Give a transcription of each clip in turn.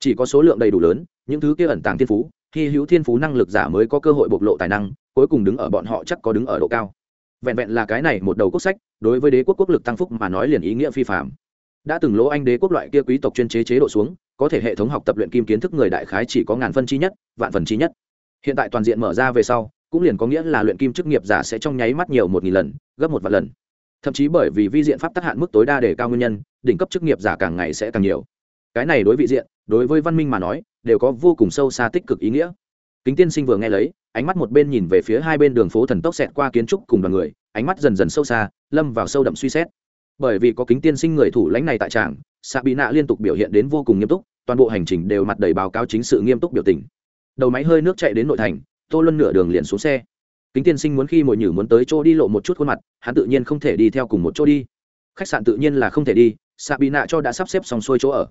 chỉ có số lượng đầy đủ lớn, những thứ kia ẩn tàng thiên phú khi hữu thiên phú năng lực giả mới có cơ hội bộc lộ tài năng, cuối cùng đứng ở bọn họ chắc có đứng ở độ cao. Vẹn vẹn là cái này một đầu quốc sách, đối với đế quốc quốc lực tăng phúc mà nói liền ý nghĩa phi phạm đã từng lỗ anh đế quốc loại kia quý tộc chuyên chế chế độ xuống, có thể hệ thống học tập luyện kim kiến thức người đại khái chỉ có ngàn phân chi nhất, vạn phần chi nhất. Hiện tại toàn diện mở ra về sau, cũng liền có nghĩa là luyện kim chức nghiệp giả sẽ trong nháy mắt nhiều một nghìn lần, gấp một vạn lần. Thậm chí bởi vì vi diện pháp tác hạn mức tối đa để cao nguyên nhân, đỉnh cấp chức nghiệp giả càng ngày sẽ càng nhiều cái này đối vị diện, đối với văn minh mà nói, đều có vô cùng sâu xa tích cực ý nghĩa. Kính tiên sinh vừa nghe lấy, ánh mắt một bên nhìn về phía hai bên đường phố thần tốc xẹt qua kiến trúc cùng đoàn người, ánh mắt dần dần sâu xa, lâm vào sâu đậm suy xét. Bởi vì có kính tiên sinh người thủ lãnh này tại trảng xạ bị nạ liên tục biểu hiện đến vô cùng nghiêm túc, toàn bộ hành trình đều mặt đầy báo cáo chính sự nghiêm túc biểu tình. Đầu máy hơi nước chạy đến nội thành, tô luân nửa đường liền xuống xe. Kính tiên sinh muốn khi mồi nhử muốn tới chỗ đi lộ một chút khuôn mặt, hắn tự nhiên không thể đi theo cùng một chỗ đi. Khách sạn tự nhiên là không thể đi xạ bị nạ cho đã sắp xếp xong xuôi chỗ ở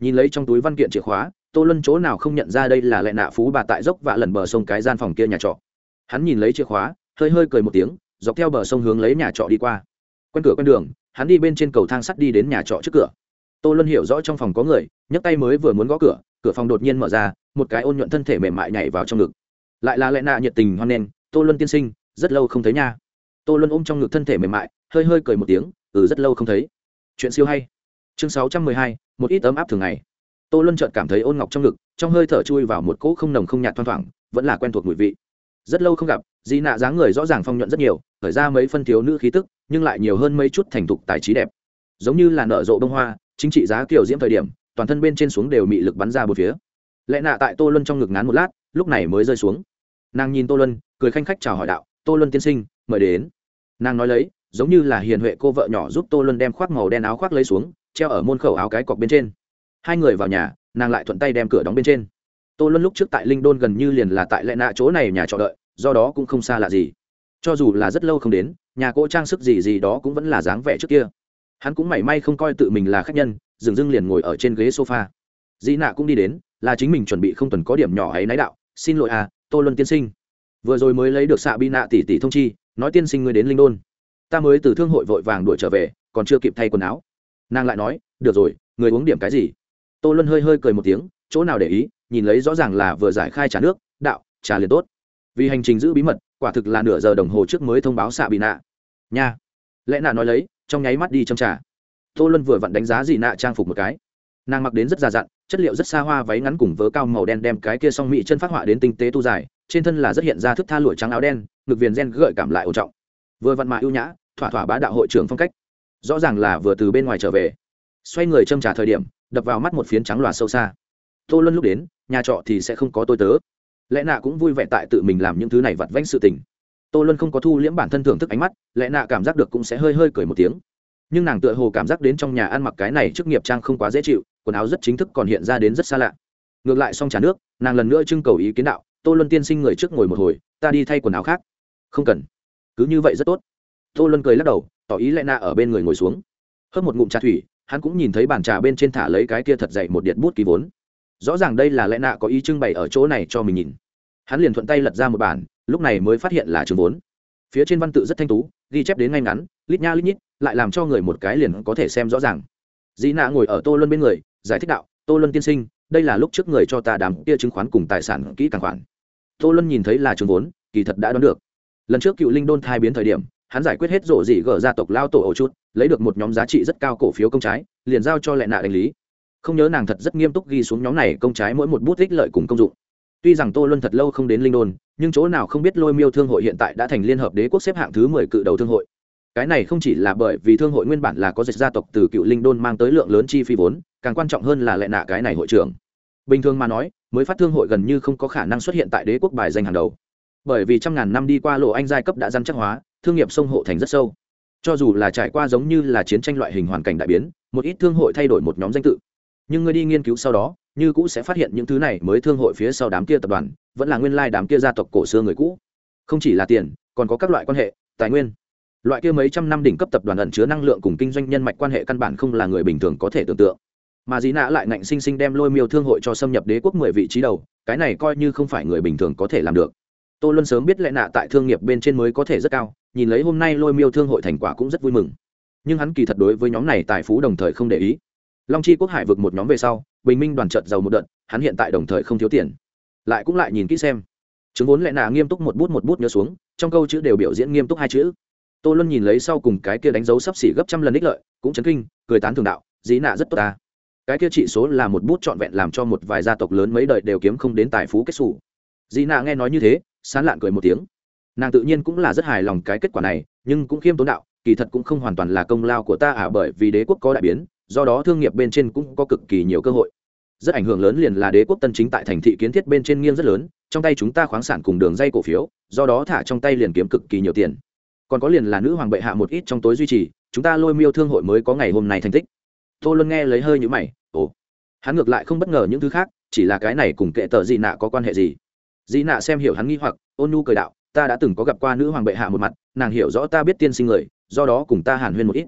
nhìn lấy trong túi văn kiện chìa khóa, tô luân chỗ nào không nhận ra đây là lệ nạ phú bà tại dốc và lần bờ sông cái gian phòng kia nhà trọ. Hắn nhìn lấy chìa khóa, hơi hơi cười một tiếng, dọc theo bờ sông hướng lấy nhà trọ đi qua. Quen cửa quen đường, hắn đi bên trên cầu thang sắt đi đến nhà trọ trước cửa. Tô luân hiểu rõ trong phòng có người, nhấc tay mới vừa muốn gõ cửa cửa phòng đột nhiên mở ra, một cái ôn nhuận thân thể mềm mại nhảy vào trong ngực. Lại là lệ nạ nhiệt tình hoan nghênh, tô luân tiên sinh, rất lâu không thấy nha. Tô luân ôm trong ngực thân thể mềm mại, hơi hơi cười một tiếng ừ rất lâu không thấy. Chuyện siêu hay. Chương sáu trăm mười hai một ít ấm áp thường ngày. Tô luân chợt cảm thấy ôn ngọc trong ngực, trong hơi thở chui vào một cỗ không nồng không nhạt thoang thoảng, vẫn là quen thuộc mùi vị. Rất lâu không gặp, di nạ dáng người rõ ràng phong nhuận rất nhiều khởi ra mấy phân thiếu nữ khí tức, nhưng lại nhiều hơn mấy chút thành thục tài trí đẹp. Giống như là nở rộ bông hoa, chính trị giá kiểu diễm thời điểm, toàn thân bên trên xuống đều mị lực bắn ra một phía. Lẽ nạ tại tô luân trong ngực ngán một lát, lúc này mới rơi xuống. Nàng nhìn tô luân, cười khanh khách chào hỏi đạo, tô luân tiên sinh, mời đến. Nàng nói lấy, giống như là hiền huệ cô vợ nhỏ giúp tô luân đem khoác màu đen áo khoác lấy xuống treo ở môn khẩu áo cái cọc bên trên. Hai người vào nhà, nàng lại thuận tay đem cửa đóng bên trên. Tô luân lúc trước tại linh đôn gần như liền là tại lệ nạ chỗ này nhà trọ đợi, do đó cũng không xa lạ gì. Cho dù là rất lâu không đến, nhà cỗ trang sức gì gì đó cũng vẫn là dáng vẻ trước kia. Hắn cũng mảy may không coi tự mình là khách nhân, dừng dưng liền ngồi ở trên ghế sofa. Dĩ nạ cũng đi đến, là chính mình chuẩn bị không tuần có điểm nhỏ ấy náy đạo, xin lỗi à tô luân tiên sinh. Vừa rồi mới lấy được xạ bi nạ tỷ tỷ thông chi, nói tiên sinh ngươi đến linh đôn. Ta mới từ thương hội vội vàng đuổi trở về, còn chưa kịp thay quần áo nàng lại nói, được rồi, người uống điểm cái gì? Tô luân hơi hơi cười một tiếng, chỗ nào để ý, nhìn lấy rõ ràng là vừa giải khai trà nước, đạo, trà liền tốt. Vì hành trình giữ bí mật, quả thực là nửa giờ đồng hồ trước mới thông báo xạ bị nạ. Nha. Lẽ nạ nói lấy, trong nháy mắt đi châm trà. Tô luân vừa vặn đánh giá gì nạ trang phục một cái. Nàng mặc đến rất già dặn, chất liệu rất xa hoa váy ngắn cùng vớ cao màu đen đem cái kia song mỹ chân phát họa đến tinh tế tu dài, trên thân là rất hiện ra thức tha lụa trắng áo đen, ngực viền gen gợi cảm lại ổn trọng. Vừa vặn mạ ưu nhã, thỏa thỏa bá đạo hội trưởng phong cách rõ ràng là vừa từ bên ngoài trở về. Xoay người châm trả thời điểm, đập vào mắt một phiến trắng loà sâu xa. Tô luân lúc đến, nhà trọ thì sẽ không có tôi tớ. Lẽ nạ cũng vui vẻ tại tự mình làm những thứ này vặt vãnh sự tình. Tô luân không có thu liễm bản thân thưởng thức ánh mắt, lẽ nạ cảm giác được cũng sẽ hơi hơi cười một tiếng. Nhưng nàng tựa hồ cảm giác đến trong nhà ăn mặc cái này trước nghiệp trang không quá dễ chịu, quần áo rất chính thức còn hiện ra đến rất xa lạ. Ngược lại xong trà nước, nàng lần nữa trưng cầu ý kiến đạo, tô luân tiên sinh người trước ngồi một hồi, ta đi thay quần áo khác. Không cần. Cứ như vậy rất tốt. Tô luân cười lắc đầu tỏ ý lẽ nạ ở bên người ngồi xuống. Hớp một ngụm trà thủy, hắn cũng nhìn thấy bàn trà bên trên thả lấy cái kia thật dậy một điện bút ký vốn. Rõ ràng đây là lẽ nạ có ý trưng bày ở chỗ này cho mình nhìn. Hắn liền thuận tay lật ra một bản, lúc này mới phát hiện là trường vốn. Phía trên văn tự rất thanh tú, ghi chép đến ngay ngắn, lít nha lít nhít, lại làm cho người một cái liền có thể xem rõ ràng. Dĩ nạ ngồi ở tô luân bên người, giải thích đạo, tô luân tiên sinh, đây là lúc trước người cho ta đàm kia chứng khoán cùng tài sản kỹ càng khoản. Tô luân nhìn thấy là trường vốn, kỳ thật đã đoán được. Lần trước cựu linh đôn thai biến thời điểm hắn giải quyết hết rổ dị gỡ gia tộc lao tổ ổ chút, lấy được một nhóm giá trị rất cao cổ phiếu công trái, liền giao cho lệ nạ đánh lý. Không nhớ nàng thật rất nghiêm túc ghi xuống nhóm này công trái mỗi một bút ích lợi cùng công dụng. Tuy rằng tô luân thật lâu không đến linh đôn nhưng chỗ nào không biết lôi miêu thương hội hiện tại đã thành liên hợp đế quốc xếp hạng thứ mười cự đầu thương hội. Cái này không chỉ là bởi vì thương hội nguyên bản là có dịch gia tộc từ cựu linh đôn mang tới lượng lớn chi phí vốn, càng quan trọng hơn là lệ nạ cái này hội trưởng. Bình thường mà nói, mới phát thương hội gần như không có khả năng xuất hiện tại đế quốc bài danh hàng đầu. Bởi vì trăm ngàn năm đi qua lộ anh giai cấp đã dăn chắc hóa thương nghiệp sông hộ thành rất sâu. Cho dù là trải qua giống như là chiến tranh loại hình hoàn cảnh đại biến, một ít thương hội thay đổi một nhóm danh tự. Nhưng người đi nghiên cứu sau đó, như cũ sẽ phát hiện những thứ này mới thương hội phía sau đám kia tập đoàn, vẫn là nguyên lai đám kia gia tộc cổ xưa người cũ. Không chỉ là tiền, còn có các loại quan hệ, tài nguyên. Loại kia mấy trăm năm đỉnh cấp tập đoàn ẩn chứa năng lượng cùng kinh doanh nhân mạch quan hệ căn bản không là người bình thường có thể tưởng tượng. Mà dĩ nã lại ngạnh sinh sinh đem lôi miêu thương hội cho xâm nhập đế quốc mười vị trí đầu, cái này coi như không phải người bình thường có thể làm được tô luân sớm biết lẽ nạ tại thương nghiệp bên trên mới có thể rất cao, nhìn lấy hôm nay lôi miêu thương hội thành quả cũng rất vui mừng. Nhưng hắn kỳ thật đối với nhóm này tài phú đồng thời không để ý. Long chi quốc hải vượt một nhóm về sau, bình minh đoàn trợt giàu một đợt, hắn hiện tại đồng thời không thiếu tiền. Lại cũng lại nhìn kỹ xem. Chứng vốn lại nạ nghiêm túc một bút một bút nhớ xuống, trong câu chữ đều biểu diễn nghiêm túc hai chữ. Tô luân nhìn lấy sau cùng cái kia đánh dấu sắp xỉ gấp trăm lần ích lợi, cũng chấn kinh, cười tán thường đạo, dĩ nạ rất tốt ta. Cái kia trị số là một bút trọn vẹn làm cho một vài gia tộc lớn mấy đời đều kiếm không đến tài phú kết xù. Dĩ nạ nghe nói như thế sán lạn cười một tiếng. Nàng tự nhiên cũng là rất hài lòng cái kết quả này, nhưng cũng khiêm tốn đạo, kỳ thật cũng không hoàn toàn là công lao của ta à bởi vì đế quốc có đại biến, do đó thương nghiệp bên trên cũng có cực kỳ nhiều cơ hội. Rất ảnh hưởng lớn liền là đế quốc tân chính tại thành thị kiến thiết bên trên nghiêng rất lớn, trong tay chúng ta khoáng sản cùng đường dây cổ phiếu, do đó thả trong tay liền kiếm cực kỳ nhiều tiền. Còn có liền là nữ hoàng bệ hạ một ít trong tối duy trì, chúng ta lôi miêu thương hội mới có ngày hôm nay thành tích. Tô luân nghe lấy hơi nhũ mày, ồ, hắn ngược lại không bất ngờ những thứ khác, chỉ là cái này cùng kệ tờ gì nạ có quan hệ gì? Dĩ nạ xem hiểu hắn nghi hoặc ôn nu cười đạo ta đã từng có gặp qua nữ hoàng bệ hạ một mặt nàng hiểu rõ ta biết tiên sinh người do đó cùng ta hàn huyên một ít.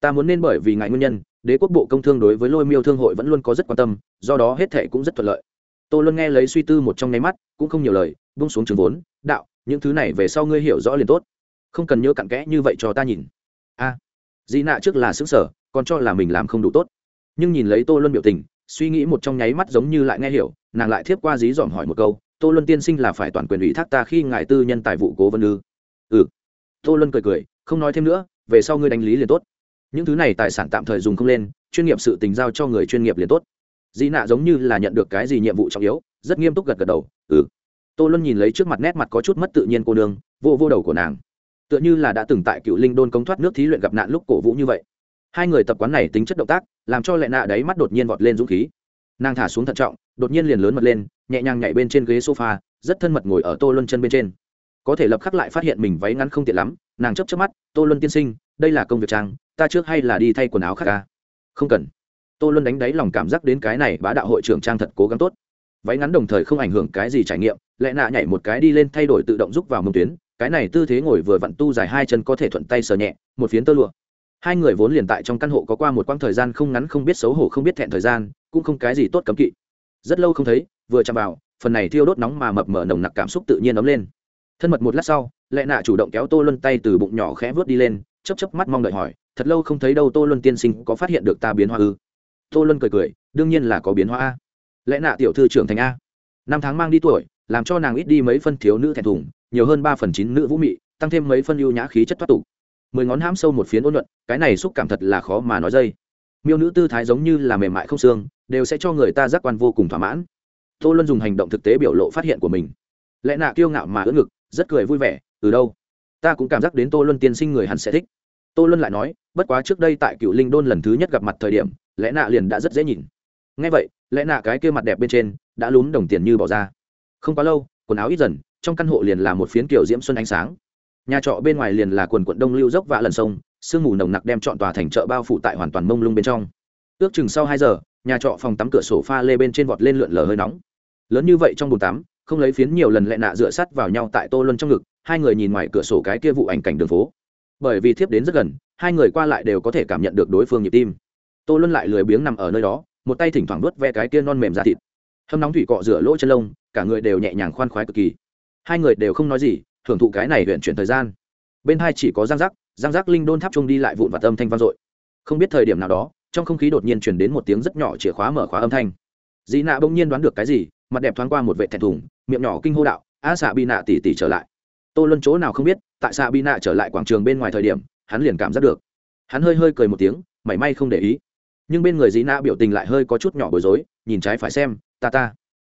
Ta muốn nên bởi vì ngại nguyên nhân đế quốc bộ công thương đối với lôi miêu thương hội vẫn luôn có rất quan tâm do đó hết thệ cũng rất thuận lợi. Tô luôn nghe lấy suy tư một trong nháy mắt cũng không nhiều lời bung xuống trường vốn đạo những thứ này về sau ngươi hiểu rõ liền tốt. Không cần nhớ cặn kẽ như vậy cho ta nhìn. A. À, dị nạ trước là xứng sở còn cho là mình làm không đủ tốt. Nhưng nhìn lấy tô luôn biểu tình suy nghĩ một trong nháy mắt giống như lại nghe hiểu nàng lại thiếp qua dí dỏm hỏi một câu tô luân tiên sinh là phải toàn quyền ủy thác ta khi ngài tư nhân tài vụ cố vân ư? Ừ. Tô luân cười cười, không nói thêm nữa, về sau ngươi đánh lý liền tốt. Những thứ này tài sản tạm thời dùng không lên, chuyên nghiệp sự tình giao cho người chuyên nghiệp liền tốt. Dĩ nạ giống như là nhận được cái gì nhiệm vụ trọng yếu, rất nghiêm túc gật gật đầu ừ. Tô luân nhìn lấy trước mặt nét mặt có chút mất tự nhiên cô nương, vô vô đầu của nàng. Tựa như là đã từng tại cựu linh đôn công thoát nước thí luyện gặp nạn lúc cổ vũ như vậy. Hai người tập quán này tính chất động tác, làm cho lệ nạ đáy mắt đột nhiên vọt lên dũng khí nàng thả xuống thận trọng, đột nhiên liền lớn mật lên, nhẹ nhàng nhảy bên trên ghế sofa, rất thân mật ngồi ở tô luân chân bên trên. Có thể lập khắc lại phát hiện mình váy ngắn không tiện lắm, nàng chấp chấp mắt, tô luân tiên sinh, đây là công việc trang, ta trước hay là đi thay quần áo khác ca? Không cần. Tô luân đánh đáy lòng cảm giác đến cái này bá đạo hội trưởng trang thật cố gắng tốt. Váy ngắn đồng thời không ảnh hưởng cái gì trải nghiệm, lẽ nạ nhảy một cái đi lên thay đổi tự động rút vào mông tuyến, cái này tư thế ngồi vừa vặn tu dài hai chân có thể thuận tay sờ nhẹ, một phiến tơ lụa. Hai người vốn liền tại trong căn hộ có qua một quãng thời gian không ngắn không biết xấu hổ không biết thẹn thời gian cũng không cái gì tốt cấm kỵ. Rất lâu không thấy vừa chạm vào phần này thiêu đốt nóng mà mập mở nồng nặc cảm xúc tự nhiên ấm lên. Thân mật một lát sau lệ nạ chủ động kéo tô luân tay từ bụng nhỏ khẽ vớt đi lên chấp chấp mắt mong đợi hỏi thật lâu không thấy đâu tô luân tiên sinh có phát hiện được ta biến hoa ư? Tô luân cười cười đương nhiên là có biến hoa, a. Lẽ nạ tiểu thư trưởng thành a. Năm tháng mang đi tuổi làm cho nàng ít đi mấy phân thiếu nữ thẹn thùng nhiều hơn ba phần chín nữ vũ mị tăng thêm mấy phân ưu nhã khí chất thoát tục. Mười ngón hãm sâu một phiến ôn nhuận cái này xúc cảm thật là khó mà nói dây. Miêu nữ tư thái giống như là mềm mại không xương đều sẽ cho người ta giác quan vô cùng thỏa mãn. Tô luân dùng hành động thực tế biểu lộ phát hiện của mình. Lẽ nạ kiêu ngạo mà ưỡn ngực, rất cười vui vẻ, từ đâu? Ta cũng cảm giác đến tô luân tiên sinh người hẳn sẽ thích. Tô luân lại nói, bất quá trước đây tại cựu linh đôn lần thứ nhất gặp mặt thời điểm lẽ nạ liền đã rất dễ nhìn. Ngay vậy lẽ nạ cái kia mặt đẹp bên trên đã lún đồng tiền như bỏ ra. Không quá lâu, quần áo ít dần, trong căn hộ liền là một phiến kiểu diễm xuân ánh sáng. Nhà trọ bên ngoài liền là quần quận đông lưu dốc vạ lần sông, sương mù nồng nặc đem trọn tòa thành chợ bao phủ tại hoàn toàn mông lung bên trong ước chừng sau hai giờ, nhà trọ phòng tắm cửa sổ pha lê bên trên vọt lên lượn lờ hơi nóng. Lớn như vậy trong bồn tắm, không lấy phiến nhiều lần lẹ nạ dựa sắt vào nhau tại tô luân trong ngực, hai người nhìn ngoài cửa sổ cái kia vụ ảnh cảnh đường phố. Bởi vì thiếp đến rất gần, hai người qua lại đều có thể cảm nhận được đối phương nhịp tim. Tô luân lại lười biếng nằm ở nơi đó, một tay thỉnh thoảng vớt ve cái kia non mềm ra thịt. Hâm nóng thủy cọ rửa lỗ chân lông, cả người đều nhẹ nhàng khoan khoái cực kỳ. Hai người đều không nói gì, thưởng thụ cái này huyện chuyển thời gian. Bên hai chỉ có giang giác giang giác linh đôn tháp trung đi lại vụn và âm thanh vang dội. Không biết thời điểm nào đó trong không khí đột nhiên chuyển đến một tiếng rất nhỏ chìa khóa mở khóa âm thanh. Dị nạ bỗng nhiên đoán được cái gì, mặt đẹp thoáng qua một vệ thẹn thùng, miệng nhỏ kinh hô đạo, a xạ bị nạ tỉ tỉ trở lại. Tô luân chỗ nào không biết, tại xạ bị nạ trở lại quảng trường bên ngoài thời điểm, hắn liền cảm giác được. Hắn hơi hơi cười một tiếng, mảy may không để ý. Nhưng bên người dĩ nạ biểu tình lại hơi có chút nhỏ bối rối, nhìn trái phải xem, ta ta.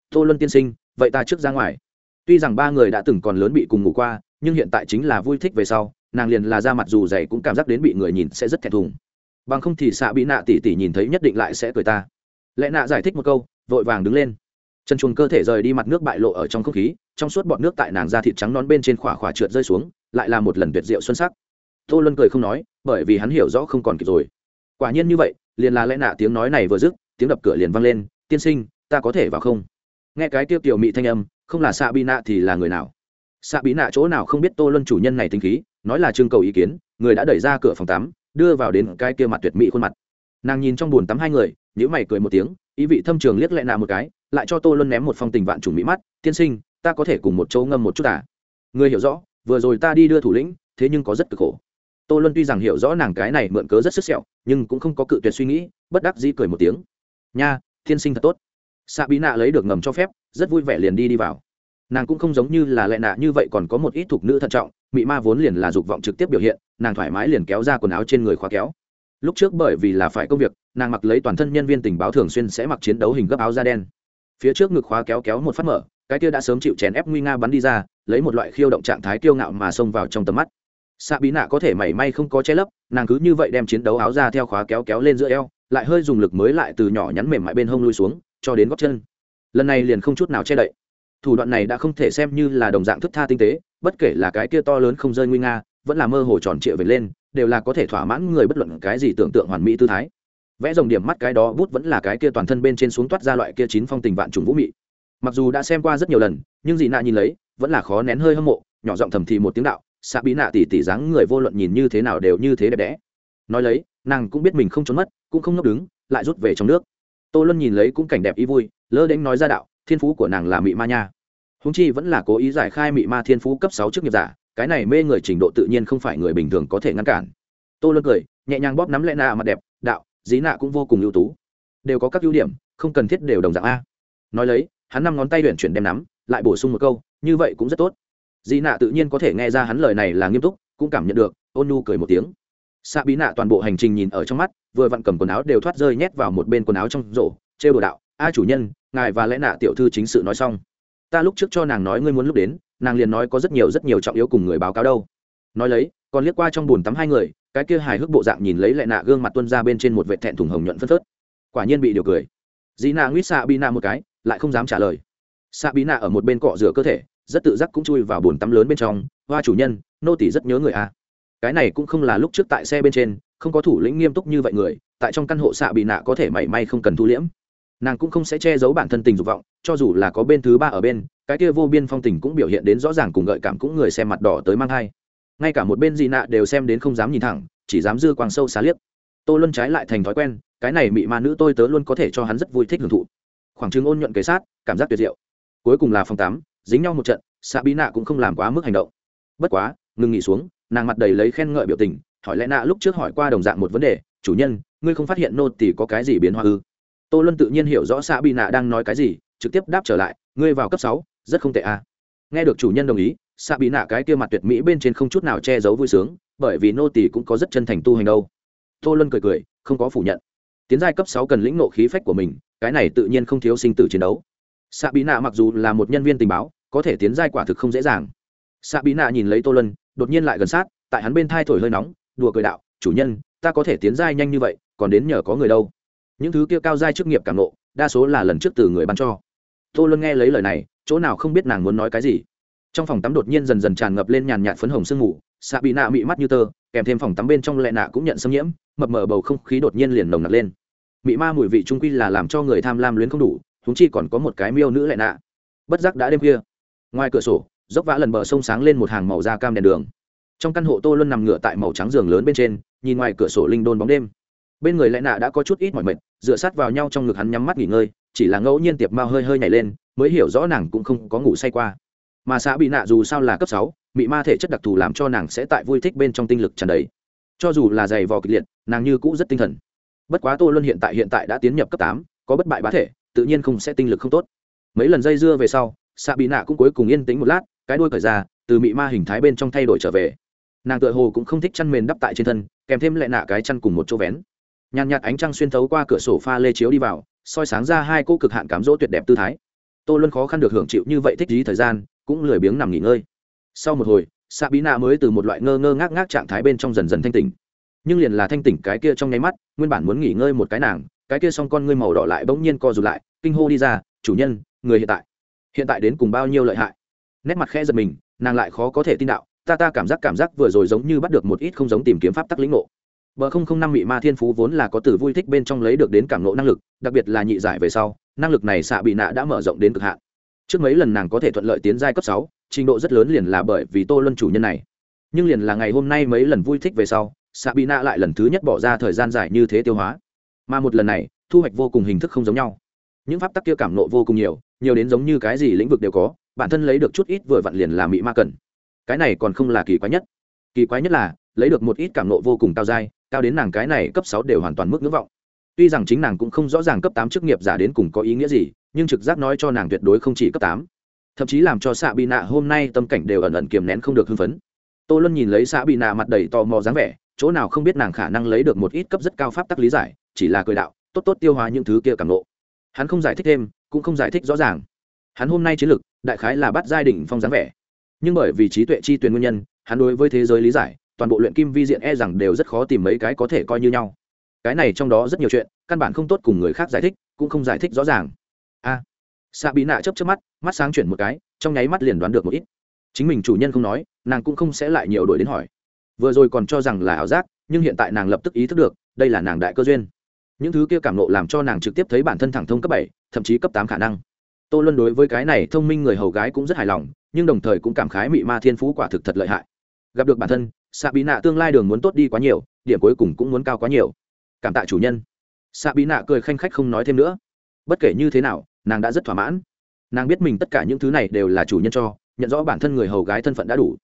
Tô luân tiên sinh, vậy ta trước ra ngoài. Tuy rằng ba người đã từng còn lớn bị cùng ngủ qua, nhưng hiện tại chính là vui thích về sau, nàng liền là ra mặt dù dày cũng cảm giác đến bị người nhìn sẽ rất thẹn thùng bằng không thì xạ bị nạ tỉ tỉ nhìn thấy nhất định lại sẽ cười ta. Lẽ nạ giải thích một câu, vội vàng đứng lên. Chân chuồng cơ thể rời đi mặt nước bại lộ ở trong không khí, trong suốt bọt nước tại nàng da thịt trắng nón bên trên khỏa khỏa trượt rơi xuống, lại là một lần tuyệt diệu xuân sắc. Tô luân cười không nói, bởi vì hắn hiểu rõ không còn kịp rồi. Quả nhiên như vậy, liền là lẽ nạ tiếng nói này vừa dứt, tiếng đập cửa liền vang lên, tiên sinh, ta có thể vào không? Nghe cái tiêu tiểu mị thanh âm, không là xạ bị nạ thì là người nào? Xạ bị nạ chỗ nào không biết tô luân chủ nhân này tính khí, nói là trưng cầu ý kiến, người đã đẩy ra cửa phòng tắm đưa vào đến cái kia mặt tuyệt mỹ khuôn mặt. Nàng nhìn trong bồn tắm hai người nhữ mày cười một tiếng, ý vị thâm trường liếc lại nạ một cái, lại cho tô luân ném một phong tình vạn trùng mỹ mắt, tiên sinh, ta có thể cùng một chỗ ngâm một chút à? Người hiểu rõ, vừa rồi ta đi đưa thủ lĩnh, thế nhưng có rất cực khổ. Tô luân tuy rằng hiểu rõ nàng cái này mượn cớ rất sức sẹo, nhưng cũng không có cự tuyệt suy nghĩ, bất đắc dĩ cười một tiếng. Nha thiên sinh thật tốt. Xạ bí nạ lấy được ngầm cho phép, rất vui vẻ liền đi đi vào nàng cũng không giống như là lệ nạ như vậy còn có một ít thục nữ thận trọng, mị ma vốn liền là dục vọng trực tiếp biểu hiện, nàng thoải mái liền kéo ra quần áo trên người khóa kéo. Lúc trước bởi vì là phải công việc, nàng mặc lấy toàn thân nhân viên tình báo thường xuyên sẽ mặc chiến đấu hình gấp áo da đen. Phía trước ngực khóa kéo kéo một phát mở, cái kia đã sớm chịu chèn ép nguy nga bắn đi ra, lấy một loại khiêu động trạng thái kiêu ngạo mà xông vào trong tầm mắt. Xạ bí nạ có thể mảy may không có che lấp, nàng cứ như vậy đem chiến đấu áo ra theo khóa kéo kéo lên giữa eo, lại hơi dùng lực mới lại từ nhỏ nhắn mềm mại bên hông lui xuống, cho đến góc chân. Lần này liền không chút nào che đậy thủ đoạn này đã không thể xem như là đồng dạng thức tha tinh tế, bất kể là cái kia to lớn không rơi nguy nga, vẫn là mơ hồ tròn trịa về lên, đều là có thể thỏa mãn người bất luận cái gì tưởng tượng hoàn mỹ tư thái. Vẽ dòng điểm mắt cái đó bút vẫn là cái kia toàn thân bên trên xuống toát ra loại kia chín phong tình vạn trùng vũ mị. Mặc dù đã xem qua rất nhiều lần, nhưng dị nạ nhìn lấy, vẫn là khó nén hơi hâm mộ, nhỏ giọng thầm thì một tiếng đạo xạ bí nạ tỉ tỉ dáng người vô luận nhìn như thế nào đều như thế đẹp đẽ. Nói lấy, nàng cũng biết mình không trốn mất, cũng không ngốc đứng, lại rút về trong nước. Tô luân nhìn lấy cũng cảnh đẹp ý vui, lơ đến nói ra đạo thiên phú của nàng là mị ma nha. Húng chi vẫn là cố ý giải khai mị ma thiên phú cấp sáu trước nghiệp giả, cái này mê người trình độ tự nhiên không phải người bình thường có thể ngăn cản. Tô luân cười, nhẹ nhàng bóp nắm lẽ nạ mặt đẹp, đạo, dí nạ cũng vô cùng ưu tú. Đều có các ưu điểm, không cần thiết đều đồng dạng a. Nói lấy, hắn năm ngón tay luyện chuyển đem nắm, lại bổ sung một câu, như vậy cũng rất tốt. Dí nạ tự nhiên có thể nghe ra hắn lời này là nghiêm túc, cũng cảm nhận được, ôn nu cười một tiếng. Xạ bí nạ toàn bộ hành trình nhìn ở trong mắt, vừa vặn cầm quần áo đều thoát rơi nhét vào một bên quần áo trong rổ, trêu đồ đạo a chủ nhân, ngài và lẽ nạ tiểu thư chính sự nói xong. Ta lúc trước cho nàng nói ngươi muốn lúc đến, nàng liền nói có rất nhiều rất nhiều trọng yếu cùng người báo cáo đâu. Nói lấy, còn liếc qua trong bùn tắm hai người, cái kia hài hước bộ dạng nhìn lấy lẹ nạ gương mặt tuân ra bên trên một vệ thẹn thùng hồng nhuận phân phớt. Quả nhiên bị điều cười. Dĩ nạ nguyết xạ bị nạ một cái, lại không dám trả lời. Xạ bị nạ ở một bên cọ rửa cơ thể, rất tự giác cũng chui vào bồn tắm lớn bên trong. Hoa chủ nhân, nô tỷ rất nhớ người a cái này cũng không là lúc trước tại xe bên trên, không có thủ lĩnh nghiêm túc như vậy người, tại trong căn hộ xạ bị nạ có thể mảy may không cần thu liễm nàng cũng không sẽ che giấu bản thân tình dục vọng, cho dù là có bên thứ ba ở bên, cái kia vô biên phong tình cũng biểu hiện đến rõ ràng cùng gợi cảm cũng người xem mặt đỏ tới mang hai ngay cả một bên dị nạ đều xem đến không dám nhìn thẳng, chỉ dám dư quang sâu xa liếc. Tô luân trái lại thành thói quen, cái này mị ma nữ tôi tớ luôn có thể cho hắn rất vui thích hưởng thụ. Khoảng trừng ôn nhuận kế sát, cảm giác tuyệt diệu. Cuối cùng là phòng tám, dính nhau một trận xạ bí nạ cũng không làm quá mức hành động. Bất quá, ngừng nghỉ xuống, nàng mặt đầy lấy khen ngợi biểu tình, hỏi lẽ nạ lúc trước hỏi qua đồng dạng một vấn đề, chủ nhân, ngươi không phát hiện nô tỷ có cái gì biến hoa ư? Tô luân tự nhiên hiểu rõ xạ bị nạ đang nói cái gì trực tiếp đáp trở lại ngươi vào cấp sáu rất không tệ à. nghe được chủ nhân đồng ý xạ bị nạ cái kia mặt tuyệt mỹ bên trên không chút nào che giấu vui sướng bởi vì nô tỷ cũng có rất chân thành tu hành đâu. Tô luân cười cười không có phủ nhận. Tiến giai cấp sáu cần lĩnh nộ khí phách của mình cái này tự nhiên không thiếu sinh tử chiến đấu. Xạ bị nạ mặc dù là một nhân viên tình báo có thể tiến giai quả thực không dễ dàng. Xạ bị nạ nhìn lấy tô Luân, đột nhiên lại gần sát tại hắn bên thai thổi hơi nóng đùa cười đạo chủ nhân ta có thể tiến giai nhanh như vậy còn đến nhờ có người đâu những thứ kia cao giai chức nghiệp cảm nộ, đa số là lần trước từ người ban cho. Tô luân nghe lấy lời này, chỗ nào không biết nàng muốn nói cái gì. Trong phòng tắm đột nhiên dần dần tràn ngập lên nhàn nhạt phấn hồng sương mù xạ bị nạ mị mắt như tơ, kèm thêm phòng tắm bên trong lẹ nạ cũng nhận xâm nhiễm, mập mờ bầu không khí đột nhiên liền nồng nặc lên. Mị ma mùi vị trung quy là làm cho người tham lam luyến không đủ húng chi còn có một cái miêu nữ lẹ nạ. Bất giác đã đêm khuya. Ngoài cửa sổ, dốc vã lần bờ sông sáng lên một hàng màu da cam đèn đường. Trong căn hộ tô luân nằm ngửa tại màu trắng giường lớn bên trên, nhìn ngoài cửa sổ linh đôn bóng đêm bên người lẽ nạ đã có chút ít mỏi mệt, dựa sát vào nhau trong ngực hắn nhắm mắt nghỉ ngơi, chỉ là ngẫu nhiên tiệp mao hơi hơi nhảy lên, mới hiểu rõ nàng cũng không có ngủ say qua. Mà xã bị nạ dù sao là cấp sáu bị ma thể chất đặc thù làm cho nàng sẽ tại vui thích bên trong tinh lực tràn đầy. Cho dù là dày vò kịch liệt, nàng như cũ rất tinh thần. Bất quá tô luân hiện tại hiện tại đã tiến nhập cấp tám, có bất bại bá thể, tự nhiên không sẽ tinh lực không tốt. Mấy lần dây dưa về sau xạ bị nạ cũng cuối cùng yên tĩnh một lát, cái đuôi cởi ra, từ mị ma hình thái bên trong thay đổi trở về. Nàng tựa hồ cũng không thích chăn mền đắp tại trên thân, kèm thêm lại nạ cái chăn cùng một chỗ vén nhàn nhạt ánh trăng xuyên thấu qua cửa sổ pha lê chiếu đi vào, soi sáng ra hai cô cực hạn cám dỗ tuyệt đẹp tư thái. Tô luân khó khăn được hưởng chịu như vậy thích lý thời gian, cũng lười biếng nằm nghỉ ngơi. Sau một hồi xạ bí nạ mới từ một loại ngơ ngơ ngác ngác trạng thái bên trong dần dần thanh tỉnh. Nhưng liền là thanh tỉnh cái kia trong nháy mắt, nguyên bản muốn nghỉ ngơi một cái nàng, cái kia xong con ngươi màu đỏ lại bỗng nhiên co rụt lại, kinh hô đi ra, chủ nhân, người hiện tại hiện tại đến cùng bao nhiêu lợi hại? Nét mặt khẽ giật mình, nàng lại khó có thể tin đạo, ta ta cảm giác cảm giác vừa rồi giống như bắt được một ít không giống tìm kiếm pháp tắc lĩnh ngộ bờ không không năm mị ma thiên phú vốn là có từ vui thích bên trong lấy được đến cảm ngộ năng lực, đặc biệt là nhị giải về sau, năng lực này xạ bị nạ đã mở rộng đến cực hạn. Trước mấy lần nàng có thể thuận lợi tiến giai cấp sáu, trình độ rất lớn liền là bởi vì tô luân chủ nhân này. Nhưng liền là ngày hôm nay mấy lần vui thích về sau xạ bị nạ lại lần thứ nhất bỏ ra thời gian dài như thế tiêu hóa. Mà một lần này, thu hoạch vô cùng hình thức không giống nhau. Những pháp tắc kia cảm nộ vô cùng nhiều nhiều đến giống như cái gì lĩnh vực đều có, bản thân lấy được chút ít vừa vặn liền là mị ma cần. Cái này còn không là kỳ quái nhất. Kỳ quái nhất là, lấy được một ít cảm nộ vô cùng cao dai cao đến nàng cái này cấp sáu đều hoàn toàn mức ngưỡng vọng. Tuy rằng chính nàng cũng không rõ ràng cấp tám chức nghiệp giả đến cùng có ý nghĩa gì, nhưng trực giác nói cho nàng tuyệt đối không chỉ cấp tám. Thậm chí làm cho xạ bị nạ hôm nay tâm cảnh đều ẩn ẩn kiềm nén không được hưng phấn. Tô luân nhìn lấy xạ bị nạ mặt đầy tò mò dáng vẻ, chỗ nào không biết nàng khả năng lấy được một ít cấp rất cao pháp tắc lý giải, chỉ là cười đạo, tốt tốt tiêu hóa những thứ kia càng nộ hắn không giải thích thêm, cũng không giải thích rõ ràng. Hắn hôm nay chiến lược, đại khái là bắt giai đỉnh phong dáng vẻ. Nhưng bởi vì trí tuệ chi tuyển nguyên nhân, hắn đối với thế giới lý giải toàn bộ luyện kim vi diện e rằng đều rất khó tìm mấy cái có thể coi như nhau. Cái này trong đó rất nhiều chuyện căn bản không tốt cùng người khác giải thích cũng không giải thích rõ ràng. A. À, xạ bị nạ chấp chấp mắt mắt sáng chuyển một cái trong nháy mắt liền đoán được một ít. Chính mình chủ nhân không nói nàng cũng không sẽ lại nhiều đổi đến hỏi. Vừa rồi còn cho rằng là ảo giác nhưng hiện tại nàng lập tức ý thức được đây là nàng đại cơ duyên. Những thứ kia cảm nộ làm cho nàng trực tiếp thấy bản thân thẳng thông cấp bảy thậm chí cấp tám khả năng. Tô luân đối với cái này thông minh người hầu gái cũng rất hài lòng nhưng đồng thời cũng cảm khái mị ma thiên phú quả thực thật lợi hại. Gặp được bản thân xạ bị nạ tương lai đường muốn tốt đi quá nhiều, điểm cuối cùng cũng muốn cao quá nhiều. Cảm tạ chủ nhân. Xạ bị nạ cười khanh khách không nói thêm nữa. Bất kể như thế nào, nàng đã rất thỏa mãn. Nàng biết mình tất cả những thứ này đều là chủ nhân cho, nhận rõ bản thân người hầu gái thân phận đã đủ.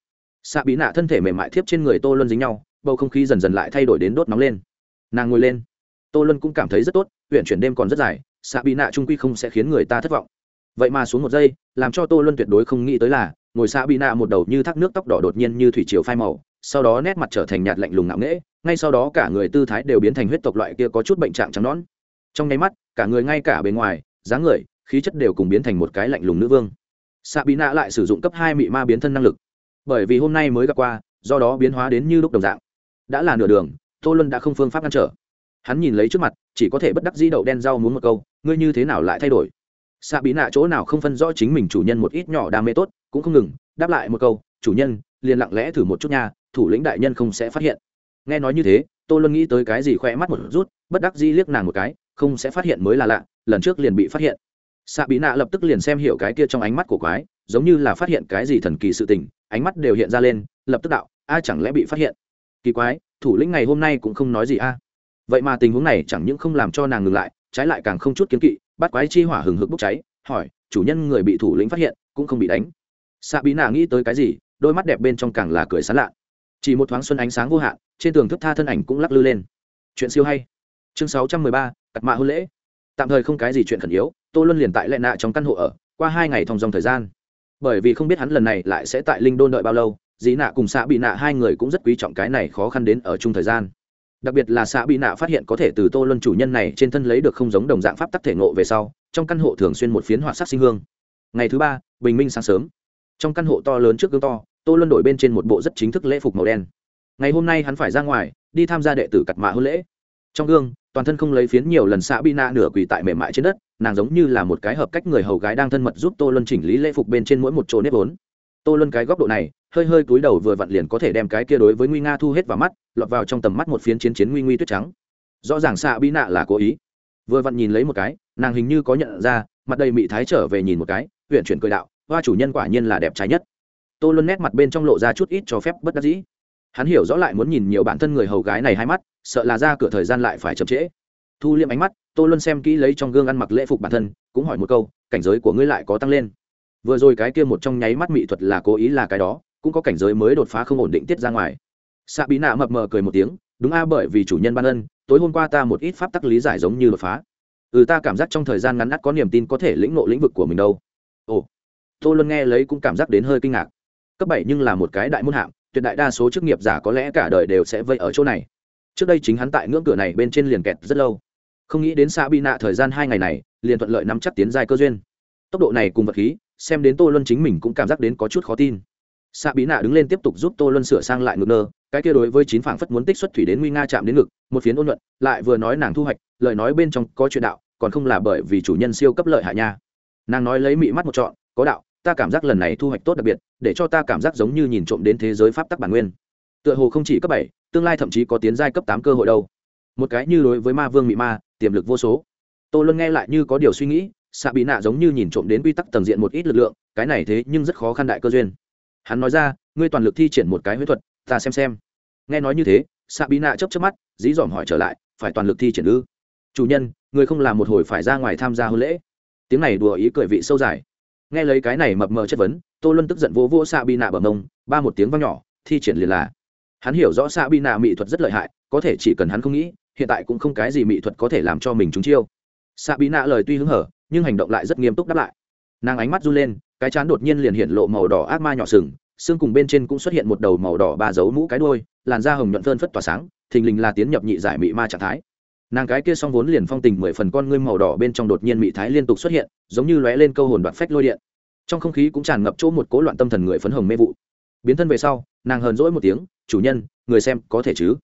Xạ bị nạ thân thể mềm mại thiếp trên người tô luân dính nhau, bầu không khí dần dần lại thay đổi đến đốt nóng lên. Nàng ngồi lên. Tô luân cũng cảm thấy rất tốt huyện chuyển đêm còn rất dài xạ bị nạ trung quy không sẽ khiến người ta thất vọng. Vậy mà xuống một giây, làm cho tô luân tuyệt đối không nghĩ tới là, ngồi xạ bị nạ một đầu như thác nước tóc đỏ đột nhiên như thủy chiều phai màu sau đó nét mặt trở thành nhạt lạnh lùng ngạo nghễ, ngay sau đó cả người tư thái đều biến thành huyết tộc loại kia có chút bệnh trạng trắng nón trong nháy mắt, cả người ngay cả bề ngoài, dáng người, khí chất đều cùng biến thành một cái lạnh lùng nữ vương. Xạ bí nạ lại sử dụng cấp hai mị ma biến thân năng lực. Bởi vì hôm nay mới gặp qua, do đó biến hóa đến như lúc đồng dạng. Đã là nửa đường, tô luân đã không phương pháp ngăn trở. Hắn nhìn lấy trước mặt, chỉ có thể bất đắc dĩ đậu đen rau muốn một câu, ngươi như thế nào lại thay đổi? Xạ bí nạ chỗ nào không phân rõ chính mình chủ nhân một ít nhỏ đam mê tốt, cũng không ngừng, đáp lại một câu, chủ nhân, liền lặng lẽ thử một chút nha thủ lĩnh đại nhân không sẽ phát hiện. Nghe nói như thế tôi luôn nghĩ tới cái gì khoe mắt một rút, bất đắc dĩ liếc nàng một cái, không sẽ phát hiện mới là lạ, lần trước liền bị phát hiện. Xạ bí nạ lập tức liền xem hiểu cái kia trong ánh mắt của quái, giống như là phát hiện cái gì thần kỳ sự tình, ánh mắt đều hiện ra lên, lập tức đạo, a, chẳng lẽ bị phát hiện? Kỳ quái, thủ lĩnh ngày hôm nay cũng không nói gì a. Vậy mà tình huống này chẳng những không làm cho nàng ngừng lại, trái lại càng không chút kiến kỵ, bắt quái chi hỏa hừng hực bốc cháy, hỏi, chủ nhân người bị thủ lĩnh phát hiện, cũng không bị đánh? Xạ bí nạ nghĩ tới cái gì, đôi mắt đẹp bên trong càng là cười sán lạ chỉ một thoáng xuân ánh sáng vô hạn, trên tường thức tha thân ảnh cũng lắc lư lên. Chuyện siêu hay. Chương sáu trăm mười ba, cặt mạ hôn lễ. Tạm thời không cái gì chuyện khẩn yếu, tô luân liền tại lệ nạ trong căn hộ ở, qua hai ngày thong dòng thời gian. Bởi vì không biết hắn lần này lại sẽ tại linh đôn đợi bao lâu dĩ nạ cùng xạ bị nạ hai người cũng rất quý trọng cái này khó khăn đến ở chung thời gian. Đặc biệt là xã bị nạ phát hiện có thể từ tô luân chủ nhân này trên thân lấy được không giống đồng dạng pháp tắc thể ngộ về sau, trong căn hộ thường xuyên một phiến hỏa sắc sinh hương. Ngày thứ ba, bình minh sáng sớm. Trong căn hộ to lớn trước gương to tô luân đổi bên trên một bộ rất chính thức lễ phục màu đen. Ngày hôm nay hắn phải ra ngoài, đi tham gia đệ tử cặt mạ hôn lễ. Trong gương, toàn thân không lấy phiến nhiều lần xạ bi na nửa quỳ tại mềm mại trên đất, nàng giống như là một cái hợp cách người hầu gái đang thân mật giúp tô luân chỉnh lý lễ phục bên trên mỗi một chỗ nếp vốn. Tô luân cái góc độ này, hơi hơi cúi đầu vừa vặn liền có thể đem cái kia đối với nguy nga thu hết vào mắt, lọt vào trong tầm mắt một phiến chiến chiến nguy nguy tuyết trắng. Rõ ràng xạ Bi nạ là cố ý. Vừa vặn nhìn lấy một cái, nàng hình như có nhận ra, mặt đầy mị thái trở về nhìn một cái huyện chuyển cười đạo, hoa chủ nhân quả nhiên là đẹp trái nhất tô luân nét mặt bên trong lộ ra chút ít cho phép bất đắc dĩ. Hắn hiểu rõ lại muốn nhìn nhiều bản thân người hầu gái này hai mắt, sợ là ra cửa thời gian lại phải chậm trễ. Thu liệm ánh mắt, tô luân xem kỹ lấy trong gương ăn mặc lễ phục bản thân, cũng hỏi một câu, cảnh giới của ngươi lại có tăng lên? Vừa rồi cái kia một trong nháy mắt mỹ thuật là cố ý là cái đó, cũng có cảnh giới mới đột phá không ổn định tiết ra ngoài. Xạ bí nạ mập mờ cười một tiếng, đúng a, bởi vì chủ nhân ban ân, tối hôm qua ta một ít pháp tắc lý giải giống như đột phá. Ừ ta cảm giác trong thời gian ngắn ngắt có niềm tin có thể lĩnh ngộ lĩnh vực của mình đâu. Ồ. Tô luân nghe lấy cũng cảm giác đến hơi kinh ngạc cấp bảy nhưng là một cái đại môn hạng tuyệt đại đa số chức nghiệp giả có lẽ cả đời đều sẽ vây ở chỗ này. Trước đây chính hắn tại ngưỡng cửa này bên trên liền kẹt rất lâu. Không nghĩ đến xã bị nạ thời gian hai ngày này, liền thuận lợi nắm chắc tiến giai cơ duyên. Tốc độ này cùng vật khí, xem đến tô luân chính mình cũng cảm giác đến có chút khó tin. Xạ bí nạ đứng lên tiếp tục giúp tô luân sửa sang lại ngực nơ, cái kia đối với chín phảng phất muốn tích xuất thủy đến nguy nga chạm đến ngực, một phiến ôn luận lại vừa nói nàng thu hoạch, lời nói bên trong có chuyện đạo, còn không là bởi vì chủ nhân siêu cấp lợi hại nha. Nàng nói lấy mị mắt một trọn, có đạo ta cảm giác lần này thu hoạch tốt đặc biệt, để cho ta cảm giác giống như nhìn trộm đến thế giới pháp tắc bản nguyên. Tựa hồ không chỉ cấp bảy, tương lai thậm chí có tiến giai cấp tám cơ hội đâu. Một cái như đối với ma vương mị ma, tiềm lực vô số. Tô luân nghe lại như có điều suy nghĩ xạ bị nạ giống như nhìn trộm đến quy tắc tầng diện một ít lực lượng, cái này thế nhưng rất khó khăn đại cơ duyên. Hắn nói ra, ngươi toàn lực thi triển một cái huyết thuật, ta xem xem. Nghe nói như thế xạ bị nạ chấp chấp mắt, dí dỏm hỏi trở lại, phải toàn lực thi triển ư? Chủ nhân người không làm một hồi phải ra ngoài tham gia hôn lễ. Tiếng này đùa ý cười vị sâu dài nghe lấy cái này mập mờ chất vấn, tô luân tức giận vỗ vỗ xạ bị nạ bờ mông, ba một tiếng văng nhỏ, thi triển liền là. Hắn hiểu rõ xạ bị nạ mỹ thuật rất lợi hại, có thể chỉ cần hắn không nghĩ, hiện tại cũng không cái gì mỹ thuật có thể làm cho mình trúng chiêu. Xạ bị nạ lời tuy hứng hở, nhưng hành động lại rất nghiêm túc đáp lại. Nàng ánh mắt run lên, cái chán đột nhiên liền hiện lộ màu đỏ ác ma nhỏ sừng, xương cùng bên trên cũng xuất hiện một đầu màu đỏ ba dấu mũ cái đôi làn da hồng nhuận phơn phất tỏa sáng, thình lình là tiến nhập nhị giải mị ma trạng thái nàng cái kia song vốn liền phong tình mười phần con ngươi màu đỏ bên trong đột nhiên mị thái liên tục xuất hiện, giống như lóe lên câu hồn đoạt phách lôi điện. Trong không khí cũng tràn ngập chỗ một cố loạn tâm thần người phấn hồng mê vụ. Biến thân về sau, nàng hờn dỗi một tiếng, chủ nhân, người xem có thể chứ?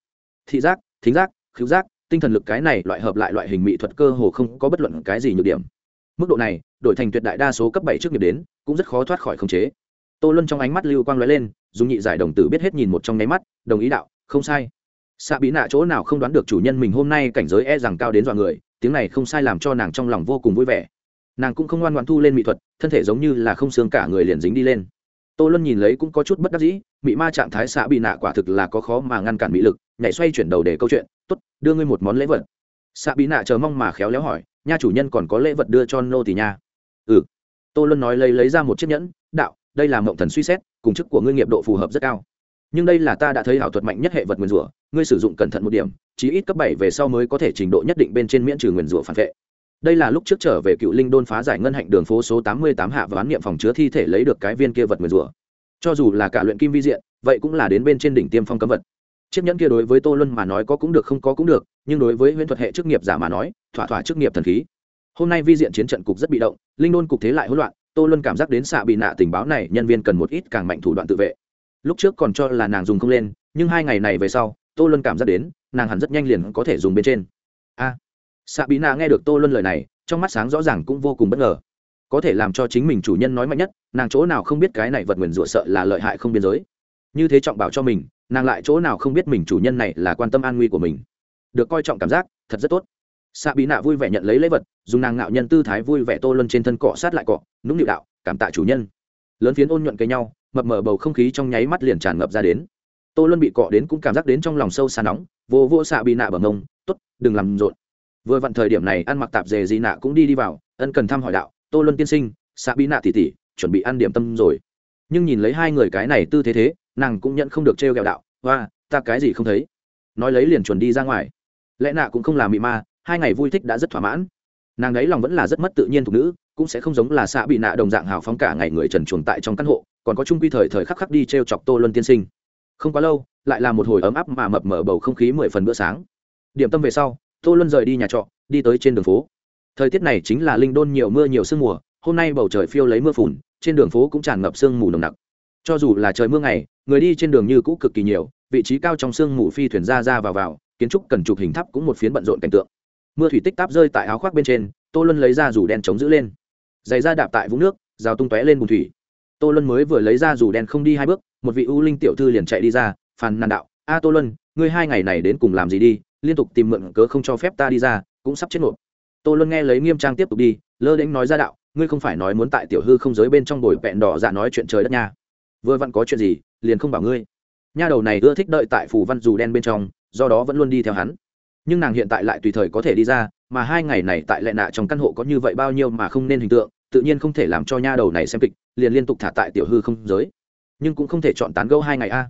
Thị giác, thính giác, khứu giác, tinh thần lực cái này loại hợp lại loại hình mỹ thuật cơ hồ không có bất luận cái gì nhược điểm. Mức độ này, đổi thành tuyệt đại đa số cấp bảy trước nghiệp đến, cũng rất khó thoát khỏi khống chế. Tô luân trong ánh mắt lưu quang lóe lên, dùng nhị giải đồng tử biết hết nhìn một trong nháy mắt, đồng ý đạo, không sai xạ bí nạ chỗ nào không đoán được chủ nhân mình hôm nay cảnh giới e rằng cao đến dọa người, tiếng này không sai làm cho nàng trong lòng vô cùng vui vẻ. Nàng cũng không ngoan ngoan thu lên mỹ thuật, thân thể giống như là không xương cả người liền dính đi lên. Tô luân nhìn lấy cũng có chút bất đắc dĩ mỹ ma trạng thái xạ bị nạ quả thực là có khó mà ngăn cản mỹ lực, nhảy xoay chuyển đầu để câu chuyện t ố t đưa ngươi một món lễ vật. Xạ bị nạ chờ mong mà khéo léo hỏi, nha chủ nhân còn có lễ vật đưa cho nô tỳ nha? Ừ. Tô luân nói lấy lấy ra một chiếc nhẫn, đạo, đây là mộng thần suy xét, cùng chức của ngươi nghiệp độ phù hợp rất cao nhưng đây là ta đã thấy ảo thuật mạnh nhất hệ vật nguyền rủa, ngươi sử dụng cẩn thận một điểm, chí ít cấp bảy về sau mới có thể trình độ nhất định bên trên miễn trừ nguyền rủa phản vệ. Đây là lúc trước trở về cựu linh đôn phá giải ngân hạnh đường phố số tám mươi tám hạ và bán niệm phòng chứa thi thể lấy được cái viên kia vật nguyền rủa. Cho dù là cả luyện kim vi diện, vậy cũng là đến bên trên đỉnh tiêm phong cấm vật. Chiếc nhẫn kia đối với tô luân mà nói có cũng được, không có cũng được, nhưng đối với huyễn thuật hệ chức nghiệp giả mà nói, thỏa thỏa chức nghiệp thần khí. Hôm nay vi diện chiến trận cục rất bị động, linh đôn cục thế lại hỗn loạn, tô luân cảm giác đến xạ bị nạ tình báo này, nhân viên cần một ít càng mạnh thủ đoạn tự vệ lúc trước còn cho là nàng dùng không lên, nhưng hai ngày này về sau, tô luân cảm giác đến, nàng hẳn rất nhanh liền có thể dùng bên trên. A. Xạ bí nạ nghe được tô luân lời này, trong mắt sáng rõ ràng cũng vô cùng bất ngờ. Có thể làm cho chính mình chủ nhân nói mạnh nhất, nàng chỗ nào không biết cái này vật nguyền rủa sợ là lợi hại không biên giới. Như thế trọng bảo cho mình, nàng lại chỗ nào không biết mình chủ nhân này là quan tâm an nguy của mình. Được coi trọng cảm giác, thật rất tốt. Xạ bí nạ vui vẻ nhận lấy lễ vật, dùng nàng ngạo nhân tư thái vui vẻ tô luân trên thân cọ sát lại cọ, nũng nịu đạo, cảm tạ chủ nhân lớn phiến ôn nhuận cây nhau, mập mờ bầu không khí trong nháy mắt liền tràn ngập ra đến. Tô luân bị cọ đến cũng cảm giác đến trong lòng sâu xa nóng, vô vô xạ bị nạ bờ mông t ố t đừng làm rộn. Vừa vặn thời điểm này, ăn mặc tạp dề gì nạ cũng đi đi vào, ân cần thăm hỏi đạo, tô luân tiên sinh, xạ bị nạ tỉ tỉ, chuẩn bị ăn điểm tâm rồi. Nhưng nhìn lấy hai người cái này tư thế thế, nàng cũng nhận không được trêu o đạo hoa ta cái gì không thấy? Nói lấy liền chuẩn đi ra ngoài. Lẽ nạ cũng không làm mị ma, hai ngày vui thích đã rất thỏa mãn. Nàng ấy lòng vẫn là rất mất tự nhiên thuộc nữ cũng sẽ không giống là xạ bị nạ đồng dạng hào phóng cả ngày người trần chuồng tại trong căn hộ, còn có chung quy thời thời khắc khắc đi t r e o chọc tô luân tiên sinh. Không quá lâu, lại là một hồi ấm áp mà mập mở bầu không khí mười phần bữa sáng. Điểm tâm về sau, tô luân rời đi nhà trọ, đi tới trên đường phố. Thời tiết này chính là linh đôn nhiều mưa nhiều sương mùa hôm nay bầu trời phiêu lấy mưa phùn, trên đường phố cũng tràn ngập sương mù nồng nặc. Cho dù là trời mưa ngày, người đi trên đường như cũ cực kỳ nhiều, vị trí cao trong sương mù phi thuyền ra ra vào vào, kiến trúc cần chụp hình tháp cũng một phiến bận rộn cảnh tượng. Mưa thủy tích táp rơi tại áo khoác bên trên, tô luân lấy ra rủ đen chống giữ lên giày ra đạp tại vũng nước, rào tung tóe lên bùn thủy. Tô luân mới vừa lấy ra dù đen không đi hai bước, một vị ưu linh tiểu thư liền chạy đi ra, phàn nàn đạo, a tô luân, ngươi hai ngày này đến cùng làm gì đi, liên tục tìm mượn cớ không cho phép ta đi ra, cũng sắp chết ngộp. Tô luân nghe lấy nghiêm trang tiếp tục đi, lơ đễnh nói ra đạo, ngươi không phải nói muốn tại tiểu hư không giới bên trong bồi vẹn đỏ dạ nói chuyện trời đất nha. Vừa vặn có chuyện gì, liền không bảo ngươi. Nha đầu này ưa thích đợi tại phủ văn dù đen bên trong, do đó vẫn luôn đi theo hắn nhưng nàng hiện tại lại tùy thời có thể đi ra, mà hai ngày này tại lệ nạ trong căn hộ có như vậy bao nhiêu mà không nên hình tượng, tự nhiên không thể làm cho nha đầu này xem kịch, liền liên tục thả tại tiểu hư không giới. Nhưng cũng không thể chọn tán gẫu hai ngày a. À.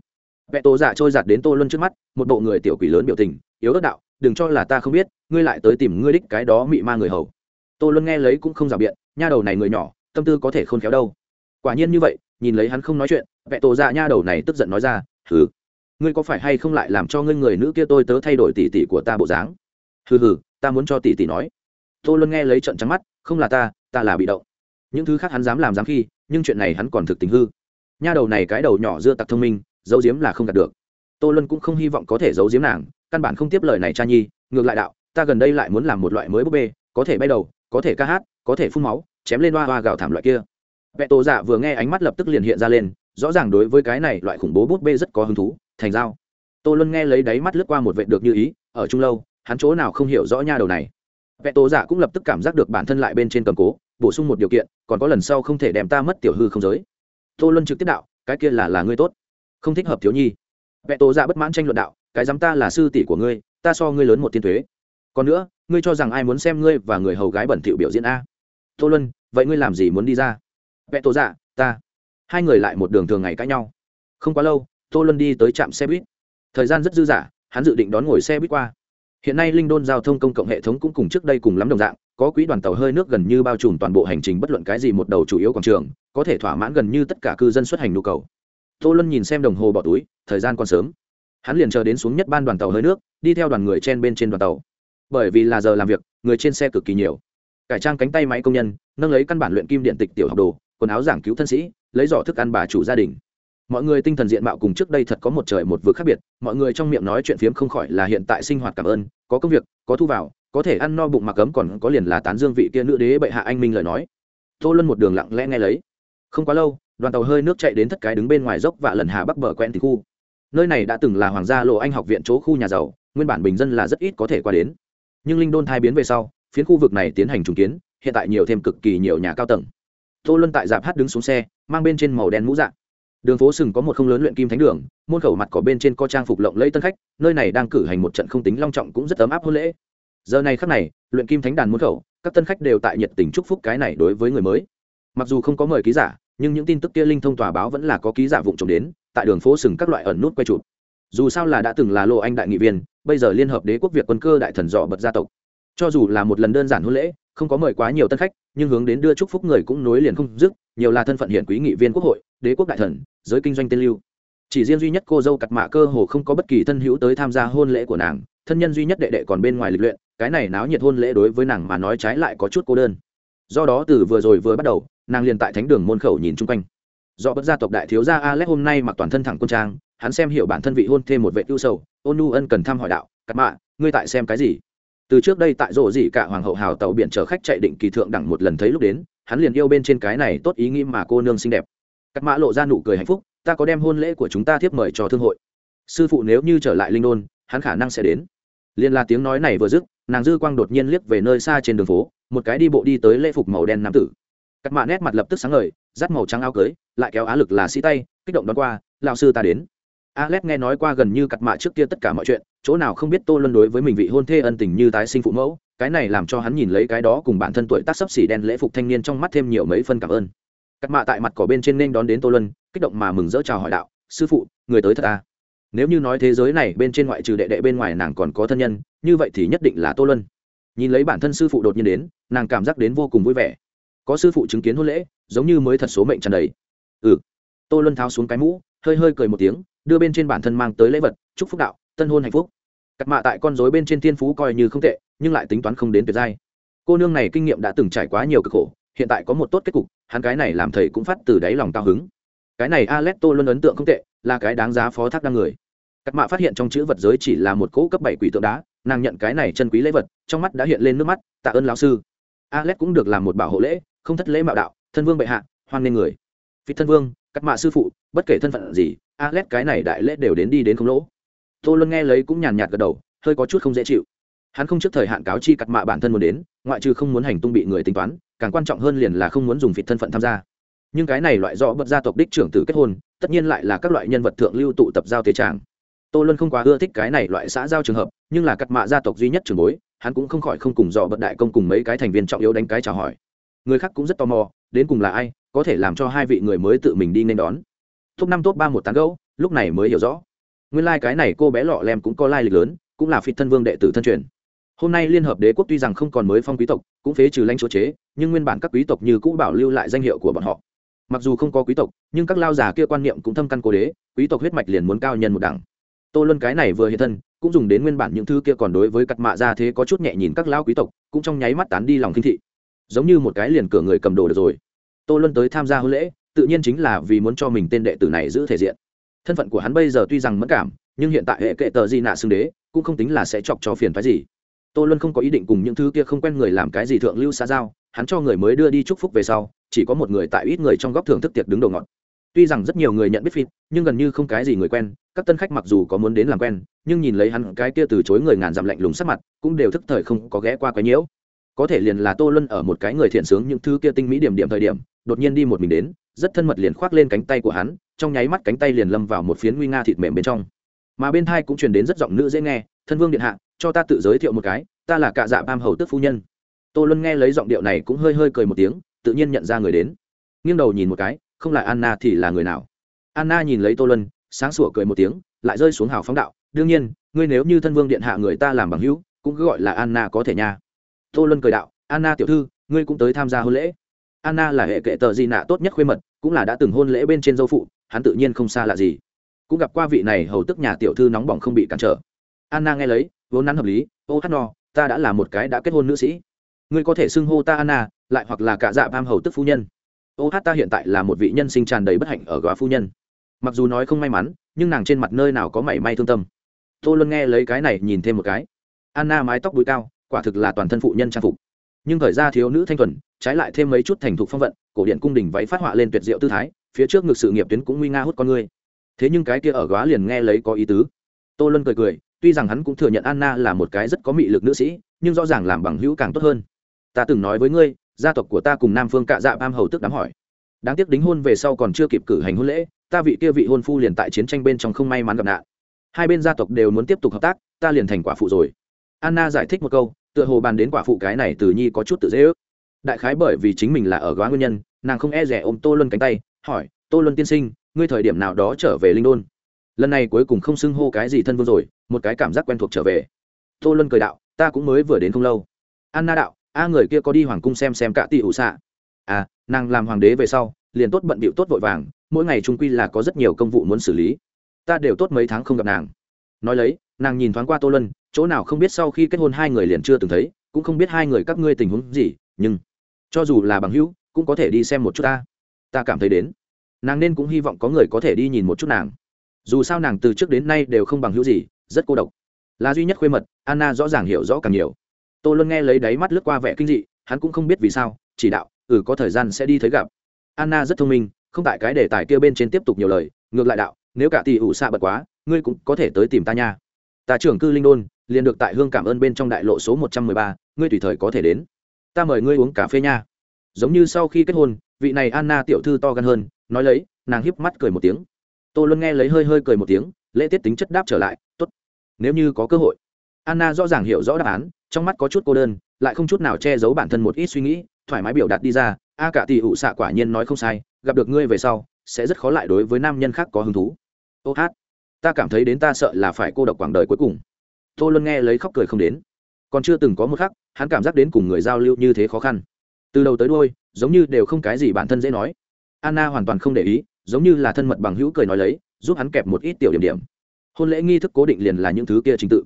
vẹ tô giả trôi giạt đến tô luân trước mắt, một bộ người tiểu quỷ lớn biểu tình, yếu ớt đạo, đừng cho là ta không biết, ngươi lại tới tìm ngươi đích cái đó mị ma người hầu. Tô luân nghe lấy cũng không rào biện, nha đầu này người nhỏ, tâm tư có thể khôn khéo đâu. Quả nhiên như vậy, nhìn lấy hắn không nói chuyện vẹn tổ giả nha đầu này tức giận nói ra thứ ngươi có phải hay không lại làm cho ngươi người nữ kia tôi tớ thay đổi tỉ tỉ của ta bộ dáng? Hừ hừ, ta muốn cho tỉ tỉ nói. Tô luân nghe lấy trận trắng mắt, không là ta ta là bị động. Những thứ khác hắn dám làm dám khi, nhưng chuyện này hắn còn thực tình hư. Nha đầu này cái đầu nhỏ dưa tặc thông minh, giấu giếm là không đạt được. Tô luân cũng không hy vọng có thể giấu giếm nàng, căn bản không tiếp lời này cha nhi, ngược lại đạo, ta gần đây lại muốn làm một loại mới búp bê, có thể bay đầu, có thể ca hát, có thể phun máu, chém lên hoa hoa gào thảm loại kia. Vẹ tổ dạ vừa nghe ánh mắt lập tức liền hiện ra lên, rõ ràng đối với cái này loại khủng bố búp bê rất có hứng thú thành giao, tô luân nghe lấy đáy mắt lướt qua một vệ được như ý ở trung lâu hắn chỗ nào không hiểu rõ nha đầu này. Vẹ tố dạ cũng lập tức cảm giác được bản thân lại bên trên cầm cố bổ sung một điều kiện còn có lần sau không thể đem ta mất tiểu hư không giới. Tô luân trực tiếp đạo cái kia là là ngươi tốt. Không thích hợp thiếu nhi. Vẹ tố dạ bất mãn tranh luận đạo cái dám ta là sư tỷ của ngươi ta so ngươi lớn một tiên thuế. Còn nữa ngươi cho rằng ai muốn xem ngươi và người hầu gái bẩn thỉu biểu diễn a? Tô luân vậy ngươi làm gì muốn đi ra? Vẽ tố dạ ta. Hai người lại một đường thường ngày cãi nhau. Không quá lâu tô luân đi tới trạm xe buýt. Thời gian rất dư dả, hắn dự định đón ngồi xe buýt qua. Hiện nay linh đôn giao thông công cộng hệ thống cũng cùng trước đây cùng lắm đồng dạng, có quỹ đoàn tàu hơi nước gần như bao trùm toàn bộ hành trình bất luận cái gì một đầu chủ yếu quảng trường, có thể thỏa mãn gần như tất cả cư dân xuất hành nhu cầu. Tô luân nhìn xem đồng hồ bỏ túi, thời gian còn sớm. Hắn liền chờ đến xuống nhất ban đoàn tàu hơi nước, đi theo đoàn người trên bên trên đoàn tàu. Bởi vì là giờ làm việc, người trên xe cực kỳ nhiều. Cải trang cánh tay máy công nhân, nâng lấy căn bản luyện kim điện tịch tiểu học đồ, quần áo giảng cứu thân sĩ, lấy giỏ thức ăn bà chủ gia đình mọi người tinh thần diện mạo cùng trước đây thật có một trời một vực khác biệt, mọi người trong miệng nói chuyện phiếm không khỏi là hiện tại sinh hoạt cảm ơn, có công việc, có thu vào, có thể ăn no bụng mặc cấm còn có liền là tán dương vị kia nữ đế bệ hạ anh minh lời nói. Tô luân một đường lặng lẽ nghe lấy. Không quá lâu, đoàn tàu hơi nước chạy đến thất cái đứng bên ngoài dốc và lần hà bắc bờ quen thì khu. Nơi này đã từng là hoàng gia lộ anh học viện chỗ khu nhà giàu, nguyên bản bình dân là rất ít có thể qua đến. Nhưng linh đôn thai biến về sau, phiến khu vực này tiến hành trùng kiến, hiện tại nhiều thêm cực kỳ nhiều nhà cao tầng. Tô luân tại dạp hát đứng xuống xe, mang bên trên màu đen mũ dạng đường phố sừng có một không lớn luyện kim thánh đường, môn khẩu mặt có bên trên có trang phục lộng lẫy tân khách, nơi này đang cử hành một trận không tính long trọng cũng rất ấm áp hôn lễ. Giờ này khắc này, luyện kim thánh đàn môn khẩu, các tân khách đều tại nhiệt tình chúc phúc cái này đối với người mới. Mặc dù không có mời ký giả, nhưng những tin tức kia linh thông tòa báo vẫn là có ký giả vụng trộm đến, tại đường phố sừng các loại ẩn nút quay chụp. Dù sao là đã từng là lộ anh đại nghị viên, bây giờ liên hợp đế quốc việt quân cơ đại thần dọ bật gia tộc. Cho dù là một lần đơn giản hôn lễ, không có mời quá nhiều tân khách, nhưng hướng đến đưa chúc phúc người cũng nối liền không dứt, nhiều là thân phận hiện quý nghị viên quốc hội đế quốc đại thần, giới kinh doanh tên lưu. Chỉ riêng duy nhất cô dâu cặt mạ cơ hồ không có bất kỳ thân hữu tới tham gia hôn lễ của nàng, thân nhân duy nhất đệ đệ còn bên ngoài lịch luyện, cái này náo nhiệt hôn lễ đối với nàng mà nói trái lại có chút cô đơn. Do đó từ vừa rồi vừa bắt đầu, nàng liền tại thánh đường môn khẩu nhìn chung quanh. Do bất gia tộc đại thiếu gia alex hôm nay mặc toàn thân thẳng quân trang, hắn xem hiểu bản thân vị hôn thêm một vệ ưu sầu, ôn nu ân cần thăm hỏi đạo, cặt mạ, ngươi tại xem cái gì? Từ trước đây tại rộ gì cả hoàng hậu hào tàu biển chở khách chạy định kỳ thượng đẳng một lần thấy lúc đến, hắn liền yêu bên trên cái này tốt ý nghĩ mà cô nương xinh đẹp cắt mã lộ ra nụ cười hạnh phúc, ta có đem hôn lễ của chúng ta tiếp mời cho thương hội. Sư phụ nếu như trở lại linh đôn, hắn khả năng sẽ đến. Liên la tiếng nói này vừa dứt, nàng dư quang đột nhiên liếc về nơi xa trên đường phố, một cái đi bộ đi tới lễ phục màu đen nam tử. Cắt mạ nét mặt lập tức sáng ngời, dắt màu trắng áo cưới, lại kéo á lực là sĩ tay, kích động đón qua, lão sư ta đến. Alex nghe nói qua gần như cắt mạ trước kia tất cả mọi chuyện, chỗ nào không biết tô luân đối với mình vị hôn thê ân tình như tái sinh phụ mẫu, cái này làm cho hắn nhìn lấy cái đó cùng bản thân tuổi tác sấp xỉ đen lễ phục thanh niên trong mắt thêm nhiều mấy phân cảm ơn cắt mạ tại mặt cỏ bên trên nên đón đến tô luân, kích động mà mừng rỡ chào hỏi đạo, sư phụ, người tới thật ta nếu như nói thế giới này bên trên ngoại trừ đệ đệ bên ngoài nàng còn có thân nhân, như vậy thì nhất định là tô luân. Nhìn lấy bản thân sư phụ đột nhiên đến, nàng cảm giác đến vô cùng vui vẻ. Có sư phụ chứng kiến hôn lễ, giống như mới thật số mệnh tràn đầy. Ừ. Tô luân tháo xuống cái mũ, hơi hơi cười một tiếng, đưa bên trên bản thân mang tới lễ vật, chúc phúc đạo, tân hôn hạnh phúc. Cắt mạ tại con dối bên trên thiên phú coi như không tệ, nhưng lại tính toán không đến tuyệt giai. Cô nương này kinh nghiệm đã từng trải quá nhiều cực khổ hiện tại có một tốt kết cục, hắn cái này làm thầy cũng phát từ đáy lòng cao hứng. Cái này Aletto luôn ấn tượng không tệ, là cái đáng giá phó thác đăng người. Cắt mạ phát hiện trong chữ vật giới chỉ là một cỗ cấp bảy quỷ tượng đá, nàng nhận cái này chân quý lễ vật, trong mắt đã hiện lên nước mắt, tạ ơn lão sư. Alet cũng được làm một bảo hộ lễ, không thất lễ mạo đạo, thân vương bệ hạ, hoan nghênh người. Phi thân vương, cắt mạ sư phụ, bất kể thân phận gì Alet cái này đại lễ đều đến đi đến không lỗ. Tô luân nghe lấy cũng nhàn nhạt gật đầu, hơi có chút không dễ chịu. Hắn không trước thời hạn cáo chi cắt mạ bản thân muốn đến, ngoại trừ không muốn hành tung bị người tính toán càng quan trọng hơn liền là không muốn dùng vị thân phận tham gia. Nhưng cái này loại rõ bất gia tộc đích trưởng tử kết hôn, tất nhiên lại là các loại nhân vật thượng lưu tụ tập giao tế tràng tô luân không quá ưa thích cái này loại xã giao trường hợp, nhưng là cắt mạ gia tộc duy nhất trường bối, hắn cũng không khỏi không cùng dò bật đại công cùng mấy cái thành viên trọng yếu đánh cái chào hỏi. Người khác cũng rất tò mò, đến cùng là ai, có thể làm cho hai vị người mới tự mình đi nên đón. Top năm, top ba một tán gấu lúc này mới hiểu rõ. Nguyên lai cái này cô bé lọ lem cũng có lai lịch lớn, cũng là phi thân vương đệ tử thân truyền hôm nay liên hợp đế quốc tuy rằng không còn mới phong quý tộc, cũng phế trừ lãnh chúa chế, nhưng nguyên bản các quý tộc như cũ bảo lưu lại danh hiệu của bọn họ. Mặc dù không có quý tộc, nhưng các lao già kia quan niệm cũng thâm căn cố đế, quý tộc huyết mạch liền muốn cao nhân một đẳng. Tô luân cái này vừa hiện thân, cũng dùng đến nguyên bản những thứ kia còn đối với cặt mạ ra thế có chút nhẹ nhìn các lao quý tộc, cũng trong nháy mắt tán đi lòng kinh thị. Giống như một cái liền cửa người cầm đồ được rồi. Tô luân tới tham gia hôn lễ, tự nhiên chính là vì muốn cho mình tên đệ tử này giữ thể diện. Thân phận của hắn bây giờ tuy rằng mất cảm, nhưng hiện tại hệ kệ tờ di nạ xưng đế, cũng không tính là sẽ chọc cho phiền phái gì tô luân không có ý định cùng những thứ kia không quen người làm cái gì thượng lưu xa giao, hắn cho người mới đưa đi chúc phúc về sau, chỉ có một người tại ít người trong góc thưởng thức tiệc đứng đầu ngọn tuy rằng rất nhiều người nhận biết phim, nhưng gần như không cái gì người quen, các tân khách mặc dù có muốn đến làm quen, nhưng nhìn lấy hắn cái kia từ chối người ngàn dặm lạnh lùng sắc mặt, cũng đều thức thời không có ghé qua quái nhiễu. Có thể liền là tô luân ở một cái người thiện sướng những thứ kia tinh mỹ điểm điểm thời điểm, đột nhiên đi một mình đến, rất thân mật liền khoác lên cánh tay của hắn, trong nháy mắt cánh tay liền lâm vào một phiến nguy nga thịt mềm bên trong. Mà bên thai cũng truyền đến rất giọng nữ dễ nghe, thân vương điện hạ cho ta tự giới thiệu một cái, ta là cạ dạ bam hầu tước phu nhân. Tô luân nghe lấy giọng điệu này cũng hơi hơi cười một tiếng, tự nhiên nhận ra người đến. Nghiêng đầu nhìn một cái, không là anna thì là người nào? Anna nhìn lấy tô luân, sáng sủa cười một tiếng, lại rơi xuống hào phóng đạo, đương nhiên, ngươi nếu như thân vương điện hạ người ta làm bằng hữu, cũng cứ gọi là anna có thể nha. Tô luân cười đạo, anna tiểu thư, ngươi cũng tới tham gia hôn lễ. Anna là hệ kệ tờ di nạ tốt nhất khuê mật, cũng là đã từng hôn lễ bên trên dâu phụ, hắn tự nhiên không xa lạ gì. Cũng gặp qua vị này hầu tức nhà tiểu thư nóng bỏng không bị cản trở. Anna nghe lấy vốn nắn hợp lý, ô hát no, ta đã là một cái đã kết hôn nữ sĩ. Ngươi có thể xưng hô ta anna, lại hoặc là cả dạ pam hầu tức phu nhân. Ô hát ta hiện tại là một vị nhân sinh tràn đầy bất hạnh ở góa phu nhân. Mặc dù nói không may mắn, nhưng nàng trên mặt nơi nào có mảy may thương tâm. Tôi luôn nghe lấy cái này nhìn thêm một cái. Anna mái tóc bụi cao, quả thực là toàn thân phụ nhân trang phục. Nhưng thời ra thiếu nữ thanh thuần, trái lại thêm mấy chút thành thục phong vận, cổ điện cung đình váy phát họa lên tuyệt diệu tư thái, phía trước ngực sự nghiệp tuyến cũng nguy nga hút con ngươi thế nhưng cái kia ở góa liền nghe lấy có ý tứ. Tô luân cười cười tuy rằng hắn cũng thừa nhận anna là một cái rất có mị lực nữ sĩ, nhưng rõ ràng làm bằng hữu càng tốt hơn. Ta từng nói với ngươi, gia tộc của ta cùng nam phương cạ dạ Am hầu tức đám hỏi. Đáng tiếc đính hôn về sau còn chưa kịp cử hành hôn lễ, ta vị kia vị hôn phu liền tại chiến tranh bên trong không may mắn gặp nạn. Hai bên gia tộc đều muốn tiếp tục hợp tác, ta liền thành quả phụ rồi. Anna giải thích một câu, tựa hồ bàn đến quả phụ cái này từ nhi có chút tự dễ ước. Đại khái bởi vì chính mình là ở góa nguyên nhân, nàng không e rẻ ôm tô luân cánh tay, hỏi, tô luân tiên sinh, ngươi thời điểm nào đó trở về linh đôn? Lần này cuối cùng không xưng hô cái gì thân vương rồi một cái cảm giác quen thuộc trở về. Tô luân cười đạo, ta cũng mới vừa đến không lâu. Anna đạo, a người kia có đi hoàng cung xem xem cả tỷ ủ xạ. À nàng làm hoàng đế về sau, liền tốt bận bịu tốt vội vàng, mỗi ngày trung quy là có rất nhiều công vụ muốn xử lý. Ta đều tốt mấy tháng không gặp nàng. Nói lấy, nàng nhìn thoáng qua tô lân chỗ nào không biết sau khi kết hôn hai người liền chưa từng thấy, cũng không biết hai người các ngươi tình huống gì, nhưng cho dù là bằng hữu, cũng có thể đi xem một chút ta. Ta cảm thấy đến, nàng nên cũng hy vọng có người có thể đi nhìn một chút nàng. Dù sao nàng từ trước đến nay đều không bằng hữu gì rất cô độc. Là duy nhất khuê mật, anna rõ ràng hiểu rõ càng nhiều. Tô luôn nghe lấy đáy mắt lướt qua vẻ kinh dị, hắn cũng không biết vì sao, chỉ đạo ừ có thời gian sẽ đi thấy gặp. Anna rất thông minh, không tại cái đề tài kia bên trên tiếp tục nhiều lời, ngược lại đạo, nếu cả tỷ ủ xạ bật quá, ngươi cũng có thể tới tìm ta nha. Ta trưởng cư linh đôn, liền được tại hương cảm ơn bên trong đại lộ số một trăm mười ba, ngươi tùy thời có thể đến. Ta mời ngươi uống cà phê nha. Giống như sau khi kết hôn, vị này anna tiểu thư to gan hơn, nói lấy, nàng híp mắt cười một tiếng. Tô luôn nghe lấy hơi hơi cười một tiếng, lễ tiết tính chất đáp trở lại t ố t nếu như có cơ hội. Anna rõ ràng hiểu rõ đáp án, trong mắt có chút cô đơn, lại không chút nào che giấu bản thân một ít suy nghĩ, thoải mái biểu đạt đi ra, a cả tỷ ụ xạ quả nhiên nói không sai, gặp được ngươi về sau, sẽ rất khó lại đối với nam nhân khác có hứng thú. Ô hát, ta cảm thấy đến ta sợ là phải cô độc quảng đời cuối cùng. Tô luân nghe lấy khóc cười không đến. Còn chưa từng có một khắc, hắn cảm giác đến cùng người giao lưu như thế khó khăn. Từ đầu tới đôi giống như đều không cái gì bản thân dễ nói. Anna hoàn toàn không để ý, giống như là thân mật bằng hữu cười nói lấy, giúp hắn kẹp một ít tiểu điểm điểm hôn lễ nghi thức cố định liền là những thứ kia trình tự.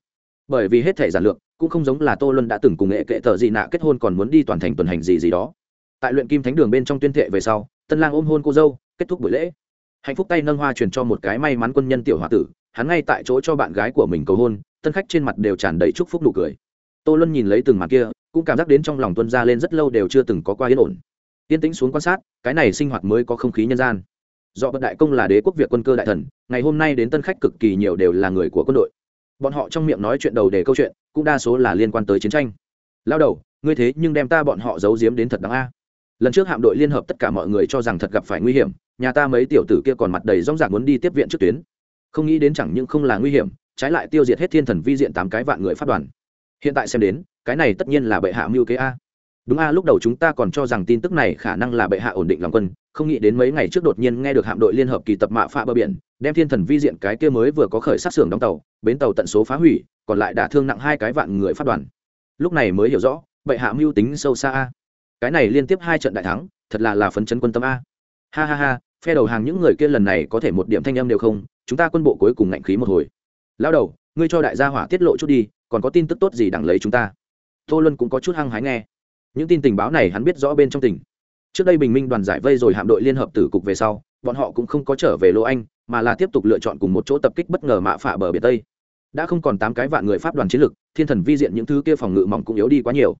Bởi vì hết thể giản lược, cũng không giống là tô luân đã từng cùng nghệ kệ thợ gì nạ kết hôn còn muốn đi toàn thành tuần hành gì gì đó. Tại luyện kim thánh đường bên trong tuyên thệ về sau, tân lang ôm hôn cô dâu, kết thúc buổi lễ. Hạnh phúc tay nâng hoa truyền cho một cái may mắn quân nhân tiểu h tử, hắn ngay tại chỗ cho bạn gái của mình cầu hôn, tân khách trên mặt đều tràn đầy chúc phúc nụ cười. Tô luân nhìn lấy từng mặt kia, cũng cảm giác đến trong lòng tuân ra lên rất lâu đều chưa từng có qua yên ổn. Yên tĩnh xuống quan sát, cái này sinh hoạt mới có không khí nhân gian do bậc đại công là đế quốc việt quân cơ đại thần, ngày hôm nay đến tân khách cực kỳ nhiều đều là người của quân đội. Bọn họ trong miệng nói chuyện đầu để câu chuyện, cũng đa số là liên quan tới chiến tranh. Lao đầu, ngươi thế nhưng đem ta bọn họ giấu giếm đến thật đáng a. Lần trước hạm đội liên hợp tất cả mọi người cho rằng thật gặp phải nguy hiểm, nhà ta mấy tiểu tử kia còn mặt đầy rong rạc muốn đi tiếp viện trước tuyến. Không nghĩ đến chẳng những không là nguy hiểm, trái lại tiêu diệt hết thiên thần vi diện tám cái vạn người phát đoàn. Hiện tại xem đến, cái này tất nhiên là bệ hạ mưu kế a. Đúng a, lúc đầu chúng ta còn cho rằng tin tức này khả năng là bệ hạ ổn định lòng quân không nghĩ đến mấy ngày trước đột nhiên nghe được hạm đội liên hợp kỳ tập mạ phạ bờ biển, đem thiên thần vi diện cái kia mới vừa có khởi sát xưởng đóng tàu, bến tàu tận số phá hủy, còn lại đả thương nặng hai cái vạn người phát đoàn. Lúc này mới hiểu rõ, bệ hạ mưu tính sâu xa a. Cái này liên tiếp hai trận đại thắng, thật là là phấn chấn quân tâm a. Ha ha ha, phe đầu hàng những người kia lần này có thể một điểm thanh âm đều không, chúng ta quân bộ cuối cùng ngạnh khí một hồi. Lao đầu, ngươi cho đại gia hỏa tiết lộ chút đi, còn có tin tức tốt gì đặng lấy chúng ta? Tô luân cũng có chút hăng hái nghe. Những tin tình báo này hắn biết rõ bên trong tỉnh trước đây bình minh đoàn giải vây rồi hạm đội liên hợp tử cục về sau, bọn họ cũng không có trở về lô anh, mà là tiếp tục lựa chọn cùng một chỗ tập kích bất ngờ mạ phả bờ biển tây. Đã không còn tám cái vạn người pháp đoàn chiến lực thiên thần vi diện những thứ kia phòng ngự mỏng cũng yếu đi quá nhiều.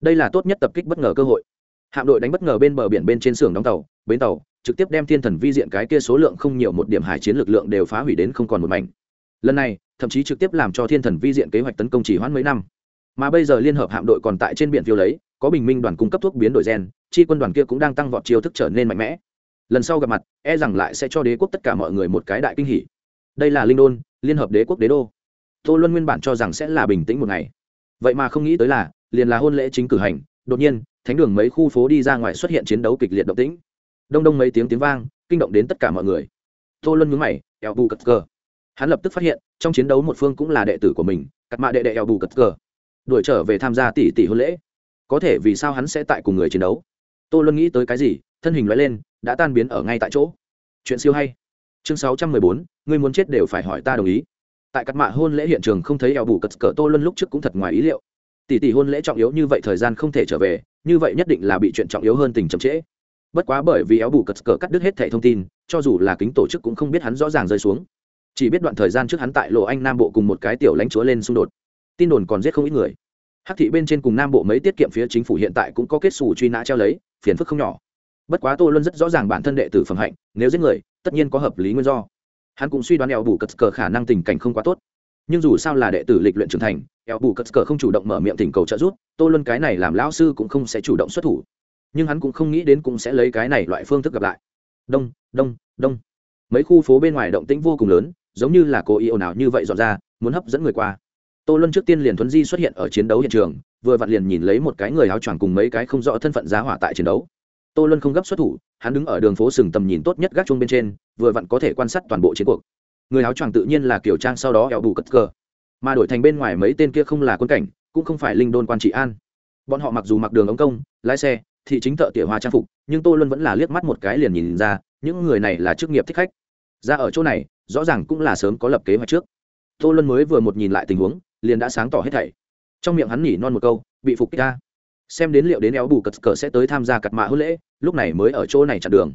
Đây là tốt nhất tập kích bất ngờ cơ hội. Hạm đội đánh bất ngờ bên bờ biển bên trên xưởng đóng tàu, bến tàu, trực tiếp đem thiên thần vi diện cái kia số lượng không nhiều một điểm hải chiến lực lượng đều phá hủy đến không còn một mảnh. Lần này, thậm chí trực tiếp làm cho thiên thần vi diện kế hoạch tấn công chỉ hoãn mấy năm. Mà bây giờ liên hợp hạm đội còn tại trên biển phiêu lấy có bình minh đoàn cung cấp thuốc biến đổi gen, chi quân đoàn kia cũng đang tăng vọt chiêu thức trở nên mạnh mẽ. Lần sau gặp mặt e rằng lại sẽ cho đế quốc tất cả mọi người một cái đại kinh hỉ. Đây là linh đôn, liên hợp đế quốc đế đô. Tô luân nguyên bản cho rằng sẽ là bình tĩnh một ngày. Vậy mà không nghĩ tới là, liền là hôn lễ chính cử hành, đột nhiên, thánh đường mấy khu phố đi ra ngoài xuất hiện chiến đấu kịch liệt động tĩnh. Đông đông mấy tiếng tiếng vang, kinh động đến tất cả mọi người. Tô luân nhướng mày, eo bù cất cờ. Hắn lập tức phát hiện, trong chiến đấu một phương cũng là đệ tử của mình, cắt mạ đệ đệ eo bù cất cờ. Đuổi trở về tham gia tỷ tỷ hôn lễ có thể vì sao hắn sẽ tại cùng người chiến đấu? Tôi luôn nghĩ tới cái gì, thân hình loại lên, đã tan biến ở ngay tại chỗ. Chuyện siêu hay. Chương sáu trăm mười bốn người muốn chết đều phải hỏi ta đồng ý. Tại cắt mạ hôn lễ hiện trường không thấy eo bù cất cỡ tô luân lúc trước cũng thật ngoài ý liệu. Tỷ tỷ hôn lễ trọng yếu như vậy thời gian không thể trở về, như vậy nhất định là bị chuyện trọng yếu hơn tình chậm trễ. Bất quá bởi vì éo bù cất cỡ cắt đứt hết thẻ thông tin, cho dù là kính tổ chức cũng không biết hắn rõ ràng rơi xuống. Chỉ biết đoạn thời gian trước hắn tại lộ anh nam bộ cùng một cái tiểu lãnh chúa lên xung đột. Tin đồn còn giết không ít người hắc thị bên trên cùng nam bộ mấy tiết kiệm phía chính phủ hiện tại cũng có kết xù truy nã treo lấy, phiền phức không nhỏ. Bất quá tô luân rất rõ ràng bản thân đệ tử phẩm hạnh, nếu giết người, tất nhiên có hợp lý nguyên do. Hắn cũng suy đoán eo bù cất cờ khả năng tình cảnh không quá tốt. Nhưng dù sao là đệ tử lịch luyện trưởng thành, eo bù cất cờ không chủ động mở miệng thỉnh cầu trợ giúp, tô luân cái này làm lão sư cũng không sẽ chủ động xuất thủ. Nhưng hắn cũng không nghĩ đến cũng sẽ lấy cái này loại phương thức gặp lại. Đông đông đông. Mấy khu phố bên ngoài động tĩnh vô cùng lớn, giống như là cố ý ồn ào như vậy dọn ra, muốn hấp dẫn người qua tô luân trước tiên liền thuấn di xuất hiện ở chiến đấu hiện trường, vừa vặn liền nhìn lấy một cái người áo choàng cùng mấy cái không rõ thân phận giá hỏa tại chiến đấu. Tô luân không gấp xuất thủ, hắn đứng ở đường phố sừng tầm nhìn tốt nhất gác chuông bên trên, vừa vặn có thể quan sát toàn bộ chiến cuộc. Người áo choàng tự nhiên là kiểu trang sau đó eo bù cất cờ. Mà đổi thành bên ngoài mấy tên kia không là quân cảnh, cũng không phải linh đôn quan trị an. Bọn họ mặc dù mặc đường ống công, lái xe, thị chính thợ tỉa hoa trang phục, nhưng tô luân vẫn là liếc mắt một cái liền nhìn ra, những người này là chức nghiệp thích khách. Ra ở chỗ này, rõ ràng cũng là sớm có lập kế hoạch trước tô luân mới vừa một nhìn lại tình huống, liền đã sáng tỏ hết thảy. Trong miệng hắn nhỉ non một câu, bị phục kích ra. Xem đến liệu đến éo bù cật cờ sẽ tới tham gia cặt mạ hôn lễ, lúc này mới ở chỗ này chặn đường.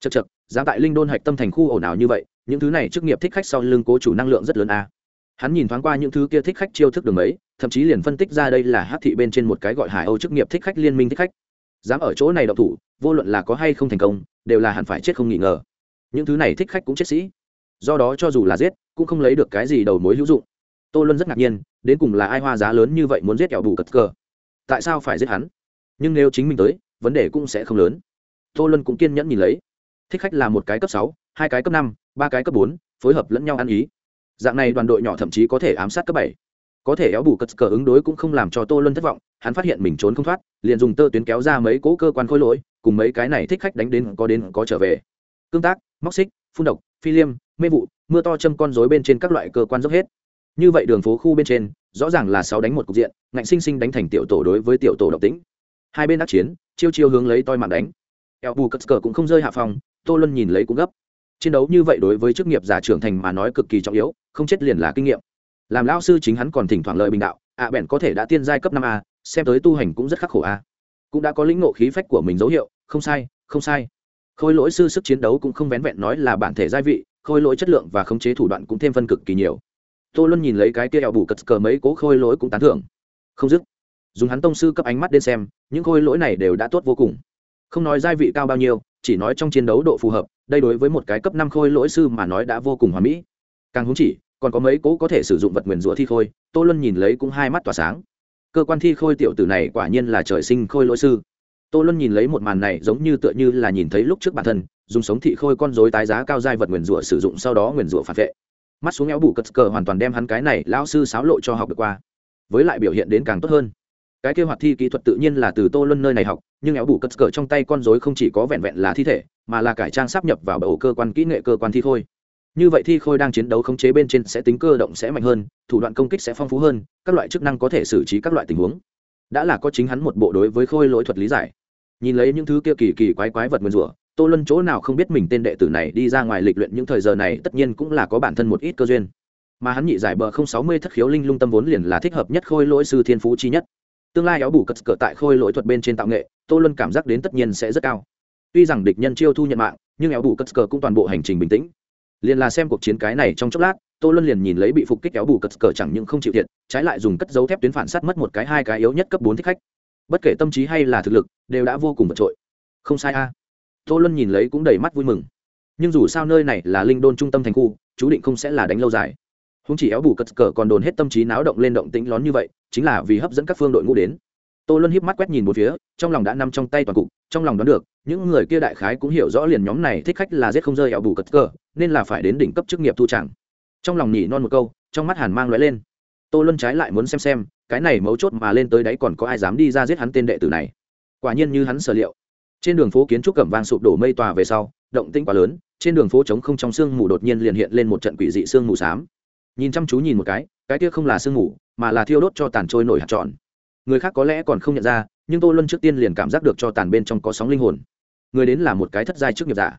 Chật chật giá tại linh đôn hạch tâm thành khu ồn ào như vậy, những thứ này chức nghiệp thích khách sau lưng cố chủ năng lượng rất lớn a. Hắn nhìn thoáng qua những thứ kia thích khách chiêu thức đường ấy thậm chí liền phân tích ra đây là hát thị bên trên một cái gọi hải âu chức nghiệp thích khách liên minh thích khách. Dám ở chỗ này đậu thủ, vô luận là có hay không thành công, đều là hẳn phải chết không nghi ngờ. Những thứ này thích khách cũng chết sĩ. Do đó cho dù là giết cũng không lấy được cái gì đầu mối hữu dụng. Tô luân rất ngạc nhiên, đến cùng là ai hoa giá lớn như vậy muốn giết kẹo bù cật cờ? Tại sao phải giết hắn? Nhưng nếu chính mình tới, vấn đề cũng sẽ không lớn. Tô luân cũng kiên nhẫn nhìn lấy. Thích khách là một cái cấp sáu, hai cái cấp năm, ba cái cấp bốn, phối hợp lẫn nhau ăn ý. Dạng này đoàn đội nhỏ thậm chí có thể ám sát cấp bảy. Có thể éo bù cất cờ ứng đối cũng không làm cho tô luân thất vọng, hắn phát hiện mình trốn không thoát, liền dùng tơ tuyến kéo ra mấy cỗ cơ quan khôi lỗi, cùng mấy cái này thích khách đánh đến có đến có trở về. Cương tác, móc xích, phun độc, phi liêm, mê vụ mưa to châm con rối bên trên các loại cơ quan dốc hết. Như vậy đường phố khu bên trên, rõ ràng là sáu đánh một cục diện, ngạnh sinh sinh đánh thành tiểu tổ đối với tiểu tổ độc tính hai bên đắc chiến, chiêu chiêu hướng lấy toi mạng đánh. Eo bù cất cờ cũng không rơi hạ phòng, tô luân nhìn lấy cũng gấp. Chiến đấu như vậy đối với chức nghiệp giả trưởng thành mà nói cực kỳ trọng yếu, không chết liền là kinh nghiệm. Làm lão sư chính hắn còn thỉnh thoảng lợi bình đạo ạ à bèn có thể đã tiên giai cấp năm a, xem tới tu hành cũng rất khắc khổ a. Cũng đã có lĩnh ngộ khí phách của mình dấu hiệu, không sai không sai. Khôi lỗi sư sức chiến đấu cũng không vén vẹn nói là bản thể gia vị khôi lỗi chất lượng và khống chế thủ đoạn cũng thêm phân cực kỳ nhiều. Tô luân nhìn lấy cái kia eo bù cất cờ mấy cố khôi lỗi cũng tán thưởng. Không dứt. Dùng hắn tông sư cấp ánh mắt đến xem, những khôi lỗi này đều đã tốt vô cùng. Không nói gia vị cao bao nhiêu, chỉ nói trong chiến đấu độ phù hợp, đây đối với một cái cấp năm khôi lỗi sư mà nói đã vô cùng hoàn mỹ. Càng húng chỉ, còn có mấy cố có thể sử dụng vật nguyền rủa thi khôi, tô luân nhìn lấy cũng hai mắt tỏa sáng. Cơ quan thi khôi tiểu tử này quả nhiên là trời sinh khôi lỗi sư. Tô luân nhìn lấy một màn này giống như tựa như là nhìn thấy lúc trước bản thân dùng sống thị khôi con dối tái giá cao giai vật nguyền rủa sử dụng sau đó nguyền rủa phản vệ. Mắt xuống éo bù cất cờ hoàn toàn đem hắn cái này lão sư sáo lộ cho học được qua. Với lại biểu hiện đến càng tốt hơn. Cái kế hoạch thi kỹ thuật tự nhiên là từ tô luân nơi này học, nhưng éo bù cất cờ trong tay con dối không chỉ có vẹn vẹn là thi thể, mà là cải trang sắp nhập vào bộ cơ quan kỹ nghệ cơ quan thi khôi. Như vậy thi khôi đang chiến đấu khống chế bên trên sẽ tính cơ động sẽ mạnh hơn, thủ đoạn công kích sẽ phong phú hơn, các loại chức năng có thể xử trí các loại tình huống. Đã là có chính hắn một bộ đối với khôi lỗi thuật lý giải. Nhìn lấy những thứ kia kỳ kỳ quái quái vật nguyên rủa tô luân chỗ nào không biết mình tên đệ tử này đi ra ngoài lịch luyện những thời giờ này, tất nhiên cũng là có bản thân một ít cơ duyên. Mà hắn nhị giải bờ không sáu mươi thất khiếu linh lung tâm vốn liền là thích hợp nhất khôi lỗi sư thiên phú chi nhất. Tương lai éo bù cất cỡ tại khôi lỗi thuật bên trên tạo nghệ, tô luân cảm giác đến tất nhiên sẽ rất cao. Tuy rằng địch nhân chiêu thu nhận mạng, nhưng éo bù cất cỡ cũng toàn bộ hành trình bình tĩnh. Liền là xem cuộc chiến cái này trong chốc lát, tô luân liền nhìn lấy bị phục kích éo bù cất cờ chẳng những không chịu thiệt, trái lại dùng cất dấu thép tuyến phản sát mất một cái, hai cái yếu nhất cấp bốn thích khách. Bất kể tâm trí hay là thực lực, đều đã vô cùng vượt trội. Không sai a tô luân nhìn lấy cũng đầy mắt vui mừng. Nhưng dù sao nơi này là linh đôn trung tâm thành khu, chú định không sẽ là đánh lâu dài. Không chỉ éo bù cất cờ còn đồn hết tâm trí náo động lên động tĩnh lón như vậy, chính là vì hấp dẫn các phương đội ngũ đến. Tô luân híp mắt quét nhìn một phía, trong lòng đã nằm trong tay toàn cục, trong lòng đoán được, những người kia đại khái cũng hiểu rõ liền nhóm này thích khách là giết không rơi éo bù cất cờ, nên là phải đến đỉnh cấp chức nghiệp thu chẳng. Trong lòng nhỉ non một câu, trong mắt hàn mang lóe lên. Tô luân trái lại muốn xem xem, cái này mấu chốt mà lên tới đấy còn có ai dám đi ra giết hắn tên đệ tử này. Quả nhiên như hắn sở liệu trên đường phố kiến trúc cẩm vang sụp đổ mây tòa về sau, động tĩnh quá lớn, trên đường phố trống không trong sương mù đột nhiên liền hiện lên một trận quỷ dị sương mù xám. Nhìn chăm chú nhìn một cái cái kia không là sương mù, mà là thiêu đốt cho tàn trôi nổi hạt tròn. Người khác có lẽ còn không nhận ra, nhưng tô luân trước tiên liền cảm giác được cho tàn bên trong có sóng linh hồn. Người đến là một cái thất giai trước nghiệp giả.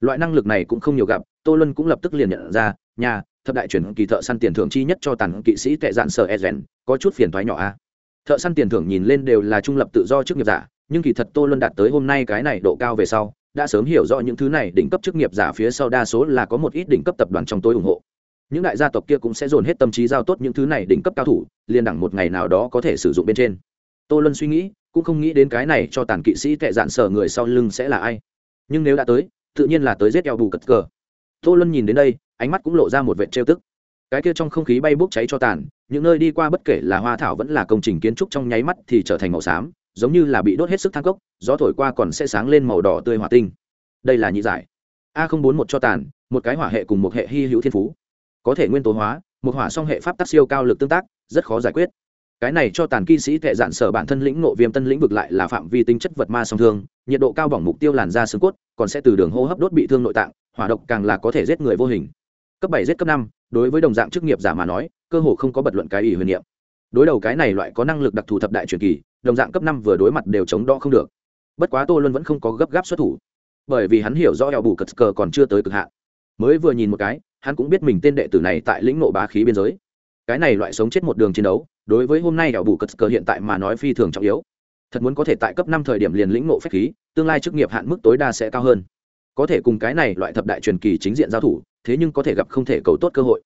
Loại năng lực này cũng không nhiều gặp, tô luân cũng lập tức liền nhận ra, nhà, thập đại chuyển kỳ thợ săn tiền thưởng chi nhất cho tàn kỵ sĩ tệ dạn sở e rèn có chút phiền thoái nhỏ a. Thợ săn tiền thưởng nhìn lên đều là trung lập tự do chức nghiệp giả nhưng kỳ thật tô luân đạt tới hôm nay cái này độ cao về sau, đã sớm hiểu rõ những thứ này đỉnh cấp chức nghiệp giả phía sau đa số là có một ít đỉnh cấp tập đoàn trong tối ủng hộ. Những đại gia tộc kia cũng sẽ dồn hết tâm trí giao tốt những thứ này đỉnh cấp cao thủ, liên đẳng một ngày nào đó có thể sử dụng bên trên. Tô luân suy nghĩ, cũng không nghĩ đến cái này cho tàn kỵ sĩ tệ dạn sở người sau lưng sẽ là ai. Nhưng nếu đã tới, tự nhiên là tới giết eo bù cật cờ. Tô luân nhìn đến đây, ánh mắt cũng lộ ra một vệ trêu tức. Cái kia trong không khí bay bốc cháy cho tàn, những nơi đi qua bất kể là hoa thảo vẫn là công trình kiến trúc trong nháy mắt thì trở thành màu xám giống như là bị đốt hết sức thang cốc, gió thổi qua còn sẽ sáng lên màu đỏ tươi hỏa tinh. Đây là nhị giải. A không bốn một cho tàn, một cái hỏa hệ cùng một hệ hy hữu thiên phú. Có thể nguyên tố hóa, một hỏa song hệ pháp tác siêu cao lực tương tác, rất khó giải quyết. Cái này cho tàn kỵ sĩ tệ dạn sở bản thân lĩnh nộ viêm tân lĩnh vực lại là phạm vi tính chất vật ma song thương, nhiệt độ cao bỏng mục tiêu làn da xương cốt, còn sẽ từ đường hô hấp đốt bị thương nội tạng, hỏa độc càng là có thể giết người vô hình. Cấp bảy giết cấp năm, đối với đồng dạng chức nghiệp giả mà nói, cơ hồ không có bật luận cái ủy huyền niệm. Đối đầu cái này loại có năng lực đặc thù thập đại truyền kỳ đồng dạng cấp năm vừa đối mặt đều chống đỡ không được. Bất quá tô luân vẫn không có gấp gáp xuất thủ, bởi vì hắn hiểu rõ eo bù cật cờ còn chưa tới cực hạn. Mới vừa nhìn một cái, hắn cũng biết mình tên đệ tử này tại lĩnh nộ bá khí biên giới. Cái này loại sống chết một đường chiến đấu, đối với hôm nay eo bù cật cờ hiện tại mà nói phi thường trọng yếu. Thật muốn có thể tại cấp năm thời điểm liền lĩnh nộ phép khí, tương lai chức nghiệp hạn mức tối đa sẽ cao hơn. Có thể cùng cái này loại thập đại truyền kỳ chính diện giao thủ, thế nhưng có thể gặp không thể cầu tốt cơ hội.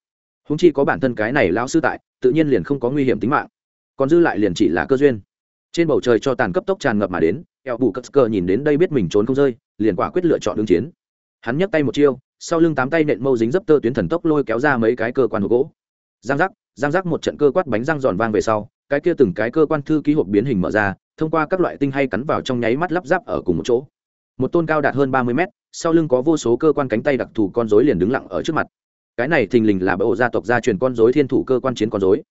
Húng chi có bản thân cái này lão sư tại, tự nhiên liền không có nguy hiểm tính mạng. Còn dư lại liền chỉ là cơ duyên trên bầu trời cho tàn cấp tốc tràn ngập mà đến, eo bù cất cơ nhìn đến đây biết mình trốn không rơi, liền quả quyết lựa chọn ứng chiến. Hắn nhấc tay một chiêu, sau lưng tám tay nện mâu dính dấp tơ tuyến thần tốc lôi kéo ra mấy cái cơ quan hộp gỗ. Giang giác giang giác một trận cơ quát bánh răng giòn vang về sau, cái kia từng cái cơ quan thư ký hộp biến hình mở ra, thông qua các loại tinh hay cắn vào trong nháy mắt lắp ráp ở cùng một chỗ. Một tôn cao đạt hơn ba mươi mét, sau lưng có vô số cơ quan cánh tay đặc thù con dối liền đứng lặng ở trước mặt. Cái này thình lình là bộ gia tộc gia truyền con dối thiên thủ cơ quan chiến con dối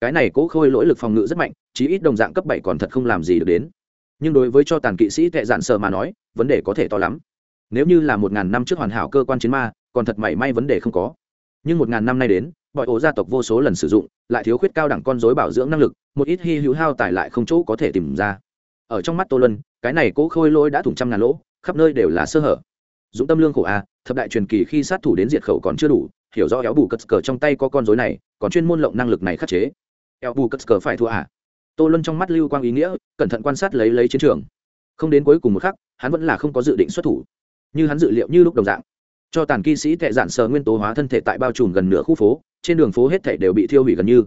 cái này cố khôi lỗi lực phòng ngự rất mạnh, chí ít đồng dạng cấp bảy còn thật không làm gì được đến. Nhưng đối với cho tàn kỵ sĩ tệ dạn sờ mà nói, vấn đề có thể to lắm. Nếu như là một ngàn năm trước hoàn hảo cơ quan chiến ma, còn thật mảy may vấn đề không có. Nhưng một ngàn năm nay đến mọi ổ gia tộc vô số lần sử dụng, lại thiếu khuyết cao đẳng con dối bảo dưỡng năng lực, một ít hy hữu hao tải lại không chỗ có thể tìm ra. Ở trong mắt tô lân cái này cố khôi lỗi đã thủng trăm ngàn lỗ, khắp nơi đều là sơ hở. Dũng tâm lương khổ a, thập đại truyền kỳ khi sát thủ đến diệt khẩu còn chưa đủ, hiểu rõ éo bù cất cờ trong tay có con dối này, còn chuyên môn lộng năng lực này khắc chế eo bù cất cờ phải thua à? Tô luân trong mắt lưu quang ý nghĩa, cẩn thận quan sát lấy lấy chiến trường. Không đến cuối cùng một khắc, hắn vẫn là không có dự định xuất thủ. Như hắn dự liệu như lúc đồng dạng. Cho tàn kỵ sĩ tệ dạn sờ nguyên tố hóa thân thể tại bao trùm gần nửa khu phố, trên đường phố hết thể đều bị thiêu hủy gần như.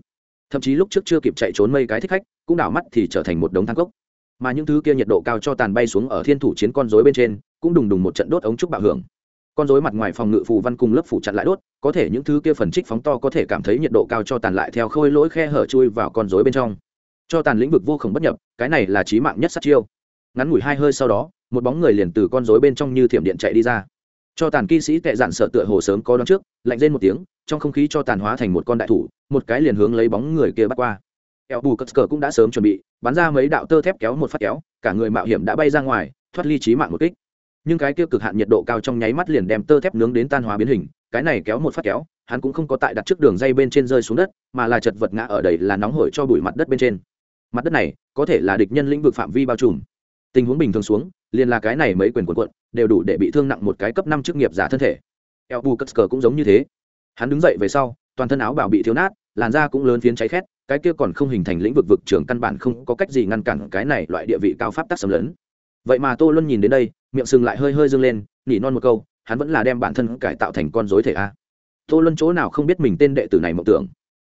Thậm chí lúc trước chưa kịp chạy trốn mây cái thích khách, cũng đảo mắt thì trở thành một đống thang cốc. Mà những thứ kia nhiệt độ cao cho tàn bay xuống ở thiên thủ chiến con rối bên trên, cũng đùng đùng một trận đốt ống trúc bạo hưởng con rối mặt ngoài phòng ngự phù văn cùng lớp phủ chặn lại đốt, có thể những thứ kia phần trích phóng to có thể cảm thấy nhiệt độ cao cho tàn lại theo khôi lỗi khe hở chui vào con rối bên trong. Cho tàn lĩnh vực vô khổng bất nhập, cái này là trí mạng nhất sát chiêu. Ngắn ngủi hai hơi sau đó, một bóng người liền từ con rối bên trong như thiểm điện chạy đi ra. Cho tàn kỵ sĩ tệ dạn sợ tựa hồ sớm có đón trước, lạnh lên một tiếng, trong không khí cho tàn hóa thành một con đại thủ, một cái liền hướng lấy bóng người kia bắt qua. Eo bù cất cờ cũng đã sớm chuẩn bị, bắn ra mấy đạo tơ thép kéo một phát kéo, cả người mạo hiểm đã bay ra ngoài, thoát ly trí mạng một kích nhưng cái kia cực hạn nhiệt độ cao trong nháy mắt liền đem tơ thép nướng đến tan hóa biến hình, cái này kéo một phát kéo, hắn cũng không có tại đặt trước đường dây bên trên rơi xuống đất, mà là chật vật ngã ở đây là nóng hổi cho bụi mặt đất bên trên. Mặt đất này, có thể là địch nhân lĩnh vực phạm vi bao trùm. Tình huống bình thường xuống, liền là cái này mấy quyền quần quận đều đủ để bị thương nặng một cái cấp năm chức nghiệp giả thân thể. Eo bù cất cờ cũng giống như thế. Hắn đứng dậy về sau, toàn thân áo bảo bị thiếu nát, làn da cũng lớn phiến cháy khét, cái kia còn không hình thành lĩnh vực vực trường căn bản không có cách gì ngăn cản cái này loại địa vị cao pháp tắc xâm lấn. Vậy mà tô luân nhìn đến đây miệng sừng lại hơi hơi dâng lên, nỉ non một câu, hắn vẫn là đem bản thân cải tạo thành con dối thể a. Tô luân chỗ nào không biết mình tên đệ tử này mộng tưởng.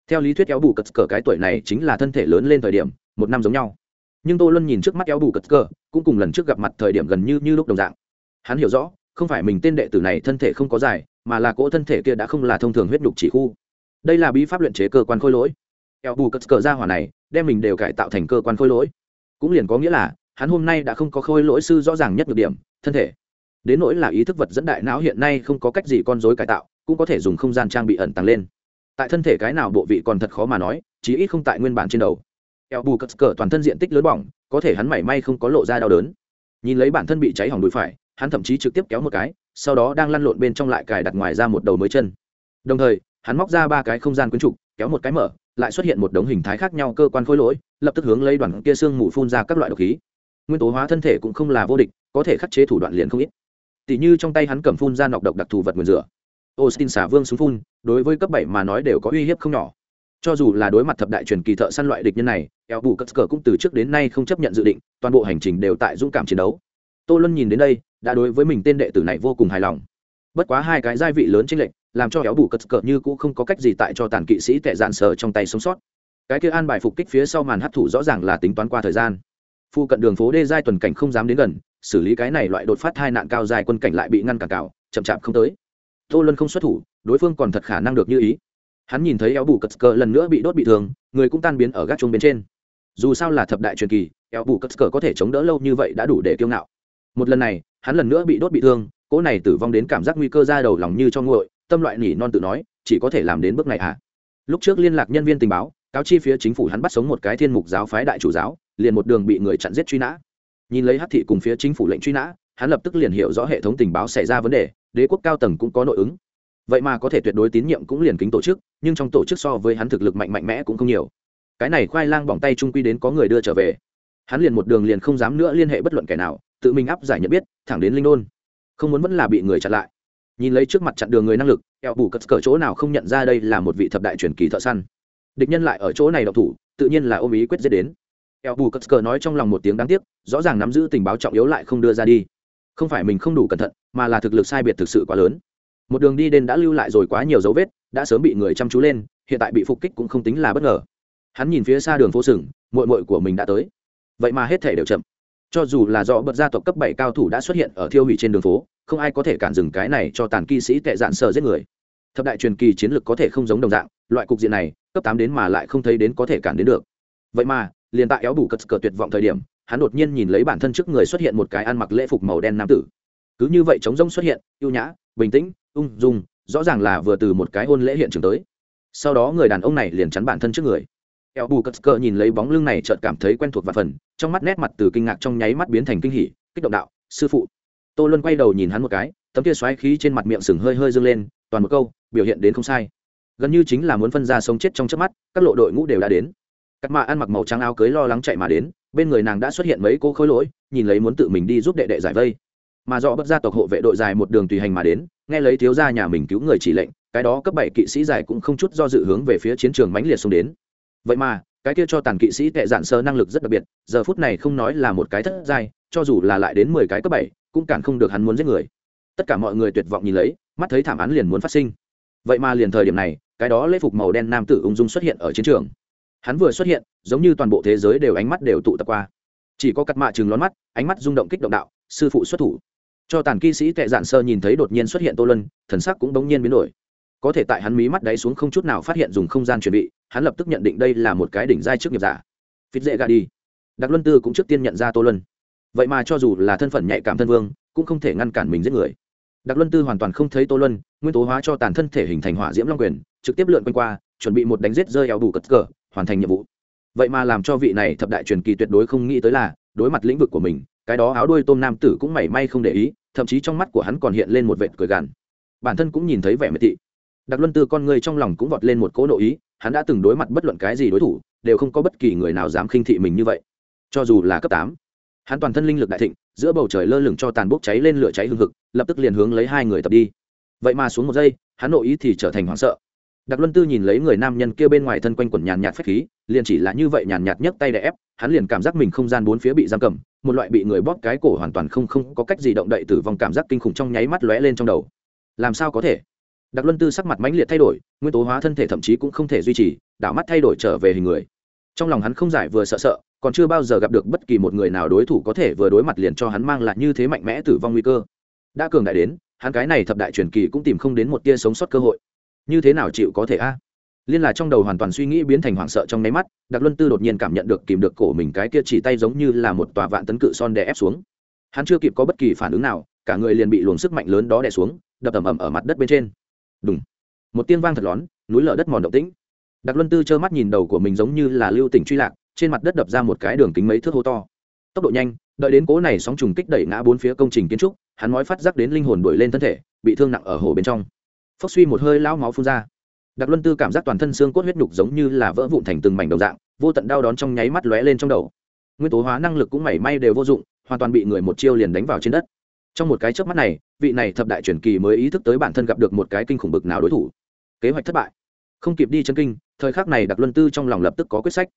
Theo lý thuyết éo bù cất cờ cái tuổi này chính là thân thể lớn lên thời điểm, một năm giống nhau. Nhưng tô luân nhìn trước mắt éo bù cất cờ, cũng cùng lần trước gặp mặt thời điểm gần như như lúc đồng dạng. Hắn hiểu rõ, không phải mình tên đệ tử này thân thể không có dài, mà là cỗ thân thể kia đã không là thông thường huyết đục chỉ khu. Đây là bí pháp luyện chế cơ quan khôi lỗi. Eo bù cất cờ ra hỏa này, đem mình đều cải tạo thành cơ quan khôi lỗi. Cũng liền có nghĩa là, hắn hôm nay đã không có khôi lỗi sư rõ ràng nhất được điểm thân thể. Đến nỗi là ý thức vật dẫn đại não hiện nay không có cách gì con dối cải tạo, cũng có thể dùng không gian trang bị ẩn tăng lên. Tại thân thể cái nào bộ vị còn thật khó mà nói, chí ít không tại nguyên bản trên đầu. Eo bù cất cờ toàn thân diện tích lớn bỏng, có thể hắn mảy may không có lộ ra đau đớn. Nhìn lấy bản thân bị cháy hỏng đùi phải, hắn thậm chí trực tiếp kéo một cái, sau đó đang lăn lộn bên trong lại cài đặt ngoài ra một đầu mới chân. Đồng thời, hắn móc ra ba cái không gian quyến trục, kéo một cái mở, lại xuất hiện một đống hình thái khác nhau cơ quan khối lỗi, lập tức hướng lấy đoàn kia xương mù phun ra các loại độc khí nguyên tố hóa thân thể cũng không là vô địch, có thể khắc chế thủ đoạn liền không ít. Tỷ như trong tay hắn cầm phun ra nọc độc đặc thù vật nguyền rửa. Austin xả vương súng phun, đối với cấp bảy mà nói đều có uy hiếp không nhỏ. Cho dù là đối mặt thập đại truyền kỳ thợ săn loại địch nhân này, eo bù cất cờ cũng từ trước đến nay không chấp nhận dự định, toàn bộ hành trình đều tại dũng cảm chiến đấu. Tô luân nhìn đến đây, đã đối với mình tên đệ tử này vô cùng hài lòng. Bất quá hai cái gia vị lớn chênh lệch, làm cho éo bù cất cờ như cũng không có cách gì tại cho tàn kỵ sĩ tệ dạn sờ trong tay sống sót. Cái kia an bài phục kích phía sau màn hấp thụ rõ ràng là tính toán qua thời gian phu cận đường phố đê giai tuần cảnh không dám đến gần, xử lý cái này loại đột phát hai nạn cao dài quân cảnh lại bị ngăn cản cào, chậm chạp không tới. Tô luân không xuất thủ, đối phương còn thật khả năng được như ý. Hắn nhìn thấy éo bù cất cờ lần nữa bị đốt bị thương, người cũng tan biến ở gác chuông bên trên. Dù sao là thập đại truyền kỳ éo bù cất cờ có thể chống đỡ lâu như vậy đã đủ để kiêu ngạo. Một lần này, hắn lần nữa bị đốt bị thương, cỗ này tử vong đến cảm giác nguy cơ ra đầu lòng như cho nguội, tâm loại nỉ non tự nói, chỉ có thể làm đến bước này à. Lúc trước liên lạc nhân viên tình báo, cáo chi phía chính phủ hắn bắt sống một cái thiên mục giáo phái đại chủ giáo liền một đường bị người chặn giết truy nã. Nhìn lấy hát thị cùng phía chính phủ lệnh truy nã, hắn lập tức liền hiểu rõ hệ thống tình báo xảy ra vấn đề, đế quốc cao tầng cũng có nội ứng. Vậy mà có thể tuyệt đối tín nhiệm cũng liền kính tổ chức, nhưng trong tổ chức so với hắn thực lực mạnh mạnh mẽ cũng không nhiều. Cái này khoai lang bỏng tay trung quy đến có người đưa trở về. Hắn liền một đường liền không dám nữa liên hệ bất luận kẻ nào, tự mình áp giải nhận biết, thẳng đến linh đôn. Không muốn vẫn là bị người chặn lại. Nhìn lấy trước mặt chặn đường người năng lực, eo bù cất cỡ chỗ nào không nhận ra đây là một vị thập đại truyền kỳ thợ săn. Địch nhân lại ở chỗ này độc thủ, tự nhiên là ôm ý quyết giết đến eo bù cất cờ nói trong lòng một tiếng đáng tiếc, rõ ràng nắm giữ tình báo trọng yếu lại không đưa ra đi. Không phải mình không đủ cẩn thận, mà là thực lực sai biệt thực sự quá lớn. Một đường đi đến đã lưu lại rồi quá nhiều dấu vết, đã sớm bị người chăm chú lên, hiện tại bị phục kích cũng không tính là bất ngờ. Hắn nhìn phía xa đường phố sừng mội mội của mình đã tới. Vậy mà hết thể đều chậm. Cho dù là do bật gia tộc cấp bảy cao thủ đã xuất hiện ở thiêu hủy trên đường phố, không ai có thể cản dừng cái này cho tàn kỵ sĩ tệ dạn sợ giết người. Thập đại truyền kỳ chiến lược có thể không giống đồng dạng, loại cục diện này, cấp tám đến mà lại không thấy đến có thể cản đến được. Vậy mà liền tại éo bù cất cờ tuyệt vọng thời điểm, hắn đột nhiên nhìn lấy bản thân trước người xuất hiện một cái ăn mặc lễ phục màu đen nam tử. Cứ như vậy trống rông xuất hiện, ưu nhã, bình tĩnh, ung dung, rõ ràng là vừa từ một cái hôn lễ hiện trường tới. Sau đó người đàn ông này liền chắn bản thân trước người. Éo bù cất cờ nhìn lấy bóng lưng này chợt cảm thấy quen thuộc và phần, trong mắt nét mặt từ kinh ngạc trong nháy mắt biến thành kinh hỉ, kích động đạo, sư phụ. Tô luân quay đầu nhìn hắn một cái, tấm kia xoáy khí trên mặt miệng sừng hơi hơi dâng lên, toàn một câu, biểu hiện đến không sai. Gần như chính là muốn phân ra sống chết trong chớp mắt, các lộ đội ngũ đều đã đến cắt mạ ăn mặc màu trắng áo cưới lo lắng chạy mà đến, bên người nàng đã xuất hiện mấy cô khối lỗi, nhìn lấy muốn tự mình đi giúp đệ đệ giải vây. Mà do bất gia tộc hộ vệ đội dài một đường tùy hành mà đến, nghe lấy thiếu gia nhà mình cứu người chỉ lệnh, cái đó cấp bảy kỵ sĩ dài cũng không chút do dự hướng về phía chiến trường mãnh liệt xông đến. Vậy mà, cái kia cho tàn kỵ sĩ tệ dạn sơ năng lực rất đặc biệt, giờ phút này không nói là một cái thất giai, cho dù là lại đến mười cái cấp bảy, cũng cản không được hắn muốn giết người. Tất cả mọi người tuyệt vọng nhìn lấy, mắt thấy thảm án liền muốn phát sinh. Vậy mà liền thời điểm này, cái đó lễ phục màu đen nam tử ung dung xuất hiện ở chiến trường hắn vừa xuất hiện, giống như toàn bộ thế giới đều ánh mắt đều tụ tập qua. Chỉ có cắt mạ chừng lón mắt, ánh mắt rung động kích động đạo, sư phụ xuất thủ. Cho tàn kỵ sĩ tệ dạn sơ nhìn thấy đột nhiên xuất hiện tô lân thần sắc cũng bỗng nhiên biến đổi. Có thể tại hắn mí mắt đáy xuống không chút nào phát hiện dùng không gian chuẩn bị, hắn lập tức nhận định đây là một cái đỉnh giai trước nghiệp giả. Phít dễ gà đi. Đặc luân tư cũng trước tiên nhận ra tô luân. Vậy mà cho dù là thân phận nhạy cảm thân vương, cũng không thể ngăn cản mình giết người. Đặc luân tư hoàn toàn không thấy tô luân, nguyên tố hóa cho tàn thân thể hình thành hỏa diễm long quyền, trực tiếp lượn quanh qua, chuẩn bị một đánh giết rơi eo đủ cất cờ hoàn thành nhiệm vụ. Vậy mà làm cho vị này thập đại truyền kỳ tuyệt đối không nghĩ tới là, đối mặt lĩnh vực của mình, cái đó áo đuôi tôm nam tử cũng mảy may không để ý, thậm chí trong mắt của hắn còn hiện lên một vệt cười gằn. Bản thân cũng nhìn thấy vẻ mệt thị. Đặc luân tư con người trong lòng cũng vọt lên một cỗ nội ý, hắn đã từng đối mặt bất luận cái gì đối thủ, đều không có bất kỳ người nào dám khinh thị mình như vậy. Cho dù là cấp tám, hắn toàn thân linh lực đại thịnh, giữa bầu trời lơ lửng cho tàn bốc cháy lên lửa cháy hương hực, lập tức liền hướng lấy hai người tập đi. Vậy mà xuống một giây, hắn nội ý thì trở thành hoảng sợ đặc luân tư nhìn lấy người nam nhân kia bên ngoài thân quanh quẩn nhàn nhạt phép khí, liền chỉ là như vậy nhàn nhạt nhấc tay đè ép, hắn liền cảm giác mình không gian bốn phía bị giam cầm, một loại bị người bóp cái cổ hoàn toàn không không có cách gì động đậy tử vong cảm giác kinh khủng trong nháy mắt lóe lên trong đầu. Làm sao có thể? Đặc luân tư sắc mặt mãnh liệt thay đổi, nguyên tố hóa thân thể thậm chí cũng không thể duy trì, đảo mắt thay đổi trở về hình người. Trong lòng hắn không giải vừa sợ sợ, còn chưa bao giờ gặp được bất kỳ một người nào đối thủ có thể vừa đối mặt liền cho hắn mang lại như thế mạnh mẽ tử vong nguy cơ. Đã cường đại đến, hắn cái này thập đại truyền kỳ cũng tìm không đến một tia sống sót cơ hội như thế nào chịu có thể a? À? Liên là trong đầu hoàn toàn suy nghĩ biến thành hoảng sợ trong nháy mắt đặc luân tư đột nhiên cảm nhận được kìm được cổ mình cái kia chỉ tay giống như là một tòa vạn tấn cự son đè ép xuống. Hắn chưa kịp có bất kỳ phản ứng nào, cả người liền bị luồng sức mạnh lớn đó đè xuống, đập ầm ầm ở mặt đất bên trên. Đúng một tiếng vang thật lón núi lở đất mòn động tĩnh. Đặc luân tư trơ mắt nhìn đầu của mình giống như là lưu tỉnh truy lạc, trên mặt đất đập ra một cái đường kính mấy thước hô to. Tốc độ nhanh, đợi đến cố này sóng trùng kích đẩy ngã bốn phía công trình kiến trúc, hắn nói phát giác đến linh hồn đuổi lên thân thể, bị thương nặng ở hồ bên trong phốc suy một hơi lão máu phun ra. Đặc luân tư cảm giác toàn thân xương cốt huyết nhục giống như là vỡ vụn thành từng mảnh đồng dạng, vô tận đau đón trong nháy mắt lóe lên trong đầu. Nguyên tố hóa năng lực cũng mảy may đều vô dụng, hoàn toàn bị người một chiêu liền đánh vào trên đất. Trong một cái chớp mắt này, vị này thập đại truyền kỳ mới ý thức tới bản thân gặp được một cái kinh khủng bực nào đối thủ. Kế hoạch thất bại. Không kịp đi chân kinh, thời khắc này đặc luân tư trong lòng lập tức có quyết sách.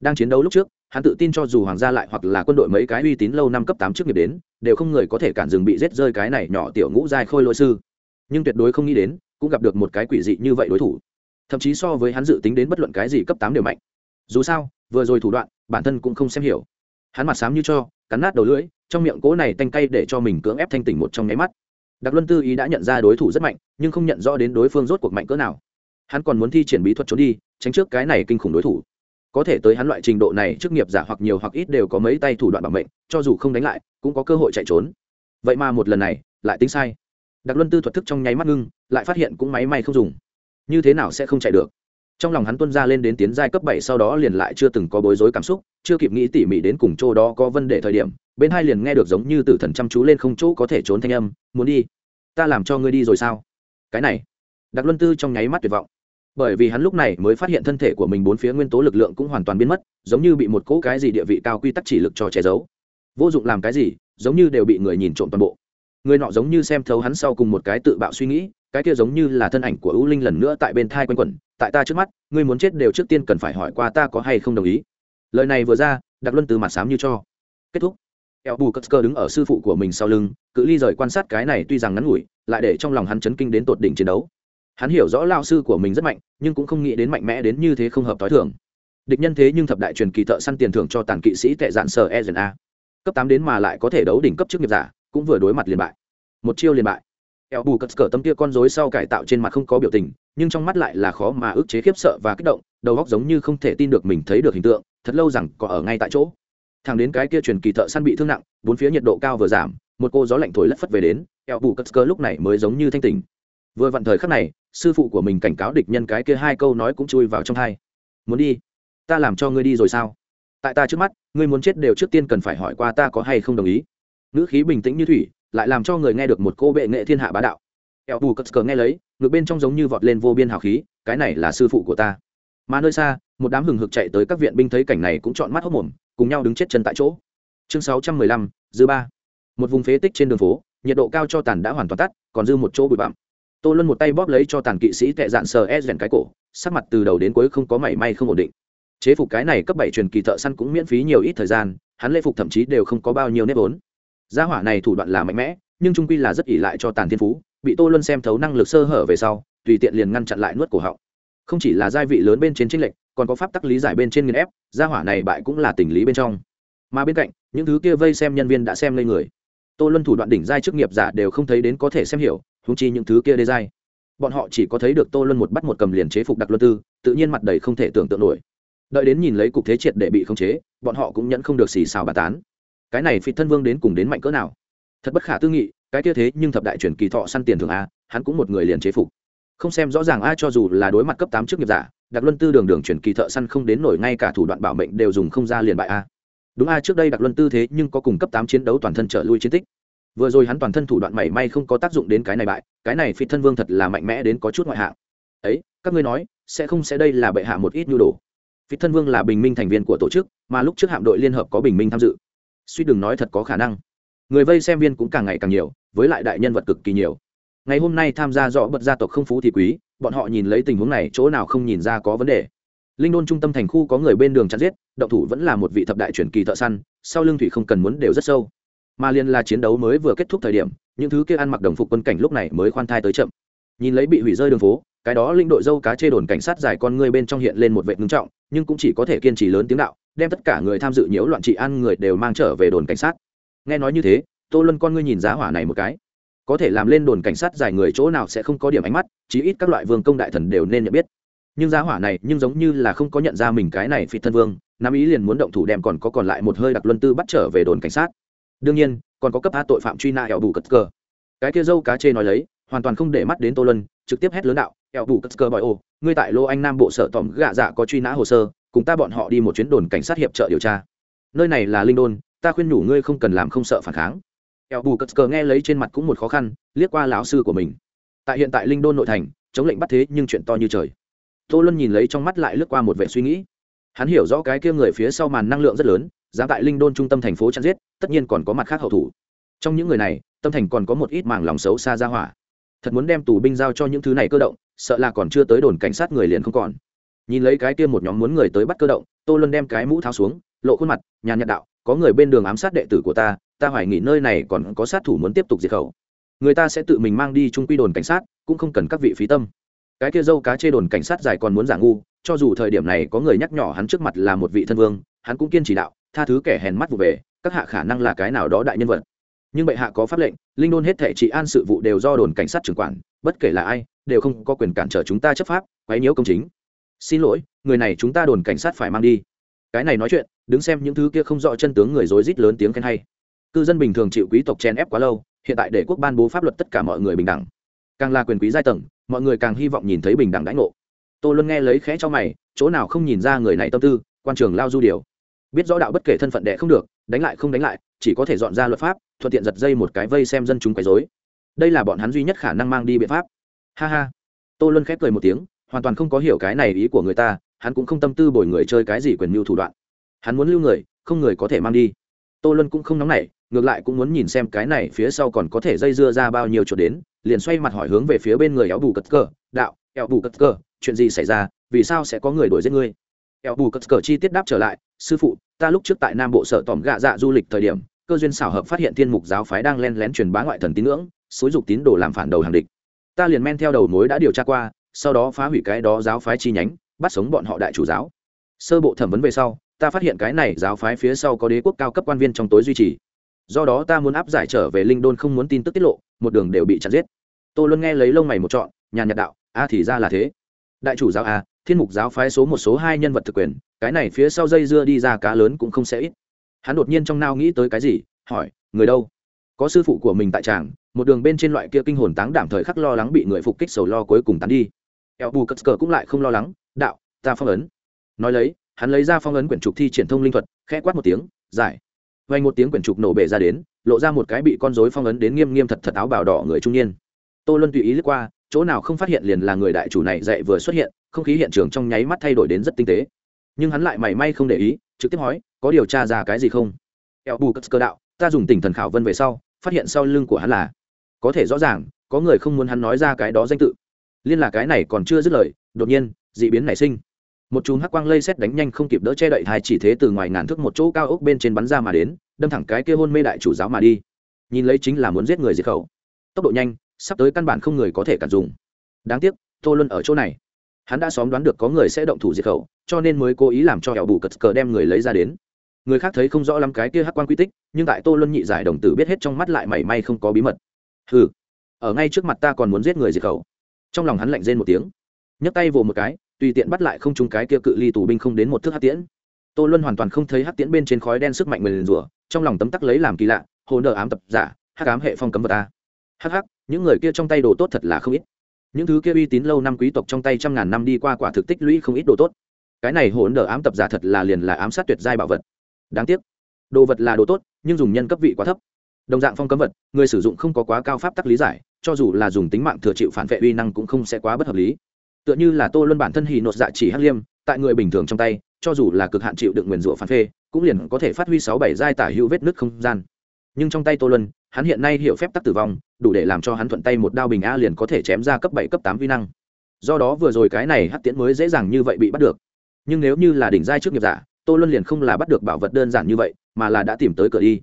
Đang chiến đấu lúc trước, hắn tự tin cho dù hoàng gia lại hoặc là quân đội mấy cái uy tín lâu năm cấp tám trước nghiệp đến, đều không người có thể cản dừng bị rết rơi cái này nhỏ tiểu ngũ giai khôi lỗi sư. Nhưng tuyệt đối không nghĩ đến cũng gặp được một cái quỷ dị như vậy đối thủ. Thậm chí so với hắn dự tính đến bất luận cái gì cấp tám đều mạnh. Dù sao, vừa rồi thủ đoạn, bản thân cũng không xem hiểu. Hắn mặt sám như cho, cắn nát đầu lưỡi, trong miệng cố này tanh cay để cho mình cưỡng ép thanh tỉnh một trong nháy mắt. Đặc luân tư ý đã nhận ra đối thủ rất mạnh, nhưng không nhận rõ đến đối phương rốt cuộc mạnh cỡ nào. Hắn còn muốn thi triển bí thuật trốn đi, tránh trước cái này kinh khủng đối thủ. Có thể tới hắn loại trình độ này trước nghiệp giả hoặc nhiều hoặc ít đều có mấy tay thủ đoạn bảo mệnh, cho dù không đánh lại, cũng có cơ hội chạy trốn. Vậy mà một lần này, lại tính sai đặc luân tư thuật thức trong nháy mắt ngưng, lại phát hiện cũng máy may không dùng. Như thế nào sẽ không chạy được? Trong lòng hắn tuân ra lên đến tiến giai cấp bảy sau đó liền lại chưa từng có bối rối cảm xúc, chưa kịp nghĩ tỉ mỉ đến cùng chỗ đó có vấn đề thời điểm, bên hai liền nghe được giống như tử thần chăm chú lên không chỗ có thể trốn thanh âm, muốn đi? Ta làm cho ngươi đi rồi sao? Cái này đặc luân tư trong nháy mắt tuyệt vọng. Bởi vì hắn lúc này mới phát hiện thân thể của mình bốn phía nguyên tố lực lượng cũng hoàn toàn biến mất, giống như bị một cỗ cái gì địa vị cao quy tắc chỉ lực cho che giấu. Vô dụng làm cái gì, giống như đều bị người nhìn trộm toàn bộ người nọ giống như xem thấu hắn sau cùng một cái tự bạo suy nghĩ, cái kia giống như là thân ảnh của ưu linh lần nữa tại bên thai quanh quẩn, tại ta trước mắt, ngươi muốn chết đều trước tiên cần phải hỏi qua ta có hay không đồng ý. Lời này vừa ra đặc luân từ mặt sám như cho. Kết thúc. Eo bù cất cơ đứng ở sư phụ của mình sau lưng, cự ly rời quan sát cái này tuy rằng ngắn ngủi, lại để trong lòng hắn chấn kinh đến tột đỉnh chiến đấu. Hắn hiểu rõ lao sư của mình rất mạnh, nhưng cũng không nghĩ đến mạnh mẽ đến như thế không hợp t h o i thưởng địch nhân thế nhưng thập đại truyền kỳ thợ săn tiền thưởng cho tàn kỵ sĩ tệ dạn sở e a. Cấp tám đến mà lại có thể đấu đỉnh cấp chức nghiệp giả cũng vừa đối mặt liền bại. Một chiêu liền bại. Eo bù cất cờ tâm kia con dối sau cải tạo trên mặt không có biểu tình, nhưng trong mắt lại là khó mà ức chế khiếp sợ và kích động, đầu góc giống như không thể tin được mình thấy được hình tượng, thật lâu rằng có ở ngay tại chỗ. Thằng đến cái kia truyền kỳ thợ săn bị thương nặng, bốn phía nhiệt độ cao vừa giảm, một cô gió lạnh thổi lất phất về đến eo bù cất cờ lúc này mới giống như thanh tỉnh. Vừa vặn thời khắc này, sư phụ của mình cảnh cáo địch nhân cái kia hai câu nói cũng chui vào trong hai muốn đi? Ta làm cho ngươi đi rồi sao? Tại ta trước mắt, ngươi muốn chết đều trước tiên cần phải hỏi qua ta có hay không đồng ý ngữ khí bình tĩnh như thủy, lại làm cho người nghe được một cô bệ nghệ thiên hạ bá đạo. Eo bù cất cờ nghe lấy ngược bên trong giống như vọt lên vô biên hào khí, cái này là sư phụ của ta. Mà nơi xa, một đám hừng hực chạy tới các viện binh thấy cảnh này cũng chọn mắt hốc mồm, cùng nhau đứng chết chân tại chỗ. Chương sáu trăm mười lăm, dư ba. Một vùng phế tích trên đường phố, nhiệt độ cao cho tàn đã hoàn toàn tắt, còn dư một chỗ bụi bặm. Tô luân một tay bóp lấy cho tàn kỵ sĩ tệ dạn sờ e rèn cái cổ, sắc mặt từ đầu đến cuối không có mảy may không ổn định. Chế phục cái này cấp bảy truyền kỳ thợ săn cũng miễn phí nhiều ít thời gian, hắn lễ phục thậm chí đều không có bao nhiêu nếp vốn gia hỏa này thủ đoạn là mạnh mẽ, nhưng trung quy là rất ỉ lại cho tàn thiên phú, bị tô luân xem thấu năng lực sơ hở về sau, tùy tiện liền ngăn chặn lại nuốt cổ họng. Không chỉ là gia vị lớn bên trên tranh lệch, còn có pháp tắc lý giải bên trên nghiền ép, gia hỏa này bại cũng là tình lý bên trong. Mà bên cạnh, những thứ kia vây xem nhân viên đã xem lên người. Tô luân thủ đoạn đỉnh giai chức nghiệp giả đều không thấy đến có thể xem hiểu húng chi những thứ kia đê giai. Bọn họ chỉ có thấy được tô luân một bắt một cầm liền chế phục đặc luân tư, tự nhiên mặt đầy không thể tưởng tượng nổi. Đợi đến nhìn lấy cục thế triệt để bị khống chế, bọn họ cũng nhẫn không được xì xào bà tán cái này phi thân vương đến cùng đến mạnh cỡ nào? Thật bất khả tư nghị, cái kia thế nhưng thập đại truyền kỳ thọ săn tiền thường a, hắn cũng một người liền chế phục. Không xem rõ ràng a cho dù là đối mặt cấp tám trước nghiệp giả đặc luân tư đường đường truyền kỳ thợ săn không đến nổi ngay cả thủ đoạn bảo mệnh đều dùng không ra liền bại a. Đúng a, trước đây đặc luân tư thế nhưng có cùng cấp tám chiến đấu toàn thân trở lui chiến tích. Vừa rồi hắn toàn thân thủ đoạn mảy may không có tác dụng đến cái này bại, cái này phi thân vương thật là mạnh mẽ đến có chút ngoại hạng. Ấy, các ngươi nói, sẽ không sẽ đây là bệ hạ một ít nhu đồ. Phi thân vương là bình minh thành viên của tổ chức, mà lúc trước hạm đội liên hợp có bình minh tham dự suy đừng nói thật có khả năng. Người vây xem viên cũng càng ngày càng nhiều, với lại đại nhân vật cực kỳ nhiều. Ngày hôm nay tham gia rõ bật gia tộc không phú thì quý, bọn họ nhìn lấy tình huống này, chỗ nào không nhìn ra có vấn đề. Linh đôn trung tâm thành khu có người bên đường chặt giết, động thủ vẫn là một vị thập đại truyền kỳ thợ săn, sau lưng thủy không cần muốn đều rất sâu. Mà liên là chiến đấu mới vừa kết thúc thời điểm, những thứ kia ăn mặc đồng phục quân cảnh lúc này mới khoan thai tới chậm. Nhìn lấy bị hủy rơi đường phố, cái đó linh đội dâu cá chê đồn cảnh sát dài con ngươi bên trong hiện lên một vệ ngưng trọng nhưng cũng chỉ có thể kiên trì lớn tiếng đạo, đem tất cả người tham dự nhiễu loạn trị ăn người đều mang trở về đồn cảnh sát. Nghe nói như thế, tô luân con ngươi nhìn giá hỏa này một cái. Có thể làm lên đồn cảnh sát dài người chỗ nào sẽ không có điểm ánh mắt, chí ít các loại vương công đại thần đều nên nhận biết. Nhưng giá hỏa này nhưng giống như là không có nhận ra mình cái này phi thân vương nam ý liền muốn động thủ đem còn có còn lại một hơi đặc luân tư bắt trở về đồn cảnh sát. Đương nhiên, còn có cấp a tội phạm truy nã ẻo bù cất cờ. Cái kia dâu cá chê nói lấy, hoàn toàn không để mắt đến tô lân trực tiếp hét lớn đạo ẻo bù cất cơ bòi ô, ngươi tại lô anh nam bộ sở tỏm gạ dạ có truy nã hồ sơ, cùng ta bọn họ đi một chuyến đồn cảnh sát hiệp trợ điều tra. Nơi này là linh đôn, ta khuyên nhủ ngươi không cần làm không sợ phản kháng. Eo bù cất cơ nghe lấy trên mặt cũng một khó khăn, liếc qua lão sư của mình. Tại hiện tại linh đôn nội thành, chống lệnh bắt thế nhưng chuyện to như trời. Tô luân nhìn lấy trong mắt lại lướt qua một vẻ suy nghĩ. Hắn hiểu rõ cái kia người phía sau màn năng lượng rất lớn, dám tại linh đôn trung tâm thành phố chăn giết, tất nhiên còn có mặt khác hậu thủ. Trong những người này, tâm thành còn có một ít màng lòng xấu xa ra hỏa thật muốn đem tù binh giao cho những thứ này cơ động, sợ là còn chưa tới đồn cảnh sát người liền không còn. Nhìn lấy cái kia một nhóm muốn người tới bắt cơ động, tô luân đem cái mũ tháo xuống, lộ khuôn mặt, nhàn nhạt đạo, có người bên đường ám sát đệ tử của ta ta hoài nghỉ nơi này còn có sát thủ muốn tiếp tục diệt khẩu. Người ta sẽ tự mình mang đi trung quy đồn cảnh sát, cũng không cần các vị phí tâm. Cái kia dâu cá chê đồn cảnh sát dài còn muốn giả ngu, cho dù thời điểm này có người nhắc nhỏ hắn trước mặt là một vị thân vương, hắn cũng kiên trì đạo, tha thứ kẻ hèn mắt vụ về, các hạ khả năng là cái nào đó đại nhân vật nhưng bệ hạ có pháp lệnh, linh đôn hết thể trị an sự vụ đều do đồn cảnh sát trưởng quản, bất kể là ai, đều không có quyền cản trở chúng ta chấp pháp, quấy nhiễu công chính. Xin lỗi, người này chúng ta đồn cảnh sát phải mang đi. Cái này nói chuyện, đứng xem những thứ kia không rõ chân tướng người rối rít lớn tiếng khen hay. Cư dân bình thường chịu quý tộc chen ép quá lâu, hiện tại để quốc ban bố pháp luật tất cả mọi người bình đẳng. Càng là quyền quý giai tầng, mọi người càng hy vọng nhìn thấy bình đẳng đãi ngộ. Tôi luôn nghe lấy khẽ cho mày, chỗ nào không nhìn ra người này tâm tư, quan trường lao du điều. Biết rõ đạo bất kể thân phận đệ không được, đánh lại không đánh lại, chỉ có thể dọn ra luật pháp thuận tiện giật dây một cái vây xem dân chúng quấy rối. đây là bọn hắn duy nhất khả năng mang đi biện pháp. Ha ha. Tô luân khép cười một tiếng, hoàn toàn không có hiểu cái này ý của người ta, hắn cũng không tâm tư bồi người chơi cái gì quyền mưu thủ đoạn. Hắn muốn lưu người, không người có thể mang đi. Tô luân cũng không nóng nảy, ngược lại cũng muốn nhìn xem cái này phía sau còn có thể dây dưa ra bao nhiêu chỗ đến, liền xoay mặt hỏi hướng về phía bên người éo bù cất cờ, đạo éo bù cất cờ, chuyện gì xảy ra? Vì sao sẽ có người đuổi giết ngươi? Éo bù cất cờ chi tiết đáp trở lại, sư phụ, ta lúc trước tại nam bộ sở tòm gạ dạ du lịch thời điểm cơ duyên xảo hợp phát hiện thiên mục giáo phái đang len lén truyền bá ngoại thần tín ngưỡng, xúi dục tín đồ làm phản đầu hàng địch. Ta liền men theo đầu mối đã điều tra qua, sau đó phá hủy cái đó giáo phái chi nhánh, bắt sống bọn họ đại chủ giáo. Sơ bộ thẩm vấn về sau, ta phát hiện cái này giáo phái phía sau có đế quốc cao cấp quan viên trong tối duy trì. Do đó ta muốn áp giải trở về linh đôn không muốn tin tức tiết lộ, một đường đều bị chặt giết. Tô luân nghe lấy lông mày một trọn nhà nhật đạo, a thì ra là thế. Đại chủ giáo a thiên mục giáo phái số một số hai nhân vật thực quyền, cái này phía sau dây dưa đi ra cá lớn cũng không sẽ ít hắn đột nhiên trong nao nghĩ tới cái gì, hỏi, người đâu? Có sư phụ của mình tại tràng, một đường bên trên loại kia kinh hồn táng đảm thời khắc lo lắng bị người phục kích sầu lo cuối cùng tán đi. Eo bù cất cờ cũng lại không lo lắng, đạo, ta phong ấn. Nói lấy, hắn lấy ra phong ấn quyển trục thi triển thông linh thuật, khẽ quát một tiếng, giải. Vay một tiếng quyển trục nổ bể ra đến, lộ ra một cái bị con rối phong ấn đến nghiêm nghiêm thật thật áo bào đỏ người trung niên. Tô luân tùy ý lướt qua, chỗ nào không phát hiện liền là người đại chủ này dạy vừa xuất hiện, không khí hiện trường trong nháy mắt thay đổi đến rất tinh tế. Nhưng hắn lại mảy may không để ý, trực tiếp hỏi có điều tra ra cái gì không? Eo bù cất cơ đạo, ta dùng tỉnh thần khảo vân về sau, phát hiện sau lưng của hắn là, có thể rõ ràng, có người không muốn hắn nói ra cái đó danh tự. Liên là cái này còn chưa dứt lời, đột nhiên d ị biến nảy sinh. Một chùm hắc quang lây xét đánh nhanh không kịp đỡ che đậy hai chỉ thế từ ngoài ngàn thước một chỗ cao ốc bên trên bắn ra mà đến, đâm thẳng cái kia hôn mê đại chủ giáo mà đi. Nhìn lấy chính là muốn giết người diệt khẩu. Tốc độ nhanh, sắp tới căn bản không người có thể cản dùng. Đáng tiếc, tô luân ở chỗ này. Hắn đã xóm đoán được có người sẽ động thủ diệt khẩu, cho nên mới cố ý làm cho hẻo bù cật cờ đem người lấy ra đến người khác thấy không rõ lắm cái kia hắc quan quy tích, nhưng tại tô luân nhị giải đồng tử biết hết trong mắt lại mảy may không có bí mật. Hừ, ở ngay trước mặt ta còn muốn giết người diệt khẩu. Trong lòng hắn lạnh rên một tiếng. Nhấc tay vồ một cái, tùy tiện bắt lại không trúng cái kia cự ly tù binh không đến một thước hát tiễn. Tô luân hoàn toàn không thấy hát tiễn bên trên khói đen sức mạnh mình rủa, trong lòng tấm tắc lấy làm kỳ lạ, hồ nợ ám tập giả hát ám hệ phong cấm vật ta. Hắc hắc, những người kia trong tay đồ tốt thật là không ít. Những thứ kia uy tín lâu năm quý tộc trong tay trăm ngàn năm đi qua quả thực tích lũy không ít đồ tốt. Cái này hỗn đờ ám tập giả thật là liền là ám sát tuyệt giai bảo vật đáng tiếc, đồ vật là đồ tốt, nhưng dùng nhân cấp vị quá thấp. Đồng dạng phong cấm vật, người sử dụng không có quá cao pháp tắc lý giải, cho dù là dùng tính mạng thừa chịu phản vệ uy năng cũng không sẽ quá bất hợp lý. Tựa như là tô luân bản thân hì nột dạ chỉ hắc liêm, tại người bình thường trong tay, cho dù là cực hạn chịu đựng nguyền rủa phản phê, cũng liền có thể phát huy sáu bảy giai tả hữu vết nứt không gian. Nhưng trong tay tô luân, hắn hiện nay hiểu phép tắc tử vong, đủ để làm cho hắn thuận tay một đao bình a liền có thể chém ra cấp bảy, cấp tám vi năng. Do đó vừa rồi cái này hắc tiễn mới dễ dàng như vậy bị bắt được. Nhưng nếu như là đỉnh giai trước nghiệp giả tô luân liền không là bắt được bảo vật đơn giản như vậy, mà là đã tìm tới cửa đi.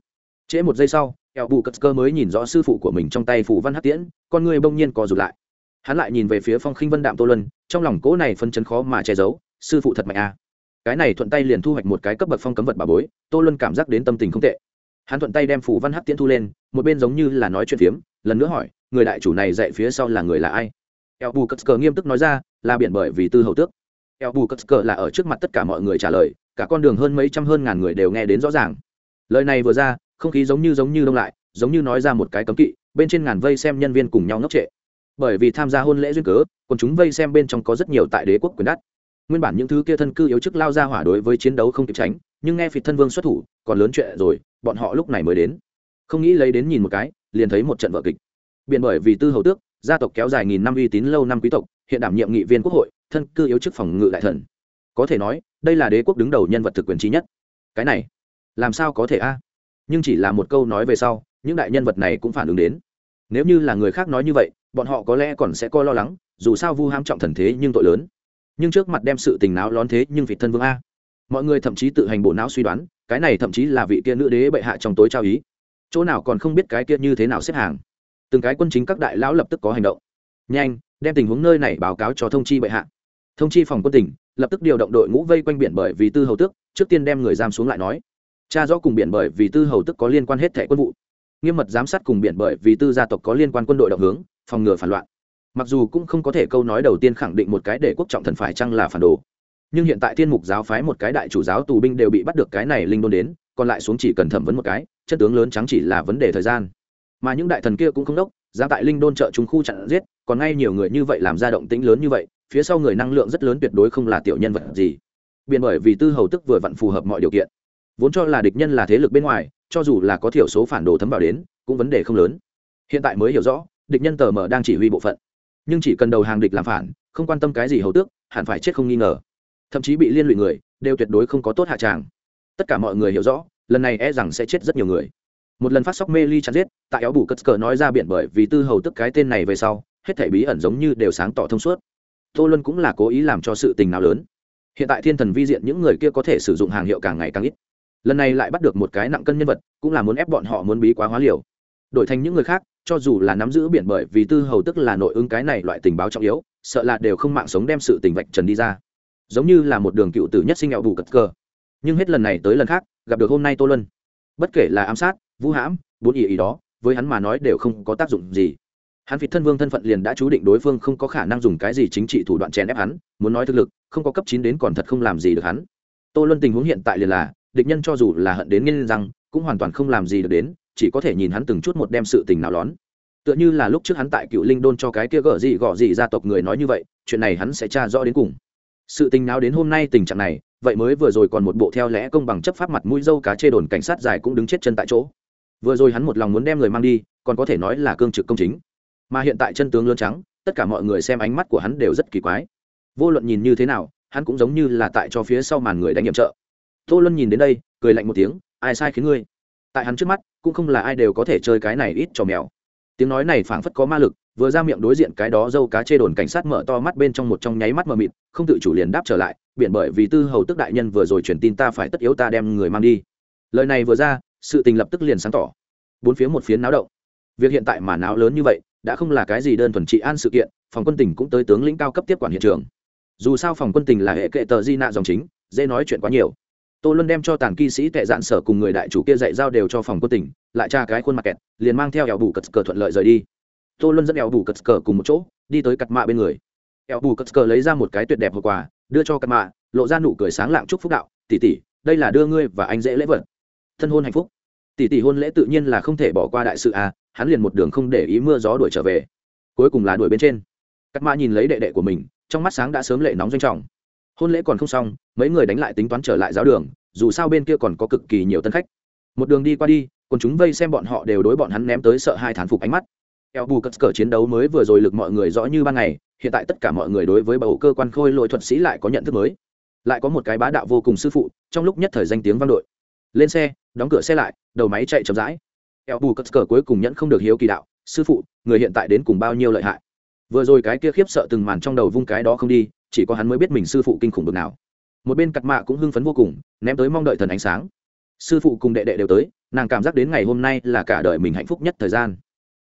Trễ một giây sau eo bù cất cơ mới nhìn rõ sư phụ của mình trong tay phủ văn hát tiễn, con người bỗng nhiên co rụt lại. Hắn lại nhìn về phía phong khinh vân đạm tô luân, trong lòng cỗ này phân chấn khó mà che giấu, sư phụ thật mạnh a. À. Cái này thuận tay liền thu hoạch một cái cấp bậc phong cấm vật bà bối, tô luân cảm giác đến tâm tình không tệ. Hắn thuận tay đem phủ văn hát tiễn thu lên, một bên giống như là nói chuyện phiếm, lần nữa hỏi, người đại chủ này dạy phía sau là người là ai? Eo bù cất cơ nghiêm túc nói ra, là biển bởi vì tư hậu tước. Eo bù cất cơ là ở trước mặt tất cả mọi người trả lời cả con đường hơn mấy trăm hơn ngàn người đều nghe đến rõ ràng. Lời này vừa ra, không khí giống như giống như đông lại, giống như nói ra một cái cấm kỵ, bên trên ngàn vây xem nhân viên cùng nhau ngốc trệ. Bởi vì tham gia hôn lễ duyên cớ, còn chúng vây xem bên trong có rất nhiều tại đế quốc quyền đắt. Nguyên bản những thứ kia thân cư yếu chức lao ra hỏa đối với chiến đấu không kịp tránh, nhưng nghe phịt thân vương xuất thủ, còn lớn chuyện rồi, bọn họ lúc này mới đến. Không nghĩ lấy đến nhìn một cái, liền thấy một trận vở kịch. Biện bởi vì tư hầu tước, gia tộc kéo dài nghìn năm uy tín lâu năm quý tộc, hiện đảm nhiệm nghị viên quốc hội, thân cư yếu chức phòng ngự đại thần có thể nói, đây là đế quốc đứng đầu nhân vật thực quyền trí nhất. Cái này, làm sao có thể a? Nhưng chỉ là một câu nói về sau, những đại nhân vật này cũng phản ứng đến. Nếu như là người khác nói như vậy, bọn họ có lẽ còn sẽ coi lo lắng, dù sao vu ham trọng thần thế nhưng tội lớn. Nhưng trước mặt đem sự tình não lón thế nhưng vị thân vương a. Mọi người thậm chí tự hành bộ não suy đoán, cái này thậm chí là vị kia nữ đế bệ hạ trong tối trao ý. Chỗ nào còn không biết cái kia như thế nào xếp hàng. Từng cái quân chính các đại lão lập tức có hành động. Nhanh, đem tình huống nơi này báo cáo cho thông chi bệ hạ thông chi phòng quân tỉnh, lập tức điều động đội ngũ vây quanh biển bởi vì tư hầu tước, trước tiên đem người giam xuống lại nói. Cha rõ cùng biển bởi vì tư hầu tức có liên quan hết thẻ quân vụ. Nghiêm mật giám sát cùng biển bởi vì tư gia tộc có liên quan quân đội động hướng, phòng ngừa phản loạn. Mặc dù cũng không có thể câu nói đầu tiên khẳng định một cái để quốc trọng thần phải chăng là phản đồ. Nhưng hiện tại thiên mục giáo phái một cái đại chủ giáo tù binh đều bị bắt được cái này linh đôn đến, còn lại xuống chỉ cần thẩm vấn một cái, chất tướng lớn trắng chỉ là vấn đề thời gian. Mà những đại thần kia cũng không đốc ra tại linh đôn trợ chúng khu chặn giết, còn ngay nhiều người như vậy làm ra động tĩnh lớn như vậy phía sau người năng lượng rất lớn tuyệt đối không là tiểu nhân vật gì. Biện bởi vì tư hầu tức vừa vặn phù hợp mọi điều kiện. Vốn cho là địch nhân là thế lực bên ngoài, cho dù là có thiểu số phản đồ thấm vào đến, cũng vấn đề không lớn. Hiện tại mới hiểu rõ, địch nhân tờ mờ đang chỉ huy bộ phận. Nhưng chỉ cần đầu hàng địch làm phản, không quan tâm cái gì hầu tước, hẳn phải chết không nghi ngờ. Thậm chí bị liên lụy người, đều tuyệt đối không có tốt hạ tràng. Tất cả mọi người hiểu rõ, lần này e rằng sẽ chết rất nhiều người. Một lần phát sóc mê ly chặt giết, tại áo bù cất cờ nói ra biển bởi vì tư hầu tức cái tên này về sau, hết thể bí ẩn giống như đều sáng tỏ thông suốt tô luân cũng là cố ý làm cho sự tình nào lớn. Hiện tại thiên thần vi diện những người kia có thể sử dụng hàng hiệu càng ngày càng ít. Lần này lại bắt được một cái nặng cân nhân vật, cũng là muốn ép bọn họ muốn bí quá hóa liều. Đổi thành những người khác, cho dù là nắm giữ biển bởi vì tư hầu tức là nội ứng cái này loại tình báo trọng yếu, sợ là đều không mạng sống đem sự tình vạch trần đi ra. Giống như là một đường cựu tử nhất sinh nghèo đủ cật cờ. nhưng hết lần này tới lần khác, gặp được hôm nay tô luân. Bất kể là ám sát, vũ hãm, bốn ý ý đó, với hắn mà nói đều không có tác dụng gì hắn vị thân vương thân phận liền đã chú định đối phương không có khả năng dùng cái gì chính trị thủ đoạn chèn ép hắn, muốn nói thực lực, không có cấp chín đến còn thật không làm gì được hắn. Tô luân tình huống hiện tại liền là, địch nhân cho dù là hận đến nghiên rằng cũng hoàn toàn không làm gì được đến, chỉ có thể nhìn hắn từng chút một đem sự tình nào lón. Tựa như là lúc trước hắn tại cựu linh đôn cho cái kia gở gì gọ gì gia tộc người nói như vậy, chuyện này hắn sẽ tra rõ đến cùng. Sự tình nào đến hôm nay tình trạng này, vậy mới vừa rồi còn một bộ theo lẽ công bằng chấp pháp mặt mũi dâu cá chê đồn cảnh sát dài cũng đứng chết chân tại chỗ. Vừa rồi hắn một lòng muốn đem người mang đi, còn có thể nói là cương trực công chính mà hiện tại chân tướng lớn trắng, tất cả mọi người xem ánh mắt của hắn đều rất kỳ quái. Vô luận nhìn như thế nào, hắn cũng giống như là tại cho phía sau màn người đánh nhiệm trợ. Tô luân nhìn đến đây, cười lạnh một tiếng, ai sai khiến ngươi? Tại hắn trước mắt, cũng không là ai đều có thể chơi cái này ít trò mèo. Tiếng nói này phảng phất có ma lực, vừa ra miệng đối diện cái đó dâu cá chê đồn cảnh sát mở to mắt bên trong một trong nháy mắt mờ mịt, không tự chủ liền đáp trở lại biện bởi vì tư hầu tức đại nhân vừa rồi truyền tin ta phải tất yếu ta đem người mang đi. Lời này vừa ra, sự tình lập tức liền sáng tỏ. Bốn phía một phiến náo động. Việc hiện tại mà náo lớn như vậy đã không là cái gì đơn thuần trị an sự kiện, phòng quân tỉnh cũng tới tướng lĩnh cao cấp tiếp quản hiện trường. Dù sao phòng quân tỉnh là hệ kệ tờ di nạ dòng chính, dễ nói chuyện quá nhiều. Tô luân đem cho tàn kỵ sĩ tệ dạn sở cùng người đại chủ kia dạy giao đều cho phòng quân tỉnh lại tra cái khuôn mặt kẹt, liền mang theo ẻo bù cất cờ thuận lợi rời đi. Tô luân dẫn ẻo bù cất cờ cùng một chỗ, đi tới cặt mạ bên người. Ẻo bù cất cờ lấy ra một cái tuyệt đẹp hậu quà, đưa cho cặt mạ, lộ ra nụ cười sáng lạng chúc phúc đạo, tỷ tỷ, đây là đưa ngươi và anh dễ lễ vật. Thân hôn hạnh phúc. Tỷ tỷ hôn lễ tự nhiên là không thể bỏ qua đại sự à hắn liền một đường không để ý mưa gió đuổi trở về. Cuối cùng là đuổi bên trên. Cắt mã nhìn lấy đệ đệ của mình, trong mắt sáng đã sớm lệ nóng doanh trọng. Hôn lễ còn không xong, mấy người đánh lại tính toán trở lại giáo đường, dù sao bên kia còn có cực kỳ nhiều tân khách. Một đường đi qua đi còn chúng vây xem bọn họ đều đối bọn hắn ném tới sợ hai thán phục ánh mắt. Eo bù cất cờ chiến đấu mới vừa rồi lực mọi người rõ như ban ngày, hiện tại tất cả mọi người đối với bầu cơ quan khôi lội thuật sĩ lại có nhận thức mới. Lại có một cái bá đạo vô cùng sư phụ, trong lúc nhất thời danh tiếng vang đội. Lên xe, đóng cửa xe lại, đầu máy chạy chậm rãi eo bù cất cờ cuối cùng nhẫn không được hiếu kỳ đạo, sư phụ, người hiện tại đến cùng bao nhiêu lợi hại? Vừa rồi cái kia khiếp sợ từng màn trong đầu vung cái đó không đi, chỉ có hắn mới biết mình sư phụ kinh khủng bực nào. Một bên cặt mạ cũng hưng phấn vô cùng, ném tới mong đợi thần ánh sáng. Sư phụ cùng đệ đệ đều tới, nàng cảm giác đến ngày hôm nay là cả đời mình hạnh phúc nhất thời gian.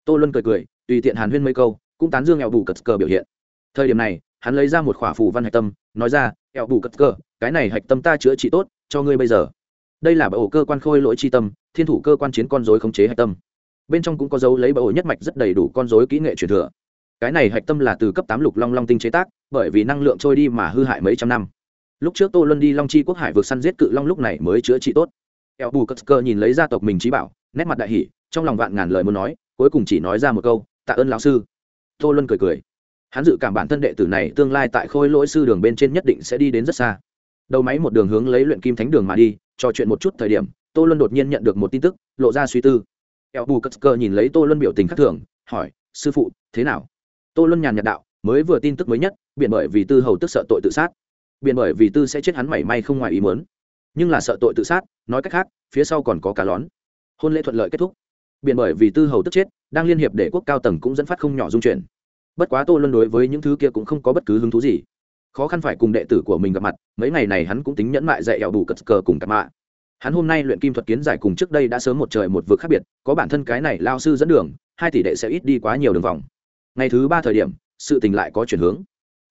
Tô luân cười cười, tùy tiện hàn huyên mấy câu, cũng tán dương eo bù cất cờ biểu hiện. Thời điểm này, hắn lấy ra một khỏa phù văn hạch tâm, nói ra, eo bù cất cờ, cái này hạch tâm ta chữa trị tốt, cho ngươi bây giờ đây là bộ cơ quan khôi lỗi chi tâm, thiên thủ cơ quan chiến con dối khống chế hạch tâm. Bên trong cũng có dấu lấy bộ nhất mạch rất đầy đủ con dối kỹ nghệ truyền thừa. Cái này hạch tâm là từ cấp tám lục long long tinh chế tác, bởi vì năng lượng trôi đi mà hư hại mấy trăm năm. Lúc trước tô luân đi long chi quốc hải vượt săn giết cự long lúc này mới chữa trị tốt. Eo bù cất cơ nhìn lấy gia tộc mình trí bảo, nét mặt đại hỷ trong lòng vạn ngàn lời muốn nói, cuối cùng chỉ nói ra một câu, tạ ơn lão sư. Tô luân cười cười. Hắn dự cảm bản thân đệ tử này tương lai tại khôi lỗi sư đường bên trên nhất định sẽ đi đến rất xa. Đầu máy một đường hướng lấy luyện kim thánh đường mà đi trò chuyện một chút thời điểm, tô luân đột nhiên nhận được một tin tức, lộ ra suy tư. Eo bù cất cơ nhìn lấy tô luân biểu tình khắc thường, hỏi, sư phụ, thế nào? Tô luân nhàn nhạt đạo, mới vừa tin tức mới nhất biện bởi vì tư hầu tức sợ tội tự sát. Biện bởi vì tư sẽ chết hắn mảy may không ngoài ý mớn nhưng là sợ tội tự sát, nói cách khác, phía sau còn có cá lón. Hôn lễ thuận lợi kết thúc. Biện bởi vì tư hầu tức chết, đang liên hiệp để quốc cao tầng cũng dẫn phát không nhỏ dung chuyển. Bất quá tô luân đối với những thứ kia cũng không có bất cứ hứng thú gì khó khăn phải cùng đệ tử của mình gặp mặt, mấy ngày này hắn cũng tính nhẫn mại dạy eo đủ cất cờ cùng cặp mạ. Hắn hôm nay luyện kim thuật kiến giải cùng trước đây đã sớm một trời một vực khác biệt, có bản thân cái này lao sư dẫn đường, hai tỷ đệ sẽ ít đi quá nhiều đường vòng. Ngày thứ ba thời điểm, sự tình lại có chuyển hướng.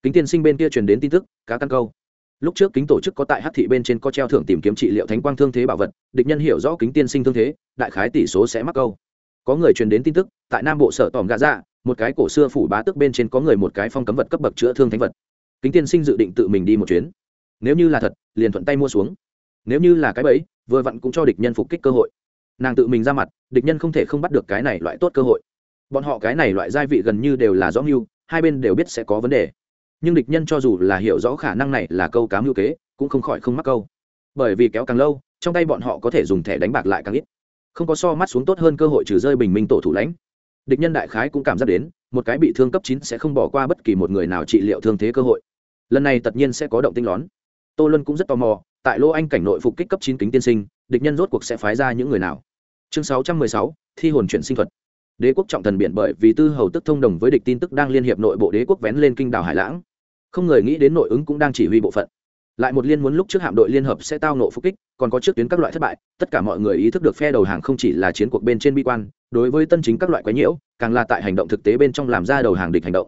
Kính tiên sinh bên kia truyền đến tin tức, cá căn câu. Lúc trước kính tổ chức có tại hát thị bên trên có treo thưởng tìm kiếm trị liệu thánh quang thương thế bảo vật, địch nhân hiểu rõ kính tiên sinh thương thế, đại khái tỷ số sẽ mắc câu. Có người truyền đến tin tức, tại nam bộ sở tòm gà ra dạ, một cái cổ xưa phủ bá tức bên trên có người một cái phong cấm vật cấp bậc chữa thương thánh vật kính tiên sinh dự định tự mình đi một chuyến. Nếu như là thật, liền thuận tay mua xuống. Nếu như là cái bẫy, vừa vặn cũng cho địch nhân phục kích cơ hội. Nàng tự mình ra mặt, địch nhân không thể không bắt được cái này loại tốt cơ hội. Bọn họ cái này loại gia vị gần như đều là rõ mưu, hai bên đều biết sẽ có vấn đề. Nhưng địch nhân cho dù là hiểu rõ khả năng này là câu cá mưu kế, cũng không khỏi không mắc câu. Bởi vì kéo càng lâu, trong tay bọn họ có thể dùng thẻ đánh bạc lại càng ít. Không có so mắt xuống tốt hơn cơ hội trừ rơi bình minh tổ thủ lãnh. Địch nhân đại khái cũng cảm giác đến, một cái bị thương cấp chín sẽ không bỏ qua bất kỳ một người nào trị liệu thương thế cơ hội lần này tất nhiên sẽ có động tinh lón. Tô luân cũng rất tò mò, tại lô anh cảnh nội phục kích cấp chín kính tiên sinh, địch nhân rốt cuộc sẽ phái ra những người nào? Chương sáu trăm mười sáu, thi hồn chuyển sinh thuật. Đế quốc trọng thần biển bởi vì tư hầu tức thông đồng với địch tin tức đang liên hiệp nội bộ đế quốc vén lên kinh đảo hải lãng. Không người nghĩ đến nội ứng cũng đang chỉ huy bộ phận. Lại một liên muốn lúc trước hạm đội liên hợp sẽ tao nộ phục kích, còn có trước tuyến các loại thất bại, tất cả mọi người ý thức được phe đầu hàng không chỉ là chiến cuộc bên trên bi quan, đối với tân chính các loại quái nhiễu, càng là tại hành động thực tế bên trong làm ra đầu hàng địch hành động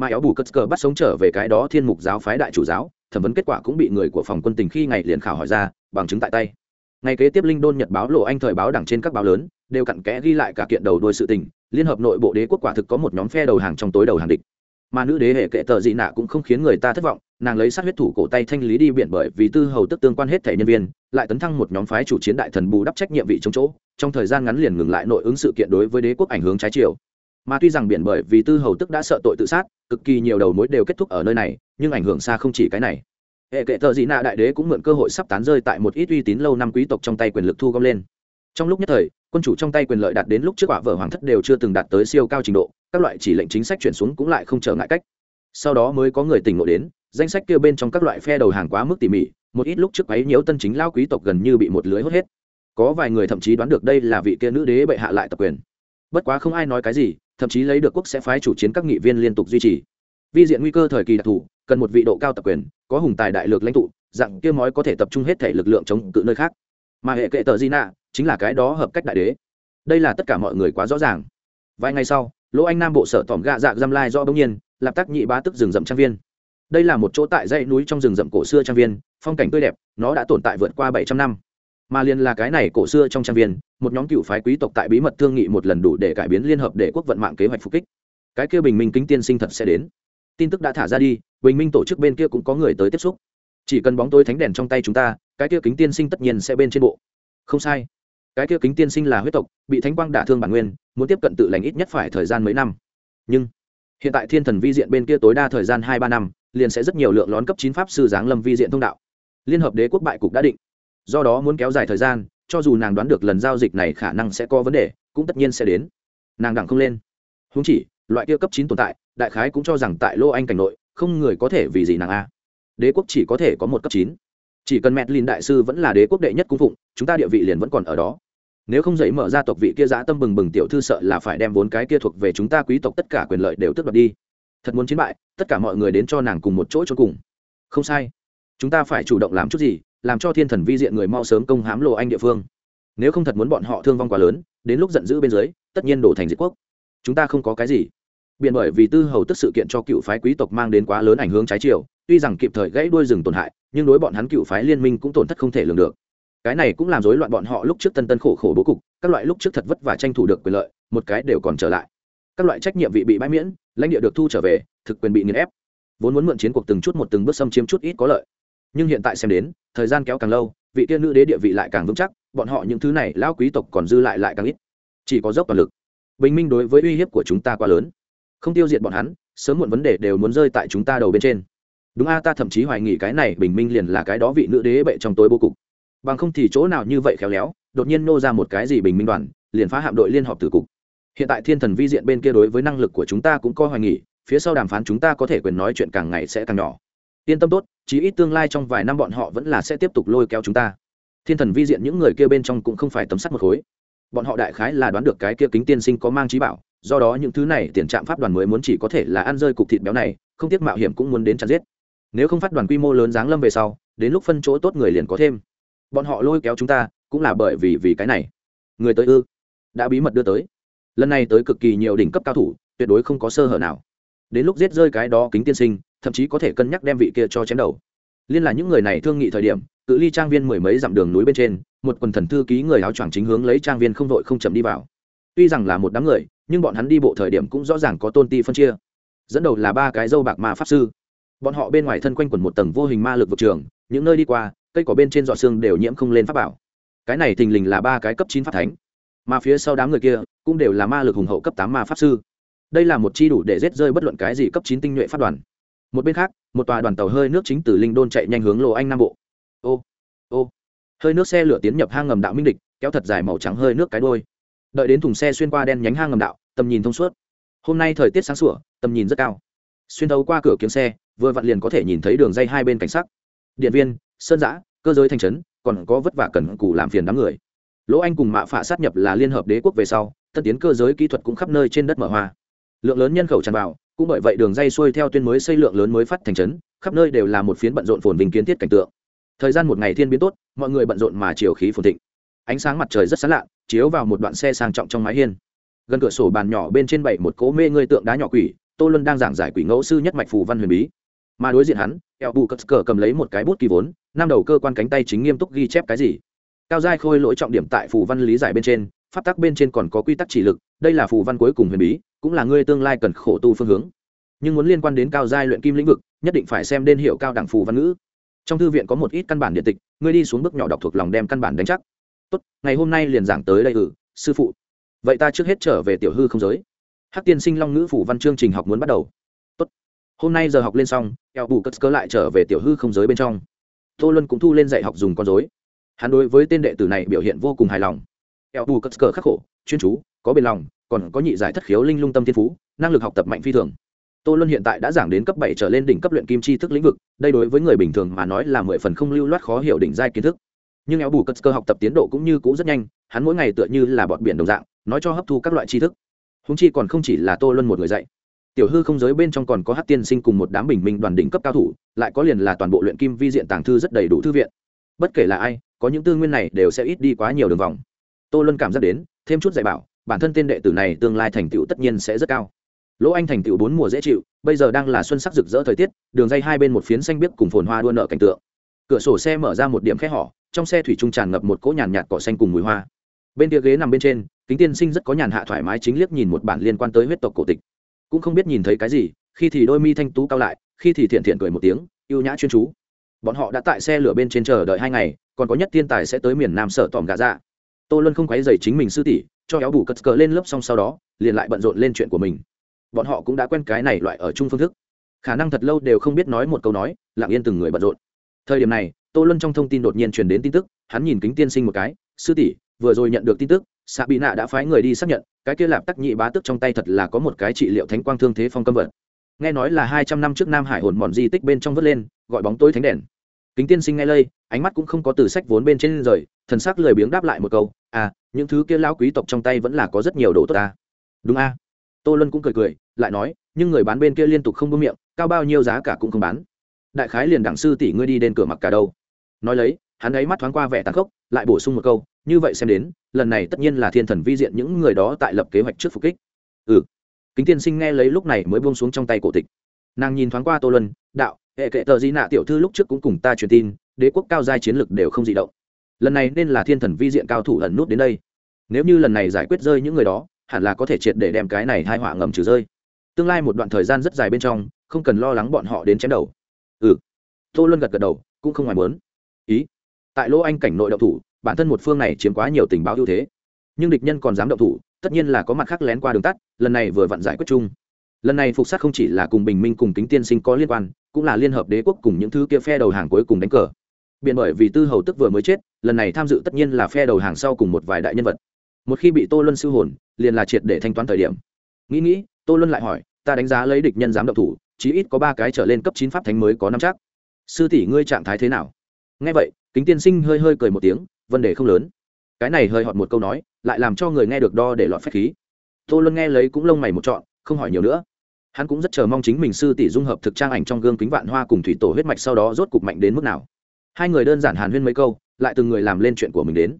mà éo bù cất cờ bắt sống trở về cái đó thiên mục giáo phái đại chủ giáo, thẩm vấn kết quả cũng bị người của phòng quân tình khi ngày liền khảo hỏi ra, bằng chứng tại tay. Ngày kế tiếp linh đôn nhật báo lộ anh thời báo đảng trên các báo lớn, đều cặn kẽ ghi lại cả kiện đầu đuôi sự tình, liên hợp nội bộ đế quốc quả thực có một nhóm phe đầu hàng trong tối đầu hàng địch. Mà nữ đế hệ kệ tờ dị nạ cũng không khiến người ta thất vọng, nàng lấy sát huyết thủ cổ tay thanh lý đi biển bởi vì tư hầu tức tương quan hết thể nhân viên, lại tấn thăng một nhóm phái chủ chiến đại thần bù đắp trách nhiệm vị trong chỗ, trong thời gian ngắn liền ngừng lại nội ứng sự kiện đối với đế quốc ảnh hướng trái chiều mà tuy rằng biển bởi vì tư hầu tức đã sợ tội tự sát, cực kỳ nhiều đầu mối đều kết thúc ở nơi này, nhưng ảnh hưởng xa không chỉ cái này. Hệ kệ tờ dị nạ đại đế cũng mượn cơ hội sắp tán rơi tại một ít uy tín lâu năm quý tộc trong tay quyền lực thu gom lên. Trong lúc nhất thời, quân chủ trong tay quyền lợi đạt đến lúc trước quả vở hoàng thất đều chưa từng đạt tới siêu cao trình độ, các loại chỉ lệnh chính sách chuyển xuống cũng lại không trở ngại cách. Sau đó mới có người tỉnh ngộ đến, danh sách kia bên trong các loại phe đầu hàng quá mức tỉ mỉ, một ít lúc trước ấy nhiễu tân chính lao quý tộc gần như bị một lưới hốt hết. Có vài người thậm chí đoán được đây là vị kia nữ đế bệ hạ lại tập quyền. Bất quá không ai nói cái gì thậm chí lấy được quốc sẽ phái chủ chiến các nghị viên liên tục duy trì. Vi diện nguy cơ thời kỳ đặc thù, cần một vị độ cao tập quyền, có hùng tài đại lược lãnh tụ, dạng kia mói có thể tập trung hết thể lực lượng chống cự nơi khác. Mà hệ kệ tờ di nạ chính là cái đó hợp cách đại đế. Đây là tất cả mọi người quá rõ ràng. Vài ngày sau, lỗ anh nam bộ sở tỏm gạ dạc giam lai do bỗng nhiên, lạp tác nhị bá tức rừng rậm trang viên. Đây là một chỗ tại dãy núi trong rừng rậm cổ xưa trang viên, phong cảnh tươi đẹp, nó đã tồn tại vượt qua bảy trăm năm. Mà liền là cái này cổ xưa trong trang viên một nhóm cựu phái quý tộc tại bí mật thương nghị một lần đủ để cải biến liên hợp để quốc vận mạng kế hoạch phục kích. Cái kia bình minh kính tiên sinh thật sẽ đến. Tin tức đã thả ra đi, bình minh tổ chức bên kia cũng có người tới tiếp xúc. Chỉ cần bóng tối thánh đèn trong tay chúng ta, cái kia kính tiên sinh tất nhiên sẽ bên trên bộ. Không sai. Cái kia kính tiên sinh là huyết tộc, bị thánh quang đả thương bản nguyên, muốn tiếp cận tự lành ít nhất phải thời gian mấy năm. Nhưng, hiện tại thiên thần vi diện bên kia tối đa thời gian hai ba năm, liền sẽ rất nhiều lượng lón cấp chín pháp sư giáng lâm vi diện thông đạo. Liên hợp đế quốc bại cục đã định. Do đó muốn kéo dài thời gian cho dù nàng đoán được lần giao dịch này khả năng sẽ có vấn đề, cũng tất nhiên sẽ đến. Nàng đẳng không lên. Húng chỉ, loại kia cấp chín tồn tại, đại khái cũng cho rằng tại lô anh cảnh nội, không người có thể vì gì nàng a. Đế quốc chỉ có thể có một cấp chín. Chỉ cần mẹ lìn đại sư vẫn là đế quốc đệ nhất cung phụng, chúng ta địa vị liền vẫn còn ở đó. Nếu không dậy mở ra tộc vị kia giã tâm bừng bừng tiểu thư sợ là phải đem vốn cái kia thuộc về chúng ta quý tộc tất cả quyền lợi đều tước đoạt đi. Thật muốn chiến bại, tất cả mọi người đến cho nàng cùng một chỗ cho cùng. Không sai. Chúng ta phải chủ động làm chút gì làm cho thiên thần vi diện người mau sớm công hám lộ anh địa phương. Nếu không thật muốn bọn họ thương vong quá lớn, đến lúc giận dữ bên dưới, tất nhiên đổ thành diệt quốc. Chúng ta không có cái gì. Biện bởi vì tư hầu tức sự kiện cho cựu phái quý tộc mang đến quá lớn ảnh hưởng trái chiều, tuy rằng kịp thời gãy đuôi rừng tổn hại, nhưng đối bọn hắn cựu phái liên minh cũng tổn thất không thể lường được. Cái này cũng làm rối loạn bọn họ lúc trước tân tân khổ khổ bố cục, các loại lúc trước thật vất và tranh thủ được quyền lợi, một cái đều còn trở lại. Các loại trách nhiệm vị bị bãi miễn, lãnh địa được thu trở về, thực quyền bị nghiền ép. Vốn muốn mượn chiến cuộc từng chút một từng bước xâm chiếm chút ít có lợi nhưng hiện tại xem đến, thời gian kéo càng lâu, vị tiên nữ đế địa vị lại càng vững chắc, bọn họ những thứ này lão quý tộc còn dư lại lại càng ít. Chỉ có dốc toàn lực. Bình minh đối với uy hiếp của chúng ta quá lớn. Không tiêu diệt bọn hắn, sớm muộn vấn đề đều muốn rơi tại chúng ta đầu bên trên. Đúng a, ta thậm chí hoài nghi cái này bình minh liền là cái đó vị nữ đế bệ trong tối bố cục. Bằng không thì chỗ nào như vậy khéo léo, đột nhiên nô ra một cái gì bình minh đoàn, liền phá hạm đội liên họp từ cục. Hiện tại thiên thần vi diện bên kia đối với năng lực của chúng ta cũng có hoài nghỉ phía sau đàm phán chúng ta có thể quyền nói chuyện càng ngày sẽ càng nhỏ yên tâm tốt, chí ít tương lai trong vài năm bọn họ vẫn là sẽ tiếp tục lôi kéo chúng ta. Thiên thần vi diện những người kia bên trong cũng không phải tấm sắt một khối. Bọn họ đại khái là đoán được cái kia kính tiên sinh có mang trí bảo, do đó những thứ này tiền trạm pháp đoàn mới muốn chỉ có thể là ăn rơi cục thịt béo này, không tiếc mạo hiểm cũng muốn đến chặt giết. Nếu không phát đoàn quy mô lớn giáng lâm về sau, đến lúc phân chỗ tốt người liền có thêm. Bọn họ lôi kéo chúng ta, cũng là bởi vì vì cái này. Người tới ư? Đã bí mật đưa tới. Lần này tới cực kỳ nhiều đỉnh cấp cao thủ, tuyệt đối không có sơ hở nào. Đến lúc giết rơi cái đó kính tiên sinh thậm chí có thể cân nhắc đem vị kia cho chém đầu. Liên là những người này thương nghị thời điểm, cự ly trang viên mười mấy dặm đường núi bên trên, một quần thần thư ký người áo choàng chính hướng lấy trang viên không vội không chậm đi vào. Tuy rằng là một đám người, nhưng bọn hắn đi bộ thời điểm cũng rõ ràng có tôn ti phân chia. Dẫn đầu là ba cái dâu bạc ma pháp sư. Bọn họ bên ngoài thân quanh quần một tầng vô hình ma lực vực trường, những nơi đi qua, cây cỏ bên trên dọ xương đều nhiễm không lên pháp bảo. Cái này thình lình là ba cái cấp chín pháp thánh. Mà phía sau đám người kia, cũng đều là ma lực hùng hậu cấp tám ma pháp sư. Đây là một chi đủ để giết rơi bất luận cái gì cấp chín tinh nhuệ phát đoàn một bên khác, một tòa đoàn tàu hơi nước chính từ linh đôn chạy nhanh hướng lộ anh nam bộ. Ô ô. Hơi nước xe lửa tiến nhập hang ngầm đạo minh địch, kéo thật dài màu trắng hơi nước cái đôi đợi đến thùng xe xuyên qua đen nhánh hang ngầm đạo, tầm nhìn thông suốt. Hôm nay thời tiết sáng sủa, tầm nhìn rất cao. Xuyên thấu qua cửa kiếm xe, vừa vặn liền có thể nhìn thấy đường dây hai bên cảnh sắc. Điện viên, sơn giã, cơ giới thành trấn, còn có vất vả cần cù làm phiền đám người. Lỗ anh cùng mạ phạ sát nhập là liên hợp đế quốc về sau tân tiến cơ giới kỹ thuật cũng khắp nơi trên đất mở hoa. Lượng lớn nhân khẩu tràn vào cũng bởi vậy đường dây xuôi theo tuyên mới xây lượng lớn mới phát thành trấn, khắp nơi đều là một phiến bận rộn phồn vinh kiến thiết cảnh tượng. Thời gian một ngày thiên biến tốt, mọi người bận rộn mà chiều khí phồn thịnh. Ánh sáng mặt trời rất sáng lạ, chiếu vào một đoạn xe sang trọng trong mái hiên. Gần cửa sổ bàn nhỏ bên trên bảy một cố mê ngươi tượng đá nhỏ quỷ, tô luân đang giảng giải quỷ ngẫu sư nhất mạch phù văn huyền bí. Mà đối diện hắn, eo bù cất cờ cầm lấy một cái bút kỳ vốn, năm đầu cơ quan cánh tay chính nghiêm túc ghi chép cái gì. Cao giai khôi lỗi trọng điểm tại phù văn lý giải bên trên, pháp tắc bên trên còn có quy tắc chỉ lực, đây là phù văn cuối cùng huyền bí cũng là ngươi tương lai cần khổ tu phương hướng. Nhưng muốn liên quan đến cao giai luyện kim lĩnh vực, nhất định phải xem đến hiệu cao đẳng phù văn ngữ. Trong thư viện có một ít căn bản điện tịch, ngươi đi xuống bước nhỏ đọc thuộc lòng đem căn bản đánh chắc. Tốt, ngày hôm nay liền giảng tới đây ừ sư phụ. Vậy ta trước hết trở về tiểu hư không giới. Hắc tiên sinh long ngữ phủ văn chương trình học muốn bắt đầu. Tốt. Hôm nay giờ học lên xong, eo bù cất cớ lại trở về tiểu hư không giới bên trong. Tô luân cũng thu lên dạy học dùng con dối hắn đối với tên đệ tử này biểu hiện vô cùng hài lòng. Eo bù cất cơ khắc khổ, chuyên chú, có bền lòng còn có nhị giải thất khiếu linh lung tâm thiên phú, năng lực học tập mạnh phi thường. Tô luân hiện tại đã giảng đến cấp bảy trở lên đỉnh cấp luyện kim chi thức lĩnh vực, đây đối với người bình thường mà nói là mười phần không lưu loát khó hiểu đỉnh giai kiến thức. Nhưng eo bù cất cơ học tập tiến độ cũng như cũ rất nhanh, hắn mỗi ngày tựa như là bọn biển đồng dạng, nói cho hấp thu các loại tri thức. Húng chi còn không chỉ là tô luân một người dạy. Tiểu hư không giới bên trong còn có hát tiên sinh cùng một đám bình minh đoàn đỉnh cấp cao thủ, lại có liền là toàn bộ luyện kim vi diện tàng thư rất đầy đủ thư viện. Bất kể là ai, có những tư nguyên này đều sẽ ít đi quá nhiều đường vòng. Tô luân cảm giác đến, thêm chút dạy bảo bản thân tên đệ tử này tương lai thành tựu tất nhiên sẽ rất cao. Lỗ anh thành tựu bốn mùa dễ chịu, bây giờ đang là xuân sắc rực rỡ thời tiết, đường dây hai bên một phiến xanh biếc cùng phồn hoa đua nợ cảnh tượng. Cửa sổ xe mở ra một điểm khe hỏ trong xe thủy trung tràn ngập một cỗ nhàn nhạt cỏ xanh cùng mùi hoa. Bên kia ghế nằm bên trên, kính tiên sinh rất có nhàn hạ thoải mái chính liếc nhìn một bản liên quan tới huyết tộc cổ tịch. Cũng không biết nhìn thấy cái gì, khi thì đôi mi thanh tú cao lại, khi thì thiện thiện cười một tiếng, ưu nhã chuyên chú. Bọn họ đã tại xe lửa bên trên chờ đợi hai ngày, còn có nhất thiên tài sẽ tới miền nam sở tòm gà ra tô luân không quấy dày chính mình sư tỷ cho éo bù cất cờ lên lớp xong sau đó, liền lại bận rộn lên chuyện của mình. Bọn họ cũng đã quen cái này loại ở chung phương thức. Khả năng thật lâu đều không biết nói một câu nói, lặng yên từng người bận rộn. Thời điểm này, tô luân trong thông tin đột nhiên truyền đến tin tức, hắn nhìn kính tiên sinh một cái, sư tỷ, vừa rồi nhận được tin tức xạ bị nạ đã phái người đi xác nhận, cái kia lạp tắc nhị bá tức trong tay thật là có một cái trị liệu thánh quang thương thế phong câm vật. Nghe nói là hai trăm năm trước nam hải hồn mòn di tích bên trong vớt lên, gọi bóng tối thánh đèn kính tiên sinh nghe lây ánh mắt cũng không có từ sách vốn bên trên rời, thần sắc lười biếng đáp lại một câu à những thứ kia lão quý tộc trong tay vẫn là có rất nhiều đồ tốt ta. Đúng a. Tô luân cũng cười cười lại nói nhưng người bán bên kia liên tục không buông miệng cao bao nhiêu giá cả cũng không bán. Đại khái liền đảng sư tỷ ngươi đi đến cửa mặc cả đâu. Nói lấy hắn ấy mắt thoáng qua vẻ tàn khốc lại bổ sung một câu như vậy xem đến lần này tất nhiên là thiên thần vi diện những người đó tại lập kế hoạch trước phục kích. Ừ. Kính tiên sinh nghe lấy lúc này mới buông xuống trong tay cổ tịch. Nàng nhìn thoáng qua tô luân đạo hệ kệ tờ di nạ tiểu thư lúc trước cũng cùng ta truyền tin, đế quốc cao giai chiến lực đều không di động. Lần này nên là thiên thần vi diện cao thủ ẩn nút đến đây. Nếu như lần này giải quyết rơi những người đó, hẳn là có thể triệt để đem cái này hai họa ngầm trừ rơi. Tương lai một đoạn thời gian rất dài bên trong, không cần lo lắng bọn họ đến chém đầu. Ừ. Tô luân gật gật đầu, cũng không ngoài muốn. Ý. Tại lỗ anh cảnh nội đậu thủ, bản thân một phương này chiếm quá nhiều tình báo ưu thế. Nhưng địch nhân còn dám đậu thủ, tất nhiên là có mặt khác lén qua đường tắt, lần này vừa vặn giải quyết chung lần này phục sát không chỉ là cùng bình minh cùng kính tiên sinh có liên quan, cũng là liên hợp đế quốc cùng những thứ kia phe đầu hàng cuối cùng đánh cờ. Biện bởi vì tư hầu tức vừa mới chết, lần này tham dự tất nhiên là phe đầu hàng sau cùng một vài đại nhân vật. Một khi bị tô luân siêu hồn, liền là triệt để thanh toán thời điểm. Nghĩ nghĩ, tô luân lại hỏi, ta đánh giá lấy địch nhân dám động thủ, chí ít có ba cái trở lên cấp chín pháp thánh mới có năm chắc. Sư tỷ, ngươi trạng thái thế nào? Nghe vậy, kính tiên sinh hơi hơi cười một tiếng, vấn đề không lớn. Cái này hơi họt một câu nói, lại làm cho người nghe được đo để lọt phép khí. Tô luân nghe lấy cũng lông mày một trọn, không hỏi nhiều nữa hắn cũng rất chờ mong chính mình sư tỷ dung hợp thực trang ảnh trong gương kính vạn hoa cùng thủy tổ huyết mạch sau đó rốt cục mạnh đến mức nào. Hai người đơn giản hàn huyên mấy câu, lại từng người làm lên chuyện của mình đến.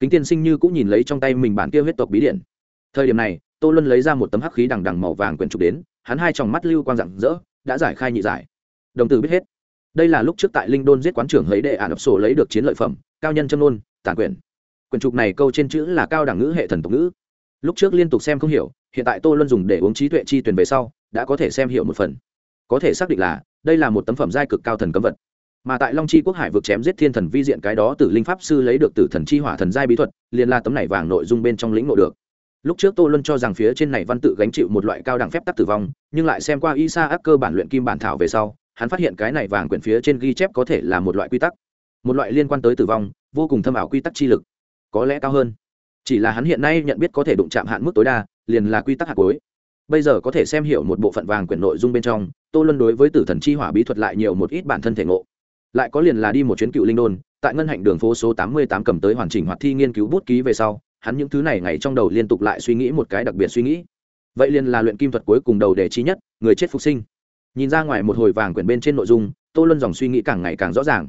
Kính tiên sinh như cũng nhìn lấy trong tay mình bản kia huyết tộc bí điện. Thời điểm này, tô luân lấy ra một tấm hắc khí đằng đằng màu vàng quyển trục đến, hắn hai tròng mắt lưu quang rạng rỡ, đã giải khai nhị giải. Đồng tử biết hết. Đây là lúc trước tại linh đôn giết quán trưởng lấy đệ ả đập sổ lấy được chiến lợi phẩm, cao nhân châm nôn tản quyển. Quyển trục này câu trên chữ là cao đẳng ngữ hệ thần tục ngữ. Lúc trước liên tục xem không hiểu, hiện tại tô luân dùng để uống trí tuệ chi tuyển về sau đã có thể xem hiểu một phần. Có thể xác định là, đây là một tấm phẩm giai cực cao thần cấm vật. Mà tại long chi quốc hải vực chém giết thiên thần vi diện cái đó từ linh pháp sư lấy được từ thần chi hỏa thần giai bí thuật, liền là tấm này vàng nội dung bên trong lĩnh ngộ được. Lúc trước tô luân cho rằng phía trên này văn tự gánh chịu một loại cao đẳng phép tắc tử vong, nhưng lại xem qua isa ác cơ bản luyện kim bản thảo về sau, hắn phát hiện cái này vàng quyển phía trên ghi chép có thể là một loại quy tắc. Một loại liên quan tới tử vong, vô cùng thâm ảo quy tắc chi lực. Có lẽ cao hơn. Chỉ là hắn hiện nay nhận biết có thể đụng chạm hạn mức tối đa, liền là quy tắc hạt cuối bây giờ có thể xem hiểu một bộ phận vàng quyển nội dung bên trong, tô luân đối với tử thần chi hỏa bí thuật lại nhiều một ít bản thân thể ngộ. Lại có liền là đi một chuyến cựu linh đôn, tại ngân hạnh đường phố số tám mươi tám cầm tới hoàn chỉnh hoạt thi nghiên cứu bút ký về sau, hắn những thứ này ngày trong đầu liên tục lại suy nghĩ một cái đặc biệt suy nghĩ. Vậy liền là luyện kim thuật cuối cùng đầu đề trí nhất, người chết phục sinh. Nhìn ra ngoài một hồi vàng quyển bên trên nội dung, tô luân dòng suy nghĩ càng ngày càng rõ ràng.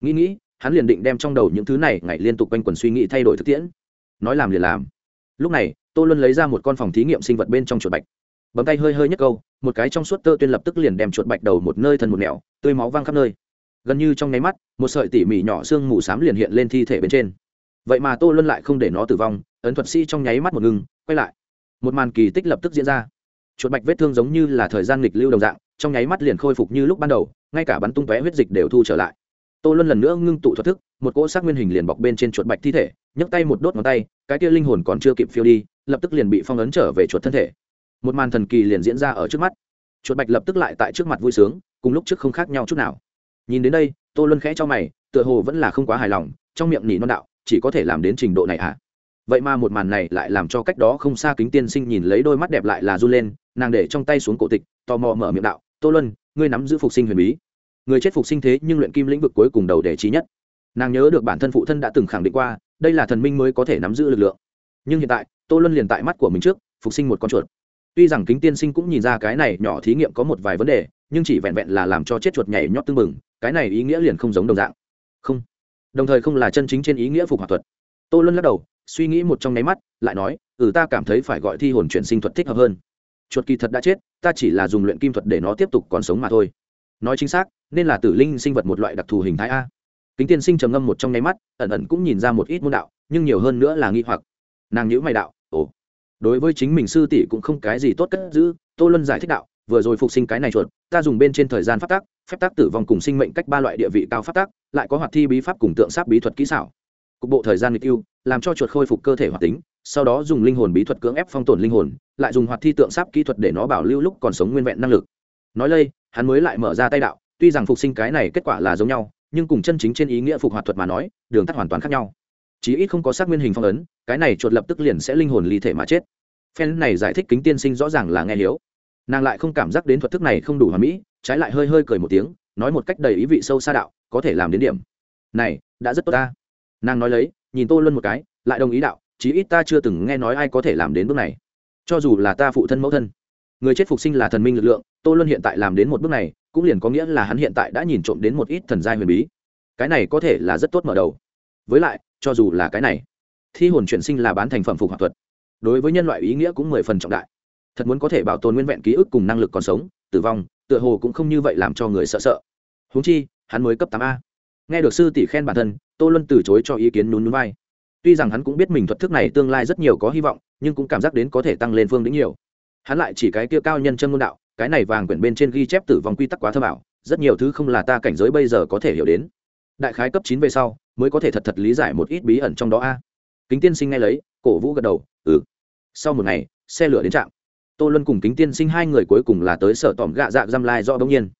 Nghĩ nghĩ, hắn liền định đem trong đầu những thứ này ngày liên tục quanh quần suy nghĩ thay đổi thực tiễn. Nói làm liền làm. Lúc này, tô luân lấy ra một con phòng thí nghiệm sinh vật bên trong chuột bạch bấm tay hơi hơi nhất câu, một cái trong suốt tơ tuyên lập tức liền đem chuột bạch đầu một nơi thần một nẻo, tươi máu văng khắp nơi. Gần như trong nháy mắt, một sợi tỉ mỉ nhỏ xương mù xám liền hiện lên thi thể bên trên. Vậy mà tô luân lại không để nó tử vong, ấn thuật sĩ trong nháy mắt một ngừng, quay lại. Một màn kỳ tích lập tức diễn ra. Chuột bạch vết thương giống như là thời gian nghịch lưu đồng dạng, trong nháy mắt liền khôi phục như lúc ban đầu, ngay cả bắn tung tóe huyết dịch đều thu trở lại. Tô luân lần nữa ngưng tụ thuật thức, một cỗ xác nguyên hình liền bọc bên trên chuột bạch thi thể, nhấc tay một đốt ngón tay, cái kia linh hồn còn chưa kịp phiêu đi, lập tức liền bị phong ấn trở về chuột thân thể một màn thần kỳ liền diễn ra ở trước mắt. Chuột bạch lập tức lại tại trước mặt vui sướng, cùng lúc trước không khác nhau chút nào. Nhìn đến đây, tô luân khẽ cho mày, tựa hồ vẫn là không quá hài lòng, trong miệng nỉ non đạo, chỉ có thể làm đến trình độ này à? Vậy mà một màn này lại làm cho cách đó không xa kính tiên sinh nhìn lấy đôi mắt đẹp lại là r u lên, nàng để trong tay xuống cổ tịch, tò mò mở miệng đạo, tô luân, ngươi nắm giữ phục sinh huyền bí. Người chết phục sinh thế nhưng luyện kim lĩnh vực cuối cùng đầu để trí nhất. Nàng nhớ được bản thân phụ thân đã từng khẳng định qua, đây là thần minh mới có thể nắm giữ lực lượng. Nhưng hiện tại, tô luân liền tại mắt của mình trước, phục sinh một con chuột tuy rằng kính tiên sinh cũng nhìn ra cái này nhỏ thí nghiệm có một vài vấn đề, nhưng chỉ vẹn vẹn là làm cho chết chuột nhảy nhót tưng bừng, cái này ý nghĩa liền không giống đồng dạng. Không. Đồng thời không là chân chính trên ý nghĩa phục hòa thuật. Tô luân lắc đầu, suy nghĩ một trong nháy mắt, lại nói ừ ta cảm thấy phải gọi thi hồn chuyển sinh thuật thích hợp hơn. Chuột kỳ thật đã chết, ta chỉ là dùng luyện kim thuật để nó tiếp tục còn sống mà thôi. Nói chính xác, nên là tử linh sinh vật một loại đặc thù hình thái a. Kính tiên sinh trầm ngâm một trong nháy mắt, ẩn ẩn cũng nhìn ra một ít môn đạo, nhưng nhiều hơn nữa là nghi hoặc. Nàng nhữ mày đạo đối với chính mình sư tỷ cũng không cái gì tốt cất giữ, tô luân giải thích đạo, vừa rồi phục sinh cái này chuột, ta dùng bên trên thời gian phát tác phép tác tử vong cùng sinh mệnh cách ba loại địa vị cao phát tác lại có hoạt thi bí pháp cùng tượng sáp bí thuật kỹ xảo. Cục bộ thời gian nghịch yêu làm cho chuột khôi phục cơ thể hoạt tính, sau đó dùng linh hồn bí thuật cưỡng ép phong tồn linh hồn, lại dùng hoạt thi tượng sáp kỹ thuật để nó bảo lưu lúc còn sống nguyên vẹn năng lực. Nói lây, hắn mới lại mở ra tay đạo, tuy rằng phục sinh cái này kết quả là giống nhau, nhưng cùng chân chính trên ý nghĩa phục hoạt thuật mà nói, đường tắt hoàn toàn khác nhau chí ít không có xác nguyên hình phong ấn, cái này chuột lập tức liền sẽ linh hồn ly thể mà chết. Phen này giải thích kính tiên sinh rõ ràng là nghe hiếu nàng lại không cảm giác đến thuật thức này không đủ hoàn mỹ, trái lại hơi hơi cười một tiếng, nói một cách đầy ý vị sâu xa đạo, có thể làm đến điểm. Này, đã rất tốt ta. Nàng nói lấy, nhìn tô luân một cái, lại đồng ý đạo, chí ít ta chưa từng nghe nói ai có thể làm đến bước này. Cho dù là ta phụ thân mẫu thân, người chết phục sinh là thần minh lực lượng, tô luân hiện tại làm đến một bước này, cũng liền có nghĩa là hắn hiện tại đã nhìn trộm đến một ít thần giai huyền bí. Cái này có thể là rất tốt mở đầu. Với lại cho dù là cái này, thi hồn chuyển sinh là bán thành phẩm phục hoạt thuật. Đối với nhân loại ý nghĩa cũng mười phần trọng đại. Thật muốn có thể bảo tồn nguyên vẹn ký ức cùng năng lực còn sống, tử vong, tựa hồ cũng không như vậy làm cho người sợ sợ. Húng chi, hắn mới cấp tám a. Nghe được sư tỷ khen bản thân, tô luân từ chối cho ý kiến nhún nhún vai. Tuy rằng hắn cũng biết mình thuật thức này tương lai rất nhiều có hy vọng, nhưng cũng cảm giác đến có thể tăng lên phương đĩnh nhiều. Hắn lại chỉ cái kia cao nhân chân môn đạo, cái này vàng quyển bên trên ghi chép tử vong quy tắc quá thơ bảo rất nhiều thứ không là ta cảnh giới bây giờ có thể hiểu đến. Đại khái cấp chín về sau mới có thể thật thật lý giải một ít bí ẩn trong đó a. Kính tiên sinh nghe lấy, cổ vũ gật đầu ừ. Sau một ngày, xe lửa đến trạm. Tô luân cùng kính tiên sinh hai người cuối cùng là tới sở tỏm gạ dạ giam lai do đông nhiên.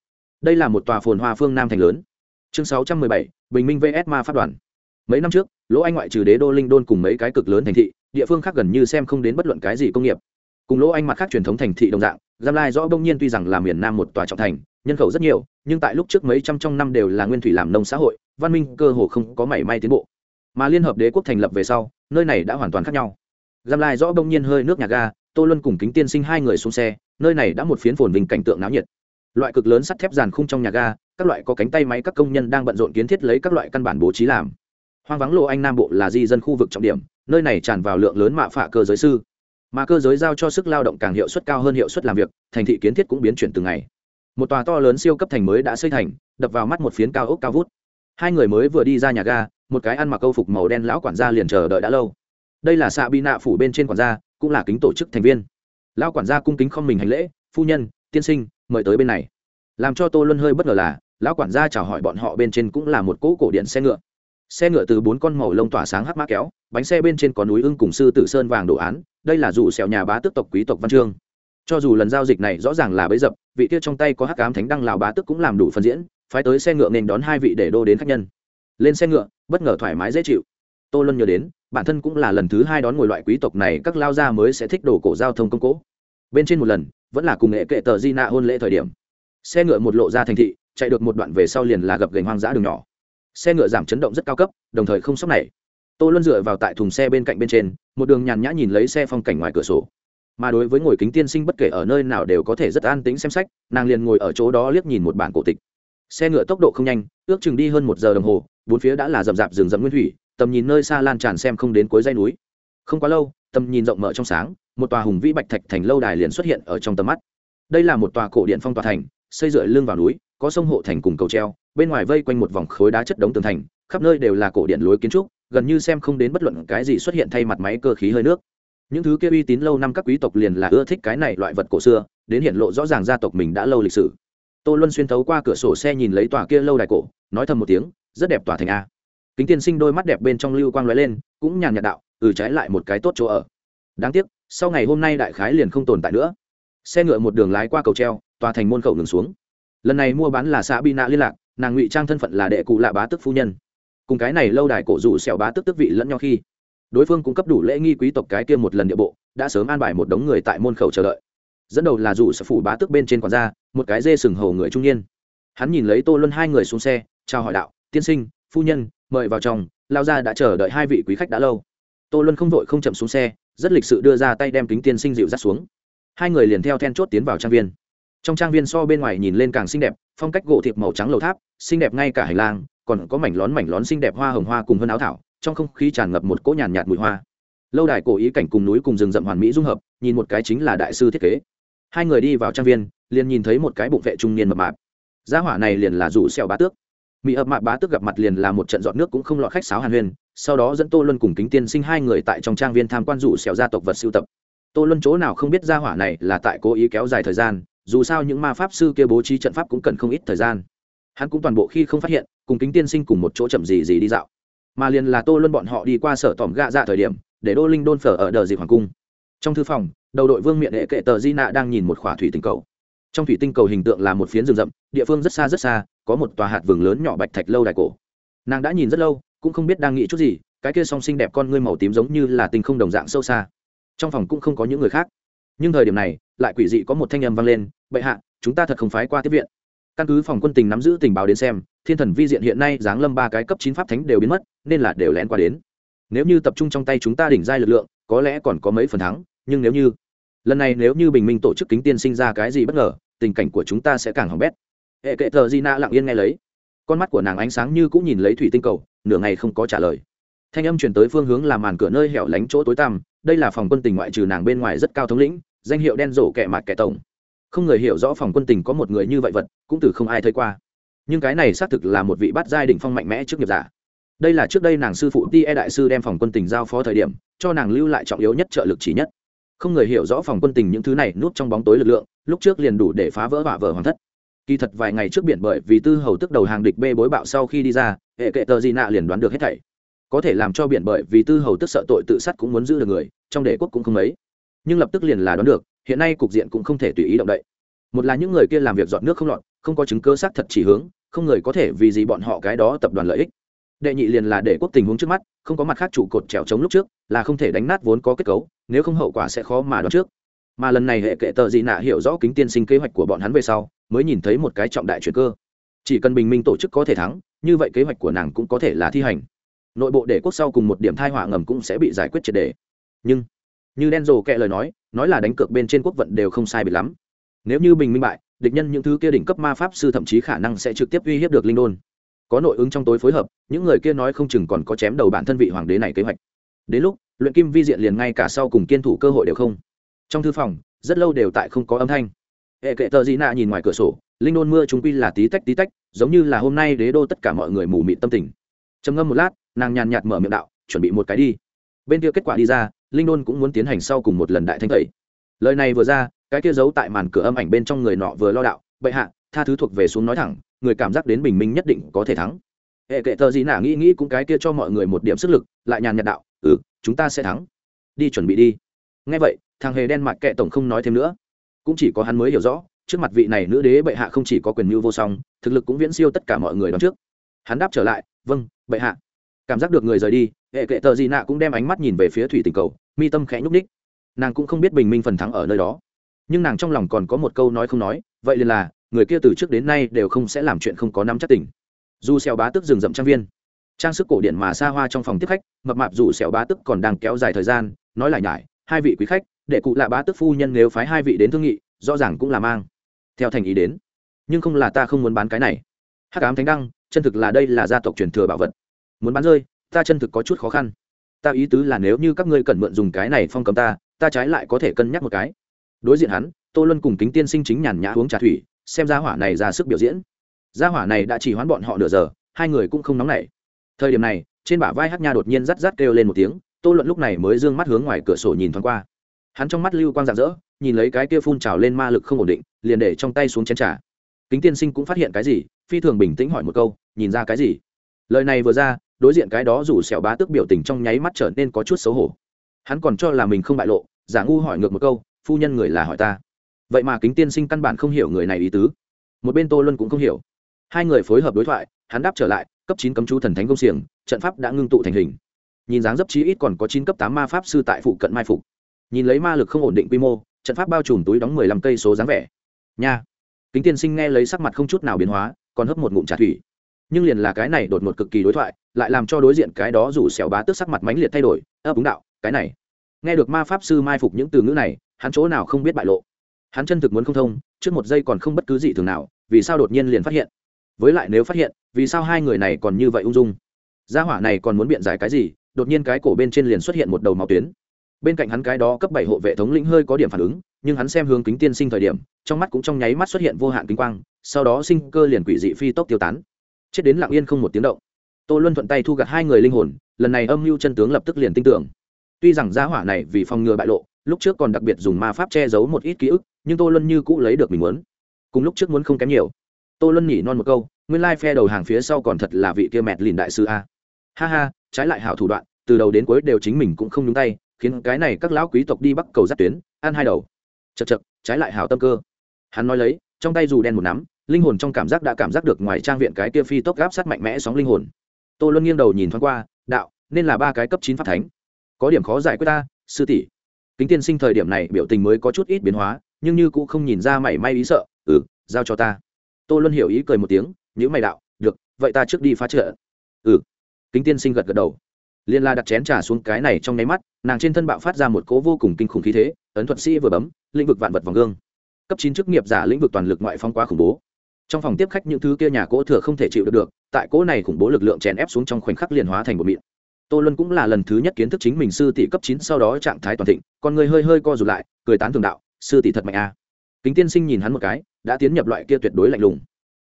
Đây là một tòa phồn hoa phương nam thành lớn. Chương sáu trăm mười bảy, bình minh vs ma phát đoàn. Mấy năm trước, lỗ anh ngoại trừ đế đô linh đôn cùng mấy cái cực lớn thành thị, địa phương khác gần như xem không đến bất luận cái gì công nghiệp. Cùng lỗ anh mặt khác truyền thống thành thị đồng dạng, giam lai rõ bỗng nhiên tuy rằng là miền nam một tòa trọng thành, nhân khẩu rất nhiều, nhưng tại lúc trước mấy trăm trong năm đều là nguyên thủy làm nông xã hội văn minh cơ hồ không có mảy may tiến bộ. Mà liên hợp đế quốc thành lập về sau, nơi này đã hoàn toàn khác nhau. Giam lai rõ bỗng nhiên hơi nước nhà ga, tô luân cùng kính tiên sinh hai người xuống xe, nơi này đã một phiến phồn vinh cảnh tượng náo nhiệt. Loại cực lớn sắt thép dàn khung trong nhà ga, các loại có cánh tay máy các công nhân đang bận rộn kiến thiết lấy các loại căn bản bố trí làm. Hoang vắng lộ anh nam bộ là di dân khu vực trọng điểm, nơi này tràn vào lượng lớn mạ phạ cơ giới sư. Mà cơ giới giao cho sức lao động càng hiệu suất cao hơn hiệu suất làm việc, thành thị kiến thiết cũng biến chuyển từng ngày. Một tòa to lớn siêu cấp thành mới đã xây thành, đập vào mắt một phiến cao ốc cao vút hai người mới vừa đi ra nhà ga, một cái ăn mặc câu phục màu đen lão quản gia liền chờ đợi đã lâu. Đây là xạ bị nạ phủ bên trên quản gia, cũng là kính tổ chức thành viên. Lão quản gia cung kính không mình hành lễ, phu nhân, tiên sinh, mời tới bên này. Làm cho tô luân hơi bất ngờ là, lão quản gia chào hỏi bọn họ bên trên cũng là một cỗ cổ điện xe ngựa. Xe ngựa từ bốn con màu lông tỏa sáng hắc mã kéo, bánh xe bên trên có núi ưng cùng sư tử sơn vàng đồ án, đây là dù xẻo nhà bá tước tộc quý tộc văn chương. Cho dù lần giao dịch này rõ ràng là bấy dập, vị kia trong tay có hắc ám thánh đăng lào bá tước cũng làm đủ phần diễn phái tới xe ngựa nên đón hai vị để đô đến khách nhân. Lên xe ngựa, bất ngờ thoải mái dễ chịu. Tô luân nhớ đến, bản thân cũng là lần thứ hai đón ngồi loại quý tộc này, các lao gia mới sẽ thích đổ cổ giao thông công cố. Bên trên một lần, vẫn là cùng nghệ kệ tờ di nạ hôn lễ thời điểm. Xe ngựa một lộ ra thành thị, chạy được một đoạn về sau liền là gập gành hoang dã đường nhỏ. Xe ngựa giảm chấn động rất cao cấp, đồng thời không sốc này. Tô luân dựa vào tại thùng xe bên cạnh bên trên, một đường nhàn nhã nhìn lấy xe phong cảnh ngoài cửa sổ. Mà đối với ngồi kính tiên sinh bất kể ở nơi nào đều có thể rất an tính xem sách, nàng liền ngồi ở chỗ đó liếc nhìn một bản cổ tịch xe ngựa tốc độ không nhanh, ước chừng đi hơn một giờ đồng hồ, bốn phía đã là rậm rạp rừng rậm nguyên thủy, tầm nhìn nơi xa lan tràn xem không đến cuối dây núi. Không quá lâu, tầm nhìn rộng mở trong sáng, một tòa hùng vĩ bạch thạch thành lâu đài liền xuất hiện ở trong tầm mắt. Đây là một tòa cổ điện phong tòa thành, xây dựa lưng vào núi, có sông hộ thành cùng cầu treo, bên ngoài vây quanh một vòng khối đá chất đống tường thành, khắp nơi đều là cổ điện lối kiến trúc, gần như xem không đến bất luận cái gì xuất hiện thay mặt máy cơ khí hơi nước. Những thứ kia uy tín lâu năm các quý tộc liền là ưa thích cái này loại vật cổ xưa, đến hiện lộ rõ ràng gia tộc mình đã lâu lịch sử tô luân xuyên thấu qua cửa sổ xe nhìn lấy tòa kia lâu đài cổ, nói thầm một tiếng, rất đẹp tòa thành a. Kính tiên sinh đôi mắt đẹp bên trong lưu quang lóe lên, cũng nhàn nhạt đạo ừ trái lại một cái tốt chỗ ở. Đáng tiếc, sau ngày hôm nay đại khái liền không tồn tại nữa. Xe ngựa một đường lái qua cầu treo, tòa thành môn khẩu ngừng xuống. Lần này mua bán là xã bi nạ liên lạc, nàng ngụy trang thân phận là đệ cụ lạ bá tức phu nhân. Cùng cái này lâu đài cổ dụ xẻo bá tức tức vị lẫn nhau khi, đối phương cung cấp đủ lễ nghi quý tộc cái kia một lần địa bộ, đã sớm an bài một đống người tại môn khẩu chờ đợi dẫn đầu là rủ sở phủ bá tước bên trên quản gia, một cái dê sừng hầu người trung niên. Hắn nhìn lấy tô luân hai người xuống xe, chào hỏi đạo, tiên sinh, phu nhân, mời vào trong lao ra đã chờ đợi hai vị quý khách đã lâu. Tô luân không vội không chậm xuống xe, rất lịch sự đưa ra tay đem kính tiên sinh dịu dắt xuống. Hai người liền theo then chốt tiến vào trang viên. Trong trang viên so bên ngoài nhìn lên càng xinh đẹp, phong cách gỗ thiệp màu trắng lầu tháp, xinh đẹp ngay cả hành lang, còn có mảnh lón mảnh lón xinh đẹp hoa hồng hoa cùng hơn áo thảo, trong không khí tràn ngập một cỗ nhàn nhạt mùi hoa. Lâu đài cổ ý cảnh cùng núi cùng rừng rậm hoàn mỹ dung hợp, nhìn một cái chính là đại sư thiết kế hai người đi vào trang viên, liền nhìn thấy một cái bụng vệ trung niên mập mạp. Gia hỏa này liền là rủ xèo bá tước. Mỹ ập mạp bá tước gặp mặt liền là một trận dọn nước cũng không lọt khách sáo hàn huyền, sau đó dẫn tô luân cùng kính tiên sinh hai người tại trong trang viên tham quan rủ xèo gia tộc vật sưu tập. Tô luân chỗ nào không biết gia hỏa này là tại cố ý kéo dài thời gian, dù sao những ma pháp sư kia bố trí trận pháp cũng cần không ít thời gian. Hắn cũng toàn bộ khi không phát hiện, cùng kính tiên sinh cùng một chỗ chậm gì gì đi dạo. Mà liền là tô luân bọn họ đi qua sở tòm gạ dạ thời điểm, để đô linh đôn phở ở đờ dịp hoàng cung. Trong thư phòng đầu đội vương miệng hệ kệ tờ di nạ đang nhìn một khỏa thủy tinh cầu. Trong thủy tinh cầu hình tượng là một phiến rừng rậm, địa phương rất xa rất xa, có một tòa hạt vừng lớn nhỏ bạch thạch lâu đài cổ. Nàng đã nhìn rất lâu, cũng không biết đang nghĩ chút gì, cái kia song xinh đẹp con ngươi màu tím giống như là tình không đồng dạng sâu xa. Trong phòng cũng không có những người khác. Nhưng thời điểm này, lại quỷ dị có một thanh âm vang lên, bệ hạ, chúng ta thật không phái qua tiếp viện. Căn cứ phòng quân tình nắm giữ tình báo đến xem, thiên thần vi diện hiện nay giáng lâm ba cái cấp chín pháp thánh đều biến mất, nên là đều lén qua đến. Nếu như tập trung trong tay chúng ta đỉnh giai lực lượng, có lẽ còn có mấy phần thắng, nhưng nếu như lần này nếu như bình minh tổ chức kính tiên sinh ra cái gì bất ngờ, tình cảnh của chúng ta sẽ càng hỏng bét. Hệ kệ thờ di na lặng yên nghe lấy. Con mắt của nàng ánh sáng như cũng nhìn lấy thủy tinh cầu, nửa ngày không có trả lời. Thanh âm chuyển tới phương hướng là màn cửa nơi hẻo lánh chỗ tối tăm, đây là phòng quân tình ngoại trừ nàng bên ngoài rất cao thống lĩnh, danh hiệu đen rổ kẻ mạc kẻ tổng. Không người hiểu rõ phòng quân tình có một người như vậy vật, cũng từ không ai thấy qua. Nhưng cái này xác thực là một vị bắt giai đ phong mạnh mẽ trước nghiệp giả. Đây là trước đây nàng sư phụ ti e đại sư đem phòng quân tình giao phó thời điểm, cho nàng lưu lại trọng yếu nhất trợ lực chỉ nhất không người hiểu rõ phòng quân tình những thứ này núp trong bóng tối lực lượng, lúc trước liền đủ để phá vỡ vạ vờ hoàng thất. Kỳ thật vài ngày trước biển bởi vì tư hầu tức đầu hàng địch bê bối bạo sau khi đi ra, hệ kệ tờ di nạ liền đoán được hết thảy. Có thể làm cho biển bởi vì tư hầu tức sợ tội tự sát cũng muốn giữ được người, trong đệ quốc cũng không mấy. Nhưng lập tức liền là đoán được, hiện nay cục diện cũng không thể tùy ý động đậy. Một là những người kia làm việc dọn nước không lọt, không có chứng cơ xác thật chỉ hướng, không người có thể vì gì bọn họ cái đó tập đoàn lợi ích. Đệ nhị liền là để quốc tình huống trước mắt, không có mặt khác trụ cột trèo chống lúc trước, là không thể đánh nát vốn có kết cấu nếu không hậu quả sẽ khó mà đoán trước. Mà lần này hệ kệ tờ gì nạ hiểu rõ kính tiên sinh kế hoạch của bọn hắn về sau, mới nhìn thấy một cái trọng đại chuyện cơ. Chỉ cần bình minh tổ chức có thể thắng, như vậy kế hoạch của nàng cũng có thể là thi hành. Nội bộ để quốc sau cùng một điểm thai họa ngầm cũng sẽ bị giải quyết triệt đề. Nhưng, như đen rồ kệ lời nói nói là đánh cược bên trên quốc vận đều không sai bị lắm. Nếu như bình minh bại, địch nhân những thứ kia đỉnh cấp ma pháp sư thậm chí khả năng sẽ trực tiếp uy hiếp được linh đôn. Có nội ứng trong tối phối hợp, những người kia nói không chừng còn có chém đầu bản thân vị hoàng đế này kế hoạch. Đến lúc luyện kim vi diện liền ngay cả sau cùng kiên thủ cơ hội đều không. Trong thư phòng, rất lâu đều tại không có âm thanh. Hệ kệ tờ dị nạ nhìn ngoài cửa sổ, linh đôn mưa chúng quy là tí tách tí tách, giống như là hôm nay đế đô tất cả mọi người mù mịt tâm tình. Trầm ngâm một lát, nàng nhàn nhạt mở miệng đạo, chuẩn bị một cái đi. Bên kia kết quả đi ra, linh đôn cũng muốn tiến hành sau cùng một lần đại thanh tẩy. Lời này vừa ra, cái kia giấu tại màn cửa âm ảnh bên trong người nọ vừa lo đạo, bệ hạ, tha thứ thuộc về xuống nói thẳng, người cảm giác đến bình minh nhất định có thể thắng. Hệ kệ tờ gì nả nghĩ nghĩ cũng cái kia cho mọi người một điểm sức lực, lại nhàn nhạt đạo ừ chúng ta sẽ thắng. Đi chuẩn bị đi. Ngay vậy, thằng hề đen mặt kệ tổng không nói thêm nữa. Cũng chỉ có hắn mới hiểu rõ, trước mặt vị này nữ đế bệ hạ không chỉ có quyền mưu vô song, thực lực cũng viễn siêu tất cả mọi người đón trước. Hắn đáp trở lại vâng bệ hạ. Cảm giác được người rời đi, hệ kệ tờ gì nạ cũng đem ánh mắt nhìn về phía thủy tình cầu, mi tâm khẽ nhúc ních nàng cũng không biết bình minh phần thắng ở nơi đó. Nhưng nàng trong lòng còn có một câu nói không nói, vậy liền là, người kia từ trước đến nay đều không sẽ làm chuyện không có năm chắc tỉnh du xeo bá tức rừng rậm trang viên trang sức cổ điển mà xa hoa trong phòng tiếp khách, mập mạp dù xẻo bá tức còn đang kéo dài thời gian, nói lại nhải, hai vị quý khách, để cụ lạ bá tức phu nhân nếu phái hai vị đến thương nghị, rõ ràng cũng là mang theo thành ý đến. Nhưng không là ta không muốn bán cái này. Hắc ám thánh đăng, chân thực là đây là gia tộc truyền thừa bảo vật. Muốn bán rơi, ta chân thực có chút khó khăn. Ta ý tứ là nếu như các ngươi cần mượn dùng cái này phong cầm ta ta trái lại có thể cân nhắc một cái. Đối diện hắn, tô luân cùng kính tiên sinh chính nhàn nhã uống trà thủy, xem gia hỏa này ra sức biểu diễn. Gia hỏa này đã chỉ hoán bọn họ nửa giờ, hai người cũng không nóng nảy thời điểm này, trên bả vai hát nha đột nhiên rắt rắt kêu lên một tiếng, tô luận lúc này mới d ư ơ n g mắt hướng ngoài cửa sổ nhìn thoáng qua. Hắn trong mắt lưu quang rạng rỡ, nhìn lấy cái kia phun trào lên ma lực không ổn định, liền để trong tay xuống chén trà. Kính tiên sinh cũng phát hiện cái gì? Phi thường bình tĩnh hỏi một câu, nhìn ra cái gì? Lời này vừa ra, đối diện cái đó rủ xẻo bá tức biểu tình trong nháy mắt trở nên có chút xấu hổ. Hắn còn cho là mình không bại lộ, giả ngu hỏi ngược một câu, phu nhân người là hỏi ta. Vậy mà kính tiên sinh căn bản không hiểu người này ý tứ. Một bên tô luân cũng không hiểu. Hai người phối hợp đối thoại, hắn đáp trở lại cấp chín cấm chú thần thánh công xiềng, trận pháp đã ngưng tụ thành hình. Nhìn dáng dấp chí ít còn có chín cấp tám ma pháp sư tại phụ cận mai phục. Nhìn lấy ma lực không ổn định quy mô, trận pháp bao trùm túi đóng mười lăm cây số dáng vẻ. Nha! Kính tiên sinh nghe lấy sắc mặt không chút nào biến hóa, còn hấp một ngụm trà thủy. Nhưng liền là cái này đột ngột cực kỳ đối thoại, lại làm cho đối diện cái đó rủ xẻo bá tức sắc mặt mãnh liệt thay đổi ấp đúng đạo, cái này. Nghe được ma pháp sư mai phục những từ ngữ này, hắn chỗ nào không biết bại lộ. Hắn chân thực muốn không thông, trước một giây còn không bất cứ gì thường nào, vì sao đột nhiên liền phát hiện? Với lại nếu phát hiện, vì sao hai người này còn như vậy ung dung? Gia hỏa này còn muốn biện giải cái gì? Đột nhiên cái cổ bên trên liền xuất hiện một đầu màu tuyến. Bên cạnh hắn cái đó cấp bảy hộ vệ thống lĩnh hơi có điểm phản ứng, nhưng hắn xem hướng kính tiên sinh thời điểm, trong mắt cũng trong nháy mắt xuất hiện vô hạn kính quang, sau đó sinh cơ liền quỷ dị phi tốc tiêu tán. Chết đến lặng yên không một tiếng động. Tô luân thuận tay thu gặt hai người linh hồn, lần này âm mưu chân tướng lập tức liền tin tưởng. Tuy rằng gia hỏa này vì phòng ngừa bại lộ, lúc trước còn đặc biệt dùng ma pháp che giấu một ít ký ức, nhưng tô luân như cũ lấy được mình muốn. Cùng lúc trước muốn không kém nhiều tô luân nhỉ non một câu, nguyên lai phe đầu hàng phía sau còn thật là vị kia mẹt lìn đại sư a. Ha ha, trái lại hảo thủ đoạn, từ đầu đến cuối đều chính mình cũng không nhúng tay, khiến cái này các lão quý tộc đi bắc cầu giáp tuyến, ăn hai đầu. Chật chật trái lại hảo tâm cơ. Hắn nói lấy, trong tay dù đen một nắm, linh hồn trong cảm giác đã cảm giác được ngoài trang viện cái kia phi tốc gáp sát mạnh mẽ sóng linh hồn. Tô luân nghiêng đầu nhìn thoáng qua, đạo, nên là ba cái cấp chín pháp thánh. Có điểm khó giải quyết ta, sư tỷ. Kính tiên sinh thời điểm này biểu tình mới có chút ít biến hóa, nhưng như cũng không nhìn ra mảy may ý sợ ừ giao cho ta tô luân hiểu ý cười một tiếng, nhữ mày đạo, được, vậy ta trước đi phá trợ ừ. Kính tiên sinh gật gật đầu. Liên la đặt chén trà xuống cái này trong nháy mắt, nàng trên thân bạo phát ra một cố vô cùng kinh khủng khí thế, ấn thuật sĩ vừa bấm, lĩnh vực vạn vật vòng gương. Cấp chín chức nghiệp giả lĩnh vực toàn lực ngoại phong quá khủng bố. Trong phòng tiếp khách những thứ kia nhà cỗ thừa không thể chịu được được, tại cỗ này khủng bố lực lượng chèn ép xuống trong khoảnh khắc liền hóa thành một miệng. tô luân cũng là lần thứ nhất kiến thức chính mình sư tỷ cấp chín sau đó trạng thái toàn thịnh, con người hơi hơi co rụt lại, cười tán thường đạo, sư tỷ thật mạnh a. Kính tiên sinh nhìn hắn một cái đã tiến nhập loại kia tuyệt đối lạnh lùng.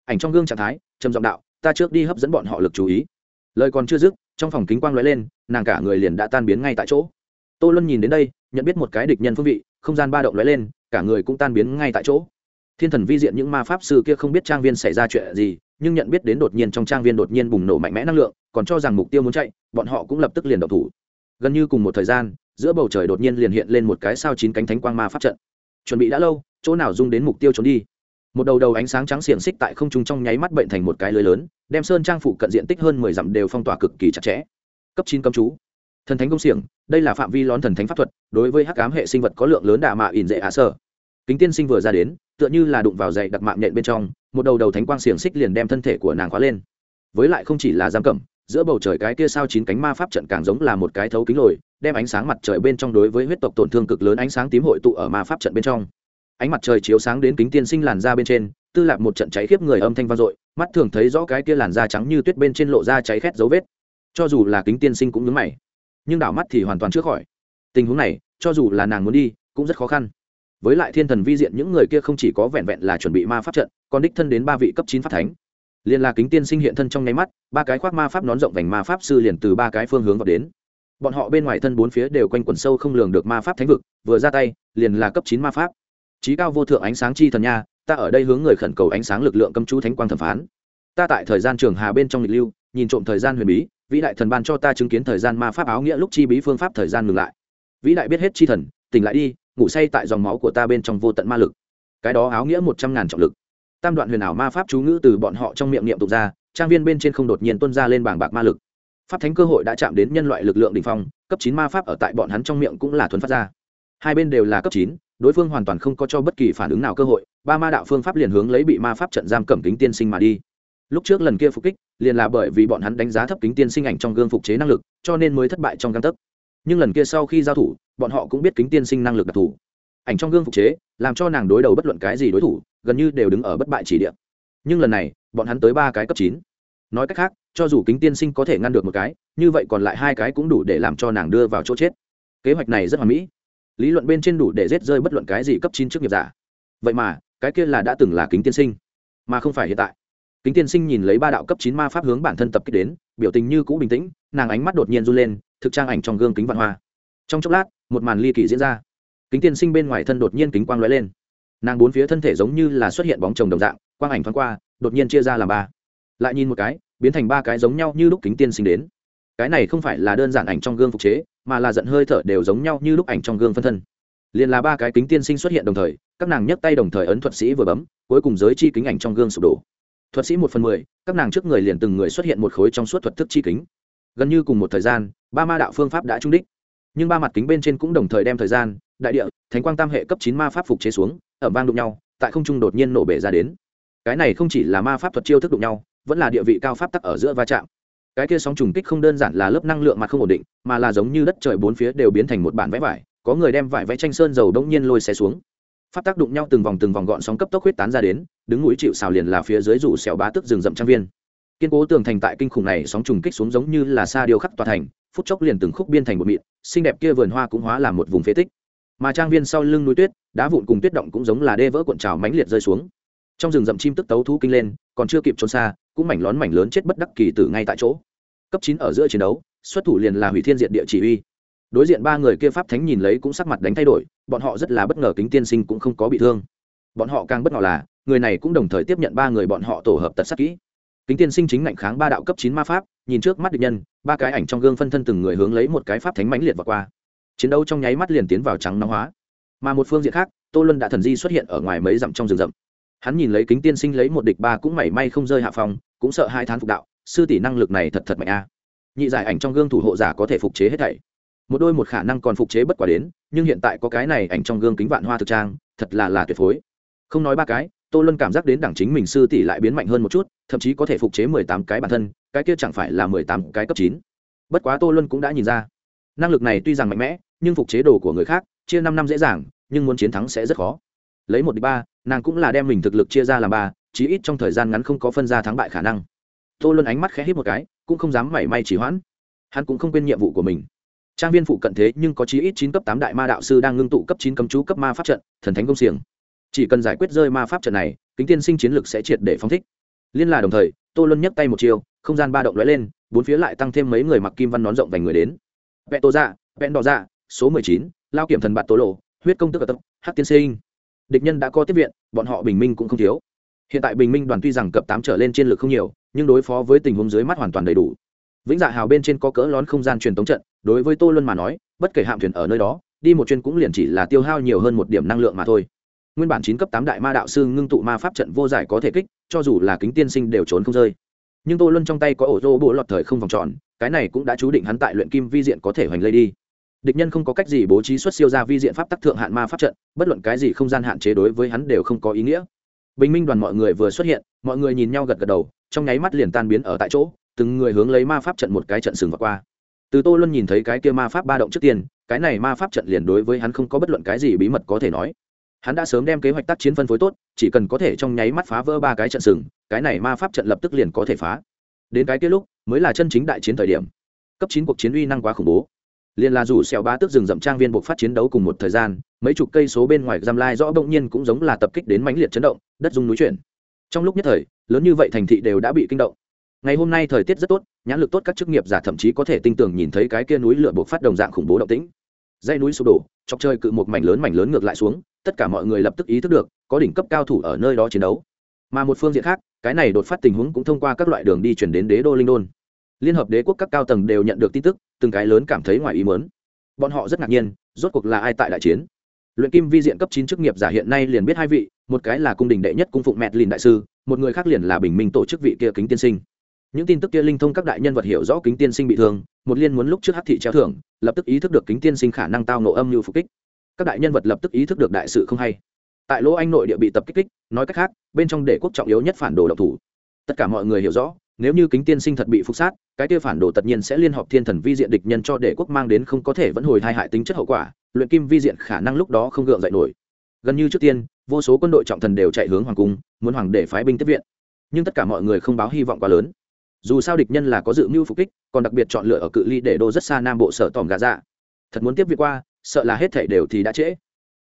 Ảnh trong gương trạng thái, trầm giọng đạo, ta trước đi hấp dẫn bọn họ lực chú ý. Lời còn chưa dứt, trong phòng kính quang lóe lên, nàng cả người liền đã tan biến ngay tại chỗ. Tô luân nhìn đến đây, nhận biết một cái địch nhân phương vị, không gian ba động lóe lên, cả người cũng tan biến ngay tại chỗ. Thiên thần vi diện những ma pháp sư kia không biết trang viên xảy ra chuyện gì, nhưng nhận biết đến đột nhiên trong trang viên đột nhiên bùng nổ mạnh mẽ năng lượng, còn cho rằng mục tiêu muốn chạy, bọn họ cũng lập tức liền độc thủ. Gần như cùng một thời gian, giữa bầu trời đột nhiên liền hiện lên một cái sao chín cánh thánh quang ma pháp trận. Chuẩn bị đã lâu, chỗ nào dung đến mục tiêu trốn đi? Một đầu đầu ánh sáng trắng xiềng xích tại không trung trong nháy mắt bệnh thành một cái lưới lớn, đem sơn trang phụ cận diện tích hơn mười dặm đều phong tỏa cực kỳ chặt chẽ. Cấp chín cấm chú. Thần thánh công xiềng, đây là phạm vi lón thần thánh pháp thuật, đối với hắc ám hệ sinh vật có lượng lớn đà mạ ỉn dễ ả sơ. Kính tiên sinh vừa ra đến, tựa như là đụng vào dày đặc mạng nhện bên trong, một đầu đầu thánh quang xiềng xích liền đem thân thể của nàng khóa lên. Với lại không chỉ là giam cầm, giữa bầu trời cái kia sao chín cánh ma pháp trận càng giống là một cái thấu kính lồi, đem ánh sáng mặt trời bên trong đối với huyết tộc tổn thương cực lớn ánh sáng tím hội tụ ở ma pháp trận bên trong ánh mặt trời chiếu sáng đến kính tiên sinh làn da bên trên, tư lạc một trận cháy khiếp người âm thanh vang dội, mắt thường thấy rõ cái kia làn da trắng như tuyết bên trên lộ ra cháy khét dấu vết. Cho dù là kính tiên sinh cũng nhướng mày, nhưng đảo mắt thì hoàn toàn trước khỏi. Tình huống này, cho dù là nàng muốn đi, cũng rất khó khăn. Với lại thiên thần vi diện những người kia không chỉ có vẹn vẹn là chuẩn bị ma pháp trận, còn đích thân đến ba vị cấp chín pháp thánh. Liền là kính tiên sinh hiện thân trong nháy mắt, ba cái khoác ma pháp nón rộng vành ma pháp sư liền từ ba cái phương hướng vào đến. Bọn họ bên ngoài thân bốn phía đều quanh quẩn sâu không lường được ma pháp thánh vực, vừa ra tay, liền là cấp chín ma pháp trí cao vô thượng ánh sáng chi thần nha, ta ở đây hướng người khẩn cầu ánh sáng lực lượng cấm chú thánh quang thẩm phán. Ta tại thời gian trường hà bên trong lịch lưu, nhìn trộm thời gian huyền bí, vĩ đại thần ban cho ta chứng kiến thời gian ma pháp áo nghĩa lúc chi bí phương pháp thời gian ngừng lại. Vĩ đại biết hết chi thần, tỉnh lại đi, ngủ say tại dòng máu của ta bên trong vô tận ma lực. Cái đó áo nghĩa một trăm ngàn trọng lực. Tam đoạn huyền ảo ma pháp chú ngữ từ bọn họ trong miệng niệm tục ra, trang viên bên trên không đột nhiên tuân ra lên bảng bạc ma lực. Pháp thánh cơ hội đã chạm đến nhân loại lực lượng đ ỉ n h phong, cấp chín ma pháp ở tại bọn hắn trong miệng cũng là thuần phát ra. Hai bên đều là cấp chín đối phương hoàn toàn không có cho bất kỳ phản ứng nào cơ hội, ba ma đạo phương pháp liền hướng lấy bị ma pháp trận giam cẩm kính tiên sinh mà đi. Lúc trước lần kia phục kích, liền là bởi vì bọn hắn đánh giá thấp kính tiên sinh ảnh trong gương phục chế năng lực, cho nên mới thất bại trong găng tấc. Nhưng lần kia sau khi giao thủ, bọn họ cũng biết kính tiên sinh năng lực đặc thù. Ảnh trong gương phục chế, làm cho nàng đối đầu bất luận cái gì đối thủ, gần như đều đứng ở bất bại chỉ địa. Nhưng lần này, bọn hắn tới ba cái cấp chín. Nói cách khác, cho dù kính tiên sinh có thể ngăn được một cái, như vậy còn lại hai cái cũng đủ để làm cho nàng đưa vào chỗ chết. Kế hoạch này rất hoàn mỹ lý luận bên trên đủ để rết rơi bất luận cái gì cấp chín trước nghiệp giả. Vậy mà, cái kia là đã từng là kính tiên sinh, mà không phải hiện tại. Kính tiên sinh nhìn lấy ba đạo cấp chín ma pháp hướng bản thân tập kích đến, biểu tình như cũ bình tĩnh, nàng ánh mắt đột nhiên run lên, thực trang ảnh trong gương kính vạn hoa. Trong chốc lát, một màn ly kỳ diễn ra. Kính tiên sinh bên ngoài thân đột nhiên kính quang lóe lên. Nàng bốn phía thân thể giống như là xuất hiện bóng chồng đồng dạng, quang ảnh thoáng qua, đột nhiên chia ra làm ba. Lại nhìn một cái, biến thành ba cái giống nhau như lúc kính tiên sinh đến. Cái này không phải là đơn giản ảnh trong gương phục chế mà là giận hơi thở đều giống nhau như lúc ảnh trong gương phân thân. Liền là ba cái kính tiên sinh xuất hiện đồng thời, các nàng nhấc tay đồng thời ấn thuật sĩ vừa bấm, cuối cùng giới chi kính ảnh trong gương sụp đổ. Thuật sĩ một phần mười, các nàng trước người liền từng người xuất hiện một khối trong suốt thuật thức chi kính. Gần như cùng một thời gian, ba ma đạo phương pháp đã trung đích. Nhưng ba mặt kính bên trên cũng đồng thời đem thời gian, đại địa, thánh quang tam hệ cấp chín ma pháp phục chế xuống, ẩm vang đụng nhau, tại không trung đột nhiên nổ bể ra đến. Cái này không chỉ là ma pháp thuật chiêu thức đụng nhau, vẫn là địa vị cao pháp tắc ở giữa va chạm cái kia sóng trùng kích không đơn giản là lớp năng lượng mặt không ổn định, mà là giống như đất trời bốn phía đều biến thành một bản vẽ vải, có người đem vải vẽ tranh sơn dầu đông nhiên lôi xe xuống. Phát tác đụng nhau từng vòng từng vòng gọn sóng cấp tốc huyết tán ra đến, đứng núi chịu xào liền là phía dưới rủ xẻo bá tức rừng rậm trang viên. Kiên cố tường thành tại kinh khủng này sóng trùng kích xuống giống như là xa điêu khắc tòa thành, phút chốc liền từng khúc biên thành một mịn, xinh đẹp kia vườn hoa cũng hóa làm một vùng phế tích. Mà trang viên sau lưng núi tuyết, đá vụn cùng tuyết động cũng giống là đê vỡ cuộn trào mãnh liệt rơi xuống trong rừng rậm chim tức tấu thú kinh lên, còn chưa kịp trốn xa, cũng mảnh lón mảnh lớn chết bất đắc kỳ tử ngay tại chỗ. Cấp chín ở giữa chiến đấu, xuất thủ liền là hủy thiên diện địa chỉ uy đối diện ba người kia pháp thánh nhìn lấy cũng sắc mặt đánh thay đổi, bọn họ rất là bất ngờ kính tiên sinh cũng không có bị thương. Bọn họ càng bất ngờ là, người này cũng đồng thời tiếp nhận ba người bọn họ tổ hợp tật sắc kỹ. Kính tiên sinh chính ngạnh kháng ba đạo cấp chín ma pháp, nhìn trước mắt địch nhân, ba cái ảnh trong gương phân thân từng người hướng lấy một cái pháp thánh mãnh liệt và qua. Chiến đấu trong nháy mắt liền tiến vào trắng nóng hóa. Mà một phương diện khác, tô luân đã thần di xuất hiện ở ngoài mấy dặm trong rừng rậm hắn nhìn lấy kính tiên sinh lấy một địch ba cũng mảy may không rơi hạ phòng cũng sợ hai thán phục đạo, sư tỷ năng lực này thật thật mạnh a. Nhị giải ảnh trong gương thủ hộ giả có thể phục chế hết thảy. Một đôi một khả năng còn phục chế bất quả đến, nhưng hiện tại có cái này ảnh trong gương kính vạn hoa thực trang, thật là là tuyệt phối. Không nói ba cái, tô luân cảm giác đến đẳng chính mình sư tỷ lại biến mạnh hơn một chút, thậm chí có thể phục chế mười tám cái bản thân, cái kia chẳng phải là mười tám cái cấp chín. Bất quá tô luân cũng đã nhìn ra. Năng lực này tuy rằng mạnh mẽ, nhưng phục chế đồ của người khác, chia năm năm dễ dàng, nhưng muốn chiến thắng sẽ rất khó lấy một đi ba, nàng cũng là đem mình thực lực chia ra làm ba, chí ít trong thời gian ngắn không có phân ra thắng bại khả năng. Tô luân ánh mắt khẽ hít một cái, cũng không dám mảy may chỉ hoãn. Hắn cũng không quên nhiệm vụ của mình. Trang viên phụ cận thế nhưng có chí ít chín cấp tám đại ma đạo sư đang ngưng tụ cấp chín cấm chú cấp ma pháp trận, thần thánh công xiềng. Chỉ cần giải quyết rơi ma pháp trận này, kính tiên sinh chiến lực sẽ triệt để phóng thích. Liên là đồng thời, tô luân nhấc tay một chiều, không gian ba động lóe lên, bốn phía lại tăng thêm mấy người mặc kim văn nón rộng vành người đến. Vẹn tô dạ vẹn đỏ dạ số mười chín, lao kiểm thần bạt tố lộ, huyết công tức ở tập hát tiên sinh địch nhân đã có tiếp viện, bọn họ bình minh cũng không thiếu. Hiện tại bình minh đoàn tuy rằng cập tám trở lên chiến lược không nhiều, nhưng đối phó với tình huống dưới mắt hoàn toàn đầy đủ. Vĩnh dạ hào bên trên có cỡ lón không gian truyền tống trận, đối với tô luân mà nói, bất kể hạm thuyền ở nơi đó, đi một chuyên cũng liền chỉ là tiêu hao nhiều hơn một điểm năng lượng mà thôi. Nguyên bản chín cấp tám đại ma đạo sư ngưng tụ ma pháp trận vô giải có thể kích, cho dù là kính tiên sinh đều trốn không rơi. Nhưng tô luân trong tay có ổ rô bộ lọt thời không vòng tròn, cái này cũng đã chú định hắn tại luyện kim vi diện có thể hoành lây đi địch nhân không có cách gì bố trí xuất siêu ra vi diện pháp tắc thượng hạn ma pháp trận, bất luận cái gì không gian hạn chế đối với hắn đều không có ý nghĩa. Bình minh đoàn mọi người vừa xuất hiện, mọi người nhìn nhau gật gật đầu, trong nháy mắt liền tan biến ở tại chỗ, từng người hướng lấy ma pháp trận một cái trận sừng vượt qua. Từ tô luân nhìn thấy cái kia ma pháp ba động trước tiên, cái này ma pháp trận liền đối với hắn không có bất luận cái gì bí mật có thể nói. Hắn đã sớm đem kế hoạch tác chiến phân phối tốt, chỉ cần có thể trong nháy mắt phá vỡ ba cái trận sừng, cái này ma pháp trận lập tức liền có thể phá. Đến cái kia lúc, mới là chân chính đại chiến thời điểm. Cấp chín cuộc chiến uy năng quá khủng bố liền là rủ xẻo ba tước rừng rậm trang viên buộc phát chiến đấu cùng một thời gian, mấy chục cây số bên ngoài giam lai rõ bỗng nhiên cũng giống là tập kích đến mãnh liệt chấn động, đất dung núi chuyển. Trong lúc nhất thời, lớn như vậy thành thị đều đã bị kinh động. Ngày hôm nay thời tiết rất tốt, nhãn lực tốt các chức nghiệp giả thậm chí có thể tinh tường nhìn thấy cái kia núi lửa buộc phát đồng dạng khủng bố động tĩnh. Dãy núi sụp đổ, chọc chơi cự một mảnh lớn mảnh lớn ngược lại xuống, tất cả mọi người lập tức ý thức được, có đỉnh cấp cao thủ ở nơi đó chiến đấu. Mà một phương diện khác, cái này đột phát tình huống cũng thông qua các loại đường đi chuyển đến đế đô linh đôn liên hợp đế quốc các cao tầng đều nhận được tin tức, từng cái lớn cảm thấy ngoài ý mớn bọn họ rất ngạc nhiên, rốt cuộc là ai tại đại chiến? Luyện kim vi diện cấp chín chức nghiệp giả hiện nay liền biết hai vị, một cái là cung đình đệ nhất cung phụng mẹt lìn đại sư, một người khác liền là bình minh tổ chức vị kia kính tiên sinh. Những tin tức kia linh thông các đại nhân vật hiểu rõ kính tiên sinh bị thương, một liên muốn lúc trước hát thị treo thưởng, lập tức ý thức được kính tiên sinh khả năng tao nổ âm như phục kích. Các đại nhân vật lập tức ý thức được đại sự không hay. Tại lỗ anh nội địa bị tập kích kích, nói cách khác, bên trong đệ quốc trọng yếu nhất phản đồ độc thủ. Tất cả mọi người hiểu rõ nếu như kính tiên sinh thật bị phục sát, cái kia phản đồ tất nhiên sẽ liên hợp thiên thần vi diện địch nhân cho đệ quốc mang đến không có thể vẫn hồi hai hại tính chất hậu quả, luyện kim vi diện khả năng lúc đó không gượng dậy nổi. Gần như trước tiên, vô số quân đội trọng thần đều chạy hướng hoàng cung, muốn hoàng để phái binh tiếp viện. Nhưng tất cả mọi người không báo hy vọng quá lớn. Dù sao địch nhân là có dự mưu phục kích, còn đặc biệt chọn lựa ở cự ly để đô rất xa nam bộ sở tòm gà dạ. Thật muốn tiếp viện qua, sợ là hết thể đều thì đã trễ.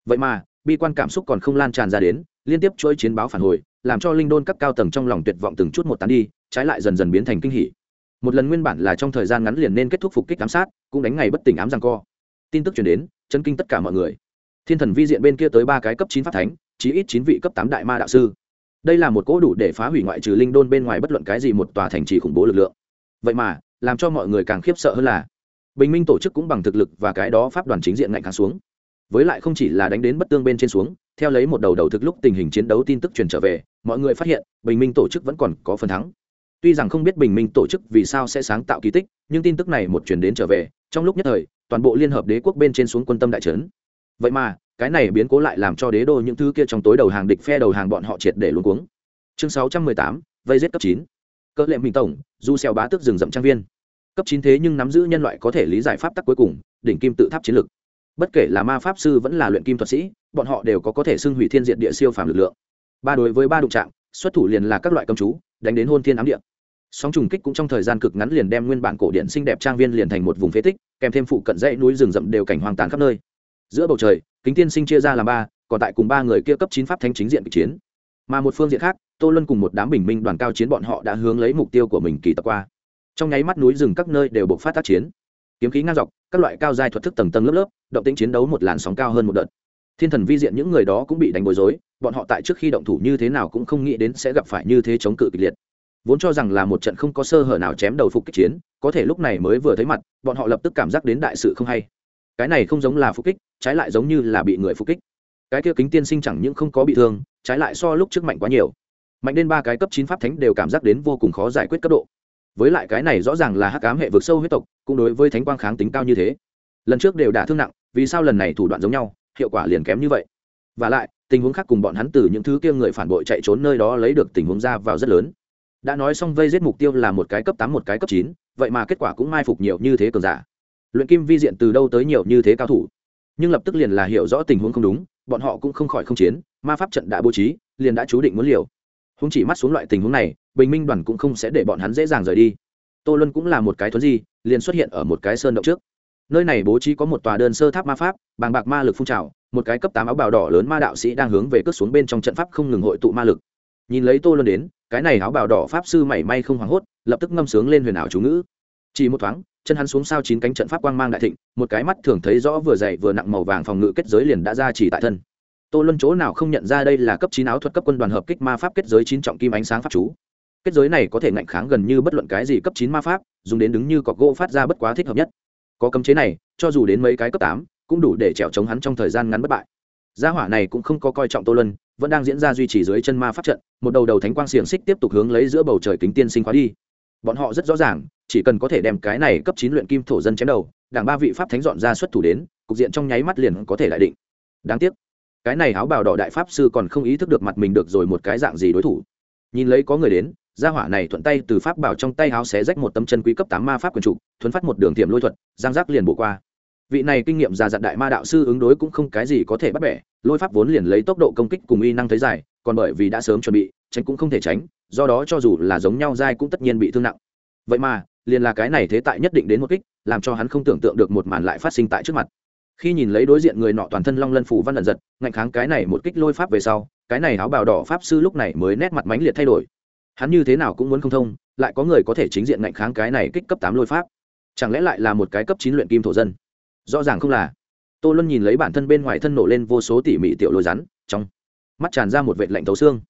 Vậy mà, bi quan cảm xúc còn không lan tràn ra đến, liên tiếp chuỗi chiến báo phản hồi, làm cho linh đôn các cao tầng trong lòng tuyệt vọng từng chút một tán đi trái lại dần dần biến thành kinh hỉ. Một lần nguyên bản là trong thời gian ngắn liền nên kết thúc phục kích ám sát, cũng đánh ngày bất tỉnh ám rằng co. Tin tức chuyển đến chân kinh tất cả mọi người. Thiên thần vi diện bên kia tới ba cái cấp chín pháp thánh, chí ít chín vị cấp tám đại ma đạo sư. Đây là một cỗ đủ để phá hủy ngoại trừ linh đôn bên ngoài bất luận cái gì một tòa thành trì khủng bố lực lượng. Vậy mà, làm cho mọi người càng khiếp sợ hơn là, bình minh tổ chức cũng bằng thực lực và cái đó pháp đoàn chính diện ngạnh kháng xuống. Với lại không chỉ là đánh đến bất tương bên trên xuống, theo lấy một đầu đầu thực lúc tình hình chiến đấu tin tức truyền trở về, mọi người phát hiện, bình minh tổ chức vẫn còn có phần thắng tuy rằng không biết bình minh tổ chức vì sao sẽ sáng tạo kỳ tích, nhưng tin tức này một chuyển đến trở về, trong lúc nhất thời, toàn bộ liên hợp đế quốc bên trên xuống quân tâm đại trấn. Vậy mà, cái này biến cố lại làm cho đế đô những thứ kia trong tối đầu hàng địch phe đầu hàng bọn họ triệt để luôn cuống. Chương sáu trăm mười tám, vây giết cấp chín. Cỡ lệ minh tổng, du xeo bá tước rừng rậm trang viên. Cấp chín thế nhưng nắm giữ nhân loại có thể lý giải pháp tắc cuối cùng, đỉnh kim tự tháp chiến lược. bất kể là ma pháp sư vẫn là luyện kim thuật sĩ, bọn họ đều có có thể xưng hủy thiên diện địa siêu phàm lực lượng. Ba đối với ba đụng trạm xuất thủ liền là các loại công chú, đánh đến hôn thiên ám địa sóng trùng kích cũng trong thời gian cực ngắn liền đem nguyên bản cổ điện xinh đẹp trang viên liền thành một vùng phế tích, kèm thêm phụ cận dãy núi rừng rậm đều cảnh hoang tàn khắp nơi. Giữa bầu trời, kính tiên sinh chia ra làm ba, còn tại cùng ba người kia cấp chín pháp thanh chính diện kịch chiến. Mà một phương diện khác, tô luân cùng một đám bình minh đoàn cao chiến bọn họ đã hướng lấy mục tiêu của mình kỳ tập qua. Trong nháy mắt núi rừng các nơi đều buộc phát tác chiến. Kiếm khí ngang dọc, các loại cao dài thuật thức tầng tầng lớp lớp, động tĩnh chiến đấu một làn sóng cao hơn một đợt. Thiên thần vi diện những người đó cũng bị đánh bối rối, bọn họ tại trước khi động thủ như thế nào cũng không nghĩ đến sẽ gặp phải như thế chống cự kịch liệt vốn cho rằng là một trận không có sơ hở nào chém đầu phục kích chiến, có thể lúc này mới vừa thấy mặt, bọn họ lập tức cảm giác đến đại sự không hay. Cái này không giống là phục kích, trái lại giống như là bị người phục kích. Cái kia kính tiên sinh chẳng những không có bị thương, trái lại so lúc trước mạnh quá nhiều. Mạnh đến ba cái cấp chín pháp thánh đều cảm giác đến vô cùng khó giải quyết cấp độ. Với lại cái này rõ ràng là hắc ám hệ vực sâu huyết tộc, cũng đối với thánh quang kháng tính cao như thế. Lần trước đều đả thương nặng, vì sao lần này thủ đoạn giống nhau, hiệu quả liền kém như vậy? Và lại, tình huống khác cùng bọn hắn từ những thứ kia người phản bội chạy trốn nơi đó lấy được tình huống ra vào rất lớn đã nói xong vây giết mục tiêu là một cái cấp tám, một cái cấp chín, vậy mà kết quả cũng mai phục nhiều như thế cường giả. Luyện kim vi diện từ đâu tới nhiều như thế cao thủ? Nhưng lập tức liền là hiểu rõ tình huống không đúng, bọn họ cũng không khỏi không chiến, ma pháp trận đã bố trí, liền đã chú định muốn liều. Húng chỉ mắt xuống loại tình huống này, bình minh đoàn cũng không sẽ để bọn hắn dễ dàng rời đi. Tô luân cũng là một cái thuấn di, liền xuất hiện ở một cái sơn động trước. Nơi này bố trí có một tòa đơn sơ tháp ma pháp, bàng bạc ma lực phun trào, một cái cấp tám áo bào đỏ lớn ma đạo sĩ đang hướng về cất xuống bên trong trận pháp không ngừng hội tụ ma lực nhìn lấy tô luân đến, cái này áo bào đỏ pháp sư mảy may không hoảng hốt, lập tức ngâm sướng lên huyền ảo chú ngữ. Chỉ một thoáng, chân hắn xuống sao chín cánh trận pháp quang mang đại thịnh, một cái mắt thường thấy rõ vừa dày vừa nặng màu vàng phòng ngự kết giới liền đã ra chỉ tại thân. Tô luân chỗ nào không nhận ra đây là cấp chín áo thuật cấp quân đoàn hợp kích ma pháp kết giới chín trọng kim ánh sáng pháp chú. Kết giới này có thể ngạnh kháng gần như bất luận cái gì cấp chín ma pháp, dùng đến đứng như cọc gỗ phát ra bất quá thích hợp nhất. Có cấm chế này, cho dù đến mấy cái cấp tám, cũng đủ để trèo chống hắn trong thời gian ngắn bất bại. Gia hỏa này cũng không có coi trọng tô lân vẫn đang diễn ra duy trì dưới chân ma pháp trận, một đầu đầu thánh quang xiềng xích tiếp tục hướng lấy giữa bầu trời kính tiên sinh khóa đi. Bọn họ rất rõ ràng, chỉ cần có thể đem cái này cấp chín luyện kim thổ dân chém đầu, đảng ba vị pháp thánh dọn ra xuất thủ đến, cục diện trong nháy mắt liền có thể lại định. Đáng tiếc, cái này áo bào đỏ đại pháp sư còn không ý thức được mặt mình được rồi một cái dạng gì đối thủ. Nhìn lấy có người đến, gia hỏa này thuận tay từ pháp bảo trong tay áo xé rách một tấm chân quý cấp tám ma pháp quyền trục thuấn phát một đường tiềm lôi thuật, giang giác liền bổ qua. Vị này kinh nghiệm già dặn đại ma đạo sư ứng đối cũng không cái gì có thể bắt bẻ lôi pháp vốn liền lấy tốc độ công kích cùng uy năng thấy dài, còn bởi vì đã sớm chuẩn bị, tránh cũng không thể tránh, do đó cho dù là giống nhau dai cũng tất nhiên bị thương nặng. Vậy mà, liền là cái này thế tại nhất định đến một kích, làm cho hắn không tưởng tượng được một màn lại phát sinh tại trước mặt. Khi nhìn lấy đối diện người nọ toàn thân long lân phủ văn lần giật, ngạnh kháng cái này một kích lôi pháp về sau, cái này áo bào đỏ pháp sư lúc này mới nét mặt mãnh liệt thay đổi. Hắn như thế nào cũng muốn không thông, lại có người có thể chính diện ngạnh kháng cái này kích cấp tám lôi pháp. Chẳng lẽ lại là một cái cấp chín luyện kim thổ dân? Rõ ràng không là tô luân nhìn lấy bản thân bên ngoài thân nổ lên vô số tỉ mỉ tiểu lôi rắn, trong mắt tràn ra một vệt lạnh thấu xương.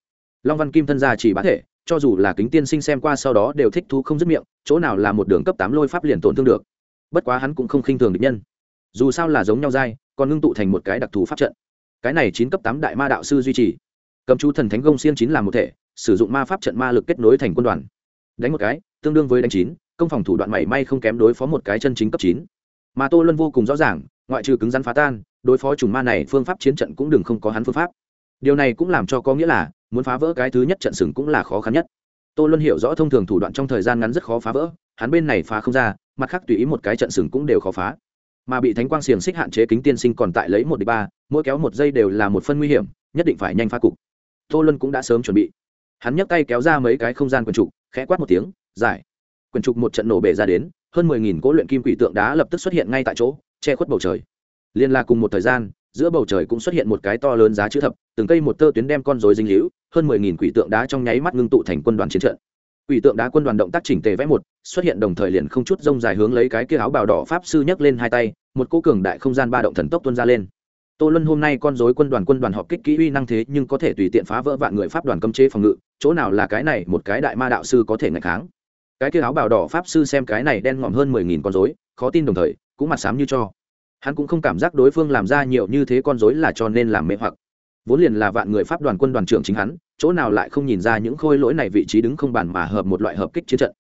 Long văn kim thân ra chỉ bá thể, cho dù là kính tiên sinh xem qua sau đó đều thích thú không dứt miệng, chỗ nào là một đường cấp tám lôi pháp liền tổn thương được. Bất quá hắn cũng không khinh thường địch nhân. Dù sao là giống nhau dai, còn ngưng tụ thành một cái đặc thù pháp trận. Cái này chín cấp tám đại ma đạo sư duy trì. Cầm chú thần thánh gông xiên chín làm một thể, sử dụng ma pháp trận ma lực kết nối thành quân đoàn. Đánh một cái, tương đương với đánh chín, công phòng thủ đoạn mảy may không kém đối phó một cái chân chính cấp chín. Mà tô luân vô cùng rõ ràng ngoại trừ cứng rắn phá tan, đối phó chủng ma này, phương pháp chiến trận cũng đừng không có hắn phương pháp. Điều này cũng làm cho có nghĩa là, muốn phá vỡ cái thứ nhất trận sừng cũng là khó khăn nhất. Tôi luôn hiểu rõ thông thường thủ đoạn trong thời gian ngắn rất khó phá vỡ, hắn bên này phá không ra, mặt khác tùy ý một cái trận sừng cũng đều khó phá. Mà bị thánh quang xiềng xích hạn chế kính tiên sinh còn tại lấy một đ ba, mỗi kéo một giây đều là một phân nguy hiểm, nhất định phải nhanh phá cục. Tô luân cũng đã sớm chuẩn bị. Hắn nhấc tay kéo ra mấy cái không gian quần trục, khẽ quát một tiếng, giải. Quần trục một trận nổ bể ra đến, hơn mười nghìn cỗ luyện kim quỷ tượng đá lập tức xuất hiện ngay tại chỗ che khuất bầu trời. Liên la cùng một thời gian, giữa bầu trời cũng xuất hiện một cái to lớn giá chữ thập, từng cây một tơ tuyến đem con rối dinh hữu hơn mười nghìn quỷ tượng đá trong nháy mắt ngưng tụ thành quân đoàn chiến trận. Quỷ tượng đá quân đoàn động tác chỉnh tề vẽ một, xuất hiện đồng thời liền không chút rông dài hướng lấy cái kia áo bào đỏ pháp sư nhấc lên hai tay, một cô cường đại không gian ba động thần tốc tuôn ra lên. Tô luân hôm nay con rối quân đoàn quân đoàn họp kích kỹ uy năng thế nhưng có thể tùy tiện phá vỡ vạn người pháp đoàn cấm chế phòng ngự, chỗ nào là cái này một cái đại ma đạo sư có thể ngày kháng. Cái kia áo bào đỏ pháp sư xem cái này đen ngòm hơn mười nghìn con rối, khó tin đồng thời cũng mặt sám như cho. Hắn cũng không cảm giác đối phương làm ra nhiều như thế con rối là cho nên làm mê hoặc. Vốn liền là vạn người pháp đoàn quân đoàn trưởng chính hắn, chỗ nào lại không nhìn ra những khôi lỗi này vị trí đứng không bàn mà hợp một loại hợp kích chiến trận.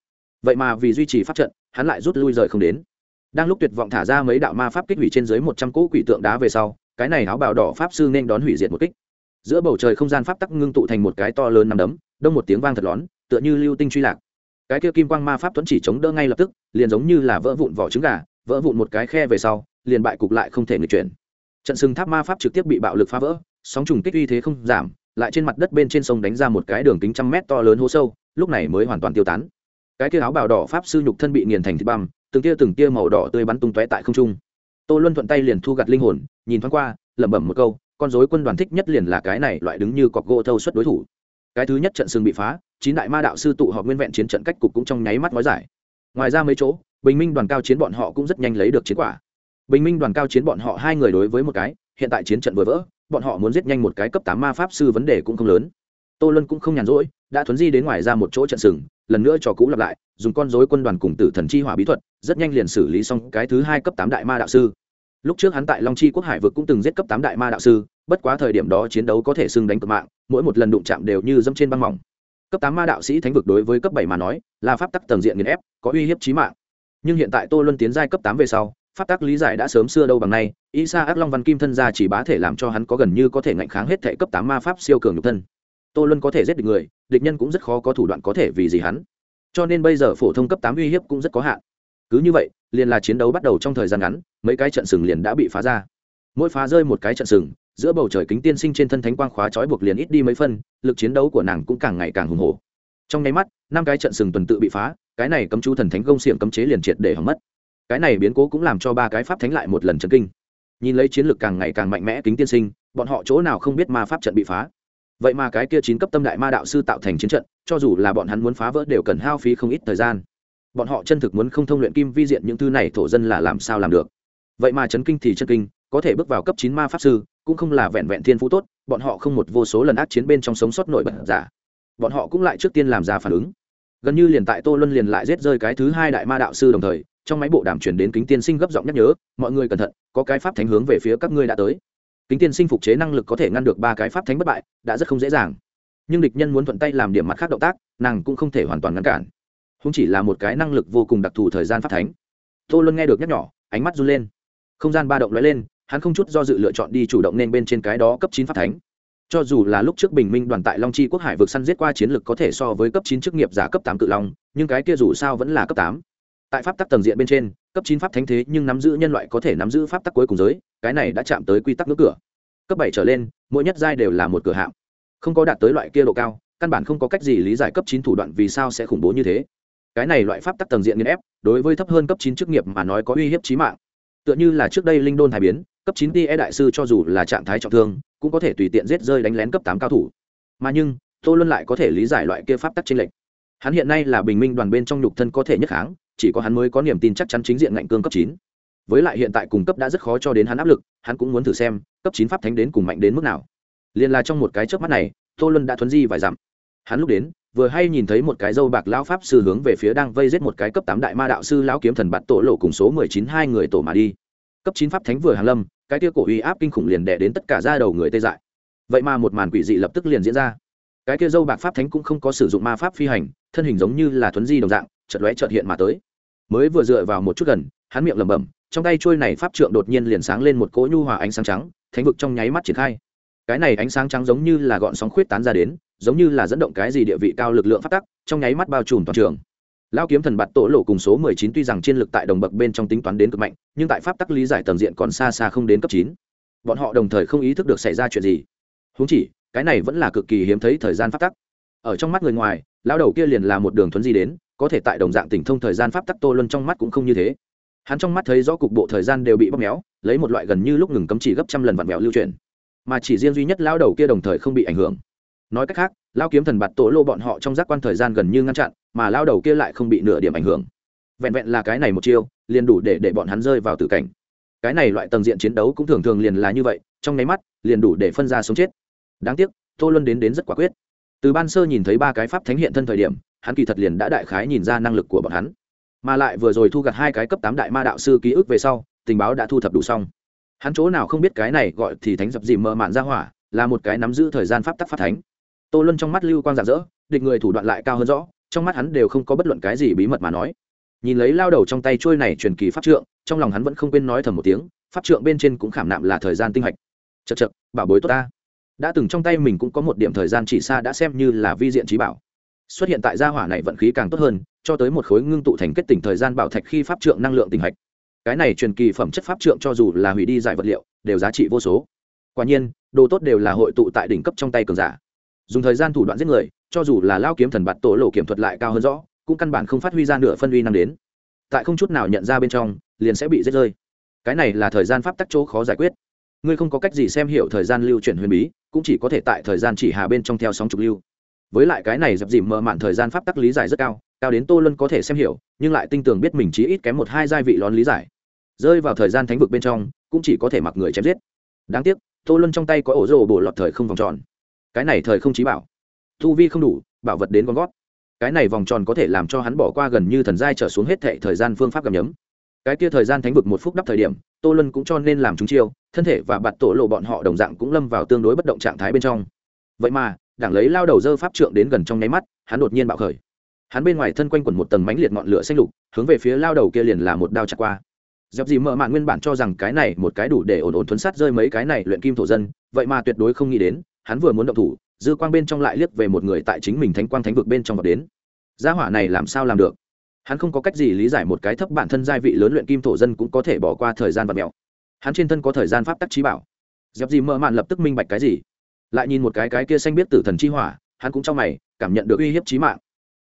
Vậy mà vì duy trì pháp trận, hắn lại rút lui rời không đến. Đang lúc tuyệt vọng thả ra mấy đạo ma pháp kích hủy trên dưới một trăm cỗ quỷ tượng đá về sau, cái này áo bào đỏ pháp sư nên đón hủy diệt một kích. Giữa bầu trời không gian pháp tắc ngưng tụ thành một cái to lớn nằm đấm, đông một tiếng vang thật lón, tựa như lưu tinh truy lạc. Cái kia kim quang ma pháp tuấn chỉ chống đỡ ngay lập tức, liền giống như là vỡ vụn vỏ trứng gà vỡ vụn một cái khe về sau, liền bại cục lại không thể người chuyển. Trận sừng tháp ma pháp trực tiếp bị bạo lực phá vỡ, sóng trùng kích uy thế không giảm, lại trên mặt đất bên trên sông đánh ra một cái đường kính trăm mét to lớn hố sâu, lúc này mới hoàn toàn tiêu tán. Cái kia áo bào đỏ pháp sư nhục thân bị nghiền thành thịt băm, từng tia từng tia màu đỏ tươi bắn tung tóe tại không trung. Tô luân thuận tay liền thu gặt linh hồn, nhìn thoáng qua, lẩm bẩm một câu, con dối quân đoàn thích nhất liền là cái này loại đứng như cọc gỗ thâu suất đối thủ. Cái thứ nhất trận sừng bị phá, chín đại ma đạo sư tụ họp nguyên vẹn chiến trận cách cục cũng trong nháy mắt nói giải. Ngoài ra mấy chỗ bình minh đoàn cao chiến bọn họ cũng rất nhanh lấy được chiến quả. Bình minh đoàn cao chiến bọn họ hai người đối với một cái, hiện tại chiến trận vừa vỡ, bọn họ muốn giết nhanh một cái cấp tám ma pháp sư vấn đề cũng không lớn. Tô luân cũng không nhàn rỗi, đã thuấn di đến ngoài ra một chỗ trận sừng, lần nữa cho cũ lặp lại, dùng con dối quân đoàn cùng tử thần chi hỏa bí thuật, rất nhanh liền xử lý xong cái thứ hai cấp tám đại ma đạo sư. Lúc trước hắn tại long chi quốc hải vực cũng từng giết cấp tám đại ma đạo sư, bất quá thời điểm đó chiến đấu có thể xưng đánh cực mạng, mỗi một lần đụng chạm đều như dâm trên băng mỏng. Cấp tám ma đạo sĩ thánh vực đối với cấp bảy mà nói, là pháp tắc tầng diện nghiền ép, có uy hiếp chí mạng nhưng hiện tại tô luân tiến giai cấp tám về sau, pháp tắc lý giải đã sớm xưa đâu bằng nay y sa ác long văn kim thân ra chỉ bá thể làm cho hắn có gần như có thể ngạnh kháng hết thể cấp tám ma pháp siêu cường nhục thân. Tô luân có thể giết được người, địch nhân cũng rất khó có thủ đoạn có thể vì gì hắn. Cho nên bây giờ phổ thông cấp tám uy hiếp cũng rất có hạn. Cứ như vậy, liền là chiến đấu bắt đầu trong thời gian ngắn, mấy cái trận sừng liền đã bị phá ra. Mỗi phá rơi một cái trận sừng, giữa bầu trời kính tiên sinh trên thân thánh quang khóa trói buộc liền ít đi mấy phân, lực chiến đấu của nàng cũng càng ngày càng hùng hồ trong nháy mắt, năm cái trận sừng tuần tự bị phá cái này cấm chú thần thánh công xiềng cấm chế liền triệt để hỏng mất. Cái này biến cố cũng làm cho ba cái pháp thánh lại một lần chấn kinh. Nhìn lấy chiến lược càng ngày càng mạnh mẽ kính tiên sinh, bọn họ chỗ nào không biết ma pháp trận bị phá. Vậy mà cái kia chín cấp tâm đại ma đạo sư tạo thành chiến trận, cho dù là bọn hắn muốn phá vỡ đều cần hao phí không ít thời gian. Bọn họ chân thực muốn không thông luyện kim vi diện những thứ này thổ dân là làm sao làm được. Vậy mà chấn kinh thì chân kinh, có thể bước vào cấp chín ma pháp sư, cũng không là vẹn vẹn thiên phú tốt, bọn họ không một vô số lần ác chiến bên trong sống sót nổi bật giả. Bọn họ cũng lại trước tiên làm ra phản ứng gần như liền tại tô luân liền lại giết rơi cái thứ hai đại ma đạo sư đồng thời, trong máy bộ đàm chuyển đến kính tiên sinh gấp giọng nhắc nhớ mọi người cẩn thận, có cái pháp thánh hướng về phía các ngươi đã tới. Kính tiên sinh phục chế năng lực có thể ngăn được ba cái pháp thánh bất bại, đã rất không dễ dàng. Nhưng địch nhân muốn thuận tay làm điểm mặt khác động tác, nàng cũng không thể hoàn toàn ngăn cản. Không chỉ là một cái năng lực vô cùng đặc thù thời gian pháp thánh. Tô luân nghe được nhắc nhỏ ánh mắt run lên. Không gian ba động lóe lên, hắn không chút do dự lựa chọn đi chủ động nên bên trên cái đó cấp chín pháp thánh cho dù là lúc trước bình minh đoàn tại long chi quốc hải vực săn giết qua chiến lược có thể so với cấp chín chức nghiệp giả cấp tám cự long, nhưng cái kia dù sao vẫn là cấp tám. Tại pháp tắc tầng diện bên trên, cấp chín pháp thánh thế nhưng nắm giữ nhân loại có thể nắm giữ pháp tắc cuối cùng giới, cái này đã chạm tới quy tắc ngưỡng cửa. Cấp bảy trở lên, mỗi nhất giai đều là một cửa hạng không có đạt tới loại kia độ cao, căn bản không có cách gì lý giải cấp chín thủ đoạn vì sao sẽ khủng bố như thế. Cái này loại pháp tắc tầng diện nghiên ép, đối với thấp hơn cấp chín chức nghiệp mà nói có uy hiếp chí mạng. Tựa như là trước đây linh đôn thái biến, cấp chín tie đại sư cho dù là trạng thái trọng thương cũng có thể tùy tiện giết rơi đánh lén cấp tám cao thủ. Mà nhưng, tô luân lại có thể lý giải loại kia pháp tắc trên lệnh hắn hiện nay là bình minh đoàn bên trong nhục thân có thể nhất kháng, chỉ có hắn mới có niềm tin chắc chắn chính diện ngạnh cương cấp chín. Với lại hiện tại cùng cấp đã rất khó cho đến hắn áp lực, hắn cũng muốn thử xem, cấp chín pháp thánh đến cùng mạnh đến mức nào. Liền là trong một cái chớp mắt này, tô luân đã thuấn di vài dặm. Hắn lúc đến, vừa hay nhìn thấy một cái dâu bạc lão pháp sư hướng về phía đang vây giết một cái cấp tám đại ma đạo sư lão kiếm thần bạt tổ lộ cùng số mười chín hai người tổ mà đi. Cấp chín pháp thánh vừa hàng lâm cái tia cổ uy áp kinh khủng liền đẻ đến tất cả da đầu người tê dại. Vậy mà một màn quỷ dị lập tức liền diễn ra. Cái kia dâu bạc pháp thánh cũng không có sử dụng ma pháp phi hành, thân hình giống như là thuấn di đồng dạng, chợt lóe chợt hiện mà tới. Mới vừa dựa vào một chút gần, hắn miệng lẩm bẩm, trong tay trôi này pháp trượng đột nhiên liền sáng lên một cỗ nhu hòa ánh sáng trắng, thánh vực trong nháy mắt triển khai. Cái này ánh sáng trắng giống như là gọn sóng khuyết tán ra đến, giống như là dẫn động cái gì địa vị cao lực lượng phát tắc, trong nháy mắt bao trùm toàn trường lao kiếm thần bạt tổ lộ cùng số mười chín tuy rằng chiến lực tại đồng bậc bên trong tính toán đến cực mạnh, nhưng tại pháp tắc lý giải tầm diện còn xa xa không đến cấp chín. Bọn họ đồng thời không ý thức được xảy ra chuyện gì. Húng chỉ, cái này vẫn là cực kỳ hiếm thấy thời gian pháp tắc. Ở trong mắt người ngoài lao đầu kia liền là một đường thuấn di đến, có thể tại đồng dạng tỉnh thông thời gian pháp tắc tô luân trong mắt cũng không như thế. Hắn trong mắt thấy rõ cục bộ thời gian đều bị bóp méo, lấy một loại gần như lúc ngừng cấm chỉ gấp trăm lần vặn vẹo lưu truyền. Mà chỉ riêng duy nhất lao đầu kia đồng thời không bị ảnh hưởng. Nói cách khác lao kiếm thần bạt tổ lô bọn họ trong giác quan thời gian gần như ngăn chặn mà lao đầu kia lại không bị nửa điểm ảnh hưởng. Vẹn vẹn là cái này một chiêu, liền đủ để để bọn hắn rơi vào tử cảnh. Cái này loại tầng diện chiến đấu cũng thường thường liền là như vậy, trong nháy mắt, liền đủ để phân ra sống chết. Đáng tiếc, tô luân đến đến rất quả quyết. Từ ban sơ nhìn thấy ba cái pháp thánh hiện thân thời điểm, hắn kỳ thật liền đã đại khái nhìn ra năng lực của bọn hắn. Mà lại vừa rồi thu gặt hai cái cấp tám đại ma đạo sư ký ức về sau, tình báo đã thu thập đủ xong. Hắn chỗ nào không biết cái này gọi thì thánh dập dìm mờ mạn ra hỏa, là một cái nắm giữ thời gian pháp tắc pháp thánh. Tô luân trong mắt lưu quang giả rỡ, địch người thủ đoạn lại cao hơn rõ trong mắt hắn đều không có bất luận cái gì bí mật mà nói. Nhìn lấy lao đầu trong tay trôi này truyền kỳ pháp trượng, trong lòng hắn vẫn không quên nói thầm một tiếng, pháp trượng bên trên cũng khảm nạm là thời gian tinh hạch chật chật bảo bối tốt ta. Đã từng trong tay mình cũng có một điểm thời gian chỉ xa đã xem như là vi diện trí bảo. Xuất hiện tại gia hỏa này vận khí càng tốt hơn, cho tới một khối ngưng tụ thành kết tỉnh thời gian bảo thạch khi pháp trượng năng lượng tinh hạch cái này truyền kỳ phẩm chất pháp trượng cho dù là hủy đi giải vật liệu, đều giá trị vô số. Quả nhiên, đồ tốt đều là hội tụ tại đỉnh cấp trong tay cường giả. Dùng thời gian thủ đoạn giết người cho dù là lao kiếm thần bạt tổ lộ kiểm thuật lại cao hơn rõ, cũng căn bản không phát huy ra nửa phân uy năng đến. Tại không chút nào nhận ra bên trong, liền sẽ bị rết rơi. Cái này là thời gian pháp tắc chỗ khó giải quyết. Ngươi không có cách gì xem hiểu thời gian lưu chuyển huyền bí, cũng chỉ có thể tại thời gian chỉ hà bên trong theo sóng trục lưu. Với lại cái này dập dìm mờ mạn thời gian pháp tắc lý giải rất cao cao đến tô luân có thể xem hiểu, nhưng lại tinh tường biết mình chỉ ít kém một hai giai vị lón lý giải. Rơi vào thời gian thánh vực bên trong, cũng chỉ có thể mặc người chém giết. Đáng tiếc, tô luân trong tay có ổ rồ bổ lọt thời không vòng tròn. Cái này thời không trí bảo thu vi không đủ, bảo vật đến con gót. Cái này vòng tròn có thể làm cho hắn bỏ qua gần như thần giai trở xuống hết thệ thời gian phương pháp gầm nhấm. Cái kia thời gian thánh vực một phút đắp thời điểm, tô luân cũng cho nên làm chúng chiêu, thân thể và bạt tổ lộ bọn họ đồng dạng cũng lâm vào tương đối bất động trạng thái bên trong. Vậy mà, đảng lấy lao đầu dơ pháp trượng đến gần trong nháy mắt, hắn đột nhiên bạo khởi. Hắn bên ngoài thân quanh quẩn một tầng mánh liệt ngọn lửa xanh lục, hướng về phía lao đầu kia liền là một đao chặt qua. Dẹp gì mở mạn nguyên bản cho rằng cái này một cái đủ để ổn ổn thuấn sát rơi mấy cái này luyện kim thổ dân, vậy mà tuyệt đối không nghĩ đến, hắn vừa muốn động thủ dư quang bên trong lại liếc về một người tại chính mình thánh quang thánh vực bên trong vào đến. Gia hỏa này làm sao làm được? Hắn không có cách gì lý giải một cái thấp bản thân giai vị lớn luyện kim thổ dân cũng có thể bỏ qua thời gian và mèo hắn trên thân có thời gian pháp tắc trí bảo. Dẹp gì mở mạn lập tức minh bạch cái gì? Lại nhìn một cái cái kia xanh biết tử thần chi hỏa, hắn cũng trong mày, cảm nhận được uy hiếp trí mạng.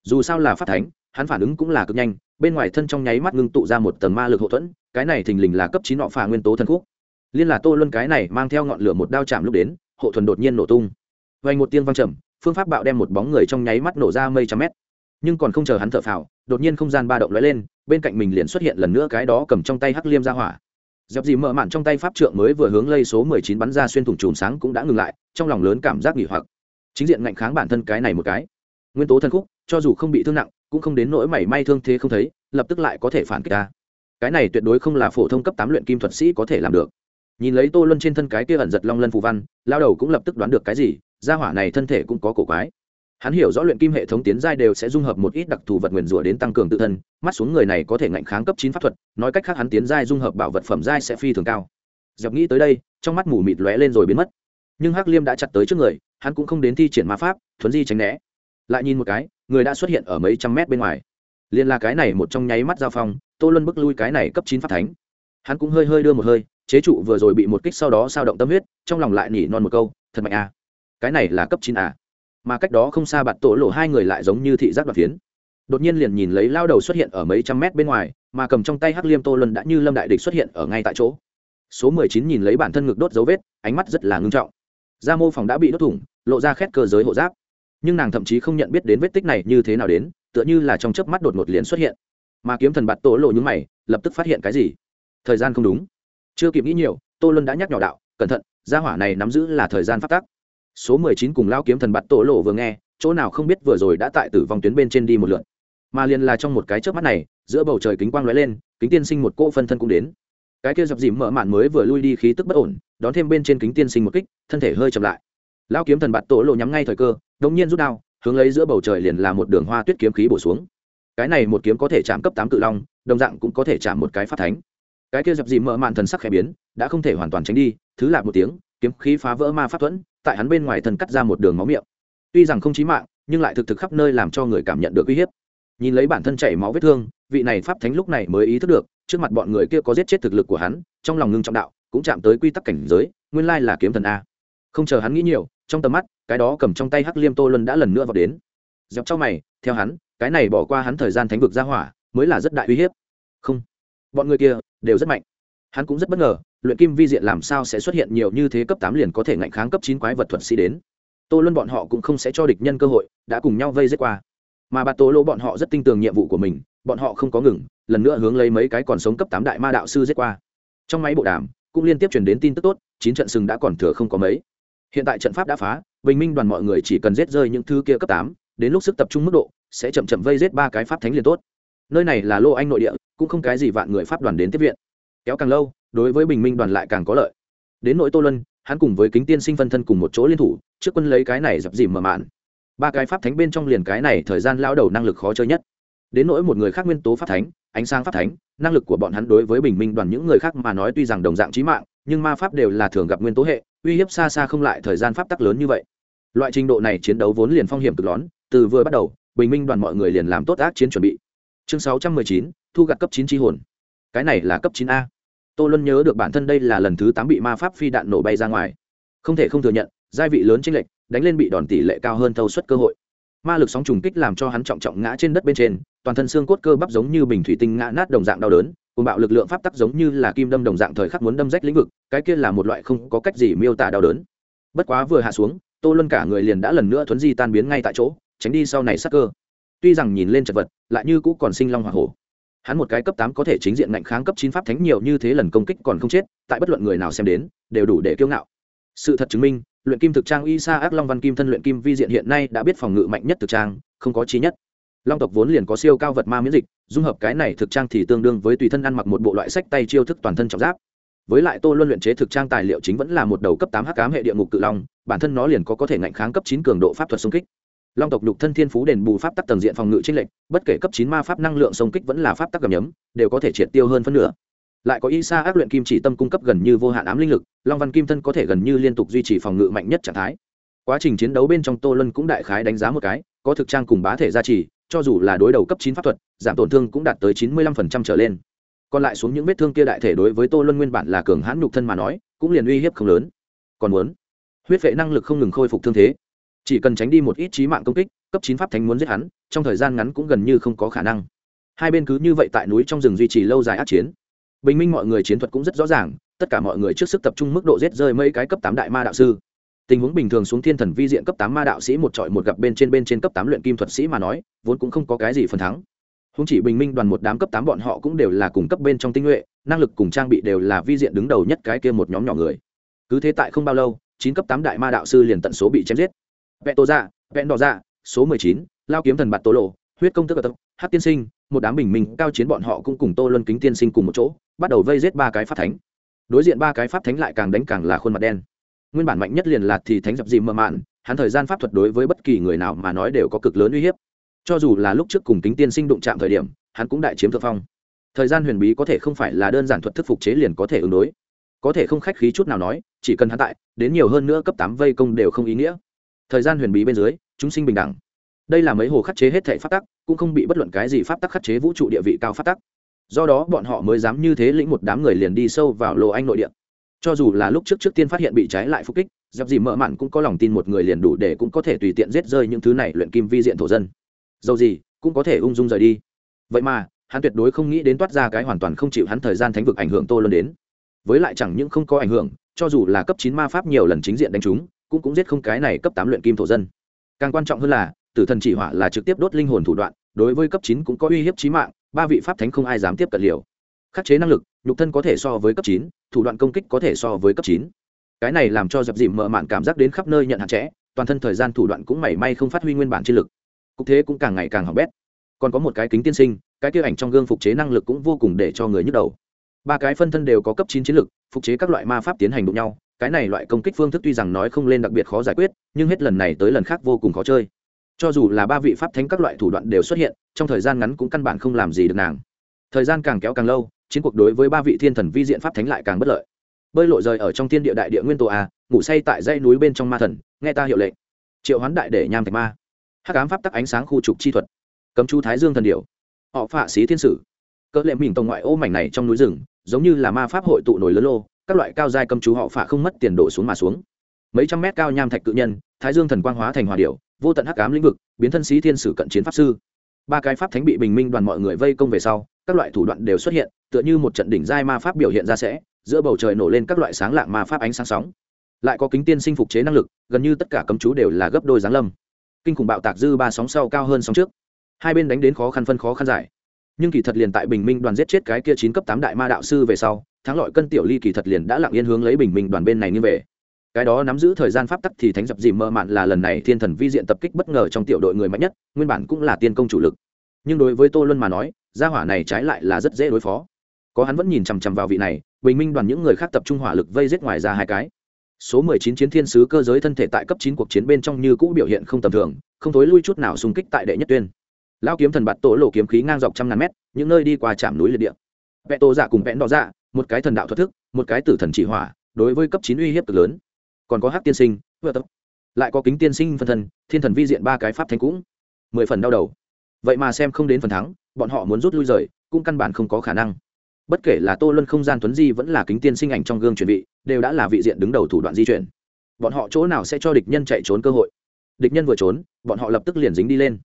Dù sao là phát thánh, hắn phản ứng cũng là cực nhanh, bên ngoài thân trong nháy mắt ngưng tụ ra một tầng ma lực hậu thuẫn, cái này thình lình là cấp chín nọ phà nguyên tố thần khúc. Liên là tô luân cái này mang theo ngọn lửa một đao chạm lúc đến, hộ thuần đột nhiên nổ tung vay một tiên vang trầm, phương pháp bạo đem một bóng người trong nháy mắt nổ ra mây trăm mét. Nhưng còn không chờ hắn thở phào, đột nhiên không gian ba động lóe lên, bên cạnh mình liền xuất hiện lần nữa cái đó cầm trong tay hắc liêm ra hỏa. Dẹp gì mở mạn trong tay pháp trượng mới vừa hướng lây số mười chín bắn ra xuyên thủng chùm sáng cũng đã ngừng lại, trong lòng lớn cảm giác nghỉ hoặc. Chính diện ngạnh kháng bản thân cái này một cái. Nguyên tố thân khúc, cho dù không bị thương nặng, cũng không đến nỗi mảy may thương thế không thấy, lập tức lại có thể phản kích ta. Cái này tuyệt đối không là phổ thông cấp tám luyện kim thuật sĩ có thể làm được. Nhìn lấy tô luân trên thân cái kia ẩn giật long lân phù văn lao đầu cũng lập tức đoán được cái gì gia hỏa này thân thể cũng có cổ quái. Hắn hiểu rõ luyện kim hệ thống tiến giai đều sẽ dung hợp một ít đặc thù vật nguyền rủa đến tăng cường tự thân, mắt xuống người này có thể ngạnh kháng cấp chín pháp thuật, nói cách khác hắn tiến giai dung hợp bảo vật phẩm giai sẽ phi thường cao. Dọc nghĩ tới đây, trong mắt mù mịt lóe lên rồi biến mất. Nhưng hắc liêm đã chặt tới trước người, hắn cũng không đến thi triển ma pháp, thuấn di tránh né. Lại nhìn một cái, người đã xuất hiện ở mấy trăm mét bên ngoài. Liền là cái này một trong nháy mắt giao phong, tô luân bức lui cái này cấp chín pháp thánh. Hắn cũng hơi hơi đưa một hơi, chế trụ vừa rồi bị một kích sau đó sao động tâm huyết, trong lòng lại nỉ non một câu, thật mạnh à cái này là cấp chín à. mà cách đó không xa bạt tổ lộ hai người lại giống như thị giác đoạt phiến. Đột nhiên liền nhìn lấy lao đầu xuất hiện ở mấy trăm mét bên ngoài, mà cầm trong tay hắc liêm tô luân đã như lâm đại địch xuất hiện ở ngay tại chỗ. Số mười chín nhìn lấy bản thân ngực đốt dấu vết, ánh mắt rất là ngưng trọng. Da mô phòng đã bị đốt thủng, lộ ra khét cơ giới hộ giáp. Nhưng nàng thậm chí không nhận biết đến vết tích này như thế nào đến, tựa như là trong chớp mắt đột ngột liền xuất hiện. Mà kiếm thần bạt tổ lộ nhúng mày, lập tức phát hiện cái gì? Thời gian không đúng. Chưa kịp nghĩ nhiều, tô luân đã nhắc nhỏ đạo, cẩn thận, gia hỏa này nắm giữ là thời gian phát tắc số mười chín cùng lao kiếm thần bạt tổ lộ vừa nghe chỗ nào không biết vừa rồi đã tại tử vong tuyến bên trên đi một lượt, mà liền là trong một cái chớp mắt này giữa bầu trời kính quang lóe lên kính tiên sinh một cỗ phân thân cũng đến. Cái kia dập dìm mở mạn mới vừa lui đi khí tức bất ổn đón thêm bên trên kính tiên sinh một kích thân thể hơi chậm lại. Lao kiếm thần bạt tổ lộ nhắm ngay thời cơ đống nhiên rút đao hướng lấy giữa bầu trời liền là một đường hoa tuyết kiếm khí bổ xuống. Cái này một kiếm có thể chạm cấp tám cự long đồng dạng cũng có thể chạm một cái phát thánh. Cái kia dập dìm mở mạn thần sắc khẽ biến đã không thể hoàn toàn tránh đi thứ lạc một tiếng kiếm khí phá vỡ ma pháp thuẫn tại hắn bên ngoài thân cắt ra một đường máu miệng. Tuy rằng không chí mạng, nhưng lại thực thực khắp nơi làm cho người cảm nhận được uy hiếp. Nhìn lấy bản thân chảy máu vết thương, vị này pháp thánh lúc này mới ý thức được, trước mặt bọn người kia có giết chết thực lực của hắn, trong lòng ngưng trọng đạo, cũng chạm tới quy tắc cảnh giới, nguyên lai là kiếm thần a. Không chờ hắn nghĩ nhiều, trong tầm mắt, cái đó cầm trong tay hắc liêm tô luân đã lần nữa vào đến. Dẹp trong mày, theo hắn, cái này bỏ qua hắn thời gian thánh vực ra hỏa, mới là rất đại uy hiếp. Không. Bọn người kia đều rất mạnh hắn cũng rất bất ngờ, luyện kim vi diện làm sao sẽ xuất hiện nhiều như thế cấp tám liền có thể ngạnh kháng cấp chín quái vật thuật sĩ đến. Tô luân bọn họ cũng không sẽ cho địch nhân cơ hội, đã cùng nhau vây giết qua. Mà bà tố lỗ bọn họ rất tin tưởng nhiệm vụ của mình, bọn họ không có ngừng, lần nữa hướng lấy mấy cái còn sống cấp tám đại ma đạo sư giết qua. Trong máy bộ đàm, cũng liên tiếp chuyển đến tin tức tốt, chín trận sừng đã còn thừa không có mấy. Hiện tại trận pháp đã phá, bình minh đoàn mọi người chỉ cần giết rơi những thứ kia cấp tám, đến lúc sức tập trung mức độ, sẽ chậm chậm vây giết ba cái pháp thánh liền tốt. Nơi này là lô anh nội địa, cũng không cái gì vạn người pháp đoàn đến tiếp viện kéo càng lâu, đối với bình minh đoàn lại càng có lợi. Đến nội tô lân hắn cùng với kính tiên sinh phân thân cùng một chỗ liên thủ, trước quân lấy cái này dập dìm mở mạn. Ba cái pháp thánh bên trong liền cái này thời gian lao đầu năng lực khó chơi nhất. Đến nỗi một người khác nguyên tố pháp thánh, ánh sáng pháp thánh, năng lực của bọn hắn đối với bình minh đoàn những người khác mà nói tuy rằng đồng dạng trí mạng, nhưng ma pháp đều là thường gặp nguyên tố hệ, uy hiếp xa xa không lại thời gian pháp tắc lớn như vậy. Loại trình độ này chiến đấu vốn liền phong hiểm cực lón từ vừa bắt đầu, bình minh đoàn mọi người liền làm tốt ác chiến chuẩn bị. Chương sáu trăm mười chín, thu gặt cấp chín tri hồn. Cái này là cấp chín a tô luân nhớ được bản thân đây là lần thứ tám bị ma pháp phi đạn nổ bay ra ngoài. Không thể không thừa nhận, giai vị lớn chênh lệch, đánh lên bị đòn tỷ lệ cao hơn thâu suất cơ hội. Ma lực sóng trùng kích làm cho hắn trọng trọng ngã trên đất bên trên, toàn thân xương cốt cơ bắp giống như bình thủy tinh ngã nát đồng dạng đau đớn cùng bạo lực lượng pháp tắc giống như là kim đâm đồng dạng thời khắc muốn đâm rách lĩnh vực, cái kia là một loại không có cách gì miêu tả đau đớn. Bất quá vừa hạ xuống, tô luân cả người liền đã lần nữa thuấn di tan biến ngay tại chỗ, tránh đi sau này sắc cơ. Tuy rằng nhìn lên chật vật, lại như cũ còn sinh long hoa hổ hắn một cái cấp tám có thể chính diện ngạnh kháng cấp chín pháp thánh nhiều như thế lần công kích còn không chết, tại bất luận người nào xem đến, đều đủ để kiêu ngạo. Sự thật chứng minh, luyện kim thực trang y sa ác long văn kim thân luyện kim vi diện hiện nay đã biết phòng ngự mạnh nhất thực trang, không có trí nhất. Long tộc vốn liền có siêu cao vật ma miễn dịch, dung hợp cái này thực trang thì tương đương với tùy thân ăn mặc một bộ loại sách tay chiêu thức toàn thân trọng giáp. Với lại tô luân luyện chế thực trang tài liệu chính vẫn là một đầu cấp tám h ám hệ địa ngục cự long, bản thân nó liền có có thể ngạnh kháng cấp chín cường độ pháp thuật xung kích long tộc nhục thân thiên phú đền bù pháp tắc tầng diện phòng ngự trinh lệnh bất kể cấp chín ma pháp năng lượng sông kích vẫn là pháp tắc gầm nhấm, đều có thể triệt tiêu hơn phân nửa. Lại có y sa ác luyện kim chỉ tâm cung cấp gần như vô hạn ám linh lực, long văn kim thân có thể gần như liên tục duy trì phòng ngự mạnh nhất trạng thái. Quá trình chiến đấu bên trong tô lân cũng đại khái đánh giá một cái, có thực trang cùng bá thể gia trì, cho dù là đối đầu cấp chín pháp thuật, giảm tổn thương cũng đạt tới chín mươi lăm phần trăm trở lên. Còn lại xuống những vết thương kia đại thể đối với tô lân nguyên bản là cường hãn nhục thân mà nói, cũng liền uy hiếp không lớn. Còn muốn, huyết vệ năng lực không ngừng khôi phục thương thế chỉ cần tránh đi một ít trí mạng công kích, cấp chín pháp thánh muốn giết hắn, trong thời gian ngắn cũng gần như không có khả năng. Hai bên cứ như vậy tại núi trong rừng duy trì lâu dài át chiến. Bình minh mọi người chiến thuật cũng rất rõ ràng, tất cả mọi người trước sức tập trung mức độ giết rơi mấy cái cấp tám đại ma đạo sư. Tình huống bình thường xuống thiên thần vi diện cấp tám ma đạo sĩ một trọi một gặp bên trên bên trên cấp tám luyện kim thuật sĩ mà nói, vốn cũng không có cái gì phần thắng. Húng chỉ bình minh đoàn một đám cấp tám bọn họ cũng đều là cùng cấp bên trong tinh nhuệ, năng lực cùng trang bị đều là vi diện đứng đầu nhất cái kia một nhóm nhỏ người. Cứ thế tại không bao lâu, chín cấp tám đại ma đạo sư liền tận số bị chém giết vẹn tô dạ vẹn đỏ dạ số mười chín, lao kiếm thần bạt tố lộ, huyết công tức tập hát tiên sinh, một đám bình minh cao chiến bọn họ cũng cùng tô luân kính tiên sinh cùng một chỗ, bắt đầu vây giết ba cái pháp thánh. Đối diện ba cái pháp thánh lại càng đánh càng là khuôn mặt đen. Nguyên bản mạnh nhất liền là thì thánh dập dìm mơ mạn, hắn thời gian pháp thuật đối với bất kỳ người nào mà nói đều có cực lớn uy hiếp. Cho dù là lúc trước cùng kính tiên sinh đụng chạm thời điểm, hắn cũng đại chiếm thượng phong. Thời gian huyền bí có thể không phải là đơn giản thuật thức phục chế liền có thể ứng đối. Có thể không khách khí chút nào nói, chỉ cần hắn tại, đến nhiều hơn nữa cấp tám vây công đều không ý nghĩa thời gian huyền bí bên dưới, chúng sinh bình đẳng. Đây là mấy hồ khắc chế hết thể pháp tắc, cũng không bị bất luận cái gì pháp tắc khắc chế vũ trụ địa vị cao pháp tắc. Do đó, bọn họ mới dám như thế lĩnh một đám người liền đi sâu vào lộ anh nội địa. Cho dù là lúc trước trước tiên phát hiện bị trái lại phục kích dẹp gì mợ mặn cũng có lòng tin một người liền đủ để cũng có thể tùy tiện giết rơi những thứ này luyện kim vi diện thổ dân. Dầu gì, cũng có thể ung dung rời đi. Vậy mà, hắn tuyệt đối không nghĩ đến toát ra cái hoàn toàn không chịu hắn thời gian thánh vực ảnh hưởng tô luôn đến. Với lại chẳng những không có ảnh hưởng, cho dù là cấp chín ma pháp nhiều lần chính diện đánh chúng cũng cũng giết không cái này cấp tám luyện kim thổ dân. Càng quan trọng hơn là, tử thần chỉ hỏa là trực tiếp đốt linh hồn thủ đoạn, đối với cấp chín cũng có uy hiếp chí mạng, ba vị pháp thánh không ai dám tiếp cận liều. Khắc chế năng lực, nhục thân có thể so với cấp chín, thủ đoạn công kích có thể so với cấp chín. Cái này làm cho dập dìm mở mạn cảm giác đến khắp nơi nhận hạn chế, toàn thân thời gian thủ đoạn cũng mảy may không phát huy nguyên bản chiến lực. Cục thế cũng càng ngày càng hỏng bét. Còn có một cái kính tiên sinh, cái kia ảnh trong gương phục chế năng lực cũng vô cùng để cho người nhức đầu. Ba cái phân thân đều có cấp chín chiến lực, phục chế các loại ma pháp tiến hành đụng nhau cái này loại công kích phương thức tuy rằng nói không lên đặc biệt khó giải quyết, nhưng hết lần này tới lần khác vô cùng khó chơi. Cho dù là ba vị pháp thánh các loại thủ đoạn đều xuất hiện, trong thời gian ngắn cũng căn bản không làm gì được nàng. Thời gian càng kéo càng lâu, chiến cuộc đối với ba vị thiên thần vi diện pháp thánh lại càng bất lợi. Bơi lội rời ở trong thiên địa đại địa nguyên tổ a, ngủ say tại dãy núi bên trong ma thần, nghe ta hiệu lệnh. Triệu hoán đại để nham thạch ma. Hắc ám pháp tắc ánh sáng khu trục chi thuật. Cấm chu thái dương thần điệu họ phạ xí thiên sử. Cỡ lệ mình tổng ngoại ô mảnh này trong núi rừng, giống như là ma pháp hội tụ nổi lớn lô các loại cao giai cầm chú họ phạ không mất tiền đổ xuống mà xuống. Mấy trăm mét cao nham thạch cự nhân, thái dương thần quang hóa thành hòa điệu vô tận hắc ám lĩnh vực, biến thân sĩ thiên sử cận chiến pháp sư. Ba cái pháp thánh bị bình minh đoàn mọi người vây công về sau, các loại thủ đoạn đều xuất hiện, tựa như một trận đỉnh giai ma pháp biểu hiện ra sẽ, giữa bầu trời nổ lên các loại sáng lạng ma pháp ánh sáng sóng. Lại có kính tiên sinh phục chế năng lực, gần như tất cả cấm chú đều là gấp đôi giáng lâm. Kinh khủng bạo tạc dư ba sóng sau cao hơn sóng trước. Hai bên đánh đến khó khăn phân khó khăn giải. Nhưng kỳ thật liền tại bình minh đoàn giết chết cái kia chín cấp tám đại ma đạo sư về sau thắng lợi cân tiểu ly kỳ thật liền đã lặng yên hướng lấy bình minh đoàn bên này như về. Cái đó nắm giữ thời gian pháp tắc thì thánh dập dìm mơ mạn là lần này thiên thần vi diện tập kích bất ngờ trong tiểu đội người mạnh nhất, nguyên bản cũng là tiên công chủ lực. Nhưng đối với tô luân mà nói, gia hỏa này trái lại là rất dễ đối phó. Có hắn vẫn nhìn chằm chằm vào vị này, bình minh đoàn những người khác tập trung hỏa lực vây giết ngoài ra hai cái. Số mười chín chiến thiên sứ cơ giới thân thể tại cấp chín cuộc chiến bên trong như cũ biểu hiện không tầm thường, không thối lui chút nào xung kích tại đệ nhất tuyên. Lao kiếm thần bạt tổ lộ kiếm khí ngang dọc trăm ngàn mét, những nơi đi qua trạm núi liệt địa. Vẽ tô dạ cùng vẽ đỏ dạ một cái thần đạo thoát thức, một cái tử thần chỉ hỏa, đối với cấp chín uy hiếp cực lớn. Còn có hát tiên sinh, vừa tập. Lại có kính tiên sinh phân thân, thiên thần vi diện ba cái pháp thánh cũng mười phần đau đầu. Vậy mà xem không đến phần thắng, bọn họ muốn rút lui rời, cũng căn bản không có khả năng. Bất kể là tô luân không gian tuấn di vẫn là kính tiên sinh ảnh trong gương chuẩn bị, đều đã là vị diện đứng đầu thủ đoạn di chuyển. Bọn họ chỗ nào sẽ cho địch nhân chạy trốn cơ hội? Địch nhân vừa trốn, bọn họ lập tức liền dính đi lên.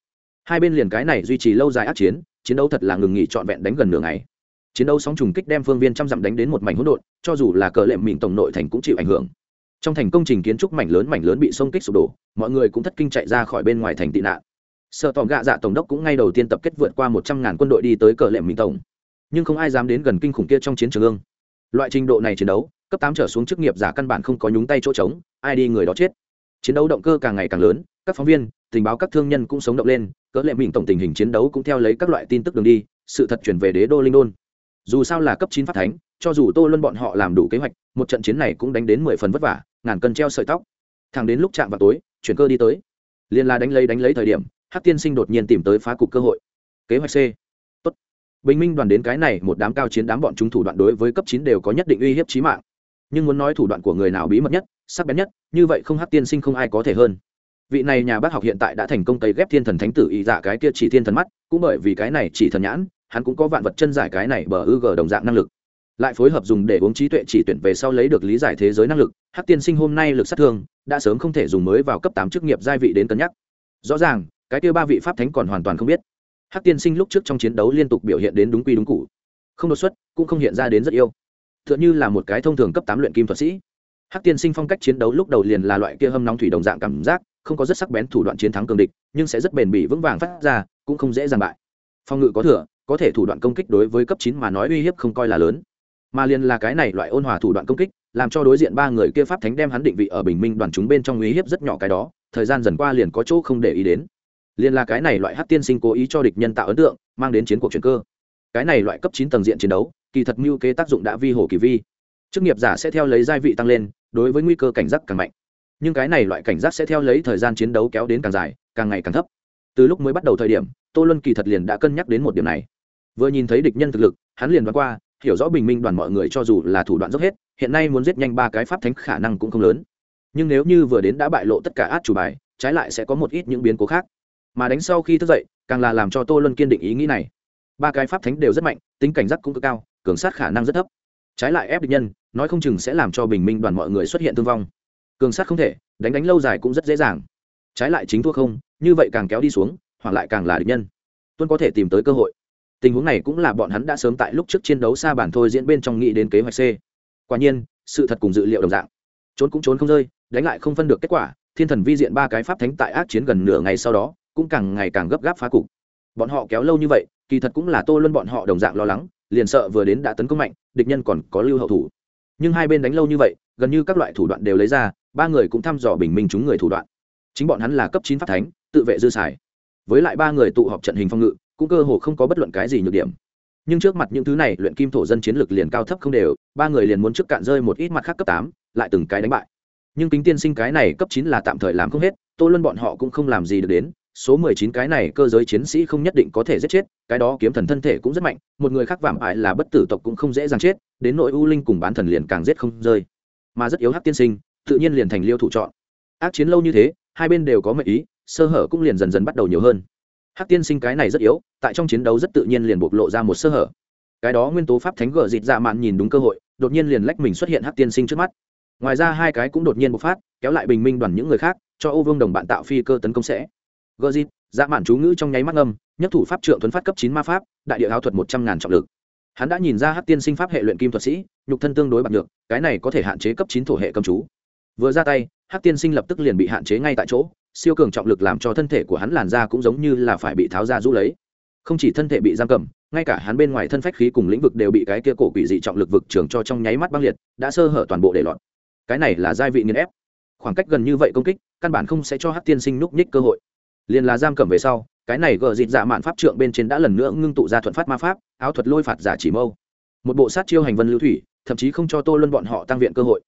Hai bên liền cái này duy trì lâu dài ác chiến chiến đấu thật là ngừng nghỉ trọn vẹn đánh gần nửa ngày chiến đấu sóng trùng kích đem phương viên trăm dặm đánh đến một mảnh hỗn độn, cho dù là cờ lệm mình tổng nội thành cũng chịu ảnh hưởng. Trong thành công trình kiến trúc mảnh lớn mảnh lớn bị sông kích sụp đổ, mọi người cũng thất kinh chạy ra khỏi bên ngoài thành tị nạn. Sợ tòm gạ dạ tổng đốc cũng ngay đầu tiên tập kết vượt qua một trăm ngàn quân đội đi tới cờ lệm mình tổng. Nhưng không ai dám đến gần kinh khủng kia trong chiến trường ương. Loại trình độ này chiến đấu, cấp tám trở xuống chức nghiệp giả căn bản không có nhúng tay chỗ trống, ai đi người đó chết. Chiến đấu động cơ càng ngày càng lớn, các phóng viên, tình báo các thương nhân cũng sống động lên cỡ lệ mình tổng tình hình chiến đấu cũng theo lấy các loại tin tức đường đi, sự thật chuyển về đế đô linh đôn dù sao là cấp chín phát thánh, cho dù tô luân bọn họ làm đủ kế hoạch, một trận chiến này cũng đánh đến mười phần vất vả, ngàn cân treo sợi tóc. Thẳng đến lúc chạm vào tối, chuyển cơ đi tới. Liên la đánh lấy đánh lấy thời điểm hát tiên sinh đột nhiên tìm tới phá cục cơ hội. Kế hoạch c. Tốt. bình minh đoàn đến cái này, một đám cao chiến đám bọn chúng thủ đoạn đối với cấp chín đều có nhất định uy hiếp trí mạng. Nhưng muốn nói thủ đoạn của người nào bí mật nhất, sắc bén nhất, như vậy không hát tiên sinh không ai có thể hơn. Vị này nhà bác học hiện tại đã thành công cấy ghép thiên thần thánh tử ý dạ cái kia chỉ thiên thần mắt, cũng bởi vì cái này chỉ thần nhãn hắn cũng có vạn vật chân giải cái này bờ ư g đồng dạng năng lực. Lại phối hợp dùng để uống trí tuệ chỉ tuyển về sau lấy được lý giải thế giới năng lực hát tiên sinh hôm nay lực sát thương, đã sớm không thể dùng mới vào cấp tám chức nghiệp gia vị đến cân nhắc. Rõ ràng, cái kia ba vị pháp thánh còn hoàn toàn không biết. Hát tiên sinh lúc trước trong chiến đấu liên tục biểu hiện đến đúng quy đúng cụ. Không đột xuất, cũng không hiện ra đến rất yêu. T h ư ợ n h ư là một cái thông thường cấp tám luyện kim thuật sĩ. Hát tiên sinh phong cách chiến đấu lúc đầu liền là loại kia hâm nóng thủy đồng dạng cảm giác, không có rất sắc bén thủ đoạn chiến thắng cường địch, nhưng sẽ rất bền bỉ vững vàng phát ra, cũng không dễ dàng bại. Phong ngự có thừa có thể thủ đoạn công kích đối với cấp chín mà nói uy hiếp không coi là lớn. Mà liền là cái này loại ôn hòa thủ đoạn công kích, làm cho đối diện ba người kia pháp thánh đem hắn định vị ở bình minh đoàn chúng bên trong uy hiếp rất nhỏ cái đó, thời gian dần qua liền có chỗ không để ý đến. Liền là cái này loại hát tiên sinh cố ý cho địch nhân tạo ấn tượng, mang đến chiến cuộc chuyển cơ. Cái này loại cấp chín tầng diện chiến đấu, kỳ thật mưu kế tác dụng đã vi hồ kỳ vi. Chức nghiệp giả sẽ theo lấy gia vị tăng lên, đối với nguy cơ cảnh giác càng mạnh. Nhưng cái này loại cảnh giác sẽ theo lấy thời gian chiến đấu kéo đến càng dài, càng ngày càng thấp. Từ lúc mới bắt đầu thời điểm, tô luân kỳ thật liền đã cân nhắc đến một điểm này vừa nhìn thấy địch nhân thực lực, hắn liền đoán qua, hiểu rõ bình minh đoàn mọi người cho dù là thủ đoạn dốc hết, hiện nay muốn giết nhanh ba cái pháp thánh khả năng cũng không lớn. Nhưng nếu như vừa đến đã bại lộ tất cả át chủ bài, trái lại sẽ có một ít những biến cố khác. Mà đánh sau khi thức dậy, càng là làm cho tô luân kiên định ý nghĩ này. Ba cái pháp thánh đều rất mạnh, tính cảnh giác cũng cực cao, cường sát khả năng rất thấp. Trái lại ép địch nhân, nói không chừng sẽ làm cho bình minh đoàn mọi người xuất hiện thương vong. Cường sát không thể, đánh đánh lâu dài cũng rất dễ dàng. Trái lại chính thua không, như vậy càng kéo đi xuống hoặc lại càng là địch nhân. Tuân có thể tìm tới cơ hội tình huống này cũng là bọn hắn đã sớm tại lúc trước chiến đấu xa bản thôi diễn bên trong nghĩ đến kế hoạch c. Quả nhiên, sự thật cùng dự liệu đồng dạng. Trốn cũng trốn không rơi, đánh lại không phân được kết quả, thiên thần vi diện ba cái pháp thánh tại ác chiến gần nửa ngày sau đó, cũng càng ngày càng gấp gáp phá cục. Bọn họ kéo lâu như vậy, kỳ thật cũng là tô luân bọn họ đồng dạng lo lắng, liền sợ vừa đến đã tấn công mạnh, địch nhân còn có lưu hậu thủ. Nhưng hai bên đánh lâu như vậy, gần như các loại thủ đoạn đều lấy ra, ba người cũng thăm dò bình minh chúng người thủ đoạn. Chính bọn hắn là cấp chín pháp thánh, tự vệ dư xài. Với lại ba người tụ họp trận hình phong ngự cũng cơ hồ không có bất luận cái gì nhược điểm. Nhưng trước mặt những thứ này, luyện kim thổ dân chiến lược liền cao thấp không đều, ba người liền muốn trước cạn rơi một ít mặt khác cấp tám, lại từng cái đánh bại. Nhưng kính tiên sinh cái này cấp chín là tạm thời làm không hết, tô luân bọn họ cũng không làm gì được đến, số mười chín cái này cơ giới chiến sĩ không nhất định có thể giết chết, cái đó kiếm thần thân thể cũng rất mạnh, một người khác vảm ải là bất tử tộc cũng không dễ dàng chết, đến nội u linh cùng bán thần liền càng giết không rơi. Mà rất yếu hắc tiên sinh, tự nhiên liền thành liêu thủ chọn. Ác chiến lâu như thế, hai bên đều có mệnh ý, sơ hở cũng liền dần dần bắt đầu nhiều hơn hắc tiên sinh cái này rất yếu tại trong chiến đấu rất tự nhiên liền bộc lộ ra một sơ hở. Cái đó nguyên tố pháp thánh gờ dịt dạ mạn nhìn đúng cơ hội đột nhiên liền lách mình xuất hiện hắc tiên sinh trước mắt. Ngoài ra hai cái cũng đột nhiên bộc phát kéo lại bình minh đoàn những người khác cho ô vương đồng bạn tạo phi cơ tấn công sẽ. Gờ dịt dạ mạn chú ngữ trong nháy mắt âm, nhất thủ pháp trượng thuấn phát cấp chín ma pháp đại địa áo thuật một trăm ngàn trọng lực. Hắn đã nhìn ra hắc tiên sinh pháp hệ luyện kim thuật sĩ nhục thân tương đối bạc được cái này có thể hạn chế cấp chín thổ hệ cầm chú. Vừa ra tay hắc tiên sinh lập tức liền bị hạn chế ngay tại chỗ siêu cường trọng lực làm cho thân thể của hắn làn da cũng giống như là phải bị tháo ra rũ lấy. Không chỉ thân thể bị giam cầm, ngay cả hắn bên ngoài thân phách khí cùng lĩnh vực đều bị cái kia cổ quỷ dị trọng lực vực trường cho trong nháy mắt băng liệt, đã sơ hở toàn bộ để lọt. Cái này là giai vị nghiền ép. Khoảng cách gần như vậy công kích, căn bản không sẽ cho hát tiên sinh núp nhích cơ hội. Liền là giam cầm về sau, cái này gờ dịt dạ mạn pháp trượng bên trên đã lần nữa ngưng tụ ra thuận phát ma pháp, áo thuật lôi phạt giả chỉ mâu. Một bộ sát chiêu hành vân lưu thủy, thậm chí không cho tô luân bọn họ tăng viện cơ hội.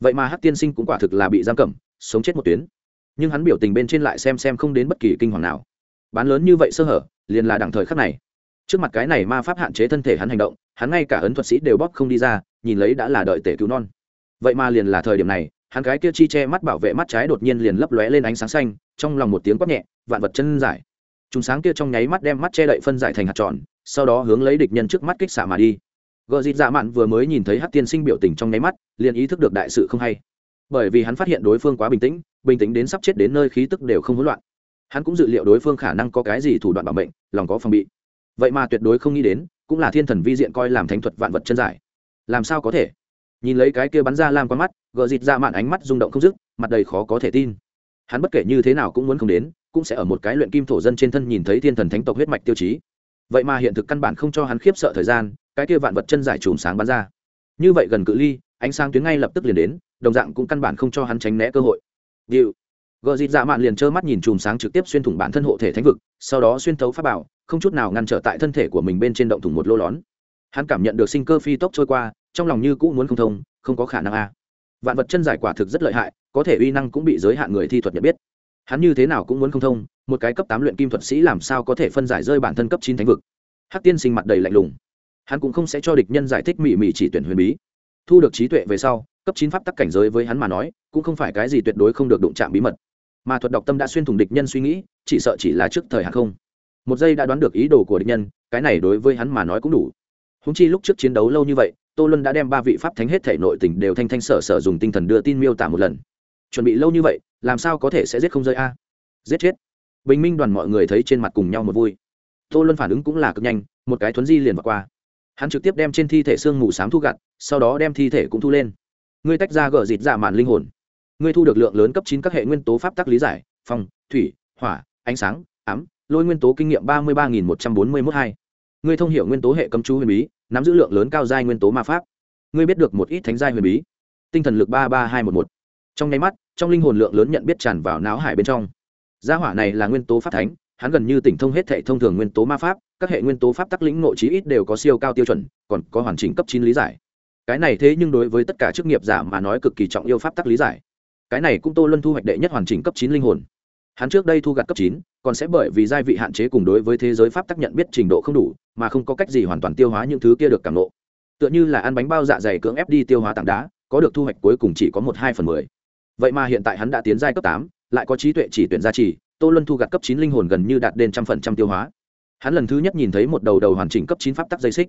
Vậy mà hát tiên sinh cũng quả thực là bị giam cầm, sống chết một tuyến nhưng hắn biểu tình bên trên lại xem xem không đến bất kỳ kinh hoàng nào. Bán lớn như vậy sơ hở, liền là đẳng thời khắc này. Trước mặt cái này ma pháp hạn chế thân thể hắn hành động, hắn ngay cả ấn thuật sĩ đều bóp không đi ra, nhìn lấy đã là đợi tể cứu non. Vậy mà liền là thời điểm này, hắn cái kia chi che mắt bảo vệ mắt trái đột nhiên liền lấp lóe lên ánh sáng xanh, trong lòng một tiếng quát nhẹ, vạn vật chân giải. Chúng sáng kia trong nháy mắt đem mắt che đậy phân giải thành hạt tròn, sau đó hướng lấy địch nhân trước mắt kích xả mà đi. Gợ dịt dạ mạn vừa mới nhìn thấy hát tiên sinh biểu tình trong nháy mắt, liền ý thức được đại sự không hay. Bởi vì hắn phát hiện đối phương quá bình tĩnh bình tĩnh đến sắp chết đến nơi khí tức đều không hỗn loạn. Hắn cũng dự liệu đối phương khả năng có cái gì thủ đoạn bảo mệnh, lòng có phòng bị. Vậy mà tuyệt đối không nghĩ đến, cũng là thiên thần vi diện coi làm thánh thuật vạn vật chân giải. Làm sao có thể? Nhìn lấy cái kia bắn ra lam con mắt gợ dịt ra mạn ánh mắt rung động không dứt, mặt đầy khó có thể tin. Hắn bất kể như thế nào cũng muốn không đến, cũng sẽ ở một cái luyện kim thổ dân trên thân nhìn thấy thiên thần thánh tộc huyết mạch tiêu chí. Vậy mà hiện thực căn bản không cho hắn khiếp sợ thời gian, cái kia vạn vật chân giải chùm sáng bắn ra. Như vậy gần cự ly, ánh sáng tuyến ngay lập tức liền đến, đồng dạng cũng căn bản không cho hắn tránh né cơ hội điệu. Gờ dịt dạ mạn liền trơ mắt nhìn chùm sáng trực tiếp xuyên thủng bản thân hộ thể thánh vực, sau đó xuyên thấu pháp bảo, không chút nào ngăn trở tại thân thể của mình bên trên động thủng một lô lón. Hắn cảm nhận được sinh cơ phi tốc trôi qua, trong lòng như cũ muốn không thông, không có khả năng a. À. Vạn vật chân giải quả thực rất lợi hại, có thể uy năng cũng bị giới hạn người thi thuật nhận biết. Hắn như thế nào cũng muốn không thông, một cái cấp tám luyện kim thuật sĩ làm sao có thể phân giải rơi bản thân cấp chín thánh vực. Hắc tiên sinh mặt đầy lạnh lùng. Hắn cũng không sẽ cho địch nhân giải thích mỉ mỉ chỉ tuyển huyền bí. Thu được trí tuệ về sau cấp chín pháp tắc cảnh giới với hắn mà nói, cũng không phải cái gì tuyệt đối không được đụng chạm bí mật. Mà thuật đọc tâm đã xuyên thủng địch nhân suy nghĩ, chỉ sợ chỉ là trước thời hạn không. Một giây đã đoán được ý đồ của địch nhân, cái này đối với hắn mà nói cũng đủ. Húng chi lúc trước chiến đấu lâu như vậy, tô luân đã đem ba vị pháp thánh hết thể nội tình đều thanh thanh sở sở dùng tinh thần đưa tin miêu tả một lần. Chuẩn bị lâu như vậy, làm sao có thể sẽ giết không rơi a? Giết chết. Bình minh đoàn mọi người thấy trên mặt cùng nhau một vui. Tô luân phản ứng cũng là cực nhanh, một cái thuấn di liền vượt qua. Hắn trực tiếp đem trên thi thể xương mù s á m thu gặt, sau đó đem thi thể cũng thu lên ngươi tách ra gỡ dịt dạ màn linh hồn. Ngươi thu được lượng lớn cấp chín các hệ nguyên tố pháp tắc lý giải, phong, thủy, hỏa, ánh sáng, ám, lôi nguyên tố kinh nghiệm ba mươi ba nghìn một trăm bốn mươi mốt hai. Ngươi thông hiểu nguyên tố hệ cấm chú huyền bí, nắm giữ lượng lớn cao giai nguyên tố ma pháp. Ngươi biết được một ít thánh giai huyền bí. Tinh thần lực ba ba hai một một. Trong nháy mắt, trong linh hồn lượng lớn nhận biết tràn vào não hải bên trong. Gia hỏa này là nguyên tố pháp thánh, hắn gần như tỉnh thông hết hệ thông thường nguyên tố ma pháp, các hệ nguyên tố pháp tắc lĩnh nội trí ít đều có siêu cao tiêu chuẩn, còn có hoàn chỉnh cấp chín lý giải cái này thế nhưng đối với tất cả chức nghiệp giả mà nói cực kỳ trọng yêu pháp tắc lý giải. Cái này cũng tô luân thu hoạch đệ nhất hoàn chỉnh cấp chín linh hồn. Hắn trước đây thu gặt cấp chín, còn sẽ bởi vì giai vị hạn chế cùng đối với thế giới pháp tắc nhận biết trình độ không đủ, mà không có cách gì hoàn toàn tiêu hóa những thứ kia được cảm nộ tựa như là ăn bánh bao dạ dày cưỡng ép đi tiêu hóa tảng đá, có được thu hoạch cuối cùng chỉ có một hai phần mười. Vậy mà hiện tại hắn đã tiến giai cấp tám, lại có trí tuệ chỉ tuyển gia trì, tô luân thu gặt cấp chín linh hồn gần như đạt đến trăm phần trăm tiêu hóa. Hắn lần thứ nhất nhìn thấy một đầu đầu hoàn chỉnh cấp chín pháp tắc dây xích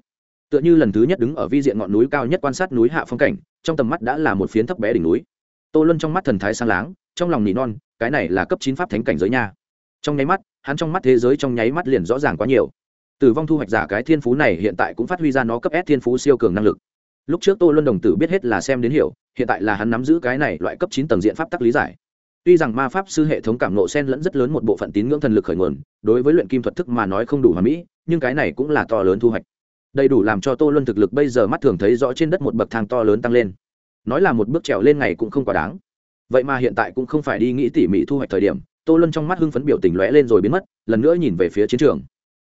tựa như lần thứ nhất đứng ở vi diện ngọn núi cao nhất quan sát núi hạ phong cảnh, trong tầm mắt đã là một phiến thấp bé đỉnh núi. Tô luân trong mắt thần thái sang láng, trong lòng nỉ non, cái này là cấp chín pháp thánh cảnh giới nha. Trong nháy mắt, hắn trong mắt thế giới trong nháy mắt liền rõ ràng quá nhiều. Tử vong thu hoạch giả cái thiên phú này hiện tại cũng phát huy ra nó cấp s thiên phú siêu cường năng lực. Lúc trước tô luân đồng tử biết hết là xem đến hiểu, hiện tại là hắn nắm giữ cái này loại cấp chín tầng diện pháp tắc lý giải. Tuy rằng ma pháp sư hệ thống cảm nộ sen lẫn rất lớn một bộ phận tín ngưỡng thần lực khởi nguồn, đối với luyện kim thuật thức mà nói không đủ hoàn mỹ, nhưng cái này cũng là to lớn thu hoạch đầy đủ làm cho tô luân thực lực bây giờ mắt thường thấy rõ trên đất một bậc thang to lớn tăng lên. Nói là một bước trèo lên ngày cũng không quá đáng. Vậy mà hiện tại cũng không phải đi nghĩ tỉ mỉ thu hoạch thời điểm, tô luân trong mắt hưng phấn biểu tình lóe lên rồi biến mất, lần nữa nhìn về phía chiến trường.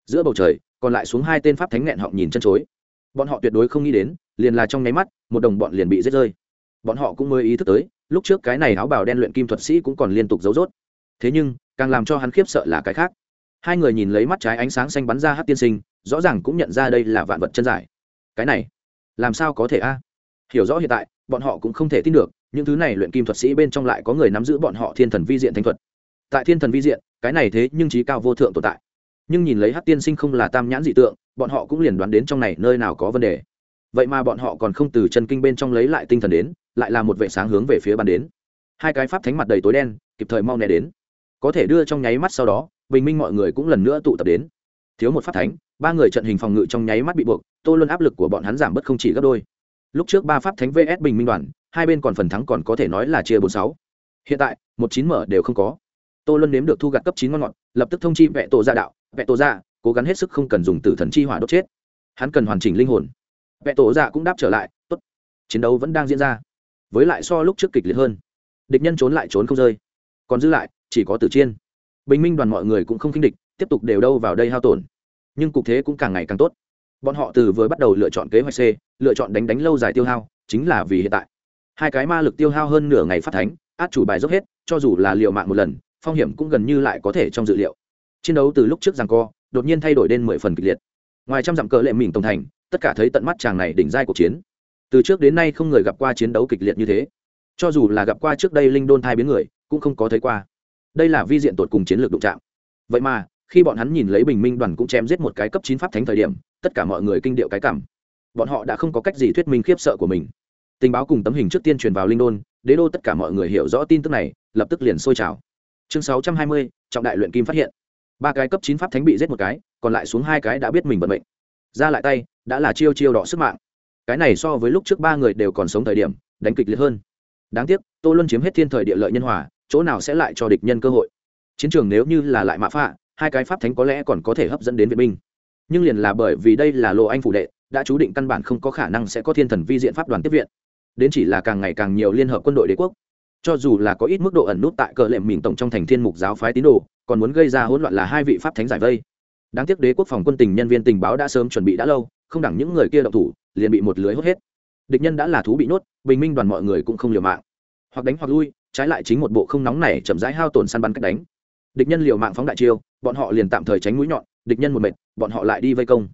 Giữa bầu trời, còn lại xuống hai tên pháp thánh nghẹn họ nhìn chân chối. Bọn họ tuyệt đối không nghĩ đến, liền là trong nháy mắt, một đồng bọn liền bị giết rơi. Bọn họ cũng mới ý thức tới, lúc trước cái này áo bào đen luyện kim thuật sĩ cũng còn liên tục giấu rốt. Thế nhưng, càng làm cho hắn khiếp sợ là cái khác. Hai người nhìn lấy mắt trái ánh sáng xanh bắn ra hát tiên sinh rõ ràng cũng nhận ra đây là vạn vật chân giải. Cái này, làm sao có thể a? Hiểu rõ hiện tại, bọn họ cũng không thể tin được, những thứ này luyện kim thuật sĩ bên trong lại có người nắm giữ bọn họ thiên thần vi diện thanh thuật. Tại thiên thần vi diện, cái này thế nhưng trí cao vô thượng tồn tại. Nhưng nhìn lấy hát tiên sinh không là tam nhãn dị tượng, bọn họ cũng liền đoán đến trong này nơi nào có vấn đề. Vậy mà bọn họ còn không từ chân kinh bên trong lấy lại tinh thần đến, lại là một vệ sáng hướng về phía bàn đến. Hai cái pháp thánh mặt đầy tối đen, kịp thời mau né đến. Có thể đưa trong nháy mắt sau đó, bình minh mọi người cũng lần nữa tụ tập đến thiếu một phát thánh, ba người trận hình phòng ngự trong nháy mắt bị buộc, tô luân áp lực của bọn hắn giảm bớt không chỉ gấp đôi. Lúc trước ba pháp thánh vs bình minh đoàn, hai bên còn phần thắng còn có thể nói là chia bốn sáu. Hiện tại, một chín mở đều không có. Tô luân nếm được thu gặt cấp chín ngon ngọt, lập tức thông chi vẹ tổ ra đạo, vẹ tổ ra cố gắng hết sức không cần dùng tử thần chi hỏa đốt chết. Hắn cần hoàn chỉnh linh hồn. Vẹ tổ ra cũng đáp trở lại, tốt. Chiến đấu vẫn đang diễn ra. Với lại so lúc trước kịch liệt hơn. Địch nhân trốn lại trốn không rơi. Còn giữ lại, chỉ có tử chiên. Bình minh đoàn mọi người cũng không khinh địch tiếp tục đều đâu vào đây hao tổn. Nhưng cục thế cũng càng ngày càng tốt. Bọn họ từ vừa bắt đầu lựa chọn kế hoạch c, lựa chọn đánh đánh lâu dài tiêu hao, chính là vì hiện tại. Hai cái ma lực tiêu hao hơn nửa ngày phát thánh, át chủ bài dốc hết, cho dù là liệu mạng một lần, phong hiểm cũng gần như lại có thể trong dự liệu. Chiến đấu từ lúc trước rằng co, đột nhiên thay đổi đến mười phần kịch liệt. Ngoài trăm dặm cờ lệ mình tổng thành, tất cả thấy tận mắt chàng này đỉnh giai cuộc chiến. Từ trước đến nay không người gặp qua chiến đấu kịch liệt như thế. Cho dù là gặp qua trước đây linh đôn thai biến người, cũng không có thấy qua. Đây là vi diện tột cùng chiến lược đụng chạm. Vậy mà khi bọn hắn nhìn lấy bình minh đoàn cũng chém giết một cái cấp chín pháp thánh thời điểm, tất cả mọi người kinh điệu cái cảm. Bọn họ đã không có cách gì thuyết minh khiếp sợ của mình. Tình báo cùng tấm hình trước tiên truyền vào linh đôn, đế đô tất cả mọi người hiểu rõ tin tức này, lập tức liền sôi trào. Chương sáu trăm hai mươi, trọng đại luyện kim phát hiện. Ba cái cấp chín pháp thánh bị giết một cái, còn lại xuống hai cái đã biết mình vận mệnh. Ra lại tay, đã là chiêu chiêu đỏ sức mạng. Cái này so với lúc trước ba người đều còn sống thời điểm, đánh kịch liệt hơn. Đáng tiếc, tô luân chiếm hết thiên thời địa lợi nhân hòa, chỗ nào sẽ lại cho địch nhân cơ hội? Chiến trường nếu như là lại mã phạ hai cái pháp thánh có lẽ còn có thể hấp dẫn đến viện binh. Nhưng liền là bởi vì đây là lộ anh phủ đệ, đã chú định căn bản không có khả năng sẽ có thiên thần vi diện pháp đoàn tiếp viện. Đến chỉ là càng ngày càng nhiều liên hợp quân đội đế quốc. Cho dù là có ít mức độ ẩn nút tại cờ lệm mìn tổng trong thành thiên mục giáo phái tín đồ, còn muốn gây ra hỗn loạn là hai vị pháp thánh giải vây. Đáng tiếc đế quốc phòng quân tình nhân viên tình báo đã sớm chuẩn bị đã lâu, không đẳng những người kia động thủ, liền bị một lưới hốt hết. Địch nhân đã là thú bị nhốt, bình minh đoàn mọi người cũng không liều mạng. Hoặc đánh hoặc lui, trái lại chính một bộ không nóng này chậm rãi hao tổn săn bắn cách đánh. Địch nhân liều mạng phóng đại chiêu bọn họ liền tạm thời tránh mũi nhọn, địch nhân một mệt, bọn họ lại đi vây công.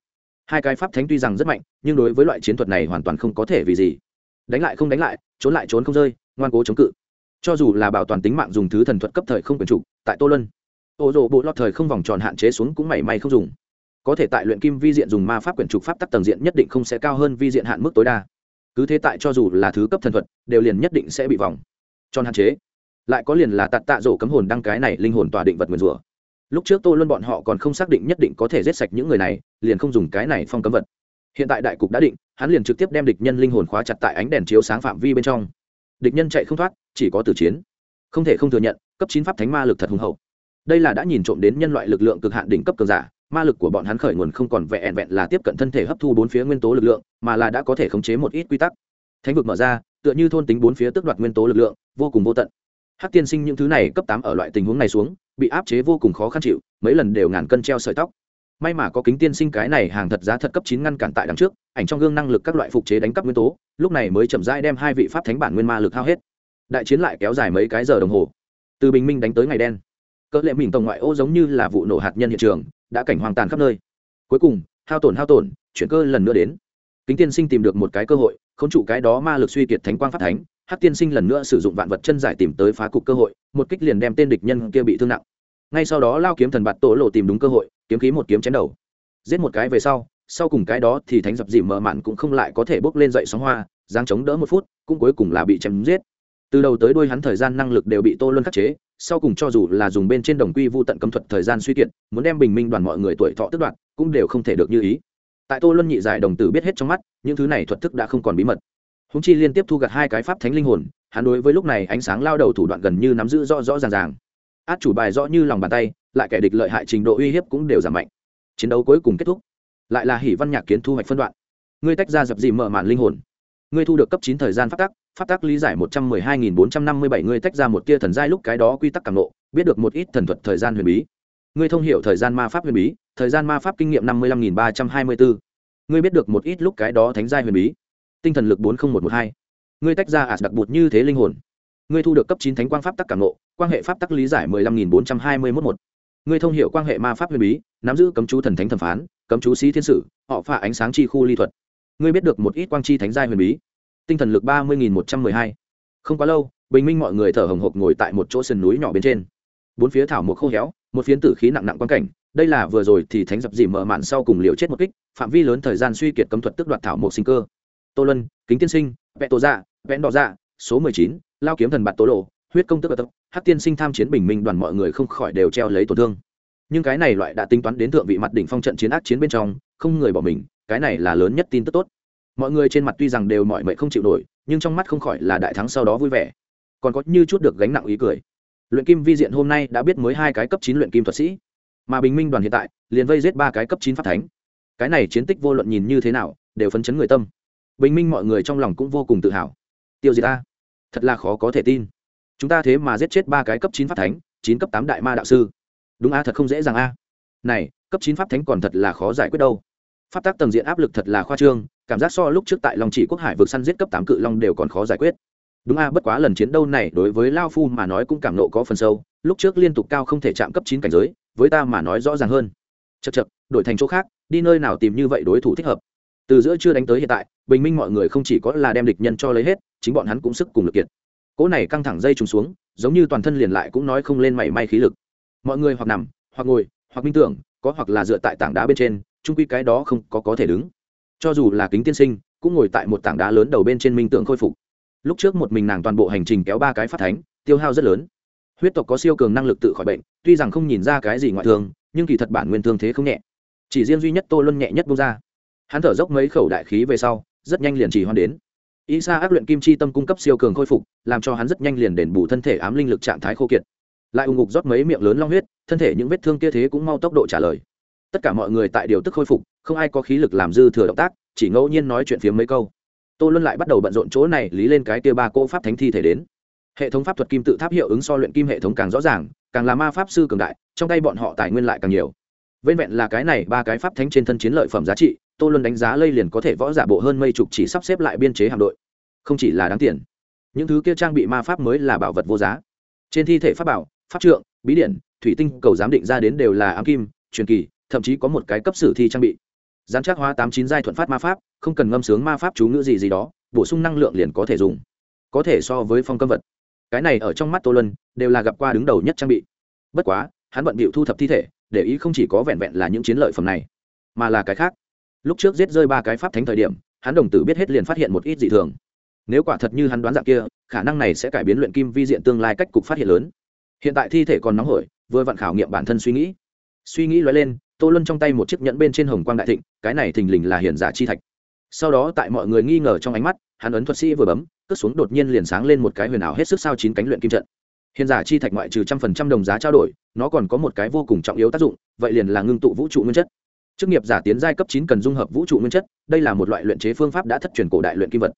Hai cái pháp thánh tuy rằng rất mạnh, nhưng đối với loại chiến thuật này hoàn toàn không có thể vì gì. Đánh lại không đánh lại, trốn lại trốn không rơi, ngoan cố chống cự. Cho dù là bảo toàn tính mạng dùng thứ thần thuật cấp thời không quyền trục tại tô lân ô rộ bộ lọt thời không vòng tròn hạn chế xuống cũng mảy may không dùng. Có thể tại luyện kim vi diện dùng ma pháp quyển trục pháp tắc tầng diện nhất định không sẽ cao hơn vi diện hạn mức tối đa. Cứ thế tại cho dù là thứ cấp thần thuật, đều liền nhất định sẽ bị vòng tròn hạn chế. Lại có liền là tạt tạ rổ cấm hồn đăng cái này linh hồn tỏa định vật nguyền rủa lúc trước tô luân bọn họ còn không xác định nhất định có thể giết sạch những người này, liền không dùng cái này phong cấm vật. Hiện tại đại cục đã định, hắn liền trực tiếp đem địch nhân linh hồn khóa chặt tại ánh đèn chiếu sáng phạm vi bên trong. Địch nhân chạy không thoát, chỉ có tử chiến. Không thể không thừa nhận, cấp chín pháp thánh ma lực thật hùng hậu. Đây là đã nhìn trộm đến nhân loại lực lượng cực hạn đỉnh cấp cường giả, ma lực của bọn hắn khởi nguồn không còn vẹn vẹn là tiếp cận thân thể hấp thu bốn phía nguyên tố lực lượng, mà là đã có thể khống chế một ít quy tắc. Thánh vực mở ra, tựa như thôn tính bốn phía tước đoạt nguyên tố lực lượng, vô cùng vô tận hát tiên sinh những thứ này cấp tám ở loại tình huống này xuống, bị áp chế vô cùng khó khăn chịu, mấy lần đều ngàn cân treo sợi tóc. May mà có kính tiên sinh cái này hàng thật giá thật cấp chín ngăn cản tại đằng trước, ảnh trong gương năng lực các loại phục chế đánh cắp nguyên tố, lúc này mới chậm rãi đem hai vị pháp thánh bản nguyên ma lực hao hết. Đại chiến lại kéo dài mấy cái giờ đồng hồ. Từ bình minh đánh tới ngày đen, cỡ lệ mình tổng ngoại ô giống như là vụ nổ hạt nhân hiện trường, đã cảnh hoàng tàn khắp nơi. Cuối cùng, hao tổn hao tổn, chuyển cơ lần nữa đến. Kính tiên sinh tìm được một cái cơ hội khốn trụ cái đó ma lực suy kiệt thánh quang pháp thánh hát tiên sinh lần nữa sử dụng vạn vật chân giải tìm tới phá cục cơ hội, một kích liền đem tên địch nhân kia bị thương nặng. Ngay sau đó lao kiếm thần bạt tổ lộ tìm đúng cơ hội, kiếm khí một kiếm chém đầu. Giết một cái về sau sau cùng cái đó thì thánh dập dìm mở mạn cũng không lại có thể bốc lên dậy sóng hoa giáng chống đỡ một phút, cũng cuối cùng là bị chém giết. Từ đầu tới đuôi hắn thời gian năng lực đều bị tô luân khắc chế, sau cùng cho dù là dùng bên trên đồng quy vô tận cấm thuật thời gian suy kiệt, muốn đem bình minh đoàn mọi người tuổi thọ tức đoạn cũng đều không thể được như ý tại tô luân nhị giải đồng tử biết hết trong mắt những thứ này thuật thức đã không còn bí mật. Húng chi liên tiếp thu gặt hai cái pháp thánh linh hồn hắn đối với lúc này ánh sáng lao đầu thủ đoạn gần như nắm giữ rõ rõ ràng ràng. Át chủ bài rõ như lòng bàn tay lại kẻ địch lợi hại trình độ uy hiếp cũng đều giảm mạnh. Chiến đấu cuối cùng kết thúc. Lại là hỷ văn nhạc kiến thu hoạch phân đoạn. Ngươi tách ra dập dìm mở màn linh hồn. Ngươi thu được cấp chín thời gian phát tắc, phát tắc lý giải một trăm mười hai nghìn bốn trăm năm mươi bảy ngươi tách ra một tia thần giai lúc cái đó quy tắc càng nộ biết được một ít thần thuật thời gian huyền bí. Ngươi thông hiểu thời gian ma pháp huyền bí thời gian ma pháp kinh nghiệm năm mươi lăm nghìn ba trăm hai mươi bốn ngươi biết được một ít lúc cái đó thánh giai huyền bí. Tinh thần lực bốn nghìn một t hai. Ngươi tách ra ạt đặc bụt như thế linh hồn. Ngươi thu được cấp chín thánh quang pháp tắc cảm nộ quan hệ pháp tắc lý giải mười lăm nghìn bốn trăm hai mươi mốt một. Ngươi thông hiểu quan hệ ma pháp huyền bí, nắm giữ cấm chú thần thánh thẩm phán, cấm chú sĩ thiên sử, họ phá ánh sáng chi khu ly thuật. Ngươi biết được một ít quang chi thánh giai huyền bí. Tinh thần lực ba mươi nghìn một trăm mười hai. Không quá lâu, bình minh mọi người thở hồng hộc ngồi tại một chỗ sườn núi nhỏ bên trên. Bốn phía thảo một khô héo, một phiến tử khí nặng nặng quan cảnh đây là vừa rồi thì thánh dập dì mở mạn sau cùng liều chết một kích, phạm vi lớn thời gian suy kiệt cấm thuật tức đoạt thảo một sinh cơ. Tô lân kính tiên sinh, vẽ tổ dạ vẽ đỏ dạ số mười chín, lao kiếm thần bạt tố lộ, huyết công tức tập hát tiên sinh tham chiến bình minh đoàn mọi người không khỏi đều treo lấy tổn thương. Nhưng cái này loại đã tính toán đến thượng vị mặt đỉnh phong trận chiến ác chiến bên trong, không người bỏ mình, cái này là lớn nhất tin tức tốt. Mọi người trên mặt tuy rằng đều mọi mệnh không chịu nổi, nhưng trong mắt không khỏi là đại thắng sau đó vui vẻ. Còn có như chút được gánh nặng ý cười. Luyện kim vi diện hôm nay đã biết mới hai cái cấp chín luyện kim thuật sĩ mà bình minh đoàn hiện tại liền vây giết ba cái cấp chín pháp thánh. Cái này chiến tích vô luận nhìn như thế nào, đều phấn chấn người tâm. Bình minh mọi người trong lòng cũng vô cùng tự hào. Tiêu diệt ta. Thật là khó có thể tin. Chúng ta thế mà giết chết ba cái cấp chín pháp thánh, chín cấp tám đại ma đạo sư. Đúng a, thật không dễ dàng a. Này, cấp chín pháp thánh còn thật là khó giải quyết đâu. Pháp tác tầng diện áp lực thật là khoa trương, cảm giác so lúc trước tại long chỉ quốc hải vực săn giết cấp tám cự long đều còn khó giải quyết. Đúng a, bất quá lần chiến đấu này đối với lao phu mà nói cũng cảm nộ có phần sâu, lúc trước liên tục cao không thể chạm cấp chín cảnh giới với ta mà nói rõ ràng hơn. Chật chật đổi thành chỗ khác, đi nơi nào tìm như vậy đối thủ thích hợp. Từ giữa chưa đánh tới hiện tại, bình minh mọi người không chỉ có là đem địch nhân cho lấy hết, chính bọn hắn cũng sức cùng lực kiệt. Cỗ này căng thẳng dây trùng xuống, giống như toàn thân liền lại cũng nói không lên mảy may khí lực. Mọi người hoặc nằm, hoặc ngồi, hoặc minh tưởng, có hoặc là dựa tại tảng đá bên trên trung quy cái đó không có có thể đứng. Cho dù là kính tiên sinh, cũng ngồi tại một tảng đá lớn đầu bên trên minh tượng khôi phục. Lúc trước một mình nàng toàn bộ hành trình kéo ba cái phát thánh, tiêu hao rất lớn huyết tộc có siêu cường năng lực tự khỏi bệnh, tuy rằng không nhìn ra cái gì ngoại thương, nhưng kỳ thật bản nguyên thương thế không nhẹ. Chỉ riêng duy nhất tô luân nhẹ nhất bông ra. Hắn thở dốc mấy khẩu đại khí về sau, rất nhanh liền chỉ hoan đến. Ý xa áp luyện kim chi tâm cung cấp siêu cường khôi phục, làm cho hắn rất nhanh liền đền bù thân thể ám linh lực trạng thái khô kiệt. Lại ù ngục rót mấy miệng lớn long huyết, thân thể những vết thương kia thế cũng mau tốc độ trả lời. Tất cả mọi người tại điều tức khôi phục, không ai có khí lực làm dư thừa động tác, chỉ ngẫu nhiên nói chuyện phiếm mấy câu. Tô luân lại bắt đầu bận rộn chỗ này, lý lên cái tia ba cỗ pháp thánh thi thể đến hệ thống pháp thuật kim tự tháp hiệu ứng so luyện kim hệ thống càng rõ ràng, càng là ma pháp sư cường đại, trong tay bọn họ tài nguyên lại càng nhiều. Vên vẹn là cái này ba cái pháp thánh trên thân chiến lợi phẩm giá trị, tô luân đánh giá lây liền có thể võ giả bộ hơn mây chục chỉ sắp xếp lại biên chế hạm đội. Không chỉ là đáng tiền, những thứ kia trang bị ma pháp mới là bảo vật vô giá. Trên thi thể pháp bảo, pháp trượng, bí điển thủy tinh cầu giám định ra đến đều là ám kim, truyền kỳ, thậm chí có một cái cấp sử thi trang bị. Giám trác hóa tám chín giai thuận phát ma pháp, không cần ngâm sướng ma pháp chú ngữ gì gì đó, bổ sung năng lượng liền có thể dùng. Có thể so với phong cấm vật cái này ở trong mắt tô lân đều là gặp qua đứng đầu nhất trang bị. Bất quá, hắn bận bịu thu thập thi thể, để ý không chỉ có vẹn vẹn là những chiến lợi phẩm này, mà là cái khác. Lúc trước giết rơi ba cái pháp thánh thời điểm, hắn đồng tử biết hết liền phát hiện một ít dị thường. Nếu quả thật như hắn đoán dạng kia, khả năng này sẽ cải biến luyện kim vi diện tương lai cách cục phát hiện lớn. Hiện tại thi thể còn nóng hổi, vừa vặn khảo nghiệm bản thân suy nghĩ. Suy nghĩ lóe lên, tô luân trong tay một chiếc nhẫn bên trên hồng quang đại thịnh, cái này thình lình là hiền giả chi thạch. Sau đó tại mọi người nghi ngờ trong ánh mắt, hắn ấn thuật sĩ vừa bấm cất xuống đột nhiên liền sáng lên một cái huyền ảo hết sức sao chín cánh luyện kim trận. Hiền giả chi thạch ngoại trừ trăm phần trăm đồng giá trao đổi, nó còn có một cái vô cùng trọng yếu tác dụng, vậy liền là ngưng tụ vũ trụ nguyên chất. Chức nghiệp giả tiến giai cấp chín cần dung hợp vũ trụ nguyên chất, đây là một loại luyện chế phương pháp đã thất truyền cổ đại luyện kim vật.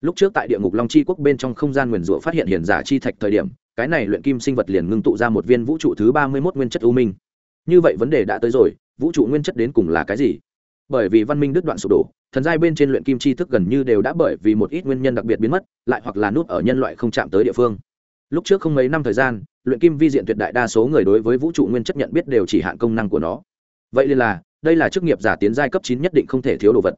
Lúc trước tại địa ngục long chi quốc bên trong không gian nguyền rủa phát hiện hiền giả chi thạch thời điểm, cái này luyện kim sinh vật liền ngưng tụ ra một viên vũ trụ thứ ba mươi mốt nguyên chất u minh. Như vậy vấn đề đã tới rồi, vũ trụ nguyên chất đến cùng là cái gì? Bởi vì văn minh đứt đoạn sụp đổ, thần giai bên trên luyện kim tri thức gần như đều đã bởi vì một ít nguyên nhân đặc biệt biến mất, lại hoặc là nút ở nhân loại không chạm tới địa phương. Lúc trước không mấy năm thời gian, luyện kim vi diện tuyệt đại đa số người đối với vũ trụ nguyên chất nhận biết đều chỉ hạn công năng của nó. Vậy nên là, đây là chức nghiệp giả tiến giai cấp chín nhất định không thể thiếu đồ vật.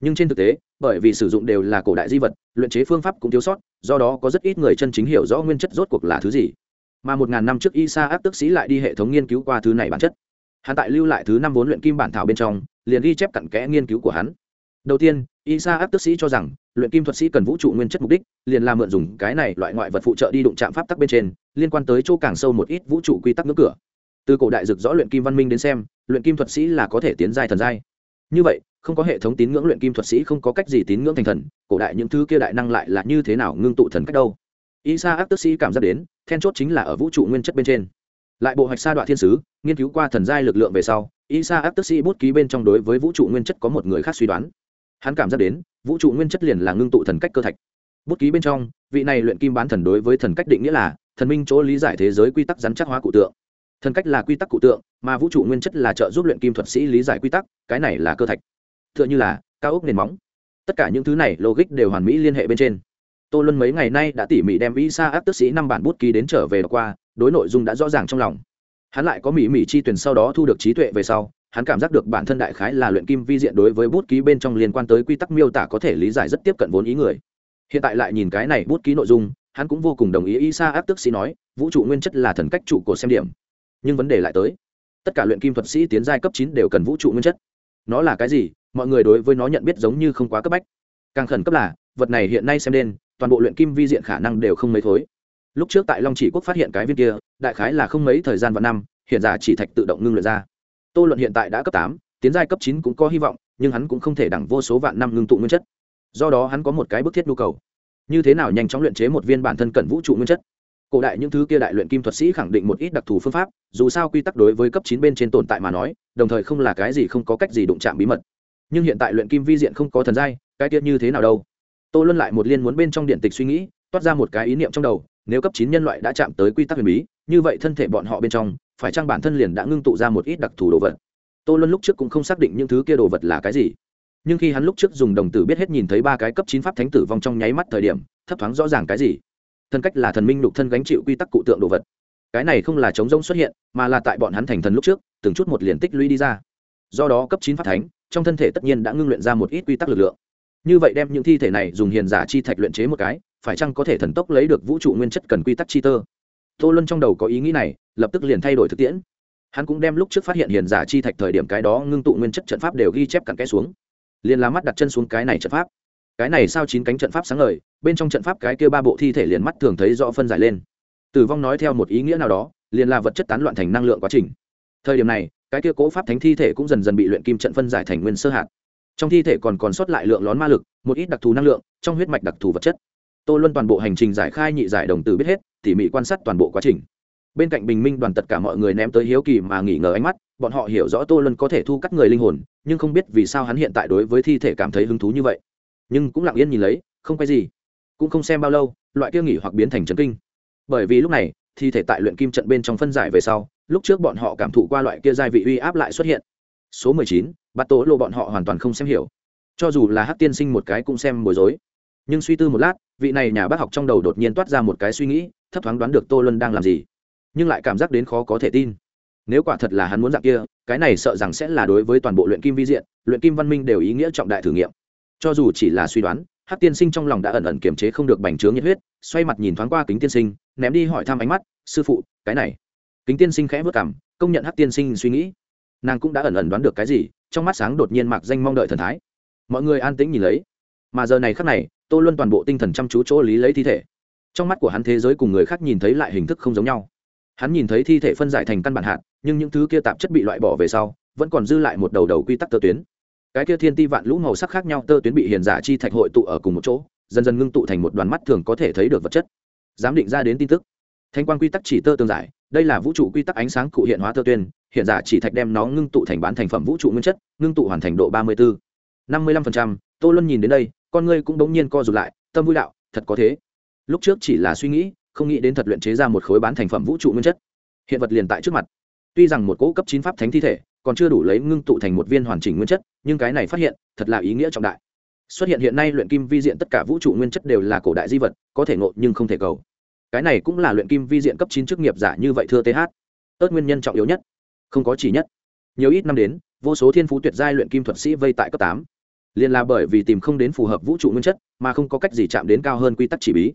Nhưng trên thực tế, bởi vì sử dụng đều là cổ đại di vật, luyện chế phương pháp cũng thiếu sót, do đó có rất ít người chân chính hiểu rõ nguyên chất rốt cuộc là thứ gì. Mà một ngàn năm trước isa áp tức sĩ lại đi hệ thống nghiên cứu qua thứ này bản chất. Hắn tại lưu lại thứ năm vốn luyện kim bản thảo bên trong liền ghi chép cặn kẽ nghiên cứu của hắn. Đầu tiên, isa áp tức sĩ cho rằng, luyện kim thuật sĩ cần vũ trụ nguyên chất mục đích, liền là mượn dùng cái này loại ngoại vật phụ trợ đi đụng chạm pháp tắc bên trên, liên quan tới chỗ càng sâu một ít vũ trụ quy tắc ngưỡng cửa. Từ cổ đại dực rõ luyện kim văn minh đến xem, luyện kim thuật sĩ là có thể tiến giai thần giai. Như vậy, không có hệ thống tín ngưỡng luyện kim thuật sĩ không có cách gì tín ngưỡng thành thần, cổ đại những thứ kia đại năng lại là như thế nào ngưng tụ thần cách đâu? Isa áp tức sĩ cảm giác đến, then chốt chính là ở vũ trụ nguyên chất bên trên lại bộ hoạch sa đoạn thiên sứ, nghiên cứu qua thần giai lực lượng về sau, isa áp tức sĩ bút ký bên trong đối với vũ trụ nguyên chất có một người khác suy đoán. Hắn cảm giác đến, vũ trụ nguyên chất liền là ngưng tụ thần cách cơ thạch. Bút ký bên trong, vị này luyện kim bán thần đối với thần cách định nghĩa là, thần minh chỗ lý giải thế giới quy tắc rắn chắc hóa cụ tượng. Thần cách là quy tắc cụ tượng, mà vũ trụ nguyên chất là trợ giúp luyện kim thuật sĩ lý giải quy tắc, cái này là cơ thạch. T h ư ợ n h ư là, cao ốc nền móng. Tất cả những thứ này logic đều hoàn mỹ liên hệ bên trên. Tô luân mấy ngày nay đã tỉ mỉ đem y sa áp tức sĩ năm bản bút ký đến trở về qua đối nội dung đã rõ ràng trong lòng. Hắn lại có mỹ mỹ chi tuyển sau đó thu được trí tuệ về sau, hắn cảm giác được bản thân đại khái là luyện kim vi diện đối với bút ký bên trong liên quan tới quy tắc miêu tả có thể lý giải rất tiếp cận vốn ý người. Hiện tại lại nhìn cái này bút ký nội dung, hắn cũng vô cùng đồng ý y sa áp tức sĩ nói, vũ trụ nguyên chất là thần cách trụ của xem điểm. Nhưng vấn đề lại tới, tất cả luyện kim thuật sĩ tiến giai cấp chín đều cần vũ trụ nguyên chất. Nó là cái gì? Mọi người đối với nó nhận biết giống như không quá cấp bách. Càng khẩn cấp là, vật này hiện nay xem đen, toàn bộ luyện kim vi diện khả năng đều không mấy thối lúc trước tại long chỉ quốc phát hiện cái viên kia, đại khái là không mấy thời gian và năm, hiện giả chỉ thạch tự động ngưng luyện ra. Tô luận hiện tại đã cấp tám, tiến giai cấp chín cũng có hy vọng, nhưng hắn cũng không thể đẳng vô số vạn năm ngưng tụ nguyên chất. Do đó hắn có một cái bức thiết nhu cầu. Như thế nào nhanh chóng luyện chế một viên bản thân cận vũ trụ nguyên chất? Cổ đại những thứ kia đại luyện kim thuật sĩ khẳng định một ít đặc thù phương pháp, dù sao quy tắc đối với cấp chín bên trên tồn tại mà nói, đồng thời không là cái gì không có cách gì đụng chạm bí mật. Nhưng hiện tại luyện kim vi diện không có thần giai, cái tiết như thế nào đâu? Tô luân lại một liên muốn bên trong điện tịch suy nghĩ, toát ra một cái ý niệm trong đầu nếu cấp chín nhân loại đã chạm tới quy tắc huyền bí, như vậy thân thể bọn họ bên trong, phải chăng bản thân liền đã ngưng tụ ra một ít đặc thù đồ vật? Tô luân lúc trước cũng không xác định những thứ kia đồ vật là cái gì. Nhưng khi hắn lúc trước dùng đồng tử biết hết nhìn thấy ba cái cấp chín pháp thánh tử vong trong nháy mắt thời điểm, thấp thoáng rõ ràng cái gì. Thân cách là thần minh đục thân gánh chịu quy tắc cụ tượng đồ vật. Cái này không là chống rông xuất hiện, mà là tại bọn hắn thành thần lúc trước, từng chút một liền tích lũy đi ra. Do đó cấp chín pháp thánh, trong thân thể tất nhiên đã ngưng luyện ra một ít quy tắc lực lượng. Như vậy đem những thi thể này dùng hiền giả chi thạch luyện chế một cái phải chăng có thể thần tốc lấy được vũ trụ nguyên chất cần quy tắc chi tơ? Tô luân trong đầu có ý nghĩ này, lập tức liền thay đổi thực tiễn. Hắn cũng đem lúc trước phát hiện hiền giả chi thạch thời điểm cái đó ngưng tụ nguyên chất trận pháp đều ghi chép cặn kẽ xuống. Liền lá mắt đặt chân xuống cái này trận pháp. Cái này sao chín cánh trận pháp sáng lời bên trong trận pháp cái kia ba bộ thi thể liền mắt thường thấy rõ phân giải lên. Tử vong nói theo một ý nghĩa nào đó, liền là vật chất tán loạn thành năng lượng quá trình. Thời điểm này, cái kia cố pháp thánh thi thể cũng dần dần bị luyện kim trận phân giải thành nguyên sơ hạt. Trong thi thể còn còn sót lại lượng lón ma lực, một ít đặc thù năng lượng, trong huyết mạch đặc thù vật chất tô luân toàn bộ hành trình giải khai nhị giải đồng tử biết hết, tỉ mỉ quan sát toàn bộ quá trình. Bên cạnh bình minh đoàn tất cả mọi người ném tới hiếu kỳ mà nghỉ ngờ ánh mắt, bọn họ hiểu rõ tô luân có thể thu cắt người linh hồn, nhưng không biết vì sao hắn hiện tại đối với thi thể cảm thấy hứng thú như vậy. Nhưng cũng lặng yên nhìn lấy, không quay gì. Cũng không xem bao lâu, loại kia nghỉ hoặc biến thành trấn kinh. Bởi vì lúc này, thi thể tại luyện kim trận bên trong phân giải về sau, lúc trước bọn họ cảm thụ qua loại kia giai vị uy áp lại xuất hiện. Số mười chín bắt tố lộ bọn họ hoàn toàn không xem hiểu. Cho dù là hát tiên sinh một cái cũng xem bối rối. Nhưng suy tư một lát vị này nhà bác học trong đầu đột nhiên toát ra một cái suy nghĩ, thấp thoáng đoán được tô luân đang làm gì. Nhưng lại cảm giác đến khó có thể tin. Nếu quả thật là hắn muốn dạng kia, cái này sợ rằng sẽ là đối với toàn bộ luyện kim vi diện, luyện kim văn minh đều ý nghĩa trọng đại thử nghiệm. Cho dù chỉ là suy đoán hát tiên sinh trong lòng đã ẩn ẩn kiềm chế không được bành trướng nhiệt huyết, xoay mặt nhìn thoáng qua kính tiên sinh, ném đi hỏi thăm ánh mắt, sư phụ, cái này. Kính tiên sinh khẽ vất cảm công nhận hát tiên sinh suy nghĩ. Nàng cũng đã ẩn ẩn đoán được cái gì, trong mắt sáng đột nhiên mặc danh mong đợi thần thái. Mọi người an tĩnh nhìn lấy mà giờ này khắc này, tô luân toàn bộ tinh thần chăm chú chỗ lý lấy thi thể. Trong mắt của hắn thế giới cùng người khác nhìn thấy lại hình thức không giống nhau. Hắn nhìn thấy thi thể phân giải thành căn bản hạt, nhưng những thứ kia tạp chất bị loại bỏ về sau, vẫn còn dư lại một đầu đầu quy tắc tơ tuyến. Cái kia thiên ti vạn lũ màu sắc khác nhau tơ tuyến bị hiền giả chi thạch hội tụ ở cùng một chỗ, dần dần ngưng tụ thành một đoàn mắt thường có thể thấy được vật chất. Giám định ra đến tin tức. Thanh quan quy tắc chỉ tơ tương giải, đây là vũ trụ quy tắc ánh sáng cụ hiện hóa tơ tuyên hiện giả chỉ thạch đem nó ngưng tụ thành bán thành phẩm vũ trụ nguyên chất, ngưng tụ hoàn thành độ ba mươi bốn năm mươi lăm phần trăm, tô luân nhìn đến đây con ngươi cũng bỗng nhiên co rụt lại, tâm vui đạo, thật có thế. Lúc trước chỉ là suy nghĩ, không nghĩ đến thật luyện chế ra một khối bán thành phẩm vũ trụ nguyên chất. Hiện vật liền tại trước mặt. Tuy rằng một cỗ cấp chín pháp thánh thi thể, còn chưa đủ lấy ngưng tụ thành một viên hoàn chỉnh nguyên chất, nhưng cái này phát hiện, thật là ý nghĩa trọng đại. Xuất hiện hiện nay luyện kim vi diện tất cả vũ trụ nguyên chất đều là cổ đại di vật, có thể ngộ nhưng không thể cầu. Cái này cũng là luyện kim vi diện cấp chín chức nghiệp giả như vậy thưa th ớt nguyên nhân trọng yếu nhất. Không có chỉ nhất. Nhiều ít năm đến, vô số thiên phú tuyệt giai luyện kim thuật sĩ vây tại cấp tám liền là bởi vì tìm không đến phù hợp vũ trụ nguyên chất mà không có cách gì chạm đến cao hơn quy tắc chỉ bí.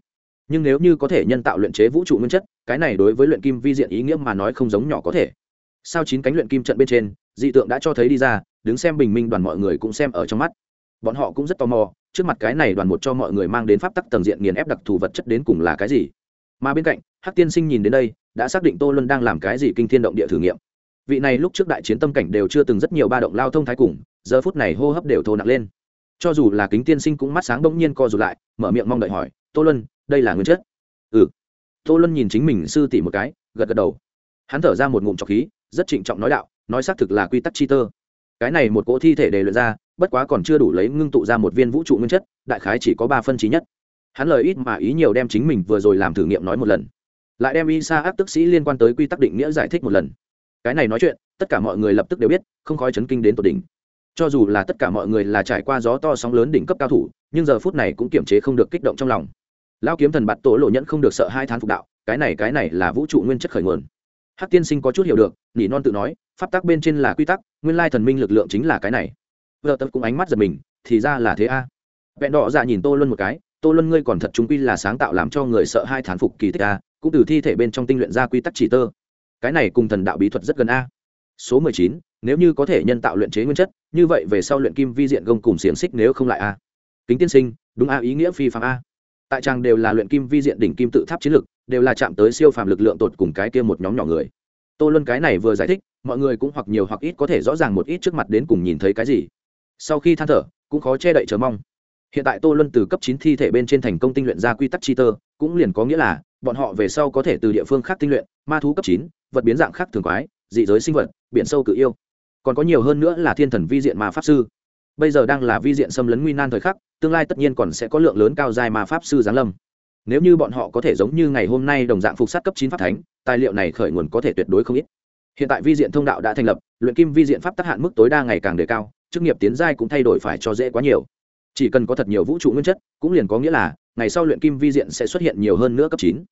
Nhưng nếu như có thể nhân tạo luyện chế vũ trụ nguyên chất, cái này đối với luyện kim vi diện ý nghĩa mà nói không giống nhỏ có thể. Sao chín cánh luyện kim trận bên trên, dị tượng đã cho thấy đi ra, đứng xem bình minh đoàn mọi người cũng xem ở trong mắt. Bọn họ cũng rất tò mò, trước mặt cái này đoàn một cho mọi người mang đến pháp tắc tầng diện nghiền ép đặc thù vật chất đến cùng là cái gì. Mà bên cạnh, hắc tiên sinh nhìn đến đây, đã xác định tô luân đang làm cái gì kinh thiên động địa thử nghiệm. Vị này lúc trước đại chiến tâm cảnh đều chưa từng rất nhiều ba động lao thông thái cùng giờ phút này hô hấp đều thô nặng lên. Cho dù là kính tiên sinh cũng mắt sáng bỗng nhiên co rụt lại, mở miệng mong đợi hỏi, tô luân, đây là nguyên chất? Ừ. Tô luân nhìn chính mình sư tỷ một cái, gật gật đầu. Hắn thở ra một ngụm trọc khí, rất trịnh trọng nói đạo, nói xác thực là quy tắc chi tơ. Cái này một cỗ thi thể đề luyện ra, bất quá còn chưa đủ lấy ngưng tụ ra một viên vũ trụ nguyên chất, đại khái chỉ có ba phân trí nhất. Hắn lời ít mà ý nhiều đem chính mình vừa rồi làm thử nghiệm nói một lần. Lại đem y sa áp tức sĩ liên quan tới quy tắc định nghĩa giải thích một lần. Cái này nói chuyện, tất cả mọi người lập tức đều biết, không khói chấn kinh đến tột đỉnh cho dù là tất cả mọi người là trải qua gió to sóng lớn đỉnh cấp cao thủ, nhưng giờ phút này cũng kiềm chế không được kích động trong lòng. Lao kiếm thần bạt tổ lộ nhẫn không được sợ hai thán phục đạo, cái này cái này là vũ trụ nguyên chất khởi nguồn. Hát tiên sinh có chút hiểu được, nỉ non tự nói, pháp tắc bên trên là quy tắc, nguyên lai thần minh lực lượng chính là cái này. Vợ tập cũng ánh mắt giật mình, thì ra là thế a. À. vẹn đỏ dạ nhìn tô luân một cái, tô luân ngươi còn thật chúng quy là sáng tạo làm cho người sợ hai thán phục kỳ tích a, cũng từ thi thể bên trong tinh luyện ra quy tắc chỉ tơ. Cái này cùng thần đạo bí thuật rất gần a số mười chín, nếu như có thể nhân tạo luyện chế nguyên chất, như vậy về sau luyện kim vi diện gông cùng xiềng xích nếu không lại a. Kính tiên sinh, đúng a, ý nghĩa phi phạm a. Tại trang đều là luyện kim vi diện đỉnh kim tự tháp chiến lực, đều là chạm tới siêu phàm lực lượng tột cùng cái kia một nhóm nhỏ người. Tô luân cái này vừa giải thích, mọi người cũng hoặc nhiều hoặc ít có thể rõ ràng một ít trước mặt đến cùng nhìn thấy cái gì. Sau khi than thở, cũng khó che đậy chờ mong. Hiện tại tô luân từ cấp chín thi thể bên trên thành công tinh luyện ra quy tắc chi tơ, cũng liền có nghĩa là, bọn họ về sau có thể từ địa phương khác tinh luyện, ma thú cấp chín, vật biến dạng khác thường quái dị giới sinh vật, biển sâu cự yêu. Còn có nhiều hơn nữa là thiên thần vi diện mà pháp sư. Bây giờ đang là vi diện xâm lấn nguy nan thời khắc, tương lai tất nhiên còn sẽ có lượng lớn cao dài mà pháp sư giáng lâm. Nếu như bọn họ có thể giống như ngày hôm nay đồng dạng phục sát cấp chín pháp thánh, tài liệu này khởi nguồn có thể tuyệt đối không ít. Hiện tại vi diện thông đạo đã thành lập, luyện kim vi diện pháp tác hạn mức tối đa ngày càng đề cao, chức nghiệp tiến giai cũng thay đổi phải cho dễ quá nhiều. Chỉ cần có thật nhiều vũ trụ nguyên chất, cũng liền có nghĩa là, ngày sau luyện kim vi diện sẽ xuất hiện nhiều hơn nữa cấp chín.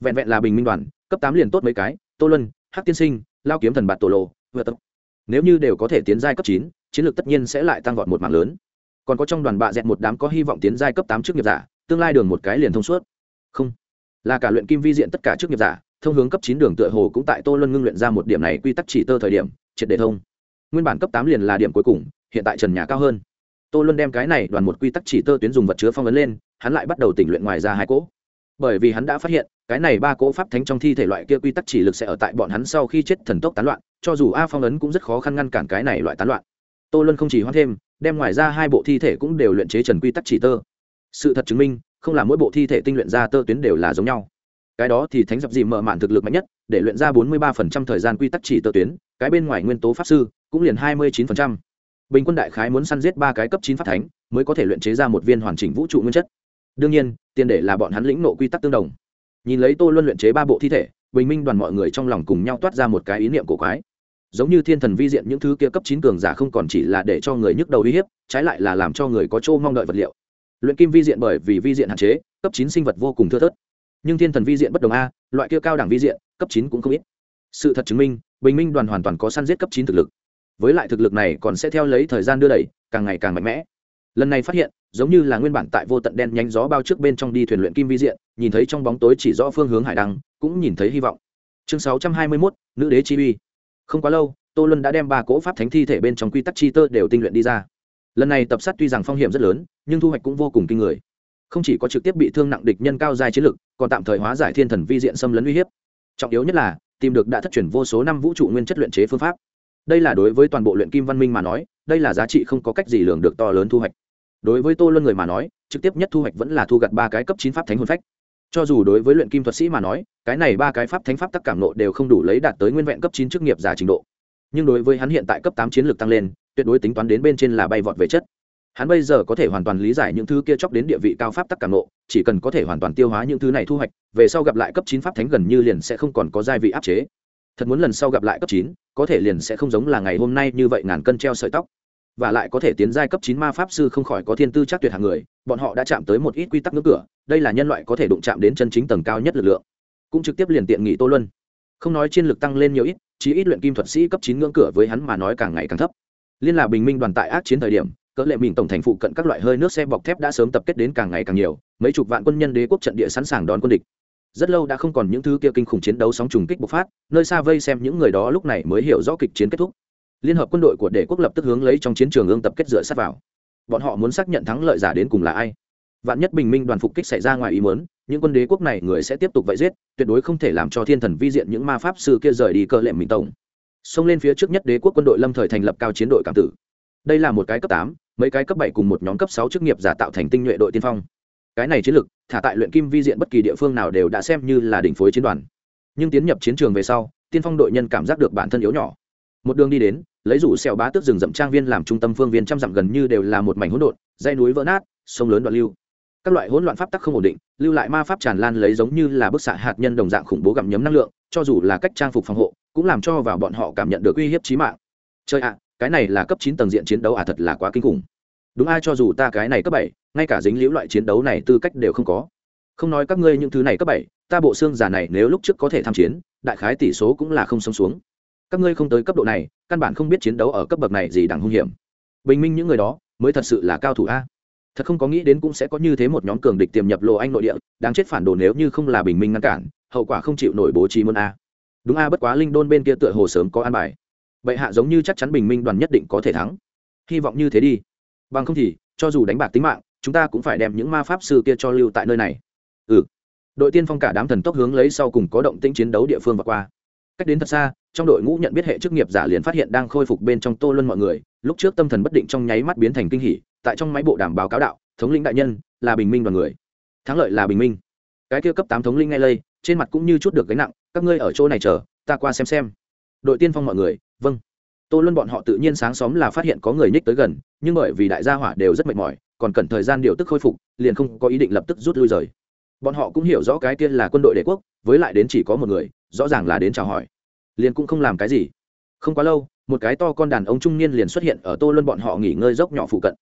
Vẹn vẹn là bình minh đoàn, cấp tám liền tốt mấy cái, tô luân, hắc tiên sinh lao kiếm thần bạt tổ lộ, vừa tập. Nếu như đều có thể tiến giai cấp chín, chiến lược tất nhiên sẽ lại tăng vọt một mạng lớn. Còn có trong đoàn bạ dẹt một đám có hy vọng tiến giai cấp tám chức nghiệp giả, tương lai đường một cái liền thông suốt. Không. Là cả luyện kim vi diện tất cả chức nghiệp giả, thông hướng cấp chín đường tựa hồ cũng tại tô luân ngưng luyện ra một điểm này quy tắc chỉ tơ thời điểm, triệt để thông. Nguyên bản cấp tám liền là điểm cuối cùng, hiện tại trần nhà cao hơn. Tô luân đem cái này đoàn một quy tắc chỉ tơ tuyến dùng vật chứa phong ấn lên, hắn lại bắt đầu tỉnh luyện ngoài ra hai cỗ. Bởi vì hắn đã phát hiện cái này ba cỗ pháp thánh trong thi thể loại kia quy tắc chỉ lực sẽ ở tại bọn hắn sau khi chết thần tốc tán loạn, cho dù a phong ấn cũng rất khó khăn ngăn cản cái này loại tán loạn. Tô luân không chỉ hoãn thêm, đem ngoài ra hai bộ thi thể cũng đều luyện chế trần quy tắc chỉ tơ. Sự thật chứng minh, không là mỗi bộ thi thể tinh luyện ra tơ tuyến đều là giống nhau. Cái đó thì thánh dập dì mở mạn thực lực mạnh nhất, để luyện ra bốn mươi ba phần trăm thời gian quy tắc chỉ tơ tuyến, cái bên ngoài nguyên tố pháp sư cũng liền hai mươi chín phần trăm. Bình quân đại khái muốn săn giết ba cái cấp chín pháp thánh, mới có thể luyện chế ra một viên hoàn chỉnh vũ trụ nguyên chất. Đương nhiên, tiền để là bọn hắn lĩnh nộ quy tắc tương đồng nhìn lấy tô luân luyện chế ba bộ thi thể, bình minh đoàn mọi người trong lòng cùng nhau toát ra một cái ý niệm cổ quái. Giống như thiên thần vi diện những thứ kia cấp chín cường giả không còn chỉ là để cho người nhức đầu uy hiếp, trái lại là làm cho người có chỗ mong đợi vật liệu. Luyện kim vi diện bởi vì vi diện hạn chế, cấp chín sinh vật vô cùng thưa thớt. Nhưng thiên thần vi diện bất đồng a, loại kia cao đẳng vi diện, cấp chín cũng không ít. Sự thật chứng minh, bình minh đoàn hoàn toàn có săn giết cấp chín thực lực. Với lại thực lực này còn sẽ theo lấy thời gian đưa đẩy, càng ngày càng mạnh mẽ lần này phát hiện giống như là nguyên bản tại vô tận đen nhánh gió bao trước bên trong đi thuyền luyện kim vi diện nhìn thấy trong bóng tối chỉ rõ phương hướng hải đăng cũng nhìn thấy hy vọng. Chương sáu trăm hai mươi 621, nữ đế chi uy. Không quá lâu tô luân đã đem ba cỗ pháp thánh thi thể bên trong quy tắc chi tơ đều tinh luyện đi ra. Lần này tập sát tuy rằng phong hiểm rất lớn nhưng thu hoạch cũng vô cùng kinh người. Không chỉ có trực tiếp bị thương nặng địch nhân cao dài chiến lực còn tạm thời hóa giải thiên thần vi diện xâm lấn uy hiếp. Trọng yếu nhất là tìm được đã thất truyền vô số năm vũ trụ nguyên chất luyện chế phương pháp. Đây là đối với toàn bộ luyện kim văn minh mà nói đây là giá trị không có cách gì lường được to lớn thu hoạch đối với tô luân người mà nói, trực tiếp nhất thu hoạch vẫn là thu gặt ba cái cấp chín pháp thánh hồn phách. Cho dù đối với luyện kim thuật sĩ mà nói, cái này ba cái pháp thánh pháp tắc cảm nộ đều không đủ lấy đạt tới nguyên vẹn cấp chín chức nghiệp giả trình độ. Nhưng đối với hắn hiện tại cấp tám chiến lược tăng lên, tuyệt đối tính toán đến bên trên là bay vọt về chất. Hắn bây giờ có thể hoàn toàn lý giải những thứ kia chóc đến địa vị cao pháp tắc cảm nộ, chỉ cần có thể hoàn toàn tiêu hóa những thứ này thu hoạch, về sau gặp lại cấp chín pháp thánh gần như liền sẽ không còn có gia vị áp chế. Thật muốn lần sau gặp lại cấp chín, có thể liền sẽ không giống là ngày hôm nay như vậy ngàn cân treo sợi tóc và lại có thể tiến giai cấp chín ma pháp sư không khỏi có thiên tư chắc tuyệt hàng người, bọn họ đã chạm tới một ít quy tắc ngưỡng cửa, đây là nhân loại có thể đụng chạm đến chân chính tầng cao nhất lực lượng. Cũng trực tiếp liền tiện nghị tô luân. Không nói chiến lực tăng lên nhiều ít chỉ ít luyện kim thuật sĩ cấp chín ngưỡng cửa với hắn mà nói càng ngày càng thấp. Liên là bình minh đoàn tại ác chiến thời điểm, cỡ lệ mình tổng thành phụ cận các loại hơi nước xe bọc thép đã sớm tập kết đến càng ngày càng nhiều, mấy chục vạn quân nhân đế quốc trận địa sẵn sàng đón quân địch. Rất lâu đã không còn những thứ kia kinh khủng chiến đấu sóng trùng kích bộc phát, nơi xa vây xem những người đó lúc này mới hiểu rõ kịch chiến kết thúc liên hợp quân đội của đế quốc lập tức hướng lấy trong chiến trường ương tập kết dựa sát vào. Bọn họ muốn xác nhận thắng lợi giả đến cùng là ai. Vạn nhất bình minh đoàn phục kích xảy ra ngoài ý muốn, những quân đế quốc này người sẽ tiếp tục vậy giết, tuyệt đối không thể làm cho thiên thần vi diện những ma pháp sư kia rời đi cơ lệ mình tổng. Xông lên phía trước nhất đế quốc quân đội lâm thời thành lập cao chiến đội cảm tử. Đây là một cái cấp tám, mấy cái cấp bảy cùng một nhóm cấp sáu chức nghiệp giả tạo thành tinh nhuệ đội tiên phong. Cái này chiến lược, thả tại luyện kim vi diện bất kỳ địa phương nào đều đã xem như là đỉnh phối chiến đoàn. Nhưng tiến nhập chiến trường về sau, tiên phong đội nhân cảm giác được bản thân yếu nhỏ một đường đi đến, lấy rủ xẻo bá tước rừng rậm trang viên làm trung tâm phương viên trăm dặm gần như đều là một mảnh hỗn độn dây núi vỡ nát, sông lớn đoạn lưu. Các loại hỗn loạn pháp tắc không ổn định, lưu lại ma pháp tràn lan lấy giống như là bức xạ hạt nhân đồng dạng khủng bố gặm nhấm năng lượng, cho dù là cách trang phục phòng hộ, cũng làm cho vào bọn họ cảm nhận được uy hiếp chí mạng. Chơi ạ, cái này là cấp chín tầng diện chiến đấu à thật là quá kinh khủng. Đúng ai cho dù ta cái này cấp bảy, ngay cả dính liễu loại chiến đấu này tư cách đều không có. Không nói các ngươi những thứ này cấp bảy, ta bộ xương giả này nếu lúc trước có thể tham chiến, đại khái tỷ số cũng là không sống xuống các ngươi không tới cấp độ này, căn bản không biết chiến đấu ở cấp bậc này gì đẳng hung hiểm. Bình minh những người đó, mới thật sự là cao thủ a. Thật không có nghĩ đến cũng sẽ có như thế một nhóm cường địch tiềm nhập lộ anh nội địa, đáng chết phản đồ nếu như không là bình minh ngăn cản, hậu quả không chịu nổi bố trí môn a. Đúng a, bất quá linh đôn bên kia tựa hồ sớm có an bài. Bệ hạ giống như chắc chắn bình minh đoàn nhất định có thể thắng. Hy vọng như thế đi. Bằng không thì, cho dù đánh bạc tính mạng, chúng ta cũng phải đem những ma pháp sư kia cho lưu tại nơi này. Ừ. Đội tiên phong cả đám thần tốc hướng lấy sau cùng có động tĩnh chiến đấu địa phương và qua. Cách đến thật xa trong đội ngũ nhận biết hệ chức nghiệp giả liền phát hiện đang khôi phục bên trong tô luân mọi người, lúc trước tâm thần bất định trong nháy mắt biến thành kinh hỉ, tại trong máy bộ đảm báo cáo đạo, thống lĩnh đại nhân, là bình minh đoàn người. Thắng lợi là bình minh. Cái kia cấp tám thống linh ngay lây, trên mặt cũng như chút được gánh nặng, các ngươi ở chỗ này chờ, ta qua xem xem. Đội tiên phong mọi người vâng. Tô luân bọn họ tự nhiên sáng xóm là phát hiện có người nhích tới gần, nhưng bởi vì đại gia hỏa đều rất mệt mỏi, còn cần thời gian điều tức khôi phục, liền không có ý định lập tức rút lui rời. Bọn họ cũng hiểu rõ cái kia là quân đội đế quốc, với lại đến chỉ có một người, rõ ràng là đến chào hỏi liền cũng không làm cái gì. Không quá lâu, một cái to con đàn ông trung niên liền xuất hiện ở tô luân bọn họ nghỉ ngơi dốc nhỏ phụ cận.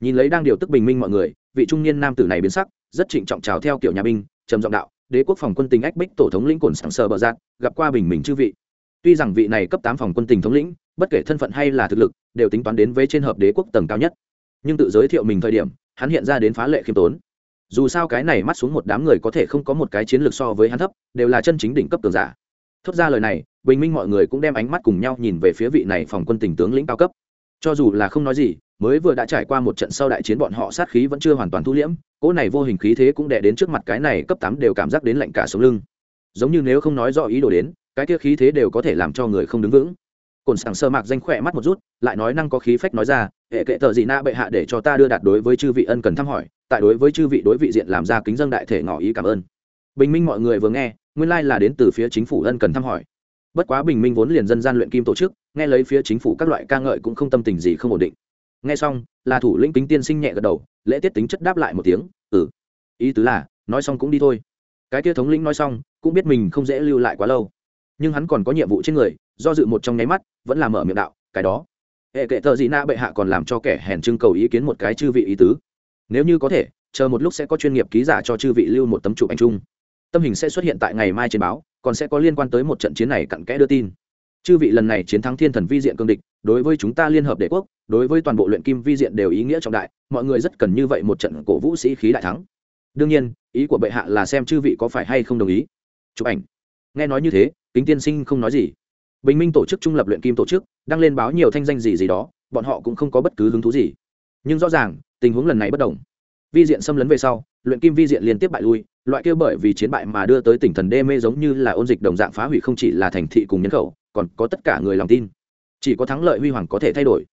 Nhìn lấy đang điều tức bình minh mọi người, vị trung niên nam tử này biến sắc, rất trịnh trọng trào theo kiểu nhà binh, trầm giọng đạo, đế quốc phòng quân tình ách bích tổ thống lĩnh cồn sảng sờ bờ giác gặp qua bình minh chư vị. Tuy rằng vị này cấp tám phòng quân tình thống lĩnh, bất kể thân phận hay là thực lực, đều tính toán đến với trên hợp đế quốc tầng cao nhất. Nhưng tự giới thiệu mình thời điểm, hắn hiện ra đến phá lệ khiêm tốn. Dù sao cái này mắt xuống một đám người có thể không có một cái chiến lược so với hắn thấp, đều là chân chính đỉnh cấp tường giả thốt ra lời này, bình minh mọi người cũng đem ánh mắt cùng nhau nhìn về phía vị này phòng quân tình tướng lĩnh cao cấp. Cho dù là không nói gì, mới vừa đã trải qua một trận sau đại chiến bọn họ sát khí vẫn chưa hoàn toàn thu liễm, cỗ này vô hình khí thế cũng đè đến trước mặt cái này cấp tám đều cảm giác đến lạnh cả sống lưng. Giống như nếu không nói rõ ý đồ đến, cái kia khí thế đều có thể làm cho người không đứng vững. Cồn sảng sơ mạc danh khỏe mắt một rút, lại nói năng có khí phách nói ra, hệ kệ tờ gì na bệ hạ để cho ta đưa đạt đối với chư vị ân cần thăm hỏi, tại đối với chư vị đối vị diện làm ra kính dân đại thể ngỏ ý cảm ơn. Bình minh mọi người vừa nghe nguyên lai là đến từ phía chính phủ ân cần thăm hỏi. Bất quá bình minh vốn liền dân gian luyện kim tổ chức, nghe lấy phía chính phủ các loại ca ngợi cũng không tâm tình gì không ổn định. Nghe xong, là thủ lĩnh kính tiên sinh nhẹ gật đầu, lễ tiết tính chất đáp lại một tiếng ừ ý tứ là, nói xong cũng đi thôi. Cái kia thống lĩnh nói xong, cũng biết mình không dễ lưu lại quá lâu. Nhưng hắn còn có nhiệm vụ trên người, do dự một trong nháy mắt, vẫn là mở miệng đạo, cái đó. Hệ kệ thợ gì na bệ hạ còn làm cho kẻ hèn trưng cầu ý kiến một cái chư vị ý tứ. Nếu như có thể, chờ một lúc sẽ có chuyên nghiệp ký giả cho chư vị lưu một tấm chụp ảnh chung tâm hình sẽ xuất hiện tại ngày mai trên báo, còn sẽ có liên quan tới một trận chiến này cặn kẽ đưa tin. Chư vị lần này chiến thắng thiên thần vi diện cương địch, đối với chúng ta liên hợp đế quốc, đối với toàn bộ luyện kim vi diện đều ý nghĩa trọng đại, mọi người rất cần như vậy một trận cổ vũ sĩ khí đại thắng. Đương nhiên, ý của bệ hạ là xem chư vị có phải hay không đồng ý. Chụp ảnh. Nghe nói như thế, kính tiên sinh không nói gì. Bình minh tổ chức trung lập luyện kim tổ chức, đăng lên báo nhiều thanh danh gì gì đó, bọn họ cũng không có bất cứ hứng thú gì. Nhưng rõ ràng, tình huống lần này bất đồng. Vi diện xâm lấn về sau, luyện kim vi diện liên tiếp bại lui loại kia bởi vì chiến bại mà đưa tới tỉnh thần đê mê giống như là ôn dịch đồng dạng phá hủy không chỉ là thành thị cùng nhân khẩu, còn có tất cả người lòng tin. Chỉ có thắng lợi huy hoàng có thể thay đổi.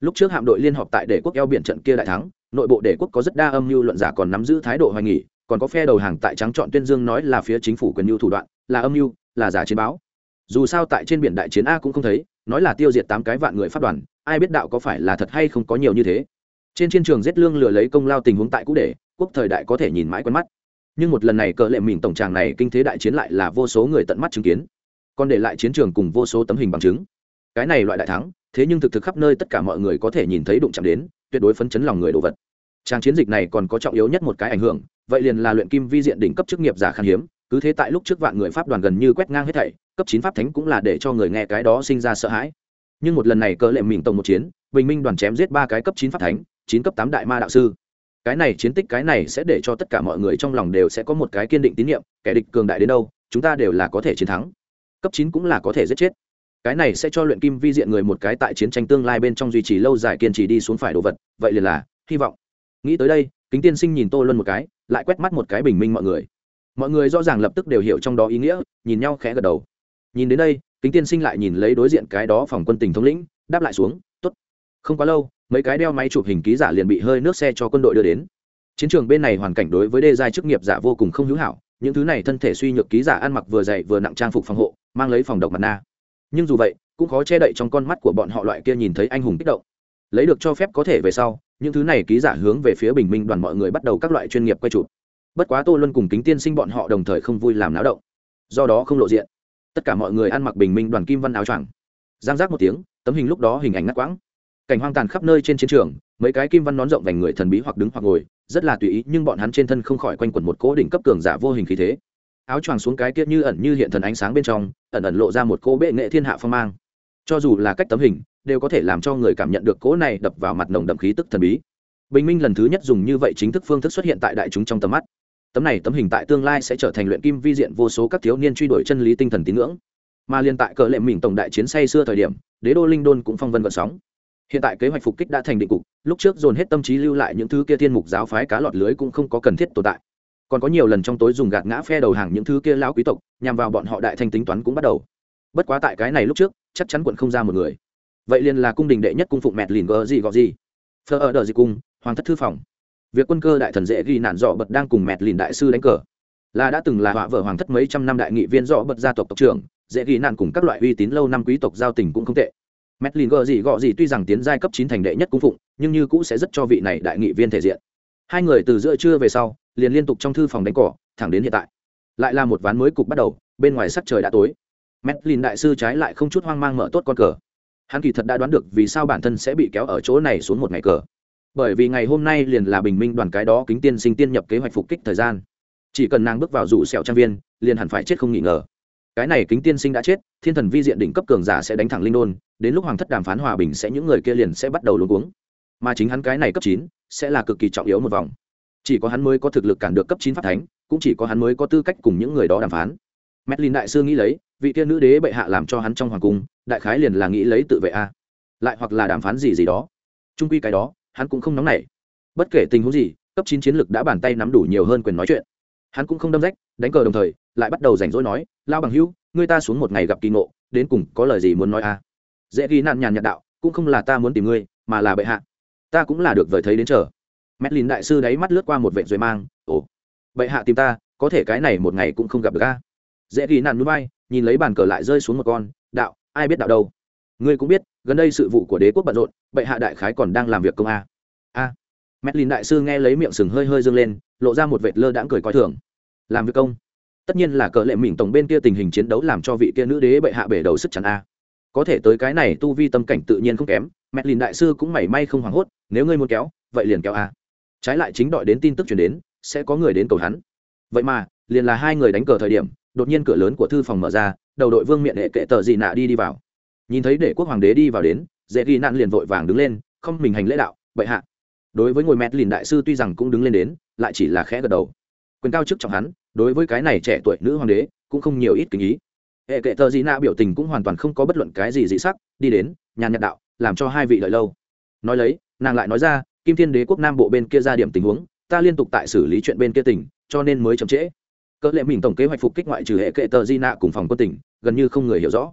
Lúc trước hạm đội liên họp tại đế quốc eo biển trận kia đại thắng, nội bộ đế quốc có rất đa âm mưu luận giả còn nắm giữ thái độ hoài nghỉ, còn có phe đầu hàng tại trắng chọn tuyên dương nói là phía chính phủ quyền mưu thủ đoạn, là âm mưu, là giả chiến báo. Dù sao tại trên biển đại chiến a cũng không thấy, nói là tiêu diệt tám cái vạn người phát đoàn, ai biết đạo có phải là thật hay không có nhiều như thế. Trên chiến trường giết lương lừa lấy công lao tình huống tại cũ để, quốc thời đại có thể nhìn mãi quen mắt nhưng một lần này cờ lệ mình tổng tràng này kinh thế đại chiến lại là vô số người tận mắt chứng kiến, còn để lại chiến trường cùng vô số tấm hình bằng chứng. Cái này loại đại thắng, thế nhưng thực thực khắp nơi tất cả mọi người có thể nhìn thấy đụng chạm đến, tuyệt đối phấn chấn lòng người đồ vật. Trang chiến dịch này còn có trọng yếu nhất một cái ảnh hưởng, vậy liền là luyện kim vi diện đỉnh cấp chức nghiệp giả khan hiếm, cứ thế tại lúc trước vạn người pháp đoàn gần như quét ngang hết thảy, cấp chín pháp thánh cũng là để cho người nghe cái đó sinh ra sợ hãi. Nhưng một lần này cỡ lệ mình tổng một chiến, bình minh đoàn chém giết ba cái cấp chín pháp thánh, chín cấp tám đại ma đạo sư cái này chiến tích, cái này sẽ để cho tất cả mọi người trong lòng đều sẽ có một cái kiên định tín nhiệm, kẻ địch cường đại đến đâu, chúng ta đều là có thể chiến thắng. Cấp chín cũng là có thể giết chết. Cái này sẽ cho luyện kim vi diện người một cái tại chiến tranh tương lai bên trong duy trì lâu dài kiên trì đi xuống phải đồ vật, vậy liền là hy vọng. Nghĩ tới đây, kính tiên sinh nhìn tô luân một cái, lại quét mắt một cái bình minh mọi người. Mọi người rõ ràng lập tức đều hiểu trong đó ý nghĩa, nhìn nhau khẽ gật đầu. Nhìn đến đây, kính tiên sinh lại nhìn lấy đối diện cái đó phòng quân tình thống lĩnh, đáp lại xuống t ố t không quá lâu mấy cái đeo máy chụp hình ký giả liền bị hơi nước xe cho quân đội đưa đến. Chiến trường bên này hoàn cảnh đối với đê giai chức nghiệp giả vô cùng không hữu hảo, những thứ này thân thể suy nhược ký giả ăn mặc vừa dày vừa nặng trang phục phòng hộ, mang lấy phòng độc mặt na nhưng dù vậy, cũng khó che đậy trong con mắt của bọn họ loại kia nhìn thấy anh hùng kích động. Lấy được cho phép có thể về sau, những thứ này ký giả hướng về phía bình minh đoàn mọi người bắt đầu các loại chuyên nghiệp quay chụp. Bất quá tô luân cùng kính tiên sinh bọn họ đồng thời không vui làm náo động. Do đó không lộ diện. Tất cả mọi người ăn mặc bình minh đoàn kim văn áo choàng. Giang giác một tiếng, tấm hình lúc đó hình ảnh ngắt quãng cảnh hoang tàn khắp nơi trên chiến trường, mấy cái kim văn nón rộng vành người thần bí hoặc đứng hoặc ngồi, rất là tùy ý, nhưng bọn hắn trên thân không khỏi quanh quẩn một cố đỉnh cấp cường giả vô hình khí thế. Áo choàng xuống cái kia như ẩn như hiện thần ánh sáng bên trong, ẩn ẩn lộ ra một cố bệ nghệ thiên hạ phong mang. Cho dù là cách tấm hình, đều có thể làm cho người cảm nhận được cỗ này đập vào mặt nồng đậm khí tức thần bí. Bình minh lần thứ nhất dùng như vậy chính thức phương thức xuất hiện tại đại chúng trong tầm mắt. Tấm này tấm hình tại tương lai sẽ trở thành luyện kim vi diện vô số các thiếu niên truy đuổi chân lý tinh thần tín ngưỡng. Mà liên tại cờ lệ mình tổng đại chiến say xưa thời điểm, đế đô linh đôn cũng phong vân vận sóng hiện tại kế hoạch phục kích đã thành định cục, lúc trước dồn hết tâm trí lưu lại những thứ kia thiên mục giáo phái cá lọt lưới cũng không có cần thiết tồn tại. Còn có nhiều lần trong tối dùng gạt ngã phe đầu hàng những thứ kia lão quý tộc, nhằm vào bọn họ đại thanh tính toán cũng bắt đầu. Bất quá tại cái này lúc trước, chắc chắn quận không ra một người. Vậy liền là cung đình đệ nhất cung phụng mẹt lìn gờ gì gọ gì. Phờ ở đờ gì cung, hoàng thất thư phòng. Việc quân cơ đại thần dễ ghi nạn dọ bật đang cùng mẹt lìn đại sư đánh cờ. Là đã từng là họa vợ hoàng thất mấy trăm năm đại nghị viên dọ bật gia tộc tộc trưởng, dễ ghi nạn cùng các loại uy tín lâu năm quý tộc giao tình cũng không tệ mẹt lìn gờ gì gọ gì tuy rằng tiến giai cấp chín thành đệ nhất cung phụng, nhưng như cũ sẽ rất cho vị này đại nghị viên thể diện. Hai người từ giữa trưa về sau, liền liên tục trong thư phòng đánh cỏ, thẳng đến hiện tại. Lại là một ván mới cục bắt đầu, bên ngoài sắc trời đã tối. Mẹt lìn đại sư trái lại không chút hoang mang mở tốt con cờ. Hắn kỳ thật đã đoán được vì sao bản thân sẽ bị kéo ở chỗ này xuống một ngày cờ. Bởi vì ngày hôm nay liền là bình minh đoàn cái đó kính tiên sinh tiên nhập kế hoạch phục kích thời gian. Chỉ cần nàng bước vào rủ sẹo trang viên, liền hẳn phải chết không nghỉ ngờ cái này kính tiên sinh đã chết thiên thần vi diện đỉnh cấp cường giả sẽ đánh thẳng linh đôn đến lúc hoàng thất đàm phán hòa bình sẽ những người kia liền sẽ bắt đầu luôn cuống mà chính hắn cái này cấp chín sẽ là cực kỳ trọng yếu một vòng chỉ có hắn mới có thực lực cản được cấp chín pháp thánh cũng chỉ có hắn mới có tư cách cùng những người đó đàm phán Medlin đại sư nghĩ lấy, vị tiên nữ đế bệ hạ làm cho hắn trong hoàng cung, đại khái liền là nghĩ lấy tự vệ a. Lại hoặc là đàm phán gì gì đó. Trung quy cái đó, hắn cũng không nóng nảy. Bất kể tình huống gì, cấp chín chiến lực đã bàn tay nắm đủ nhiều hơn quyền nói chuyện. Hắn cũng không đâm rách, đánh cờ đồng thời, lại bắt đầu rảnh rỗi nói, lao bằng hữu, ngươi ta xuống một ngày gặp kỳ ngộ, đến cùng có lời gì muốn nói à? Dễ ghi nạn nhàn nhạt đạo, cũng không là ta muốn tìm ngươi, mà là bệ hạ. Ta cũng là được vời thấy đến chờ. Medlin đại sư đáy mắt lướt qua một vệ rồi mang, ồ, bệ hạ tìm ta, có thể cái này một ngày cũng không gặp được a dễ ghi nạn núi bay nhìn lấy bàn cờ lại rơi xuống một con đạo ai biết đạo đâu ngươi cũng biết gần đây sự vụ của đế quốc bận rộn bệ hạ đại khái còn đang làm việc công a a Medlin đại sư nghe lấy miệng sừng hơi hơi dương lên lộ ra một vệt lơ đãng cười coi thường làm việc công tất nhiên là cờ lệ mình tổng bên kia tình hình chiến đấu làm cho vị kia nữ đế bệ hạ bể đầu sức chắn a. Có thể tới cái này tu vi tâm cảnh tự nhiên không kém, mẹ lìn đại sư cũng mảy may không hoảng hốt, nếu ngươi muốn kéo, vậy liền kéo a. Trái lại chính đợi đến tin tức chuyển đến, sẽ có người đến cầu hắn. Vậy mà, liền là hai người đánh cờ thời điểm, đột nhiên cửa lớn của thư phòng mở ra, đầu đội vương miệng hệ kệ tờ gì nạ đi đi vào. Nhìn thấy để quốc hoàng đế đi vào đến, dễ ghi nạn liền vội vàng đứng lên, không mình hành lễ đạo, bệ hạ. Đối với ngồi mẹt lìn đại sư tuy rằng cũng đứng lên đến, lại chỉ là khẽ gật đầu. Quyền cao chức trọng hắn đối với cái này trẻ tuổi nữ hoàng đế cũng không nhiều ít kính ý. Hệ kệ tờ gì nạ biểu tình cũng hoàn toàn không có bất luận cái gì dị sắc, đi đến, nhàn nhạt đạo, làm cho hai vị đợi lâu. Nói lấy, nàng lại nói ra, kim thiên đế quốc nam bộ bên kia ra điểm tình huống, ta liên tục tại xử lý chuyện bên kia tỉnh cho nên mới chậm trễ. Cỡ lệ mình tổng kế hoạch phục kích ngoại trừ hệ kệ tờ di nạ cùng phòng quân tỉnh, gần như không người hiểu rõ.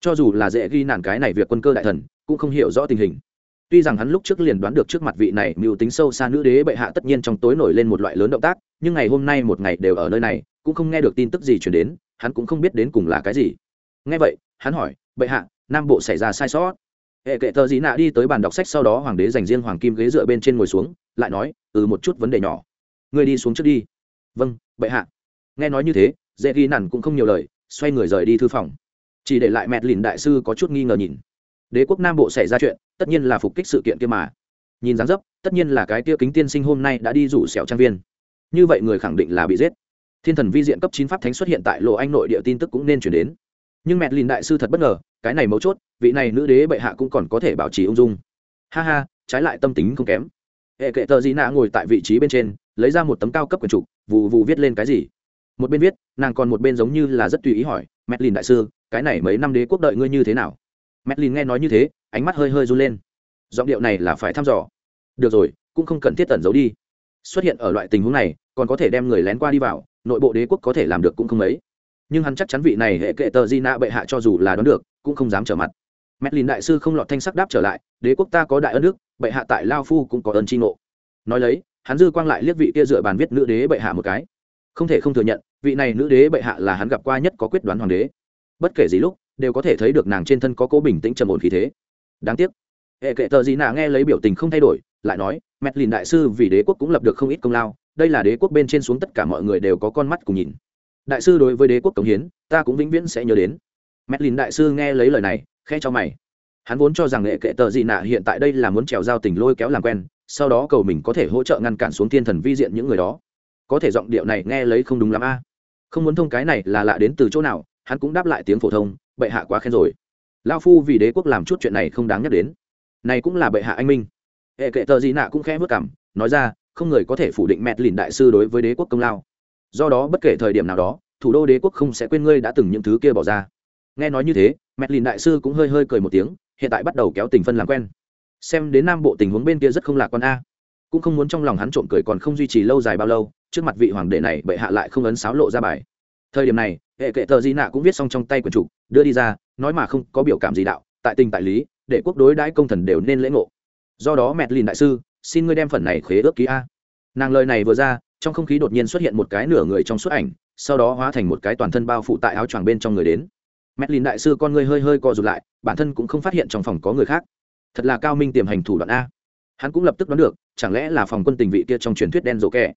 Cho dù là dễ ghi nản cái này việc quân cơ đại thần, cũng không hiểu rõ tình hình tuy rằng hắn lúc trước liền đoán được trước mặt vị này mưu tính sâu xa nữ đế bệ hạ tất nhiên trong tối nổi lên một loại lớn động tác, nhưng ngày hôm nay một ngày đều ở nơi này, cũng không nghe được tin tức gì chuyển đến, hắn cũng không biết đến cùng là cái gì. Nghe vậy, hắn hỏi, bệ hạ, nam bộ xảy ra sai sót? Hệ kệ tờ gì nạ đi tới bàn đọc sách sau đó hoàng đế dành riêng hoàng kim ghế dựa bên trên ngồi xuống, lại nói ừ một chút vấn đề nhỏ. Ngươi đi xuống trước đi. Vâng bệ hạ. Nghe nói như thế, dễ ghi nản cũng không nhiều lời, xoay người rời đi thư phòng. Chỉ để lại mẹ lìn đại sư có chút nghi ngờ nhìn đế quốc nam bộ xảy ra chuyện, tất nhiên là phục kích sự kiện kia mà. Nhìn dáng dấp, tất nhiên là cái kia kính tiên sinh hôm nay đã đi rủ xẻo trang viên. Như vậy người khẳng định là bị giết. Thiên thần vi diện cấp chín pháp thánh xuất hiện tại lộ anh nội địa tin tức cũng nên chuyển đến. Nhưng mẹ lìn đại sư thật bất ngờ, cái này mấu chốt, vị này nữ đế bệ hạ cũng còn có thể bảo trì ung dung. Ha ha, trái lại tâm tính không kém. Hệ kệ tờ gì nạ ngồi tại vị trí bên trên, lấy ra một tấm cao cấp quyển trục vụ vụ viết lên cái gì. Một bên viết, nàng còn một bên giống như là rất tùy ý hỏi, mẹ lìn đại sư, cái này mấy năm đế quốc đợi ngươi như thế nào? Madeline nghe nói như thế, ánh mắt hơi hơi run lên. Giọng điệu này là phải thăm dò. Được rồi, cũng không cần thiết tẩn giấu đi. Xuất hiện ở loại tình huống này, còn có thể đem người lén qua đi vào, nội bộ đế quốc có thể làm được cũng không mấy. Nhưng hắn chắc chắn vị này hệ kệ tờ Gina bệ hạ cho dù là đoán được, cũng không dám trở mặt. Madeline đại sư không lọt thanh sắc đáp trở lại, đế quốc ta có đại ân đức, bệ hạ tại lao phu cũng có ơn tri ngộ. Nói lấy, hắn dư quang lại liếc vị kia dựa bàn viết nữ đế bệ hạ một cái. Không thể không thừa nhận, vị này nữ đế bệ hạ là hắn gặp qua nhất có quyết đoán hoàng đế. Bất kể gì lúc đều có thể thấy được nàng trên thân có cố bình tĩnh trầm ổn khí thế. Đáng tiếc. Hệ kệ tờ gì nạ nghe lấy biểu tình không thay đổi, lại nói mẹ lìn đại sư vì đế quốc cũng lập được không ít công lao, đây là đế quốc bên trên xuống tất cả mọi người đều có con mắt cùng nhìn. Đại sư đối với đế quốc cống hiến, ta cũng vĩnh viễn sẽ nhớ đến. Mẹ lìn đại sư nghe lấy lời này khe cho mày. Hắn vốn cho rằng hệ kệ tờ gì nạ hiện tại đây là muốn trèo giao tình lôi kéo làm quen, sau đó cầu mình có thể hỗ trợ ngăn cản xuống thiên thần vi diện những người đó. Có thể giọng điệu này nghe lấy không đúng lắm a. Không muốn thông cái này là lạ đến từ chỗ nào, hắn cũng đáp lại tiếng phổ thông bệ hạ quá khen rồi. Lao phu vì đế quốc làm chút chuyện này không đáng nhắc đến. Này cũng là bệ hạ anh minh. Hệ kệ tờ gì nạ cũng khẽ vất cảm nói ra, không người có thể phủ định mẹt lìn đại sư đối với đế quốc công lao. Do đó bất kể thời điểm nào đó, thủ đô đế quốc không sẽ quên ngươi đã từng những thứ kia bỏ ra. Nghe nói như thế, mẹt lìn đại sư cũng hơi hơi cười một tiếng, hiện tại bắt đầu kéo tình phân làm quen. Xem đến nam bộ tình huống bên kia rất không lạc quan a. Cũng không muốn trong lòng hắn trộm cười còn không duy trì lâu dài bao lâu, trước mặt vị hoàng đệ này bệ hạ lại không ấn sáo lộ ra bài. Thời điểm này hệ kệ tờ di nạ cũng viết xong trong tay quần trục, đưa đi ra, nói mà không có biểu cảm gì đạo, tại tình tại lý, để quốc đối đãi công thần đều nên lễ ngộ. Do đó mẹt lìn đại sư, xin ngươi đem phần này khế ước ký a. Nàng lời này vừa ra, trong không khí đột nhiên xuất hiện một cái nửa người trong suốt ảnh, sau đó hóa thành một cái toàn thân bao phụ tại áo choàng bên trong người đến. Mẹt lìn đại sư con ngươi hơi hơi co rụt lại, bản thân cũng không phát hiện trong phòng có người khác. Thật là cao minh tiềm hành thủ đoạn a. Hắn cũng lập tức đoán được, chẳng lẽ là phòng quân tình vị kia trong truyền thuyết đen rổ kẻ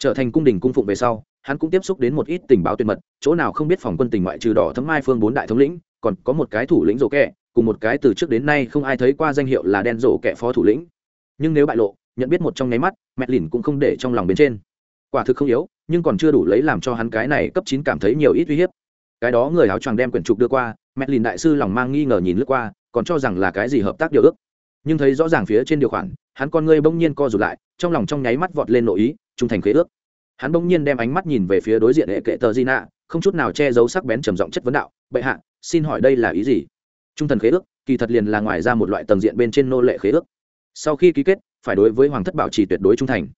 trở thành cung đình cung phụng về sau, hắn cũng tiếp xúc đến một ít tình báo tuyệt mật, chỗ nào không biết phòng quân tình ngoại trừ đỏ thấm mai phương bốn đại thống lĩnh, còn có một cái thủ lĩnh rổ kẻ cùng một cái từ trước đến nay không ai thấy qua danh hiệu là đen rổ kẻ phó thủ lĩnh. Nhưng nếu bại lộ, nhận biết một trong nháy mắt, mẹ lìn cũng không để trong lòng bên trên. Quả thực không yếu, nhưng còn chưa đủ lấy làm cho hắn cái này cấp chín cảm thấy nhiều ít uy hiếp. Cái đó người áo choàng đem quyển trục đưa qua, mẹ lìn đại sư lòng mang nghi ngờ nhìn lướt qua, còn cho rằng là cái gì hợp tác điều ước nhưng thấy rõ ràng phía trên điều khoản, hắn con ngươi bỗng nhiên co rụt lại, trong lòng trong nháy mắt vọt lên nội ý, trung thành khế ước. Hắn bỗng nhiên đem ánh mắt nhìn về phía đối diện hệ kệ tờ di nạ không chút nào che giấu sắc bén trầm giọng chất vấn đạo, bệ hạ, xin hỏi đây là ý gì? Trung thần khế ước, kỳ thật liền là ngoài ra một loại tầng diện bên trên nô lệ khế ước. Sau khi ký kết, phải đối với hoàng thất bảo trì tuyệt đối trung thành.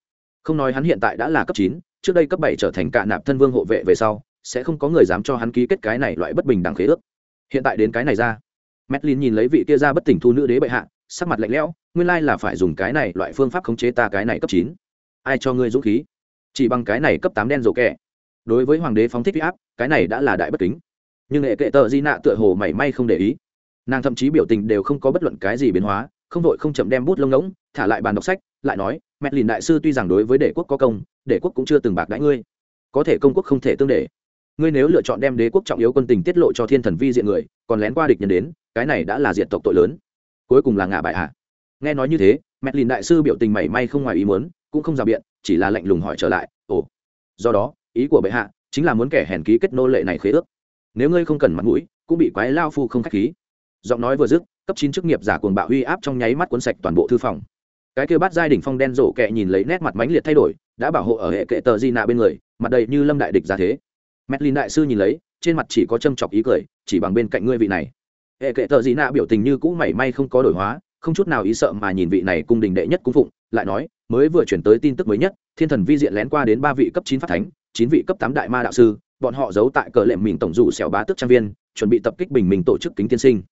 Không nói hắn hiện tại đã là cấp chín, trước đây cấp bảy trở thành cả nạp thân vương hộ vệ về sau, sẽ không có người dám cho hắn ký kết cái này loại bất bình đẳng khế ước. Hiện tại đến cái này ra. Madeline nhìn lấy vị kia ra bất tỉnh thu nữ đế bệ hạ sắc mặt lạnh lẽo, nguyên lai là phải dùng cái này loại phương pháp khống chế ta cái này cấp chín. Ai cho ngươi dũng khí? Chỉ bằng cái này cấp tám đen rổ kẹ đối với hoàng đế phóng thích huy áp, cái này đã là đại bất kính. Nhưng hệ kệ tờ di nạ tựa hồ mảy may không để ý. Nàng thậm chí biểu tình đều không có bất luận cái gì biến hóa, không vội không chậm đem bút lông ngỗng, thả lại bàn đọc sách, lại nói, mẹ lìn đại sư tuy rằng đối với đế quốc có công, đế quốc cũng chưa từng bạc đãi ngươi. Có thể công quốc không thể tương để. Ngươi nếu lựa chọn đem đế quốc trọng yếu quân tình tiết lộ cho thiên thần vi diện người, còn lén qua địch nhân đến, cái này đã là diện tộc tội lớn cuối cùng là ngả bại hạ nghe nói như thế mẹ lìn đại sư biểu tình mảy may không ngoài ý muốn cũng không rào biện chỉ là lạnh lùng hỏi trở lại ồ do đó ý của bệ hạ chính là muốn kẻ hèn ký kết nô lệ này khế ước. Nếu ngươi không cần mặt mũi cũng bị quái lao phu không k h á c h khí. Giọng nói vừa dứt cấp chín chức nghiệp giả cuồng bạo uy áp trong nháy mắt cuốn sạch toàn bộ thư phòng. Cái kêu bát giai đỉnh phong đen rổ kẹ nhìn lấy nét mặt mánh liệt thay đổi đã bảo hộ ở hệ kệ tờ di nạ bên người mặt đầy như lâm đại địch ra thế. Madeline đại sư nhìn lấy, trên mặt chỉ có châm chọc ý cười, chỉ bằng bên cạnh ngươi vị này. Hệ kệ tờ gì nạ biểu tình như cũ mảy may không có đổi hóa, không chút nào ý sợ mà nhìn vị này cung đình đệ nhất cung phụng, lại nói, mới vừa chuyển tới tin tức mới nhất, Thiên thần vi diện lén qua đến ba vị cấp chín phát thánh, chín vị cấp tám đại ma đạo sư, bọn họ giấu tại cờ lệm mình tổng dù xẻo bá tức trang viên, chuẩn bị tập kích bình mình tổ chức kính tiên sinh.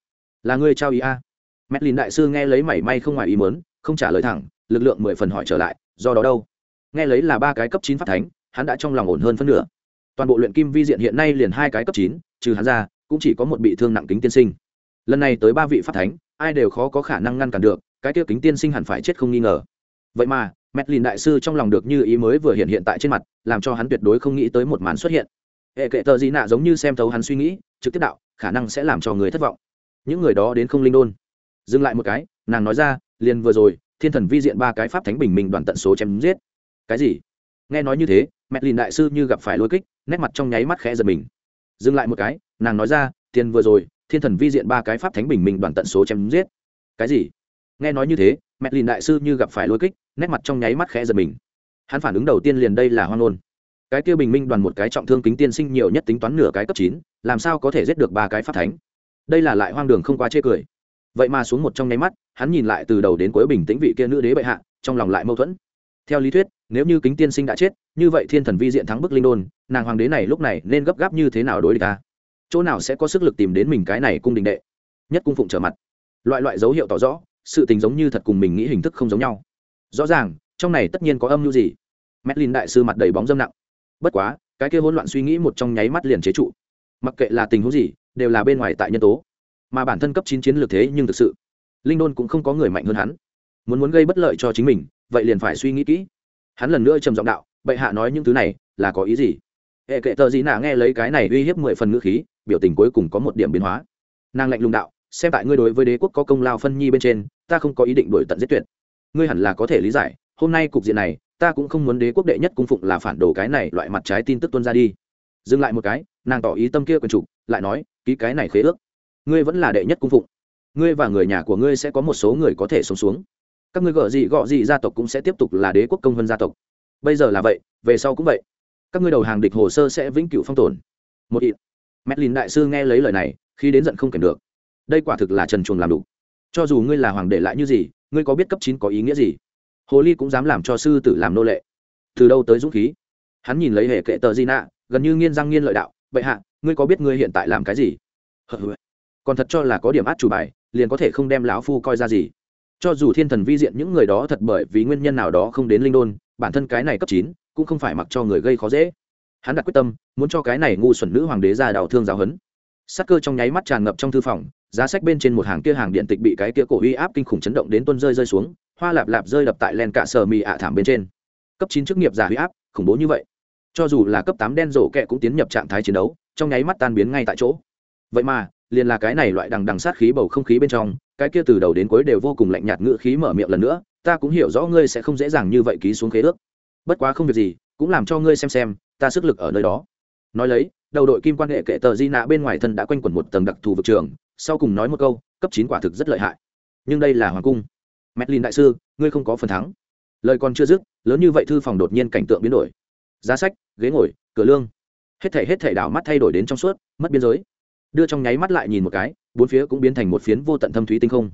Là ngươi trao ý a? À? lìn đại sư nghe lấy mảy may không ngoài ý muốn, không trả lời thẳng, lực lượng mười phần hỏi trở lại, do đó đâu? Nghe lấy là ba cái cấp chín phát thánh, hắn đã trong lòng ổn hơn phân nửa toàn bộ luyện kim vi diện hiện nay liền hai cái cấp chín trừ hắn ra cũng chỉ có một bị thương nặng kính tiên sinh lần này tới ba vị pháp thánh, ai đều khó có khả năng ngăn cản được, cái tiêu kính tiên sinh hẳn phải chết không nghi ngờ. Vậy mà, mẹt lìn đại sư trong lòng được như ý mới vừa hiện hiện tại trên mặt, làm cho hắn tuyệt đối không nghĩ tới một màn xuất hiện. Hệ kệ tờ gì nạ giống như xem thấu hắn suy nghĩ, trực tiếp đạo, khả năng sẽ làm cho người thất vọng. Những người đó đến không linh đôn. Dừng lại một cái, nàng nói ra, liền vừa rồi, thiên thần vi diện ba cái pháp thánh bình minh đoàn tận số chém giết. Cái gì? Nghe nói như thế mẹ lìn đại sư như gặp phải lôi kích, nét mặt trong nháy mắt khẽ giật mình. Dừng lại một cái, nàng nói ra, tiền vừa rồi thiên thần vi diện ba cái pháp thánh bình minh đoàn tận số chém giết. Cái gì? Nghe nói như thế mẹ lìn đại sư như gặp phải lôi kích, nét mặt trong nháy mắt khẽ giật mình. Hắn phản ứng đầu tiên liền đây là hoang ngôn. Cái kia bình minh đoàn một cái trọng thương kính tiên sinh nhiều nhất tính toán nửa cái cấp chín, làm sao có thể giết được ba cái pháp thánh? Đây là lại hoang đường không quá chê cười. Vậy mà xuống một trong nháy mắt, hắn nhìn lại từ đầu đến cuối bình tĩnh vị kia nữ đế bệ hạ, trong lòng lại mâu thuẫn. Theo lý thuyết, nếu như kính tiên sinh đã chết, như vậy thiên thần vi diện thắng bức linh đôn, nàng hoàng đế này lúc này nên gấp gáp như thế nào đối địch ta? Chỗ nào sẽ có sức lực tìm đến mình cái này cung đình đệ? Nhất cung phụng trở mặt. Loại loại dấu hiệu tỏ rõ, sự tình giống như thật cùng mình nghĩ hình thức không giống nhau. Rõ ràng, trong này tất nhiên có âm mưu gì. Medlin đại sư mặt đầy bóng dâm nặng. Bất quá, cái kia hỗn loạn suy nghĩ một trong nháy mắt liền chế trụ. Mặc kệ là tình huống gì, đều là bên ngoài tại nhân tố. Mà bản thân cấp chín chiến lược thế nhưng thực sự, linh đôn cũng không có người mạnh hơn hắn. Muốn muốn gây bất lợi cho chính mình, vậy liền phải suy nghĩ kỹ. Hắn lần nữa trầm giọng đạo, bệ hạ nói những thứ này là có ý gì? Hệ kệ tờ gì nạ nghe lấy cái này uy hiếp mười phần ngữ khí biểu tình cuối cùng có một điểm biến hóa. Nàng lạnh lùng đạo, xem tại ngươi đối với đế quốc có công lao phân nhi bên trên, ta không có ý định đổi tận giết tuyệt. Ngươi hẳn là có thể lý giải, hôm nay cục diện này, ta cũng không muốn đế quốc đệ nhất cung phụng là phản đồ cái này loại mặt trái tin tức tuân ra đi. Dừng lại một cái, nàng tỏ ý tâm kia quần trục lại nói, ký cái này khế ước, ngươi vẫn là đệ nhất cung phụng. Ngươi và người nhà của ngươi sẽ có một số người có thể sống xuống. Các ngươi gợ gì gọ gì gia tộc cũng sẽ tiếp tục là đế quốc công vân gia tộc. Bây giờ là vậy, về sau cũng vậy. Các ngươi đầu hàng địch hồ sơ sẽ vĩnh cửu phong tồn. Một ít. Medlin đại sư nghe lấy lời này, khi đến giận không kèm được. Đây quả thực là trần chuồng làm đủ. Cho dù ngươi là hoàng đệ lại như gì, ngươi có biết cấp chín có ý nghĩa gì? Hồ ly cũng dám làm cho sư tử làm nô lệ. Từ đâu tới dũng khí? Hắn nhìn lấy hệ kệ tờ di nạ gần như nghiên răng nghiên lợi đạo, bệ hạ, ngươi có biết ngươi hiện tại làm cái gì? Còn thật cho là có điểm át chủ bài, liền có thể không đem lão phu coi ra gì. Cho dù thiên thần vi diện những người đó thật bởi vì nguyên nhân nào đó không đến linh đôn, bản thân cái này cấp chín cũng không phải mặc cho người gây khó dễ hắn đặt quyết tâm, muốn cho cái này ngu xuẩn nữ hoàng đế ra đào thương giáo hấn sắc cơ trong nháy mắt tràn ngập trong thư phòng, giá sách bên trên một hàng kia hàng điện tịch bị cái kia cổ uy áp kinh khủng chấn động đến tuân rơi rơi xuống, hoa lạp lạp rơi đập tại len cả sờ mì ạ thảm bên trên. Cấp chín chức nghiệp giả huy áp, khủng bố như vậy. Cho dù là cấp tám đen rổ kẹ cũng tiến nhập trạng thái chiến đấu, trong nháy mắt tan biến ngay tại chỗ. Vậy mà, liền là cái này loại đằng đằng sát khí bầu không khí bên trong, cái kia từ đầu đến cuối đều vô cùng lạnh nhạt ngựa khí mở miệng lần nữa, ta cũng hiểu rõ ngươi sẽ không dễ dàng như vậy ký xuống khế ước. Bất quá không việc gì, cũng làm cho ngươi xem xem ta sức lực ở nơi đó nói lấy đầu đội kim quan hệ kệ tờ di nạ bên ngoài thân đã quanh quẩn một tầng đặc thù vực trường sau cùng nói một câu cấp chín quả thực rất lợi hại nhưng đây là hoàng cung Medlin đại sư, ngươi không có phần thắng. Lời còn chưa dứt, lớn như vậy thư phòng đột nhiên cảnh tượng biến đổi. Giá sách, ghế ngồi, cửa lương, hết thảy hết thảy đảo mắt thay đổi đến trong suốt, mất biên giới. Đưa trong nháy mắt lại nhìn một cái, bốn phía cũng biến thành một phiến vô tận thâm thúy tinh không.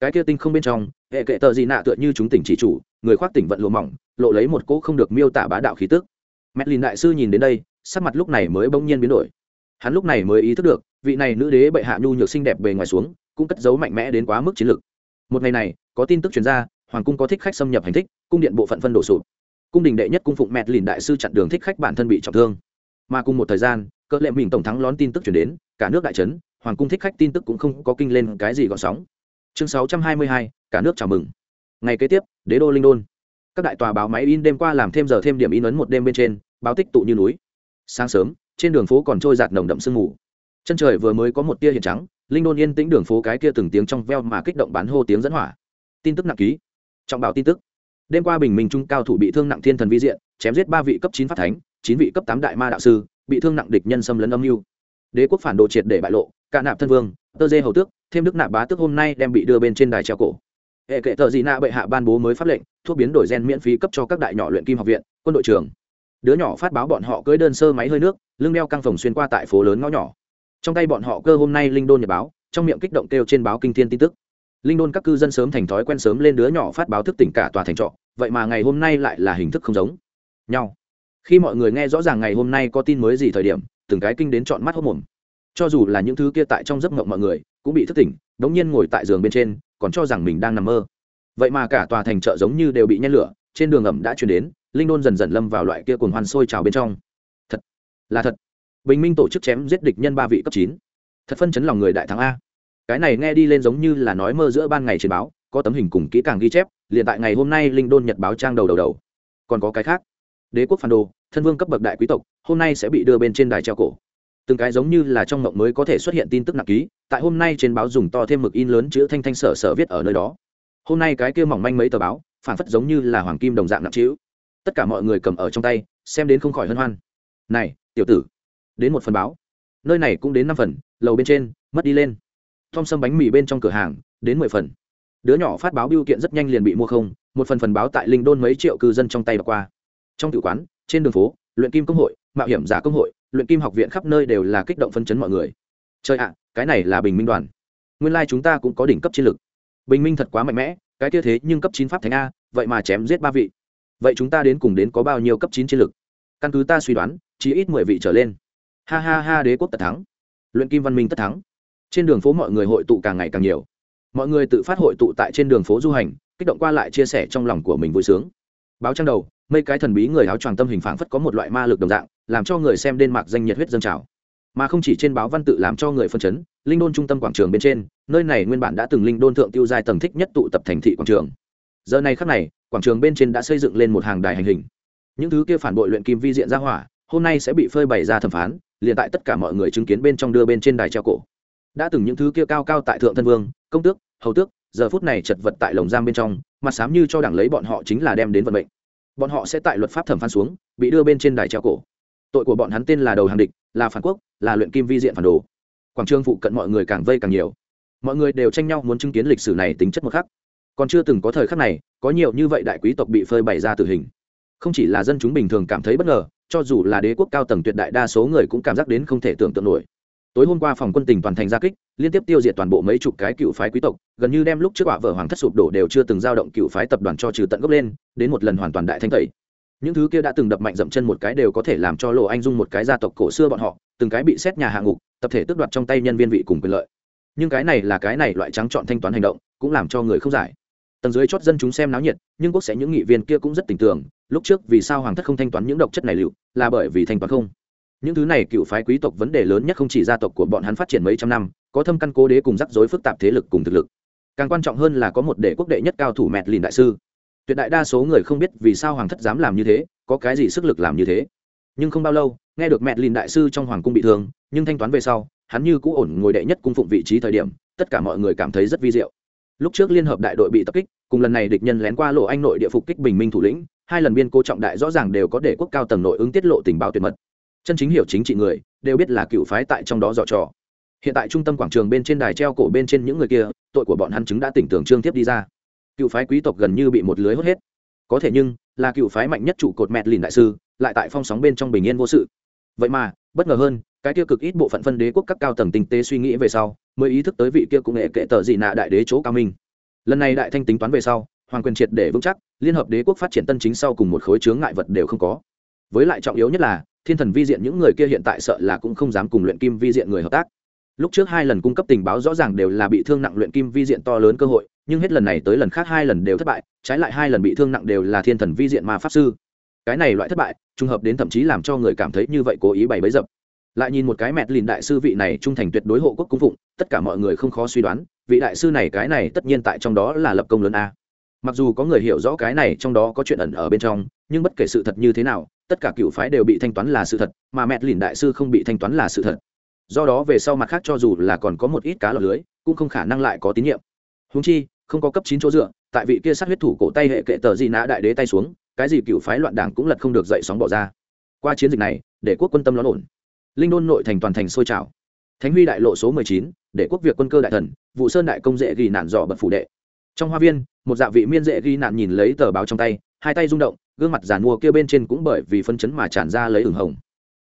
Cái kia tinh không bên trong, hệ kệ tờ gì nạ tựa như chúng tỉnh chỉ chủ, người khoác tỉnh vận lụa mỏng, lộ lấy một cỗ không được miêu tả bá đạo khí tức. Medlin đại sư nhìn đến đây, sắc mặt lúc này mới bỗng nhiên biến đổi. Hắn lúc này mới ý thức được, vị này nữ đế bệ hạ nhu nhược xinh đẹp bề ngoài xuống, cũng cất giấu mạnh mẽ đến quá mức chiến lược. Một ngày này, có tin tức truyền ra hoàng cung có thích khách xâm nhập hành thích cung điện bộ phận phân đổ sụp. Cung đình đệ nhất cung phụng mẹt lìn đại sư chặn đường thích khách bản thân bị trọng thương. Mà cùng một thời gian cỡ lệ mình tổng thắng lón tin tức chuyển đến cả nước đại trấn hoàng cung thích khách tin tức cũng không có kinh lên cái gì gọn sóng. Chương sáu trăm hai mươi hai cả nước chào mừng. Ngày kế tiếp đế đô linh đôn. Các đại tòa báo máy in đêm qua làm thêm giờ thêm điểm in ấn một đêm bên trên báo tích tụ như núi. Sáng sớm, trên đường phố còn trôi giạt nồng đậm sương mù. Chân trời vừa mới có một tia hiện trắng, linh đôn yên tĩnh đường phố cái kia từng tiếng trong veo mà kích động bán hô tiếng dẫn hỏa. Tin tức nặng ký. Trọng bảo tin tức. Đêm qua bình minh trung cao thủ bị thương nặng thiên thần vi diện, chém giết ba vị cấp chín phát thánh, chín vị cấp tám đại ma đạo sư, bị thương nặng địch nhân xâm lấn âm mưu. Đế quốc phản đồ triệt để bại lộ, cả nạp thân vương, tơ dê hầu tước, thêm đức nạp bá tước hôm nay đem bị đưa bên trên đài treo cổ. Hệ kệ tờ gì nạ bệ hạ ban bố mới phát lệnh, thuốc biến đổi gen miễn phí cấp cho các đại nhỏ luyện kim học viện, quân đội trường đứa nhỏ phát báo bọn họ cưới đơn sơ máy hơi nước, lưng đeo căng phòng xuyên qua tại phố lớn ngõ nhỏ. Trong tay bọn họ cơ hôm nay linh đôn nhật báo, trong miệng kích động kêu trên báo kinh thiên tin tức. Linh đôn các cư dân sớm thành thói quen sớm lên đứa nhỏ phát báo thức tỉnh cả tòa thành trọ, vậy mà ngày hôm nay lại là hình thức không giống. Nhau. Khi mọi người nghe rõ ràng ngày hôm nay có tin mới gì thời điểm, từng cái kinh đến chọn mắt hốc mồm. Cho dù là những thứ kia tại trong giấc mộng mọi người, cũng bị thức tỉnh, đống nhiên ngồi tại giường bên trên, còn cho rằng mình đang nằm mơ. Vậy mà cả tòa thành chợ giống như đều bị nhen lửa, trên đường ẩm đã chuyển đến linh đôn dần dần lâm vào loại kia cuồng hoan sôi trào bên trong. Thật, là thật. Bình minh tổ chức chém giết địch nhân ba vị cấp chín. Thật phân chấn lòng người đại thắng a. Cái này nghe đi lên giống như là nói mơ giữa ban ngày trên báo, có tấm hình cùng kỹ càng ghi chép, liền tại ngày hôm nay linh đôn nhật báo trang đầu đầu đầu. Còn có cái khác. Đế quốc phản đồ, thân vương cấp bậc đại quý tộc, hôm nay sẽ bị đưa bên trên đài treo cổ. Từng cái giống như là trong mộng mới có thể xuất hiện tin tức nặng ký, tại hôm nay trên báo dùng to thêm mực in lớn chữ thanh thanh sở sở viết ở nơi đó. Hôm nay cái kia mỏng manh mấy tờ báo phản phất giống như là hoàng kim đồng dạng nặng trĩu tất cả mọi người cầm ở trong tay, xem đến không khỏi hân hoan. Này, tiểu tử, đến một phần báo. Nơi này cũng đến năm phần, lầu bên trên, mất đi lên. Thom sâm bánh mì bên trong cửa hàng, đến mười phần. Đứa nhỏ phát báo biêu kiện rất nhanh liền bị mua không, một phần phần báo tại linh đôn mấy triệu cư dân trong tay và qua. Trong tự quán, trên đường phố, luyện kim công hội, mạo hiểm giả công hội, luyện kim học viện khắp nơi đều là kích động phân chấn mọi người. Chơi ạ à, cái này là bình minh đoàn. Nguyên lai、like、chúng ta cũng có đỉnh cấp chiến lực. Bình minh thật quá mạnh mẽ, cái kia thế nhưng cấp chín pháp thánh a, vậy mà chém giết ba vị vậy chúng ta đến cùng đến có bao nhiêu cấp chín chiến lực? Căn cứ ta suy đoán, chỉ ít mười vị trở lên. Ha ha ha, đế quốc tất thắng. Luyện kim văn minh tất thắng. Trên đường phố mọi người hội tụ càng ngày càng nhiều. Mọi người tự phát hội tụ tại trên đường phố du hành, kích động qua lại chia sẻ trong lòng của mình vui sướng. Báo trang đầu, mấy cái thần bí người áo choàng tâm hình phảng phất có một loại ma lực đồng dạng, làm cho người xem đen mạc danh nhiệt huyết dân trào. Mà không chỉ trên báo văn tự làm cho người phân chấn, linh đôn trung tâm quảng trường bên trên, nơi này nguyên bản đã từng linh đôn thượng tiêu giai tầng thích nhất tụ tập thành thị quảng trường. Giờ này khắc này quảng trường bên trên đã xây dựng lên một hàng đài hành hình. Những thứ kia phản bội luyện kim vi diện ra hỏa, hôm nay sẽ bị phơi bày ra thẩm phán, liền tại tất cả mọi người chứng kiến bên trong đưa bên trên đài treo cổ. Đã từng những thứ kia cao cao tại thượng thân vương, công tước, hầu tước, giờ phút này chật vật tại lồng giam bên trong, mặt sám như cho đảng lấy bọn họ chính là đem đến vận mệnh. Bọn họ sẽ tại luật pháp thẩm phán xuống, bị đưa bên trên đài treo cổ. Tội của bọn hắn tên là đầu hàng địch, là phản quốc, là luyện kim vi diện phản đồ. Quảng trường phụ cận mọi người càng vây càng nhiều. Mọi người đều tranh nhau muốn chứng kiến lịch sử này tính chất một khắc còn chưa từng có thời khắc này, có nhiều như vậy đại quý tộc bị phơi bày ra tử hình. Không chỉ là dân chúng bình thường cảm thấy bất ngờ, cho dù là đế quốc cao tầng tuyệt đại đa số người cũng cảm giác đến không thể tưởng tượng nổi. Tối hôm qua phòng quân tình toàn thành gia kích, liên tiếp tiêu diệt toàn bộ mấy chục cái cựu phái quý tộc, gần như đem lúc trước quả vợ hoàng thất sụp đổ đều chưa từng giao động cựu phái tập đoàn cho trừ tận gốc lên, đến một lần hoàn toàn đại thanh tẩy. Những thứ kia đã từng đập mạnh dậm chân một cái đều có thể làm cho lộ anh dung một cái gia tộc cổ xưa bọn họ, từng cái bị xét nhà hạ ngục, tập thể tước đoạt trong tay nhân viên vị cùng quyền lợi. Nhưng cái này là cái này loại trắng chọn thanh toán hành động, cũng làm cho người không giải tầng dưới chót dân chúng xem náo nhiệt, nhưng quốc sẽ những nghị viên kia cũng rất tình tưởng, lúc trước vì sao hoàng thất không thanh toán những độc chất này liệu, là bởi vì thanh toán không. Những thứ này cựu phái quý tộc vấn đề lớn nhất không chỉ gia tộc của bọn hắn phát triển mấy trăm năm, có thâm căn cố đế cùng rắc rối phức tạp thế lực cùng thực lực. Càng quan trọng hơn là có một đệ quốc đệ nhất cao thủ mẹt lìn đại sư. Tuyệt đại đa số người không biết vì sao hoàng thất dám làm như thế, có cái gì sức lực làm như thế. Nhưng không bao lâu, nghe được mẹt lìn đại sư trong hoàng cung bị thương, nhưng thanh toán về sau, hắn như cũ ổn ngồi đệ nhất cung phụng vị trí thời điểm, tất cả mọi người cảm thấy rất vi diệu lúc trước liên hợp đại đội bị tập kích, cùng lần này địch nhân lén qua lộ anh nội địa phục kích bình minh thủ lĩnh, hai lần biên cố trọng đại rõ ràng đều có để quốc cao tầng nội ứng tiết lộ tình báo tuyệt mật. Chân chính hiểu chính trị người, đều biết là cựu phái tại trong đó dọ trò. Hiện tại trung tâm quảng trường bên trên đài treo cổ bên trên những người kia, tội của bọn hắn chứng đã tỉnh tưởng trương tiếp đi ra. Cựu phái quý tộc gần như bị một lưới hốt hết. Có thể nhưng, là cựu phái mạnh nhất trụ cột mẹt lìn đại sư, lại tại phong sóng bên trong bình yên vô sự. Vậy mà bất ngờ hơn, cái tiêu cực ít bộ phận phân đế quốc các cao tầng tinh tế suy nghĩ về sau, mới ý thức tới vị kia cũng nghệ kệ tờ dị nạ đại đế chỗ cao minh. Lần này đại thanh tính toán về sau, hoàng quyền triệt để vững chắc, liên hợp đế quốc phát triển tân chính sau cùng một khối chướng ngại vật đều không có. Với lại trọng yếu nhất là, thiên thần vi diện những người kia hiện tại sợ là cũng không dám cùng luyện kim vi diện người hợp tác. Lúc trước hai lần cung cấp tình báo rõ ràng đều là bị thương nặng luyện kim vi diện to lớn cơ hội, nhưng hết lần này tới lần khác hai lần đều thất bại, trái lại hai lần bị thương nặng đều là thiên thần vi diện mà pháp sư cái này loại thất bại, trùng hợp đến thậm chí làm cho người cảm thấy như vậy cố ý bày bấy dập. Lại nhìn một cái mẹt lìn đại sư vị này trung thành tuyệt đối hộ quốc cung phụng, tất cả mọi người không khó suy đoán, vị đại sư này cái này tất nhiên tại trong đó là lập công lớn a. Mặc dù có người hiểu rõ cái này trong đó có chuyện ẩn ở bên trong, nhưng bất kể sự thật như thế nào, tất cả cựu phái đều bị thanh toán là sự thật, mà mẹt lìn đại sư không bị thanh toán là sự thật. Do đó về sau mặt khác cho dù là còn có một ít cá lọc lưới, cũng không khả năng lại có tín nhiệm. Húng chi, không có cấp chín chỗ dựa, tại vị kia sát huyết thủ cổ tay hệ kệ tờ gì nã đại đế tay xuống cái gì cựu phái loạn đảng cũng lật không được dậy sóng bỏ ra. Qua chiến dịch này, để quốc quân tâm lo ổn linh đôn nội thành toàn thành sôi trào. Thánh huy đại lộ số mười chín, để quốc việc quân cơ đại thần, vụ sơn đại công dễ ghi nạn dò bật phủ đệ. Trong hoa viên, một dạ vị miên dễ ghi nạn nhìn lấy tờ báo trong tay, hai tay rung động, gương mặt giàn mua kia bên trên cũng bởi vì phân chấn mà tràn ra lấy ửng hồng.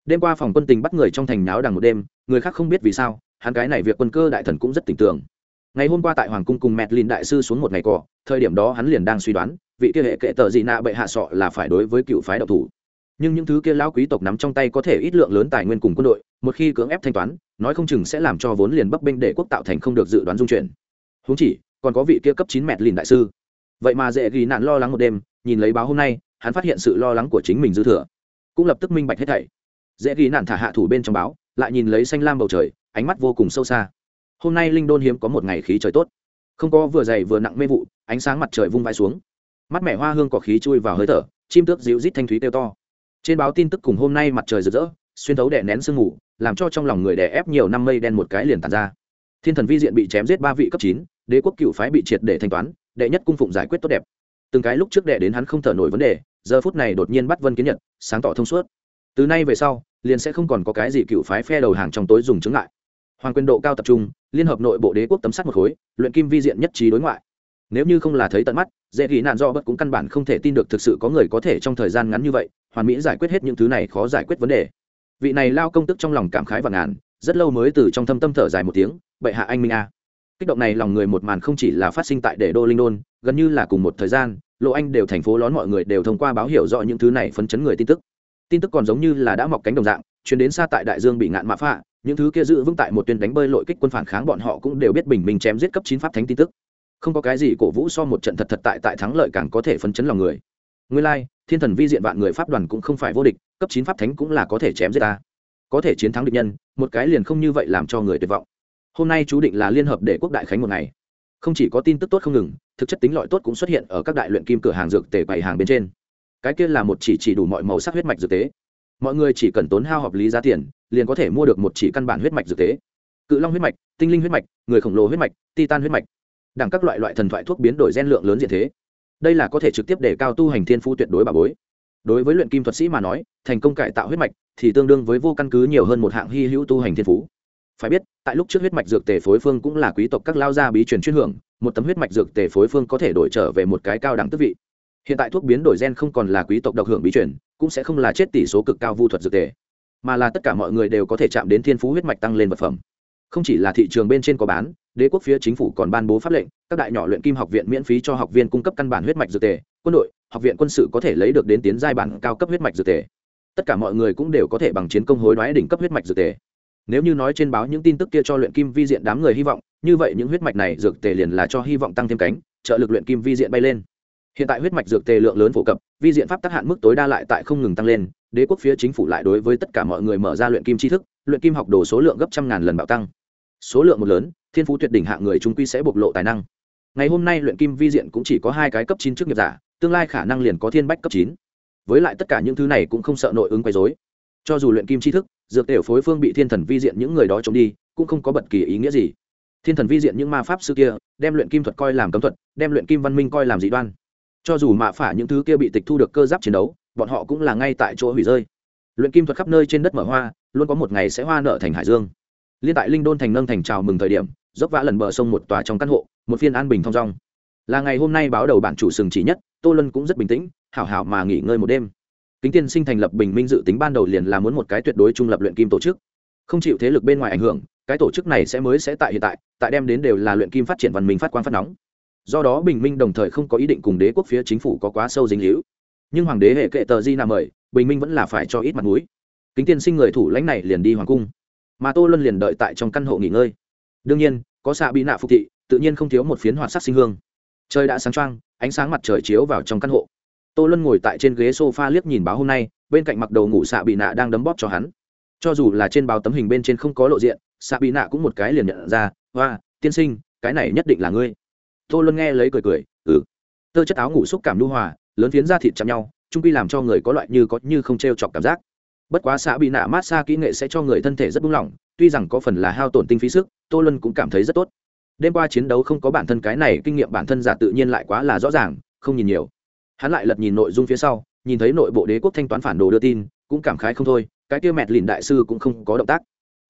Đêm qua phòng quân tình bắt người trong thành náo đằng một đêm, người khác không biết vì sao, hắn cái này việc quân cơ đại thần cũng rất tình tưởng ngày hôm qua tại hoàng cung cùng mẹt lìn đại sư xuống một ngày cỏ thời điểm đó hắn liền đang suy đoán, vị kia hệ kệ tờ dị nạ bệ hạ sọ là phải đối với cựu phái độc thủ. Nhưng những thứ kia lão quý tộc nắm trong tay có thể ít lượng lớn tài nguyên cùng quân đội, một khi cưỡng ép thanh toán, nói không chừng sẽ làm cho vốn liền bấp bênh để quốc tạo thành không được dự đoán dung chuyển. Húng chỉ, còn có vị kia cấp chín mẹt lìn đại sư. Vậy mà dễ ghi nạn lo lắng một đêm, nhìn lấy báo hôm nay, hắn phát hiện sự lo lắng của chính mình dư thừa. Cũng lập tức minh bạch hết thảy. Dễ ghi nạn thả hạ thủ bên trong báo, lại nhìn lấy xanh lam bầu trời, ánh mắt vô cùng sâu xa hôm nay linh đôn hiếm có một ngày khí trời tốt. Không có vừa dày vừa nặng mê vụ, ánh sáng mặt trời vung vai xuống. Mắt mẻ hoa hương có khí chui vào hơi thở, chim tước dịu rít thanh thúy kêu to. Trên báo tin tức cùng hôm nay mặt trời rực rỡ, xuyên thấu đè nén sương mù, làm cho trong lòng người đè ép nhiều năm mây đen một cái liền tàn ra. Thiên thần vi diện bị chém giết ba vị cấp chín, đế quốc cựu phái bị triệt để thanh toán, đệ nhất cung phụng giải quyết tốt đẹp. Từng cái lúc trước đệ đến hắn không thở nổi vấn đề, giờ phút này đột nhiên bắt vân kiến nhật, sáng tỏ thông suốt. Từ nay về sau, liền sẽ không còn có cái gì cựu phái phe đầu hàng trong tối dùng chứng lại hoàng quyền độ cao tập trung, liên hợp nội bộ đế quốc tấm sắt một khối, luyện kim vi diện nhất trí đối ngoại. Nếu như không là thấy tận mắt, dễ ghi nạn do bất cũng căn bản không thể tin được thực sự có người có thể trong thời gian ngắn như vậy, hoàn mỹ giải quyết hết những thứ này khó giải quyết vấn đề. Vị này lao công tức trong lòng cảm khái và ngàn, rất lâu mới từ trong thâm tâm thở dài một tiếng, bệ hạ anh minh a. Kích động này lòng người một màn không chỉ là phát sinh tại Đệ đô linh đôn, gần như là cùng một thời gian lộ anh đều thành phố lón mọi người đều thông qua báo hiểu rõ những thứ này phấn chấn người tin tức. Tin tức còn giống như là đã mọc cánh đồng dạng chuyến đến xa tại đại dương bị ngạn mã phạ những thứ kia giữ vững tại một tuyến đánh bơi lội kích quân phản kháng bọn họ cũng đều biết bình minh chém giết cấp chín pháp thánh tin tức. Không có cái gì cổ vũ so một trận thật thật tại tại thắng lợi càng có thể phấn chấn lòng người. Nguyên lai, thiên thần vi diện vạn người pháp đoàn cũng không phải vô địch, cấp chín pháp thánh cũng là có thể chém giết ta. Có thể chiến thắng địch nhân, một cái liền không như vậy làm cho người tuyệt vọng. Hôm nay chú định là liên hợp để quốc đại khánh một ngày. Không chỉ có tin tức tốt không ngừng, thực chất tính loại tốt cũng xuất hiện ở các đại luyện kim cửa hàng dược tề bảy hàng bên trên. Cái kia là một chỉ chỉ đủ mọi màu sắc huyết mạch dược tế. Mọi người chỉ cần tốn hao hợp lý giá tiền liền có thể mua được một chỉ căn bản huyết mạch dược tế. Cự long huyết mạch, tinh linh huyết mạch, người khổng lồ huyết mạch, titan huyết mạch. Đẳng các loại loại thần thoại thuốc biến đổi gen lượng lớn diện thế. Đây là có thể trực tiếp để cao tu hành thiên phu tuyệt đối bà bối. Đối với luyện kim thuật sĩ mà nói, thành công cải tạo huyết mạch thì tương đương với vô căn cứ nhiều hơn một hạng hy hữu tu hành thiên phú. Phải biết, tại lúc trước huyết mạch dược tề phối phương cũng là quý tộc các lao gia bí truyền chuyên hưởng, một tấm huyết mạch dược tề phối phương có thể đổi trở về một cái cao đẳng tức vị. Hiện tại thuốc biến đổi gen không còn là quý tộc độc hưởng bí truyền, cũng sẽ không là chết tỷ số cực cao vu thuật dược tề mà là tất cả mọi người đều có thể chạm đến thiên phú huyết mạch tăng lên vật phẩm. Không chỉ là thị trường bên trên có bán, đế quốc phía chính phủ còn ban bố pháp lệnh, các đại nhỏ luyện kim học viện miễn phí cho học viên cung cấp căn bản huyết mạch dược tề, quân đội, học viện quân sự có thể lấy được đến tiến giai bản cao cấp huyết mạch dược tề. Tất cả mọi người cũng đều có thể bằng chiến công hối đoái đỉnh cấp huyết mạch dược tề. Nếu như nói trên báo những tin tức kia cho luyện kim vi diện đám người hy vọng, như vậy những huyết mạch này dược tề liền là cho hy vọng tăng thêm cánh, trợ lực luyện kim vi diện bay lên. Hiện tại huyết mạch dược tề lượng lớn phổ cập, vi diện pháp tác hạn mức tối đa lại tại không ngừng tăng lên đế quốc phía chính phủ lại đối với tất cả mọi người mở ra luyện kim tri thức, luyện kim học đồ số lượng gấp trăm ngàn lần bạo tăng. Số lượng một lớn, thiên phú tuyệt đỉnh hạng người trung quy sẽ bộc lộ tài năng. Ngày hôm nay luyện kim vi diện cũng chỉ có hai cái cấp chín trước nghiệp giả, tương lai khả năng liền có thiên bách cấp chín. Với lại tất cả những thứ này cũng không sợ nội ứng quấy dối cho dù luyện kim tri thức, dược tiểu phối phương bị thiên thần vi diện những người đó trộm đi, cũng không có bất kỳ ý nghĩa gì. Thiên thần vi diện những ma pháp sư kia, đem luyện kim thuật coi làm cấm thuật, đem luyện kim văn minh coi làm dị đoan. Cho dù mạ phả những thứ kia bị tịch thu được cơ giáp chiến đấu bọn họ cũng là ngay tại chỗ hủy rơi. Luyện kim thuật khắp nơi trên đất mở hoa, luôn có một ngày sẽ hoa nợ thành hải dương. Liên tại linh đôn thành nâng thành chào mừng thời điểm, dốc vã lần bờ sông một tòa trong căn hộ, một phiên an bình thong dong. Là ngày hôm nay báo đầu bản chủ sừng chỉ nhất, tô lân cũng rất bình tĩnh, hảo hảo mà nghỉ ngơi một đêm. Kính tiên sinh thành lập bình minh dự tính ban đầu liền là muốn một cái tuyệt đối trung lập luyện kim tổ chức. Không chịu thế lực bên ngoài ảnh hưởng, cái tổ chức này sẽ mới sẽ tại hiện tại tại đem đến đều là luyện kim phát triển văn minh phát quang phát nóng. Do đó bình minh đồng thời không có ý định cùng đế quốc phía chính phủ có quá sâu dính hữu nhưng hoàng đế hệ kệ tờ di nà mời, bình minh vẫn là phải cho ít mặt mũi. Kính tiên sinh người thủ lãnh này liền đi hoàng cung. Mà tô luân liền đợi tại trong căn hộ nghỉ ngơi. Đương nhiên, có xạ bị nạ phục thị, tự nhiên không thiếu một phiến hoạt sắc sinh hương. Trời đã sáng trăng ánh sáng mặt trời chiếu vào trong căn hộ. Tô luân ngồi tại trên ghế s o f a liếc nhìn báo hôm nay, bên cạnh mặc đầu ngủ xạ bị nạ đang đấm bóp cho hắn. Cho dù là trên báo tấm hình bên trên không có lộ diện, xạ bị nạ cũng một cái liền nhận ra hoa tiên sinh, cái này nhất định là ngươi. Tô luân nghe lấy cười cười ừ. Tơ chất áo ngủ xúc cảm lưu hòa lớn phiến da thịt chạm nhau, trung quy làm cho người có loại như có như không t r e o chọc cảm giác. Bất quá xạ bị nạ mát xa kỹ nghệ sẽ cho người thân thể rất buông lỏng, tuy rằng có phần là hao tổn tinh phí sức, tô luân cũng cảm thấy rất tốt. Đêm qua chiến đấu không có bản thân cái này, kinh nghiệm bản thân giả tự nhiên lại quá là rõ ràng, không nhìn nhiều. Hắn lại lật nhìn nội dung phía sau, nhìn thấy nội bộ đế quốc thanh toán phản đồ đưa tin, cũng cảm khái không thôi, cái kia mẹt lìn đại sư cũng không có động tác.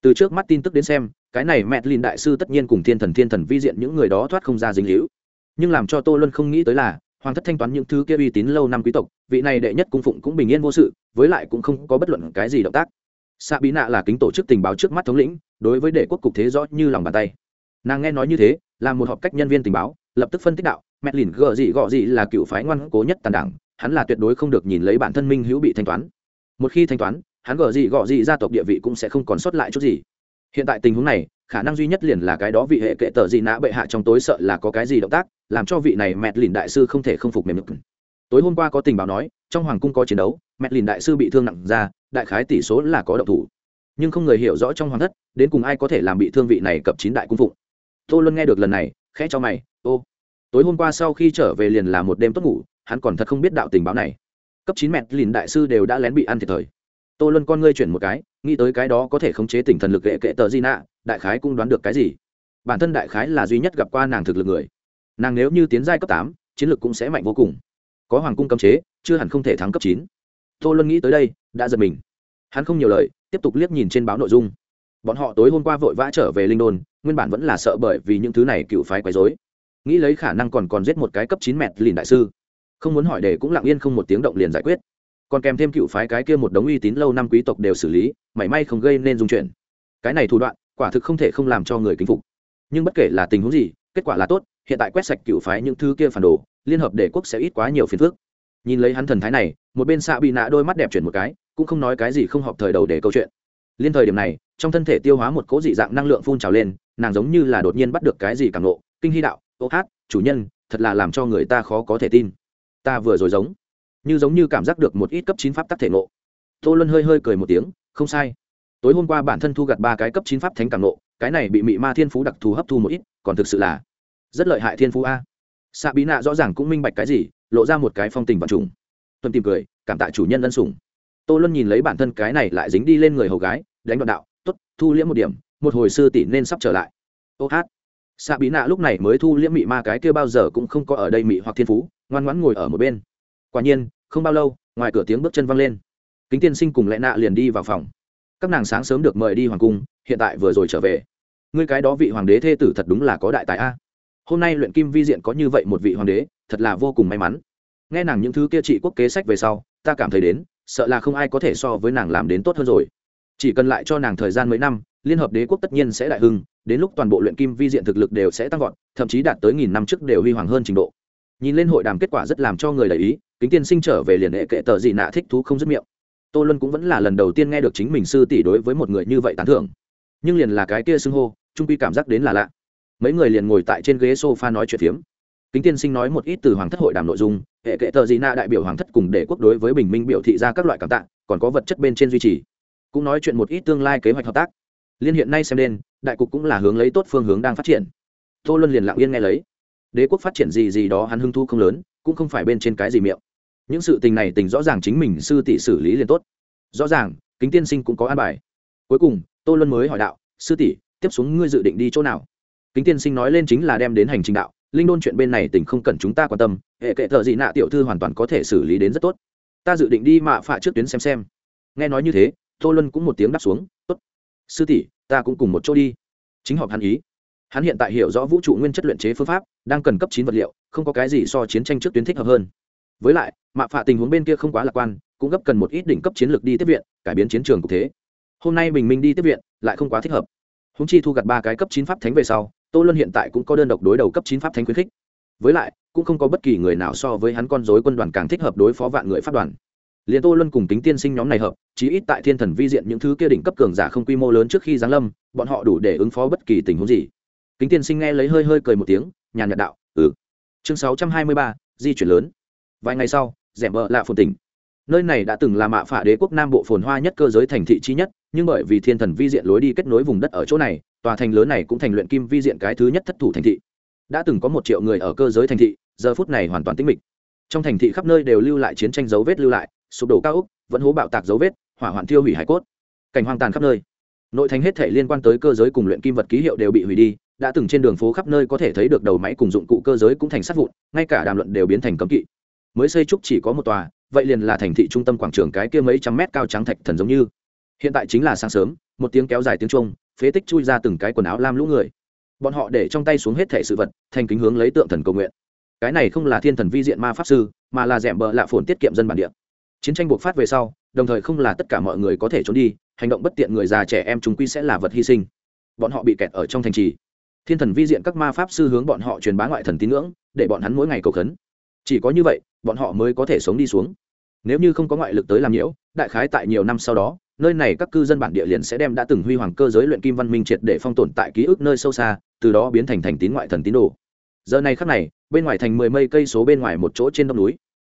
Từ trước mắt tin tức đến xem, cái này mẹt lìn đại sư tất nhiên cùng thiên thần thiên thần vi diện những người đó thoát không ra dính hữu nhưng làm cho tô luân không nghĩ tới là hoàng thất thanh toán những thứ kia uy tín lâu năm quý tộc, vị này đệ nhất cung phụng cũng bình yên vô sự, với lại cũng không có bất luận cái gì động tác. Xạ bí nạ là kính tổ chức tình báo trước mắt thống lĩnh, đối với đệ quốc cục thế rõ như lòng bàn tay. Nàng nghe nói như thế, là một họp cách nhân viên tình báo, lập tức phân tích đạo, mẹ lìn gờ gì gọ gì là cựu phái ngoan cố nhất tàn đảng, hắn là tuyệt đối không được nhìn lấy bản thân minh hữu bị thanh toán. Một khi thanh toán, hắn gờ gì gọ gì gia tộc địa vị cũng sẽ không còn sót lại chút gì. Hiện tại tình huống này khả năng duy nhất liền là cái đó vị hệ kệ tờ gì nã bệ hạ trong tối sợ là có cái gì động tác, làm cho vị này mẹ lìn đại sư không thể không phục mềm mực tối hôm qua có tình báo nói, trong hoàng cung có chiến đấu mẹ lìn đại sư bị thương nặng ra, đại khái tỷ số là có động thủ. Nhưng không người hiểu rõ trong hoàng thất, đến cùng ai có thể làm bị thương vị này cập chín đại cung phụng. Tô luân nghe được lần này, khẽ cho mày, ô, tối hôm qua sau khi trở về liền là một đêm tốt ngủ, hắn còn thật không biết đạo tình báo này. Cấp chín mẹ lìn đại sư đều đã lén bị ăn thiệt thời. Tô luân con ngươi chuyển một cái, nghĩ tới cái đó có thể khống chế tỉnh thần lực kệ kệ tờ di nạ đại khái cũng đoán được cái gì. Bản thân đại khái là duy nhất gặp qua nàng thực lực người. Nàng nếu như tiến giai cấp tám, chiến lược cũng sẽ mạnh vô cùng. Có hoàng cung cấm chế, chưa hẳn không thể thắng cấp chín. Tô luân nghĩ tới đây, đã giật mình. Hắn không nhiều lời, tiếp tục liếc nhìn trên báo nội dung. Bọn họ tối hôm qua vội vã trở về linh đồn, nguyên bản vẫn là sợ bởi vì những thứ này cựu phái quấy dối nghĩ lấy khả năng còn còn giết một cái cấp chín mẹt lìn đại sư. Không muốn hỏi để cũng lặng yên không một tiếng động liền giải quyết. Còn kèm thêm cựu phái cái kia một đống uy tín lâu năm quý tộc đều xử lý, mảy may không gây nên dung chuyển. Cái này thủ đoạn quả thực không thể không làm cho người kính phục. Nhưng bất kể là tình huống gì, kết quả là tốt, hiện tại quét sạch cựu phái những thứ kia phản đồ, liên hợp để quốc sẽ ít quá nhiều phiền phức. Nhìn lấy hắn thần thái này, một bên xạ bị nạ đôi mắt đẹp chuyển một cái, cũng không nói cái gì không họp thời đầu để câu chuyện. Liên thời điểm này, trong thân thể tiêu hóa một cỗ dị dạng năng lượng phun trào lên, nàng giống như là đột nhiên bắt được cái gì càng nộ kinh hy đạo, ô hát, chủ nhân, thật là làm cho người ta khó có thể tin. Ta vừa rồi giống, như giống như cảm giác được một ít cấp chín pháp tắc thể ngộ. Tô luân hơi hơi cười một tiếng, không sai tối hôm qua bản thân thu gặt ba cái cấp chín pháp thánh càng nộ, cái này bị mị ma thiên phú đặc thù hấp thu một ít còn thực sự là rất lợi hại thiên phú a. Xạ bí nạ rõ ràng cũng minh bạch cái gì lộ ra một cái phong tình vật trùng. Tuân tìm cười cảm tạ chủ nhân ân sủng. Tô luân nhìn lấy bản thân cái này lại dính đi lên người hầu gái đánh đoạn đạo t ố t thu liễm một điểm một hồi sư tỷ nên sắp trở lại. Ô hát. Xạ bí nạ lúc này mới thu liễm mị ma cái kia bao giờ cũng không có ở đây mị hoặc thiên phú ngoan ngoãn ngồi ở một bên. Quả nhiên không bao lâu ngoài cửa tiếng bước chân văng lên. Kính tiên sinh cùng lẽ nạ liền đi vào phòng các nàng sáng sớm được mời đi hoàng cung, hiện tại vừa rồi trở về. Ngươi cái đó vị hoàng đế thê tử thật đúng là có đại tài a. Hôm nay luyện kim vi diện có như vậy một vị hoàng đế, thật là vô cùng may mắn. Nghe nàng những thứ kia trị quốc kế sách về sau, ta cảm thấy đến, sợ là không ai có thể so với nàng làm đến tốt hơn rồi. Chỉ cần lại cho nàng thời gian mấy năm, liên hợp đế quốc tất nhiên sẽ đại hưng, đến lúc toàn bộ luyện kim vi diện thực lực đều sẽ tăng vọt, thậm chí đạt tới nghìn năm trước đều huy hoàng hơn trình độ. Nhìn lên hội đàm kết quả rất làm cho người đầy ý, kính tiên sinh trở về liền hệ kệ tờ gì nạ thích thú không dứt miệng tô luân cũng vẫn là lần đầu tiên nghe được chính mình sư tỷ đối với một người như vậy tán thưởng. Nhưng liền là cái kia xưng hô trung quy cảm giác đến là lạ. Mấy người liền ngồi tại trên ghế sofa nói chuyện phiếm. Kính tiên sinh nói một ít từ hoàng thất hội đàm nội dung hệ kệ tờ gì na đại biểu hoàng thất cùng để quốc đối với bình minh biểu thị ra các loại cảm tạ còn có vật chất bên trên duy trì. Cũng nói chuyện một ít tương lai kế hoạch hợp tác. Liên hiện nay xem đen, đại cục cũng là hướng lấy tốt phương hướng đang phát triển. Tô luân liền lặng yên nghe lấy. Đế quốc phát triển gì gì đó hắn hưng thu không lớn cũng không phải bên trên cái gì miệng những sự tình này tình rõ ràng chính mình sư tỷ xử lý liền tốt. Rõ ràng, kính tiên sinh cũng có an bài. Cuối cùng, tô luân mới hỏi đạo, sư tỷ, tiếp xuống ngươi dự định đi chỗ nào? Kính tiên sinh nói lên chính là đem đến hành trình đạo, linh đôn chuyện bên này tình không cần chúng ta quan tâm, hệ kệ thợ gì nạ tiểu thư hoàn toàn có thể xử lý đến rất tốt. Ta dự định đi mạ phạ trước tuyến xem xem. Nghe nói như thế, tô luân cũng một tiếng đáp xuống, tốt. Sư tỷ, ta cũng cùng một chỗ đi. Chính họp hắn ý. Hắn hiện tại hiểu rõ vũ trụ nguyên chất luyện chế phương pháp, đang cần cấp chín vật liệu, không có cái gì so chiến tranh trước tuyến thích hợp hơn với lại, mạ phạ tình huống bên kia không quá lạc quan, cũng gấp cần một ít đỉnh cấp chiến lược đi tiếp viện, cải biến chiến trường cục thế. Hôm nay bình minh đi tiếp viện, lại không quá thích hợp. Húng chi thu gặt ba cái cấp chín pháp thánh về sau, tô luân hiện tại cũng có đơn độc đối đầu cấp chín pháp thánh khuyến khích. Với lại, cũng không có bất kỳ người nào so với hắn con dối quân đoàn càng thích hợp đối phó vạn người phát đoàn. Liền tô luân cùng tính tiên sinh nhóm này hợp, chí ít tại thiên thần vi diện những thứ kia đỉnh cấp cường giả không quy mô lớn trước khi giáng lâm, bọn họ đủ để ứng phó bất kỳ tình huống gì. Kính tiên sinh nghe lấy hơi hơi cười một tiếng, nhàn nhạt đạo ừ. Chương sáu trăm hai mươi ba, di chuyển lớn vài ngày sau rẻm bờ lạ phồn tỉnh. Nơi này đã từng là mạ phả đế quốc nam bộ phồn hoa nhất cơ giới thành thị chi nhất, nhưng bởi vì thiên thần vi diện lối đi kết nối vùng đất ở chỗ này, tòa thành lớn này cũng thành luyện kim vi diện cái thứ nhất thất thủ thành thị. Đã từng có một triệu người ở cơ giới thành thị, giờ phút này hoàn toàn tĩnh mịch. Trong thành thị khắp nơi đều lưu lại chiến tranh dấu vết lưu lại, sụp đổ cao úc vẫn hố bạo tạc dấu vết, hỏa hoạn tiêu hủy hải cốt. Cảnh hoang tàn khắp nơi. Nội thành hết thể liên quan tới cơ giới cùng luyện kim vật ký hiệu đều bị hủy đi, đã từng trên đường phố khắp nơi có thể thấy được đầu máy cùng dụng cụ cơ giới cũng thành sát vụn, ngay cả đàm luận đều biến thành cấm kỵ mới xây trúc chỉ có một tòa, vậy liền là thành thị trung tâm quảng trường cái kia mấy trăm mét cao trắng thạch thần giống như. Hiện tại chính là sáng sớm, một tiếng kéo dài tiếng trung phế tích chui ra từng cái quần áo lam lũ người. Bọn họ để trong tay xuống hết thể sự vật, thành kính hướng lấy tượng thần cầu nguyện. Cái này không là thiên thần vi diện ma pháp sư, mà là rẻm bờ lạ phồn tiết kiệm dân bản địa. Chiến tranh buộc phát về sau, đồng thời không là tất cả mọi người có thể trốn đi, hành động bất tiện người già trẻ em chúng quy sẽ là vật hy sinh. Bọn họ bị kẹt ở trong thành trì. Thiên thần vi diện các ma pháp sư hướng bọn họ truyền bá ngoại thần tín ngưỡng, để bọn hắn mỗi ngày cầu khấn chỉ có như vậy, bọn họ mới có thể sống đi xuống. Nếu như không có ngoại lực tới làm nhiễu, đại khái tại nhiều năm sau đó, nơi này các cư dân bản địa liền sẽ đem đã từng huy hoàng cơ giới luyện kim văn minh triệt để phong tồn tại ký ức nơi sâu xa, từ đó biến thành thành tín ngoại thần tín đồ. Giờ này khắc này, bên ngoài thành mười mây cây số bên ngoài một chỗ trên đông núi.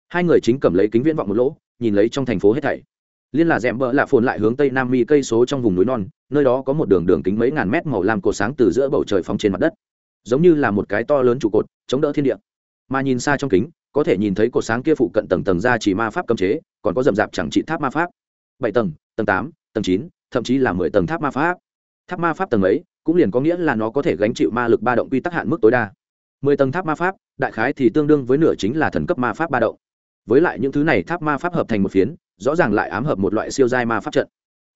Hai người chính cầm lấy kính viễn vọng một lỗ, nhìn lấy trong thành phố hết thảy. Liên là rẽm bỡ lạ phồn lại hướng tây nam mi cây số trong vùng núi non, nơi đó có một đường đường kính mấy ngàn mét màu lam cột sáng từ giữa bầu trời phóng trên mặt đất. Giống như là một cái to lớn trụ cột, chống đỡ thiên địa mà nhìn xa trong kính, có thể nhìn thấy cột sáng kia phụ cận tầng tầng ra chỉ ma pháp cấm chế, còn có rậm rạp chẳng trị tháp ma pháp. Bảy tầng tầng tám, tầng chín, thậm chí là mười tầng tháp ma pháp. Tháp ma pháp tầng ấy, cũng liền có nghĩa là nó có thể gánh chịu ma lực ba động quy tắc hạn mức tối đa. Mười tầng tháp ma pháp, đại khái thì tương đương với nửa chính là thần cấp ma pháp ba động. Với lại những thứ này tháp ma pháp hợp thành một phiến, rõ ràng lại ám hợp một loại siêu giai ma pháp trận.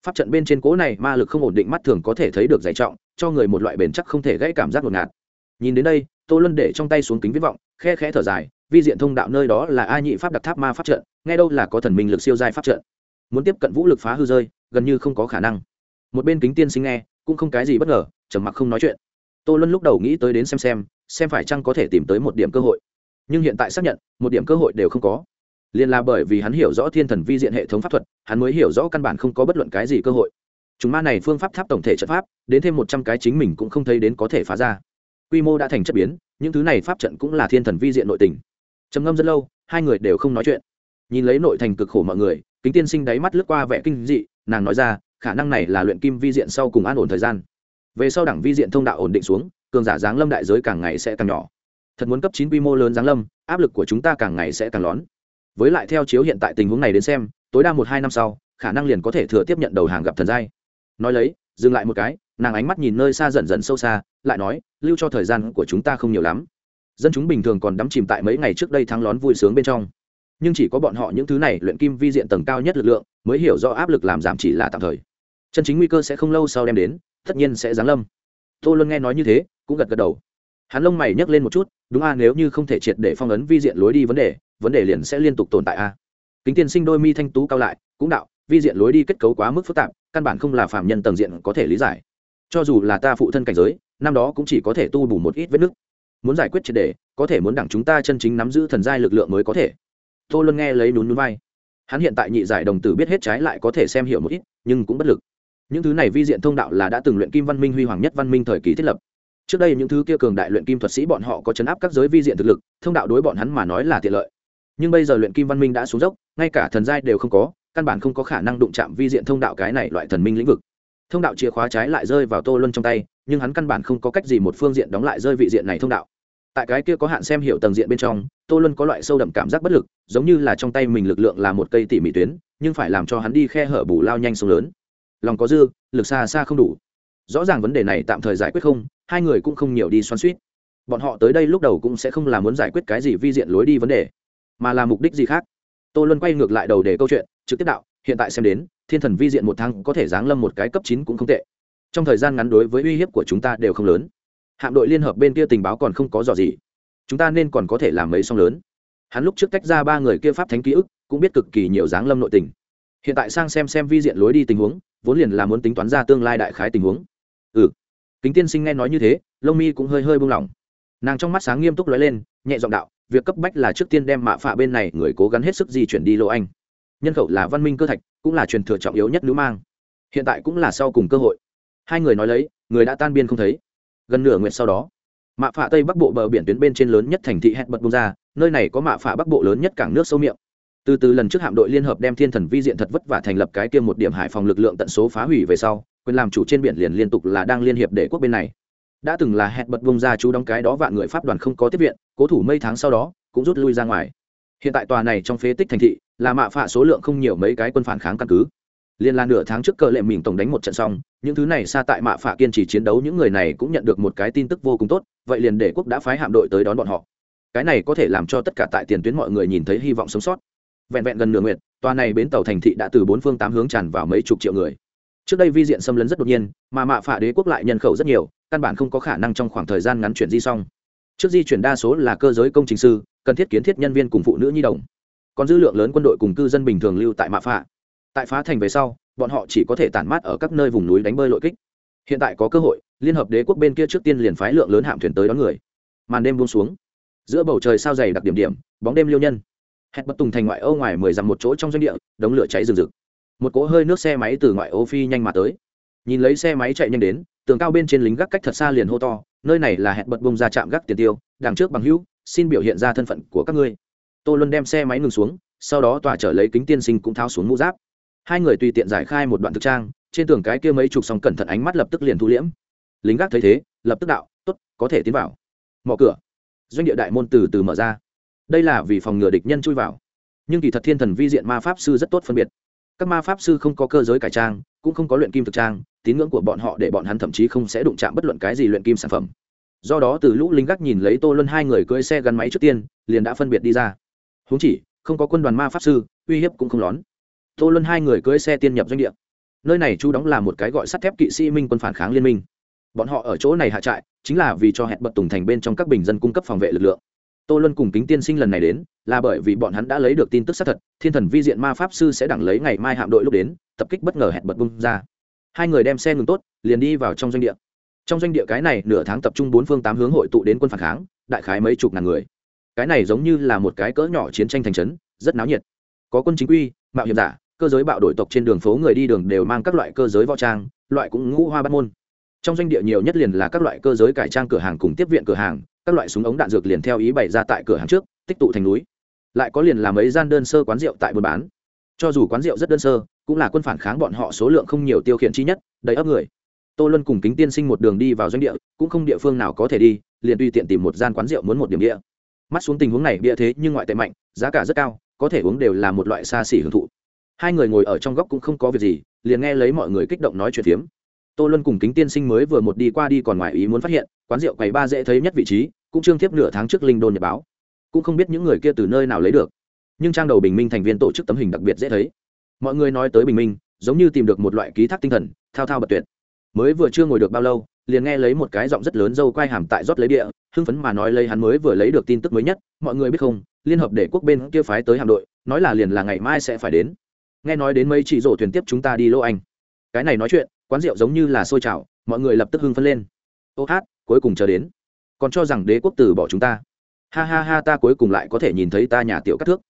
Pháp trận bên trên cố này, ma lực không ổn định mắt thường có thể thấy được dày trọng, cho người một loại bền chắc không thể gãy cảm giác ngột ngạt. Nhìn đến đây tô luân để trong tay xuống kính viết vọng, khe khẽ thở dài, vi diện thông đạo nơi đó là a nhị pháp đặc tháp ma pháp trận, nghe đâu là có thần minh lực siêu giai pháp trận. Muốn tiếp cận vũ lực phá hư rơi, gần như không có khả năng. Một bên kính tiên sinh nghe, cũng không cái gì bất ngờ, trầm mặc không nói chuyện. Tô luân lúc đầu nghĩ tới đến xem xem xem phải chăng có thể tìm tới một điểm cơ hội. Nhưng hiện tại xác nhận, một điểm cơ hội đều không có. Liền là bởi vì hắn hiểu rõ thiên thần vi diện hệ thống pháp thuật, hắn mới hiểu rõ căn bản không có bất luận cái gì cơ hội. Chúng ma này phương pháp tháp tổng thể trận pháp, đến thêm một trăm cái chính mình cũng không thấy đến có thể phá ra quy mô đã thành chất biến, những thứ này pháp trận cũng là thiên thần vi diện nội tình. Trầm ngâm rất lâu, hai người đều không nói chuyện. Nhìn lấy nội thành cực khổ mọi người, kính tiên sinh đáy mắt lướt qua vẻ kinh dị, nàng nói ra, khả năng này là luyện kim vi diện sau cùng an ổn thời gian. Về sau đẳng vi diện thông đạo ổn định xuống, cường giả giáng lâm đại giới càng ngày sẽ càng nhỏ. Thật muốn cấp chín quy mô lớn giáng lâm, áp lực của chúng ta càng ngày sẽ càng lón với lại theo chiếu hiện tại tình huống này đến xem, tối đa một hai năm sau, khả năng liền có thể thừa tiếp nhận đầu hàng gặp thần giai. Nói lấy, dừng lại một cái nàng ánh mắt nhìn nơi xa dần dần sâu xa, lại nói, lưu cho thời gian của chúng ta không nhiều lắm. Dân chúng bình thường còn đắm chìm tại mấy ngày trước đây thắng lón vui sướng bên trong. Nhưng chỉ có bọn họ những thứ này luyện kim vi diện tầng cao nhất lực lượng, mới hiểu rõ áp lực làm giảm chỉ là tạm thời. Chân chính nguy cơ sẽ không lâu sau đem đến, tất nhiên sẽ giáng lâm. Tô luân nghe nói như thế, cũng gật gật đầu. Hắn lông mày nhấc lên một chút, đúng a, nếu như không thể triệt để phong ấn vi diện lối đi vấn đề vấn đề liền sẽ liên tục tồn tại a. Kính tiên sinh đôi mi thanh tú cao lại, cũng đạo, vi diện lối đi kết cấu quá mức phức tạp, căn bản không là phạm nhân tầng diện có thể lý giải cho dù là ta phụ thân cảnh giới, năm đó cũng chỉ có thể tu bù một ít vết nứt. Muốn giải quyết triệt đề có thể muốn đẳng chúng ta chân chính nắm giữ thần giai lực lượng mới có thể. Tô luân nghe lấy nún núi vai. Hắn hiện tại nhị giải đồng tử biết hết trái lại có thể xem hiểu một ít, nhưng cũng bất lực. Những thứ này vi diện thông đạo là đã từng luyện kim văn minh huy hoàng nhất văn minh thời kỳ thiết lập. Trước đây những thứ kia cường đại luyện kim thuật sĩ bọn họ có chấn áp các giới vi diện thực lực, thông đạo đối bọn hắn mà nói là tiện lợi. Nhưng bây giờ luyện kim văn minh đã xuống dốc, ngay cả thần giai đều không có, căn bản không có khả năng đụng chạm vi diện thông đạo cái này loại thần minh lĩnh vực thông đạo chìa khóa trái lại rơi vào tô luân trong tay, nhưng hắn căn bản không có cách gì một phương diện đóng lại rơi vị diện này thông đạo. Tại cái kia có hạn xem hiểu tầng diện bên trong, tô luân có loại sâu đậm cảm giác bất lực, giống như là trong tay mình lực lượng là một cây tỉ mỉ tuyến, nhưng phải làm cho hắn đi khe hở bù lao nhanh sông lớn. Lòng có dư, lực xa xa không đủ. Rõ ràng vấn đề này tạm thời giải quyết không, hai người cũng không nhiều đi xoắn suýt bọn họ tới đây lúc đầu cũng sẽ không là muốn giải quyết cái gì vi diện lối đi vấn đề, mà là mục đích gì khác. Tô luân quay ngược lại đầu để câu chuyện, trực tiếp đạo hiện tại xem đến, thiên thần vi diện một tháng có thể giáng lâm một cái cấp chín cũng không tệ. Trong thời gian ngắn đối với uy hiếp của chúng ta đều không lớn. Hạm đội liên hợp bên kia tình báo còn không có dò gì. Chúng ta nên còn có thể làm mấy song lớn. Hắn lúc trước tách ra ba người kia pháp thánh ký ức, cũng biết cực kỳ nhiều giáng lâm nội tình. Hiện tại sang xem xem vi diện lối đi tình huống, vốn liền là muốn tính toán ra tương lai đại khái tình huống. Ừ. Kính tiên sinh nghe nói như thế, lông mi cũng hơi hơi buông lỏng. Nàng trong mắt sáng nghiêm túc lóe lên, nhẹ giọng đạo, việc cấp bách là trước tiên đem mạ phạ bên này người cố gắng hết sức di chuyển đi lô anh nhân khẩu là văn minh cơ thạch, cũng là truyền thừa trọng yếu nhất nữ mang. Hiện tại cũng là sau cùng cơ hội. Hai người nói lấy, người đã tan biên không thấy. Gần nửa nguyện sau đó, mạ phạ tây bắc bộ bờ biển tuyến bên trên lớn nhất thành thị hẹn bật bung ra, nơi này có mạ phạ bắc bộ lớn nhất cảng nước sâu miệng. Từ từ lần trước hạm đội liên hợp đem thiên thần vi diện thật vất vả thành lập cái kia một điểm hải phòng lực lượng tận số phá hủy về sau, quyền làm chủ trên biển liền liên tục là đang liên hiệp để quốc bên này. Đã từng là hẹn bật bung ra chú đóng cái đó vạn người pháp đoàn không có tiếp viện, cố thủ mấy tháng sau đó, cũng rút lui ra ngoài. Hiện tại tòa này trong phế tích thành thị là mạ phạ số lượng không nhiều mấy cái quân phản kháng căn cứ. Liên là nửa tháng trước cờ lệ mình tổng đánh một trận xong, những thứ này xa tại mạ phạ kiên trì chiến đấu những người này cũng nhận được một cái tin tức vô cùng tốt, vậy liền để quốc đã phái hạm đội tới đón bọn họ. Cái này có thể làm cho tất cả tại tiền tuyến mọi người nhìn thấy hy vọng sống sót. Vẹn vẹn gần nửa nguyệt, tòa này bến tàu thành thị đã từ bốn phương tám hướng tràn vào mấy chục triệu người. Trước đây vi diện xâm lấn rất đột nhiên, mà mạ phạ đế quốc lại nhân khẩu rất nhiều, căn bản không có khả năng trong khoảng thời gian ngắn chuyển di xong. Trước di chuyển đa số là cơ giới công trình sư, cần thiết kiến thiết nhân viên cùng phụ nữ nhi đồng còn dư lượng lớn quân đội cùng cư dân bình thường lưu tại mạ phạ. Tại phá thành về sau, bọn họ chỉ có thể tản mát ở các nơi vùng núi đánh bơi lội kích. Hiện tại có cơ hội, liên hợp đế quốc bên kia trước tiên liền phái lượng lớn hạm thuyền tới đón người. Màn đêm buông xuống. Giữa bầu trời sao dày đặc điểm điểm, bóng đêm liêu nhân. Hẹn bất tùng thành ngoại ô ngoài mười dặm một chỗ trong doanh địa, đống lửa cháy rừng rực. Một cỗ hơi nước xe máy từ ngoại ô phi nhanh mà tới. Nhìn lấy xe máy chạy nhanh đến, tường cao bên trên lính gác cách thật xa liền hô to, nơi này là hẹn bật bông ra trạm gác tiền tiêu, đằng trước bằng hữu, xin biểu hiện ra thân phận của các ngươi tô luân đem xe máy ngừng xuống, sau đó tòa trở lấy kính tiên sinh cũng tháo xuống mũ giáp. Hai người tùy tiện giải khai một đoạn thực trang, trên tường cái kia mấy chục xong cẩn thận ánh mắt lập tức liền thu liễm. Lính gác thấy thế, lập tức đạo t ố t có thể tiến vào. Mở cửa. Doanh địa đại môn từ từ mở ra. Đây là vì phòng ngừa địch nhân chui vào. Nhưng kỳ thật thiên thần vi diện ma pháp sư rất tốt phân biệt. Các ma pháp sư không có cơ giới cải trang, cũng không có luyện kim thực trang, tín ngưỡng của bọn họ để bọn hắn thậm chí không sẽ đụng chạm bất luận cái gì luyện kim sản phẩm. Do đó từ lũ lính gác nhìn lấy tô luân hai người cưỡi xe gắn máy trước tiên, liền đã phân biệt đi ra huống chỉ, không có quân đoàn ma pháp sư, uy hiếp cũng không lón. Tô luân hai người cưỡi xe tiên nhập doanh địa. Nơi này chú đóng là một cái gọi sắt thép kỵ sĩ minh quân phản kháng liên minh. Bọn họ ở chỗ này hạ trại, chính là vì cho hẹn bật tùng thành bên trong các bình dân cung cấp phòng vệ lực lượng. Tô luân cùng kính tiên sinh lần này đến, là bởi vì bọn hắn đã lấy được tin tức xác thật, thiên thần vi diện ma pháp sư sẽ đẳng lấy ngày mai hạm đội lúc đến, tập kích bất ngờ hẹn bật bung ra. Hai người đem xe ngừng tốt, liền đi vào trong doanh địa. Trong doanh địa cái này nửa tháng tập trung bốn phương tám hướng hội tụ đến quân phản kháng, đại khái mấy chục ngàn người cái này giống như là một cái cỡ nhỏ chiến tranh thành trấn, rất náo nhiệt. Có quân chính quy, mạo hiểm giả, cơ giới bạo đổi tộc trên đường phố người đi đường đều mang các loại cơ giới võ trang, loại cũng ngũ hoa bắt môn. Trong doanh địa nhiều nhất liền là các loại cơ giới cải trang cửa hàng cùng tiếp viện cửa hàng, các loại súng ống đạn dược liền theo ý bày ra tại cửa hàng trước, tích tụ thành núi. Lại có liền làm ấy gian đơn sơ quán rượu tại buôn bán. Cho dù quán rượu rất đơn sơ, cũng là quân phản kháng bọn họ số lượng không nhiều tiêu khiển chi nhất, đầy ấp người. Tô luân cùng kính tiên sinh một đường đi vào doanh địa, cũng không địa phương nào có thể đi, liền tùy tiện tìm một gian quán rượu muốn một điểm địa mắt xuống tình huống này bia thế nhưng ngoại tệ mạnh, giá cả rất cao, có thể uống đều là một loại xa xỉ hưởng thụ. Hai người ngồi ở trong góc cũng không có việc gì, liền nghe lấy mọi người kích động nói chuyện phiếm. Tô luân cùng kính tiên sinh mới vừa một đi qua đi còn ngoài ý muốn phát hiện, quán rượu quầy ba dễ thấy nhất vị trí, cũng trương tiếp nửa tháng trước linh đồn nhật báo. Cũng không biết những người kia từ nơi nào lấy được. Nhưng trang đầu bình minh thành viên tổ chức tấm hình đặc biệt dễ thấy. Mọi người nói tới bình minh, giống như tìm được một loại ký thác tinh thần, thao thao bật tuyệt. Mới vừa chưa ngồi được bao lâu liền nghe lấy một cái giọng rất lớn dâu quai hàm tại rót lấy địa, hưng phấn mà nói lấy hắn mới vừa lấy được tin tức mới nhất, mọi người biết không, liên hợp để quốc bên kia phái tới hạm đội, nói là liền là ngày mai sẽ phải đến. Nghe nói đến mấy chị rổ thuyền tiếp chúng ta đi lô anh. Cái này nói chuyện, quán rượu giống như là sôi trào, mọi người lập tức hưng phấn lên. Ô hát, cuối cùng chờ đến. Còn cho rằng đế quốc tử bỏ chúng ta. Ha ha ha, ta cuối cùng lại có thể nhìn thấy ta nhà tiểu cắt thước.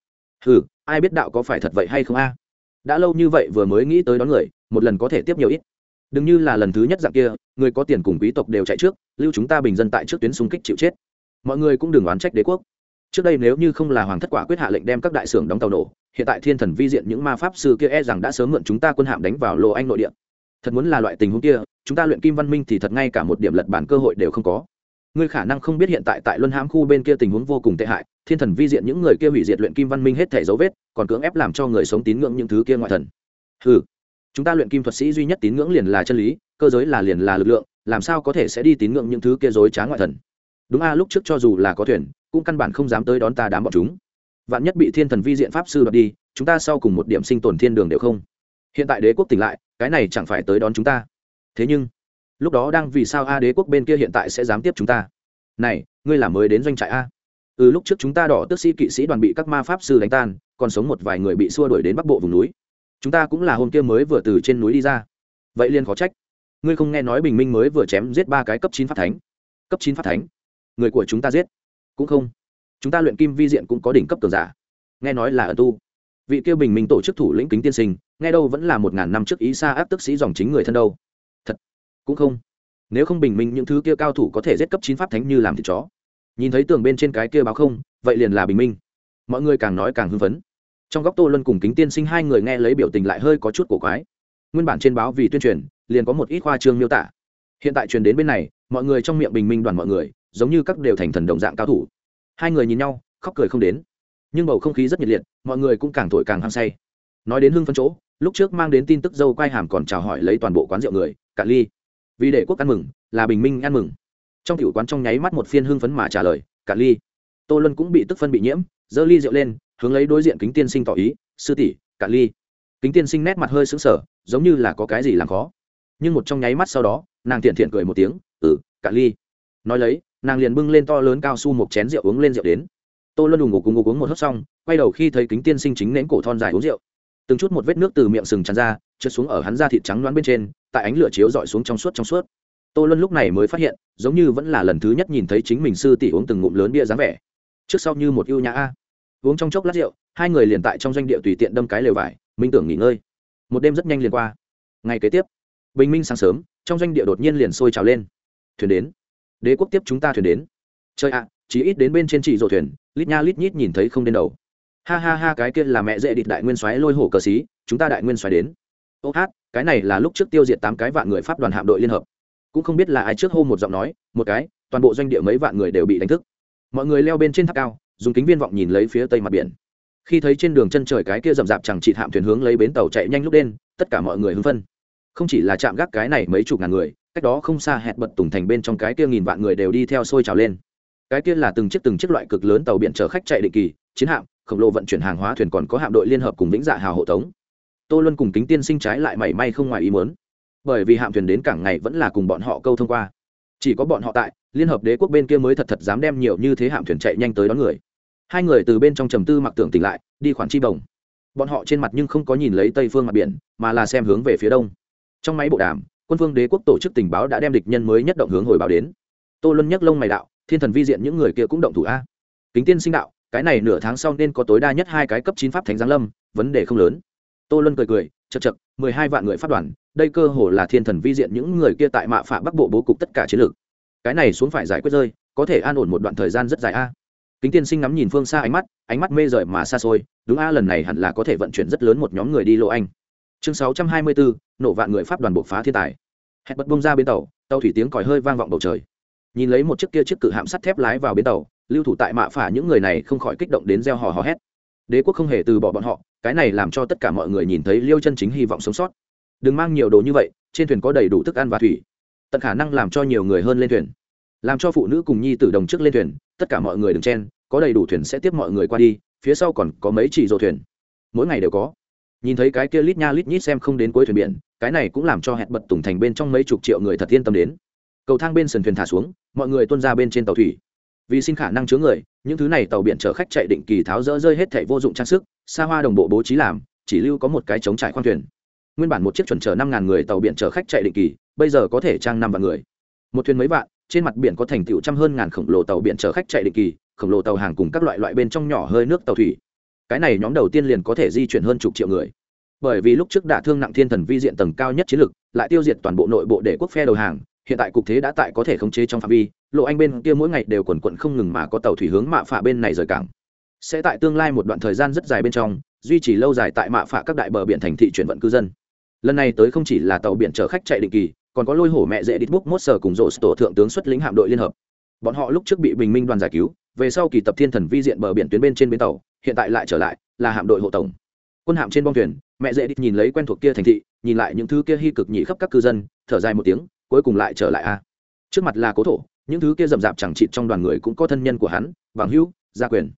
Hừ, ai biết đạo có phải thật vậy hay không a? Đã lâu như vậy vừa mới nghĩ tới đón người, một lần có thể tiếp nhiều ít đừng như là lần thứ nhất dạng kia, người có tiền cùng quý tộc đều chạy trước, lưu chúng ta bình dân tại trước tuyến xung kích chịu chết. Mọi người cũng đừng oán trách đế quốc. Trước đây nếu như không là hoàng thất quả quyết hạ lệnh đem các đại xưởng đóng tàu nổ, hiện tại thiên thần vi diện những ma pháp sư kia e rằng đã sớm mượn chúng ta quân hạm đánh vào lô anh nội địa. Thật muốn là loại tình huống kia, chúng ta luyện kim văn minh thì thật ngay cả một điểm lật bản cơ hội đều không có. Ngươi khả năng không biết hiện tại tại luân hãm khu bên kia tình huống vô cùng tệ hại, thiên thần vi diện những người kia hủy diệt luyện kim văn minh hết thể dấu vết, còn cưỡng ép làm cho người sống tín ngưỡng những thứ kia ngoại thần. Ừ chúng ta luyện kim thuật sĩ duy nhất tín ngưỡng liền là chân lý, cơ giới là liền là lực lượng, làm sao có thể sẽ đi tín ngưỡng những thứ kia dối trá ngoại thần? Đúng a, lúc trước cho dù là có thuyền, cũng căn bản không dám tới đón ta đám bọn chúng. Vạn nhất bị thiên thần vi diện pháp sư đoạt đi, chúng ta sau cùng một điểm sinh tồn thiên đường đều không. Hiện tại đế quốc tỉnh lại, cái này chẳng phải tới đón chúng ta. Thế nhưng, lúc đó đang vì sao a đế quốc bên kia hiện tại sẽ dám tiếp chúng ta? Này, ngươi là mới đến doanh trại a? Ừ lúc trước chúng ta đỏ tước sĩ kỵ sĩ đoàn bị các ma pháp sư đánh tan, còn sống một vài người bị xua đuổi đến bắc bộ vùng núi chúng ta cũng là hôm kia mới vừa từ trên núi đi ra. Vậy liền khó trách. Ngươi không nghe nói bình minh mới vừa chém giết ba cái cấp chín pháp thánh. Cấp chín pháp thánh? Người của chúng ta giết? Cũng không. Chúng ta luyện kim vi diện cũng có đỉnh cấp cường giả. Nghe nói là ở tu. Vị kia bình minh tổ chức thủ lĩnh kính tiên sinh, nghe đâu vẫn là một ngàn năm trước ý xa áp tức sĩ dòng chính người thân đâu. Thật. Cũng không. Nếu không bình minh những thứ kia cao thủ có thể giết cấp chín pháp thánh như làm thịt chó. Nhìn thấy tường bên trên cái kia báo không, vậy liền là bình minh. Mọi người càng nói càng hưng phấn trong góc tô luân cùng kính tiên sinh hai người nghe lấy biểu tình lại hơi có chút cổ quái. Nguyên bản trên báo vì tuyên truyền, liền có một ít khoa trương miêu tả. Hiện tại truyền đến bên này, mọi người trong miệng bình minh đoàn mọi người, giống như các đều thành thần đồng dạng cao thủ. Hai người nhìn nhau, khóc cười không đến. Nhưng bầu không khí rất nhiệt liệt, mọi người cũng càng thổi càng hăng say. Nói đến hưng phân chỗ, lúc trước mang đến tin tức dâu quai hàm còn chào hỏi lấy toàn bộ quán rượu người cạn ly. Vì để quốc ăn mừng, là bình minh ăn mừng. Trong tiểu quán trong nháy mắt một phiên hưng phấn mà trả lời cạn ly. Tô luân cũng bị tức phân bị nhiễm, giơ ly rượu lên hướng lấy đối diện kính tiên sinh tỏ ý, sư tỷ cạn ly. Kính tiên sinh nét mặt hơi sững sờ, giống như là có cái gì làm khó. Nhưng một trong nháy mắt sau đó, nàng thiện thiện cười một tiếng ừ cạn ly. Nói lấy, nàng liền bưng lên to lớn cao su một chén rượu uống lên rượu đến. Tô luân đùng ngủ cùng ngủ uống một hớp xong, quay đầu khi thấy kính tiên sinh chính nén cổ thon dài uống rượu. Từng chút một vết nước từ miệng sừng tràn ra, trượt xuống ở hắn da thịt trắng đoán bên trên, tại ánh lửa chiếu dọi xuống trong suốt trong suốt. Tô luân lúc này mới phát hiện, giống như vẫn là lần thứ nhất nhìn thấy chính mình sư tỷ uống từng ngụm lớn bia dáng vẻ. Trước sau như một ưu nhã a uống trong chốc lát rượu, hai người liền tại trong doanh địa tùy tiện đâm cái lều vải, minh tưởng nghỉ ngơi. Một đêm rất nhanh liền qua. Ngày kế tiếp, bình minh sáng sớm, trong doanh địa đột nhiên liền sôi trào lên. Thuyền đến. Đế quốc tiếp chúng ta thuyền đến. Chơi ạ, chỉ ít đến bên trên chị rộ thuyền, lít nha lít nhít nhìn thấy không đến đầu. Ha ha ha, cái kia là mẹ dễ địch đại nguyên soái lôi hổ cờ xí, chúng ta đại nguyên soái đến. Ô hát, cái này là lúc trước tiêu diệt tám cái vạn người pháp đoàn hạm đội liên hợp. Cũng không biết là ai trước hô một giọng nói, một cái, toàn bộ doanh địa mấy vạn người đều bị đánh thức. Mọi người leo bên trên tháp cao dùng kính viên vọng nhìn lấy phía tây mặt biển. Khi thấy trên đường chân trời cái kia rậm rạp chẳng chị hạm thuyền hướng lấy bến tàu chạy nhanh lúc đen tất cả mọi người hưng phân không chỉ là chạm gác cái này mấy chục ngàn người, cách đó không xa hẹn bật tùng thành bên trong cái kia nghìn vạn người đều đi theo sôi trào lên. Cái kia là từng chiếc từng chiếc loại cực lớn tàu biển chở khách chạy định kỳ, chiến hạm, khổng lồ vận chuyển hàng hóa thuyền còn có hạm đội liên hợp cùng vĩnh dạ hào hộ tống. Tô luân cùng kính tiên sinh trái lại mảy may không ngoài ý muốn. Bởi vì hạm thuyền đến cảng ngày vẫn là cùng bọn họ câu thông qua. Chỉ có bọn họ tại, liên hợp đế quốc bên kia mới thật thật dám đem nhiều như thế hạm thuyền chạy nhanh tới đón người hai người từ bên trong trầm tư mặc tưởng tỉnh lại, đi khoản chi bồng. Bọn họ trên mặt nhưng không có nhìn lấy tây phương mặt biển, mà là xem hướng về phía đông. Trong máy bộ đàm, quân vương đế quốc tổ chức tình báo đã đem địch nhân mới nhất động hướng hồi báo đến. Tô luân nhắc lông mày đạo, thiên thần vi diện những người kia cũng động thủ a. Kính tiên sinh đạo, cái này nửa tháng sau nên có tối đa nhất hai cái cấp chín pháp thánh giáng lâm, vấn đề không lớn. Tô luân cười cười chật chật mười hai vạn người phát đoàn, đây cơ hồ là thiên thần vi diện những người kia tại mạ phạ bắc bộ bố cục tất cả chiến lược. Cái này xuống phải giải quyết rơi, có thể an ổn một đoạn thời gian rất dài a kính tiên sinh ngắm nhìn phương xa ánh mắt ánh mắt mê rời mà xa xôi. Đúng a, lần này hẳn là có thể vận chuyển rất lớn một nhóm người đi lộ anh. Chương sáu trăm hai mươi bốn nổ vạn người pháp đoàn buộc phá thiên tài. Hẹn bật bông ra bên tàu tàu thủy tiếng còi hơi vang vọng bầu trời. Nhìn lấy một chiếc kia chiếc cự hạm sắt thép lái vào bến tàu, lưu thủ tại mạ phả những người này không khỏi kích động đến gieo hò hò hét. Đế quốc không hề từ bỏ bọn họ, cái này làm cho tất cả mọi người nhìn thấy liêu chân chính hy vọng sống sót. Đừng mang nhiều đồ như vậy, trên thuyền có đầy đủ thức ăn và thủy. Tận khả năng làm cho nhiều người hơn lên thuyền. Làm cho phụ nữ cùng nhi tử đồng trước lên thuyền tất cả mọi người đừng chen, có đầy đủ thuyền sẽ tiếp mọi người qua đi, phía sau còn có mấy chỉ dồ thuyền. Mỗi ngày đều có. Nhìn thấy cái kia lít nha lít nhít xem không đến cuối thuyền biển, cái này cũng làm cho hẹn bật tùng thành bên trong mấy chục triệu người thật yên tâm đến. Cầu thang bên sườn thuyền thả xuống, mọi người tuân ra bên trên tàu thủy. Vì xin khả năng chứa người, những thứ này tàu biển chở khách chạy định kỳ tháo rỡ rơi hết thẻ vô dụng trang sức, xa hoa đồng bộ bố trí làm, chỉ lưu có một cái chống trải khoang thuyền. Nguyên bản một chiếc chuẩn chở năm ngàn người tàu biển chở khách chạy định kỳ, bây giờ có thể trang năm vạn người. Một thuyền mấy vạn trên mặt biển có thành tựu trăm hơn ngàn khổng lồ tàu biển chở khách chạy định kỳ, khổng lồ tàu hàng cùng các loại loại bên trong nhỏ hơi nước tàu thủy. Cái này nhóm đầu tiên liền có thể di chuyển hơn chục triệu người. Bởi vì lúc trước đả thương nặng thiên thần vi diện tầng cao nhất chiến lược, lại tiêu diệt toàn bộ nội bộ để quốc phe đầu hàng, hiện tại cục thế đã tại có thể khống chế trong phạm vi, lộ anh bên kia mỗi ngày đều quần quận không ngừng mà có tàu thủy hướng mạ phả bên này rời cảng. Sẽ tại tương lai một đoạn thời gian rất dài bên trong, duy trì lâu dài tại mạ phả các đại bờ biển thành thị chuyển vận cư dân. Lần này tới không chỉ là tàu biển chở khách chạy định kỳ còn có lôi hổ mẹ dễ đít búc mốt sờ cùng rổ tổ thượng tướng xuất lĩnh hạm đội liên hợp. Bọn họ lúc trước bị bình minh đoàn giải cứu, về sau kỳ tập thiên thần vi diện bờ biển tuyến bên trên bến tàu, hiện tại lại trở lại, là hạm đội hộ tổng. Quân hạm trên bong thuyền, mẹ dễ đít nhìn lấy quen thuộc kia thành thị, nhìn lại những thứ kia hy cực nhị khắp các cư dân, thở dài một tiếng, cuối cùng lại trở lại a. Trước mặt là cố thổ, những thứ kia rậm rạp chẳng chịt trong đoàn người cũng có thân nhân của hắn, bằng hữu, gia quyền.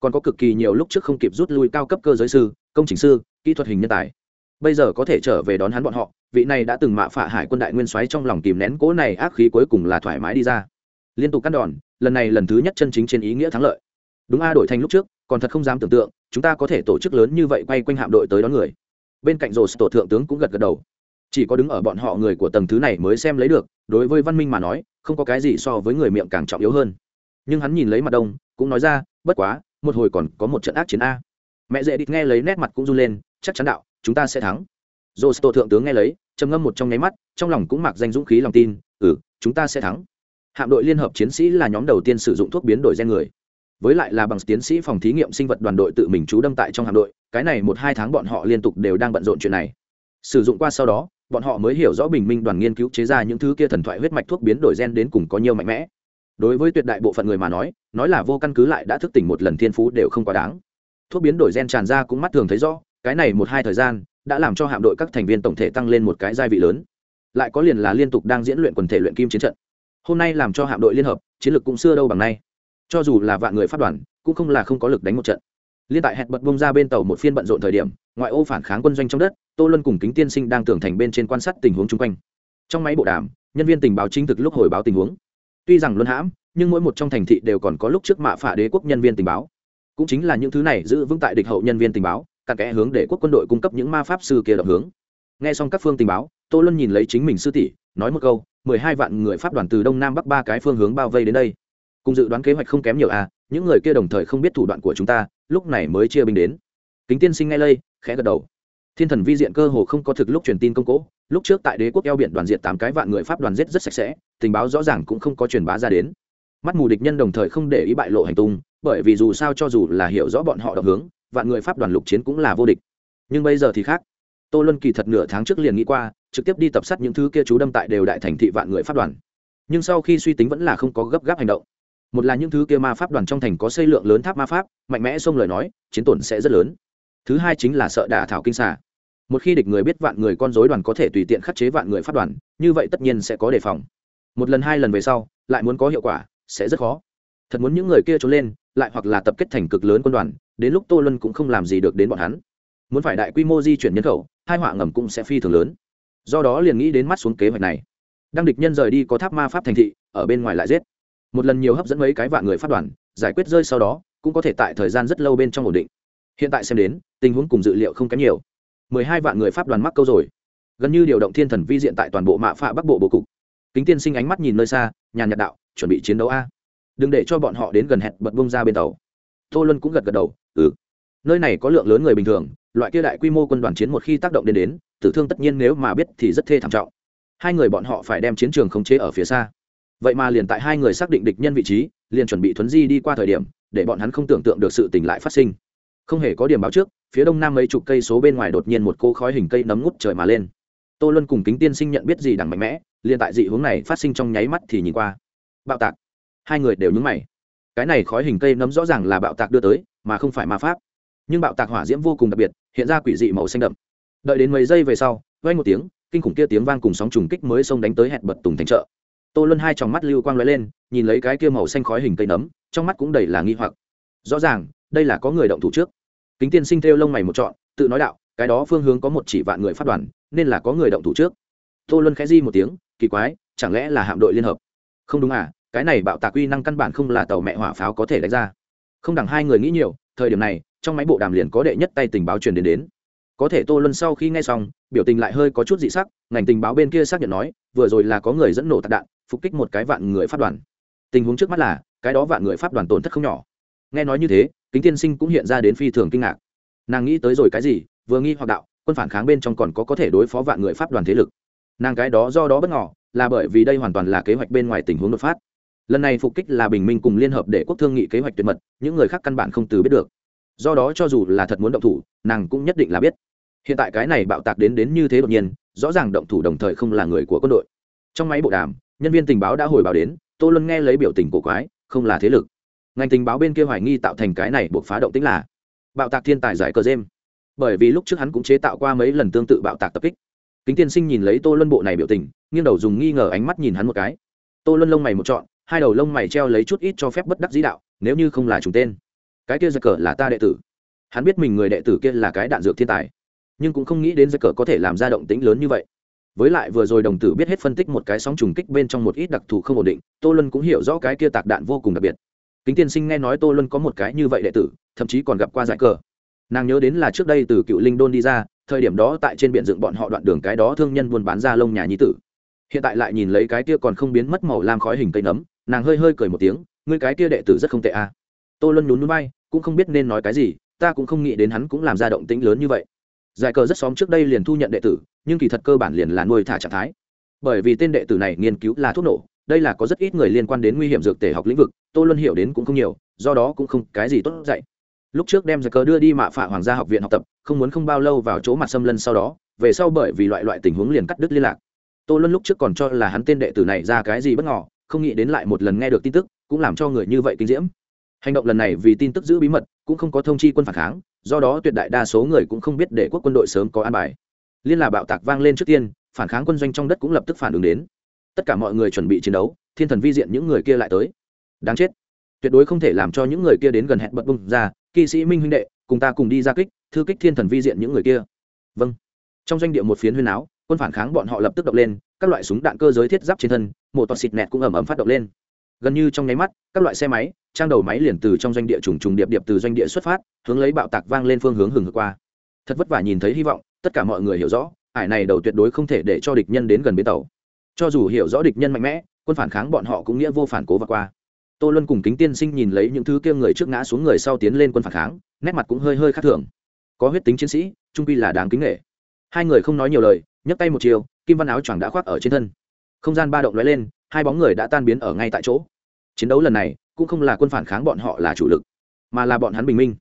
Còn có cực kỳ nhiều lúc trước không kịp rút lui cao cấp cơ giới sư, công trình sư, kỹ thuật hình nhân tài bây giờ có thể trở về đón hắn bọn họ, vị này đã từng mạ phạ hải quân đại nguyên soái trong lòng kìm nén cố này ác khí cuối cùng là thoải mái đi ra. Liên tục cắt đòn, lần này lần thứ nhất chân chính trên ý nghĩa thắng lợi. Đúng a, đổi thành lúc trước, còn thật không dám tưởng tượng, chúng ta có thể tổ chức lớn như vậy quay quanh hạm đội tới đón người. Bên cạnh rồ tổ thượng tướng cũng gật gật đầu. Chỉ có đứng ở bọn họ người của tầng thứ này mới xem lấy được, đối với văn minh mà nói, không có cái gì so với người miệng càng trọng yếu hơn. Nhưng hắn nhìn lấy mặt đông, cũng nói ra, bất quá, một hồi còn có một trận ác chiến a. Mẹ dễ địch nghe lấy nét mặt cũng run lên, chắc chắn đạo chúng ta sẽ thắng. Dô tô thượng tướng nghe lấy, trầm ngâm một trong nháy mắt, trong lòng cũng mặc danh dũng khí lòng tin ừ chúng ta sẽ thắng. Hạm đội liên hợp chiến sĩ là nhóm đầu tiên sử dụng thuốc biến đổi gen người. Với lại là bằng tiến sĩ phòng thí nghiệm sinh vật đoàn đội tự mình trú đâm tại trong hạm đội, cái này một hai tháng bọn họ liên tục đều đang bận rộn chuyện này. Sử dụng qua sau đó, bọn họ mới hiểu rõ bình minh đoàn nghiên cứu chế ra những thứ kia thần thoại huyết mạch thuốc biến đổi gen đến cùng có nhiều mạnh mẽ. Đối với tuyệt đại bộ phận người mà nói nói là vô căn cứ lại đã thức tỉnh một lần thiên phú đều không quá đáng. Thuốc biến đổi gen tràn ra cũng mắt thường thấy rõ cái này một hai thời gian, đã làm cho hạm đội các thành viên tổng thể tăng lên một cái giai vị lớn. Lại có liền là liên tục đang diễn luyện quần thể luyện kim chiến trận. Hôm nay làm cho hạm đội liên hợp, chiến lược cũng xưa đâu bằng nay. Cho dù là vạn người phát đoàn, cũng không là không có lực đánh một trận. Liên tại hẹn bật bông ra bên tàu một phiên bận rộn thời điểm, ngoại ô phản kháng quân doanh trong đất, tô luân cùng kính tiên sinh đang tưởng thành bên trên quan sát tình huống chung quanh. Trong máy bộ đàm, nhân viên tình báo chính thực lúc hồi báo tình huống. Tuy rằng luân hãm, nhưng mỗi một trong thành thị đều còn có lúc trước mạ phả đế quốc nhân viên tình báo. Cũng chính là những thứ này giữ vững tại địch hậu nhân viên tình báo cặn kẽ hướng để quốc quân đội cung cấp những ma pháp sư kia động hướng. Nghe xong các phương tình báo, tô luân nhìn lấy chính mình sư tỷ, nói một câu, mười hai vạn người pháp đoàn từ đông nam bắc ba cái phương hướng bao vây đến đây. Cùng dự đoán kế hoạch không kém nhiều à những người kia đồng thời không biết thủ đoạn của chúng ta, lúc này mới chia binh đến. Kính tiên sinh ngay lây, khẽ gật đầu. Thiên thần vi diện cơ hồ không có thực lúc truyền tin công cố, lúc trước tại đế quốc eo biển đoàn diện tám cái vạn người pháp đoàn giết rất sạch sẽ, tình báo rõ ràng cũng không có truyền bá ra đến. Mắt mù địch nhân đồng thời không để ý bại lộ hành tung, bởi vì dù sao cho dù là hiểu rõ bọn họ động hướng vạn người pháp đoàn lục chiến cũng là vô địch. Nhưng bây giờ thì khác. Tô luân kỳ thật nửa tháng trước liền nghĩ qua, trực tiếp đi tập sát những thứ kia chú đâm tại đều đại thành thị vạn người pháp đoàn. Nhưng sau khi suy tính vẫn là không có gấp gáp hành động. Một là những thứ kia ma pháp đoàn trong thành có xây lượng lớn tháp ma pháp, mạnh mẽ xông lời nói, chiến tổn sẽ rất lớn. Thứ hai chính là sợ đả thảo kinh xà. Một khi địch người biết vạn người con dối đoàn có thể tùy tiện khắc chế vạn người pháp đoàn, như vậy tất nhiên sẽ có đề phòng. Một lần hai lần về sau, lại muốn có hiệu quả, sẽ rất khó. Thật muốn những người kia trốn lên, lại hoặc là tập kết thành cực lớn quân đoàn đến lúc tô lân cũng không làm gì được đến bọn hắn. Muốn phải đại quy mô di chuyển nhân khẩu, hai họa ngầm cũng sẽ phi thường lớn. Do đó liền nghĩ đến mắt xuống kế hoạch này. Đang địch nhân rời đi có tháp ma pháp thành thị, ở bên ngoài lại giết. Một lần nhiều hấp dẫn mấy cái vạn người phát đoàn, giải quyết rơi sau đó, cũng có thể tại thời gian rất lâu bên trong ổn định. Hiện tại xem đến, tình huống cùng dự liệu không kém nhiều. Mười hai vạn người pháp đoàn mắc câu rồi. Gần như điều động thiên thần vi diện tại toàn bộ mạ phạ bắc bộ bố cục. Kính tiên sinh ánh mắt nhìn nơi xa, nhàn nhạt đạo, chuẩn bị chiến đấu a. Đừng để cho bọn họ đến gần hẹn bật bông ra bên tàu tô luân cũng gật gật đầu ừ. Nơi này có lượng lớn người bình thường, loại kia đại quy mô quân đoàn chiến một khi tác động đến đến, tử thương tất nhiên nếu mà biết thì rất thê thảm trọng. Hai người bọn họ phải đem chiến trường khống chế ở phía xa. Vậy mà liền tại hai người xác định địch nhân vị trí, liền chuẩn bị thuấn di đi qua thời điểm, để bọn hắn không tưởng tượng được sự tình lại phát sinh. Không hề có điểm báo trước, phía đông nam mấy chục cây số bên ngoài đột nhiên một cô khói hình cây nấm ngút trời mà lên. Tô luân cùng kính tiên sinh nhận biết gì đằng mạnh mẽ, liền tại dị hướng này phát sinh trong nháy mắt thì nhìn qua. Bạo tạc. Hai người đều nhúng mày cái này khói hình cây nấm rõ ràng là bạo tạc đưa tới, mà không phải ma pháp. Nhưng bạo tạc hỏa diễm vô cùng đặc biệt, hiện ra quỷ dị màu xanh đậm. Đợi đến mấy giây về sau vây một tiếng, kinh khủng kia tiếng vang cùng sóng trùng kích mới xông đánh tới hẹn bật tùng thành chợ. Tô luân hai tròng mắt lưu quang lóe lên, nhìn lấy cái kia màu xanh khói hình cây nấm, trong mắt cũng đầy là nghi hoặc. Rõ ràng, đây là có người động thủ trước. Kính tiên sinh theo lông mày một trọn, tự nói đạo, cái đó phương hướng có một chỉ vạn người phát đoàn, nên là có người động thủ trước. Tô luân khẽ di một tiếng, kỳ quái, chẳng lẽ là hạm đội liên hợp? Không đúng à cái này bạo tạc uy năng căn bản không là tàu mẹ hỏa pháo có thể đánh ra. Không đằng hai người nghĩ nhiều, thời điểm này, trong máy bộ đàm liền có đệ nhất tay tình báo truyền đến đến. Có thể tô luân sau khi nghe xong, biểu tình lại hơi có chút dị sắc, ngành tình báo bên kia xác nhận nói, vừa rồi là có người dẫn nổ tạc đạn, phục kích một cái vạn người phát đoàn. Tình huống trước mắt là, cái đó vạn người phát đoàn tổn thất không nhỏ. Nghe nói như thế, kính tiên sinh cũng hiện ra đến phi thường kinh ngạc. Nàng nghĩ tới rồi cái gì, vừa nghi hoặc đạo, quân phản kháng bên trong còn có có thể đối phó vạn người pháp đoàn thế lực. Nàng cái đó do đó bất ngỏ là bởi vì đây hoàn toàn là kế hoạch bên ngoài tình huống đột phát lần này phục kích là bình minh cùng liên hợp để quốc thương nghị kế hoạch tuyệt mật, những người khác căn bản không từ biết được. Do đó cho dù là thật muốn động thủ, nàng cũng nhất định là biết. Hiện tại cái này bạo tạc đến đến như thế đột nhiên, rõ ràng động thủ đồng thời không là người của quân đội. Trong máy bộ đàm, nhân viên tình báo đã hồi báo đến, tô luân nghe lấy biểu tình của quái, không là thế lực. Ngành tình báo bên kia hoài nghi tạo thành cái này buộc phá động tính là bạo tạc thiên tài giải cờ dêm. Bởi vì lúc trước hắn cũng chế tạo qua mấy lần tương tự bạo tạc tập kích. Kính tiên sinh nhìn lấy tô luân bộ này biểu tình, nghiêng đầu dùng nghi ngờ ánh mắt nhìn hắn một cái. Tô luân lông mày một trọn hai đầu lông mày treo lấy chút ít cho phép bất đắc dĩ đạo, nếu như không là trùng tên, cái kia giật cờ là ta đệ tử. Hắn biết mình người đệ tử kia là cái đạn dược thiên tài, nhưng cũng không nghĩ đến giật cờ có thể làm ra động tĩnh lớn như vậy. Với lại vừa rồi đồng tử biết hết phân tích một cái sóng trùng kích bên trong một ít đặc thù không ổn định, tô luân cũng hiểu rõ cái kia tạc đạn vô cùng đặc biệt. Kính tiên sinh nghe nói tô luân có một cái như vậy đệ tử, thậm chí còn gặp qua giải cờ. Nàng nhớ đến là trước đây từ cựu linh đôn đi ra, thời điểm đó tại trên biển dựng bọn họ đoạn đường cái đó thương nhân buôn bán ra lông nhà nhi tử. Hiện tại lại nhìn lấy cái kia còn không biến mất màu lam khói hình cây nấm nàng hơi hơi cười một tiếng, ngươi cái kia đệ tử rất không tệ à. tô luân nhún núi bay cũng không biết nên nói cái gì, ta cũng không nghĩ đến hắn cũng làm ra động tĩnh lớn như vậy giải cờ rất xóm trước đây liền thu nhận đệ tử, nhưng kỳ thật cơ bản liền là nuôi thả trạng thái bởi vì tên đệ tử này nghiên cứu là thuốc nổ, đây là có rất ít người liên quan đến nguy hiểm dược tể học lĩnh vực, tô luân hiểu đến cũng không nhiều, do đó cũng không cái gì tốt dạy lúc trước đem giải cờ đưa đi mạ phạ hoàng gia học viện học tập, không muốn không bao lâu vào chỗ mặt xâm lân sau đó, về sau bởi vì loại loại tình huống liền cắt đứt liên lạc tô luân lúc trước còn cho là hắn tên đệ tử này ra cái gì bất ngờ không nghĩ đến lại một lần nghe được tin tức, cũng làm cho người như vậy kinh diễm. Hành động lần này vì tin tức giữ bí mật, cũng không có thông chi quân phản kháng, do đó tuyệt đại đa số người cũng không biết để quốc quân đội sớm có an bài. Liên là bạo tạc vang lên trước tiên, phản kháng quân doanh trong đất cũng lập tức phản ứng đến. Tất cả mọi người chuẩn bị chiến đấu, thiên thần vi diện những người kia lại tới. Đáng chết. Tuyệt đối không thể làm cho những người kia đến gần hẹn bật bung ra, kỵ sĩ minh huynh đệ, cùng ta cùng đi ra kích, thư kích thiên thần vi diện những người kia. Vâng. Trong doanh địa một phiến huyên áo quân phản kháng bọn họ lập tức động lên, các loại súng đạn cơ giới thiết giáp trên thân một toàn xịt nẹt cũng ẩm ẩm phát động lên. Gần như trong nháy mắt, các loại xe máy, trang đầu máy liền từ trong doanh địa trùng trùng điệp điệp từ doanh địa xuất phát, hướng lấy bạo tạc vang lên phương hướng hừng hực qua. Thật vất vả nhìn thấy hy vọng, tất cả mọi người hiểu rõ, ải này đầu tuyệt đối không thể để cho địch nhân đến gần bến tàu. Cho dù hiểu rõ địch nhân mạnh mẽ, quân phản kháng bọn họ cũng nghĩa vô phản cố và qua. Tô luân cùng kính tiên sinh nhìn lấy những thứ kia người trước ngã xuống người sau tiến lên quân phản kháng, nét mặt cũng hơi hơi khác thường. Có huyết tính chiến sĩ, trung quy là đáng kính nghệ. Hai người không nói nhiều lời nhấc tay một chiều, kim văn áo choàng đã khoác ở trên thân. Không gian ba động lóe lên, hai bóng người đã tan biến ở ngay tại chỗ. Chiến đấu lần này cũng không là quân phản kháng bọn họ là chủ lực, mà là bọn hắn bình minh.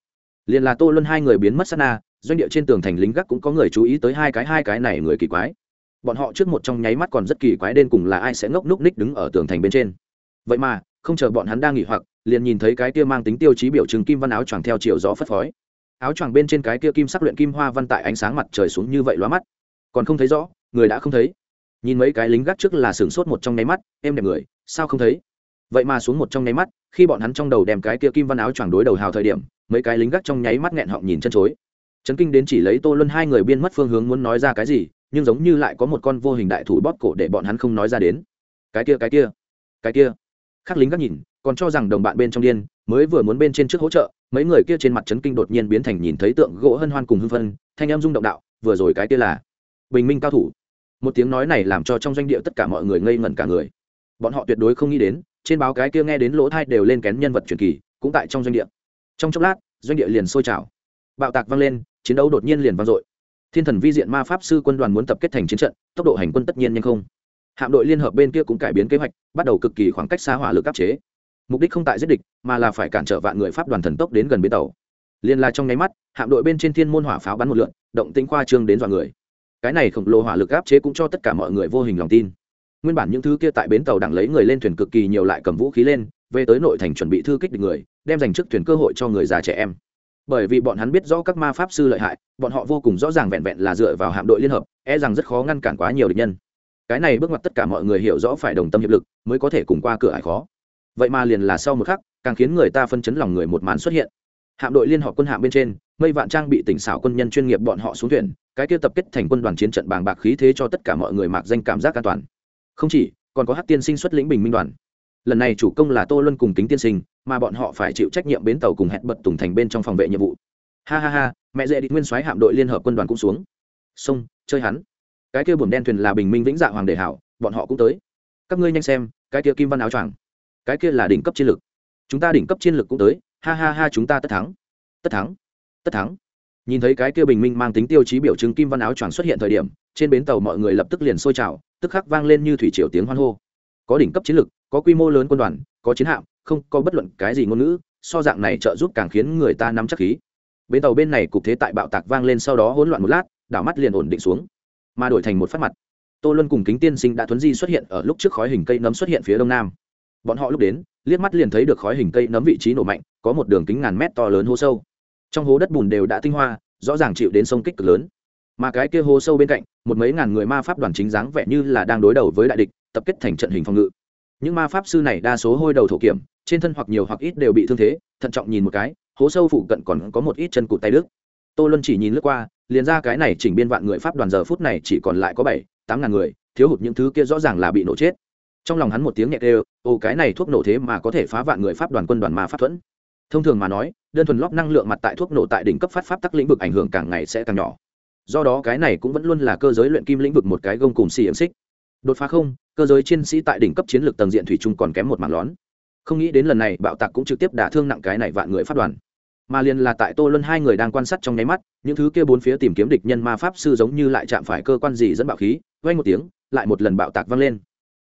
Liền là tô luân hai người biến mất sát na, doanh địa trên tường thành lính gác cũng có người chú ý tới hai cái hai cái này người kỳ quái. Bọn họ trước một trong nháy mắt còn rất kỳ quái đến cùng là ai sẽ ngốc núc ních đứng ở tường thành bên trên. Vậy mà, không chờ bọn hắn đang nghỉ hoặc, liền nhìn thấy cái kia mang tính tiêu chí biểu trưng kim văn áo choàng theo chiều gió phất phới. Áo choàng bên trên cái kia kim sắc luyện kim hoa văn tại ánh sáng mặt trời xuống như vậy lóa mắt còn không thấy rõ, người đã không thấy. Nhìn mấy cái lính gác trước là sửng sốt một trong nháy mắt, em đẹp người, sao không thấy? Vậy mà xuống một trong nháy mắt, khi bọn hắn trong đầu đem cái kia kim văn áo choàng đối đầu hào thời điểm, mấy cái lính gác trong nháy mắt nghẹn họng nhìn chân chối. Chấn kinh đến chỉ lấy tô luân hai người biên mất phương hướng muốn nói ra cái gì, nhưng giống như lại có một con vô hình đại thủ bóp cổ để bọn hắn không nói ra đến. Cái kia cái kia cái kia. Khắc lính gác nhìn, còn cho rằng đồng bạn bên trong điên, mới vừa muốn bên trên trước hỗ trợ, mấy người kia trên mặt chấn kinh đột nhiên biến thành nhìn thấy tượng gỗ hân hoan cùng hưng phân, thanh em rung động đạo, vừa rồi cái kia là bình minh cao thủ. Một tiếng nói này làm cho trong doanh địa tất cả mọi người ngây ngẩn cả người. Bọn họ tuyệt đối không nghĩ đến, trên báo cái kia nghe đến lỗ thai đều lên kén nhân vật truyền kỳ, cũng tại trong doanh địa. Trong chốc lát, doanh địa liền sôi trào. Bạo tạc vang lên, chiến đấu đột nhiên liền vang dội. Thiên thần vi diện ma pháp sư quân đoàn muốn tập kết thành chiến trận, tốc độ hành quân tất nhiên nhanh không. Hạm đội liên hợp bên kia cũng cải biến kế hoạch, bắt đầu cực kỳ khoảng cách xa hỏa lực áp chế. Mục đích không tại giết địch, mà là phải cản trở vạn người pháp đoàn thần tốc đến gần bến tàu. Liên là trong nháy mắt, hạm đội bên trên thiên môn hỏa pháo bắn một lượn, động tĩnh khoa trương đến dọa người cái này khổng lồ hỏa lực áp chế cũng cho tất cả mọi người vô hình lòng tin. Nguyên bản những thứ kia tại bến tàu đặng lấy người lên thuyền cực kỳ nhiều lại cầm vũ khí lên, về tới nội thành chuẩn bị thư kích địch người, đem dành trước thuyền cơ hội cho người già trẻ em. Bởi vì bọn hắn biết rõ các ma pháp sư lợi hại, bọn họ vô cùng rõ ràng vẹn vẹn là dựa vào hạm đội liên hợp e rằng rất khó ngăn cản quá nhiều địch nhân. Cái này bước ngoặt tất cả mọi người hiểu rõ phải đồng tâm hiệp lực, mới có thể cùng qua cửa ải khó. Vậy mà liền là sau một khắc, càng khiến người ta phân chấn lòng người một màn xuất hiện. Hạm đội liên hợp quân hạm bên trên mây vạn trang bị tỉnh xảo quân nhân chuyên nghiệp bọn họ xuống thuyền, cái kia tập kết thành quân đoàn chiến trận bàng bạc khí thế cho tất cả mọi người mạc danh cảm giác an toàn. Không chỉ, còn có hát tiên sinh xuất lĩnh bình minh đoàn. Lần này chủ công là tô luân cùng kính tiên sinh, mà bọn họ phải chịu trách nhiệm bến tàu cùng hẹn bật tùng thành bên trong phòng vệ nhiệm vụ. Ha ha ha, mẹ dễ đi nguyên soái hạm đội liên hợp quân đoàn cũng xuống. Sông chơi hắn. Cái kia buồm đen thuyền là bình minh vĩnh dạ hoàng đề hảo, bọn họ cũng tới. Các ngươi nhanh xem, cái kia kim văn áo choàng. Cái kia là đỉnh cấp chiến lược. Chúng ta đỉnh cấp chiến lược cũng tới. Ha ha ha, chúng ta tất thắng. Tất thắng tất thắng. Nhìn thấy cái kia bình minh mang tính tiêu chí biểu chứng kim văn áo choàng xuất hiện thời điểm, trên bến tàu mọi người lập tức liền sôi trào, tức khắc vang lên như thủy triều tiếng hoan hô. Có đỉnh cấp chiến lực, có quy mô lớn quân đoàn, có chiến hạm, không có bất luận cái gì ngôn ngữ, so dạng này trợ giúp càng khiến người ta nắm chắc khí. Bến tàu bên này cục thế tại bạo tạc vang lên sau đó hỗn loạn một lát, đảo mắt liền ổn định xuống. Mà đổi thành một phát mặt, tô luân cùng kính tiên sinh đã thuấn di xuất hiện ở lúc trước khói hình cây nấm xuất hiện phía đông nam. Bọn họ lúc đến, liếc mắt liền thấy được khói hình cây nấm vị trí nổ mạnh, có một đường kính ngàn mét to lớn hô sâu trong hố đất bùn đều đã tinh hoa, rõ ràng chịu đến sông kích cực lớn. Mà cái kia hố sâu bên cạnh, một mấy ngàn người ma pháp đoàn chính dáng vẻ như là đang đối đầu với đại địch, tập kết thành trận hình phòng ngự. Những ma pháp sư này đa số hôi đầu thổ kiểm, trên thân hoặc nhiều hoặc ít đều bị thương thế, thận trọng nhìn một cái, hố sâu phụ cận còn có một ít chân cụt tay đức tô luân chỉ nhìn lướt qua, liền ra cái này chỉnh biên vạn người pháp đoàn giờ phút này chỉ còn lại có bảy, tám ngàn người, thiếu hụt những thứ kia rõ ràng là bị nổ chết. Trong lòng hắn một tiếng nhẹ đều ô, cái này thuốc nổ thế mà có thể phá vạn người pháp đoàn quân đoàn ma pháp thuẫn thông thường mà nói, đơn thuần lóp năng lượng mặt tại thuốc nổ tại đỉnh cấp phát pháp tắc lĩnh vực ảnh hưởng càng ngày sẽ càng nhỏ. Do đó cái này cũng vẫn luôn là cơ giới luyện kim lĩnh vực một cái gông cùng xì ấm xích. Đột phá không, cơ giới chiến sĩ tại đỉnh cấp chiến lược tầng diện thủy chung còn kém một mảng lón không nghĩ đến lần này, bạo tạc cũng trực tiếp đả thương nặng cái này vạn người phát đoàn. Mà liền là tại tô luân hai người đang quan sát trong nháy mắt, những thứ kia bốn phía tìm kiếm địch nhân ma pháp sư giống như lại chạm phải cơ quan gì dẫn bạo khí vay một tiếng, lại một lần bạo tạc vang lên.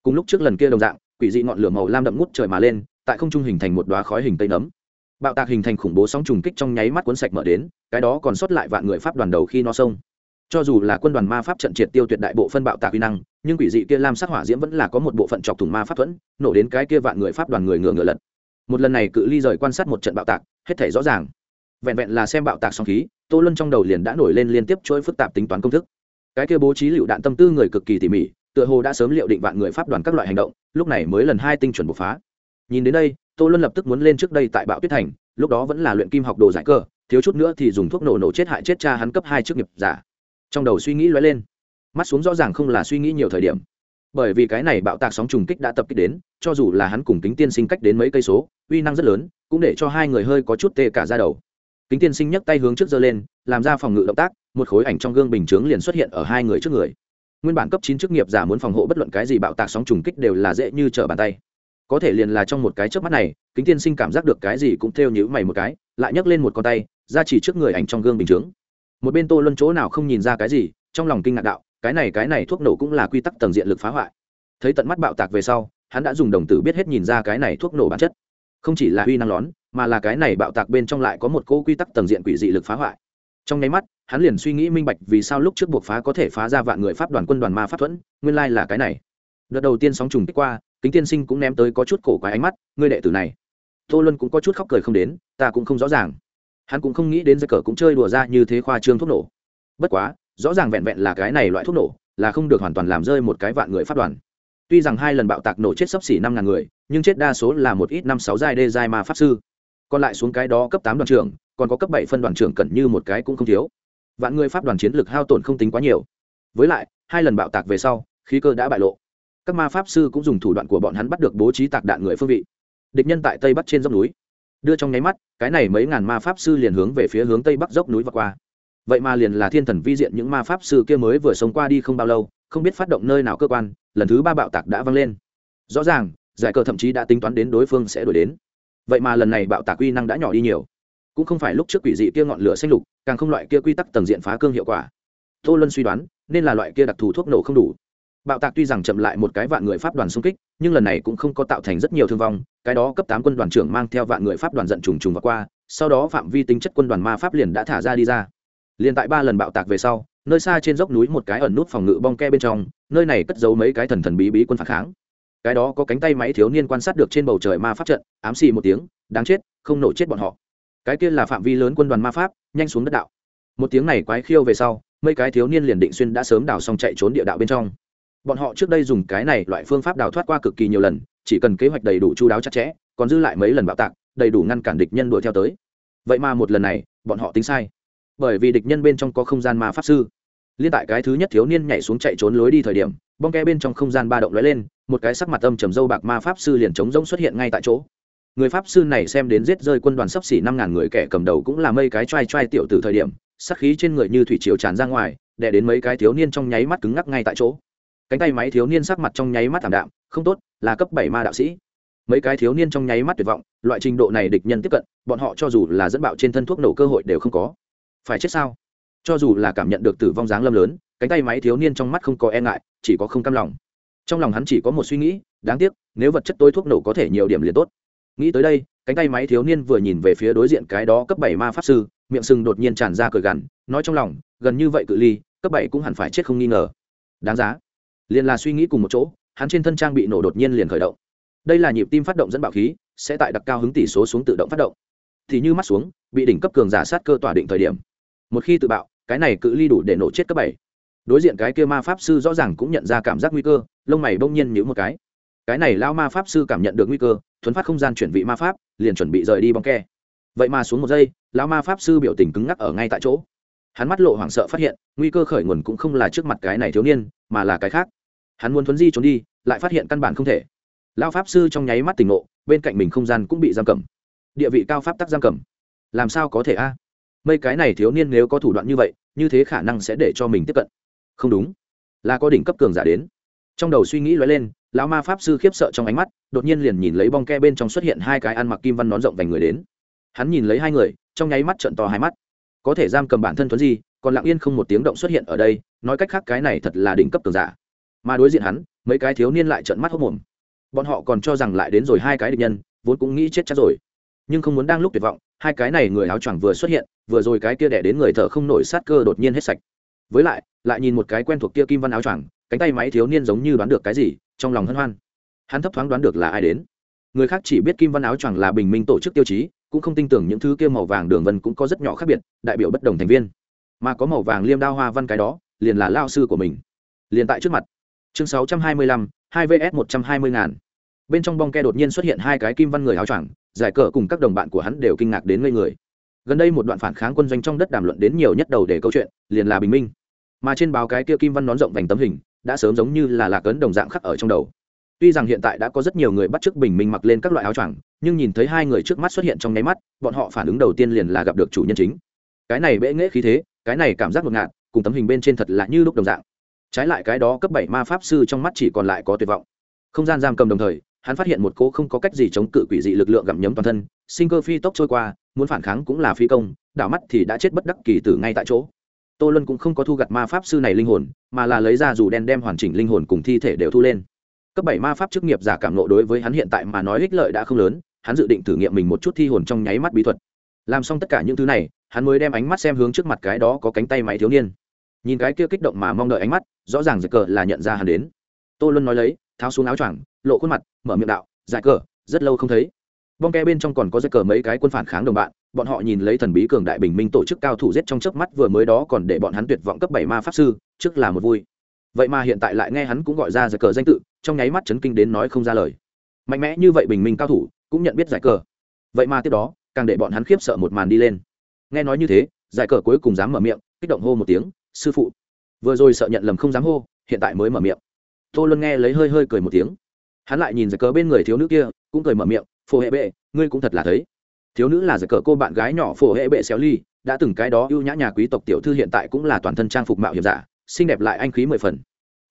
Cùng lúc trước lần kia đồng dạng, quỷ dị ngọn lửa màu lam đậm ngút trời mà lên, tại không trung hình thành một đoá khói hình tây nấm bạo tạc hình thành khủng bố sóng trùng kích trong nháy mắt cuốn sạch mở đến, cái đó còn sót lại vạn người pháp đoàn đầu khi nó sông. Cho dù là quân đoàn ma pháp trận triệt tiêu tuyệt đại bộ phân bạo tạc uy năng, nhưng quỷ dị kia lam sắc hỏa diễm vẫn là có một bộ phận chọc thủng ma pháp thuẫn, nổ đến cái kia vạn người pháp đoàn người ngựa ngựa lật. Một lần này cự ly rời quan sát một trận bạo tạc, hết thể rõ ràng. Vẹn vẹn là xem bạo tạc song khí, tô luân trong đầu liền đã nổi lên liên tiếp chuỗi phức tạp tính toán công thức. Cái kia bố trí lựu đạn tâm tư người cực kỳ tỉ mỉ, tựa hồ đã sớm liệu định vạn người pháp đoàn các loại hành động, lúc này mới lần hai tinh chuẩn bộc phá. Nhìn đến đây tô luân lập tức muốn lên trước đây tại bạo tuyết thành, lúc đó vẫn là luyện kim học đồ giải cơ, thiếu chút nữa thì dùng thuốc nổ nổ chết hại chết cha hắn cấp hai chức nghiệp giả. Trong đầu suy nghĩ lóe lên. Mắt xuống rõ ràng không là suy nghĩ nhiều thời điểm. Bởi vì cái này bạo tạc sóng trùng kích đã tập kích đến, cho dù là hắn cùng kính tiên sinh cách đến mấy cây số, uy năng rất lớn, cũng để cho hai người hơi có chút tê cả ra đầu. Kính tiên sinh nhấc tay hướng trước giơ lên, làm ra phòng ngự động tác, một khối ảnh trong gương bình chướng liền xuất hiện ở hai người trước người. Nguyên bản cấp chín chức nghiệp giả muốn phòng hộ bất luận cái gì bạo tạc sóng trùng kích đều là dễ như trở bàn tay có thể liền là trong một cái chớp mắt này, kính tiên sinh cảm giác được cái gì cũng theo nhữ mày một cái, lại nhấc lên một con tay, ra chỉ trước người ảnh trong gương bình chướng. Một bên tô luân chỗ nào không nhìn ra cái gì, trong lòng kinh ngạc đạo, cái này cái này thuốc nổ cũng là quy tắc tầng diện lực phá hoại. Thấy tận mắt bạo tạc về sau, hắn đã dùng đồng tử biết hết nhìn ra cái này thuốc nổ bản chất. Không chỉ là uy năng lón, mà là cái này bạo tạc bên trong lại có một cô quy tắc tầng diện quỷ dị lực phá hoại. Trong nháy mắt, hắn liền suy nghĩ minh bạch vì sao lúc trước buộc phá có thể phá ra vạn người pháp đoàn quân đoàn ma pháp thuẫn, nguyên lai là cái này. Đợt đầu tiên sóng trùng kích qua kính tiên sinh cũng ném tới có chút cổ quái ánh mắt, ngươi đệ tử này. Tô luân cũng có chút khóc cười không đến, ta cũng không rõ ràng. Hắn cũng không nghĩ đến giấy cờ cũng chơi đùa ra như thế khoa trương thuốc nổ. Bất quá, rõ ràng vẹn vẹn là cái này loại thuốc nổ, là không được hoàn toàn làm rơi một cái vạn người phát đoàn. Tuy rằng hai lần bạo tạc nổ chết sấp xỉ năm ngàn người, nhưng chết đa số là một ít năm sáu giai đê giai ma pháp sư. Còn lại xuống cái đó cấp tám đoàn trưởng, còn có cấp bảy phân đoàn trưởng cần như một cái cũng không thiếu. Vạn người pháp đoàn chiến lực hao tổn không tính quá nhiều. Với lại, hai lần bạo tạc về sau, khí cơ đã bại lộ các ma pháp sư cũng dùng thủ đoạn của bọn hắn bắt được bố trí tạc đạn người phương vị. Địch nhân tại tây bắc trên dốc núi. Đưa trong nháy mắt, cái này mấy ngàn ma pháp sư liền hướng về phía hướng tây bắc dốc núi và qua. Vậy mà liền là thiên thần vi diện những ma pháp sư kia mới vừa sống qua đi không bao lâu, không biết phát động nơi nào cơ quan, lần thứ ba bạo tạc đã vang lên. Rõ ràng, giải cờ thậm chí đã tính toán đến đối phương sẽ đổi đến. Vậy mà lần này bạo tạc quy năng đã nhỏ đi nhiều. Cũng không phải lúc trước quỷ dị kia ngọn lửa xanh lục, càng không loại kia quy tắc tầng diện phá cương hiệu quả. Tô luân suy đoán, nên là loại kia đặc thù thuốc nổ không đủ bạo tạc tuy rằng chậm lại một cái vạn người pháp đoàn xung kích, nhưng lần này cũng không có tạo thành rất nhiều thương vong, cái đó cấp tám quân đoàn trưởng mang theo vạn người pháp đoàn giận trùng trùng và qua, sau đó phạm vi tính chất quân đoàn ma pháp liền đã thả ra đi ra. Liền tại ba lần bạo tạc về sau, nơi xa trên dốc núi một cái ẩn nút phòng ngự bong ke bên trong, nơi này cất giấu mấy cái thần thần bí bí quân phản kháng. Cái đó có cánh tay máy thiếu niên quan sát được trên bầu trời ma pháp trận, ám xì một tiếng, đáng chết, không nổ chết bọn họ. Cái kia là phạm vi lớn quân đoàn ma pháp, nhanh xuống đất đạo. Một tiếng này quái khiêu về sau, mấy cái thiếu niên liền định xuyên đã sớm đào xong chạy trốn địa đạo bên trong bọn họ trước đây dùng cái này loại phương pháp đào thoát qua cực kỳ nhiều lần, chỉ cần kế hoạch đầy đủ chú đáo chặt chẽ, còn dư lại mấy lần bạo tạc, đầy đủ ngăn cản địch nhân đuổi theo tới. Vậy mà một lần này, bọn họ tính sai. Bởi vì địch nhân bên trong có không gian ma pháp sư. Liên tại cái thứ nhất thiếu niên nhảy xuống chạy trốn lối đi thời điểm, bong ke bên trong không gian ba động lóe lên, một cái sắc mặt âm trầm dâu bạc ma pháp sư liền chống rỗng xuất hiện ngay tại chỗ. Người pháp sư này xem đến giết rơi quân đoàn sắp xỉ năm ngàn người kẻ cầm đầu cũng là mây cái trai trai tiểu từ thời điểm, sắc khí trên người như thủy chiều tràn ra ngoài, đè đến mấy cái thiếu niên trong nháy mắt cứng ngắc ngay tại chỗ cánh tay máy thiếu niên sắc mặt trong nháy mắt thảm đạm, không tốt, là cấp bảy ma đạo sĩ. Mấy cái thiếu niên trong nháy mắt tuyệt vọng, loại trình độ này địch nhân tiếp cận, bọn họ cho dù là dẫn bạo trên thân thuốc nổ cơ hội đều không có. Phải chết sao? Cho dù là cảm nhận được tử vong dáng lâm lớn, cánh tay máy thiếu niên trong mắt không có e ngại, chỉ có không cam lòng. Trong lòng hắn chỉ có một suy nghĩ, đáng tiếc, nếu vật chất tối thuốc nổ có thể nhiều điểm liền tốt. Nghĩ tới đây, cánh tay máy thiếu niên vừa nhìn về phía đối diện cái đó cấp bảy ma pháp sư, miệng sừng đột nhiên tràn ra cười gằn, nói trong lòng, gần như vậy cự ly, cấp bảy cũng hẳn phải chết không nghi ngờ. Đáng giá liền là suy nghĩ cùng một chỗ, hắn trên thân trang bị nổ đột nhiên liền khởi động. Đây là nhịp tim phát động dẫn bạo khí, sẽ tại đặc cao hứng tỷ số xuống tự động phát động. Thì như mắt xuống, bị đỉnh cấp cường giả sát cơ tỏa định thời điểm. Một khi tự bạo, cái này cự ly đủ để nổ chết cấp bảy. Đối diện cái kia ma pháp sư rõ ràng cũng nhận ra cảm giác nguy cơ, lông mày bỗng nhiên nhíu một cái. Cái này lao ma pháp sư cảm nhận được nguy cơ, thuấn phát không gian chuyển vị ma pháp, liền chuẩn bị rời đi bóng ke. Vậy mà xuống một giây lao ma pháp sư biểu tình cứng ngắc ở ngay tại chỗ. Hắn mắt lộ hoảng sợ phát hiện, nguy cơ khởi nguồn cũng không là trước mặt cái này thiếu niên, mà là cái khác hắn muốn thuấn di trốn đi, lại phát hiện căn bản không thể. Lao pháp sư trong nháy mắt tỉnh ngộ, bên cạnh mình không gian cũng bị giam cầm. Địa vị cao pháp tắc giam cầm. Làm sao có thể a? À? mấy cái này thiếu niên nếu có thủ đoạn như vậy, như thế khả năng sẽ để cho mình tiếp cận. Không đúng. Là có đỉnh cấp cường giả đến. Trong đầu suy nghĩ lóe lên, lão ma pháp sư khiếp sợ trong ánh mắt, đột nhiên liền nhìn lấy bong ke bên trong xuất hiện hai cái ăn mặc kim văn nón rộng vành người đến. Hắn nhìn lấy hai người, trong nháy mắt trận to hai mắt. Có thể giam cầm bản thân thuấn gì còn lặng yên không một tiếng động xuất hiện ở đây, nói cách khác cái này thật là đỉnh cấp cường giả mà đối diện hắn, mấy cái thiếu niên lại trợn mắt hốc mồm. Bọn họ còn cho rằng lại đến rồi hai cái địch nhân, vốn cũng nghĩ chết chắc rồi. Nhưng không muốn đang lúc tuyệt vọng, hai cái này người áo choàng vừa xuất hiện, vừa rồi cái kia đẻ đến người thở không nổi sát cơ đột nhiên hết sạch. Với lại lại nhìn một cái quen thuộc kia kim văn áo choàng, cánh tay máy thiếu niên giống như đoán được cái gì, trong lòng hân hoan. Hắn thấp thoáng đoán được là ai đến. Người khác chỉ biết kim văn áo choàng là bình minh tổ chức tiêu chí, cũng không tin tưởng những thứ kia màu vàng đường vân cũng có rất nhỏ khác biệt, đại biểu bất đồng thành viên. Mà có màu vàng liêm đao hoa văn cái đó, liền là lao sư của mình. Liền tại trước mặt chương sáu trăm hai mươi lăm, hai vs một trăm hai mươi ngàn. Bên trong bong ke đột nhiên xuất hiện hai cái kim văn người áo choàng, giải cờ cùng các đồng bạn của hắn đều kinh ngạc đến ngây người. Gần đây một đoạn phản kháng quân doanh trong đất đàm luận đến nhiều nhất đầu để câu chuyện, liền là bình minh. Mà trên báo cái kia kim văn nón rộng vành tấm hình, đã sớm giống như là lạc ấn đồng dạng khắc ở trong đầu. Tuy rằng hiện tại đã có rất nhiều người bắt chước bình minh mặc lên các loại áo choàng, nhưng nhìn thấy hai người trước mắt xuất hiện trong nháy mắt, bọn họ phản ứng đầu tiên liền là gặp được chủ nhân chính. Cái này bệ nghễ khí thế, cái này cảm giác ngột ngạt, cùng tấm hình bên trên thật là như lúc đồng dạng trái lại cái đó cấp bảy ma pháp sư trong mắt chỉ còn lại có tuyệt vọng. Không gian giam cầm đồng thời, hắn phát hiện một cô không có cách gì chống cự quỷ dị lực lượng gặm nhấm toàn thân. Sinh cơ phi tốc trôi qua, muốn phản kháng cũng là phi công, đảo mắt thì đã chết bất đắc kỳ tử ngay tại chỗ. Tô luân cũng không có thu gặt ma pháp sư này linh hồn, mà là lấy ra dù đen đem hoàn chỉnh linh hồn cùng thi thể đều thu lên. Cấp bảy ma pháp chức nghiệp giả cảm nộ đối với hắn hiện tại mà nói ích lợi đã không lớn, hắn dự định thử nghiệm mình một chút thi hồn trong nháy mắt bí thuật. Làm xong tất cả những thứ này, hắn mới đem ánh mắt xem hướng trước mặt cái đó có cánh tay máy thiếu niên nhìn cái kia kích động mà mong đợi ánh mắt, rõ ràng giải cờ là nhận ra hắn đến. Tô luân nói lấy, tháo xuống áo choàng, lộ khuôn mặt, mở miệng đạo, giải cờ, rất lâu không thấy. Bong ke bên trong còn có giải cờ mấy cái quân phản kháng đồng bạn, bọn họ nhìn lấy thần bí cường đại bình minh tổ chức cao thủ giết trong chớp mắt vừa mới đó còn để bọn hắn tuyệt vọng cấp bảy ma pháp sư, trước là một vui. Vậy mà hiện tại lại nghe hắn cũng gọi ra giải cờ danh tự, trong nháy mắt chấn kinh đến nói không ra lời. Mạnh mẽ như vậy bình minh cao thủ, cũng nhận biết giải cờ. Vậy mà tiếp đó, càng để bọn hắn khiếp sợ một màn đi lên. Nghe nói như thế, giải cờ cuối cùng dám mở miệng, kích động hô một tiếng sư phụ. Vừa rồi sợ nhận lầm không dám hô, hiện tại mới mở miệng. Tô luân nghe lấy hơi hơi cười một tiếng. Hắn lại nhìn giải cờ bên người thiếu nữ kia, cũng cười mở miệng, phổ hệ bệ, ngươi cũng thật là thấy. Thiếu nữ là giải cờ cô bạn gái nhỏ phổ hệ bệ xéo ly, đã từng cái đó ưu nhã nhà quý tộc tiểu thư hiện tại cũng là toàn thân trang phục mạo hiểm giả, xinh đẹp lại anh khí mười phần.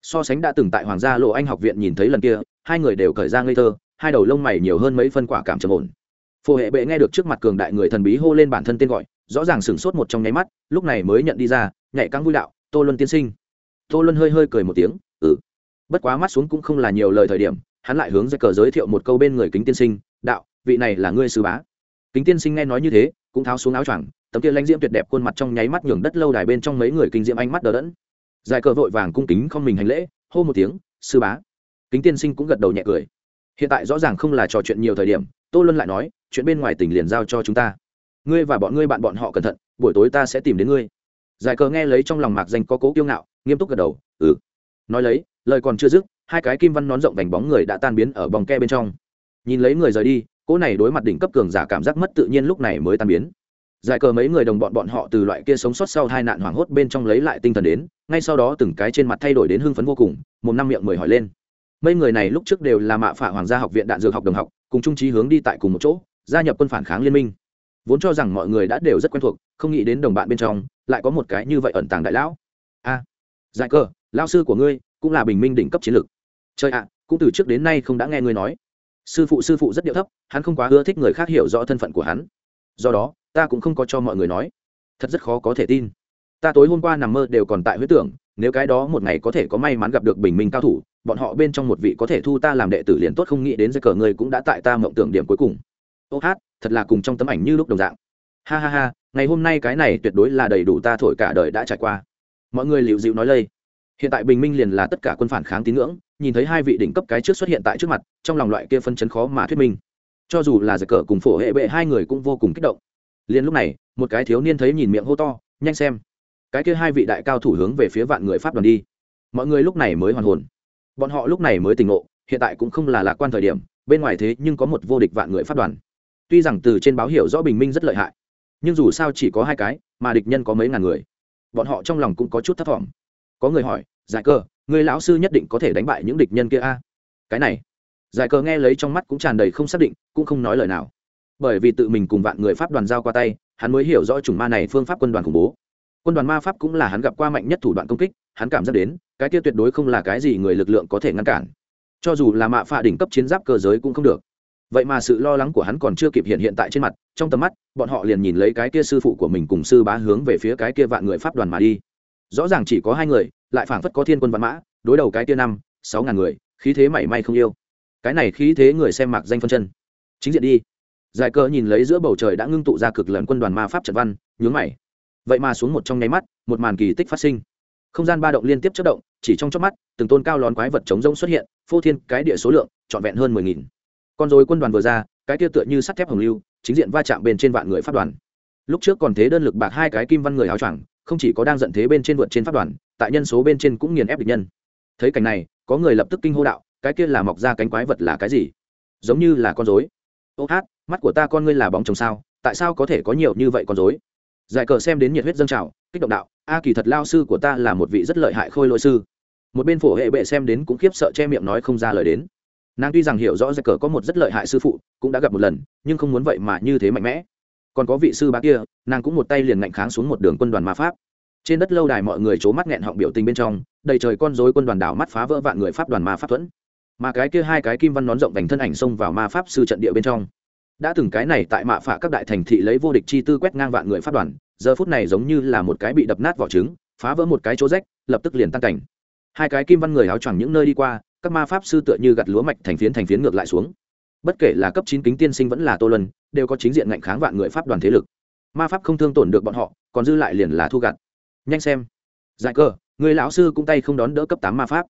So sánh đã từng tại hoàng gia lộ anh học viện nhìn thấy lần kia, hai người đều cởi ra ngây thơ, hai đầu lông mày nhiều hơn mấy phân quả cảm trầm ổn. Phổ hệ bệ nghe được trước mặt cường đại người thần bí hô lên bản thân tên gọi, rõ ràng sửng sốt một trong nháy mắt, lúc này mới nhận đi ra nhạy căng vui đạo, tô luân tiên sinh. Tô luân hơi hơi cười một tiếng ừ. Bất quá mắt xuống cũng không là nhiều lời thời điểm, hắn lại hướng ra cờ giới thiệu một câu bên người kính tiên sinh, đạo, vị này là ngươi sư bá. Kính tiên sinh nghe nói như thế, cũng tháo xuống áo choàng, tấm kia lãnh diễm tuyệt đẹp khuôn mặt trong nháy mắt nhường đất lâu đài bên trong mấy người kinh diễm ánh mắt đờ đẫn. Dài cờ vội vàng cung kính không mình hành lễ, hô một tiếng, sư bá. Kính tiên sinh cũng gật đầu nhẹ cười. Hiện tại rõ ràng không là trò chuyện nhiều thời điểm, tô luân lại nói, chuyện bên ngoài tỉnh liền giao cho chúng ta. Ngươi và bọn ngươi bạn bọn họ cẩn thận, buổi tối ta sẽ tìm đến ngươi giải cờ nghe lấy trong lòng mạc danh có cố kiêu ngạo, nghiêm túc gật đầu ừ. Nói lấy, lời còn chưa dứt, hai cái kim văn nón rộng vành bóng người đã tan biến ở bóng ke bên trong. Nhìn lấy người rời đi, cỗ này đối mặt đỉnh cấp cường giả cảm giác mất tự nhiên lúc này mới tan biến. Giải cờ mấy người đồng bọn bọn họ từ loại kia sống sót sau hai nạn hoảng hốt bên trong lấy lại tinh thần đến, ngay sau đó từng cái trên mặt thay đổi đến hưng phấn vô cùng một năm miệng mười hỏi lên. Mấy người này lúc trước đều là mạ phả hoàng gia học viện đạn dược học đồng học, cùng trung trí hướng đi tại cùng một chỗ, gia nhập quân phản kháng liên minh. Vốn cho rằng mọi người đã đều rất quen thuộc, không nghĩ đến đồng bạn bên trong lại có một cái như vậy ẩn tàng đại lão. A, giải cờ lao sư của ngươi cũng là bình minh đỉnh cấp chiến lược. Trời ạ, cũng từ trước đến nay không đã nghe ngươi nói. Sư phụ sư phụ rất điệu thấp, hắn không quá ưa thích người khác hiểu rõ thân phận của hắn. Do đó, ta cũng không có cho mọi người nói. Thật rất khó có thể tin. Ta tối hôm qua nằm mơ đều còn tại huyết tưởng, nếu cái đó một ngày có thể có may mắn gặp được bình minh cao thủ, bọn họ bên trong một vị có thể thu ta làm đệ tử liền tốt không nghĩ đến giấy cờ người cũng đã tại ta mộng tưởng điểm cuối cùng. Ô hát, thật là cùng trong tấm ảnh như lúc đồng dạng. Ha ha ha ngày hôm nay cái này tuyệt đối là đầy đủ ta thổi cả đời đã trải qua. Mọi người liệu dịu nói lây. Hiện tại bình minh liền là tất cả quân phản kháng tín ngưỡng, nhìn thấy hai vị đỉnh cấp cái trước xuất hiện tại trước mặt, trong lòng loại kia phân chấn khó mà thuyết minh. Cho dù là giặc cờ cùng phổ hệ bệ, hai người cũng vô cùng kích động. Liền lúc này, một cái thiếu niên thấy nhìn miệng hô to, nhanh xem. Cái kia hai vị đại cao thủ hướng về phía vạn người pháp đoàn đi. Mọi người lúc này mới hoàn hồn. Bọn họ lúc này mới tỉnh ngộ, hiện tại cũng không là lạc quan thời điểm, bên ngoài thế nhưng có một vô địch vạn người pháp đoàn. Tuy rằng từ trên báo hiểu rõ bình minh rất lợi hại nhưng dù sao chỉ có hai cái, mà địch nhân có mấy ngàn người. Bọn họ trong lòng cũng có chút thất vọng có người hỏi, giải cơ, người lão sư nhất định có thể đánh bại những địch nhân kia a? Cái này, giải cơ nghe lấy trong mắt cũng tràn đầy không xác định, cũng không nói lời nào. Bởi vì tự mình cùng vạn người pháp đoàn giao qua tay, hắn mới hiểu rõ chủng ma này phương pháp quân đoàn khủng bố. Quân đoàn ma pháp cũng là hắn gặp qua mạnh nhất thủ đoạn công kích, hắn cảm giác đến, cái kia tuyệt đối không là cái gì người lực lượng có thể ngăn cản. Cho dù là mạ phạ đỉnh cấp chiến giáp cơ giới cũng không được vậy mà sự lo lắng của hắn còn chưa kịp hiện hiện tại trên mặt, trong tầm mắt, bọn họ liền nhìn lấy cái kia sư phụ của mình cùng sư bá hướng về phía cái kia vạn người pháp đoàn mà đi. Rõ ràng chỉ có hai người, lại phảng phất có thiên quân văn mã, đối đầu cái kia năm, sáu ngàn người, khí thế mảy may không yêu. Cái này khí thế người xem mặc danh phân chân. Chính diện đi. Giải cờ nhìn lấy giữa bầu trời đã ngưng tụ ra cực lớn quân đoàn ma pháp trận văn, nhướng mày. Vậy mà xuống một trong nháy mắt, một màn kỳ tích phát sinh. Không gian ba động liên tiếp chất động, chỉ trong chớp mắt, từng tôn cao lón quái vật chống rông xuất hiện, phô thiên cái địa số lượng, trọn vẹn hơn mười nghìn con dối quân đoàn vừa ra, cái kia tựa như sắt thép hồng lưu, chính diện va chạm bên trên vạn người phát đoàn. Lúc trước còn thế đơn lực bạc hai cái kim văn người áo choàng, không chỉ có đang giận thế bên trên vượt trên phát đoàn, tại nhân số bên trên cũng nghiền ép địch nhân. Thấy cảnh này, có người lập tức kinh hô đạo, cái kia là mọc ra cánh quái vật là cái gì? Giống như là con dối ô hát, mắt của ta con ngươi là bóng chồng sao, tại sao có thể có nhiều như vậy con dối giải cờ xem đến nhiệt huyết dân trào, kích động đạo, a kỳ thật lao sư của ta là một vị rất lợi hại khôi lỗi sư. Một bên phổ hệ bệ xem đến cũng khiếp sợ che miệng nói không ra lời đến nàng tuy rằng hiểu rõ giải cờ có một rất lợi hại sư phụ, cũng đã gặp một lần, nhưng không muốn vậy mà như thế mạnh mẽ. Còn có vị sư bá kia, nàng cũng một tay liền ngạnh kháng xuống một đường quân đoàn ma pháp. Trên đất lâu đài mọi người c h ố mắt nghẹn họng biểu tình bên trong, đầy trời con dối quân đoàn đảo mắt phá vỡ vạn người pháp đoàn ma pháp thuẫn. Mà cái kia hai cái kim văn nón rộng vành thân ảnh xông vào ma pháp sư trận địa bên trong. Đã từng cái này tại mạ phạ các đại thành thị lấy vô địch chi tư quét ngang vạn người pháp đoàn, giờ phút này giống như là một cái bị đập nát vỏ trứng, phá vỡ một cái chỗ rách, lập tức liền tăng cảnh. Hai cái kim văn người áo choàng những nơi đi qua các ma pháp sư tựa như gặt lúa mạch thành phiến thành phiến ngược lại xuống. Bất kể là cấp chín kính tiên sinh vẫn là tô lân đều có chính diện ngạnh kháng vạn người pháp đoàn thế lực. Ma pháp không thương tổn được bọn họ, còn dư lại liền là thu gặt. Nhanh xem. Giải cơ, người lão sư cũng tay không đón đỡ cấp tám ma pháp.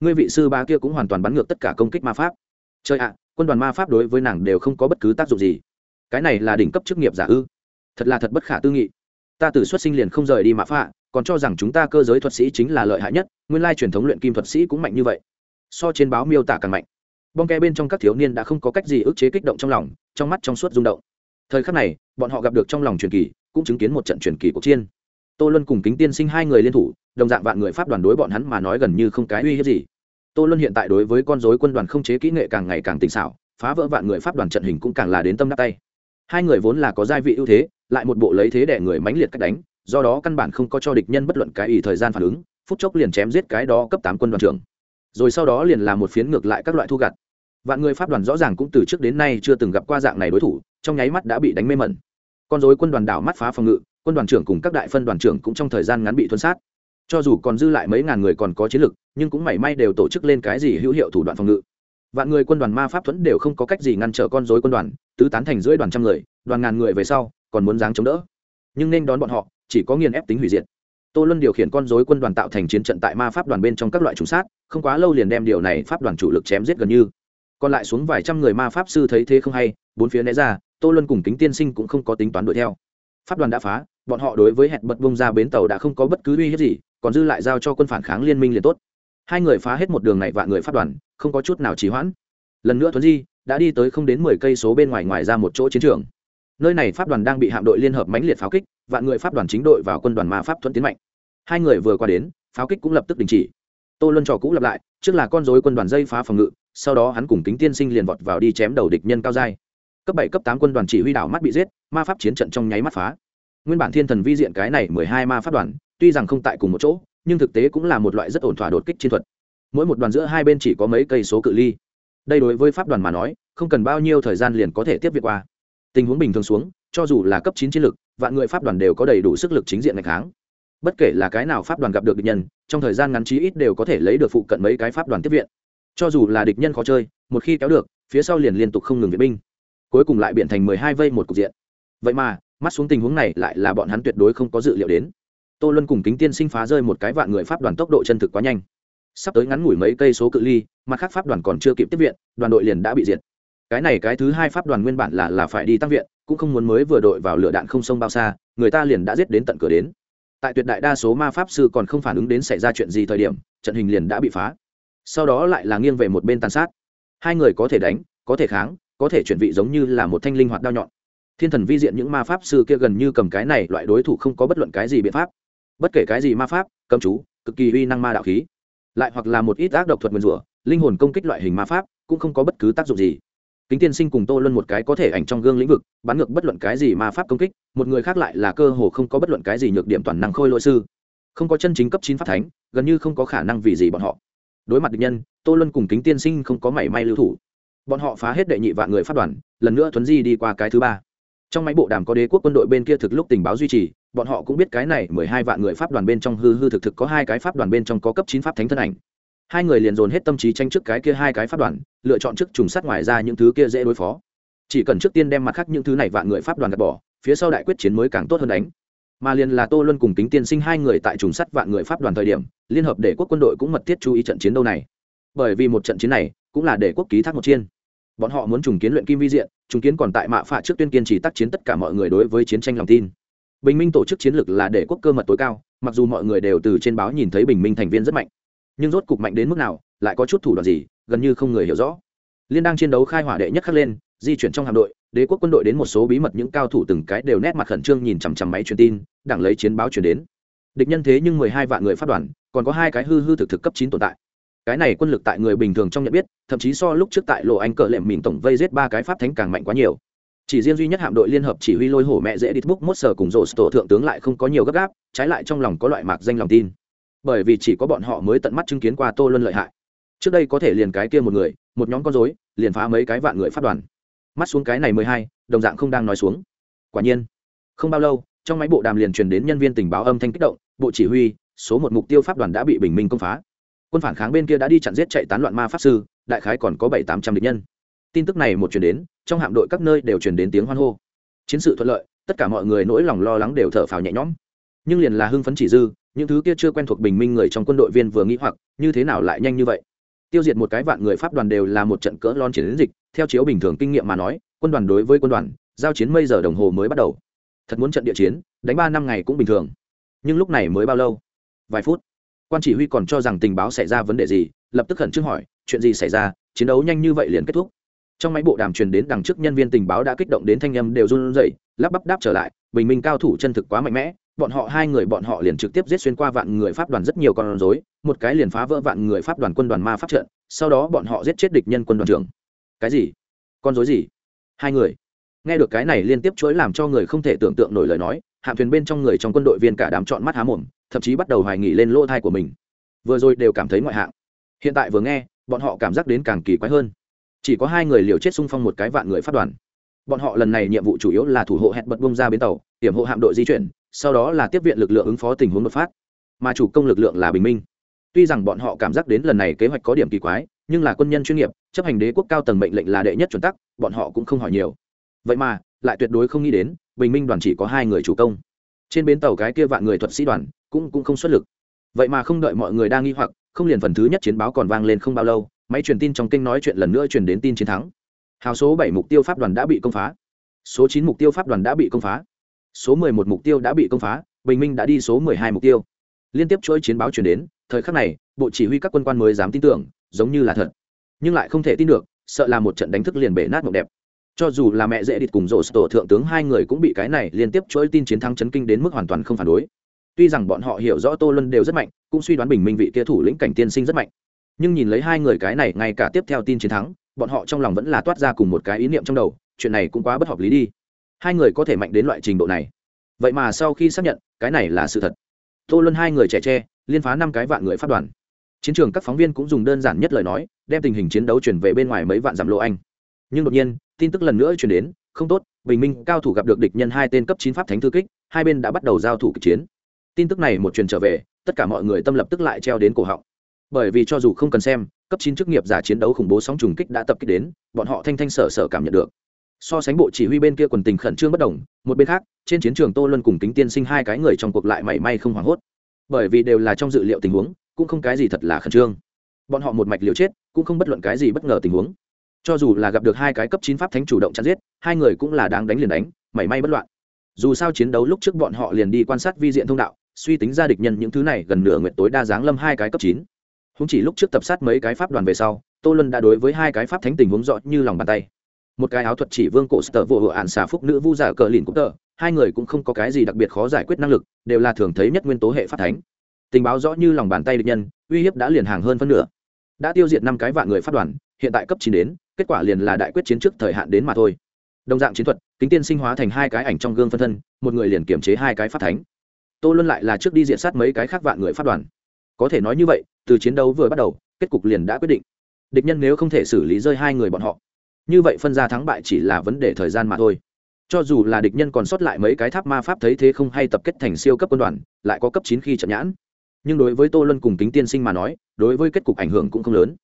Người vị sư ba kia cũng hoàn toàn bắn ngược tất cả công kích ma pháp. Chơi ạ, quân đoàn ma pháp đối với nàng đều không có bất cứ tác dụng gì. Cái này là đỉnh cấp chức nghiệp giả ư? Thật là thật bất khả tư nghị. Ta từ xuất sinh liền không rời đi mã phạ, còn cho rằng chúng ta cơ giới thuật sĩ chính là lợi hại nhất, nguyên lai truyền thống luyện kim thuật sĩ cũng mạnh như vậy so trên báo miêu tả càng mạnh. Bong ke bên trong các thiếu niên đã không có cách gì ức chế kích động trong lòng, trong mắt trong suốt rung động. Thời khắc này, bọn họ gặp được trong lòng truyền kỳ, cũng chứng kiến một trận truyền kỳ cuộc chiến. Tô luân cùng kính tiên sinh hai người liên thủ, đồng dạng vạn người pháp đoàn đối bọn hắn mà nói gần như không cái uy hiếp gì. Tô luân hiện tại đối với con dối quân đoàn không chế kỹ nghệ càng ngày càng tỉnh xảo, phá vỡ vạn người pháp đoàn trận hình cũng càng là đến tâm đắc tay. Hai người vốn là có giai vị ưu thế, lại một bộ lấy thế để người mãnh liệt cách đánh, do đó căn bản không có cho địch nhân bất luận cái ý thời gian phản ứng, phút chốc liền chém giết cái đó cấp tám quân đoàn trưởng rồi sau đó liền là một phiến ngược lại các loại thu gặt. Vạn người pháp đoàn rõ ràng cũng từ trước đến nay chưa từng gặp qua dạng này đối thủ, trong nháy mắt đã bị đánh mê mẩn. Con dối quân đoàn đảo mắt phá phòng ngự, quân đoàn trưởng cùng các đại phân đoàn trưởng cũng trong thời gian ngắn bị thuân sát. Cho dù còn dư lại mấy ngàn người còn có chiến lực, nhưng cũng mảy may đều tổ chức lên cái gì hữu hiệu thủ đoạn phòng ngự. Vạn người quân đoàn ma pháp thuẫn đều không có cách gì ngăn trở con dối quân đoàn, tứ tán thành dưới đoàn trăm người, đoàn ngàn người về sau, còn muốn dáng chống đỡ. Nhưng nên đón bọn họ, chỉ có nghiền ép tính hủy diệt tô luân điều khiển con dối quân đoàn tạo thành chiến trận tại ma pháp đoàn bên trong các loại trùng sát, không quá lâu liền đem điều này pháp đoàn chủ lực chém giết gần như. Còn lại xuống vài trăm người ma pháp sư thấy thế không hay, bốn phía né ra, tô luân cùng kính tiên sinh cũng không có tính toán đuổi theo. Pháp đoàn đã phá, bọn họ đối với hẹn bật bông ra bến tàu đã không có bất cứ uy hiếp gì, còn dư lại giao cho quân phản kháng liên minh liền tốt. Hai người phá hết một đường này vạn người pháp đoàn, không có chút nào trì hoãn. Lần nữa thuấn di đã đi tới không đến mười cây số bên ngoài ngoài ra một chỗ chiến trường nơi này pháp đoàn đang bị hạm đội liên hợp mãnh liệt pháo kích, vạn người pháp đoàn chính đội vào quân đoàn ma pháp thuẫn tiến mạnh. Hai người vừa qua đến, pháo kích cũng lập tức đình chỉ. Tô luân trò cũ lặp lại, trước là con dối quân đoàn dây phá phòng ngự, sau đó hắn cùng kính tiên sinh liền vọt vào đi chém đầu địch nhân cao dai cấp bảy, cấp tám quân đoàn chỉ huy đảo mắt bị giết, ma pháp chiến trận trong nháy mắt phá. Nguyên bản thiên thần vi diện cái này mười hai ma pháp đoàn, tuy rằng không tại cùng một chỗ, nhưng thực tế cũng là một loại rất ổn thỏa đột kích chiến thuật. Mỗi một đoàn giữa hai bên chỉ có mấy cây số cự ly. Đây đối với pháp đoàn mà nói, không cần bao nhiêu thời gian liền có thể tiếp việc qua tình huống bình thường xuống, cho dù là cấp chín chiến lực vạn người pháp đoàn đều có đầy đủ sức lực chính diện ngày kháng. Bất kể là cái nào pháp đoàn gặp được địch nhân, trong thời gian ngắn chí ít đều có thể lấy được phụ cận mấy cái pháp đoàn tiếp viện. Cho dù là địch nhân khó chơi, một khi kéo được, phía sau liền liên tục không ngừng viện binh. Cuối cùng lại biện thành mười hai vây một cục diện. Vậy mà, mắt xuống tình huống này lại là bọn hắn tuyệt đối không có dự liệu đến. Tô luân cùng kính tiên sinh phá rơi một cái vạn người pháp đoàn tốc độ chân thực quá nhanh. Sắp tới ngắn ngủi mấy cây số cự ly, mặt khác pháp đoàn còn chưa kịp tiếp viện, đoàn đội liền đã bị diệt cái này cái thứ hai pháp đoàn nguyên bản là là phải đi tăng viện, cũng không muốn mới vừa đội vào lửa đạn không sông bao xa, người ta liền đã giết đến tận cửa đến. Tại tuyệt đại đa số ma pháp sư còn không phản ứng đến xảy ra chuyện gì thời điểm, trận hình liền đã bị phá. Sau đó lại là nghiêng về một bên tàn sát. Hai người có thể đánh, có thể kháng, có thể chuyển vị giống như là một thanh linh hoạt đao nhọn. Thiên thần vi diện những ma pháp sư kia gần như cầm cái này loại đối thủ không có bất luận cái gì biện pháp. Bất kể cái gì ma pháp cầm chú, cực kỳ uy năng ma đạo khí. Lại hoặc là một ít ác độc thuật nguyên rủa, linh hồn công kích loại hình ma pháp cũng không có bất cứ tác dụng gì kính tiên sinh cùng tô luân một cái có thể ảnh trong gương lĩnh vực, bắn ngược bất luận cái gì ma pháp công kích, một người khác lại là cơ hồ không có bất luận cái gì nhược điểm toàn năng khôi lỗi sư. Không có chân chính cấp chín pháp thánh, gần như không có khả năng vì gì bọn họ. Đối mặt địch nhân, tô luân cùng kính tiên sinh không có mảy may lưu thủ. Bọn họ phá hết đệ nhị vạn người phát đoàn, lần nữa thuấn di đi qua cái thứ ba. Trong máy bộ đàm có đế quốc quân đội bên kia thực lúc tình báo duy trì, bọn họ cũng biết cái này mười hai vạn người pháp đoàn bên trong hư hư thực thực có hai cái pháp đoàn bên trong có cấp chín pháp thánh thân ảnh hai người liền dồn hết tâm trí tranh trước cái kia hai cái pháp đoàn, lựa chọn trước trùng sát ngoài ra những thứ kia dễ đối phó. Chỉ cần trước tiên đem mặt khác những thứ này vạn người pháp đoàn gạt bỏ, phía sau đại quyết chiến mới càng tốt hơn đánh. Mà liền là tô luân cùng kính tiên sinh hai người tại trùng sắt vạn người pháp đoàn thời điểm, liên hợp để quốc quân đội cũng mật thiết chú ý trận chiến đấu này. Bởi vì một trận chiến này, cũng là để quốc ký thác một chiên. Bọn họ muốn trùng kiến luyện kim vi diện, trùng kiến còn tại mạ phạ trước tuyên kiên trì tác chiến tất cả mọi người đối với chiến tranh lòng tin. Bình minh tổ chức chiến lược là để quốc cơ mật tối cao, mặc dù mọi người đều từ trên báo nhìn thấy bình minh thành viên rất mạnh nhưng rốt cục mạnh đến mức nào, lại có chút thủ đoạn gì, gần như không người hiểu rõ. Liên đang chiến đấu khai hỏa đệ nhất khắc lên, di chuyển trong hạm đội, đế quốc quân đội đến một số bí mật những cao thủ từng cái đều nét mặt khẩn trương nhìn chằm chằm máy truyền tin, đảng lấy chiến báo truyền đến. Địch nhân thế nhưng mười hai vạn người phát đoàn, còn có hai cái hư hư thực thực cấp chín tồn tại. Cái này quân lực tại người bình thường trong nhận biết, thậm chí so lúc trước tại lộ anh cờ lệm mìn tổng vây giết ba cái pháp thánh càng mạnh quá nhiều. Chỉ riêng duy nhất hạm đội liên hợp chỉ huy lôi hổ mẹ dễ đít búc mốt sờ cùng rổ tổ thượng tướng lại không có nhiều gấp gáp, trái lại trong lòng có loại mạc danh lòng tin bởi vì chỉ có bọn họ mới tận mắt chứng kiến qua tô luân lợi hại. Trước đây có thể liền cái kia một người, một nhóm con dối liền phá mấy cái vạn người phát đoàn. Mắt xuống cái này mười hai, đồng dạng không đang nói xuống. Quả nhiên, không bao lâu, trong máy bộ đàm liền truyền đến nhân viên tình báo âm thanh kích động, bộ chỉ huy, số một mục tiêu pháp đoàn đã bị bình minh công phá. Quân phản kháng bên kia đã đi chặn giết chạy tán loạn ma pháp sư, đại khái còn có bảy tám trăm địch nhân. Tin tức này một truyền đến, trong hạm đội các nơi đều truyền đến tiếng hoan hô. Chiến sự thuận lợi, tất cả mọi người nỗi lòng lo lắng đều thở phào nhẹ nhõm nhưng liền là hưng phấn chỉ dư, những thứ kia chưa quen thuộc bình minh người trong quân đội viên vừa nghĩ hoặc, như thế nào lại nhanh như vậy? Tiêu diệt một cái vạn người pháp đoàn đều là một trận cỡ lon chiến dịch, theo chiếu bình thường kinh nghiệm mà nói, quân đoàn đối với quân đoàn, giao chiến mây giờ đồng hồ mới bắt đầu. Thật muốn trận địa chiến, đánh ba năm ngày cũng bình thường. Nhưng lúc này mới bao lâu? Vài phút. Quan chỉ huy còn cho rằng tình báo xảy ra vấn đề gì, lập tức khẩn trương hỏi, chuyện gì xảy ra, chiến đấu nhanh như vậy liền kết thúc. Trong máy bộ đàm truyền đến đằng trước nhân viên tình báo đã kích động đến thanh âm đều run rẩy, lắp bắp đáp trở lại, bình minh cao thủ chân thực quá mạnh mẽ bọn họ hai người bọn họ liền trực tiếp giết xuyên qua vạn người pháp đoàn rất nhiều con rối, một cái liền phá vỡ vạn người pháp đoàn quân đoàn ma pháp trận, sau đó bọn họ giết chết địch nhân quân đoàn trưởng. Cái gì? Con rối gì? Hai người. Nghe được cái này liên tiếp chuỗi làm cho người không thể tưởng tượng nổi lời nói, hạm thuyền bên trong người trong quân đội viên cả đám chọn mắt há mồm, thậm chí bắt đầu hoài nghi lên lỗ thai của mình. Vừa rồi đều cảm thấy ngoại hạng. Hiện tại vừa nghe, bọn họ cảm giác đến càng kỳ quái hơn. Chỉ có hai người liều chết xung phong một cái vạn người phát đoàn. Bọn họ lần này nhiệm vụ chủ yếu là thủ hộ hẹn bật bông ra bến tàu, hiểm hộ hạm đội di chuyển sau đó là tiếp viện lực lượng ứng phó tình huống đột phát. Mà chủ công lực lượng là bình minh. Tuy rằng bọn họ cảm giác đến lần này kế hoạch có điểm kỳ quái, nhưng là quân nhân chuyên nghiệp, chấp hành đế quốc cao tầng mệnh lệnh là đệ nhất chuẩn tắc, bọn họ cũng không hỏi nhiều. Vậy mà, lại tuyệt đối không nghĩ đến, bình minh đoàn chỉ có hai người chủ công. Trên bến tàu cái kia vạn người thuật sĩ đoàn, cũng cũng không xuất lực. Vậy mà không đợi mọi người đang nghi hoặc, không liền phần thứ nhất chiến báo còn vang lên không bao lâu, máy truyền tin trong kinh nói chuyện lần nữa truyền đến tin chiến thắng. Hào số bảy mục tiêu pháp đoàn đã bị công phá. Số chín mục tiêu pháp đoàn đã bị công phá số mười một mục tiêu đã bị công phá, bình minh đã đi số mười hai mục tiêu. Liên tiếp chuỗi chiến báo truyền đến, thời khắc này, bộ chỉ huy các quân quan mới dám tin tưởng, giống như là thật. Nhưng lại không thể tin được, sợ là một trận đánh thức liền bể nát mộng đẹp. Cho dù là mẹ dễ địt cùng rổ tổ thượng tướng hai người cũng bị cái này liên tiếp chuỗi tin chiến thắng chấn kinh đến mức hoàn toàn không phản đối. Tuy rằng bọn họ hiểu rõ tô luân đều rất mạnh, cũng suy đoán bình minh vị kia thủ lĩnh cảnh tiên sinh rất mạnh. Nhưng nhìn lấy hai người cái này, ngay cả tiếp theo tin chiến thắng, bọn họ trong lòng vẫn là toát ra cùng một cái ý niệm trong đầu, chuyện này cũng quá bất hợp lý đi hai người có thể mạnh đến loại trình độ này. Vậy mà sau khi xác nhận, cái này là sự thật. Tô luân hai người trẻ tre, liên phá năm cái vạn người phát đoàn. Chiến trường các phóng viên cũng dùng đơn giản nhất lời nói, đem tình hình chiến đấu chuyển về bên ngoài mấy vạn giảm lộ anh. Nhưng đột nhiên, tin tức lần nữa chuyển đến, không tốt, bình minh cao thủ gặp được địch nhân hai tên cấp chín pháp thánh thư kích, hai bên đã bắt đầu giao thủ kịch chiến. Tin tức này một truyền trở về, tất cả mọi người tâm lập tức lại treo đến cổ họng. Bởi vì cho dù không cần xem, cấp chín chức nghiệp giả chiến đấu khủng bố sóng trùng kích đã tập kích đến, bọn họ thanh thanh sở sở cảm nhận được so sánh bộ chỉ huy bên kia quần tình khẩn trương bất đồng, một bên khác, trên chiến trường tô luân cùng kính tiên sinh hai cái người trong cuộc lại mảy may không hoảng hốt. Bởi vì đều là trong dự liệu tình huống, cũng không cái gì thật là khẩn trương. Bọn họ một mạch liều chết, cũng không bất luận cái gì bất ngờ tình huống. Cho dù là gặp được hai cái cấp chín pháp thánh chủ động chặn giết, hai người cũng là đáng đánh liền đánh, mảy may bất loạn. Dù sao chiến đấu lúc trước bọn họ liền đi quan sát vi diện thông đạo, suy tính ra địch nhân những thứ này gần nửa nguyện tối đa dáng lâm hai cái cấp chín. Húng chỉ lúc trước tập sát mấy cái pháp đoàn về sau, tô luân đã đối với hai cái pháp thánh tình huống rõ như lòng bàn tay một cái áo thuật chỉ vương cổ sở vụ hộ ạn xà phúc nữ vu giả cờ lìn cũng tờ, hai người cũng không có cái gì đặc biệt khó giải quyết năng lực, đều là thường thấy nhất nguyên tố hệ phát thánh. Tình báo rõ như lòng bàn tay địch nhân, uy hiếp đã liền hàng hơn phân nửa. Đã tiêu diệt năm cái vạn người phát đoàn, hiện tại cấp chín đến, kết quả liền là đại quyết chiến trước thời hạn đến mà thôi. Đồng dạng chiến thuật, kính tiên sinh hóa thành hai cái ảnh trong gương phân thân, một người liền kiểm chế hai cái phát thánh. Tô luân lại là trước đi diện sát mấy cái khác vạn người phát đoàn. Có thể nói như vậy, từ chiến đấu vừa bắt đầu, kết cục liền đã quyết định. Địch nhân nếu không thể xử lý rơi hai người bọn họ như vậy phân ra thắng bại chỉ là vấn đề thời gian mà thôi. Cho dù là địch nhân còn sót lại mấy cái tháp ma pháp thấy thế không hay tập kết thành siêu cấp quân đoàn, lại có cấp chín khi trận nhãn. Nhưng đối với tô luân cùng kính tiên sinh mà nói, đối với kết cục ảnh hưởng cũng không lớn.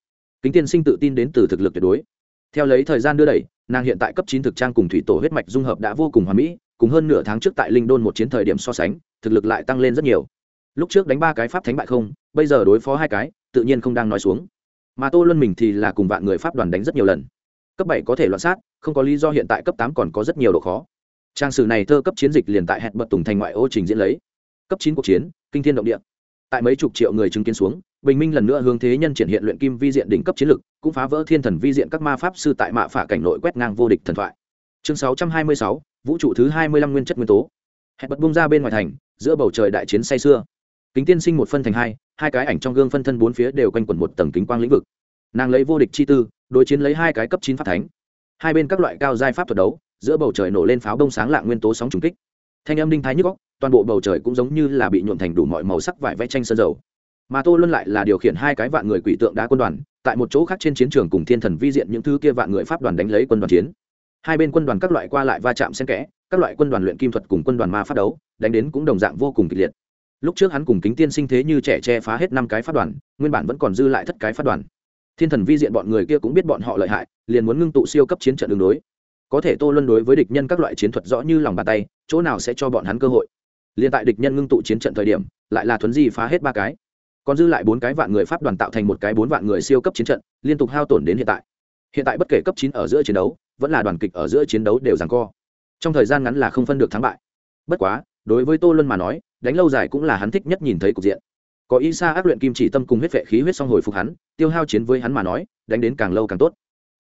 Kính tiên sinh tự tin đến từ thực lực tuyệt đối. Theo lấy thời gian đưa đẩy, nàng hiện tại cấp chín thực trang cùng thủy tổ huyết mạch dung hợp đã vô cùng hoàn mỹ, cùng hơn nửa tháng trước tại linh đôn một chiến thời điểm so sánh, thực lực lại tăng lên rất nhiều. Lúc trước đánh ba cái pháp thánh bại không, bây giờ đối phó hai cái, tự nhiên không đang nói xuống. Mà tô luân mình thì là cùng vạn người pháp đoàn đánh rất nhiều lần cấp bảy có thể loạn sát, không có lý do hiện tại cấp tám còn có rất nhiều độ khó. Trang sử này thơ cấp chiến dịch liền tại hẹn bật tùng thành ngoại ô trình diễn lấy. Cấp chín cuộc chiến, kinh thiên động địa. Tại mấy chục triệu người chứng kiến xuống, bình minh lần nữa hướng thế nhân triển hiện luyện kim vi diện đỉnh cấp chiến lực, cũng phá vỡ thiên thần vi diện các ma pháp sư tại mạ phả cảnh nội quét ngang vô địch thần thoại. Chương sáu trăm hai mươi sáu, vũ trụ thứ hai mươi lăm nguyên chất nguyên tố. Hẹn bật bung ra bên ngoài thành, giữa bầu trời đại chiến say xưa kính tiên sinh một phân thành hai hai cái ảnh trong gương phân thân bốn phía đều quanh quẩn một tầng kính quang lĩnh vực nàng lấy vô địch chi tư, đối chiến lấy hai cái cấp chín pháp thánh. Hai bên các loại cao giai pháp thuật đấu, giữa bầu trời nổ lên pháo đông sáng lạng nguyên tố sóng trùng kích. Thanh âm đinh thái nhức góc toàn bộ bầu trời cũng giống như là bị nhuộm thành đủ mọi màu sắc vải vẽ tranh sơn dầu. Mà tô luân lại là điều khiển hai cái vạn người quỷ tượng đá quân đoàn, tại một chỗ khác trên chiến trường cùng thiên thần vi diện những thứ kia vạn người pháp đoàn đánh lấy quân đoàn chiến. Hai bên quân đoàn các loại qua lại va chạm xen kẽ, các loại quân đoàn luyện kim thuật cùng quân đoàn ma phát đấu, đánh đến cũng đồng dạng vô cùng kịch liệt. Lúc trước hắn cùng kính tiên sinh thế như trẻ che phá hết năm cái phát đoàn, nguyên bản vẫn còn dư lại thất cái phát đoàn thiên thần vi diện bọn người kia cũng biết bọn họ lợi hại, liền muốn ngưng tụ siêu cấp chiến trận đường đối. Có thể tô luân đối với địch nhân các loại chiến thuật rõ như lòng bàn tay, chỗ nào sẽ cho bọn hắn cơ hội. Liền tại địch nhân ngưng tụ chiến trận thời điểm, lại là thuấn di phá hết ba cái. Còn dư lại bốn cái vạn người pháp đoàn tạo thành một cái bốn vạn người siêu cấp chiến trận, liên tục hao tổn đến hiện tại. Hiện tại bất kể cấp chín ở giữa chiến đấu, vẫn là đoàn kịch ở giữa chiến đấu đều rằng co. Trong thời gian ngắn là không phân được thắng bại. Bất quá, đối với tô luân mà nói, đánh lâu dài cũng là hắn thích nhất nhìn thấy cục diện có ý xa ác luyện kim chỉ tâm cùng huyết vệ khí huyết song hồi phục hắn, tiêu hao chiến với hắn mà nói, đánh đến càng lâu càng tốt.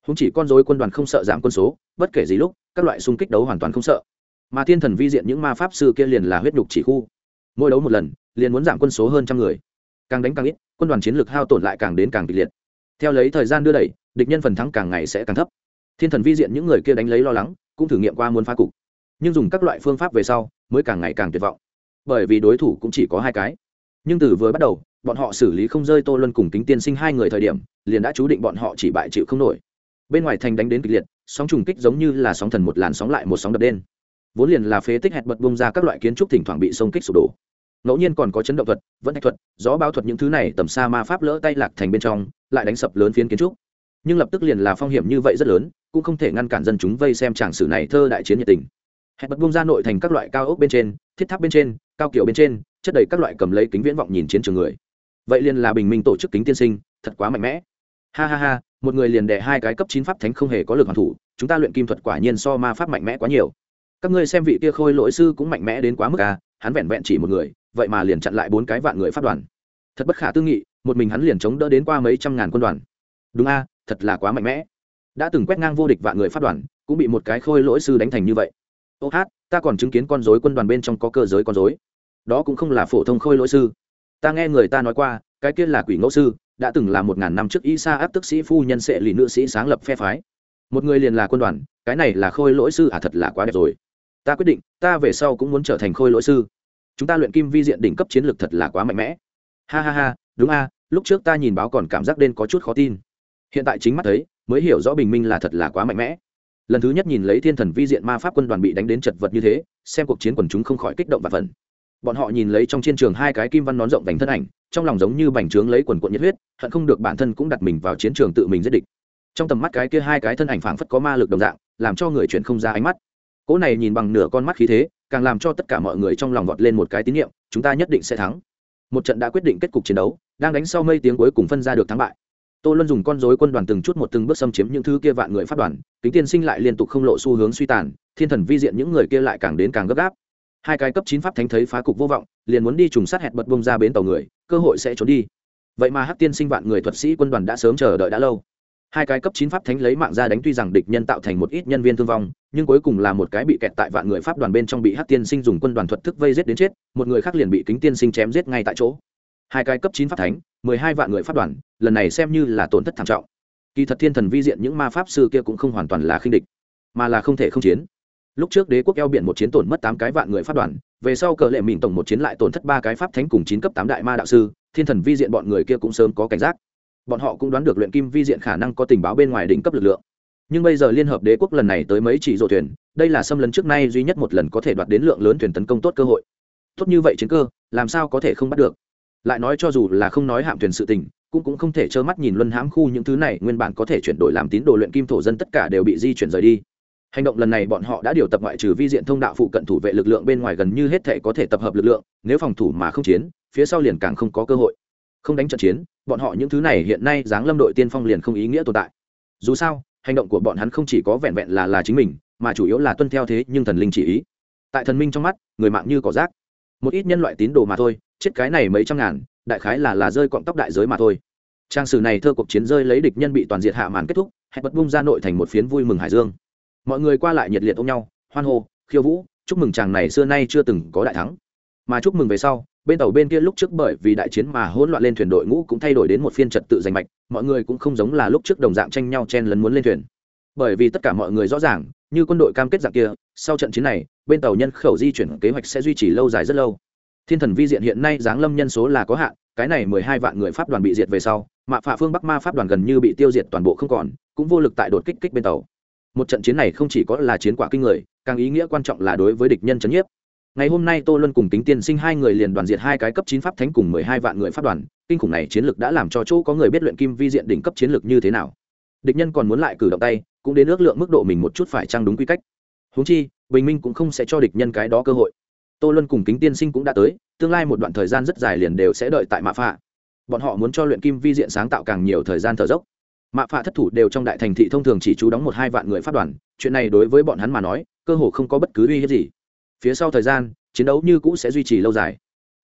Húng chỉ con dối quân đoàn không sợ giảm quân số, bất kể gì lúc, các loại xung kích đấu hoàn toàn không sợ. Mà thiên thần vi diện những ma pháp sư kia liền là huyết nhục chỉ khu. Mỗi đấu một lần, liền muốn giảm quân số hơn trăm người. Càng đánh càng ít, quân đoàn chiến lược hao tổn lại càng đến càng kịch liệt. Theo lấy thời gian đưa đẩy, địch nhân phần thắng càng ngày sẽ càng thấp. Thiên thần vi diện những người kia đánh lấy lo lắng, cũng thử nghiệm qua muốn phá cục. Nhưng dùng các loại phương pháp về sau, mới càng ngày càng tuyệt vọng. Bởi vì đối thủ cũng chỉ có hai cái nhưng từ vừa bắt đầu, bọn họ xử lý không rơi tô luân cùng kính tiên sinh hai người thời điểm, liền đã chú định bọn họ chỉ bại chịu không nổi. Bên ngoài thành đánh đến kịch liệt, sóng trùng kích giống như là sóng thần một làn sóng lại một sóng đập đen. Vốn liền là phế tích hẹn bật bung ra các loại kiến trúc thỉnh thoảng bị sông kích sụp đổ. Ngẫu nhiên còn có chấn động thuật, vẫn thạch thuật, gió bao thuật những thứ này tầm xa ma pháp lỡ tay lạc thành bên trong, lại đánh sập lớn phiến kiến trúc. Nhưng lập tức liền là phong hiểm như vậy rất lớn, cũng không thể ngăn cản dân chúng vây xem tràng sử này thơ đại chiến nhiệt tình. Hẹn bật bung ra nội thành các loại cao ốc bên trên, thiết tháp bên trên, cao kiểu bên trên chất đầy các loại cầm lấy kính viễn vọng nhìn chiến trường người. Vậy liền là bình minh tổ chức kính tiên sinh, thật quá mạnh mẽ. Ha ha ha, một người liền đẻ hai cái cấp chín pháp thánh không hề có lực hoàn thủ, chúng ta luyện kim thuật quả nhiên so ma pháp mạnh mẽ quá nhiều. Các ngươi xem vị kia khôi lỗi sư cũng mạnh mẽ đến quá mức à hắn vẹn vẹn chỉ một người, vậy mà liền chặn lại bốn cái vạn người pháp đoàn. Thật bất khả tư nghị, một mình hắn liền chống đỡ đến qua mấy trăm ngàn quân đoàn. Đúng a thật là quá mạnh mẽ. Đã từng quét ngang vô địch vạn người pháp đoàn, cũng bị một cái khôi lỗi sư đánh thành như vậy. Ô hát, ta còn chứng kiến con dối quân đoàn bên trong có cơ giới con dối đó cũng không là phổ thông khôi lỗi sư. Ta nghe người ta nói qua, cái kia là quỷ ngẫu sư, đã từng là một ngàn năm trước y sa áp tức sĩ phu nhân sệ lì nữ sĩ sáng lập phe phái. Một người liền là quân đoàn, cái này là khôi lỗi sư à thật là quá đẹp rồi. Ta quyết định, ta về sau cũng muốn trở thành khôi lỗi sư. Chúng ta luyện kim vi diện đỉnh cấp chiến lược thật là quá mạnh mẽ. Ha ha ha, đúng a, lúc trước ta nhìn báo còn cảm giác đen có chút khó tin. Hiện tại chính mắt thấy, mới hiểu rõ bình minh là thật là quá mạnh mẽ. Lần thứ nhất nhìn lấy thiên thần vi diện ma pháp quân đoàn bị đánh đến chật vật như thế, xem cuộc chiến quần chúng không khỏi kích động và phần bọn họ nhìn lấy trong chiến trường hai cái kim văn nón rộng vành thân ảnh, trong lòng giống như bành trướng lấy quần quận nhiệt huyết, hận không được bản thân cũng đặt mình vào chiến trường tự mình giết địch. Trong tầm mắt cái kia hai cái thân ảnh phảng phất có ma lực đồng dạng, làm cho người chuyển không ra ánh mắt. Cỗ này nhìn bằng nửa con mắt khí thế, càng làm cho tất cả mọi người trong lòng vọt lên một cái tín nhiệm, chúng ta nhất định sẽ thắng. Một trận đã quyết định kết cục chiến đấu, đang đánh sau mây tiếng cuối cùng phân ra được thắng bại. Tô luân dùng con dối quân đoàn từng chút một từng bước xâm chiếm những thứ kia vạn người phát đoàn, kính tiên sinh lại liên tục không lộ xu hướng suy tàn, thiên thần vi diện những người kia lại càng đến càng gấp gáp hai cái cấp chín pháp thánh thấy phá cục vô vọng, liền muốn đi trùng sát hẹn bật bông ra bến tàu người, cơ hội sẽ trốn đi. Vậy mà hắc tiên sinh vạn người thuật sĩ quân đoàn đã sớm chờ đợi đã lâu. Hai cái cấp chín pháp thánh lấy mạng ra đánh tuy rằng địch nhân tạo thành một ít nhân viên thương vong, nhưng cuối cùng là một cái bị kẹt tại vạn người pháp đoàn bên trong bị hắc tiên sinh dùng quân đoàn thuật thức vây giết đến chết, một người khác liền bị kính tiên sinh chém giết ngay tại chỗ. Hai cái cấp chín pháp thánh, mười hai vạn người pháp đoàn, lần này xem như là tổn thất thảm trọng. Kỳ thật thiên thần vi diện những ma pháp sư kia cũng không hoàn toàn là khinh địch, mà là không thể không chiến lúc trước đế quốc eo biển một chiến tổn mất tám cái vạn người pháp đoàn, về sau cờ lệ mình tổng một chiến lại tổn thất ba cái pháp thánh cùng chín cấp tám đại ma đạo sư, thiên thần vi diện bọn người kia cũng sớm có cảnh giác. Bọn họ cũng đoán được luyện kim vi diện khả năng có tình báo bên ngoài đỉnh cấp lực lượng. Nhưng bây giờ liên hợp đế quốc lần này tới mấy chỉ rộ thuyền, đây là xâm lấn trước nay duy nhất một lần có thể đoạt đến lượng lớn thuyền tấn công tốt cơ hội. Tốt như vậy chiến cơ, làm sao có thể không bắt được? Lại nói cho dù là không nói hạm thuyền sự tình, cũng cũng không thể trơ mắt nhìn luân hãm khu những thứ này, nguyên bản có thể chuyển đổi làm tín đồ luyện kim thổ dân tất cả đều bị di chuyển rời đi hành động lần này bọn họ đã điều tập ngoại trừ vi diện thông đạo phụ cận thủ vệ lực lượng bên ngoài gần như hết thể có thể tập hợp lực lượng, nếu phòng thủ mà không chiến, phía sau liền càng không có cơ hội. Không đánh trận chiến, bọn họ những thứ này hiện nay giáng lâm đội tiên phong liền không ý nghĩa tồn tại. Dù sao, hành động của bọn hắn không chỉ có vẹn vẹn là là chính mình, mà chủ yếu là tuân theo thế nhưng thần linh chỉ ý. Tại thần minh trong mắt, người mạng như cỏ rác. Một ít nhân loại tín đồ mà thôi, chết cái này mấy trăm ngàn, đại khái là là rơi cọng tóc đại giới mà thôi. Trang sử này thơ cuộc chiến rơi lấy địch nhân bị toàn diệt hạ màn kết thúc hẹn bật bung ra nội thành một phiến vui mừng hải dương mọi người qua lại nhiệt liệt ôm nhau, hoan hô, khiêu vũ, chúc mừng chàng này xưa nay chưa từng có đại thắng. Mà chúc mừng về sau, bên tàu bên kia lúc trước bởi vì đại chiến mà hỗn loạn lên thuyền đội ngũ cũng thay đổi đến một phiên trật tự giành mạch, mọi người cũng không giống là lúc trước đồng dạng tranh nhau chen lấn muốn lên thuyền. Bởi vì tất cả mọi người rõ ràng, như quân đội cam kết dạng kia, sau trận chiến này, bên tàu nhân khẩu di chuyển kế hoạch sẽ duy trì lâu dài rất lâu. Thiên thần vi diện hiện nay giáng lâm nhân số là có hạn, cái này mười hai vạn người pháp đoàn bị diệt về sau, mạ phạ phương bắc ma pháp đoàn gần như bị tiêu diệt toàn bộ không còn, cũng vô lực tại đột kích kích bên tàu một trận chiến này không chỉ có là chiến quả kinh người, càng ý nghĩa quan trọng là đối với địch nhân chấn nhiếp. Ngày hôm nay tô luân cùng tính tiên sinh hai người liền đoàn diệt hai cái cấp chín pháp thánh cùng mười hai vạn người pháp đoàn, kinh khủng này chiến lược đã làm cho chỗ có người biết luyện kim vi diện đỉnh cấp chiến lược như thế nào. Địch nhân còn muốn lại cử động tay, cũng đến ước lượng mức độ mình một chút phải trang đúng quy cách. Húng chi, bình minh cũng không sẽ cho địch nhân cái đó cơ hội. Tô luân cùng kính tiên sinh cũng đã tới, tương lai một đoạn thời gian rất dài liền đều sẽ đợi tại mạ phạ. Bọn họ muốn cho luyện kim vi diện sáng tạo càng nhiều thời gian thở dốc mạ phạ thất thủ đều trong đại thành thị thông thường chỉ chú đóng một hai vạn người phát đoàn, chuyện này đối với bọn hắn mà nói, cơ hồ không có bất cứ uy hiếp gì. Phía sau thời gian, chiến đấu như cũ sẽ duy trì lâu dài.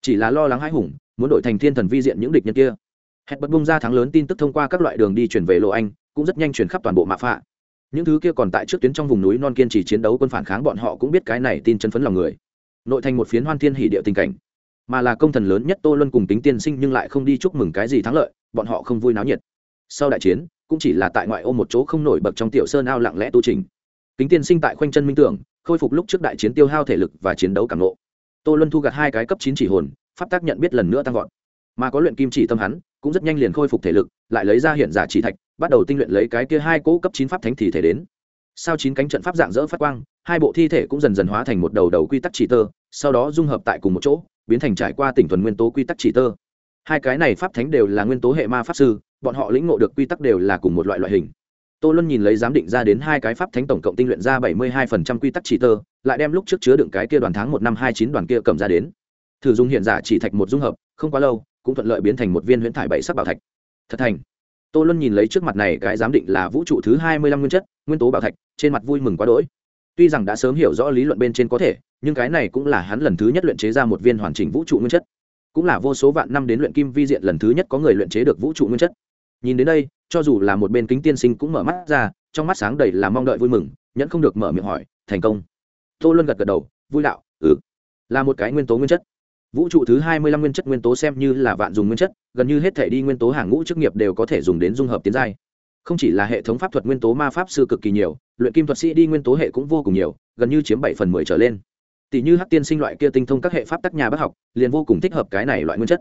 Chỉ là lo lắng hãi hùng, muốn đổi thành thiên thần vi diện những địch nhân kia. Hẹn bật bung ra thắng lớn tin tức thông qua các loại đường đi chuyển về lộ anh, cũng rất nhanh chuyển khắp toàn bộ mạ phạ. Những thứ kia còn tại trước tuyến trong vùng núi non kiên trì chiến đấu quân phản kháng bọn họ cũng biết cái này tin chân phấn lòng người. Nội thành một phiến hoan thiên hỷ địa tình cảnh. Mà là công thần lớn nhất tô luân cùng tính tiên sinh nhưng lại không đi chúc mừng cái gì thắng lợi, bọn họ không vui náo nhiệt. Sau đại chiến cũng chỉ là tại ngoại ô một chỗ không nổi bật trong tiểu sơn ao lặng lẽ tu trình. Kính tiên sinh tại khoanh chân minh tưởng, khôi phục lúc trước đại chiến tiêu hao thể lực và chiến đấu cảm nộ tô luân thu gặt hai cái cấp chín chỉ hồn, pháp tác nhận biết lần nữa tăng vọt. Mà có luyện kim chỉ tâm hắn, cũng rất nhanh liền khôi phục thể lực, lại lấy ra hiện giả chỉ thạch, bắt đầu tinh luyện lấy cái kia hai cỗ cấp chín pháp thánh thì thể đến. Sau chín cánh trận pháp dạng dỡ phát quang, hai bộ thi thể cũng dần dần hóa thành một đầu đầu quy tắc chỉ tơ, sau đó dung hợp tại cùng một chỗ, biến thành trải qua tỉnh thuần nguyên tố quy tắc chỉ tơ. Hai cái này pháp thánh đều là nguyên tố hệ ma pháp sư bọn họ lĩnh ngộ được quy tắc đều là cùng một loại loại hình. Tô luân nhìn lấy giám định ra đến hai cái pháp thánh tổng cộng tinh luyện ra bảy mươi hai phần trăm quy tắc chỉ tơ, lại đem lúc trước chứa đựng cái kia đoàn tháng một năm hai chín đoàn kia cầm ra đến. Thử dùng hiện giả chỉ thạch một dung hợp, không quá lâu, cũng thuận lợi biến thành một viên huyễn thải bảy sắc bảo thạch. Thật thành. Tô luân nhìn lấy trước mặt này cái giám định là vũ trụ thứ hai mươi lăm nguyên chất, nguyên tố bảo thạch, trên mặt vui mừng quá đỗi. Tuy rằng đã sớm hiểu rõ lý luận bên trên có thể, nhưng cái này cũng là hắn lần thứ nhất luyện chế ra một viên hoàn chỉnh vũ trụ nguyên chất. Cũng là vô số vạn năm đến luyện kim vi diện lần thứ nhất có người luyện chế được vũ trụ nguyên chất nhìn đến đây, cho dù là một bên kính tiên sinh cũng mở mắt ra, trong mắt sáng đầy là mong đợi vui mừng, nhẫn không được mở miệng hỏi, thành công. Tô luân gật gật đầu, vui đạo ừ. Là một cái nguyên tố nguyên chất. Vũ trụ thứ hai mươi lăm nguyên chất nguyên tố xem như là vạn dùng nguyên chất, gần như hết thể đi nguyên tố hàng ngũ chức nghiệp đều có thể dùng đến dung hợp tiến giai. Không chỉ là hệ thống pháp thuật nguyên tố ma pháp sư cực kỳ nhiều, luyện kim thuật sĩ đi nguyên tố hệ cũng vô cùng nhiều, gần như chiếm bảy phần mười trở lên. Tỷ như hắc tiên sinh loại kia tinh thông các hệ pháp tác nhà bác học, liền vô cùng thích hợp cái này loại nguyên chất.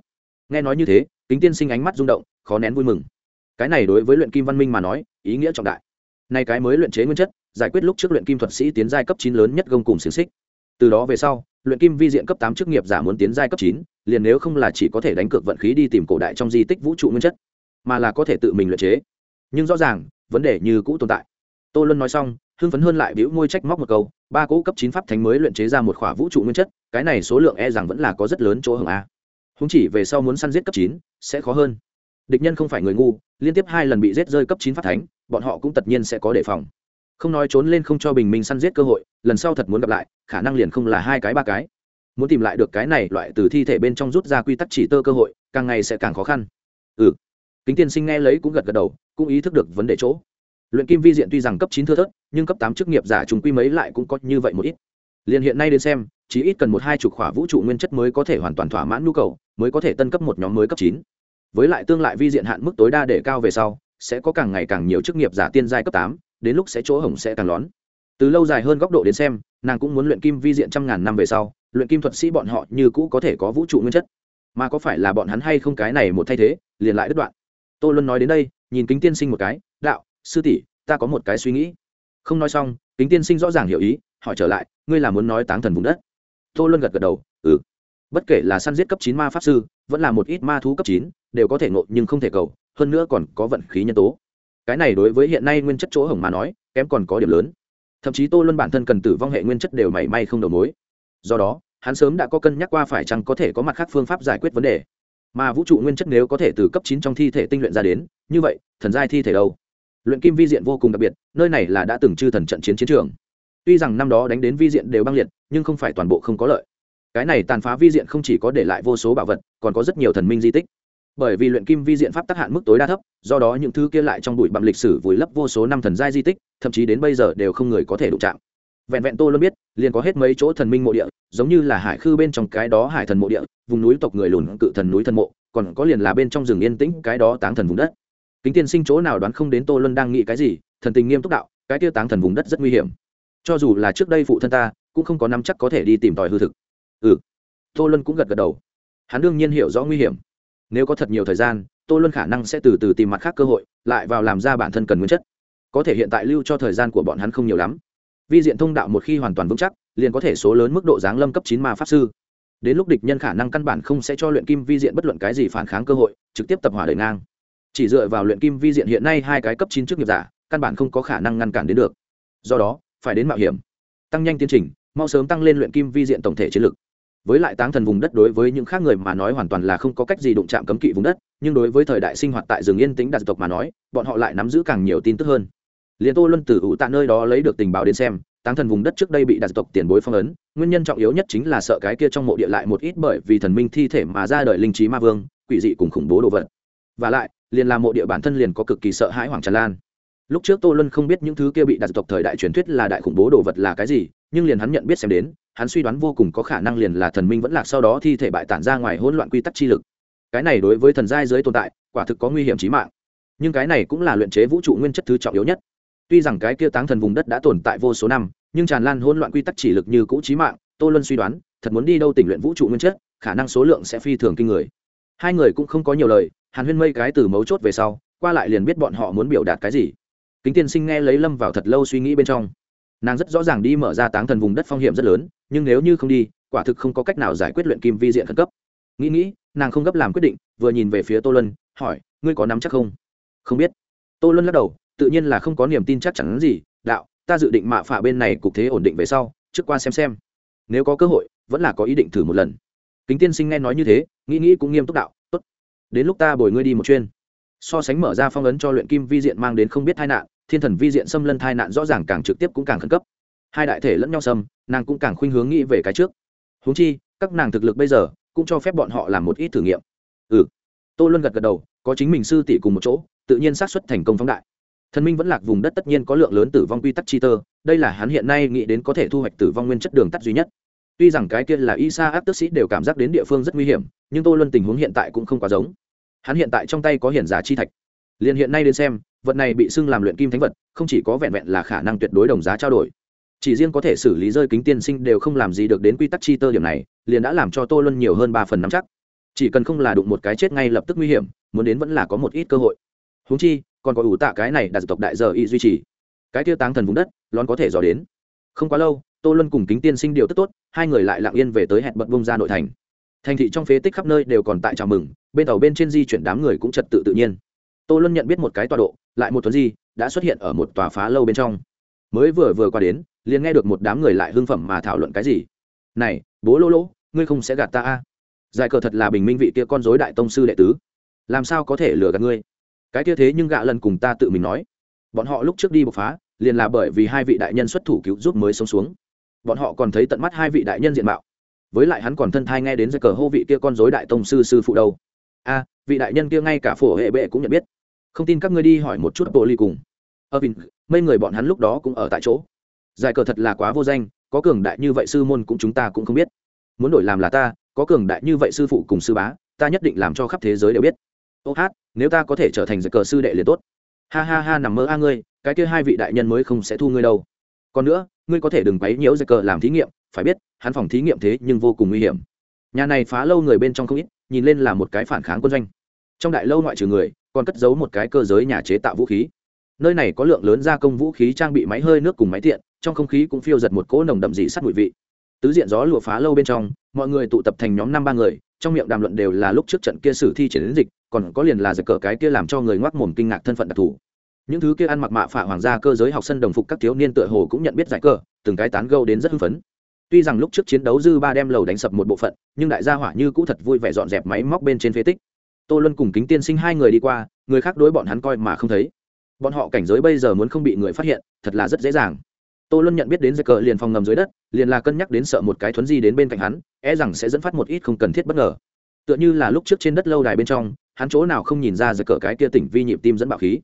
Nghe nói như thế, kính tiên sinh ánh mắt rung động, khó nén vui mừng cái này đối với luyện kim văn minh mà nói, ý nghĩa trọng đại. Nay cái mới luyện chế nguyên chất, giải quyết lúc trước luyện kim thuật sĩ tiến giai cấp chín lớn nhất gông cùng xiềng xích. Từ đó về sau, luyện kim vi diện cấp tám chức nghiệp giả muốn tiến giai cấp chín, liền nếu không là chỉ có thể đánh cược vận khí đi tìm cổ đại trong di tích vũ trụ nguyên chất, mà là có thể tự mình luyện chế. Nhưng rõ ràng, vấn đề như cũ tồn tại. Tô luân nói xong, hưng phấn hơn lại bĩu môi trách móc một câu, ba cỗ cấp chín pháp thánh mới luyện chế ra một khỏa vũ trụ nguyên chất, cái này số lượng e rằng vẫn là có rất lớn chỗ hưởng a. Húng chỉ về sau muốn săn giết cấp chín, sẽ khó hơn địch nhân không phải người ngu, liên tiếp hai lần bị giết rơi cấp chín phát thánh, bọn họ cũng tất nhiên sẽ có đề phòng. Không nói trốn lên không cho bình minh săn giết cơ hội, lần sau thật muốn gặp lại, khả năng liền không là hai cái ba cái. Muốn tìm lại được cái này loại từ thi thể bên trong rút ra quy tắc chỉ tơ cơ hội, càng ngày sẽ càng khó khăn. Ừ. Kính tiên sinh nghe lấy cũng gật gật đầu, cũng ý thức được vấn đề chỗ. Luyện kim vi diện tuy rằng cấp chín thưa thớt, nhưng cấp tám chức nghiệp giả trùng quy mấy lại cũng có như vậy một ít. Liền hiện nay đến xem chỉ ít cần một hai chục khỏa vũ trụ nguyên chất mới có thể hoàn toàn thỏa mãn nhu cầu, mới có thể tân cấp một nhóm mới cấp chín với lại tương lại vi diện hạn mức tối đa để cao về sau, sẽ có càng ngày càng nhiều chức nghiệp giả tiên giai cấp tám, đến lúc sẽ chỗ hổng sẽ càng lón. Từ lâu dài hơn góc độ đến xem, nàng cũng muốn luyện kim vi diện trăm ngàn năm về sau, luyện kim thuật sĩ bọn họ như cũ có thể có vũ trụ nguyên chất. Mà có phải là bọn hắn hay không cái này một thay thế, liền lại đứt đoạn. Tô luân nói đến đây, nhìn kính tiên sinh một cái, đạo, sư tỷ, ta có một cái suy nghĩ. Không nói xong, kính tiên sinh rõ ràng hiểu ý, hỏi trở lại, ngươi là muốn nói táng thần vùng đất? Tô luân gật gật đầu ừ. Bất kể là săn giết cấp chín ma pháp sư vẫn là một ít ma thú cấp chín, đều có thể ngộ nhưng không thể cầu, hơn nữa còn có vận khí nhân tố. Cái này đối với hiện nay nguyên chất chỗ hỏng mà nói, kém còn có điểm lớn. Thậm chí tô luân bản thân cần tử vong hệ nguyên chất đều mảy may không đầu mối. Do đó, hắn sớm đã có cân nhắc qua phải chăng có thể có mặt khác phương pháp giải quyết vấn đề. Mà vũ trụ nguyên chất nếu có thể từ cấp chín trong thi thể tinh luyện ra đến, như vậy, thần giai thi thể đâu? Luyện kim vi diện vô cùng đặc biệt, nơi này là đã từng chư thần trận chiến chiến trường. Tuy rằng năm đó đánh đến vi diện đều băng liệt, nhưng không phải toàn bộ không có lợi cái này tàn phá vi diện không chỉ có để lại vô số bảo vật, còn có rất nhiều thần minh di tích. Bởi vì luyện kim vi diện pháp tác hạn mức tối đa thấp, do đó những thứ kia lại trong bụi bặm lịch sử vùi lấp vô số năm thần giai di tích, thậm chí đến bây giờ đều không người có thể đụng chạm. Vẹn vẹn tô luôn biết, liền có hết mấy chỗ thần minh mộ địa, giống như là hải khư bên trong cái đó hải thần mộ địa, vùng núi tộc người lùn cự thần núi thần mộ, còn có liền là bên trong rừng yên tĩnh cái đó táng thần vùng đất. Kính tiên sinh chỗ nào đoán không đến tô luân đang nghĩ cái gì, thần tình nghiêm túc đạo, cái tiêu táng thần vùng đất rất nguy hiểm. Cho dù là trước đây phụ thân ta, cũng không có nắm chắc có thể đi tìm tòi hư thực ừ. Tô luân cũng gật gật đầu. Hắn đương nhiên hiểu rõ nguy hiểm. Nếu có thật nhiều thời gian, tô luân khả năng sẽ từ từ tìm mặt khác cơ hội, lại vào làm ra bản thân cần nguyên chất. Có thể hiện tại lưu cho thời gian của bọn hắn không nhiều lắm. Vi diện thông đạo một khi hoàn toàn vững chắc, liền có thể số lớn mức độ giáng lâm cấp chín ma pháp sư. Đến lúc địch nhân khả năng căn bản không sẽ cho luyện kim vi diện bất luận cái gì phản kháng cơ hội, trực tiếp tập hỏa đời ngang. Chỉ dựa vào luyện kim vi diện hiện nay hai cái cấp chín trước nghiệp giả, căn bản không có khả năng ngăn cản đến được. Do đó, phải đến mạo hiểm. Tăng nhanh tiến trình, mau sớm tăng lên luyện kim vi diện tổng thể chiến lược với lại táng thần vùng đất đối với những khác người mà nói hoàn toàn là không có cách gì đụng chạm cấm kỵ vùng đất, nhưng đối với thời đại sinh hoạt tại rừng yên tĩnh đặc tộc mà nói, bọn họ lại nắm giữ càng nhiều tin tức hơn. Liền tô luân từ ủ tạ nơi đó lấy được tình báo đến xem, táng thần vùng đất trước đây bị đặc tộc tiền bối phong ấn, nguyên nhân trọng yếu nhất chính là sợ cái kia trong mộ địa lại một ít bởi vì thần minh thi thể mà ra đời linh trí ma vương, quỷ dị cùng khủng bố đồ vật. Và lại, liền là mộ địa bản thân liền có cực kỳ sợ hãi hoàng tràn lan. Lúc trước tô luân không biết những thứ kia bị đặc tộc thời đại truyền thuyết là đại khủng bố đồ vật là cái gì nhưng liền hắn nhận biết xem đến, hắn suy đoán vô cùng có khả năng liền là thần minh vẫn lạc sau đó thi thể bại tản ra ngoài hỗn loạn quy tắc chi lực. Cái này đối với thần giai giới tồn tại, quả thực có nguy hiểm trí mạng. Nhưng cái này cũng là luyện chế vũ trụ nguyên chất thứ trọng yếu nhất. Tuy rằng cái kia táng thần vùng đất đã tồn tại vô số năm, nhưng tràn lan hỗn loạn quy tắc chỉ lực như cũ trí mạng, tô luân suy đoán, thật muốn đi đâu tỉnh luyện vũ trụ nguyên chất, khả năng số lượng sẽ phi thường kinh người. Hai người cũng không có nhiều lời, hàn huyên mây cái từ mấu chốt về sau, qua lại liền biết bọn họ muốn biểu đạt cái gì. Kính tiên sinh nghe lấy lâm vào thật lâu suy nghĩ bên trong nàng rất rõ ràng đi mở ra táng thần vùng đất phong hiểm rất lớn, nhưng nếu như không đi, quả thực không có cách nào giải quyết luyện kim vi diện khẩn cấp. Nghĩ nghĩ, nàng không gấp làm quyết định, vừa nhìn về phía tô lân hỏi, ngươi có nắm chắc không? Không biết. Tô lân lắc đầu, tự nhiên là không có niềm tin chắc chắn gì, đạo, ta dự định mạ phả bên này cục thế ổn định về sau, trước qua xem xem. Nếu có cơ hội, vẫn là có ý định thử một lần. Kính tiên sinh nghe nói như thế, nghĩ nghĩ cũng nghiêm túc đạo, tốt. Đến lúc ta bồi ngươi đi một chuyên so sánh mở ra phong ấn cho luyện kim vi diện mang đến không biết tai nạn thiên thần vi diện xâm lân tai nạn rõ ràng càng trực tiếp cũng càng khẩn cấp. Hai đại thể lẫn nhau xâm, nàng cũng càng khuynh hướng nghĩ về cái trước. Húng chi, các nàng thực lực bây giờ cũng cho phép bọn họ làm một ít thử nghiệm. Ừ. Tô luân gật gật đầu, có chính mình sư tỷ cùng một chỗ, tự nhiên xác suất thành công phóng đại. Thần minh vẫn lạc vùng đất tất nhiên có lượng lớn tử vong quy tắc chi tơ, đây là hắn hiện nay nghĩ đến có thể thu hoạch tử vong nguyên chất đường tắt duy nhất. Tuy rằng cái kia là y sa áp tức sĩ đều cảm giác đến địa phương rất nguy hiểm, nhưng tô luân tình huống hiện tại cũng không quá giống. Hắn hiện tại trong tay có hiển giá chi thạch liền hiện nay đến xem, vật này bị xưng làm luyện kim thánh vật, không chỉ có vẹn vẹn là khả năng tuyệt đối đồng giá trao đổi. Chỉ riêng có thể xử lý rơi kính tiên sinh đều không làm gì được đến quy tắc chi tơ điểm này, liền đã làm cho tô luân nhiều hơn ba phần nắm chắc. Chỉ cần không là đụng một cái chết ngay lập tức nguy hiểm, muốn đến vẫn là có một ít cơ hội. Húng chi, còn có ủ tạ cái này đặt tộc đại giờ y duy trì. Cái tiêu táng thần vùng đất, lón có thể dò đến. Không quá lâu, tô luân cùng kính tiên sinh điều tất tốt, hai người lại lặng yên về tới hẹn bận bông ra nội thành. Thành thị trong phế tích khắp nơi đều còn tại chào mừng, bên tàu bên trên di chuyển đám người cũng trật tự tự nhiên tô luân nhận biết một cái tọa độ, lại một tuần di, đã xuất hiện ở một tòa phá lâu bên trong. Mới vừa vừa qua đến, liền nghe được một đám người lại hưng phẩm mà thảo luận cái gì. Này, bố lô lô, ngươi không sẽ gạt ta a? Giải cờ thật là bình minh vị kia con dối đại tông sư đệ tứ. Làm sao có thể lừa gạt ngươi? Cái kia thế nhưng gạ lần cùng ta tự mình nói. Bọn họ lúc trước đi bộc phá, liền là bởi vì hai vị đại nhân xuất thủ cứu giúp mới sống xuống. Bọn họ còn thấy tận mắt hai vị đại nhân diện mạo. Với lại hắn còn thân thai nghe đến giải cờ hô vị kia con dối đại tông sư sư phụ đâu. A, vị đại nhân kia ngay cả phổ hệ bệ cũng nhận biết không tin các ngươi đi hỏi một chút bộ ly cùng. Ờ, ở Vinh, mấy người bọn hắn lúc đó cũng ở tại chỗ. Giải cờ thật là quá vô danh có cường đại như vậy sư môn cũng chúng ta cũng không biết. Muốn đổi làm là ta có cường đại như vậy sư phụ cùng sư bá ta nhất định làm cho khắp thế giới đều biết. Ô hát nếu ta có thể trở thành giải cờ sư đệ liền tốt. Ha ha ha nằm mơ a ngươi cái kia hai vị đại nhân mới không sẽ thu ngươi đâu. Còn nữa ngươi có thể đừng quấy nhiễu giải cờ làm thí nghiệm phải biết hắn phòng thí nghiệm thế nhưng vô cùng nguy hiểm. Nhà này phá lâu người bên trong không ít nhìn lên là một cái phản kháng quân doanh. Trong đại lâu ngoại trừ người còn cất giấu một cái cơ giới nhà chế tạo vũ khí. Nơi này có lượng lớn gia công vũ khí trang bị máy hơi, nước cùng máy tiện, trong không khí cũng phiêu giật một cỗ nồng đậm dị sắt mùi vị. Tứ diện gió lụa phá lâu bên trong, mọi người tụ tập thành nhóm năm ba người, trong miệng đàm luận đều là lúc trước trận kia sử thi triển đến dịch, còn có liền là giật cờ cái kia làm cho người ngoác mồm kinh ngạc thân phận đặc thù. Những thứ kia ăn mặc mạ phả hoàng gia cơ giới học sân đồng phục các thiếu niên tựa hồ cũng nhận biết giải cờ, từng cái tán gâu đến rất hưng phấn. Tuy rằng lúc trước chiến đấu dư ba đem lầu đánh sập một bộ phận, nhưng đại gia hỏa như cũ thật vui vẻ dọn dẹp máy móc bên trên phế tích tô luân cùng kính tiên sinh hai người đi qua, người khác đối bọn hắn coi mà không thấy. Bọn họ cảnh giới bây giờ muốn không bị người phát hiện, thật là rất dễ dàng. Tô luân nhận biết đến giấy cờ liền phòng ngầm dưới đất, liền là cân nhắc đến sợ một cái thuấn di đến bên cạnh hắn e rằng sẽ dẫn phát một ít không cần thiết bất ngờ. Tựa như là lúc trước trên đất lâu đài bên trong, hắn chỗ nào không nhìn ra giấy cờ cái kia tỉnh vi nhịp tim dẫn bạo khí.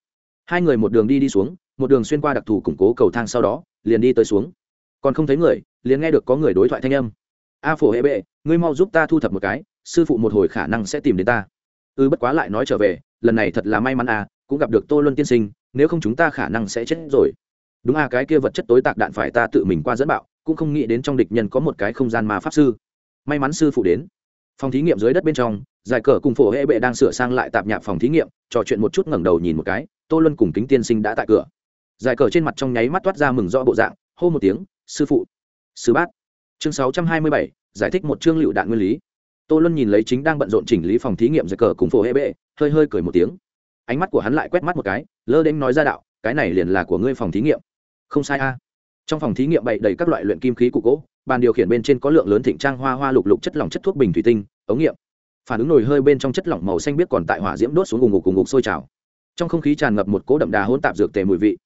Hai người một đường đi đi xuống, một đường xuyên qua đặc thù củng cố cầu thang sau đó, liền đi tới xuống. Còn không thấy người, liền nghe được có người đối thoại thanh âm. A phổ hệ bệ, ngươi mau giúp ta thu thập một cái, sư phụ một hồi khả năng sẽ tìm đến ta ư ừ, bất quá lại nói trở về lần này thật là may mắn à cũng gặp được tô luân tiên sinh nếu không chúng ta khả năng sẽ chết rồi. Đúng à cái kia vật chất tối tạc đạn phải ta tự mình qua dẫn bạo cũng không nghĩ đến trong địch nhân có một cái không gian mà pháp sư. May mắn sư phụ đến. Phòng thí nghiệm dưới đất bên trong giải cờ cùng phổ hệ bệ đang sửa sang lại tạp nhạp phòng thí nghiệm trò chuyện một chút ngẩng đầu nhìn một cái tô luân cùng kính tiên sinh đã tại cửa. Giải cờ trên mặt trong nháy mắt toát ra mừng rõ bộ dạng hô một tiếng sư phụ sư bát. Chương sáu trăm hai mươi bảy giải thích một chương lựu đạn nguyên lý tô luân nhìn lấy chính đang bận rộn chỉnh lý phòng thí nghiệm giấy cờ cùng phổ hệ bệ, hơi hơi cười một tiếng. Ánh mắt của hắn lại quét mắt một cái, lơ đễnh nói ra đạo, cái này liền là của ngươi phòng thí nghiệm. Không sai a. Trong phòng thí nghiệm bậy đầy các loại luyện kim khí cụ gỗ, bàn điều khiển bên trên có lượng lớn thịnh trang hoa hoa lục lục chất lỏng chất thuốc bình thủy tinh, ống nghiệm. Phản ứng nồi hơi bên trong chất lỏng màu xanh biết còn tại hỏa diễm đốt xuống cùng ngục cùng ngục sôi trào. Trong không khí tràn ngập một cỗ đậm đà hỗn tạp dược tề mùi vị.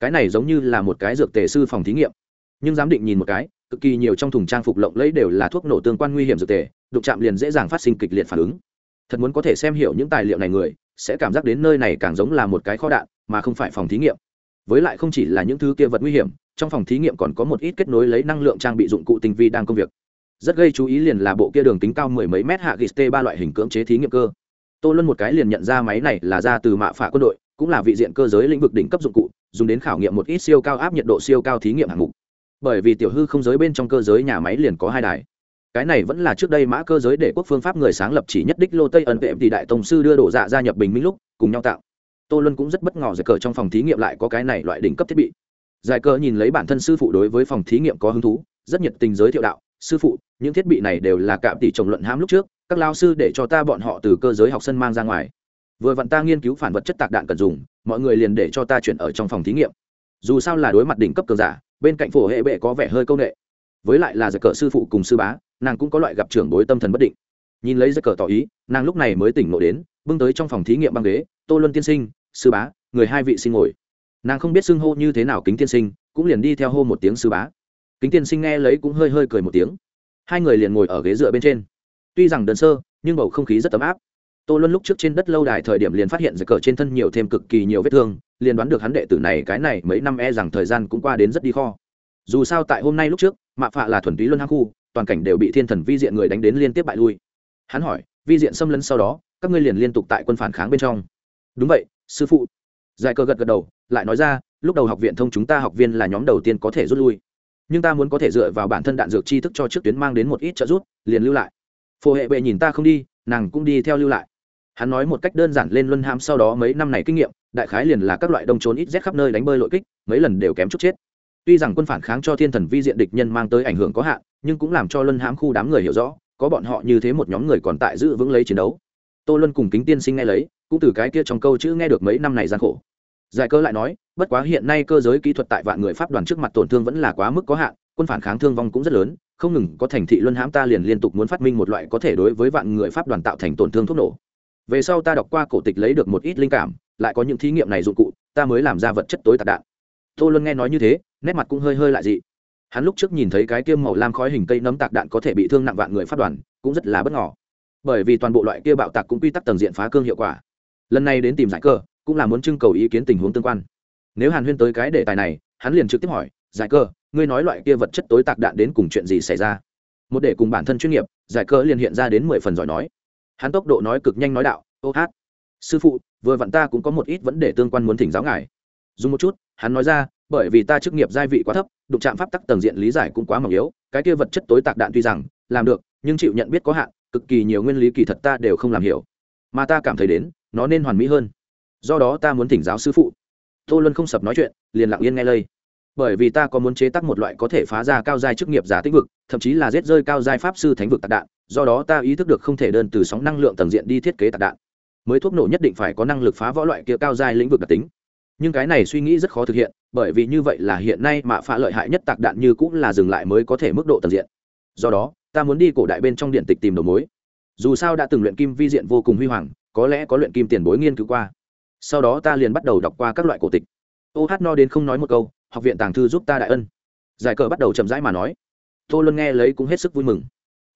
Cái này giống như là một cái dược tề sư phòng thí nghiệm. Nhưng giám định nhìn một cái cực kỳ nhiều trong thùng trang phục lộng lẫy đều là thuốc nổ tương quan nguy hiểm dược tề, đụng chạm liền dễ dàng phát sinh kịch liệt phản ứng. Thật muốn có thể xem hiểu những tài liệu này người, sẽ cảm giác đến nơi này càng giống là một cái kho đạn, mà không phải phòng thí nghiệm. Với lại không chỉ là những thứ kia vật nguy hiểm, trong phòng thí nghiệm còn có một ít kết nối lấy năng lượng trang bị dụng cụ tinh vi đang công việc. Rất gây chú ý liền là bộ kia đường kính cao mười mấy mét hạ gis t ba loại hình cưỡng chế thí nghiệm cơ. Tô luân một cái liền nhận ra máy này là ra từ mạ phả quân đội, cũng là vị diện cơ giới lĩnh vực đỉnh cấp dụng cụ, dùng đến khảo nghiệm một ít siêu cao áp nhiệt độ siêu cao thí nghiệm hạng mục bởi vì tiểu hư không giới bên trong cơ giới nhà máy liền có hai đài. Cái này vẫn là trước đây mã cơ giới để quốc phương pháp người sáng lập chỉ nhất đích lô tây ẩn vệ thì đại tổng sư đưa đổ dạ gia nhập bình minh lúc, cùng nhau tạo. Tô luân cũng rất bất ngờ giải cờ trong phòng thí nghiệm lại có cái này loại đỉnh cấp thiết bị. Giải cờ nhìn lấy bản thân sư phụ đối với phòng thí nghiệm có hứng thú, rất nhiệt tình giới thiệu đạo, sư phụ, những thiết bị này đều là cạm tỷ trồng luận hãm lúc trước, các lao sư để cho ta bọn họ từ cơ giới học sân mang ra ngoài. Vừa vặn ta nghiên cứu phản vật chất tạc đạn cần dùng, mọi người liền để cho ta chuyển ở trong phòng thí nghiệm. Dù sao là đối mặt đỉnh cấp cường giả bên cạnh phổ hệ bệ có vẻ hơi c â u n ệ với lại là giặc cờ sư phụ cùng sư bá, nàng cũng có loại gặp trưởng bối tâm thần bất định. Nhìn lấy giặc cờ tỏ ý, nàng lúc này mới tỉnh ngộ đến, bưng tới trong phòng thí nghiệm băng ghế, tô luân tiên sinh, sư bá, người hai vị sinh ngồi. Nàng không biết xưng hô như thế nào kính tiên sinh, cũng liền đi theo hô một tiếng sư bá. Kính tiên sinh nghe lấy cũng hơi hơi cười một tiếng. Hai người liền ngồi ở ghế dựa bên trên. Tuy rằng đơn sơ, nhưng bầu không khí rất ấm áp. Tô luân lúc trước trên đất lâu đài thời điểm liền phát hiện giặc cờ trên thân nhiều thêm cực kỳ nhiều vết thương liền đoán được hắn đệ tử này cái này mấy năm e rằng thời gian cũng qua đến rất đi kho. Dù sao tại hôm nay lúc trước, mạ phạ là thuần túy luân hang khu, toàn cảnh đều bị thiên thần vi diện người đánh đến liên tiếp bại lui. Hắn hỏi, vi diện xâm lấn sau đó, các ngươi liền liên tục tại quân phản kháng bên trong? Đúng vậy, sư phụ. Giải cơ gật gật đầu, lại nói ra, lúc đầu học viện thông chúng ta học viên là nhóm đầu tiên có thể rút lui. Nhưng ta muốn có thể dựa vào bản thân đạn dược chi thức cho trước tuyến mang đến một ít trợ giúp, liền lưu lại. Phổ hệ bệ nhìn ta không đi, nàng cũng đi theo lưu lại hắn nói một cách đơn giản lên luân hãm sau đó mấy năm này kinh nghiệm, đại khái liền là các loại đông trốn ít rét khắp nơi đánh bơi lội kích, mấy lần đều kém chút chết. Tuy rằng quân phản kháng cho thiên thần vi diện địch nhân mang tới ảnh hưởng có hạn, nhưng cũng làm cho luân hãm khu đám người hiểu rõ, có bọn họ như thế một nhóm người còn tại giữ vững lấy chiến đấu. Tô luân cùng kính tiên sinh nghe lấy, cũng từ cái kia trong câu chữ nghe được mấy năm này gian khổ. Giải cơ lại nói, bất quá hiện nay cơ giới kỹ thuật tại vạn người pháp đoàn trước mặt tổn thương vẫn là quá mức có hạn, quân phản kháng thương vong cũng rất lớn, không ngừng có thành thị luân hãm ta liền liên tục muốn phát minh một loại có thể đối với vạn người pháp đoàn tạo thành tổn thương thuốc nổ về sau ta đọc qua cổ tịch lấy được một ít linh cảm, lại có những thí nghiệm này dụng cụ, ta mới làm ra vật chất tối tạc đạn. Tô luân nghe nói như thế, nét mặt cũng hơi hơi lại dị. Hắn lúc trước nhìn thấy cái kia màu lam khói hình cây nấm tạc đạn có thể bị thương nặng vạn người phát đoàn, cũng rất là bất ngờ. Bởi vì toàn bộ loại kia bạo tạc cũng quy tắc tầng diện phá cương hiệu quả. Lần này đến tìm giải cơ, cũng là muốn trưng cầu ý kiến tình huống tương quan. Nếu hàn huyên tới cái đề tài này, hắn liền trực tiếp hỏi, giải cơ, ngươi nói loại kia vật chất tối tạc đạn đến cùng chuyện gì xảy ra? Một để cùng bản thân chuyên nghiệp, giải cơ liền hiện ra đến mười phần giỏi nói hắn tốc độ nói cực nhanh nói đạo, ô hát, sư phụ, vừa vặn ta cũng có một ít vấn đề tương quan muốn thỉnh giáo ngài. Dùng một chút, hắn nói ra, bởi vì ta chức nghiệp gia vị quá thấp, đụng chạm pháp tắc tầng diện lý giải cũng quá mỏng yếu, cái kia vật chất tối tạc đạn tuy rằng, làm được, nhưng chịu nhận biết có hạn, cực kỳ nhiều nguyên lý kỳ thật ta đều không làm hiểu. Mà ta cảm thấy đến, nó nên hoàn mỹ hơn. Do đó ta muốn thỉnh giáo sư phụ. Tô luân không sập nói chuyện, liền lặng yên nghe lây bởi vì ta có muốn chế tác một loại có thể phá ra cao giai chức nghiệp giả tích vực, thậm chí là giết rơi cao giai pháp sư thánh vực tạc đạn, do đó ta ý thức được không thể đơn từ sóng năng lượng tầng diện đi thiết kế tạc đạn. Mới thuốc nổ nhất định phải có năng lực phá võ loại kia cao giai lĩnh vực đặc tính. Nhưng cái này suy nghĩ rất khó thực hiện, bởi vì như vậy là hiện nay mạ phá lợi hại nhất tạc đạn như cũng là dừng lại mới có thể mức độ tầng diện. Do đó, ta muốn đi cổ đại bên trong điện tịch tìm đầu mối. Dù sao đã từng luyện kim vi diện vô cùng huy hoàng, có lẽ có luyện kim tiền bối nghiên cứu qua. Sau đó ta liền bắt đầu đọc qua các loại cổ tịch. Ô hát no đến không nói một câu học viện tàng thư giúp ta đại ân. Giải cờ bắt đầu chậm rãi mà nói. Tô luân nghe lấy cũng hết sức vui mừng.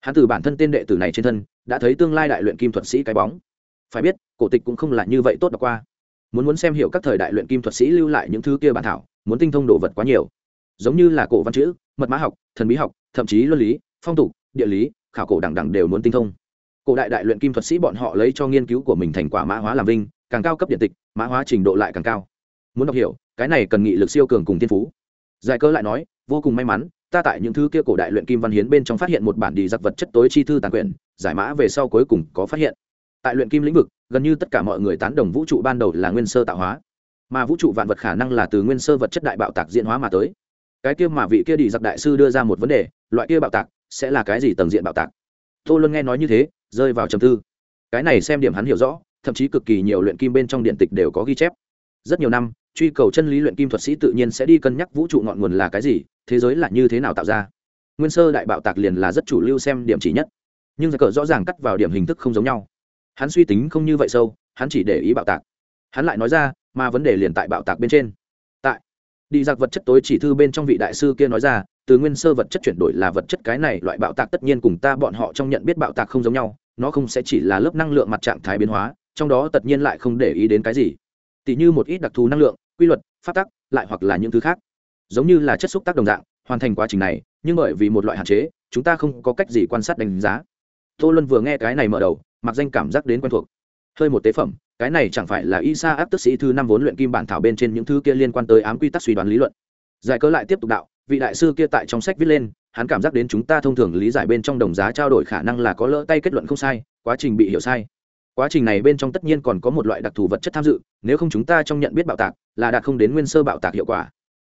Hắn từ bản thân tên đệ tử này trên thân, đã thấy tương lai đại luyện kim thuật sĩ cái bóng. Phải biết, cổ tịch cũng không là như vậy tốt đọc qua. Muốn muốn xem hiểu các thời đại luyện kim thuật sĩ lưu lại những thứ kia bản thảo, muốn tinh thông đồ vật quá nhiều. Giống như là cổ văn chữ, mật mã học, thần bí học, thậm chí luân lý, phong tục, địa lý, khảo cổ đẳng đẳng đều muốn tinh thông. Cổ đại đại luyện kim thuật sĩ bọn họ lấy cho nghiên cứu của mình thành quả mã hóa làm vinh, càng cao cấp điện tịch, mã hóa trình độ lại càng cao. Muốn đọc hiểu cái này cần nghị lực siêu cường cùng thiên phú. Giải cơ lại nói, vô cùng may mắn, ta tại những thứ kia cổ đại luyện kim văn hiến bên trong phát hiện một bản đi giặc vật chất tối chi thư tàn quyển, giải mã về sau cuối cùng có phát hiện. Tại luyện kim lĩnh vực, gần như tất cả mọi người tán đồng vũ trụ ban đầu là nguyên sơ tạo hóa, mà vũ trụ vạn vật khả năng là từ nguyên sơ vật chất đại bạo tạc diễn hóa mà tới. Cái kia mà vị kia đi giặc đại sư đưa ra một vấn đề, loại kia bạo tạc sẽ là cái gì tầng diện bạo tạc? Tô luân nghe nói như thế, rơi vào trầm tư. Cái này xem điểm hắn hiểu rõ, thậm chí cực kỳ nhiều luyện kim bên trong điện tịch đều có ghi chép. Rất nhiều năm truy cầu chân lý luyện kim thuật sĩ tự nhiên sẽ đi cân nhắc vũ trụ ngọn nguồn là cái gì, thế giới là như thế nào tạo ra. Nguyên sơ đại bạo tạc liền là rất chủ lưu xem điểm chỉ nhất. Nhưng giải cờ rõ ràng cắt vào điểm hình thức không giống nhau. Hắn suy tính không như vậy sâu, hắn chỉ để ý bạo tạc. Hắn lại nói ra, mà vấn đề liền tại bạo tạc bên trên. Tại, đi giặc vật chất tối chỉ thư bên trong vị đại sư kia nói ra, từ nguyên sơ vật chất chuyển đổi là vật chất cái này, loại bạo tạc tất nhiên cùng ta bọn họ trong nhận biết bạo tạc không giống nhau, nó không sẽ chỉ là lớp năng lượng mặt trạng thái biến hóa, trong đó tất nhiên lại không để ý đến cái gì. Tỉ như một ít đặc thù năng lượng quy luật phát tắc, lại hoặc là những thứ khác. Giống như là chất xúc tác đồng dạng, hoàn thành quá trình này, nhưng bởi vì một loại hạn chế, chúng ta không có cách gì quan sát đánh giá. Tô luân vừa nghe cái này mở đầu, mặc danh cảm giác đến quen thuộc. Hơi một tế phẩm, cái này chẳng phải là y sa áp tức sĩ thứ năm vốn luyện kim bản thảo bên trên những thứ kia liên quan tới ám quy tắc suy đoán lý luận. Giải cớ lại tiếp tục đạo, vị đại sư kia tại trong sách viết lên, hắn cảm giác đến chúng ta thông thường lý giải bên trong đồng giá trao đổi khả năng là có lỡ tay kết luận không sai, quá trình bị hiểu sai quá trình này bên trong tất nhiên còn có một loại đặc thù vật chất tham dự, nếu không chúng ta trong nhận biết bạo tạc, là đạt không đến nguyên sơ bạo tạc hiệu quả.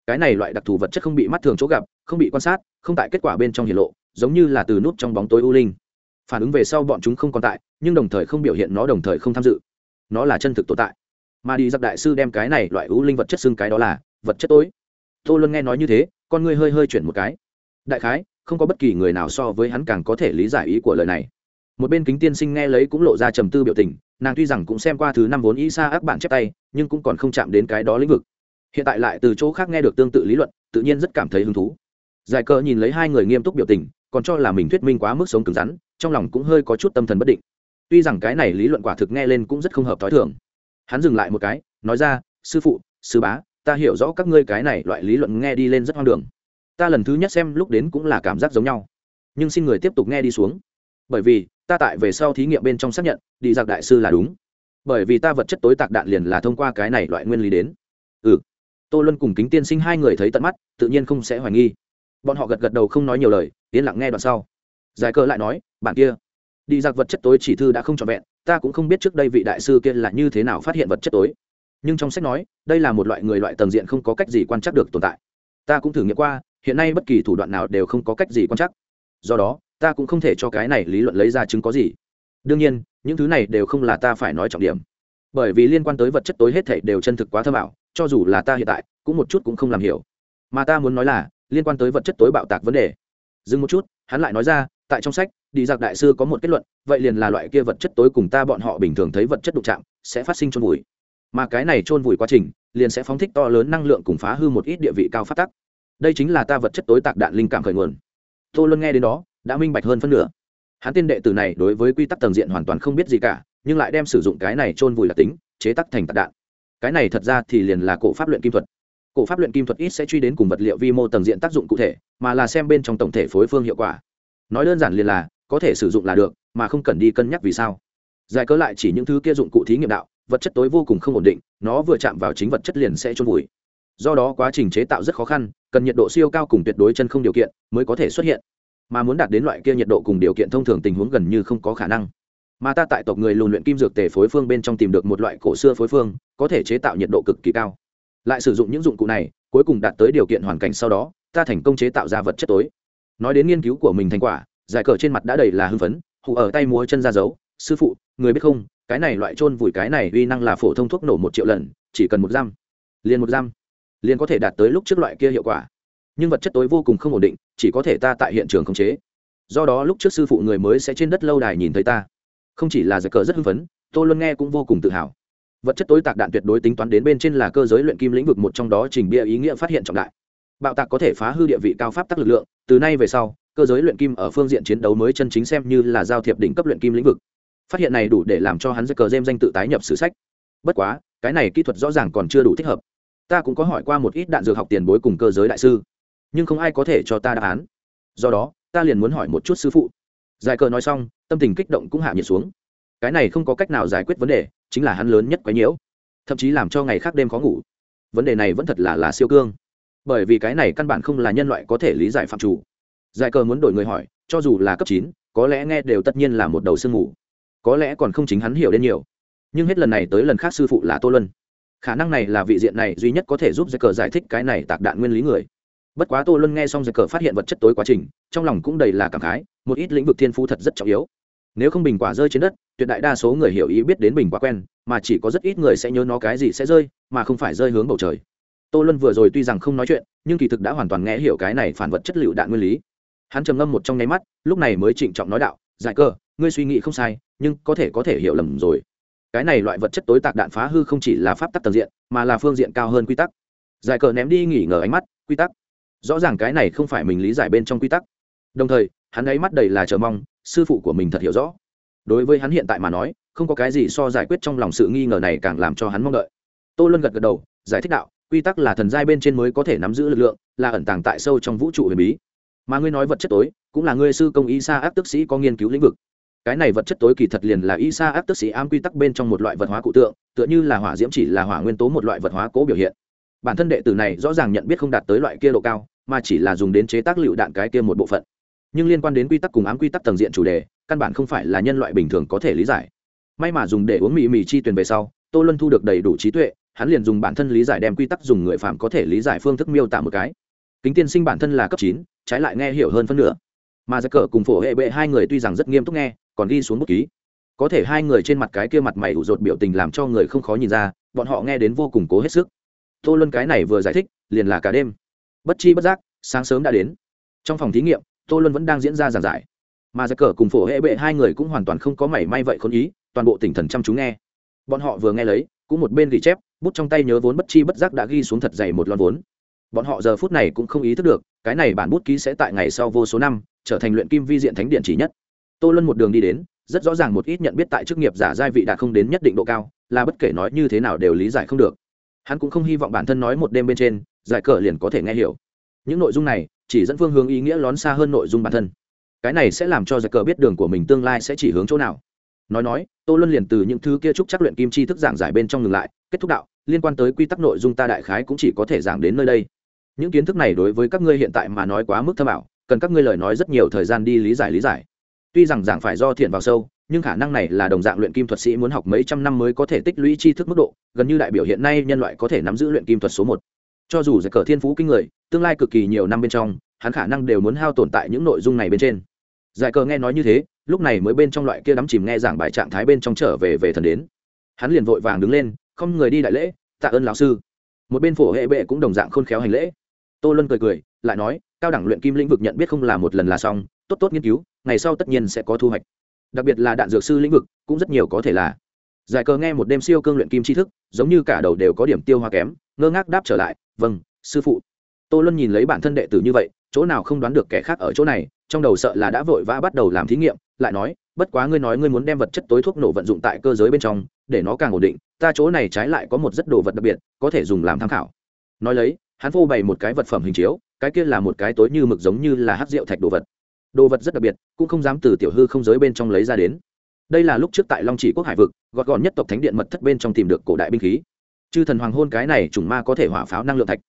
Cái này loại đặc thù vật chất không bị mắt thường chỗ gặp, không bị quan sát, không tại kết quả bên trong hiển lộ, giống như là từ nút trong bóng tối u linh. Phản ứng về sau bọn chúng không còn tại, nhưng đồng thời không biểu hiện nó đồng thời không tham dự. Nó là chân thực tồn tại. Mà đi giặc đại sư đem cái này loại u linh vật chất xưng cái đó là vật chất tối. Tôi luôn nghe nói như thế, con ngươi hơi hơi chuyển một cái. Đại khái, không có bất kỳ người nào so với hắn càng có thể lý giải ý của lời này một bên kính tiên sinh nghe lấy cũng lộ ra trầm tư biểu tình, nàng tuy rằng cũng xem qua thứ năm vốn y sa ác bản chép tay, nhưng cũng còn không chạm đến cái đó lĩnh vực. Hiện tại lại từ chỗ khác nghe được tương tự lý luận, tự nhiên rất cảm thấy hứng thú. Giải cờ nhìn lấy hai người nghiêm túc biểu tình, còn cho là mình thuyết minh quá mức sống cứng rắn, trong lòng cũng hơi có chút tâm thần bất định. Tuy rằng cái này lý luận quả thực nghe lên cũng rất không hợp t h o i thường. Hắn dừng lại một cái, nói ra, sư phụ, sư bá, ta hiểu rõ các ngươi cái này loại lý luận nghe đi lên rất hoang đường. Ta lần thứ nhất xem lúc đến cũng là cảm giác giống nhau. Nhưng xin người tiếp tục nghe đi xuống. Bởi vì ta tại về sau thí nghiệm bên trong xác nhận, đi giặc đại sư là đúng. Bởi vì ta vật chất tối tạc đạn liền là thông qua cái này loại nguyên lý đến. Ừ. Tô luân cùng kính tiên sinh hai người thấy tận mắt, tự nhiên không sẽ hoài nghi. Bọn họ gật gật đầu không nói nhiều lời, yên lặng nghe đoạn sau. Giải cơ lại nói, bạn kia, đi giặc vật chất tối chỉ thư đã không trọn vẹn, ta cũng không biết trước đây vị đại sư kia là như thế nào phát hiện vật chất tối. Nhưng trong sách nói, đây là một loại người loại tầng diện không có cách gì quan trắc được tồn tại. Ta cũng thử nghiệm qua, hiện nay bất kỳ thủ đoạn nào đều không có cách gì quan trắc. Do đó ta cũng không thể cho cái này lý luận lấy ra chứng có gì. Đương nhiên, những thứ này đều không là ta phải nói trọng điểm. Bởi vì liên quan tới vật chất tối hết thảy đều chân thực quá thâm ảo, cho dù là ta hiện tại, cũng một chút cũng không làm hiểu. Mà ta muốn nói là, liên quan tới vật chất tối bạo tạc vấn đề. Dừng một chút, hắn lại nói ra, tại trong sách, đi giặc đại sư có một kết luận, vậy liền là loại kia vật chất tối cùng ta bọn họ bình thường thấy vật chất đụng chạm, sẽ phát sinh trôn vùi. Mà cái này trôn vùi quá trình, liền sẽ phóng thích to lớn năng lượng cùng phá hư một ít địa vị cao phát tắc. Đây chính là ta vật chất tối tạc đạn linh cảm khởi nguồn. Tô luân nghe đến đó đã minh bạch hơn phân nửa. Hắn tên đệ tử này đối với quy tắc tầng diện hoàn toàn không biết gì cả, nhưng lại đem sử dụng cái này trôn vùi đặc tính, chế tắc thành tạc đạn. Cái này thật ra thì liền là cổ pháp luyện kim thuật. Cổ pháp luyện kim thuật ít sẽ truy đến cùng vật liệu vi mô tầng diện tác dụng cụ thể, mà là xem bên trong tổng thể phối phương hiệu quả. Nói đơn giản liền là, có thể sử dụng là được, mà không cần đi cân nhắc vì sao. Giải cớ lại chỉ những thứ kia dụng cụ thí nghiệm đạo, vật chất tối vô cùng không ổn định, nó vừa chạm vào chính vật chất liền sẽ trôn vùi. Do đó quá trình chế tạo rất khó khăn, cần nhiệt độ siêu cao cùng tuyệt đối chân không điều kiện mới có thể xuất hiện mà muốn đạt đến loại kia nhiệt độ cùng điều kiện thông thường tình huống gần như không có khả năng. Mà ta tại tộc người lùn luyện kim dược tề phối phương bên trong tìm được một loại cổ xưa phối phương, có thể chế tạo nhiệt độ cực kỳ cao. Lại sử dụng những dụng cụ này, cuối cùng đạt tới điều kiện hoàn cảnh sau đó, ta thành công chế tạo ra vật chất tối. Nói đến nghiên cứu của mình thành quả, giải cờ trên mặt đã đầy là hưng phấn hụ ở tay múa chân ra giấu sư phụ, người biết không, cái này loại trôn vùi cái này uy năng là phổ thông thuốc nổ một triệu lần, chỉ cần một giam. Liền một giam. Liền có thể đạt tới lúc trước loại kia hiệu quả nhưng vật chất tối vô cùng không ổn định, chỉ có thể ta tại hiện trường khống chế. Do đó lúc trước sư phụ người mới sẽ trên đất lâu đài nhìn thấy ta. Không chỉ là giải cờ rất hưng phấn tôi luôn nghe cũng vô cùng tự hào. Vật chất tối tạc đạn tuyệt đối tính toán đến bên trên là cơ giới luyện kim lĩnh vực một trong đó trình bia ý nghĩa phát hiện trọng đại. Bạo tạc có thể phá hư địa vị cao pháp tắc lực lượng, từ nay về sau, cơ giới luyện kim ở phương diện chiến đấu mới chân chính xem như là giao thiệp đỉnh cấp luyện kim lĩnh vực. Phát hiện này đủ để làm cho hắn giơ cờ dêm danh tự tái nhập sử sách. Bất quá, cái này kỹ thuật rõ ràng còn chưa đủ thích hợp. Ta cũng có hỏi qua một ít đạn dược học tiền bối cùng cơ giới đại sư nhưng không ai có thể cho ta đáp án. Do đó, ta liền muốn hỏi một chút sư phụ. Giải cờ nói xong, tâm tình kích động cũng hạ nhiệt xuống. Cái này không có cách nào giải quyết vấn đề, chính là hắn lớn nhất quái nhiễu. Thậm chí làm cho ngày khác đêm khó ngủ. Vấn đề này vẫn thật là là siêu cương. Bởi vì cái này căn bản không là nhân loại có thể lý giải phạm chủ. Giải cờ muốn đổi người hỏi, cho dù là cấp chín, có lẽ nghe đều tất nhiên là một đầu sương ngủ có lẽ còn không chính hắn hiểu đến nhiều. Nhưng hết lần này tới lần khác sư phụ là tô lân khả năng này là vị diện này duy nhất có thể giúp giải cờ giải thích cái này tạc đạn nguyên lý người bất quá tô luân nghe xong giải cờ phát hiện vật chất tối quá trình, trong lòng cũng đầy là cảm khái, một ít lĩnh vực thiên phú thật rất trọng yếu. Nếu không bình quả rơi trên đất, tuyệt đại đa số người hiểu ý biết đến bình quả quen, mà chỉ có rất ít người sẽ nhớ nó cái gì sẽ rơi, mà không phải rơi hướng bầu trời. Tô luân vừa rồi tuy rằng không nói chuyện, nhưng kỳ thực đã hoàn toàn nghe hiểu cái này phản vật chất liệu đạn nguyên lý. Hắn trầm ngâm một trong nháy mắt, lúc này mới trịnh trọng nói đạo, giải cơ ngươi suy nghĩ không sai, nhưng có thể có thể hiểu lầm rồi. Cái này loại vật chất tối tạc đạn phá hư không chỉ là pháp tắc tầng diện, mà là phương diện cao hơn quy tắc. Giải cờ ném đi nghỉ ngờ ánh mắt, quy tắc rõ ràng cái này không phải mình lý giải bên trong quy tắc. Đồng thời, hắn ấy mắt đầy là chờ mong, sư phụ của mình thật hiểu rõ. Đối với hắn hiện tại mà nói, không có cái gì so giải quyết trong lòng sự nghi ngờ này càng làm cho hắn mong đợi. Tô luân gật gật đầu, giải thích đạo, quy tắc là thần giai bên trên mới có thể nắm giữ lực lượng, là ẩn tàng tại sâu trong vũ trụ huyền bí. Mà ngươi nói vật chất tối, cũng là ngươi sư công y sa áp tức sĩ có nghiên cứu lĩnh vực. Cái này vật chất tối kỳ thật liền là y sa áp tức sĩ am quy tắc bên trong một loại vật hóa cụ tượng, tựa như là hỏa diễm chỉ là hỏa nguyên tố một loại vật hóa cố biểu hiện. Bản thân đệ tử này rõ ràng nhận biết không đạt tới loại kia độ cao mà chỉ là dùng đến chế tác lựu đạn cái kia một bộ phận. Nhưng liên quan đến quy tắc cùng ám quy tắc tầng diện chủ đề, căn bản không phải là nhân loại bình thường có thể lý giải. May mà dùng để uống mì mì chi tuyển về sau, tô luân thu được đầy đủ trí tuệ, hắn liền dùng bản thân lý giải đem quy tắc dùng người phạm có thể lý giải phương thức miêu tả một cái. Kính tiên sinh bản thân là cấp chín, trái lại nghe hiểu hơn phân nửa. Mà ra cờ cùng phổ hệ bệ hai người tuy rằng rất nghiêm túc nghe, còn ghi xuống bút ký. Có thể hai người trên mặt cái kia mặt mày ủ rột biểu tình làm cho người không khó nhìn ra, bọn họ nghe đến vô cùng cố hết sức. Tô luân cái này vừa giải thích, liền là cả đêm bất chi bất giác, sáng sớm đã đến. Trong phòng thí nghiệm, tô luân vẫn đang diễn ra giảng giải. Mà giặc cờ cùng phổ hệ bệ hai người cũng hoàn toàn không có mảy may vậy khốn ý, toàn bộ tỉnh thần chăm chú nghe. Bọn họ vừa nghe lấy, cũng một bên ghi chép, bút trong tay nhớ vốn bất chi bất giác đã ghi xuống thật dày một lon vốn. Bọn họ giờ phút này cũng không ý thức được, cái này bản bút ký sẽ tại ngày sau vô số năm, trở thành luyện kim vi diện thánh điện chỉ nhất. Tô luân một đường đi đến, rất rõ ràng một ít nhận biết tại chức nghiệp giả giai vị đạt không đến nhất định độ cao, là bất kể nói như thế nào đều lý giải không được. Hắn cũng không hy vọng bản thân nói một đêm bên trên giải cờ liền có thể nghe hiểu. Những nội dung này chỉ dẫn phương hướng ý nghĩa lón xa hơn nội dung bản thân. Cái này sẽ làm cho giải cờ biết đường của mình tương lai sẽ chỉ hướng chỗ nào. Nói nói, tô luân liền từ những thứ kia trúc chắc luyện kim chi thức giảng giải bên trong ngừng lại, kết thúc đạo, liên quan tới quy tắc nội dung ta đại khái cũng chỉ có thể giảng đến nơi đây. Những kiến thức này đối với các ngươi hiện tại mà nói quá mức thâm ảo, cần các ngươi lời nói rất nhiều thời gian đi lý giải lý giải. Tuy rằng giảng phải do thiện vào sâu, nhưng khả năng này là đồng dạng luyện kim thuật sĩ muốn học mấy trăm năm mới có thể tích lũy tri thức mức độ, gần như đại biểu hiện nay nhân loại có thể nắm giữ luyện kim thuật số một cho dù giải cờ thiên phú kinh người, tương lai cực kỳ nhiều năm bên trong, hắn khả năng đều muốn hao tồn tại những nội dung này bên trên. Giải cờ nghe nói như thế, lúc này mới bên trong loại kia đắm chìm nghe giảng bài trạng thái bên trong trở về về thần đến. Hắn liền vội vàng đứng lên, không người đi đại lễ, tạ ơn lão sư. Một bên phổ hệ bệ cũng đồng dạng khôn khéo hành lễ. Tô luân cười cười, lại nói, cao đẳng luyện kim lĩnh vực nhận biết không là một lần là xong, tốt tốt nghiên cứu, ngày sau tất nhiên sẽ có thu hoạch. Đặc biệt là đạn dược sư lĩnh vực, cũng rất nhiều có thể là giải cờ nghe một đêm siêu cương luyện kim tri thức, giống như cả đầu đều có điểm tiêu hoa kém, ngơ ngác đáp trở lại vâng sư phụ. Tô luân nhìn lấy bản thân đệ tử như vậy, chỗ nào không đoán được kẻ khác ở chỗ này, trong đầu sợ là đã vội vã bắt đầu làm thí nghiệm, lại nói, bất quá ngươi nói ngươi muốn đem vật chất tối thuốc nổ vận dụng tại cơ giới bên trong, để nó càng ổn định, ta chỗ này trái lại có một rất đồ vật đặc biệt, có thể dùng làm tham khảo. Nói lấy, hắn phô bày một cái vật phẩm hình chiếu, cái kia là một cái tối như mực giống như là hát rượu thạch đồ vật. Đồ vật rất đặc biệt, cũng không dám từ tiểu hư không giới bên trong lấy ra đến đây là lúc trước tại long chỉ quốc hải vực, gọt gọn nhất tộc thánh điện mật thất bên trong tìm được cổ đại binh khí. Chư thần hoàng hôn cái này chủng ma có thể hỏa pháo năng lượng thạch.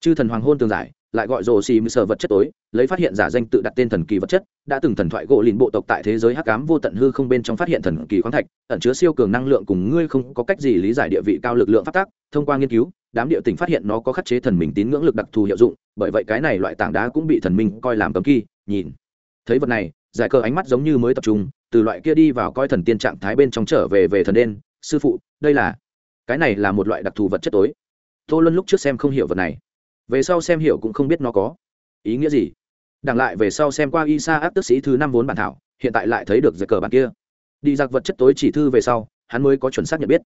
Chư thần hoàng hôn tường giải, lại gọi rồ xì mư sờ vật chất tối, lấy phát hiện giả danh tự đặt tên thần kỳ vật chất, đã từng thần thoại gỗ lìn bộ tộc tại thế giới hắc cám vô tận hư không bên trong phát hiện thần kỳ khoáng thạch, ẩn chứa siêu cường năng lượng cùng ngươi không có cách gì lý giải địa vị cao lực lượng phát tác, thông qua nghiên cứu, đám địa tỉnh phát hiện nó có khắc chế thần mình tín ngưỡng lực đặc thù hiệu dụng, bởi vậy cái này loại tảng đá cũng bị thần minh coi làm cấm kỳ nhìn. Thấy vật này, giải cờ ánh mắt giống như mới tập trung từ loại kia đi vào coi thần tiên trạng thái bên trong trở về về thần đen, sư phụ, đây là, cái này là một loại đặc thù vật chất tối. Tô luân lúc trước xem không hiểu vật này, về sau xem hiểu cũng không biết nó có ý nghĩa gì. Đằng lại về sau xem qua y sa áp tức sĩ thứ năm vốn bản thảo, hiện tại lại thấy được giấy cờ bản kia. Đi giặc vật chất tối chỉ thư về sau, hắn mới có chuẩn xác nhận biết,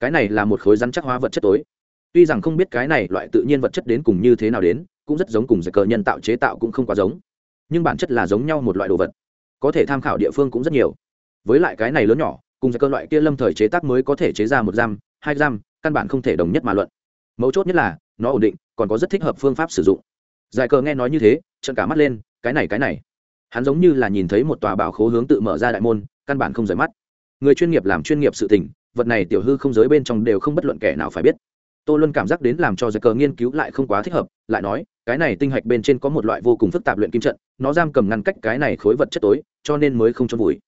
cái này là một khối rắn chắc hóa vật chất tối. Tuy rằng không biết cái này loại tự nhiên vật chất đến cùng như thế nào đến, cũng rất giống cùng giấy cờ nhân tạo chế tạo cũng không quá giống, nhưng bản chất là giống nhau một loại đồ vật có thể tham khảo địa phương cũng rất nhiều. Với lại cái này lớn nhỏ, cùng giải cơ loại kia lâm thời chế tác mới có thể chế ra một giam, hai giam, căn bản không thể đồng nhất mà luận. Mấu chốt nhất là, nó ổn định, còn có rất thích hợp phương pháp sử dụng. Giải cờ nghe nói như thế trận cả mắt lên, cái này cái này. Hắn giống như là nhìn thấy một tòa bảo khố hướng tự mở ra đại môn, căn bản không rời mắt. Người chuyên nghiệp làm chuyên nghiệp sự tình, vật này tiểu hư không giới bên trong đều không bất luận kẻ nào phải biết tôi luôn cảm giác đến làm cho giải cờ nghiên cứu lại không quá thích hợp, lại nói, cái này tinh hạch bên trên có một loại vô cùng phức tạp luyện kim trận, nó giam cầm ngăn cách cái này khối vật chất tối, cho nên mới không cho vùi.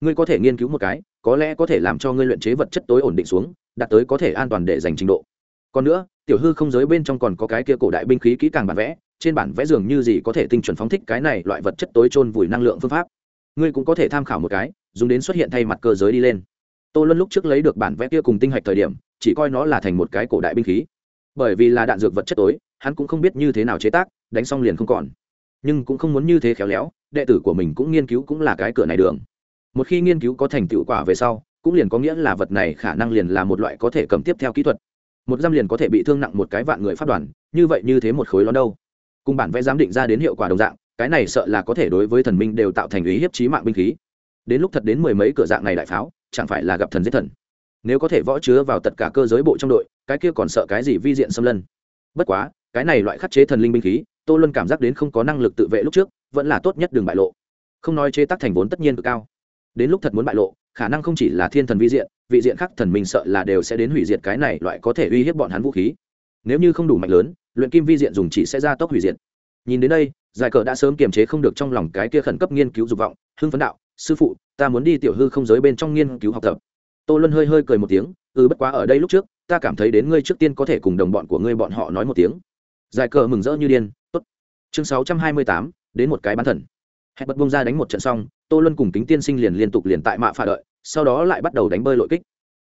Ngươi có thể nghiên cứu một cái, có lẽ có thể làm cho ngươi luyện chế vật chất tối ổn định xuống, đạt tới có thể an toàn để dành trình độ. Còn nữa, tiểu hư không giới bên trong còn có cái kia cổ đại binh khí kỹ càng bản vẽ, trên bản vẽ dường như gì có thể tinh chuẩn phóng thích cái này loại vật chất tối trôn vùi năng lượng phương pháp. Ngươi cũng có thể tham khảo một cái, dùng đến xuất hiện thay mặt cơ giới đi lên. Tô luân lúc trước lấy được bản vẽ kia cùng tinh hạch thời điểm chỉ coi nó là thành một cái cổ đại binh khí. Bởi vì là đạn dược vật chất tối, hắn cũng không biết như thế nào chế tác, đánh xong liền không còn. Nhưng cũng không muốn như thế khéo léo, đệ tử của mình cũng nghiên cứu cũng là cái cửa này đường. Một khi nghiên cứu có thành tựu quả về sau, cũng liền có nghĩa là vật này khả năng liền là một loại có thể cầm tiếp theo kỹ thuật. Một giam liền có thể bị thương nặng một cái vạn người phát đoàn, như vậy như thế một khối lón đâu. Cùng bản vẽ giám định ra đến hiệu quả đồng dạng, cái này sợ là có thể đối với thần minh đều tạo thành ý hiếp trí mạng binh khí. Đến lúc thật đến mười mấy cửa dạng này đại pháo, chẳng phải là gặp thần giết thần nếu có thể võ chứa vào tất cả cơ giới bộ trong đội, cái kia còn sợ cái gì vi diện xâm lân? Bất quá, cái này loại khắc chế thần linh binh khí, tô luân cảm giác đến không có năng lực tự vệ lúc trước, vẫn là tốt nhất đường bại lộ. Không nói chế tác thành vốn tất nhiên cực cao. Đến lúc thật muốn bại lộ, khả năng không chỉ là thiên thần vi diện, vị diện khác thần minh sợ là đều sẽ đến hủy diệt cái này loại có thể uy hiếp bọn hắn vũ khí. Nếu như không đủ mạnh lớn, luyện kim vi diện dùng chỉ sẽ ra tốc hủy diệt. Nhìn đến đây, giải cờ đã sớm kiềm chế không được trong lòng cái kia khẩn cấp nghiên cứu dục vọng, hưng phấn đạo, sư phụ, ta muốn đi tiểu hư không giới bên trong nghiên cứu học tập tô luân hơi hơi cười một tiếng ừ bất quá ở đây lúc trước, ta cảm thấy đến ngươi trước tiên có thể cùng đồng bọn của ngươi bọn họ nói một tiếng. Giải cờ mừng rỡ như điên, tốt. Chương sáu trăm hai mươi tám, đến một cái bán thần. Hẹn bật bông ra đánh một trận xong, tô luân cùng kính tiên sinh liền liên tục liền tại mạ phà đợi, sau đó lại bắt đầu đánh bơi lội kích.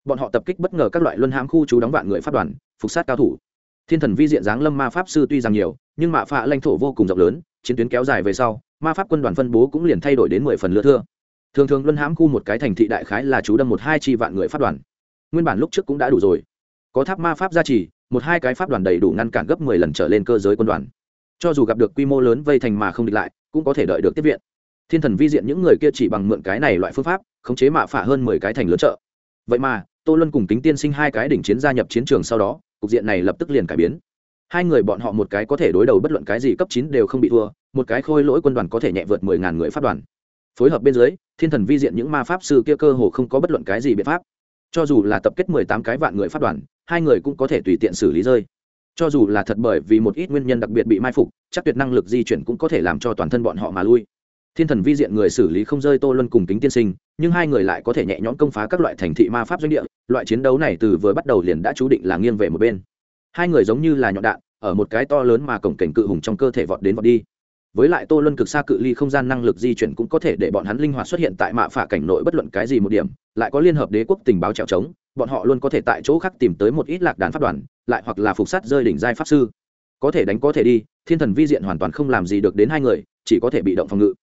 Bọn họ tập kích bất ngờ các loại luân hãm khu trú đóng vạn người phát đoàn, phục sát cao thủ. Thiên thần vi diện dáng lâm ma pháp sư tuy rằng nhiều, nhưng mạ phạ lãnh thổ vô cùng rộng lớn, chiến tuyến kéo dài về sau, ma pháp quân đoàn phân bố cũng liền thay đổi đến mười phần lứa thưa thường thường luân hãm khu một cái thành thị đại khái là chú đâm một hai chi vạn người phát đoàn. Nguyên bản lúc trước cũng đã đủ rồi. Có tháp ma pháp gia trì, một hai cái pháp đoàn đầy đủ ngăn cản gấp mười lần trở lên cơ giới quân đoàn. Cho dù gặp được quy mô lớn vây thành mà không địch lại, cũng có thể đợi được tiếp viện. Thiên thần vi diện những người kia chỉ bằng mượn cái này loại phương pháp, khống chế mạ phả hơn mười cái thành lớn chợ. Vậy mà, tô luân cùng kính tiên sinh hai cái đỉnh chiến gia nhập chiến trường sau đó, cục diện này lập tức liền cải biến. Hai người bọn họ một cái có thể đối đầu bất luận cái gì cấp chín đều không bị thua, một cái khôi lỗi quân đoàn có thể nhẹ vượt mười ngàn người phát đoàn phối hợp bên dưới, thiên thần vi diện những ma pháp sư kia cơ hồ không có bất luận cái gì biện pháp. Cho dù là tập kết mười tám cái vạn người phát đoàn, hai người cũng có thể tùy tiện xử lý rơi. Cho dù là thật bởi vì một ít nguyên nhân đặc biệt bị mai phục, chắc tuyệt năng lực di chuyển cũng có thể làm cho toàn thân bọn họ mà lui. Thiên thần vi diện người xử lý không rơi tô luân cùng kính tiên sinh, nhưng hai người lại có thể nhẹ nhõm công phá các loại thành thị ma pháp doanh địa, loại chiến đấu này từ vừa bắt đầu liền đã chú định là nghiêng về một bên. Hai người giống như là nhọn đạn, ở một cái to lớn mà cổng cảnh cự hùng trong cơ thể vọt đến vọt đi với lại tô luân cực xa cự ly không gian năng lực di chuyển cũng có thể để bọn hắn linh hoạt xuất hiện tại mạ phả cảnh nội bất luận cái gì một điểm, lại có liên hợp đế quốc tình báo trèo trống, bọn họ luôn có thể tại chỗ khác tìm tới một ít lạc đàn pháp đoàn, lại hoặc là phục sát rơi đỉnh giai pháp sư. Có thể đánh có thể đi, thiên thần vi diện hoàn toàn không làm gì được đến hai người, chỉ có thể bị động phòng ngự.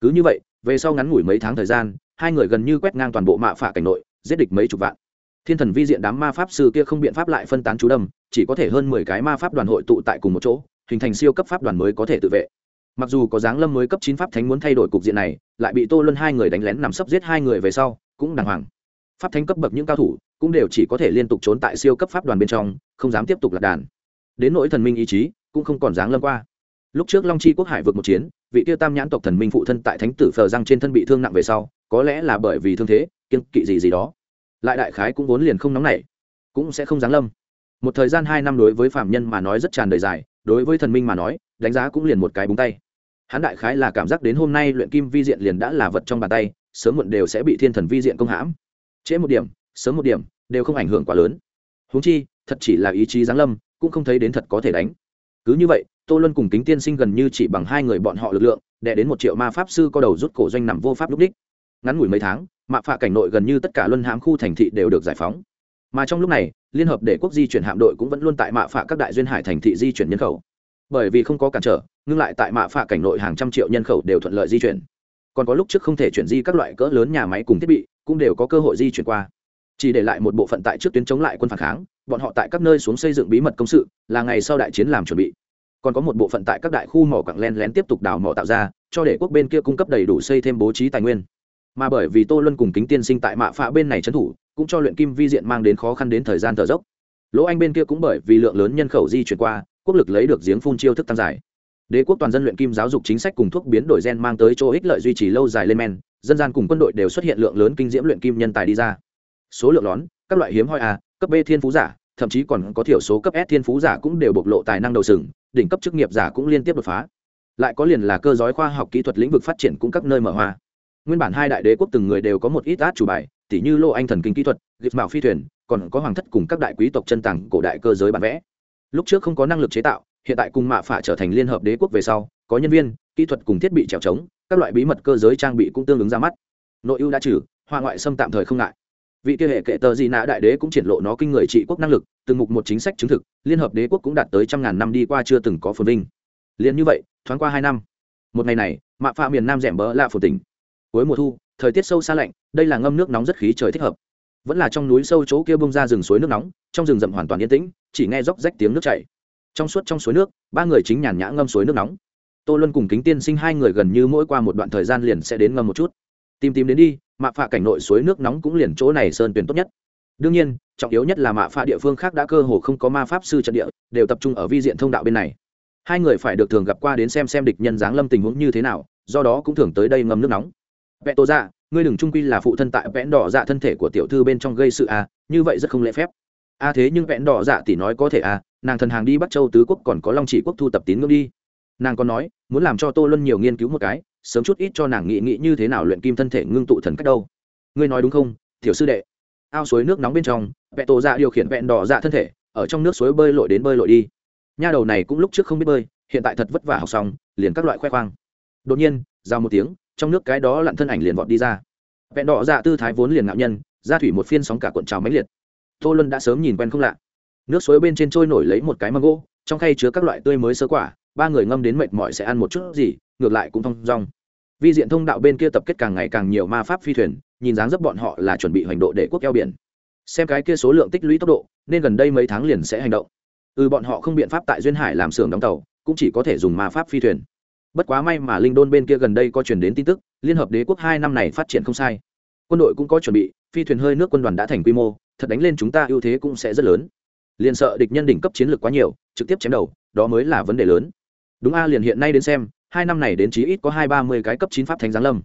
Cứ như vậy, về sau ngắn ngủi mấy tháng thời gian, hai người gần như quét ngang toàn bộ mạ phả cảnh nội, giết địch mấy chục vạn. Thiên thần vi diện đám ma pháp sư kia không biện pháp lại phân tán chú đâm, chỉ có thể hơn mười cái ma pháp đoàn hội tụ tại cùng một chỗ, hình thành siêu cấp pháp đoàn mới có thể tự vệ mặc dù có dáng lâm mới cấp chín pháp thánh muốn thay đổi cục diện này, lại bị tô luân hai người đánh lén nằm sấp giết hai người về sau, cũng đàng hoàng. Pháp thánh cấp bậc những cao thủ cũng đều chỉ có thể liên tục trốn tại siêu cấp pháp đoàn bên trong, không dám tiếp tục lạc đàn. Đến nỗi thần minh ý chí, cũng không còn dáng lâm qua. Lúc trước long chi quốc hải vượt một chiến, vị tiêu tam nhãn tộc thần minh phụ thân tại thánh tử phờ răng trên thân bị thương nặng về sau, có lẽ là bởi vì thương thế kiên kỵ gì gì đó. Lại đại khái cũng vốn liền không nóng nảy, cũng sẽ không giáng lâm. Một thời gian hai năm đối với phạm nhân mà nói rất tràn đời dài, đối với thần minh mà nói, đánh giá cũng liền một cái búng tay hắn đại khái là cảm giác đến hôm nay luyện kim vi diện liền đã là vật trong bàn tay, sớm muộn đều sẽ bị thiên thần vi diện công hãm. Trễ một điểm, sớm một điểm, đều không ảnh hưởng quá lớn. Huống chi, thật chỉ là ý chí giáng lâm, cũng không thấy đến thật có thể đánh. Cứ như vậy, tô luân cùng kính tiên sinh gần như chỉ bằng hai người bọn họ lực lượng đẻ đến một triệu ma pháp sư có đầu rút cổ doanh nằm vô pháp lúc đích. Ngắn ngủi mấy tháng, mạ phạ cảnh nội gần như tất cả luân hãm khu thành thị đều được giải phóng. Mà trong lúc này, liên hợp để quốc di chuyển hạm đội cũng vẫn luôn tại mạ phạ các đại duyên hải thành thị di chuyển nhân khẩu bởi vì không có cản trở, ngưng lại tại mạ phạ cảnh nội hàng trăm triệu nhân khẩu đều thuận lợi di chuyển. Còn có lúc trước không thể chuyển di các loại cỡ lớn nhà máy cùng thiết bị, cũng đều có cơ hội di chuyển qua. Chỉ để lại một bộ phận tại trước tuyến chống lại quân phản kháng, bọn họ tại các nơi xuống xây dựng bí mật công sự, là ngày sau đại chiến làm chuẩn bị. Còn có một bộ phận tại các đại khu mỏ quặng len lén tiếp tục đào mỏ tạo ra, cho để quốc bên kia cung cấp đầy đủ xây thêm bố trí tài nguyên. Mà bởi vì tô luân cùng kính tiên sinh tại mạ phạ bên này trấn thủ, cũng cho luyện kim vi diện mang đến khó khăn đến thời gian thở dốc. Lỗ anh bên kia cũng bởi vì lượng lớn nhân khẩu di chuyển qua quốc lực lấy được giếng phun chiêu thức tăng dài. Đế quốc toàn dân luyện kim giáo dục chính sách cùng thuốc biến đổi gen mang tới chỗ ích lợi duy trì lâu dài lên men, dân gian cùng quân đội đều xuất hiện lượng lớn kinh diễm luyện kim nhân tài đi ra. Số lượng lón, các loại hiếm hoi a cấp b thiên phú giả, thậm chí còn có thiểu số cấp s thiên phú giả cũng đều bộc lộ tài năng đầu sừng, đỉnh cấp chức nghiệp giả cũng liên tiếp đột phá. Lại có liền là cơ giới khoa học kỹ thuật lĩnh vực phát triển cũng các nơi mở hoa. Nguyên bản hai đại đế quốc từng người đều có một ít át chủ bài, tỉ như lô anh thần kinh kỹ thuật dịp mạo phi thuyền, còn có hoàng thất cùng các đại quý tộc chân tặng cổ đại cơ giới bản vẽ lúc trước không có năng lực chế tạo, hiện tại cùng mạ phả trở thành liên hợp đế quốc về sau, có nhân viên, kỹ thuật cùng thiết bị trèo trống, các loại bí mật cơ giới trang bị cũng tương ứng ra mắt. Nội ưu đã trừ, hoa ngoại xâm tạm thời không ngại. Vị kia hệ kệ tờ gì nạ đại đế cũng triển lộ nó kinh người trị quốc năng lực, từng mục một chính sách chứng thực, liên hợp đế quốc cũng đạt tới trăm ngàn năm đi qua chưa từng có phồn vinh. Liền như vậy, thoáng qua hai năm. Một ngày này, mạ phạ miền nam rẻm bỡ lạ phồn tỉnh. Cuối mùa thu, thời tiết sâu xa lạnh, đây là ngâm nước nóng rất khí trời thích hợp vẫn là trong núi sâu chỗ kia bung ra rừng suối nước nóng, trong rừng rậm hoàn toàn yên tĩnh, chỉ nghe róc rách tiếng nước chảy. Trong suốt trong suối nước, ba người chính nhàn nhã ngâm suối nước nóng. Tô luân cùng kính tiên sinh hai người gần như mỗi qua một đoạn thời gian liền sẽ đến ngâm một chút. Tìm tìm đến đi, mạ phạ cảnh nội suối nước nóng cũng liền chỗ này sơn tuyển tốt nhất. Đương nhiên, trọng yếu nhất là mạ phạ địa phương khác đã cơ hồ không có ma pháp sư trận địa, đều tập trung ở vi diện thông đạo bên này. Hai người phải được thường gặp qua đến xem xem địch nhân giáng lâm tình huống như thế nào, do đó cũng thường tới đây ngâm nước nóng. Vẹn tô dạ ngươi đừng trung quy là phụ thân tại vẽn đỏ dạ thân thể của tiểu thư bên trong gây sự à, như vậy rất không lễ phép. A thế nhưng vẽn đỏ dạ tỷ nói có thể à nàng thần hàng đi bắc châu tứ quốc còn có long chỉ quốc thu tập tín ngưỡng đi. Nàng còn nói muốn làm cho tô luân nhiều nghiên cứu một cái sớm chút ít cho nàng nghĩ nghĩ như thế nào luyện kim thân thể ngưng tụ thần cách đâu. Ngươi nói đúng không tiểu sư đệ? Ao suối nước nóng bên trong vẹn tổ dạ điều khiển vẹn đỏ dạ thân thể ở trong nước suối bơi lội đến bơi lội đi. Nha đầu này cũng lúc trước không biết bơi hiện tại thật vất vả học xong liền các loại khoe khoang. Đột nhiên ra một tiếng trong nước cái đó lặn thân ảnh liền vọt đi ra. Vẹn đỏ dạ tư thái vốn liền ngạo nhân, ra thủy một phiên sóng cả cuộn trào mãnh liệt. Tô luân đã sớm nhìn quen không lạ. Nước suối bên trên trôi nổi lấy một cái mâm gỗ, trong khay chứa các loại tươi mới sơ quả, ba người ngâm đến mệt mỏi sẽ ăn một chút gì, ngược lại cũng thong dong. Vi diện thông đạo bên kia tập kết càng ngày càng nhiều ma pháp phi thuyền, nhìn dáng dấp bọn họ là chuẩn bị hành độ để quốc eo biển. Xem cái kia số lượng tích lũy tốc độ, nên gần đây mấy tháng liền sẽ hành động. Ừ bọn họ không biện pháp tại duyên hải làm xưởng đóng tàu, cũng chỉ có thể dùng ma pháp phi thuyền bất quá may mà linh đôn bên kia gần đây có chuyển đến tin tức, liên hợp đế quốc hai năm này phát triển không sai. Quân đội cũng có chuẩn bị, phi thuyền hơi nước quân đoàn đã thành quy mô, thật đánh lên chúng ta ưu thế cũng sẽ rất lớn. Liền sợ địch nhân đỉnh cấp chiến lược quá nhiều, trực tiếp chém đầu, đó mới là vấn đề lớn. Đúng a, liền hiện nay đến xem, hai năm này đến chí ít có hai ba mươi cái cấp chín pháp thánh giáng lâm.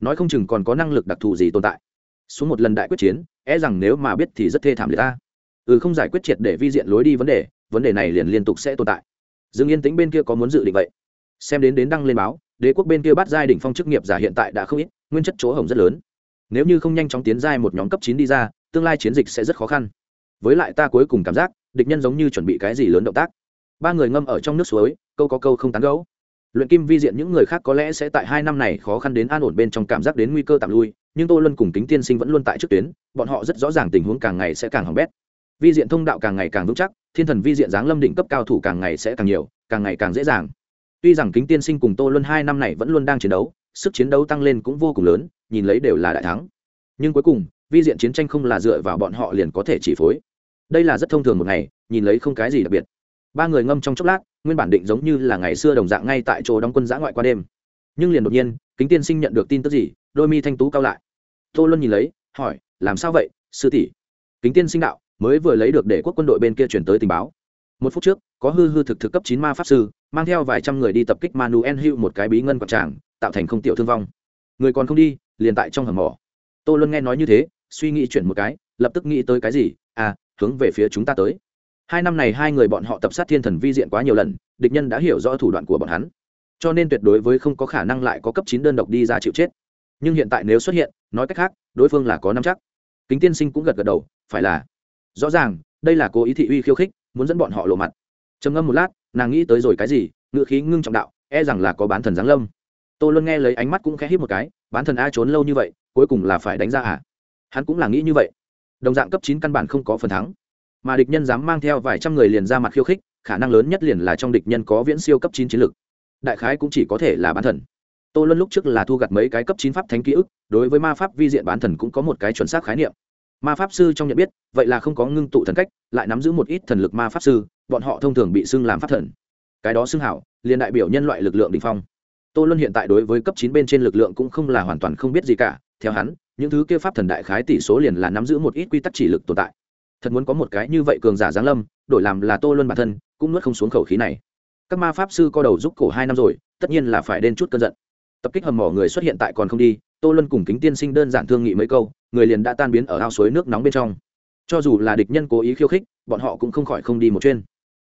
Nói không chừng còn có năng lực đặc thù gì tồn tại. Xuống một lần đại quyết chiến e rằng nếu mà biết thì rất thê thảm liệt ta. Ừ không giải quyết triệt để vi diện lối đi vấn đề vấn đề này liền liên tục sẽ tồn tại. Dương yên tĩnh bên kia có muốn dự định vậy? Xem đến đến đăng lên báo, đế quốc bên kia bắt giai đỉnh phong chức nghiệp giả hiện tại đã không ít, nguyên chất chỗ hồng rất lớn. Nếu như không nhanh chóng tiến giai một nhóm cấp chín đi ra, tương lai chiến dịch sẽ rất khó khăn. Với lại ta cuối cùng cảm giác, địch nhân giống như chuẩn bị cái gì lớn động tác. Ba người ngâm ở trong nước suối, câu có câu không tán gấu luyện kim vi diện những người khác có lẽ sẽ tại hai năm này khó khăn đến an ổn bên trong cảm giác đến nguy cơ tạm lui, nhưng tô luân cùng kính tiên sinh vẫn luôn tại trước tuyến, bọn họ rất rõ ràng tình huống càng ngày sẽ càng hỏng bét. Vi diện thông đạo càng ngày càng vững chắc, thiên thần vi diện giáng lâm đỉnh cấp cao thủ càng ngày sẽ càng nhiều, càng ngày càng dễ dàng tuy rằng kính tiên sinh cùng tô luân hai năm này vẫn luôn đang chiến đấu, sức chiến đấu tăng lên cũng vô cùng lớn, nhìn lấy đều là đại thắng. Nhưng cuối cùng, vi diện chiến tranh không là dựa vào bọn họ liền có thể chỉ phối. Đây là rất thông thường một ngày, nhìn lấy không cái gì đặc biệt. Ba người ngâm trong chốc lát, nguyên bản định giống như là ngày xưa đồng dạng ngay tại chỗ đóng quân giã ngoại qua đêm. Nhưng liền đột nhiên, kính tiên sinh nhận được tin tức gì, đôi mi thanh tú cao lại. Tô luân nhìn lấy, hỏi, làm sao vậy, sư tỷ? Kính tiên sinh đạo, mới vừa lấy được để quốc quân đội bên kia chuyển tới tình báo. Một phút trước, có hư hư thực thực cấp chín ma pháp sư mang theo vài trăm người đi tập kích manuel hữu một cái bí ngân quảng tràng, tạo thành không tiểu thương vong. Người còn không đi, liền tại trong hầm mỏ. Tô luân nghe nói như thế, suy nghĩ chuyển một cái, lập tức nghĩ tới cái gì? À hướng về phía chúng ta tới. Hai năm này hai người bọn họ tập sát thiên thần vi diện quá nhiều lần, địch nhân đã hiểu rõ thủ đoạn của bọn hắn. Cho nên tuyệt đối với không có khả năng lại có cấp chín đơn độc đi ra chịu chết. Nhưng hiện tại nếu xuất hiện, nói cách khác, đối phương là có năm chắc. Kính tiên sinh cũng gật gật đầu, phải là. Rõ ràng, đây là cố ý thị uy khiêu khích, muốn dẫn bọn họ lộ mặt. Trầm ngâm một lát nàng nghĩ tới rồi cái gì ngự khí ngưng trọng đạo e rằng là có bán thần giáng lâm. Tô luôn nghe lấy ánh mắt cũng khẽ hít một cái, bán thần a trốn lâu như vậy, cuối cùng là phải đánh ra à? Hắn cũng là nghĩ như vậy. Đồng dạng cấp chín căn bản không có phần thắng. Mà địch nhân dám mang theo vài trăm người liền ra mặt khiêu khích, khả năng lớn nhất liền là trong địch nhân có viễn siêu cấp chín chiến lực. Đại khái cũng chỉ có thể là bán thần. Tô luân lúc trước là thu gặt mấy cái cấp chín pháp thánh ký ức, đối với ma pháp vi diện bán thần cũng có một cái chuẩn xác khái niệm. Ma pháp sư trong nhận biết, vậy là không có ngưng tụ thần cách, lại nắm giữ một ít thần lực ma pháp sư bọn họ thông thường bị xưng làm pháp thần. Cái đó xưng hảo, liền đại biểu nhân loại lực lượng đ ỉ n h phong. Tô luân hiện tại đối với cấp chín bên trên lực lượng cũng không là hoàn toàn không biết gì cả, theo hắn, những thứ kia pháp thần đại khái tỷ số liền là nắm giữ một ít quy tắc chỉ lực tồn tại. Thật muốn có một cái như vậy cường giả giáng lâm, đổi làm là tô luân bản thân, cũng nuốt không xuống khẩu khí này. Các ma pháp sư co đầu giúp cổ hai năm rồi, tất nhiên là phải đen chút cơn giận. Tập kích hầm mỏ người xuất hiện tại còn không đi, tô luân cùng kính tiên sinh đơn giản thương nghị mấy câu, người liền đã tan biến ở ao suối nước nóng bên trong. Cho dù là địch nhân cố ý khiêu khích, bọn họ cũng không khỏi không đi một chuyên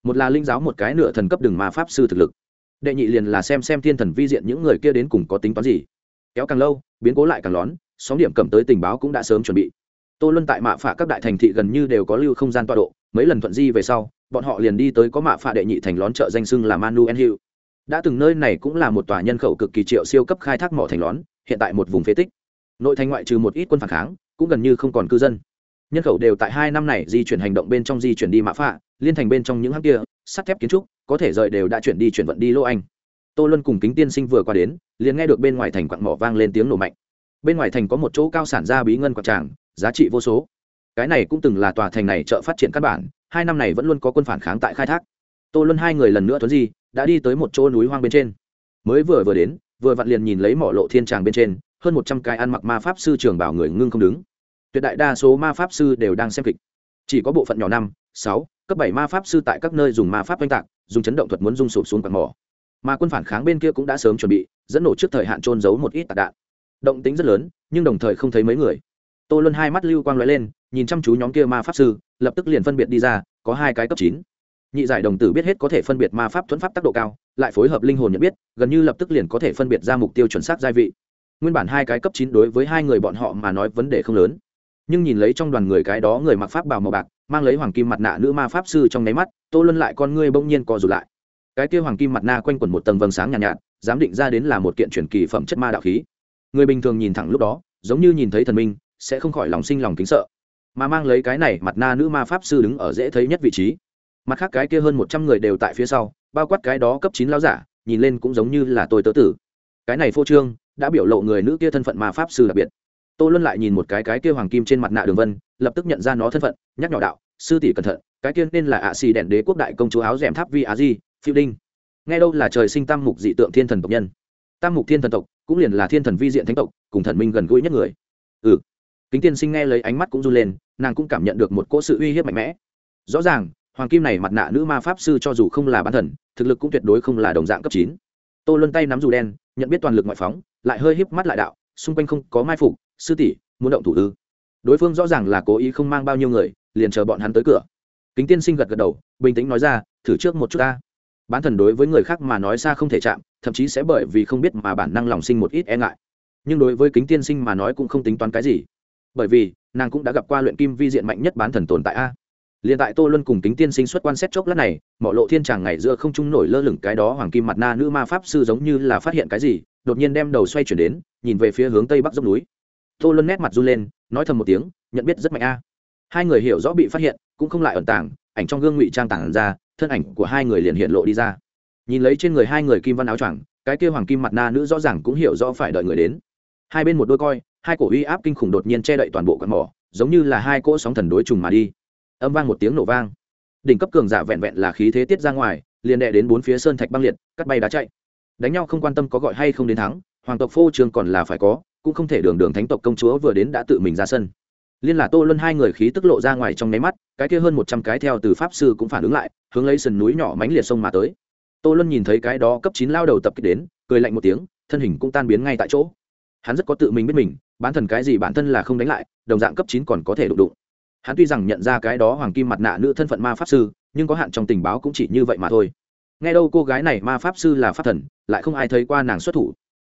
một là linh giáo một cái nửa thần cấp đường ma pháp sư thực lực. Đệ nhị liền là xem xem thiên thần vi diện những người kia đến cùng có tính toán gì. Kéo càng lâu, biến cố lại càng lón, sóng điểm cầm tới tình báo cũng đã sớm chuẩn bị. Tô luân tại mạ phạ các đại thành thị gần như đều có lưu không gian tọa độ, mấy lần thuận di về sau, bọn họ liền đi tới có mạ phạ đệ nhị thành lón chợ danh sưng là manuel hill. Đã từng nơi này cũng là một tòa nhân khẩu cực kỳ triệu siêu cấp khai thác mỏ thành lón, hiện tại một vùng phế tích. Nội thành ngoại trừ một ít quân phản kháng, cũng gần như không còn cư dân nhân khẩu đều tại hai năm này di chuyển hành động bên trong di chuyển đi mã phạ, liên thành bên trong những hãng kia, sắt thép kiến trúc, có thể rời đều đã chuyển đi chuyển vận đi lô anh. Tô luân cùng kính tiên sinh vừa qua đến, liền nghe được bên ngoài thành quặng mỏ vang lên tiếng nổ mạnh. Bên ngoài thành có một chỗ cao sản ra bí ngân quặng tràng, giá trị vô số. Cái này cũng từng là tòa thành này chợ phát triển căn bản, hai năm này vẫn luôn có quân phản kháng tại khai thác. Tô luân hai người lần nữa tuấn di, đã đi tới một chỗ núi hoang bên trên. Mới vừa vừa đến, vừa vặn liền nhìn lấy mỏ lộ thiên tràng bên trên, hơn một trăm cái ăn mặc ma pháp sư trường bảo người ngưng không đứng tuyệt đại đa số ma pháp sư đều đang xem kịch. Chỉ có bộ phận nhỏ năm, sáu, cấp bảy ma pháp sư tại các nơi dùng ma pháp oanh tạc, dùng chấn động thuật muốn rung sụp xuống quạt mỏ. Mà quân phản kháng bên kia cũng đã sớm chuẩn bị, dẫn nổ trước thời hạn trôn giấu một ít tạc đạn. Động tính rất lớn, nhưng đồng thời không thấy mấy người. Tô luân hai mắt lưu quang lóe lên, nhìn chăm chú nhóm kia ma pháp sư, lập tức liền phân biệt đi ra, có hai cái cấp chín. Nhị giải đồng tử biết hết có thể phân biệt ma pháp thuẫn pháp tác độ cao, lại phối hợp linh hồn nhận biết, gần như lập tức liền có thể phân biệt ra mục tiêu chuẩn xác gia vị. Nguyên bản hai cái cấp chín đối với hai người bọn họ mà nói vấn đề không lớn nhưng nhìn lấy trong đoàn người cái đó người mặc pháp bào màu bạc mang lấy hoàng kim mặt nạ nữ ma pháp sư trong nháy mắt tô luân lại con ngươi bỗng nhiên co rụt lại. Cái kia hoàng kim mặt na quanh quẩn một tầng vầng sáng nhàn nhạt, nhạt dám định ra đến là một kiện truyền kỳ phẩm chất ma đạo khí. Người bình thường nhìn thẳng lúc đó giống như nhìn thấy thần minh sẽ không khỏi lòng sinh lòng kính sợ. Mà mang lấy cái này mặt na nữ ma pháp sư đứng ở dễ thấy nhất vị trí. Mặt khác cái kia hơn một trăm người đều tại phía sau bao quát cái đó cấp chín lao giả nhìn lên cũng giống như là tôi tớ tử. Cái này phô trương đã biểu lộ người nữ kia thân phận ma pháp sư đặc biệt tô luân lại nhìn một cái cái kia hoàng kim trên mặt nạ đường vân, lập tức nhận ra nó thân phận, nhắc nhỏ đạo, sư tỷ cẩn thận, cái kia nên là ạ xì đèn đế quốc đại công chúa áo rèm tháp vi á di phiêu đinh. Nghe đâu là trời sinh tam mục dị tượng thiên thần tộc nhân. Tam mục thiên thần tộc cũng liền là thiên thần vi diện thánh tộc, cùng thần minh gần gũi nhất người. Ừ. Kính tiên sinh nghe lấy ánh mắt cũng run lên, nàng cũng cảm nhận được một cỗ sự uy hiếp mạnh mẽ. Rõ ràng, hoàng kim này mặt nạ nữ ma pháp sư cho dù không là bán thần, thực lực cũng tuyệt đối không là đồng dạng cấp chín. Tô luân tay nắm dù đen, nhận biết toàn lực ngoại phóng, lại hơi híp mắt lại đạo, xung quanh không có mai phục sư tỷ, muốn động thủ ư? Đối phương rõ ràng là cố ý không mang bao nhiêu người, liền chờ bọn hắn tới cửa. Kính tiên sinh gật gật đầu, bình tĩnh nói ra, thử trước một chút ta. Bán thần đối với người khác mà nói xa không thể chạm, thậm chí sẽ bởi vì không biết mà bản năng lòng sinh một ít e ngại. Nhưng đối với kính tiên sinh mà nói cũng không tính toán cái gì. Bởi vì, nàng cũng đã gặp qua luyện kim vi diện mạnh nhất bán thần tồn tại a. Liền tại tô luân cùng kính tiên sinh xuất quan xét chốc lát này mọi lộ thiên tràng ngày giữa không trung nổi lơ lửng cái đó hoàng kim mặt na nữ ma pháp sư giống như là phát hiện cái gì, đột nhiên đem đầu xoay chuyển đến, nhìn về phía hướng tây bắc dốc núi tô luân nét mặt run lên, nói thầm một tiếng, nhận biết rất mạnh a. Hai người hiểu rõ bị phát hiện, cũng không lại ẩn tàng, ảnh trong gương ngụy trang tàng ra, thân ảnh của hai người liền hiện lộ đi ra. Nhìn lấy trên người hai người kim văn áo choàng, cái kia hoàng kim mặt na nữ rõ ràng cũng hiểu rõ phải đợi người đến. Hai bên một đôi coi, hai cổ uy áp kinh khủng đột nhiên che đậy toàn bộ con mỏ, giống như là hai cỗ sóng thần đối trùng mà đi. Âm vang một tiếng nổ vang. Đỉnh cấp cường giả vẹn vẹn là khí thế tiết ra ngoài, liền đệ đến bốn phía sơn thạch băng liệt, cắt bay đá chạy. Đánh nhau không quan tâm có gọi hay không đến thắng, hoàng tộc phô trường còn là phải có cũng không thể đường đường thánh tộc công chúa vừa đến đã tự mình ra sân. Liên là tô luân hai người khí tức lộ ra ngoài trong nháy mắt, cái kia hơn một trăm cái theo từ pháp sư cũng phản ứng lại, hướng lấy sườn núi nhỏ mánh liệt sông mà tới. Tô luân nhìn thấy cái đó cấp chín lao đầu tập kích đến, cười lạnh một tiếng, thân hình cũng tan biến ngay tại chỗ. Hắn rất có tự mình biết mình bản thân cái gì bản thân là không đánh lại, đồng dạng cấp chín còn có thể đụng đụng. Hắn tuy rằng nhận ra cái đó hoàng kim mặt nạ nữ thân phận ma pháp sư, nhưng có hạn trong tình báo cũng chỉ như vậy mà thôi. Nghe đâu cô gái này ma pháp sư là pháp thần, lại không ai thấy qua nàng xuất thủ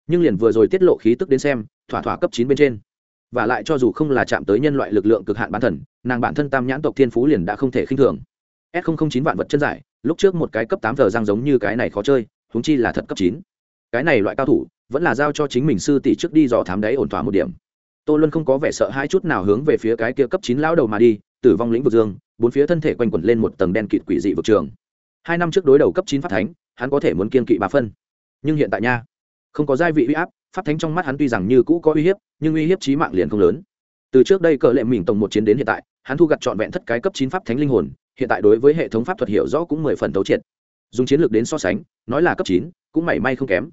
nhưng liền vừa rồi tiết lộ khí tức đến xem, thỏa thỏa cấp chín bên trên. Và lại cho dù không là chạm tới nhân loại lực lượng cực hạn bản thần, nàng bản thân tam nhãn tộc thiên phú liền đã không thể khinh thường. S chín vạn vật chân giải, lúc trước một cái cấp tám giờ răng giống như cái này khó chơi húng chi là thật cấp chín. Cái này loại cao thủ, vẫn là giao cho chính mình sư tỷ trước đi dò thám đáy ổn thỏa một điểm. Tô luân không có vẻ sợ hai chút nào hướng về phía cái kia cấp chín lão đầu mà đi, tử vong lĩnh vực dương, bốn phía thân thể quanh quẩn lên một tầng đen kịt quỷ dị vực trường. Hai năm trước đối đầu cấp chín phát thánh, hắn có thể muốn kiên kỵ ba phân. Nhưng hiện tại nha không có giai vị uy áp, pháp thánh trong mắt hắn tuy rằng như cũ có uy hiếp, nhưng uy hiếp trí mạng liền không lớn. Từ trước đây cờ lệ mình tổng một chiến đến hiện tại, hắn thu gặt trọn vẹn thất cái cấp chín pháp thánh linh hồn, hiện tại đối với hệ thống pháp thuật hiểu rõ cũng mười phần tấu triệt. Dùng chiến lược đến so sánh, nói là cấp chín, cũng mảy may không kém.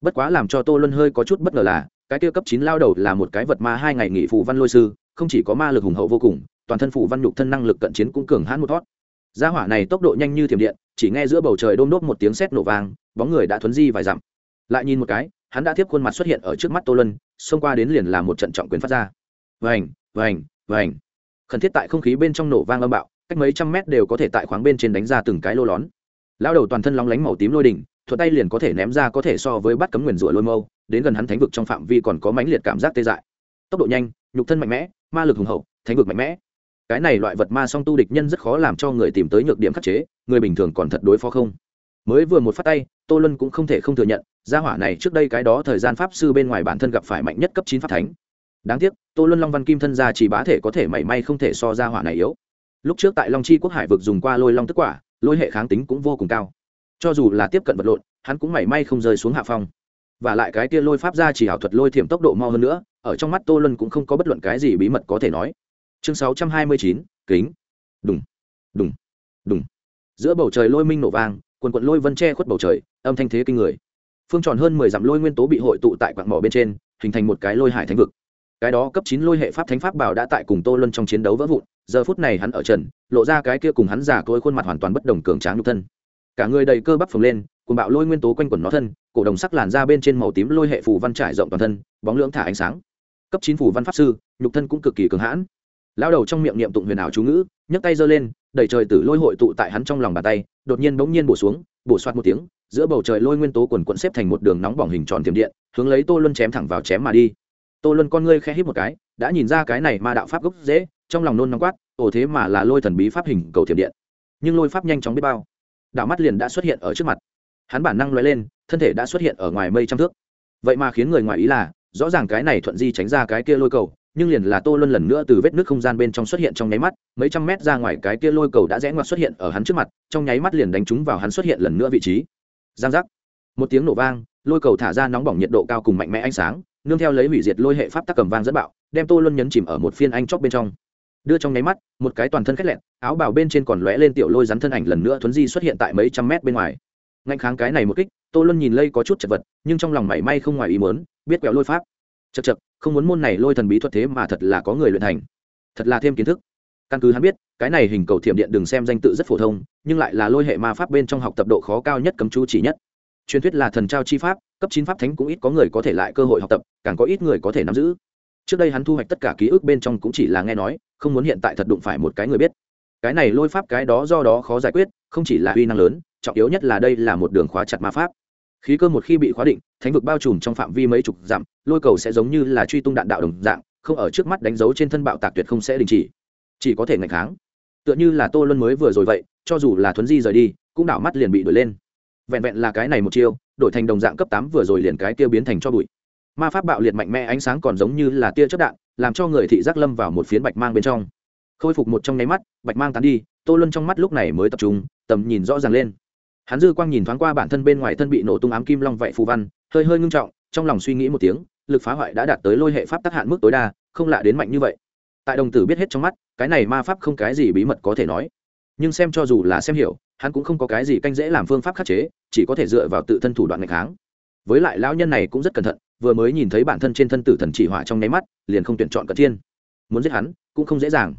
Bất quá làm cho tô luân hơi có chút bất ngờ là, cái kia cấp chín lao đầu là một cái vật ma hai ngày nghỉ phù văn lôi sư, không chỉ có ma lực hùng hậu vô cùng, toàn thân phù văn nhục thân năng lực cận chiến cũng cường hãn một thoát. Gia hỏa này tốc độ nhanh như thiểm điện, chỉ nghe giữa bầu trời đôm đốt một tiếng sét nổ vang, bóng người đã thuấn di vài dặm lại nhìn một cái, hắn đã tiếp khuôn mặt xuất hiện ở trước mắt tô lân xông qua đến liền là một trận trọng quyền phát ra. Vành vành vành. Khẩn thiết tại không khí bên trong nổ vang âm bạo, cách mấy trăm mét đều có thể tại khoáng bên trên đánh ra từng cái lô lón. Lao đầu toàn thân lóng lánh màu tím lôi đỉnh thuật tay liền có thể ném ra có thể so với bắt cấm nguyền rủa lôi mâu, đến gần hắn thánh vực trong phạm vi còn có mãnh liệt cảm giác tê dại. Tốc độ nhanh, nhục thân mạnh mẽ, ma lực hùng hậu, thánh vực mạnh mẽ. Cái này loại vật ma song tu địch nhân rất khó làm cho người tìm tới nhược điểm khắc chế, người bình thường còn thật đối phó không. Mới vừa một phát tay, tô lân cũng không thể không thừa nhận gia hỏa này trước đây cái đó thời gian pháp sư bên ngoài bản thân gặp phải mạnh nhất cấp chín pháp thánh. Đáng tiếc, tô luân long văn kim thân gia chỉ bá thể có thể mảy may không thể so gia hỏa này yếu. Lúc trước tại long chi quốc hải vực dùng qua lôi long tức quả, lôi hệ kháng tính cũng vô cùng cao. Cho dù là tiếp cận vật lộn, hắn cũng mảy may không rơi xuống hạ phong. Và lại cái kia lôi pháp gia chỉ ảo thuật lôi thiểm tốc độ mau hơn nữa, ở trong mắt tô luân cũng không có bất luận cái gì bí mật có thể nói. Chương sáu trăm hai mươi chín, kính. Đùng. Đùng. Đùng. Giữa bầu trời lôi minh nổ vang, quần quận lôi vân che khuất bầu trời, âm thanh thế kinh người phương tròn hơn mười dặm lôi nguyên tố bị hội tụ tại quạng mỏ bên trên, hình thành một cái lôi hải thánh vực. Cái đó cấp chín lôi hệ pháp thánh pháp bảo đã tại cùng tô luân trong chiến đấu vỡ vụn, giờ phút này hắn ở trần, lộ ra cái kia cùng hắn giả côi khuôn mặt hoàn toàn bất đồng cường tráng nhục thân. Cả người đầy cơ bắp phồng lên cùng bạo lôi nguyên tố quanh quẩn nó thân, cổ đồng sắc làn ra bên trên màu tím lôi hệ phù văn trải rộng toàn thân, bóng lưỡng thả ánh sáng. Cấp chín phù văn pháp sư, nhục thân cũng cực kỳ cường hãn. Lao đầu trong miệng niệm tụng huyền ảo chú ngữ, nhấc tay giơ lên đẩy trời tử lôi hội tụ tại hắn trong lòng bàn tay, đột nhiên bỗng nhiên bổ xuống, bổ soạt một tiếng, giữa bầu trời lôi nguyên tố quần quận xếp thành một đường nóng bỏng hình tròn tiềm điện, hướng lấy tô luân chém thẳng vào chém mà đi. Tô luân con ngươi khẽ hít một cái, đã nhìn ra cái này ma đạo pháp gốc dễ, trong lòng nôn nóng quát, ồ thế mà là lôi thần bí pháp hình cầu thiểm điện. Nhưng lôi pháp nhanh chóng biết bao, đạo mắt liền đã xuất hiện ở trước mặt. Hắn bản năng lóe lên, thân thể đã xuất hiện ở ngoài mây trăm thước. Vậy mà khiến người ngoài ý là, rõ ràng cái này thuận di tránh ra cái kia lôi cầu nhưng liền là tô luân lần nữa từ vết nước không gian bên trong xuất hiện trong nháy mắt, mấy trăm mét ra ngoài cái kia lôi cầu đã rẽ ngoặt xuất hiện ở hắn trước mặt, trong nháy mắt liền đánh trúng vào hắn xuất hiện lần nữa vị trí. Giang giác. Một tiếng nổ vang, lôi cầu thả ra nóng bỏng nhiệt độ cao cùng mạnh mẽ ánh sáng, nương theo lấy hủy diệt lôi hệ pháp tắc cầm vang dẫn bạo, đem tô luân nhấn chìm ở một phiên anh chóc bên trong. Đưa trong nháy mắt, một cái toàn thân khét lẹn, áo bào bên trên còn lóe lên tiểu lôi rắn thân ảnh lần nữa thuấn di xuất hiện tại mấy trăm mét bên ngoài. Ngạnh kháng cái này một kích, tô luân nhìn lây có chút chật vật, nhưng trong lòng mảy may không ngoài ý mớn biết quẹo lôi pháp chật chật không muốn môn này lôi thần bí thuật thế mà thật là có người luyện thành. Thật là thêm kiến thức. Căn cứ hắn biết, cái này hình cầu thiểm điện đừng xem danh tự rất phổ thông, nhưng lại là lôi hệ ma pháp bên trong học tập độ khó cao nhất cấm chú chỉ nhất. Truyền thuyết là thần trao chi pháp, cấp chín pháp thánh cũng ít có người có thể lại cơ hội học tập, càng có ít người có thể nắm giữ. Trước đây hắn thu hoạch tất cả ký ức bên trong cũng chỉ là nghe nói, không muốn hiện tại thật đụng phải một cái người biết. Cái này lôi pháp cái đó do đó khó giải quyết, không chỉ là uy năng lớn, trọng yếu nhất là đây là một đường khóa chặt ma pháp khí cơ một khi bị khóa định, thánh vực bao trùm trong phạm vi mấy chục dặm, lôi cầu sẽ giống như là truy tung đạn đạo đồng dạng, không ở trước mắt đánh dấu trên thân bạo tạc tuyệt không sẽ đình chỉ. Chỉ có thể ngày kháng. Tựa như là tô luân mới vừa rồi vậy, cho dù là thuấn di rời đi, cũng đảo mắt liền bị đổi lên. Vẹn vẹn là cái này một chiêu, đổi thành đồng dạng cấp tám vừa rồi liền cái tiêu biến thành cho bụi. Ma pháp bạo liệt mạnh mẽ ánh sáng còn giống như là tia chất đạn, làm cho người thị giác lâm vào một phiến bạch mang bên trong. Khôi phục một trong nháy mắt, bạch mang tán đi, tô luân trong mắt lúc này mới tập trung, tầm nhìn rõ ràng lên hắn dư quang nhìn thoáng qua bản thân bên ngoài thân bị nổ tung ám kim long vậy phù văn, hơi hơi ngưng trọng, trong lòng suy nghĩ một tiếng, lực phá hoại đã đạt tới lôi hệ pháp tác hạn mức tối đa, không lạ đến mạnh như vậy. Tại đồng tử biết hết trong mắt, cái này ma pháp không cái gì bí mật có thể nói. Nhưng xem cho dù là xem hiểu, hắn cũng không có cái gì canh dễ làm phương pháp khắc chế, chỉ có thể dựa vào tự thân thủ đoạn ngày kháng. Với lại lão nhân này cũng rất cẩn thận, vừa mới nhìn thấy bản thân trên thân tử thần chỉ hỏa trong nháy mắt, liền không tuyển chọn cận thiên. Muốn giết hắn, cũng không dễ dàng.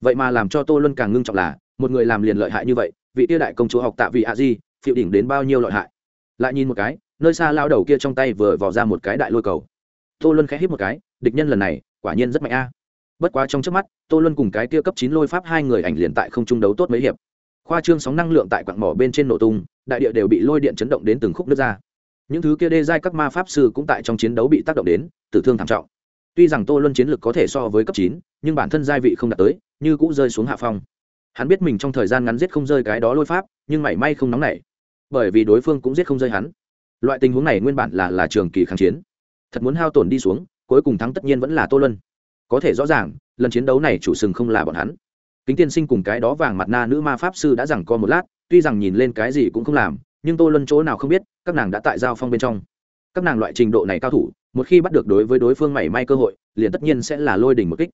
Vậy mà làm cho tô luân càng ngưng trọng là, một người làm liền lợi hại như vậy, vị tiêu đại công chúa học tạ vị a di phiệu đỉnh đến bao nhiêu loại hại. Lại nhìn một cái, nơi xa lao đầu kia trong tay vừa vò ra một cái đại lôi cầu. Tô luân khẽ hít một cái, địch nhân lần này, quả nhiên rất mạnh a. Bất quá trong trước mắt, tô luân cùng cái kia cấp chín lôi pháp hai người ảnh liền tại không trung đấu tốt mấy hiệp. Khoa trương sóng năng lượng tại quặng mỏ bên trên nổ tung, đại địa đều bị lôi điện chấn động đến từng khúc nước ra. Những thứ kia đê giai các ma pháp sư cũng tại trong chiến đấu bị tác động đến, tử thương thảm trọng. Tuy rằng tô luân chiến lực có thể so với cấp chín, nhưng bản thân giai vị không đạt tới, như cũng rơi xuống hạ phong. Hắn biết mình trong thời gian ngắn giết không rơi cái đó lôi pháp, nhưng mảy may không nóng nảy bởi vì đối phương cũng giết không rơi hắn. Loại tình huống này nguyên bản là là trường kỳ kháng chiến. Thật muốn hao tổn đi xuống, cuối cùng thắng tất nhiên vẫn là tô luân. Có thể rõ ràng, lần chiến đấu này chủ sừng không là bọn hắn. Kính tiên sinh cùng cái đó vàng mặt na nữ ma pháp sư đã rằng co một lát, tuy rằng nhìn lên cái gì cũng không làm, nhưng tô luân chỗ nào không biết, các nàng đã tại giao phong bên trong. Các nàng loại trình độ này cao thủ, một khi bắt được đối với đối phương mảy may cơ hội, liền tất nhiên sẽ là lôi đỉnh một kích.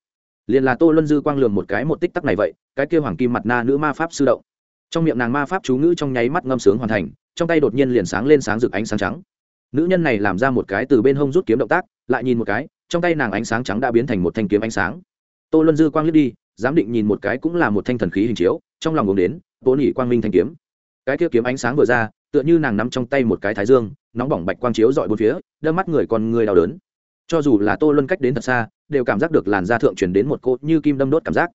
Liền là tô luân dư quang lường một cái một tích tắc này vậy, cái kêu hoàng kim mặt na nữ ma pháp sư động trong miệng nàng ma pháp chú ngữ trong nháy mắt ngâm sướng hoàn thành, trong tay đột nhiên liền sáng lên sáng rực ánh sáng trắng. Nữ nhân này làm ra một cái từ bên hông rút kiếm động tác, lại nhìn một cái, trong tay nàng ánh sáng trắng đã biến thành một thanh kiếm ánh sáng. Tô luân dư quang liếc đi, giám định nhìn một cái cũng là một thanh thần khí hình chiếu, trong lòng uống đến bố nỉ quang minh thanh kiếm. Cái kia kiếm ánh sáng vừa ra, tựa như nàng nắm trong tay một cái thái dương, nóng bỏng bạch quang chiếu dọi bốn phía đâm mắt người còn người đau đớn. Cho dù là tô luân cách đến thật xa, đều cảm giác được làn da thượng truyền đến một cốt như kim đâm đốt cảm giác.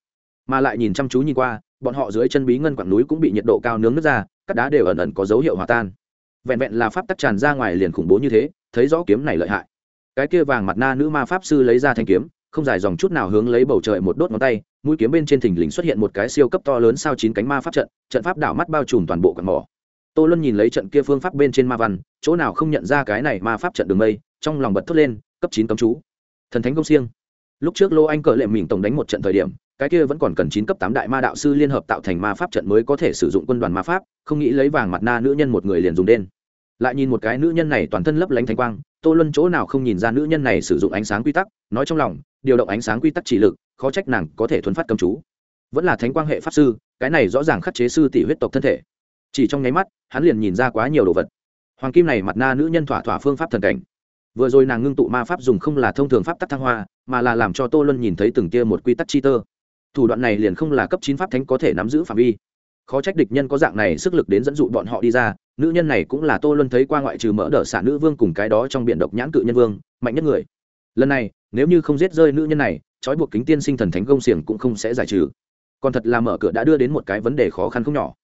Mà lại nhìn chăm chú nhìn qua bọn họ dưới chân bí ngân quặng núi cũng bị nhiệt độ cao nướng nước ra các đá đều ẩn ẩn có dấu hiệu hòa tan. Vẹn vẹn là pháp tắc tràn ra ngoài liền khủng bố như thế, thấy rõ kiếm này lợi hại. Cái kia vàng mặt na nữ ma pháp sư lấy ra thanh kiếm, không dài dòng chút nào hướng lấy bầu trời một đốt ngón tay, mũi kiếm bên trên thình lình xuất hiện một cái siêu cấp to lớn sao chín cánh ma pháp trận trận pháp đảo mắt bao trùm toàn bộ quạt mỏ. Tô luân nhìn lấy trận kia phương pháp bên trên ma văn, chỗ nào không nhận ra cái này ma pháp trận đường mây, trong lòng bật thốt lên, cấp chín cấm chú. Thần thánh công siêng lúc trước lô anh cờ lệ mình tổng đánh một trận thời điểm cái kia vẫn còn cần chín cấp tám đại ma đạo sư liên hợp tạo thành ma pháp trận mới có thể sử dụng quân đoàn ma pháp, không nghĩ lấy vàng mặt na nữ nhân một người liền dùng đen. Lại nhìn một cái nữ nhân này toàn thân lấp lánh thanh quang, tô luân chỗ nào không nhìn ra nữ nhân này sử dụng ánh sáng quy tắc, nói trong lòng, điều động ánh sáng quy tắc chỉ lực, khó trách nàng có thể thuấn phát cầm chú. Vẫn là thánh quang hệ pháp sư, cái này rõ ràng khắc chế sư tỷ huyết tộc thân thể. Chỉ trong nháy mắt, hắn liền nhìn ra quá nhiều đồ vật. Hoàng kim này mặt na nữ nhân thỏa thỏa phương pháp thần cảnh. Vừa rồi nàng ngưng tụ ma pháp dùng không là thông thường pháp tắc thăng hoa, mà là làm cho tô luân nhìn thấy từng tia một quy tắc chi tơ thủ đoạn này liền không là cấp chín pháp thánh có thể nắm giữ phạm vi. Khó trách địch nhân có dạng này sức lực đến dẫn dụ bọn họ đi ra, nữ nhân này cũng là tô luân thấy qua ngoại trừ mỡ đỡ xả nữ vương cùng cái đó trong biển độc nhãn cự nhân vương, mạnh nhất người. Lần này, nếu như không giết rơi nữ nhân này, trói buộc kính tiên sinh thần thánh công xiềng cũng không sẽ giải trừ. Còn thật là mở cửa đã đưa đến một cái vấn đề khó khăn không nhỏ.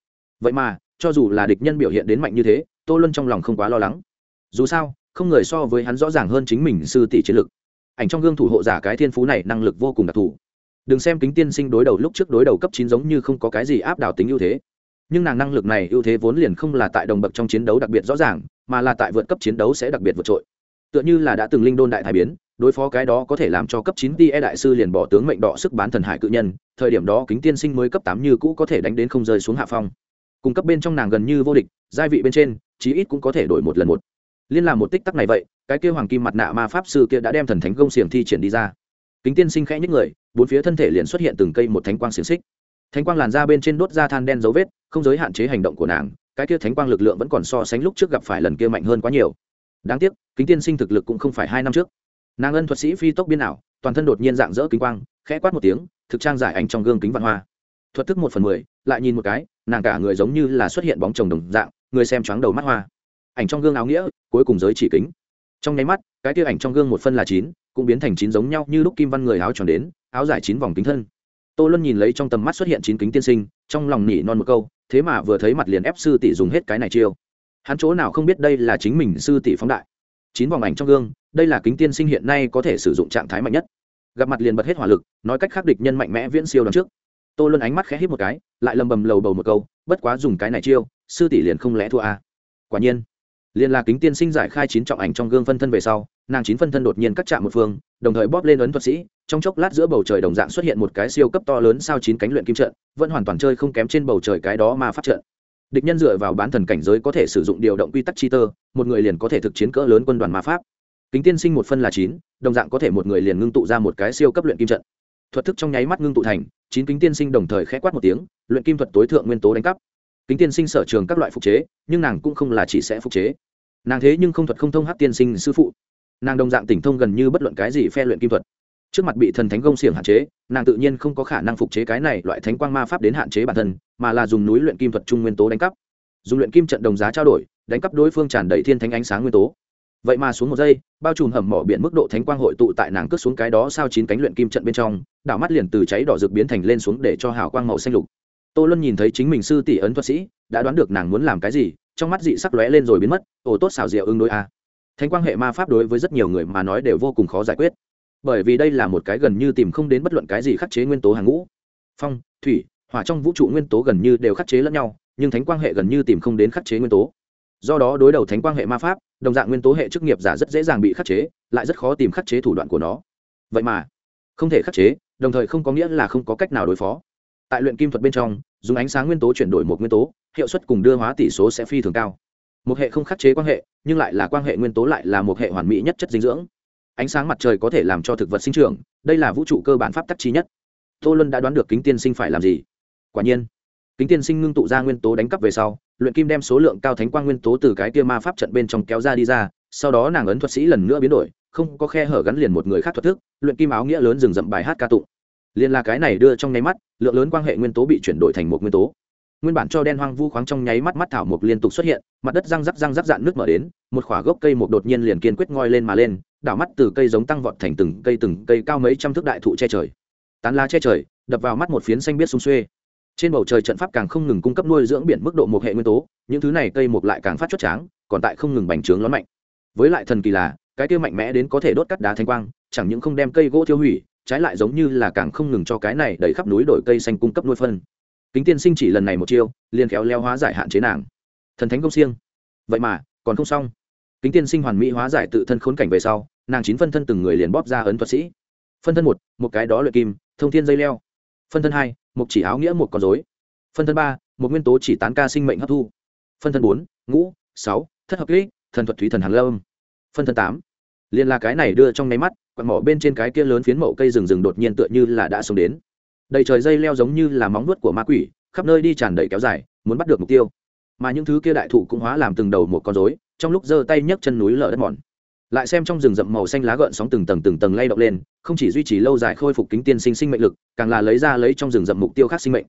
Vậy mà, cho dù là địch nhân biểu hiện đến mạnh như thế, tô luân trong lòng không quá lo lắng. Dù sao, không người so với hắn rõ ràng hơn chính mình sư tỷ chiến lực. Ảnh trong gương thủ hộ giả cái thiên phú này năng lực vô cùng đặc thù đừng xem kính tiên sinh đối đầu lúc trước đối đầu cấp chín giống như không có cái gì áp đảo tính ưu thế. Nhưng nàng năng lực này ưu thế vốn liền không là tại đồng bậc trong chiến đấu đặc biệt rõ ràng, mà là tại vượt cấp chiến đấu sẽ đặc biệt vượt trội. Tựa như là đã từng linh đôn đại thái biến, đối phó cái đó có thể làm cho cấp chín tie đại sư liền bỏ tướng mệnh đỏ sức bán thần hải cự nhân, thời điểm đó kính tiên sinh mới cấp tám như cũ có thể đánh đến không rơi xuống hạ phong. Cung cấp bên trong nàng gần như vô địch, giai vị bên trên, chí ít cũng có thể đổi một lần một. Liên làm một tích tắc này vậy, cái kêu hoàng kim mặt nạ ma pháp sư kia đã đem thần thánh công xiềng thi triển đi ra kính tiên sinh khẽ nhích người, bốn phía thân thể liền xuất hiện từng cây một thánh quang xiềng xích. Thánh quang làn ra bên trên đốt ra than đen dấu vết, không giới hạn chế hành động của nàng, cái kia thánh quang lực lượng vẫn còn so sánh lúc trước gặp phải lần kia mạnh hơn quá nhiều. Đáng tiếc, kính tiên sinh thực lực cũng không phải hai năm trước. Nàng ân thuật sĩ phi tốc biên ảo, toàn thân đột nhiên dạng dỡ kính quang, khẽ quát một tiếng, thực trang giải ảnh trong gương kính văn hoa. Thuật thức một phần mười, lại nhìn một cái, nàng cả người giống như là xuất hiện bóng chồng đồng dạng, người xem choáng đầu mắt hoa. Ảnh trong gương áo nghĩa, cuối cùng giới chỉ kính trong nháy mắt, cái tia ảnh trong gương một phân là chín, cũng biến thành chín giống nhau như lúc kim văn người áo tròn đến, áo giải chín vòng kính thân. Tô luân nhìn lấy trong tầm mắt xuất hiện chín kính tiên sinh, trong lòng nỉ non một câu, thế mà vừa thấy mặt liền ép sư tỷ dùng hết cái này chiêu. Hắn chỗ nào không biết đây là chính mình sư tỷ phóng đại. Chín vòng ảnh trong gương, đây là kính tiên sinh hiện nay có thể sử dụng trạng thái mạnh nhất. Gặp mặt liền bật hết hỏa lực, nói cách khác địch nhân mạnh mẽ viễn siêu đằng trước. Tô luân ánh mắt khẽ hít một cái, lại lầm bầm lầu bầu một câu, bất quá dùng cái này chiêu, sư tỷ liền không lẽ thua à. quả nhiên liền là kính tiên sinh giải khai chín trọng ảnh trong gương phân thân về sau, nàng chín phân thân đột nhiên cắt chạm một phương, đồng thời bóp lên ấn thuật sĩ, trong chốc lát giữa bầu trời đồng dạng xuất hiện một cái siêu cấp to lớn sao chín cánh luyện kim trận, vẫn hoàn toàn chơi không kém trên bầu trời cái đó mà phát trận. Địch nhân dựa vào bán thần cảnh giới có thể sử dụng điều động quy tắc chi tơ, một người liền có thể thực chiến cỡ lớn quân đoàn ma pháp. Kính tiên sinh một phân là chín, đồng dạng có thể một người liền ngưng tụ ra một cái siêu cấp luyện kim trận. Thuật thức trong nháy mắt ngưng tụ thành, chín kính tiên sinh đồng thời khẽ quát một tiếng, luyện kim thuật tối thượng nguyên tố đánh cắp kính tiên sinh sở trường các loại phục chế, nhưng nàng cũng không là chỉ sẽ phục chế. Nàng thế nhưng không thuật không thông hát tiên sinh sư phụ. Nàng đồng dạng tỉnh thông gần như bất luận cái gì phe luyện kim thuật. Trước mặt bị thần thánh công xiềng hạn chế, nàng tự nhiên không có khả năng phục chế cái này loại thánh quang ma pháp đến hạn chế bản thân, mà là dùng núi luyện kim thuật trung nguyên tố đánh cắp. Dùng luyện kim trận đồng giá trao đổi, đánh cắp đối phương tràn đầy thiên thánh ánh sáng nguyên tố. Vậy mà xuống một giây, bao trùm hầm mỏ biển mức độ thánh quang hội tụ tại nàng cất xuống cái đó sao chín cánh luyện kim trận bên trong đảo mắt liền từ cháy đỏ rực biến thành lên xuống để cho hào quang màu xanh lục tô luân nhìn thấy chính mình sư tỷ ấn thuật sĩ, đã đoán được nàng muốn làm cái gì, trong mắt dị sắc lóe lên rồi biến mất, ồ, tốt xảo diệu ứng đối a. À. thánh quang hệ ma pháp đối với rất nhiều người mà nói đều vô cùng khó giải quyết. Bởi vì đây là một cái gần như tìm không đến bất luận cái gì khắc chế nguyên tố hàng ngũ. Phong, thủy, hỏa trong vũ trụ nguyên tố gần như đều khắc chế lẫn nhau, nhưng thánh quang hệ gần như tìm không đến khắc chế nguyên tố. Do đó đối đầu thánh quang hệ ma pháp, đồng dạng nguyên tố hệ chức nghiệp giả rất dễ dàng bị khắc chế, lại rất khó tìm khắc chế thủ đoạn của nó. Vậy mà, không thể khắc chế, đồng thời không có nghĩa là không có cách nào đối phó tại luyện kim thuật bên trong, dùng ánh sáng nguyên tố chuyển đổi một nguyên tố, hiệu suất cùng đưa hóa tỷ số sẽ phi thường cao. Một hệ không khắc chế quan hệ, nhưng lại là quan hệ nguyên tố lại là một hệ hoàn mỹ nhất chất dinh dưỡng. Ánh sáng mặt trời có thể làm cho thực vật sinh trưởng, đây là vũ trụ cơ bản pháp tắc trí nhất. Tô luân đã đoán được kính tiên sinh phải làm gì. Quả nhiên, kính tiên sinh ngưng tụ ra nguyên tố đánh cắp về sau, luyện kim đem số lượng cao thánh quang nguyên tố từ cái tia ma pháp trận bên trong kéo ra đi ra, sau đó nàng ấn thuật sĩ lần nữa biến đổi, không có khe hở gắn liền một người khác thuật thức, luyện kim áo nghĩa lớn dừng dậm bài hát ca tụng liền là cái này đưa trong nháy mắt, lượng lớn quan hệ nguyên tố bị chuyển đổi thành một nguyên tố. Nguyên bản cho đen hoang vu khoáng trong nháy mắt mắt thảo mộc liên tục xuất hiện, mặt đất răng rắc răng rắc dạn nước mở đến, một khỏa gốc cây mộc đột nhiên liền kiên quyết ngoi lên mà lên, đảo mắt từ cây giống tăng vọt thành từng cây từng cây cao mấy trăm thước đại thụ che trời. Tán lá che trời, đập vào mắt một phiến xanh biết sung xuê. Trên bầu trời trận pháp càng không ngừng cung cấp nuôi dưỡng biển mức độ một hệ nguyên tố, những thứ này cây mộc lại càng phát chốt tráng, còn tại không ngừng bành trướng lớn mạnh. Với lại thần kỳ là, cái kia mạnh mẽ đến có thể đốt cắt đá thanh quang, chẳng những không đem cây gỗ tiêu hủy trái lại giống như là càng không ngừng cho cái này đẩy khắp núi đổi cây xanh cung cấp nuôi phân. Kính tiên sinh chỉ lần này một chiêu, liền khéo leo hóa giải hạn chế nàng. Thần thánh công siêng vậy mà, còn không xong. Kính tiên sinh hoàn mỹ hóa giải tự thân khốn cảnh về sau, nàng chín phân thân từng người liền bóp ra ấn thuật sĩ. Phân thân một một cái đó luyện kim, thông thiên dây leo. Phân thân hai, một chỉ áo nghĩa, một con dối phân thân ba, một nguyên tố chỉ tán ca sinh mệnh hấp thu. Phân thân bốn, ngũ, sáu, thất hợp kỹ thần thuật thủy thần hàn lâm. Phân thân tám, liền là cái này đưa trong nháy mắt quặn mỏ bên trên cái kia lớn phiến mậu cây rừng rừng đột nhiên tựa như là đã sống đến. Đầy trời dây leo giống như là móng nuốt của ma quỷ, khắp nơi đi tràn đầy kéo dài, muốn bắt được mục tiêu. Mà những thứ kia đại thụ cũng hóa làm từng đầu một con rối, trong lúc giơ tay nhấc chân núi lở đất mòn. Lại xem trong rừng rậm màu xanh lá gợn sóng từng tầng từng tầng lay động lên, không chỉ duy trì lâu dài khôi phục kính tiên sinh sinh mệnh lực, càng là lấy ra lấy trong rừng rậm mục tiêu khác sinh mệnh.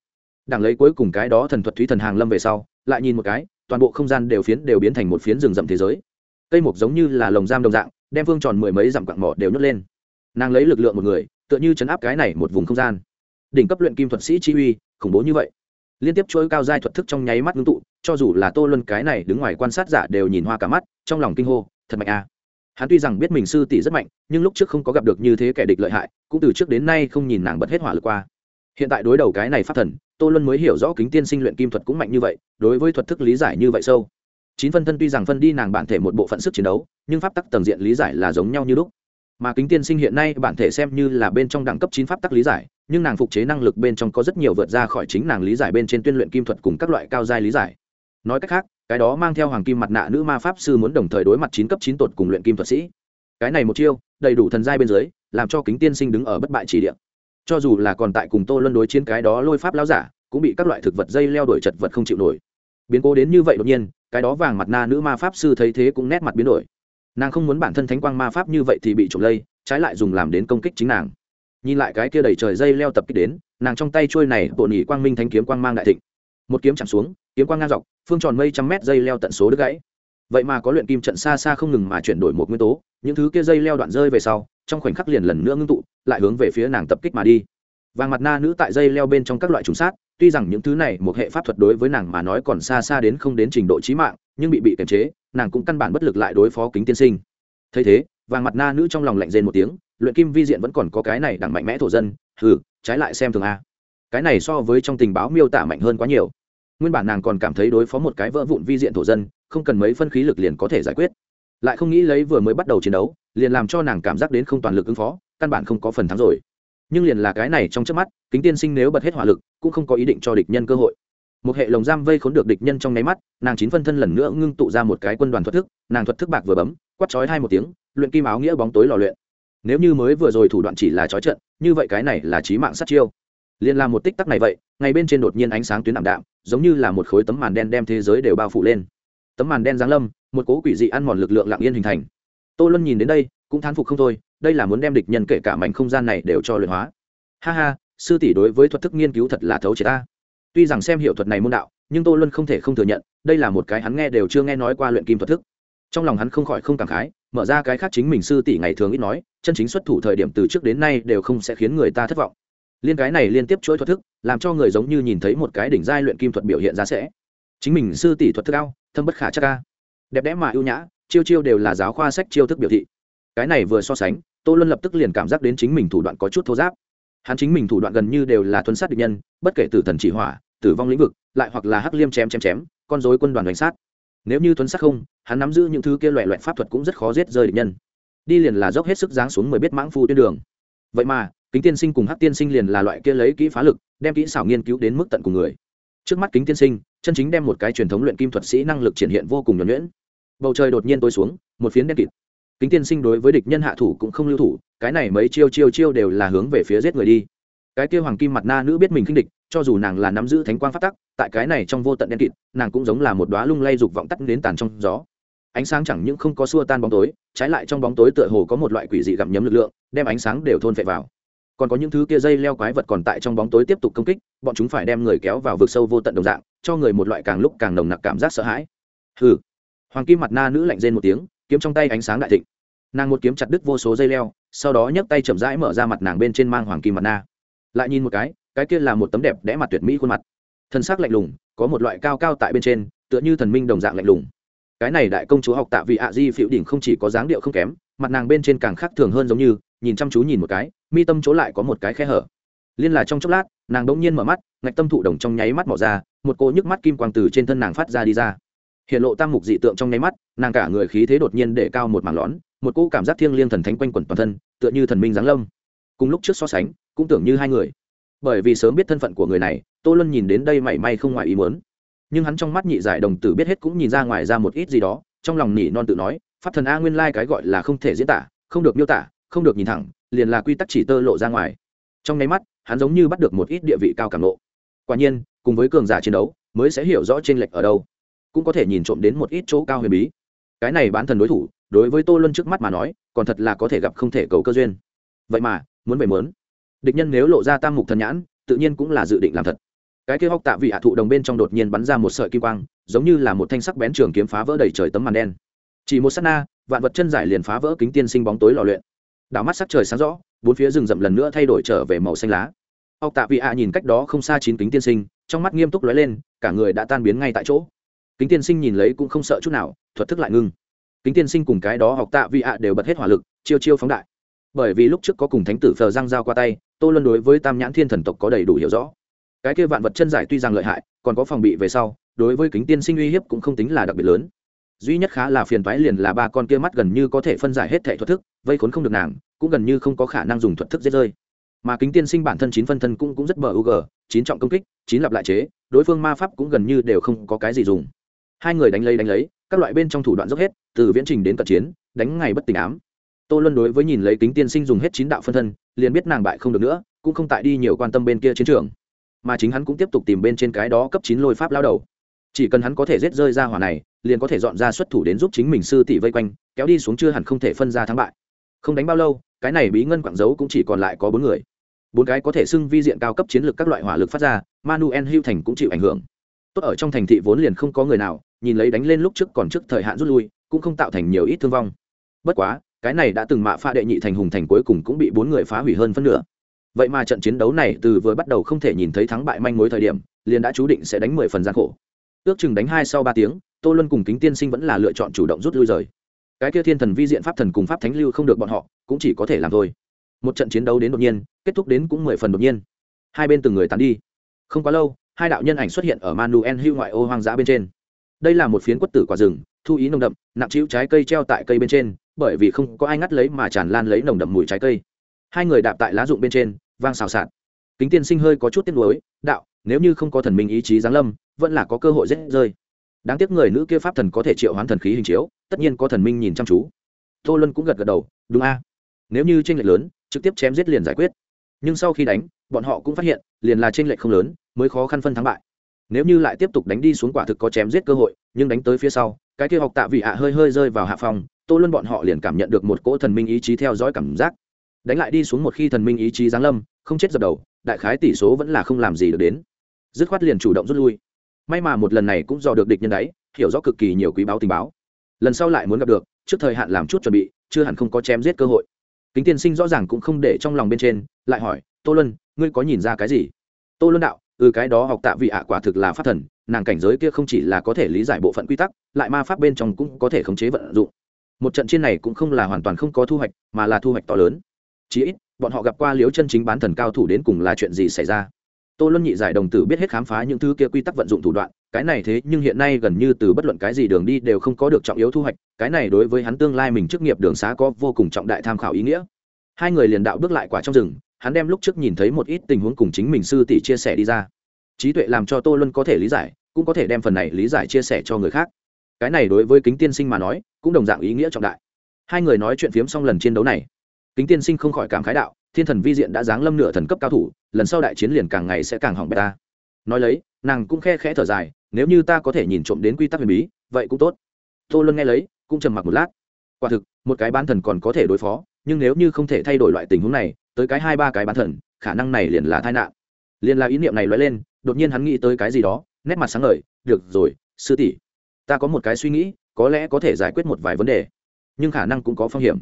Đằng lấy cuối cùng cái đó thần thuật thúy thần hàng lâm về sau, lại nhìn một cái, toàn bộ không gian đều phiến đều biến thành một phiến rừng rậm thế giới. Cây mục giống như là lồng giam đồng dạng đem phương tròn mười mấy dặm quặng mỏ đều nhốt lên. Nàng lấy lực lượng một người, tựa như chấn áp cái này một vùng không gian. Đỉnh cấp luyện kim thuật sĩ chi uy, khủng bố như vậy. Liên tiếp chuỗi cao giai thuật thức trong nháy mắt ngưng tụ, cho dù là tô luân cái này đứng ngoài quan sát giả đều nhìn hoa cả mắt, trong lòng kinh hô, thật mạnh a. Hắn tuy rằng biết mình sư tỷ rất mạnh, nhưng lúc trước không có gặp được như thế kẻ địch lợi hại, cũng từ trước đến nay không nhìn nàng bật hết hỏa lực qua. Hiện tại đối đầu cái này phát thần, tô luân mới hiểu rõ kính tiên sinh luyện kim thuật cũng mạnh như vậy, đối với thuật thức lý giải như vậy sâu chín phân thân tuy rằng phân đi nàng bản thể một bộ phận sức chiến đấu, nhưng pháp tắc tầng diện lý giải là giống nhau như lúc. Mà kính tiên sinh hiện nay bản thể xem như là bên trong đẳng cấp chín pháp tắc lý giải, nhưng nàng phục chế năng lực bên trong có rất nhiều vượt ra khỏi chính nàng lý giải bên trên tuyên luyện kim thuật cùng các loại cao giai lý giải. Nói cách khác, cái đó mang theo hoàng kim mặt nạ nữ ma pháp sư muốn đồng thời đối mặt chín cấp chín tột cùng luyện kim thuật sĩ. Cái này một chiêu, đầy đủ thần giai bên dưới, làm cho kính tiên sinh đứng ở bất bại chỉ địa. Cho dù là còn tại cùng tô luân đối chiến cái đó lôi pháp lao giả, cũng bị các loại thực vật dây leo đổi chật vật không chịu nổi. Biến cố đến như vậy đột nhiên cái đó vàng mặt na nữ ma pháp sư thấy thế cũng nét mặt biến đổi. Nàng không muốn bản thân thánh quang ma pháp như vậy thì bị trộm lây, trái lại dùng làm đến công kích chính nàng. Nhìn lại cái kia đầy trời dây leo tập kích đến, nàng trong tay trôi này bộ nỉ quang minh thanh kiếm quang mang đại thịnh. Một kiếm chạm xuống, kiếm quang ngang dọc, phương tròn mây trăm mét dây leo tận số đứt gãy. Vậy mà có luyện kim trận xa xa không ngừng mà chuyển đổi một nguyên tố, những thứ kia dây leo đoạn rơi về sau, trong khoảnh khắc liền lần nữa ngưng tụ, lại hướng về phía nàng tập kích mà đi vàng mặt na nữ tại dây leo bên trong các loại trùng sát, tuy rằng những thứ này một hệ pháp thuật đối với nàng mà nói còn xa xa đến không đến trình độ trí mạng, nhưng bị bị kiềm chế, nàng cũng căn bản bất lực lại đối phó kính tiên sinh. Thấy thế, vàng mặt na nữ trong lòng lạnh rên một tiếng, luyện kim vi diện vẫn còn có cái này đẳng mạnh mẽ thổ dân, hừ, trái lại xem thường a. Cái này so với trong tình báo miêu tả mạnh hơn quá nhiều. Nguyên bản nàng còn cảm thấy đối phó một cái vỡ vụn vi diện thổ dân, không cần mấy phân khí lực liền có thể giải quyết. Lại không nghĩ lấy vừa mới bắt đầu chiến đấu, liền làm cho nàng cảm giác đến không toàn lực ứng phó, căn bản không có phần thắng rồi nhưng liền là cái này trong trước mắt, kính tiên sinh nếu bật hết hỏa lực, cũng không có ý định cho địch nhân cơ hội. Một hệ lồng giam vây khốn được địch nhân trong nháy mắt, nàng chín phân thân lần nữa ngưng tụ ra một cái quân đoàn thuật thức, nàng thuật thức bạc vừa bấm quắt chói hai một tiếng, luyện kim áo nghĩa bóng tối lò luyện. Nếu như mới vừa rồi thủ đoạn chỉ là chói trận, như vậy cái này là trí mạng sát chiêu. Liền làm một tích tắc này vậy ngay bên trên đột nhiên ánh sáng tuyến ảm đạm, giống như là một khối tấm màn đen đem thế giới đều bao phủ lên. Tấm màn đen giáng lâm, một cố quỷ dị ăn mòn lực lượng lặng yên hình thành. Tô luân nhìn đến đây cũng thán phục không thôi, đây là muốn đem địch nhân kể cả mảnh không gian này đều cho luyện hóa. Ha ha, sư tỷ đối với thuật thức nghiên cứu thật là thấu triệt ta. Tuy rằng xem hiệu thuật này môn đạo, nhưng tô luân không thể không thừa nhận, đây là một cái hắn nghe đều chưa nghe nói qua luyện kim thuật thức. Trong lòng hắn không khỏi không cảm khái, mở ra cái khác chính mình sư tỷ ngày thường ít nói, chân chính xuất thủ thời điểm từ trước đến nay đều không sẽ khiến người ta thất vọng. Liên cái này liên tiếp chuỗi thuật thức, làm cho người giống như nhìn thấy một cái đỉnh giai luyện kim thuật biểu hiện ra sẽ. Chính mình sư tỷ thuật thức cao thâm bất khả chắc ca đẹp đẽ mà ưu nhã, chiêu chiêu đều là giáo khoa sách chiêu thức biểu thị cái này vừa so sánh, tô luân lập tức liền cảm giác đến chính mình thủ đoạn có chút thô giáp. Hắn chính mình thủ đoạn gần như đều là thuấn sát địch nhân, bất kể tử thần chỉ hỏa, tử vong lĩnh vực, lại hoặc là hắc liêm chém chém chém, con dối quân đoàn đánh sát. Nếu như thuấn sát không, hắn nắm giữ những thứ kia loại loại pháp thuật cũng rất khó giết rơi địch nhân. Đi liền là dốc hết sức giáng xuống mới biết mãng phu tuyến đường. Vậy mà, kính tiên sinh cùng hắc tiên sinh liền là loại kia lấy kỹ phá lực, đem kỹ xảo nghiên cứu đến mức tận cùng người. Trước mắt kính tiên sinh, chân chính đem một cái truyền thống luyện kim thuật sĩ năng lực triển hiện vô cùng nhuẩn nhuyễn. Bầu trời đột nhiên tối xuống, một phiến đen kịt kính tiên sinh đối với địch nhân hạ thủ cũng không lưu thủ, cái này mấy chiêu chiêu chiêu đều là hướng về phía giết người đi. Cái kia hoàng kim mặt na nữ biết mình khinh địch, cho dù nàng là nắm giữ thánh quang phát tắc, tại cái này trong vô tận đen kịt, nàng cũng giống là một đoá lung lay dục vọng tắt đến tàn trong gió. Ánh sáng chẳng những không có xua tan bóng tối, trái lại trong bóng tối tựa hồ có một loại quỷ dị gặm nhấm lực lượng, đem ánh sáng đều thôn phệ vào. Còn có những thứ kia dây leo quái vật còn tại trong bóng tối tiếp tục công kích, bọn chúng phải đem người kéo vào vực sâu vô tận đồng dạng, cho người một loại càng lúc càng nồng nặc cảm giác sợ hãi. Hừ. Hoàng kim mặt na nữ lạnh rên một tiếng kiếm trong tay ánh sáng đại thịnh. Nàng một kiếm chặt đứt vô số dây leo, sau đó nhấc tay chậm rãi mở ra mặt nàng bên trên mang hoàng kim mặt na lại nhìn một cái cái kia là một tấm đẹp đẽ mặt tuyệt mỹ khuôn mặt. Thân xác lạnh lùng, có một loại cao cao tại bên trên, tựa như thần minh đồng dạng lạnh lùng. Cái này đại công chúa học tạ vị ạ di phiệu đỉnh không chỉ có dáng điệu không kém, mặt nàng bên trên càng khác thường hơn giống như, nhìn chăm chú nhìn một cái, mi tâm chỗ lại có một cái khe hở. Liên là trong chốc lát, nàng đ nhiên mở mắt, ngạch tâm thụ đồng trong nháy mắt bỏ ra, một cô nhức mắt kim quang từ trên thân nàng phát ra đi ra hiện lộ tam mục dị tượng trong nháy mắt, nàng cả người khí thế đột nhiên để cao một mảng lón một cỗ cảm giác thiêng liêng thần thánh quanh quẩn toàn thân, tựa như thần minh giáng lâm. Cùng lúc trước so sánh, cũng tưởng như hai người. Bởi vì sớm biết thân phận của người này, tô luân nhìn đến đây mảy may không ngoài ý muốn. Nhưng hắn trong mắt nhị giải đồng tử biết hết cũng nhìn ra ngoài ra một ít gì đó, trong lòng nỉ non tự nói, pháp thần a nguyên lai cái gọi là không thể diễn tả, không được miêu tả, không được nhìn thẳng, liền là quy tắc chỉ tơ lộ ra ngoài. Trong nháy mắt, hắn giống như bắt được một ít địa vị cao cảm lộ. Quả nhiên, cùng với cường giả chiến đấu, mới sẽ hiểu rõ t r ê n lệch ở đâu cũng có thể nhìn trộm đến một ít chỗ cao huyền bí. Cái này bán thần đối thủ, đối với tô luân trước mắt mà nói, còn thật là có thể gặp không thể cầu cơ duyên. Vậy mà, muốn về mớn địch nhân nếu lộ ra tam mục thần nhãn, tự nhiên cũng là dự định làm thật. Cái kia hóc tạ vị hạ thụ đồng bên trong đột nhiên bắn ra một sợi kim quang, giống như là một thanh sắc bén trường kiếm phá vỡ đầy trời tấm màn đen. Chỉ một s á t na, vạn vật chân giải liền phá vỡ kính tiên sinh bóng tối lò luyện. Đảo mắt sắc trời sáng rõ, bốn phía rừng rậm lần nữa thay đổi trở về màu xanh lá. Ọc tạ vị hạ nhìn cách đó không xa chín kính tiên sinh, trong mắt nghiêm túc lóe lên, cả người đã tan biến ngay tại chỗ kính tiên sinh nhìn lấy cũng không sợ chút nào, thuật thức lại ngưng. Kính tiên sinh cùng cái đó học tạ vị ạ đều bật hết hỏa lực, chiêu chiêu phóng đại. Bởi vì lúc trước có cùng thánh tử phờ giang giao qua tay, tô luân đối với tam nhãn thiên thần tộc có đầy đủ hiểu rõ. Cái kia vạn vật chân giải tuy rằng lợi hại, còn có phòng bị về sau, đối với kính tiên sinh uy hiếp cũng không tính là đặc biệt lớn. Duy nhất khá là phiền toái liền là ba con kia mắt gần như có thể phân giải hết thể thuật thức, vây khốn không được nàng, cũng gần như không có khả năng dùng thuật thức giết rơi. Mà kính tiên sinh bản thân chín phân thân cũng cũng rất bờ u g, chín trọng công kích, chín lặp lại chế, đối phương ma pháp cũng gần như đều không có cái gì dùng hai người đánh lấy đánh lấy, các loại bên trong thủ đoạn dốc hết, từ viễn trình đến cận chiến, đánh ngày bất tỉnh ám. Tô luân đối với nhìn lấy kính tiên sinh dùng hết chín đạo phân thân, liền biết nàng bại không được nữa, cũng không tại đi nhiều quan tâm bên kia chiến trường. Mà chính hắn cũng tiếp tục tìm bên trên cái đó cấp chín lôi pháp lao đầu. Chỉ cần hắn có thể giết rơi ra hỏa này, liền có thể dọn ra xuất thủ đến giúp chính mình sư tỷ vây quanh, kéo đi xuống chưa hẳn không thể phân ra thắng bại. Không đánh bao lâu, cái này bí ngân quảng dấu cũng chỉ còn lại có bốn người. Bốn cái có thể xưng vi diện cao cấp chiến lược các loại hỏa lực phát ra manuel hưu thành cũng chịu ảnh hưởng. Tốt ở trong thành thị vốn liền không có người nào nhìn lấy đánh lên lúc trước còn trước thời hạn rút lui, cũng không tạo thành nhiều ít thương vong. Bất quá, cái này đã từng mạ pha đệ nhị thành hùng thành cuối cùng cũng bị bốn người phá hủy hơn phân nửa. Vậy mà trận chiến đấu này từ vừa bắt đầu không thể nhìn thấy thắng bại manh mối thời điểm, liền đã chú định sẽ đánh mười phần gian khổ. Ước chừng đánh hai sau ba tiếng, tô luân cùng kính tiên sinh vẫn là lựa chọn chủ động rút lui rời. Cái kia thiên thần vi diện pháp thần cùng pháp thánh lưu không được bọn họ, cũng chỉ có thể làm thôi. Một trận chiến đấu đến đột nhiên, kết thúc đến cũng mười phần đột nhiên. Hai bên từng người tàn đi. Không quá lâu, hai đạo nhân ảnh xuất hiện ở manuel hưu ngoại ô hoang dã bên trên đây là một phiến quất tử quả rừng, thu ý nồng đậm, nặng chịu trái cây treo tại cây bên trên, bởi vì không có ai ngắt lấy mà tràn lan lấy nồng đậm mùi trái cây. Hai người đạp tại lá rụng bên trên, vang xào xạc. Kính tiên sinh hơi có chút tiếc nuối, đạo, nếu như không có thần minh ý chí giáng lâm, vẫn là có cơ hội rết rơi. Đáng tiếc người nữ kia pháp thần có thể triệu hoán thần khí hình chiếu, tất nhiên có thần minh nhìn chăm chú. Tô luân cũng gật gật đầu, đúng a. Nếu như tranh lệch lớn, trực tiếp chém giết liền giải quyết. Nhưng sau khi đánh, bọn họ cũng phát hiện, liền là tranh lệch không lớn, mới khó khăn phân thắng bại nếu như lại tiếp tục đánh đi xuống quả thực có chém giết cơ hội, nhưng đánh tới phía sau, cái kia học tạ vị hạ hơi hơi rơi vào hạ phòng, tô luân bọn họ liền cảm nhận được một cỗ thần minh ý chí theo dõi cảm giác. Đánh lại đi xuống một khi thần minh ý chí giáng lâm, không chết dập đầu, đại khái tỷ số vẫn là không làm gì được đến. Dứt khoát liền chủ động rút lui. May mà một lần này cũng do được địch nhân đấy, hiểu rõ cực kỳ nhiều quý báo tình báo. Lần sau lại muốn gặp được, trước thời hạn làm chút chuẩn bị, chưa hẳn không có chém giết cơ hội. Kính tiên sinh rõ ràng cũng không để trong lòng bên trên, lại hỏi, tô luân, ngươi có nhìn ra cái gì? Tô luân đạo ừ cái đó học tạ vị ạ quả thực là pháp thần, nàng cảnh giới kia không chỉ là có thể lý giải bộ phận quy tắc, lại ma pháp bên trong cũng có thể khống chế vận dụng. Một trận chiến này cũng không là hoàn toàn không có thu hoạch, mà là thu hoạch to lớn. Chí ít, bọn họ gặp qua liếu chân chính bán thần cao thủ đến cùng là chuyện gì xảy ra? Tô luân nhị giải đồng tử biết hết khám phá những thứ kia quy tắc vận dụng thủ đoạn, cái này thế nhưng hiện nay gần như từ bất luận cái gì đường đi đều không có được trọng yếu thu hoạch, cái này đối với hắn tương lai mình chức nghiệp đường xá có vô cùng trọng đại tham khảo ý nghĩa. Hai người liền đạo bước lại quả trong rừng hắn đem lúc trước nhìn thấy một ít tình huống cùng chính mình sư tỷ chia sẻ đi ra. Trí tuệ làm cho tô luân có thể lý giải, cũng có thể đem phần này lý giải chia sẻ cho người khác. Cái này đối với kính tiên sinh mà nói, cũng đồng dạng ý nghĩa trọng đại. Hai người nói chuyện phiếm xong lần chiến đấu này, kính tiên sinh không khỏi cảm khái đạo, thiên thần vi diện đã giáng lâm nửa thần cấp cao thủ, lần sau đại chiến liền càng ngày sẽ càng hỏng bê ta. Nói lấy, nàng cũng khe khẽ thở dài, nếu như ta có thể nhìn trộm đến quy tắc huyền bí, vậy cũng tốt. Tô luân nghe lấy, cũng trầm mặc một lát. Quả thực, một cái bán thần còn có thể đối phó, nhưng nếu như không thể thay đổi loại tình huống này tới cái hai ba cái bán thần, khả năng này liền là tai nạn. Liền là ý niệm này lóe lên, đột nhiên hắn nghĩ tới cái gì đó, nét mặt sáng ngời, được rồi, sư tỷ, ta có một cái suy nghĩ, có lẽ có thể giải quyết một vài vấn đề, nhưng khả năng cũng có phong hiểm.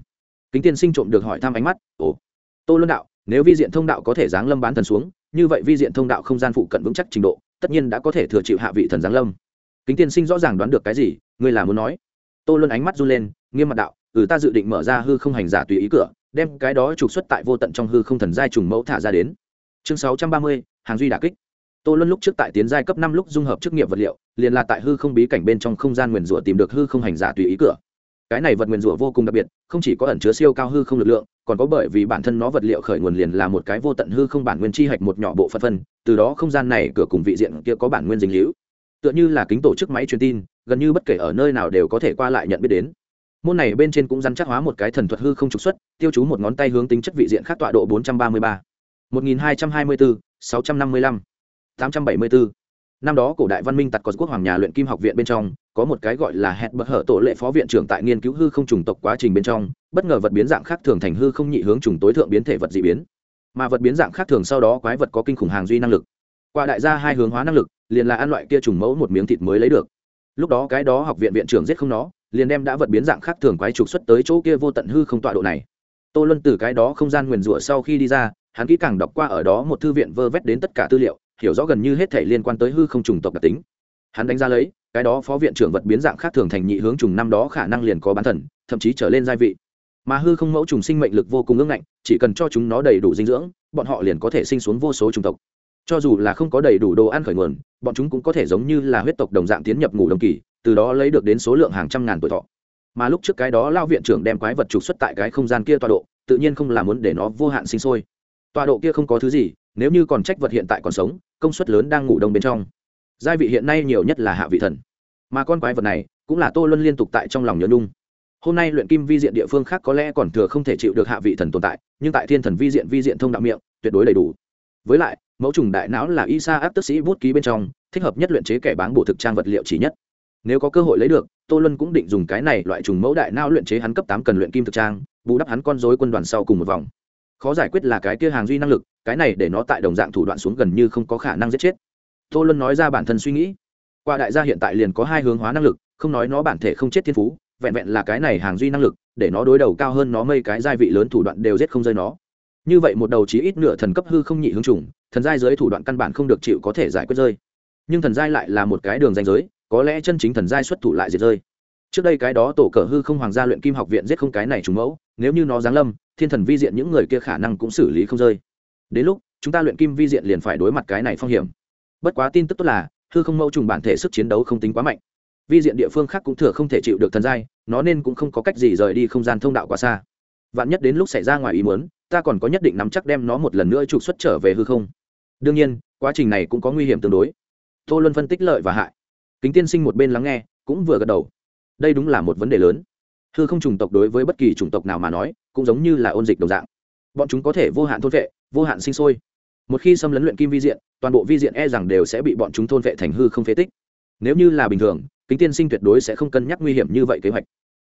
Kính tiên sinh trộm được hỏi thăm ánh mắt, ồ, tô luân đạo, nếu vi diện thông đạo có thể giáng lâm bán thần xuống, như vậy vi diện thông đạo không gian phụ cận vững chắc trình độ, tất nhiên đã có thể thừa chịu hạ vị thần giáng lâm. Kính tiên sinh rõ ràng đoán được cái gì ngươi là muốn nói. Tô luân ánh mắt run lên, nghiêm mặt đạo ừ ta dự định mở ra hư không hành giả tùy ý cửa, đem cái đó trục xuất tại vô tận trong hư không thần giai trùng mẫu thả ra đến. Chương sáu trăm ba mươi, hàng duy đà kích. Tô luân lúc trước tại tiến giai cấp năm lúc dung hợp chức nghiệp vật liệu, liền là tại hư không bí cảnh bên trong không gian nguyền rủa tìm được hư không hành giả tùy ý cửa. Cái này vật nguyên rủa vô cùng đặc biệt, không chỉ có ẩn chứa siêu cao hư không lực lượng, còn có bởi vì bản thân nó vật liệu khởi nguồn liền là một cái vô tận hư không bản nguyên chi hạch một nhỏ bộ phận phân, từ đó không gian này cửa cùng vị diện kia có bản nguyên dính hữu tựa như là kính tổ chức máy truyền tin, gần như bất kể ở nơi nào đều có thể qua lại nhận biết đến môn này bên trên cũng rắn chắc hóa một cái thần thuật hư không trục xuất tiêu chú một ngón tay hướng tính chất vị diện khác tọa độ 433, 1224, 655, 874. năm đó cổ đại văn minh tặc có quốc hoàng nhà luyện kim học viện bên trong có một cái gọi là hẹn bậc hở tổ lệ phó viện trưởng tại nghiên cứu hư không trùng tộc quá trình bên trong bất ngờ vật biến dạng khác thường thành hư không nhị hướng trùng tối thượng biến thể vật dị biến. Mà vật biến dạng khác thường sau đó quái vật có kinh khủng hàng duy năng lực. Qua đại gia hai hướng hóa năng lực liền là ăn loại kia trùng mẫu một miếng thịt mới lấy được. Lúc đó cái đó học viện viện trưởng giết không nó liền đem đã vật biến dạng khác thường quái trục xuất tới chỗ kia vô tận hư không tọa độ này. Tô luân từ cái đó không gian nguyền rủa sau khi đi ra, hắn kỹ càng đọc qua ở đó một thư viện vơ vét đến tất cả tư liệu, hiểu rõ gần như hết thể liên quan tới hư không trùng tộc đặc tính. Hắn đánh giá lấy, cái đó phó viện trưởng vật biến dạng khác thường thành nhị hướng trùng năm đó khả năng liền có bán thần, thậm chí trở lên gia vị. Mà hư không mẫu trùng sinh mệnh lực vô cùng ưng ngạnh, chỉ cần cho chúng nó đầy đủ dinh dưỡng, bọn họ liền có thể sinh xuống vô số trùng tộc. Cho dù là không có đầy đủ đồ ăn khởi nguồn, bọn chúng cũng có thể giống như là huyết tộc đồng dạng tiến nhập ngủ đồng kỳ từ đó lấy được đến số lượng hàng trăm ngàn tuổi thọ. Mà lúc trước cái đó lao viện trưởng đem quái vật trục xuất tại cái không gian kia tọa độ, tự nhiên không làm muốn để nó vô hạn sinh sôi. Tọa độ kia không có thứ gì, nếu như còn trách vật hiện tại còn sống, công suất lớn đang ngủ đông bên trong. Gia vị hiện nay nhiều nhất là hạ vị thần. Mà con quái vật này, cũng là tô luân liên tục tại trong lòng nhớ nhung. Hôm nay luyện kim vi diện địa phương khác có lẽ còn thừa không thể chịu được hạ vị thần tồn tại, nhưng tại thiên thần vi diện vi diện thông đạo miệng, tuyệt đối đầy đủ. Với lại, mẫu trùng đại não là y sa áp tức sĩ bút ký bên trong, thích hợp nhất luyện chế kẻ bán bổ thực trang vật liệu chỉ nhất nếu có cơ hội lấy được, tô luân cũng định dùng cái này loại trùng mẫu đại não luyện chế hắn cấp tám cần luyện kim thực trang, bù đắp hắn con dối quân đoàn sau cùng một vòng. Khó giải quyết là cái kia hàng duy năng lực, cái này để nó tại đồng dạng thủ đoạn xuống gần như không có khả năng giết chết. Tô luân nói ra bản thân suy nghĩ. Qua đại gia hiện tại liền có hai hướng hóa năng lực, không nói nó bản thể không chết thiên phú, vẹn vẹn là cái này hàng duy năng lực, để nó đối đầu cao hơn nó mây cái giai vị lớn thủ đoạn đều giết không rơi nó. Như vậy một đầu chí ít nửa thần cấp hư không nhị hướng trùng thần giai giới thủ đoạn căn bản không được chịu có thể giải quyết rơi. Nhưng thần giai lại là một cái đường danh giới có lẽ chân chính thần giai xuất thủ lại diệt rơi. Trước đây cái đó tổ cờ hư không hoàng gia luyện kim học viện giết không cái này trùng mẫu, nếu như nó giáng lâm, thiên thần vi diện những người kia khả năng cũng xử lý không rơi. Đến lúc, chúng ta luyện kim vi diện liền phải đối mặt cái này phong hiểm. Bất quá tin tức tốt là, hư không mẫu trùng bản thể sức chiến đấu không tính quá mạnh. Vi diện địa phương khác cũng thừa không thể chịu được thần giai, nó nên cũng không có cách gì rời đi không gian thông đạo quá xa. Vạn nhất đến lúc xảy ra ngoài ý muốn, ta còn có nhất định nắm chắc đem nó một lần nữa trục xuất trở về hư không. Đương nhiên, quá trình này cũng có nguy hiểm tương đối. Tô luân phân tích lợi và hại kính tiên sinh một bên lắng nghe, cũng vừa gật đầu. Đây đúng là một vấn đề lớn. Hư không chủng tộc đối với bất kỳ chủng tộc nào mà nói, cũng giống như là ôn dịch đồng dạng. Bọn chúng có thể vô hạn thôn vệ, vô hạn sinh sôi. Một khi xâm lấn luyện kim vi diện, toàn bộ vi diện e rằng đều sẽ bị bọn chúng thôn vệ thành hư không phế tích. Nếu như là bình thường, kính tiên sinh tuyệt đối sẽ không cân nhắc nguy hiểm như vậy kế hoạch.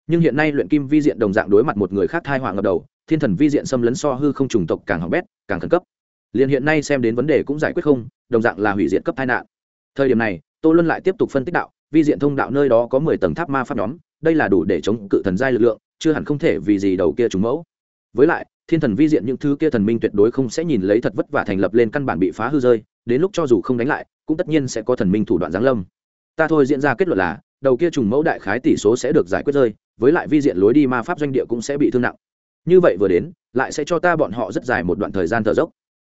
Nhưng hiện nay luyện kim vi diện đồng dạng đối mặt một người khác thai họa ngập đầu, thiên thần vi diện xâm lấn so hư không trùng tộc càng hỏng bét, càng khẩn cấp. Liền hiện nay xem đến vấn đề cũng giải quyết không, đồng dạng là hủy diệt cấp tai nạn. Thời điểm này tô luân lại tiếp tục phân tích đạo, vi diện thông đạo nơi đó có mười tầng tháp ma pháp nhóm, đây là đủ để chống cự thần giai lực lượng, chưa hẳn không thể vì gì đầu kia trùng mẫu. Với lại, thiên thần vi diện những thứ kia thần minh tuyệt đối không sẽ nhìn lấy thật vất vả thành lập lên căn bản bị phá hư rơi, đến lúc cho dù không đánh lại, cũng tất nhiên sẽ có thần minh thủ đoạn giáng lâm. Ta thôi diễn ra kết luận là, đầu kia trùng mẫu đại khái tỷ số sẽ được giải quyết rơi, với lại vi diện lối đi ma pháp doanh địa cũng sẽ bị thương nặng. Như vậy vừa đến, lại sẽ cho ta bọn họ rất dài một đoạn thời gian thở dốc.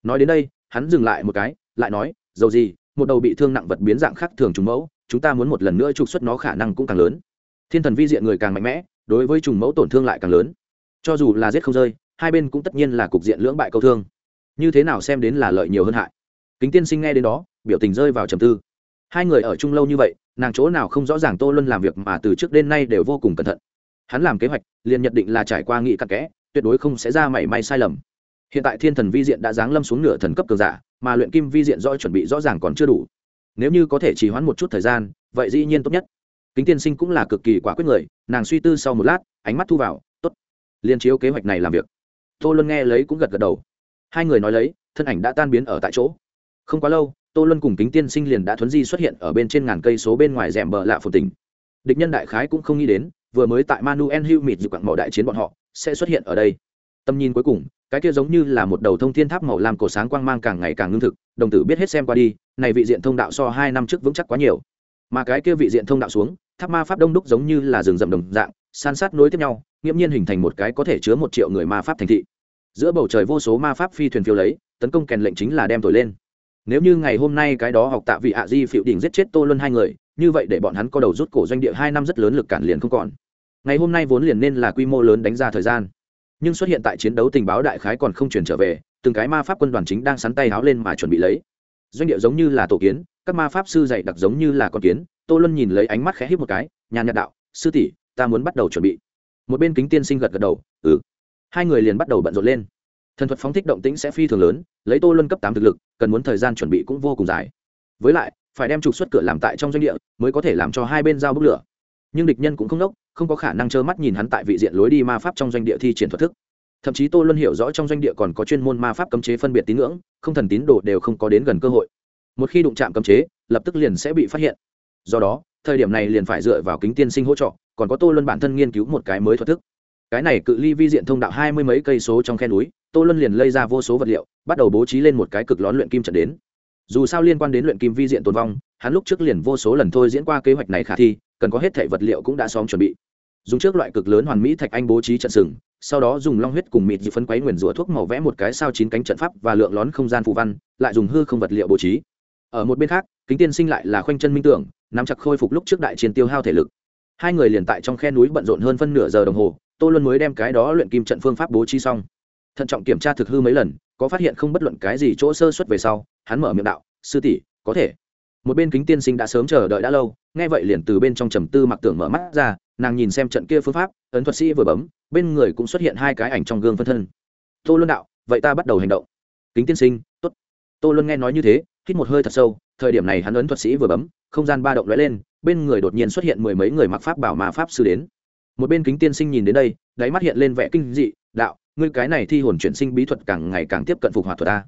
Nói đến đây, hắn dừng lại một cái, lại nói, dầu gì một đầu bị thương nặng vật biến dạng khác thường trùng mẫu, chúng ta muốn một lần nữa trục xuất nó khả năng cũng càng lớn. Thiên thần vi diện người càng mạnh mẽ, đối với trùng mẫu tổn thương lại càng lớn. Cho dù là giết không rơi, hai bên cũng tất nhiên là cục diện lưỡng bại câu thương. Như thế nào xem đến là lợi nhiều hơn hại. Kính tiên sinh nghe đến đó, biểu tình rơi vào trầm tư. Hai người ở chung lâu như vậy, nàng chỗ nào không rõ ràng tô luân làm việc mà từ trước đến nay đều vô cùng cẩn thận. Hắn làm kế hoạch, liền nhận định là trải qua nghị cặn kẽ, tuyệt đối không sẽ ra mảy may sai lầm hiện tại thiên thần vi diện đã giáng lâm xuống nửa thần cấp cường giả, mà luyện kim vi diện do chuẩn bị rõ ràng còn chưa đủ. Nếu như có thể trì hoãn một chút thời gian, vậy dĩ nhiên tốt nhất. Kính tiên sinh cũng là cực kỳ quả quyết người, nàng suy tư sau một lát, ánh mắt thu vào t ố t liên chiếu kế hoạch này làm việc. Tô luân nghe lấy cũng gật gật đầu. Hai người nói lấy, thân ảnh đã tan biến ở tại chỗ. Không quá lâu, tô luân cùng kính tiên sinh liền đã thuấn di xuất hiện ở bên trên ngàn cây số bên ngoài rèm bờ lạ phồn tỉnh địch nhân đại khái cũng không nghĩ đến, vừa mới tại manuel hữu mịt dự quặng mỏ đại chiến bọn họ sẽ xuất hiện ở đây. Tầm nhìn cuối cùng cái kia giống như là một đầu thông thiên tháp màu lam cổ sáng quang mang càng ngày càng ngưng thực, đồng tử biết hết xem qua đi, này vị diện thông đạo so hai năm trước vững chắc quá nhiều. Mà cái kia vị diện thông đạo xuống, tháp ma pháp đông đúc giống như là rừng rậm đồng dạng, san sát nối tiếp nhau, nghiễm nhiên hình thành một cái có thể chứa một triệu người ma pháp thành thị. Giữa bầu trời vô số ma pháp phi thuyền phiêu lấy, tấn công kèn lệnh chính là đem thổi lên. Nếu như ngày hôm nay cái đó học tạ vị ạ di phiệu đỉnh giết chết tô luân hai người, như vậy để bọn hắn có đầu rút cổ doanh địa hai năm rất lớn lực cản liền không còn. Ngày hôm nay vốn liền nên là quy mô lớn đánh ra thời gian nhưng xuất hiện tại chiến đấu tình báo đại khái còn không chuyển trở về, từng cái ma pháp quân đoàn chính đang sắn tay háo lên mà chuẩn bị lấy. Doanh điệu giống như là tổ kiến, các ma pháp sư dạy đặc giống như là con kiến, tô luân nhìn lấy ánh mắt khẽ hít một cái, nhàn nhạt đạo, sư tỷ, ta muốn bắt đầu chuẩn bị. Một bên kính tiên sinh gật gật đầu ừ. Hai người liền bắt đầu bận rộn lên. Thần thuật phóng thích động tĩnh sẽ phi thường lớn, lấy tô luân cấp tám thực lực, cần muốn thời gian chuẩn bị cũng vô cùng dài. Với lại, phải đem trục xuất cửa làm tại trong doanh địa, mới có thể làm cho hai bên giao bức lửa nhưng địch nhân cũng không đốc, không có khả năng trơ mắt nhìn hắn tại vị diện lối đi ma pháp trong doanh địa thi triển thuật thức. Thậm chí tô luân hiểu rõ trong doanh địa còn có chuyên môn ma pháp cấm chế phân biệt tín ngưỡng, không thần tín đồ đều không có đến gần cơ hội. Một khi đụng chạm cấm chế, lập tức liền sẽ bị phát hiện. Do đó, thời điểm này liền phải dựa vào kính tiên sinh hỗ trợ, còn có tô luân bản thân nghiên cứu một cái mới thuật thức. Cái này cự ly vi diện thông đạo hai mươi mấy cây số trong khe núi, tô luân liền lây ra vô số vật liệu, bắt đầu bố trí lên một cái cực lón luyện kim trận đến. Dù sao liên quan đến luyện kim vi diện tồn vong, hắn lúc trước liền vô số lần thôi diễn qua kế hoạch này khả thi cần có hết thể vật liệu cũng đã xóm chuẩn bị. Dùng trước loại cực lớn hoàn mỹ thạch anh bố trí trận sừng, sau đó dùng long huyết cùng mịt dị phấn quấy nguyền rủa thuốc màu vẽ một cái sao chín cánh trận pháp và lượng lón không gian phù văn, lại dùng hư không vật liệu bố trí. Ở một bên khác, kính tiên sinh lại là khoanh chân minh tưởng, nắm chặt khôi phục lúc trước đại chiến tiêu hao thể lực. Hai người liền tại trong khe núi bận rộn hơn phân nửa giờ đồng hồ, tô luân mới đem cái đó luyện kim trận phương pháp bố trí xong. Thận trọng kiểm tra thực hư mấy lần, có phát hiện không bất luận cái gì chỗ sơ xuất về sau, hắn mở miệng đạo, sư tỷ, có thể một bên kính tiên sinh đã sớm chờ đợi đã lâu, nghe vậy liền từ bên trong trầm tư mặc tưởng mở mắt ra, nàng nhìn xem trận kia phương pháp, ấn thuật sĩ vừa bấm, bên người cũng xuất hiện hai cái ảnh trong gương phân thân. Tô luân đạo, vậy ta bắt đầu hành động. Kính tiên sinh t ố t tô luân nghe nói như thế, hít một hơi thật sâu, thời điểm này hắn ấn thuật sĩ vừa bấm, không gian ba động lóe lên, bên người đột nhiên xuất hiện mười mấy người mặc pháp bảo mà pháp sư đến. Một bên kính tiên sinh nhìn đến đây, đáy mắt hiện lên vẻ kinh dị, đạo, ngươi cái này thi hồn chuyển sinh bí thuật càng ngày càng tiếp cận phục hòa thuật ta.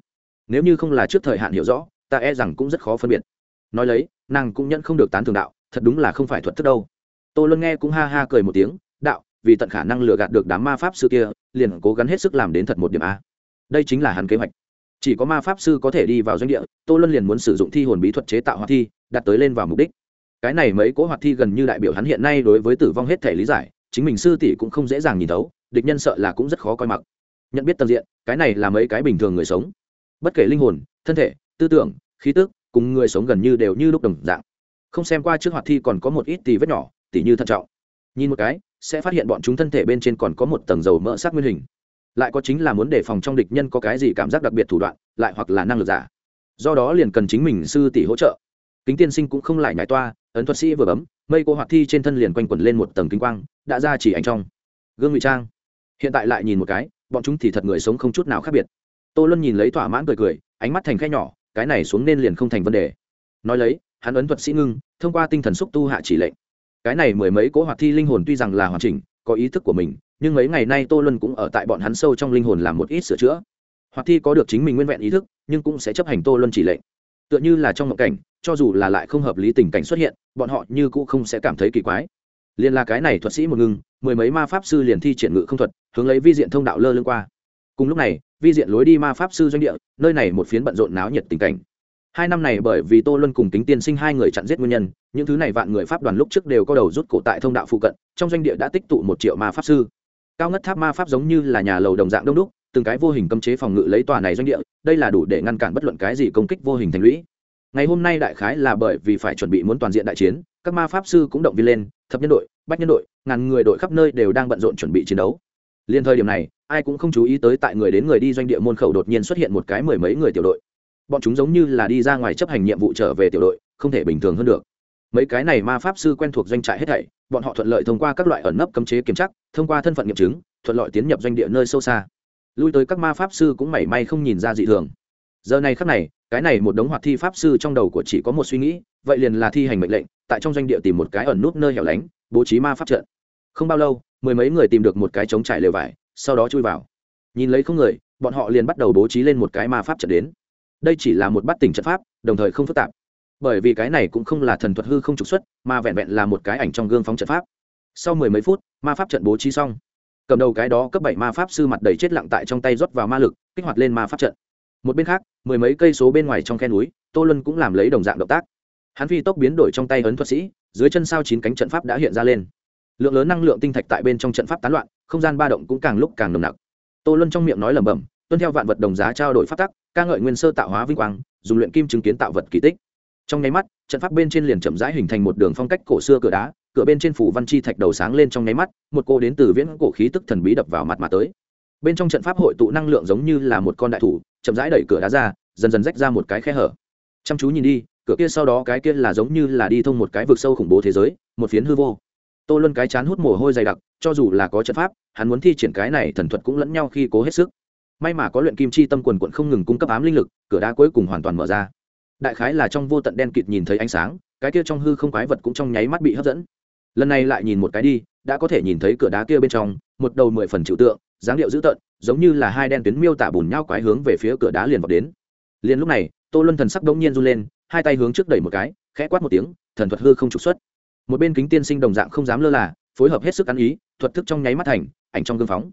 Nếu như không là trước thời hạn hiểu rõ, ta e rằng cũng rất khó phân biệt nói lấy, nàng cũng nhận không được tán thường đạo, thật đúng là không phải thuật thức đâu. Tô luân nghe cũng ha ha cười một tiếng, đạo, vì tận khả năng lừa gạt được đám ma pháp sư kia, liền cố gắng hết sức làm đến thật một điểm a. Đây chính là hắn kế hoạch. Chỉ có ma pháp sư có thể đi vào doanh địa, tô luân liền muốn sử dụng thi hồn bí thuật chế tạo hoạt thi đặt tới lên vào mục đích. Cái này mấy cố hoạt thi gần như đại biểu hắn hiện nay đối với tử vong hết thể lý giải, chính mình sư tỷ cũng không dễ dàng nhìn thấu, địch nhân sợ là cũng rất khó coi mặc. Nhận biết tầng diện, cái này là mấy cái bình thường người sống. Bất kể linh hồn, thân thể, tư tưởng, khí tức cùng người sống gần như đều như lúc đồng dạng. Không xem qua trước hoạt thi còn có một ít tì vết nhỏ, tỉ như thận trọng. Nhìn một cái, sẽ phát hiện bọn chúng thân thể bên trên còn có một tầng dầu mỡ sắc nguyên hình. Lại có chính là muốn đề phòng trong địch nhân có cái gì cảm giác đặc biệt thủ đoạn, lại hoặc là năng lực giả. Do đó liền cần chính mình sư tỷ hỗ trợ. Kính tiên sinh cũng không lại nhảy toa, ấn thuật sĩ vừa bấm, mây cô hoạt thi trên thân liền quanh quẩn lên một tầng kính quang, đã ra chỉ ảnh trong. Gương ngụy trang. Hiện tại lại nhìn một cái, bọn chúng thì thật người sống không chút nào khác biệt. Tô luân nhìn lấy thỏa mãn cười cười, ánh mắt thành khe nhỏ cái này xuống nên liền không thành vấn đề. Nói lấy, hắn ấn thuật sĩ ngưng, thông qua tinh thần xúc tu hạ chỉ lệnh. Cái này mười mấy cỗ hoạt thi linh hồn tuy rằng là hoàn chỉnh, có ý thức của mình, nhưng mấy ngày nay tô luân cũng ở tại bọn hắn sâu trong linh hồn làm một ít sửa chữa. Hoạt thi có được chính mình nguyên vẹn ý thức, nhưng cũng sẽ chấp hành tô luân chỉ lệnh. Tựa như là trong mộng cảnh, cho dù là lại không hợp lý tình cảnh xuất hiện, bọn họ như cũng không sẽ cảm thấy kỳ quái. Liền là cái này thuật sĩ một ngưng, mười mấy ma pháp sư liền thi triển ngự không thuật, hướng lấy vi diện thông đạo lơ lưng qua cùng lúc này, vi diện lối đi ma pháp sư doanh địa, nơi này một phiến bận rộn náo nhiệt tình cảnh. Hai năm này bởi vì tô luân cùng tính tiên sinh hai người chặn giết nguyên nhân, những thứ này vạn người pháp đoàn lúc trước đều có đầu rút cổ tại thông đạo phụ cận, trong doanh địa đã tích tụ một triệu ma pháp sư. Cao ngất tháp ma pháp giống như là nhà lầu đồng dạng đông đúc, từng cái vô hình cấm chế phòng ngự lấy tòa này doanh địa, đây là đủ để ngăn cản bất luận cái gì công kích vô hình thành lũy. Ngày hôm nay đại khái là bởi vì phải chuẩn bị muốn toàn diện đại chiến, các ma pháp sư cũng động viên lên, thập nhân đội, bách nhân đội, ngàn người đội khắp nơi đều đang bận rộn chuẩn bị chiến đấu liên thời điểm này ai cũng không chú ý tới tại người đến người đi doanh địa môn khẩu đột nhiên xuất hiện một cái mười mấy người tiểu đội. Bọn chúng giống như là đi ra ngoài chấp hành nhiệm vụ trở về tiểu đội không thể bình thường hơn được. Mấy cái này ma pháp sư quen thuộc doanh trại hết thảy bọn họ thuận lợi thông qua các loại ẩn nấp cấm chế kiểm trắc, thông qua thân phận nghiệm chứng thuận lợi tiến nhập doanh địa nơi sâu xa. Lui tới các ma pháp sư cũng mảy may không nhìn ra dị thường. Giờ này khắc này cái này một đống hoạt thi pháp sư trong đầu của chỉ có một suy nghĩ vậy liền là thi hành mệnh lệnh tại trong doanh địa tìm một cái ẩn nút nơi hẻo lánh bố trí ma pháp trận không bao lâu, mười mấy người tìm được một cái trống trải lều vải, sau đó chui vào. Nhìn lấy không người, bọn họ liền bắt đầu bố trí lên một cái ma pháp trận đến. Đây chỉ là một bắt tỉnh trận pháp, đồng thời không phức tạp. Bởi vì cái này cũng không là thần thuật hư không trục xuất, mà vẹn vẹn là một cái ảnh trong gương phóng trận pháp. Sau mười mấy phút, ma pháp trận bố trí xong. Cầm đầu cái đó cấp bảy ma pháp sư mặt đầy chết lặng tại trong tay rót vào ma lực, kích hoạt lên ma pháp trận. Một bên khác, mười mấy cây số bên ngoài trong khe núi, tô luân cũng làm lấy đồng dạng động tác. Hắn phi tốc biến đổi trong tay ấn thuật sĩ, dưới chân sao chín cánh trận pháp đã hiện ra lên lượng lớn năng lượng tinh thạch tại bên trong trận pháp tán loạn, không gian ba động cũng càng lúc càng nồng nặc. Tô luân trong miệng nói lẩm bẩm, tuân theo vạn vật đồng giá trao đổi phát tắc, ca ngợi nguyên sơ tạo hóa vinh quang, dùng luyện kim chứng kiến tạo vật kỳ tích. Trong nháy mắt, trận pháp bên trên liền chậm rãi hình thành một đường phong cách cổ xưa cửa đá, cửa bên trên phủ văn chi thạch đầu sáng lên trong nháy mắt, một cô đến từ viễn cổ khí tức thần bí đập vào mặt mà tới. Bên trong trận pháp hội tụ năng lượng giống như là một con đại thủ, chậm rãi đẩy cửa đá ra, dần dần rách ra một cái khe hở. Chăm chú nhìn đi, cửa kia sau đó cái kia là giống như là đi thông một cái vực sâu khủng bố thế giới, một phiến hư vô tô luân cái chán hút mồ hôi dày đặc, cho dù là có trận pháp, hắn muốn thi triển cái này thần thuật cũng lẫn nhau khi cố hết sức. May mà có luyện kim chi tâm quần quận không ngừng cung cấp ám linh lực, cửa đá cuối cùng hoàn toàn mở ra. Đại khái là trong vô tận đen kịt nhìn thấy ánh sáng, cái kia trong hư không quái vật cũng trong nháy mắt bị hấp dẫn. Lần này lại nhìn một cái đi, đã có thể nhìn thấy cửa đá kia bên trong, một đầu mười phần chịu tượng, dáng điệu dữ tợn, giống như là hai đen tuyến miêu tả bùn nhau quái hướng về phía cửa đá liền vào đến. Liền lúc này, tô luân thần sắc đống nhiên run lên, hai tay hướng trước đẩy một cái, khẽ quát một tiếng, thần thuật hư không trục xuất một bên kính tiên sinh đồng dạng không dám lơ là, phối hợp hết sức ăn ý, thuật thức trong nháy mắt thành, ảnh trong gương phóng.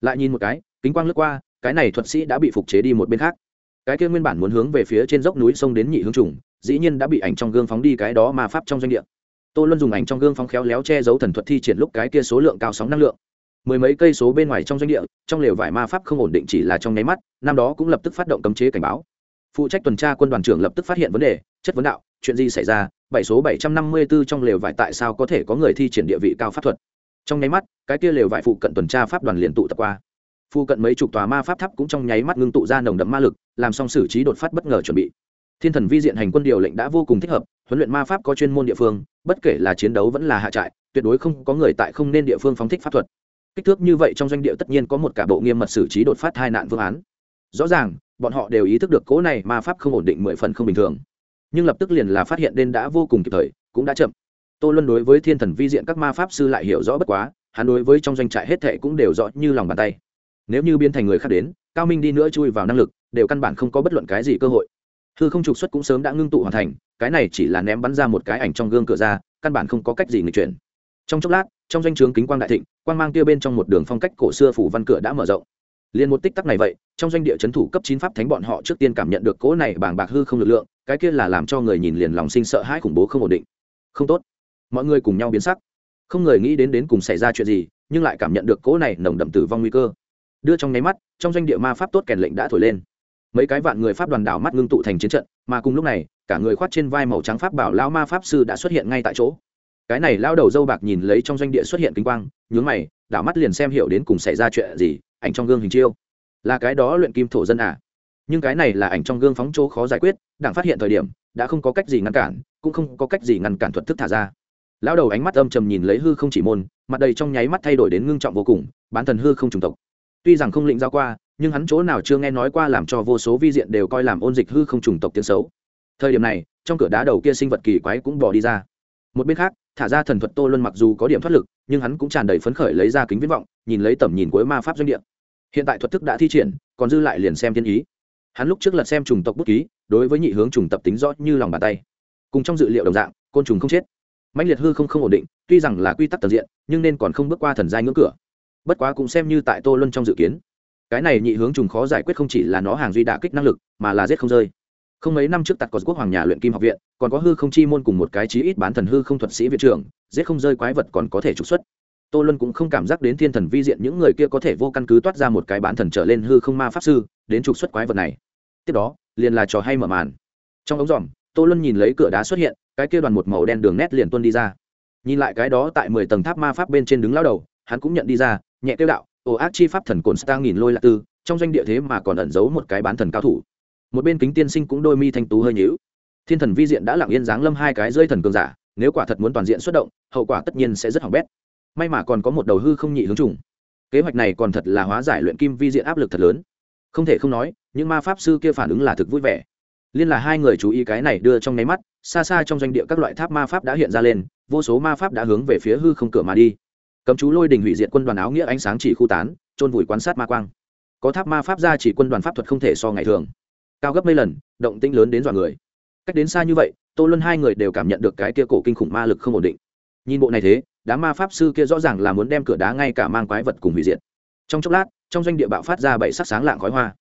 Lại nhìn một cái, kính quang lướt qua, cái này thuật sĩ đã bị phục chế đi một bên khác. Cái kia nguyên bản muốn hướng về phía trên dốc núi sông đến nhị hướng trùng, dĩ nhiên đã bị ảnh trong gương phóng đi cái đó mà pháp trong doanh địa. Tô luân dùng ảnh trong gương phóng khéo léo che giấu thần thuật thi triển lúc cái kia số lượng cao sóng năng lượng. Mười mấy cây số bên ngoài trong doanh địa, trong lều vải ma pháp không ổn định chỉ là trong nháy mắt, năm đó cũng lập tức phát động cấm chế cảnh báo. Phụ trách tuần tra quân đoàn trưởng lập tức phát hiện vấn đề, chất vấn đạo, chuyện gì xảy ra? Bảy số bảy trăm năm mươi 754 trong lều vải tại sao có thể có người thi triển địa vị cao pháp thuật? Trong nháy mắt, cái kia lều vải phụ cận tuần tra pháp đoàn liền tụ tập qua. Phụ cận mấy chục tòa ma pháp tháp cũng trong nháy mắt ngưng tụ ra nồng đậm ma lực, làm xong xử trí đột phát bất ngờ chuẩn bị. Thiên thần vi diện hành quân điều lệnh đã vô cùng thích hợp, huấn luyện ma pháp có chuyên môn địa phương, bất kể là chiến đấu vẫn là hạ trại, tuyệt đối không có người tại không nên địa phương phóng thích pháp thuật. Kích thước như vậy trong doanh địa tất nhiên có một cả bộ nghiêm mật xử trí đột phát hai nạn phương án. Rõ ràng, bọn họ đều ý thức được cố này ma pháp không ổn định mười phần không bình thường nhưng lập tức liền là phát hiện đến đã vô cùng kịp thời, cũng đã chậm. Tô luân đối với thiên thần vi diện các ma pháp sư lại hiểu rõ bất quá, hắn đối với trong doanh trại hết thệ cũng đều rõ như lòng bàn tay. Nếu như biến thành người khác đến, cao minh đi nữa chui vào năng lực, đều căn bản không có bất luận cái gì cơ hội. Hư không trục xuất cũng sớm đã ngưng tụ hoàn thành, cái này chỉ là ném bắn ra một cái ảnh trong gương cửa ra, căn bản không có cách gì người chuyển. Trong chốc lát, trong doanh trướng kính quang đại thịnh, quang mang kia bên trong một đường phong cách cổ xưa phủ văn cửa đã mở rộng liền một tích tắc này vậy, trong doanh địa chấn thủ cấp chín pháp thánh bọn họ trước tiên cảm nhận được cỗ này bàng bạc hư không lực lượng, cái kia là làm cho người nhìn liền lòng sinh sợ hãi khủng bố không ổn định. Không tốt. Mọi người cùng nhau biến sắc. Không người nghĩ đến đến cùng xảy ra chuyện gì, nhưng lại cảm nhận được cỗ này nồng đậm tử vong nguy cơ. Đưa trong nháy mắt, trong doanh địa ma pháp tốt kèn lệnh đã thổi lên. Mấy cái vạn người pháp đoàn đảo mắt ngưng tụ thành chiến trận, mà cùng lúc này, cả người khoát trên vai màu trắng pháp bảo lao ma pháp sư đã xuất hiện ngay tại chỗ. Cái này lao đầu dâu bạc nhìn lấy trong doanh địa xuất hiện kính quang, nhướng mày, đảo mắt liền xem hiểu đến cùng xảy ra chuyện gì ảnh trong gương hình chiêu. Là cái đó luyện kim thổ dân à? Nhưng cái này là ảnh trong gương phóng chỗ khó giải quyết, đảng phát hiện thời điểm, đã không có cách gì ngăn cản, cũng không có cách gì ngăn cản thuật thức thả ra. Lão đầu ánh mắt âm trầm nhìn lấy hư không chỉ môn, mặt đầy trong nháy mắt thay đổi đến ngưng trọng vô cùng, bán thần hư không trùng tộc. Tuy rằng không lĩnh giao qua, nhưng hắn chỗ nào chưa nghe nói qua làm cho vô số vi diện đều coi làm ôn dịch hư không trùng tộc tiếng xấu. Thời điểm này, trong cửa đá đầu kia sinh vật kỳ quái cũng bỏ đi ra. Một bên khác thả ra thần thuật tô luân mặc dù có điểm thoát lực, nhưng hắn cũng tràn đầy phấn khởi lấy ra kính viễn vọng, nhìn lấy tầm nhìn cuối ma pháp doanh địa. Hiện tại thuật thức đã thi triển, còn dư lại liền xem thiên ý. Hắn lúc trước lật xem trùng tộc bút ký, đối với nhị hướng trùng tập tính rõ như lòng bàn tay. Cùng trong dự liệu đồng dạng, côn trùng không chết. Mãnh liệt hư không không ổn định, tuy rằng là quy tắc tận diện, nhưng nên còn không bước qua thần giai ngưỡng cửa. Bất quá cũng xem như tại tô luân trong dự kiến. Cái này nhị hướng trùng khó giải quyết không chỉ là nó hàng duy đả kích năng lực, mà là giết không rơi không mấy năm trước tặc có quốc hoàng nhà luyện kim học viện, còn có hư không chi môn cùng một cái chí ít bán thần hư không thuật sĩ viện trưởng dễ không rơi quái vật còn có thể trục xuất. Tô luân cũng không cảm giác đến thiên thần vi diện những người kia có thể vô căn cứ toát ra một cái bán thần trở lên hư không ma pháp sư, đến trục xuất quái vật này. Tiếp đó, liền là trò hay mở màn. Trong ống dòm, tô luân nhìn lấy cửa đá xuất hiện, cái kia đoàn một màu đen đường nét liền tuân đi ra. Nhìn lại cái đó tại mười tầng tháp ma pháp bên trên đứng lao đầu, hắn cũng nhận đi ra, nhẹ tiêu đạo ồ ác chi pháp thần cồn stang nghìn lôi lạc tư, trong doanh địa thế mà còn ẩn giấu một cái bán thần cao thủ một bên kính tiên sinh cũng đôi mi thanh tú hơi nhữu thiên thần vi diện đã lặng yên giáng lâm hai cái rơi thần cường giả, nếu quả thật muốn toàn diện xuất động, hậu quả tất nhiên sẽ rất hỏng bét. May mà còn có một đầu hư không nhị hướng trùng. Kế hoạch này còn thật là hóa giải luyện kim vi diện áp lực thật lớn. Không thể không nói, những ma pháp sư kia phản ứng là thực vui vẻ. Liên là hai người chú ý cái này đưa trong nháy mắt, xa xa trong doanh địa các loại tháp ma pháp đã hiện ra lên, vô số ma pháp đã hướng về phía hư không cửa mà đi. Cấm chú lôi đình hủy diệt quân đoàn áo nghĩa ánh sáng chỉ khu tán trôn vùi quan sát ma quang. Có tháp ma pháp ra chỉ quân đoàn pháp thuật không thể so ngày thường cao gấp mấy lần, động tĩnh lớn đến dọa người. Cách đến xa như vậy, tô luân hai người đều cảm nhận được cái kia cổ kinh khủng ma lực không ổn định. Nhìn bộ này thế, đám ma pháp sư kia rõ ràng là muốn đem cửa đá ngay cả mang quái vật cùng hủy diệt. Trong chốc lát, trong doanh địa bạo phát ra bảy sắc sáng lạng khói hoa.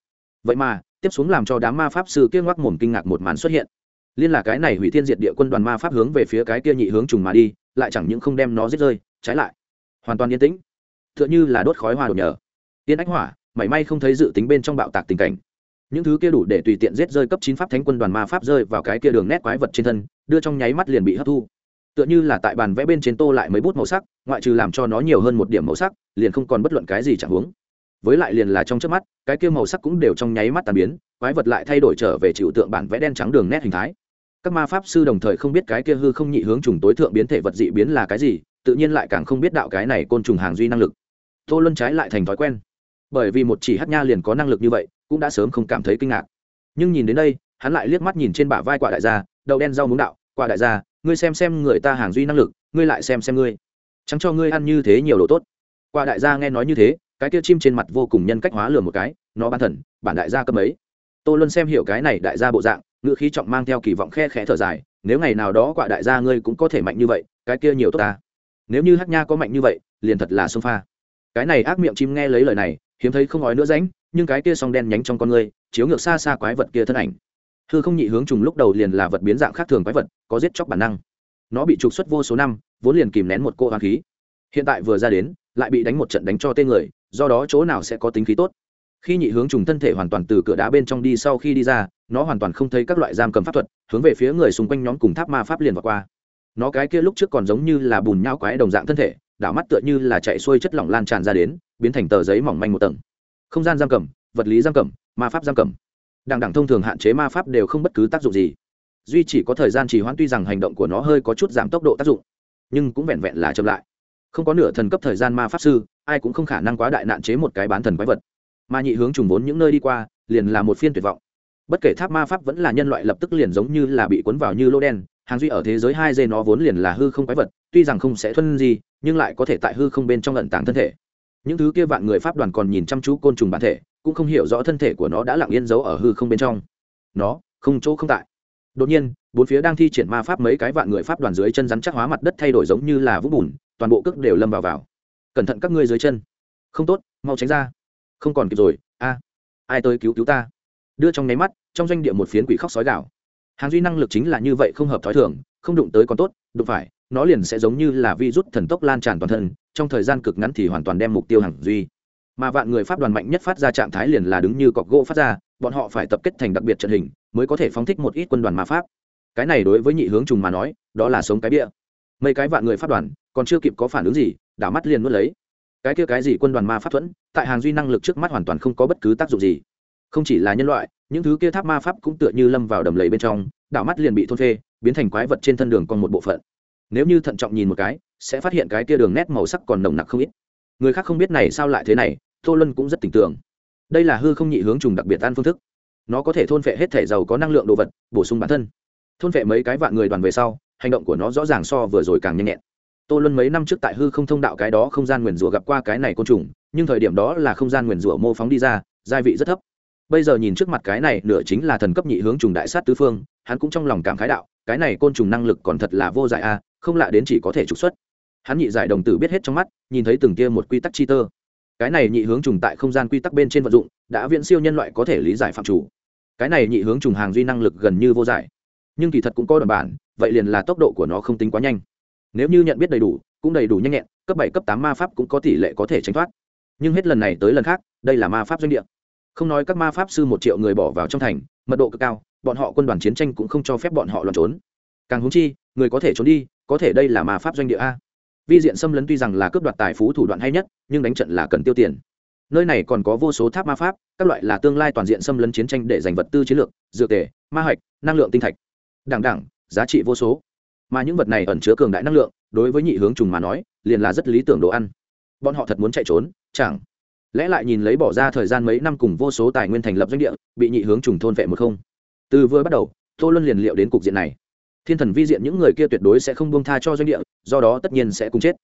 Vậy mà, tiếp xuống làm cho đám ma pháp sư kia ngoắc mồm kinh ngạc một màn xuất hiện. Liên là cái này hủy thiên diệt địa quân đoàn ma pháp hướng về phía cái kia nhị hướng trùng mà đi, lại chẳng những không đem nó giết rơi, trái lại. Hoàn toàn yên tĩnh. T h ư ợ n h ư là đốt khói hoa đột nhờ tiên ách hỏa, mảy may không thấy dự tính bên trong bạo tạc tình cảnh những thứ kia đủ để tùy tiện giết rơi cấp chín pháp thánh quân đoàn ma pháp rơi vào cái kia đường nét quái vật trên thân, đưa trong nháy mắt liền bị hấp thu. Tựa như là tại bàn vẽ bên trên tô lại mấy bút màu sắc, ngoại trừ làm cho nó nhiều hơn một điểm màu sắc, liền không còn bất luận cái gì chẳng hướng. với lại liền là trong trước mắt, cái kia màu sắc cũng đều trong nháy mắt tàn biến, quái vật lại thay đổi trở về chịu tượng bản vẽ đen trắng đường nét hình thái. Các ma pháp sư đồng thời không biết cái kia hư không nhị hướng trùng tối thượng biến thể vật dị biến là cái gì, tự nhiên lại càng không biết đạo cái này côn trùng hàng duy năng lực. Tô luân trái lại thành thói quen bởi vì một chỉ hát nha liền có năng lực như vậy, cũng đã sớm không cảm thấy kinh ngạc. Nhưng nhìn đến đây, hắn lại liếc mắt nhìn trên bả vai quả đại gia, đậu đen rau muống đạo, quả đại gia, ngươi xem xem người ta hàng duy năng lực, ngươi lại xem xem ngươi. Chẳng cho ngươi ăn như thế nhiều đồ tốt. Quả đại gia nghe nói như thế, cái kia chim trên mặt vô cùng nhân cách hóa lừa một cái, nó ban thần, bản đại gia cầm ấy tô luân xem hiểu cái này đại gia bộ dạng ngự khí trọng mang theo kỳ vọng khe khẽ thở dài, nếu ngày nào đó quả đại gia ngươi cũng có thể mạnh như vậy, cái kia nhiều tốt ta. Nếu như hát nha có mạnh như vậy, liền thật là sông pha. Cái này ác miệng chim nghe lấy lời này hiếm thấy không nói nữa ránh nhưng cái kia song đen nhánh trong con người, chiếu ngược xa xa quái vật kia thân ảnh. Hư không nhị hướng trùng lúc đầu liền là vật biến dạng khác thường quái vật có giết chóc bản năng. Nó bị trục xuất vô số năm vốn liền kìm nén một cô hoàng khí. Hiện tại vừa ra đến lại bị đánh một trận đánh cho tên người do đó chỗ nào sẽ có tính khí tốt. Khi nhị hướng trùng thân thể hoàn toàn từ cửa đá bên trong đi sau khi đi ra nó hoàn toàn không thấy các loại giam cầm pháp thuật hướng về phía người xung quanh nhóm cùng tháp ma pháp liền vào qua. Nó cái kia lúc trước còn giống như là bùn nhau quái đồng dạng thân thể đảo mắt tựa như là chạy xuôi chất lỏng lan tràn ra đến, biến thành tờ giấy mỏng manh một tầng. Không gian giam cầm, vật lý giam cầm, ma pháp giam cầm. Đằng đẳng thông thường hạn chế ma pháp đều không bất cứ tác dụng gì. Duy chỉ có thời gian trì hoãn tuy rằng hành động của nó hơi có chút giảm tốc độ tác dụng, nhưng cũng vẹn vẹn là chậm lại. Không có nửa thần cấp thời gian ma pháp sư, ai cũng không khả năng quá đại nạn chế một cái bán thần quái vật. Mà nhị hướng trùng vốn những nơi đi qua, liền là một phiên tuyệt vọng. Bất kể tháp ma pháp vẫn là nhân loại lập tức liền giống như là bị cuốn vào như lô đen, hàng duy ở thế giới hai d nó vốn liền là hư không quái vật, tuy rằng không sẽ thuân gì nhưng lại có thể tại hư không bên trong lận tàng thân thể. Những thứ kia vạn người pháp đoàn còn nhìn chăm chú côn trùng bản thể, cũng không hiểu rõ thân thể của nó đã lặng yên giấu ở hư không bên trong. Nó, không chỗ không tại. Đột nhiên, bốn phía đang thi triển ma pháp mấy cái vạn người pháp đoàn dưới chân rắn chắc hóa mặt đất thay đổi giống như là vũng bùn, toàn bộ cước đều lâm vào vào. Cẩn thận các ngươi dưới chân. Không tốt, mau tránh ra. Không còn kịp rồi, a. Ai tới cứu cứu ta? Đưa trong nháy mắt, trong doanh địa một phiến quỷ khóc sói gạo hàng duy năng lực chính là như vậy không hợp thói thường, không đụng tới còn tốt, đụng phải nó liền sẽ giống như là virus thần tốc lan tràn toàn thân, trong thời gian cực ngắn thì hoàn toàn đem mục tiêu hàng duy. Mà vạn người pháp đoàn mạnh nhất phát ra trạng thái liền là đứng như cọc gỗ phát ra, bọn họ phải tập kết thành đặc biệt trận hình, mới có thể phóng thích một ít quân đoàn ma pháp. Cái này đối với nhị hướng trùng mà nói, đó là sống cái bia mấy cái vạn người pháp đoàn, còn chưa kịp có phản ứng gì, đảo mắt liền nuốt lấy. Cái kia cái gì quân đoàn ma pháp thuẫn, tại hàng duy năng lực trước mắt hoàn toàn không có bất cứ tác dụng gì. Không chỉ là nhân loại, những thứ kia tháp ma pháp cũng tựa như lâm vào đầm lầy bên trong, đảo mắt liền bị thôn phê, biến thành quái vật trên thân đường còn một bộ phận nếu như thận trọng nhìn một cái, sẽ phát hiện cái kia đường nét màu sắc còn nồng nặc không ít. Người khác không biết này sao lại thế này, tô lân cũng rất tỉnh tưởng. Đây là hư không nhị hướng trùng đặc biệt tan phương thức. Nó có thể thôn phệ hết thể giàu có năng lượng đồ vật, bổ sung bản thân. Thôn phệ mấy cái vạn người đoàn về sau, hành động của nó rõ ràng so vừa rồi càng nhanh nhẹn. Tô luân mấy năm trước tại hư không thông đạo cái đó không gian nguyền rủa gặp qua cái này côn trùng, nhưng thời điểm đó là không gian nguyền rủa mô phóng đi ra, gia vị rất thấp. Bây giờ nhìn trước mặt cái này, nửa chính là thần cấp nhị hướng trùng đại sát tứ phương, hắn cũng trong lòng cảm khái đạo, cái này côn trùng năng lực còn thật là vô giải a không lạ đến chỉ có thể trục xuất. Hắn nhị giải đồng tử biết hết trong mắt, nhìn thấy từng kia một quy tắc chi tơ. Cái này nhị hướng trùng tại không gian quy tắc bên trên vận dụng, đã viễn siêu nhân loại có thể lý giải phạm chủ. Cái này nhị hướng trùng hàng duy năng lực gần như vô giải. Nhưng kỳ thật cũng có đoàn bản, vậy liền là tốc độ của nó không tính quá nhanh. Nếu như nhận biết đầy đủ, cũng đầy đủ nhanh nhẹn, cấp bảy, cấp tám ma pháp cũng có tỷ lệ có thể tránh thoát. Nhưng hết lần này tới lần khác, đây là ma pháp doanh địa. Không nói các ma pháp sư một triệu người bỏ vào trong thành, mật độ cực cao, bọn họ quân đoàn chiến tranh cũng không cho phép bọn họ lẩn trốn. Càng húng chi, người có thể trốn đi có thể đây là ma pháp doanh địa a. Vi diện xâm lấn tuy rằng là cướp đoạt tài phú thủ đoạn hay nhất, nhưng đánh trận là cần tiêu tiền. Nơi này còn có vô số tháp ma pháp, các loại là tương lai toàn diện xâm lấn chiến tranh để giành vật tư chiến lược, dược tề, ma hạch, năng lượng tinh thạch. Đẳng đẳng, giá trị vô số. Mà những vật này ẩn chứa cường đại năng lượng, đối với nhị hướng trùng mà nói, liền là rất lý tưởng đồ ăn. Bọn họ thật muốn chạy trốn, chẳng lẽ lại nhìn lấy bỏ ra thời gian mấy năm cùng vô số tài nguyên thành lập doanh địa, bị nhị hướng trùng thôn vệ một không? Từ vừa bắt đầu, tô luân liền liệu đến cục diện này thiên thần vi diện những người kia tuyệt đối sẽ không buông tha cho doanh địa do đó tất nhiên sẽ cùng chết.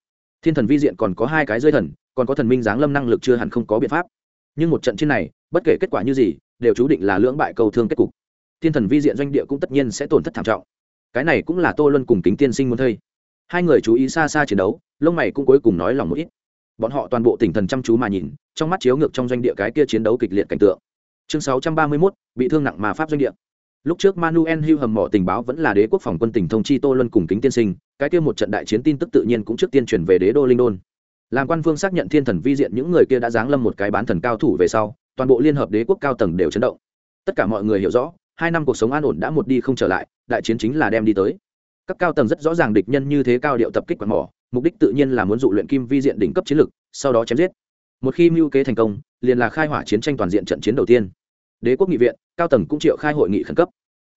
Thiên thần vi diện còn có hai cái rơi thần còn có thần minh giáng lâm năng lực chưa hẳn không có biện pháp. Nhưng một trận trên này bất kể kết quả như gì đều chú định là lưỡng bại cầu thương kết cục. Thiên thần vi diện doanh địa cũng tất nhiên sẽ tổn thất thảm trọng. Cái này cũng là tô luân cùng kính tiên sinh muốn thây. Hai người chú ý xa xa chiến đấu lông mày cũng cuối cùng nói lòng một ít. Bọn họ toàn bộ tỉnh thần chăm chú mà nhìn trong mắt chiếu ngược trong doanh địa cái kia chiến đấu kịch liệt cảnh tượng. Chương sáu trăm ba mươi 631, bị thương nặng mà pháp doanh địa lúc trước manuel hưu hầm mỏ tình báo vẫn là đế quốc phòng quân tỉnh thông chi tô luân cùng kính tiên sinh, cái kia một trận đại chiến tin tức tự nhiên cũng trước tiên chuyển về đế đô linh đôn. Làm quan vương xác nhận thiên thần vi diện những người kia đã giáng lâm một cái bán thần cao thủ về sau, toàn bộ liên hợp đế quốc cao tầng đều chấn động. Tất cả mọi người hiểu rõ, hai năm cuộc sống an ổn đã một đi không trở lại, đại chiến chính là đem đi tới. Các cao tầng rất rõ ràng địch nhân như thế cao điệu tập kích quạt mỏ, mục đích tự nhiên là muốn dụ luyện kim vi diện đỉnh cấp chiến lực, sau đó chém giết. Một khi mưu kế thành công, liền là khai hỏa chiến tranh toàn diện trận chiến đầu tiên đế quốc nghị viện, cao tầng cũng triệu khai hội nghị khẩn cấp.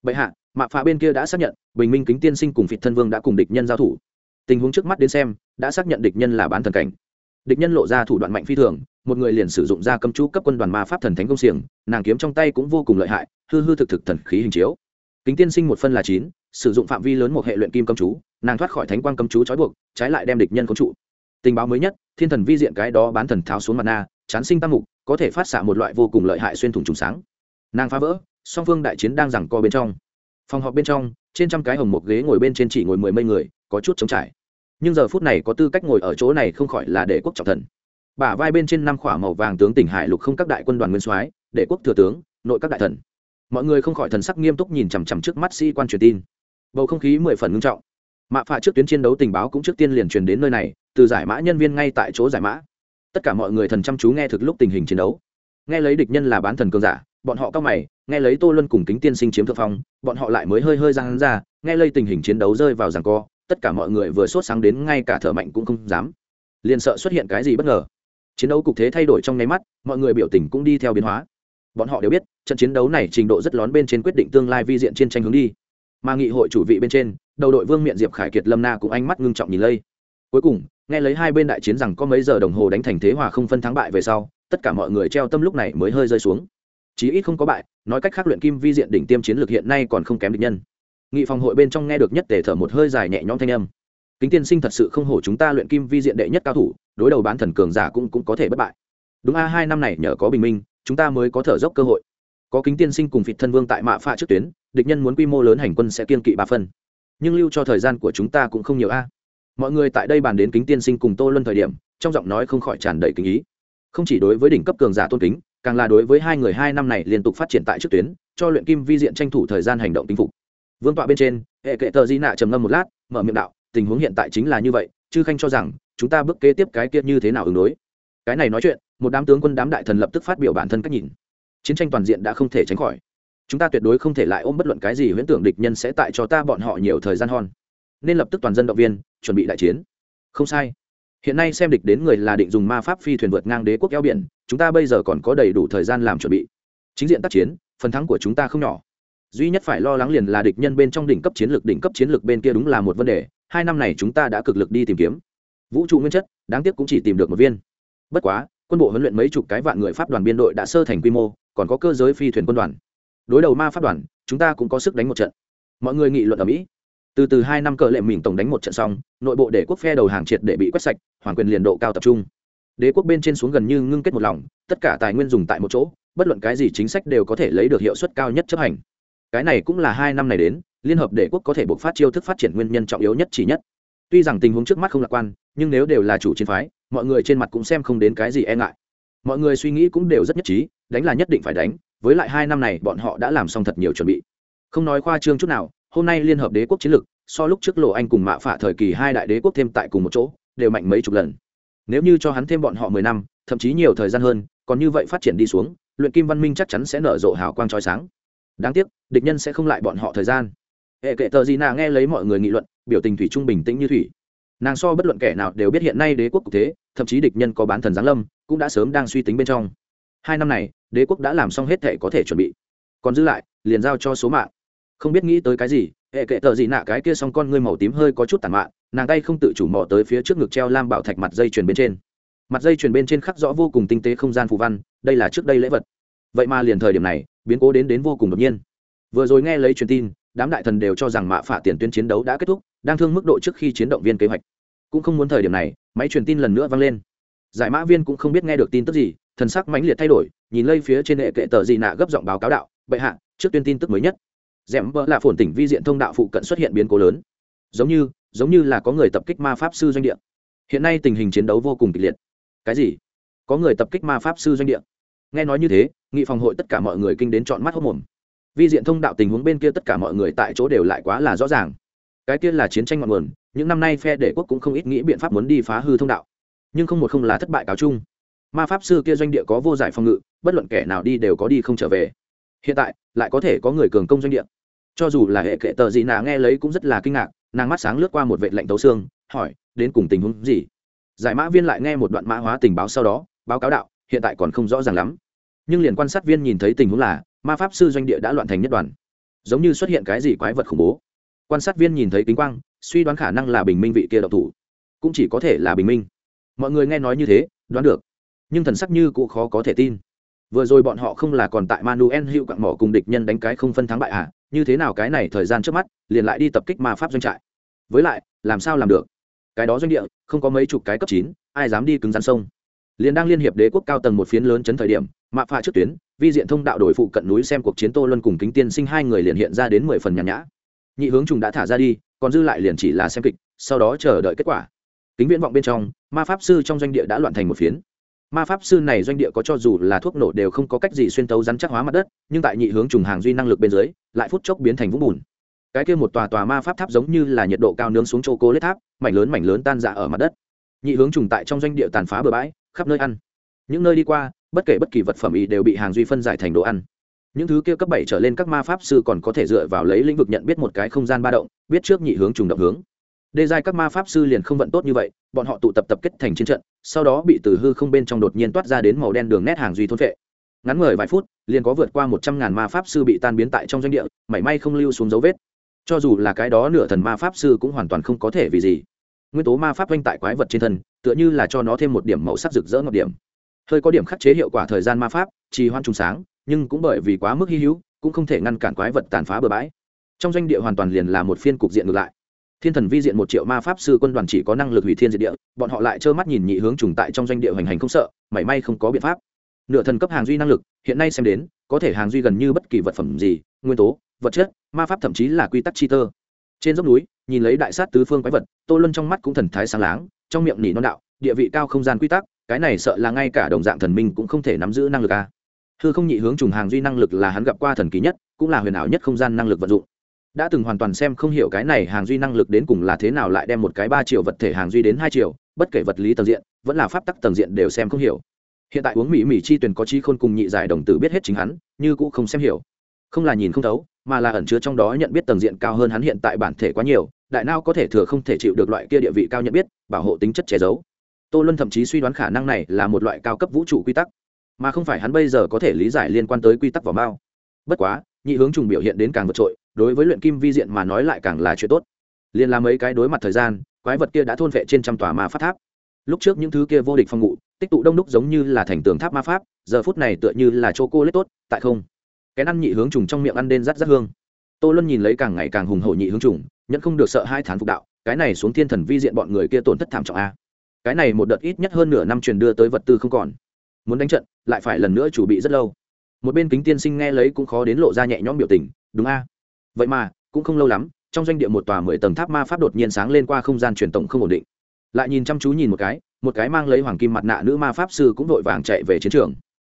Bệ hạ, mạ phạ bên kia đã xác nhận, bình minh kính tiên sinh cùng phịt thân vương đã cùng địch nhân giao thủ. Tình huống trước mắt đến xem, đã xác nhận địch nhân là bán thần cảnh. Địch nhân lộ ra thủ đoạn mạnh phi thường, một người liền sử dụng ra cấm chú cấp quân đoàn ma pháp thần thánh công xiềng, nàng kiếm trong tay cũng vô cùng lợi hại, hư hư thực thực thần khí hình chiếu. Kính tiên sinh một phân là chín, sử dụng phạm vi lớn một hệ luyện kim cấm chú, nàng thoát khỏi thánh quang cấm chú trói buộc, trái lại đem địch nhân khống trụ. Tình báo mới nhất, thiên thần vi diện cái đó bán thần tháo xuống mặt na chán sinh tam mục, có thể phát xạ một loại vô cùng lợi hại xuyên thủng trùng sáng nàng phá vỡ, song phương đại chiến đang rằng co bên trong. Phòng họp bên trong, trên trăm cái hồng một ghế ngồi bên trên chỉ ngồi mười mấy người, có chút trống trải. Nhưng giờ phút này có tư cách ngồi ở chỗ này không khỏi là đệ quốc trọng thần. Bả vai bên trên năm khỏa màu vàng tướng tỉnh hải lục không các đại quân đoàn nguyên soái đệ quốc thừa tướng, nội các đại thần. Mọi người không khỏi thần sắc nghiêm túc nhìn chằm chằm trước mắt sĩ quan truyền tin. Bầu không khí mười phần ngưng trọng. Mạ phạ trước tuyến chiến đấu tình báo cũng trước tiên liền truyền đến nơi này, từ giải mã nhân viên ngay tại chỗ giải mã. Tất cả mọi người thần chăm chú nghe thực lúc tình hình chiến đấu. Nghe lấy địch nhân là bán thần cường giả bọn họ cao mày, nghe lấy tô luân cùng kính tiên sinh chiếm thượng phong, bọn họ lại mới hơi hơi răng ra, nghe lây tình hình chiến đấu rơi vào ràng co, tất cả mọi người vừa sốt sáng đến ngay cả thở mạnh cũng không dám. Liền sợ xuất hiện cái gì bất ngờ. Chiến đấu cục thế thay đổi trong nháy mắt, mọi người biểu tình cũng đi theo biến hóa. Bọn họ đều biết, trận chiến đấu này trình độ rất lón bên trên quyết định tương lai vi diện trên tranh hướng đi. Mà nghị hội chủ vị bên trên, đầu đội vương miện diệp, khải kiệt, lâm na cũng ánh mắt ngưng trọng nhìn lây. Cuối cùng, nghe lấy hai bên đại chiến rằng có mấy giờ đồng hồ đánh thành thế hòa không phân thắng bại về sau, tất cả mọi người treo tâm lúc này mới hơi rơi xuống chí ít không có bại, nói cách khác luyện kim vi diện đỉnh tiêm chiến lược hiện nay còn không kém địch nhân. Nghị phòng hội bên trong nghe được nhất tể thở một hơi dài nhẹ nhõm thanh âm. Kính tiên sinh thật sự không hổ chúng ta luyện kim vi diện đệ nhất cao thủ, đối đầu bán thần cường giả cũng cũng có thể bất bại. Đúng a, hai năm này nhờ có bình minh, chúng ta mới có thở dốc cơ hội. Có kính tiên sinh cùng phịt thân vương tại mạ pha trước tuyến, địch nhân muốn quy mô lớn hành quân sẽ kiên kỵ ba phân nhưng lưu cho thời gian của chúng ta cũng không nhiều a. Mọi người tại đây bàn đến kính tiên sinh cùng tô luân thời điểm, trong giọng nói không khỏi tràn đầy kính ý. Không chỉ đối với đỉnh cấp cường giả tôn kính càng là đối với hai người hai năm này liên tục phát triển tại trước tuyến, cho luyện kim vi diện tranh thủ thời gian hành động tinh phục. Vương tọa bên trên, hệ kệ tờ di nạ trầm ngâm một lát, mở miệng đạo, tình huống hiện tại chính là như vậy, chư khanh cho rằng, chúng ta bước kế tiếp cái kia như thế nào ứng đối. Cái này nói chuyện, một đám tướng quân đám đại thần lập tức phát biểu bản thân cách nhìn. Chiến tranh toàn diện đã không thể tránh khỏi. Chúng ta tuyệt đối không thể lại ôm bất luận cái gì huyễn tưởng địch nhân sẽ tại cho ta bọn họ nhiều thời gian hòn nên lập tức toàn dân động viên, chuẩn bị đại chiến. Không sai hiện nay xem địch đến người là định dùng ma pháp phi thuyền vượt ngang đế quốc eo biển, chúng ta bây giờ còn có đầy đủ thời gian làm chuẩn bị. Chính diện tác chiến, phần thắng của chúng ta không nhỏ. Duy nhất phải lo lắng liền là địch nhân bên trong đỉnh cấp chiến lược, đỉnh cấp chiến lược bên kia đúng là một vấn đề, hai năm này chúng ta đã cực lực đi tìm kiếm. Vũ trụ nguyên chất, đáng tiếc cũng chỉ tìm được một viên. Bất quá, quân bộ huấn luyện mấy chục cái vạn người pháp đoàn biên đội đã sơ thành quy mô, còn có cơ giới phi thuyền quân đoàn. Đối đầu ma pháp đoàn, chúng ta cũng có sức đánh một trận. Mọi người nghị luận ở mỹ từ từ hai năm cờ lệ mình tổng đánh một trận xong, nội bộ để quốc phe đầu hàng triệt để bị quét sạch hoàn quyền liền độ cao tập trung. Đế quốc bên trên xuống gần như ngưng kết một lòng, tất cả tài nguyên dùng tại một chỗ, bất luận cái gì chính sách đều có thể lấy được hiệu suất cao nhất chấp hành. Cái này cũng là hai năm này đến, liên hợp đế quốc có thể buộc phát chiêu thức phát triển nguyên nhân trọng yếu nhất chỉ nhất. Tuy rằng tình huống trước mắt không lạc quan, nhưng nếu đều là chủ chiến phái, mọi người trên mặt cũng xem không đến cái gì e ngại. Mọi người suy nghĩ cũng đều rất nhất trí, đánh là nhất định phải đánh, với lại hai năm này bọn họ đã làm xong thật nhiều chuẩn bị. Không nói khoa trương chút nào hôm nay liên hợp đế quốc chiến lược, so lúc trước lộ anh cùng mạ phả thời kỳ hai đại đế quốc thêm tại cùng một chỗ, đều mạnh mấy chục lần. Nếu như cho hắn thêm bọn họ mười năm, thậm chí nhiều thời gian hơn, còn như vậy phát triển đi xuống, luyện kim văn minh chắc chắn sẽ nở rộ hào quang trói sáng. Đáng tiếc, địch nhân sẽ không lại bọn họ thời gian. Hệ kệ tờ gì nà nghe lấy mọi người nghị luận, biểu tình thủy trung bình tĩnh như thủy. Nàng so bất luận kẻ nào đều biết hiện nay đế quốc cục thế, thậm chí địch nhân có bán thần giáng lâm, cũng đã sớm đang suy tính bên trong. Hai năm này, đế quốc đã làm xong hết thể có thể chuẩn bị. Còn giữ lại, liền giao cho số mạng không biết nghĩ tới cái gì, hệ kệ tờ gì nạ cái kia xong con ngươi màu tím hơi có chút tàn mạn, nàng tay không tự chủ mò tới phía trước ngực treo lam bảo thạch mặt dây chuyền bên trên. Mặt dây chuyền bên trên khắc rõ vô cùng tinh tế không gian phù văn, đây là trước đây lễ vật. Vậy mà liền thời điểm này, biến cố đến đến vô cùng đột nhiên. Vừa rồi nghe lấy truyền tin, đám đại thần đều cho rằng mạ phả tiền tuyến chiến đấu đã kết thúc, đang thương mức độ trước khi chiến động viên kế hoạch. Cũng không muốn thời điểm này, máy truyền tin lần nữa vang lên. Giải mã viên cũng không biết nghe được tin tức gì, thần sắc mãnh liệt thay đổi, nhìn lây phía trên hệ kệ tờ gì nạ gấp giọng báo cáo đạo, bệ hạ, trước tuyên tin tức mới nhất. Rèm vỡ là phồn tỉnh vi diện thông đạo phụ cận xuất hiện biến cố lớn. Giống như giống như là có người tập kích ma pháp sư doanh địa. Hiện nay tình hình chiến đấu vô cùng kịch liệt. Cái gì? Có người tập kích ma pháp sư doanh địa? Nghe nói như thế, nghị phòng hội tất cả mọi người kinh đến chọn mắt hốc mồm. Vi diện thông đạo tình huống bên kia tất cả mọi người tại chỗ đều lại quá là rõ ràng. Cái kia là chiến tranh ngọn nguồn, những năm nay phe đệ quốc cũng không ít nghĩ biện pháp muốn đi phá hư thông đạo. Nhưng không một không là thất bại cáo chung. Ma pháp sư kia doanh địa có vô giải phòng ngự, bất luận kẻ nào đi đều có đi không trở về. Hiện tại, lại có thể có người cường công doanh địa cho dù là hệ kệ tờ gì nà nghe lấy cũng rất là kinh ngạc, nàng mắt sáng lướt qua một vệ lệnh tấu xương, hỏi, đến cùng tình huống gì? Giải mã viên lại nghe một đoạn mã hóa tình báo sau đó, báo cáo đạo, hiện tại còn không rõ ràng lắm. Nhưng liền quan sát viên nhìn thấy tình huống là, ma pháp sư doanh địa đã loạn thành nhất đoàn. Giống như xuất hiện cái gì quái vật khủng bố. Quan sát viên nhìn thấy kính quang, suy đoán khả năng là bình minh vị kia độc thủ. Cũng chỉ có thể là bình minh. Mọi người nghe nói như thế, đoán được. Nhưng thần sắc như cũng khó có thể tin. Vừa rồi bọn họ không là còn tại manuel hữu quặng mỏ cùng địch nhân đánh cái không phân thắng bại à? Như thế nào cái này thời gian trước mắt, liền lại đi tập kích ma pháp doanh trại. Với lại, làm sao làm được? Cái đó doanh địa, không có mấy chục cái cấp chín, ai dám đi cứng rắn sông? Liền đang liên hiệp đế quốc cao tầng một phiến lớn chấn thời điểm, mạ pha trước tuyến, vi diện thông đạo đổi phụ cận núi xem cuộc chiến tô luân cùng kính tiên sinh hai người liền hiện ra đến mười phần nhàn nhã. Nhị hướng trùng đã thả ra đi, còn dư lại liền chỉ là xem kịch, sau đó chờ đợi kết quả. Kính viễn vọng bên trong, ma pháp sư trong doanh địa đã loạn thành một phiến ma pháp sư này doanh địa có cho dù là thuốc nổ đều không có cách gì xuyên tấu rắn chắc hóa mặt đất, nhưng tại nhị hướng trùng hàng duy năng lực bên dưới, lại phút chốc biến thành vũng bùn. Cái kia một tòa tòa ma pháp tháp giống như là nhiệt độ cao nướng xuống chỗ cố lết tháp, mảnh lớn mảnh lớn tan dạ ở mặt đất. Nhị hướng trùng tại trong doanh địa tàn phá bừa bãi, khắp nơi ăn. Những nơi đi qua, bất kể bất kỳ vật phẩm ý đều bị hàng duy phân giải thành đồ ăn. Những thứ kia cấp bảy trở lên các ma pháp sư còn có thể dựa vào lấy lĩnh vực nhận biết một cái không gian ba động, biết trước nhị hướng trùng động hướng đê giai các ma pháp sư liền không vận tốt như vậy, bọn họ tụ tập tập kết thành chiến trận, sau đó bị từ hư không bên trong đột nhiên toát ra đến màu đen đường nét hàng duy thôn vệ. Ngắn ngời vài phút, liền có vượt qua một trăm ngàn ma pháp sư bị tan biến tại trong doanh địa, mảy may không lưu xuống dấu vết. Cho dù là cái đó nửa thần ma pháp sư cũng hoàn toàn không có thể vì gì. Nguyên tố ma pháp oanh tại quái vật trên thân, tựa như là cho nó thêm một điểm màu sắc rực rỡ ngọc điểm. Hơi có điểm khắc chế hiệu quả thời gian ma pháp, trì hoan trùng sáng, nhưng cũng bởi vì quá mức hy hữu, cũng không thể ngăn cản quái vật tàn phá bừa bãi. Trong doanh địa hoàn toàn liền là một phiên cục diện ngược lại thiên thần vi diện một triệu ma pháp sư quân đoàn chỉ có năng lực hủy thiên diệt địa, bọn họ lại trơ mắt nhìn nhị hướng trùng tại trong doanh địa hoành hành không sợ, mảy may không có biện pháp. Nửa thần cấp hàng duy năng lực, hiện nay xem đến, có thể hàng duy gần như bất kỳ vật phẩm gì, nguyên tố, vật chất, ma pháp thậm chí là quy tắc chi tơ. Trên dốc núi, nhìn lấy đại sát tứ phương quái vật, tô luân trong mắt cũng thần thái sáng láng, trong miệng nỉ non đạo, địa vị cao không gian quy tắc, cái này sợ là ngay cả đồng dạng thần minh cũng không thể nắm giữ năng lực a hư không nhị hướng trùng hàng duy năng lực là hắn gặp qua thần kỳ nhất, cũng là huyền ảo nhất không gian năng lực vận dụng đã từng hoàn toàn xem không hiểu cái này hàng duy năng lực đến cùng là thế nào lại đem một cái ba triệu vật thể hàng duy đến hai triệu, bất kể vật lý tầng diện, vẫn là pháp tắc tầng diện đều xem không hiểu. Hiện tại uống mỹ mỹ chi tuyển có chi khôn cùng nhị giải đồng tử biết hết chính hắn, như cũng không xem hiểu. Không là nhìn không thấu, mà là ẩn chứa trong đó nhận biết tầng diện cao hơn hắn hiện tại bản thể quá nhiều, đại nao có thể thừa không thể chịu được loại kia địa vị cao nhận biết, bảo hộ tính chất che giấu. Tô luân thậm chí suy đoán khả năng này là một loại cao cấp vũ trụ quy tắc, mà không phải hắn bây giờ có thể lý giải liên quan tới quy tắc vỏ mao bất quá, nhị hướng trùng biểu hiện đến càng vượt trội đối với luyện kim vi diện mà nói lại càng là chuyện tốt. Liền làm mấy cái đối mặt thời gian, quái vật kia đã thôn vệ trên trăm tòa ma pháp tháp. Lúc trước những thứ kia vô địch phong ngụ tích tụ đông đúc giống như là thành tường tháp ma pháp, giờ phút này tựa như là chô cô lết tốt, tại không. Cái ăn nhị hướng trùng trong miệng ăn đen rắt rắt hương. Tô luân nhìn lấy càng ngày càng hùng hổ nhị hướng trùng nhận không được sợ hai thán phục đạo, cái này xuống thiên thần vi diện bọn người kia tổn thất thảm trọng a. Cái này một đợt ít nhất hơn nửa năm truyền đưa tới vật tư không còn. Muốn đánh trận, lại phải lần nữa chuẩn bị rất lâu. Một bên kính tiên sinh nghe lấy cũng khó đến lộ ra nhẹ nhõm biểu tình, đúng a vậy mà, cũng không lâu lắm, trong doanh địa một tòa mười tầng tháp ma pháp đột nhiên sáng lên qua không gian truyền tổng không ổn định. Lại nhìn chăm chú nhìn một cái một cái mang lấy hoàng kim mặt nạ nữ ma pháp sư cũng vội vàng chạy về chiến trường.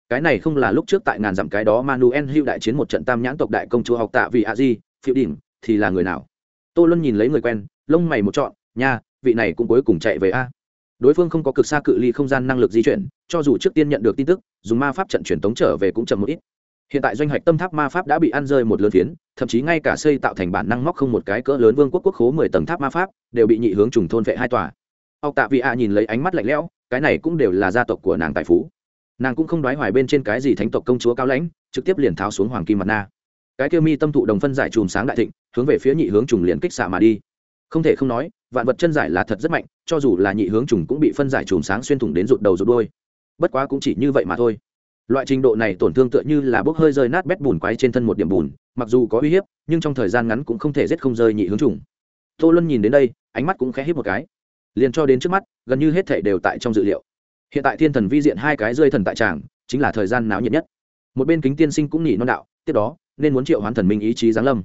Cái này không là lúc trước tại ngàn dặm cái đó manuel hữu đại chiến một trận tam nhãn tộc đại công chúa học tạ vì a di, phiêu đỉnh, thì là người nào? Tô luân nhìn lấy người quen, lông mày một trọn, nha, vị này cũng cuối cùng chạy về a. Đối phương không có cực xa cự ly không gian năng lực di chuyển, cho dù trước tiên nhận được tin tức, dùng ma pháp trận truyền tống trở về cũng chậm một ít hiện tại doanh hạch tâm tháp ma pháp đã bị ăn rơi một lớn phiến, thậm chí ngay cả xây tạo thành bản năng móc không một cái cỡ lớn vương quốc quốc khố mười tầng tháp ma pháp, đều bị nhị hướng trùng thôn vệ hai tòa. Ông tạ vị a nhìn lấy ánh mắt lạnh lẽo, cái này cũng đều là gia tộc của nàng tài phú. Nàng cũng không đoái hoài bên trên cái gì thánh tộc công chúa cao lãnh, trực tiếp liền tháo xuống hoàng kim mặt na cái kêu mi tâm thụ đồng phân giải chùm sáng đại thịnh, hướng về phía nhị hướng trùng liền kích xạ mà đi. Không thể không nói, vạn vật chân giải là thật rất mạnh, cho dù là nhị hướng trùng cũng bị phân giải chùm sáng xuyên thủng đến rụt đầu rụt đôi bất quá cũng chỉ như vậy mà thôi loại trình độ này tổn thương tựa như là bốc hơi rơi nát bét bùn quái trên thân một điểm bùn, mặc dù có uy hiếp, nhưng trong thời gian ngắn cũng không thể giết không rơi nhị hướng trùng tô luân nhìn đến đây, ánh mắt cũng khẽ hít một cái. Liền cho đến trước mắt, gần như hết thể đều tại trong dự liệu. Hiện tại thiên thần vi diện hai cái rơi thần tại tràng, chính là thời gian náo nhiệt nhất. Một bên kính tiên sinh cũng nghỉ non đạo, tiếp đó, nên muốn triệu hoán thần minh ý chí giáng lâm.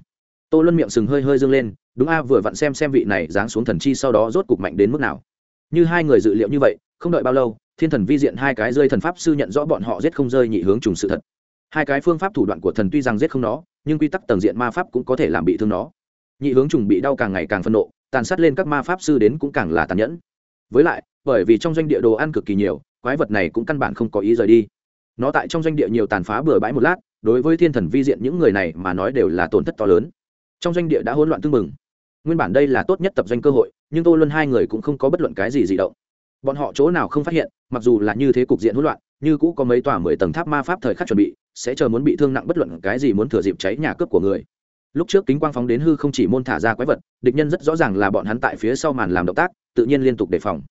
Tô luân miệng sừng hơi hơi dương lên, đúng a, vừa vặn xem xem vị này giáng xuống thần chi sau đó rốt cục mạnh đến mức nào. Như hai người dự liệu như vậy, không đợi bao lâu thiên thần vi diện hai cái rơi thần pháp sư nhận rõ bọn họ giết không rơi nhị hướng trùng sự thật. Hai cái phương pháp thủ đoạn của thần tuy rằng giết không nó, nhưng quy tắc tầng diện ma pháp cũng có thể làm bị thương nó. Nhị hướng trùng bị đau càng ngày càng phân nộ, tàn sát lên các ma pháp sư đến cũng càng là tàn nhẫn. Với lại, bởi vì trong doanh địa đồ ăn cực kỳ nhiều, quái vật này cũng căn bản không có ý rời đi. Nó tại trong doanh địa nhiều tàn phá bừa bãi một lát, đối với thiên thần vi diện những người này mà nói đều là tổn thất to lớn. Trong doanh địa đã hỗn loạn tương mừng nguyên bản đây là tốt nhất tập doanh cơ hội, nhưng tô luân hai người cũng không có bất luận cái gì di động. Bọn họ chỗ nào không phát hiện mặc dù là như thế cục diện hỗn loạn, như cũ có mấy tòa mười tầng tháp ma pháp thời khắc chuẩn bị, sẽ chờ muốn bị thương nặng bất luận cái gì muốn thừa dịp cháy nhà cướp của người. Lúc trước kính quang phóng đến hư không chỉ môn thả ra quái vật, địch nhân rất rõ ràng là bọn hắn tại phía sau màn làm động tác, tự nhiên liên tục đề phòng.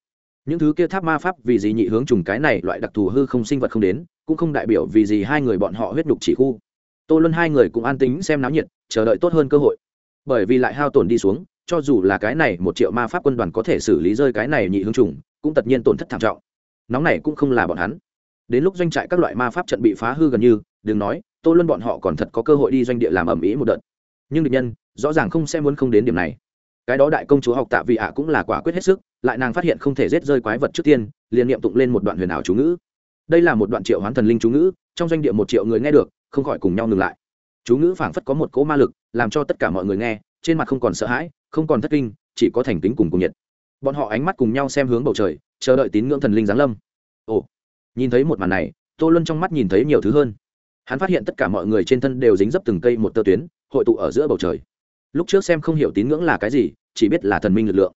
Những thứ kia tháp ma pháp vì gì nhị hướng trùng cái này loại đặc thù hư không sinh vật không đến, cũng không đại biểu vì gì hai người bọn họ huyết đục chỉ khu. Tô luân hai người cũng an tính xem náo nhiệt, chờ đợi tốt hơn cơ hội. Bởi vì lại hao tổn đi xuống, cho dù là cái này một triệu ma pháp quân đoàn có thể xử lý rơi cái này nhị hướng trùng, cũng tất nhiên tổn thất thảm trọng nóng này cũng không là bọn hắn. Đến lúc doanh trại các loại ma pháp trận bị phá hư gần như, đừng nói, tô luân bọn họ còn thật có cơ hội đi doanh địa làm ẩm ĩ một đợt. Nhưng địch nhân, rõ ràng không sẽ muốn không đến điểm này. Cái đó đại công chúa học tạ vị ạ cũng là quả quyết hết sức, lại nàng phát hiện không thể rết rơi quái vật trước tiên, liền niệm tụng lên một đoạn huyền ảo chú ngữ. Đây là một đoạn triệu hoán thần linh chú ngữ, trong doanh địa một triệu người nghe được, không khỏi cùng nhau ngừng lại. Chú ngữ phảng phất có một cỗ ma lực, làm cho tất cả mọi người nghe, trên mặt không còn sợ hãi, không còn thất kinh, chỉ có thành kính cùng cùng nhiệt bọn họ ánh mắt cùng nhau xem hướng bầu trời, chờ đợi tín ngưỡng thần linh giáng lâm. Ồ, nhìn thấy một màn này, tô luân trong mắt nhìn thấy nhiều thứ hơn. Hắn phát hiện tất cả mọi người trên thân đều dính dấp từng cây một tơ tuyến, hội tụ ở giữa bầu trời. Lúc trước xem không hiểu tín ngưỡng là cái gì, chỉ biết là thần minh lực lượng.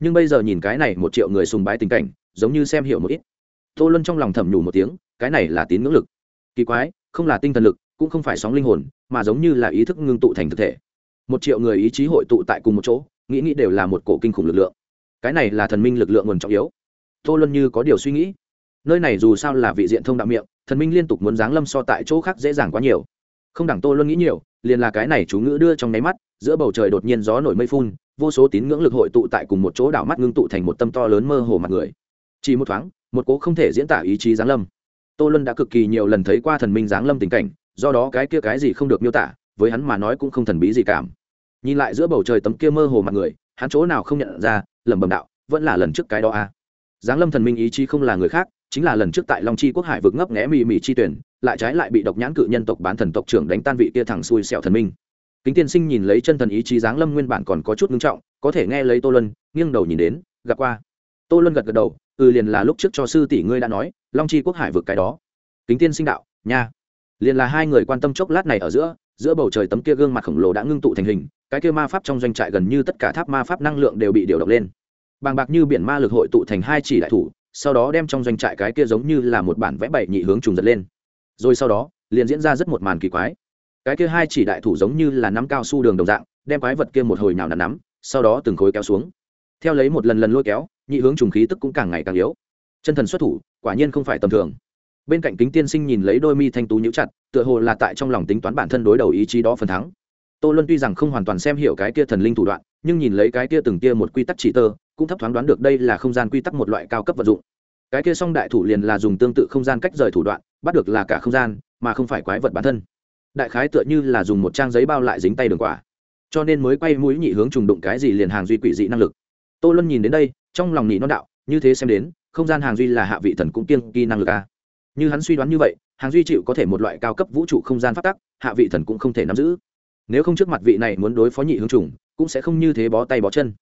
Nhưng bây giờ nhìn cái này một triệu người sùng bái tình cảnh, giống như xem hiểu một ít. Tô luân trong lòng thầm nhủ một tiếng, cái này là tín ngưỡng lực. Kỳ quái, không là tinh thần lực, cũng không phải sóng linh hồn, mà giống như là ý thức ngưng tụ thành thực thể. Một triệu người ý chí hội tụ tại cùng một chỗ, nghĩ nghĩ đều là một cổ kinh khủng lực lượng cái này là thần minh lực lượng nguồn trọng yếu. Tô luân như có điều suy nghĩ. Nơi này dù sao là vị diện thông đạo miệng, thần minh liên tục muốn giáng lâm so tại chỗ khác dễ dàng quá nhiều. Không đẳng tô luân nghĩ nhiều, liền là cái này chú ngữ đưa trong nháy mắt, giữa bầu trời đột nhiên gió nổi mây phun, vô số tín ngưỡng lực hội tụ tại cùng một chỗ đảo mắt ngưng tụ thành một tâm to lớn mơ hồ mặt người. Chỉ một thoáng, một cố không thể diễn tả ý chí giáng lâm. Tô luân đã cực kỳ nhiều lần thấy qua thần minh giáng lâm tình cảnh, do đó cái kia cái gì không được miêu tả, với hắn mà nói cũng không thần bí gì cảm. Nhìn lại giữa bầu trời tấm kia mơ hồ mặt người hắn chỗ nào không nhận ra, lẩm bẩm đạo, vẫn là lần trước cái đó a à. giáng lâm thần minh ý chí không là người khác, chính là lần trước tại long chi quốc hải vực ngấp nghẽ mì mì chi tuyển, lại trái lại bị độc nhãn cự nhân tộc bán thần tộc trưởng đánh tan vị kia thẳng xuôi sẹo thần minh. Kính tiên sinh nhìn lấy chân thần ý chí giáng lâm nguyên bản còn có chút ngưng trọng, có thể nghe lấy tô luân, nghiêng đầu nhìn đến, gặp qua. Tô luân gật gật đầu ừ liền là lúc trước cho sư tỷ ngươi đã nói, long chi quốc hải vực cái đó. Kính tiên sinh đạo, nha. Liền là hai người quan tâm chốc lát này ở giữa giữa bầu trời tấm kia gương mặt khổng lồ đã ngưng tụ thành hình cái kia ma pháp trong doanh trại gần như tất cả tháp ma pháp năng lượng đều bị điều động lên. Bàng bạc như biển ma lực hội tụ thành hai chỉ đại thủ, sau đó đem trong doanh trại cái kia giống như là một bản vẽ bảy nhị hướng trùng giật lên. Rồi sau đó, liền diễn ra rất một màn kỳ quái. Cái kia hai chỉ đại thủ giống như là nắm cao su đường đồng dạng, đem quái vật kia một hồi nào nằm nắm, sau đó từng khối kéo xuống. Theo lấy một lần lần lôi kéo, nhị hướng trùng khí tức cũng càng ngày càng yếu. Chân thần xuất thủ, quả nhiên không phải tầm thường. Bên cạnh kính tiên sinh nhìn lấy đôi mi thanh tú nhũ chặt, tựa hồ là tại trong lòng tính toán bản thân đối đầu ý chí đó phần thắng tô luân tuy rằng không hoàn toàn xem hiểu cái kia thần linh thủ đoạn, nhưng nhìn lấy cái kia từng kia một quy tắc chỉ tơ, cũng thấp thoáng đoán được đây là không gian quy tắc một loại cao cấp vật dụng. Cái kia song đại thủ liền là dùng tương tự không gian cách rời thủ đoạn, bắt được là cả không gian, mà không phải quái vật bản thân. Đại khái tựa như là dùng một trang giấy bao lại dính tay đường quả. Cho nên mới quay mũi nhị hướng trùng đụng cái gì liền hàng duy quỷ dị năng lực. Tô luân nhìn đến đây, trong lòng nhị non đạo, như thế xem đến, không gian hàng duy là hạ vị thần cũng kiêng kỳ năng lực a. À. như hắn suy đoán như vậy, hàng duy chịu có thể một loại cao cấp vũ trụ không gian phát tắc, hạ vị thần cũng không thể nắm giữ nếu không trước mặt vị này muốn đối phó nhị hướng trùng, cũng sẽ không như thế bó tay bó chân.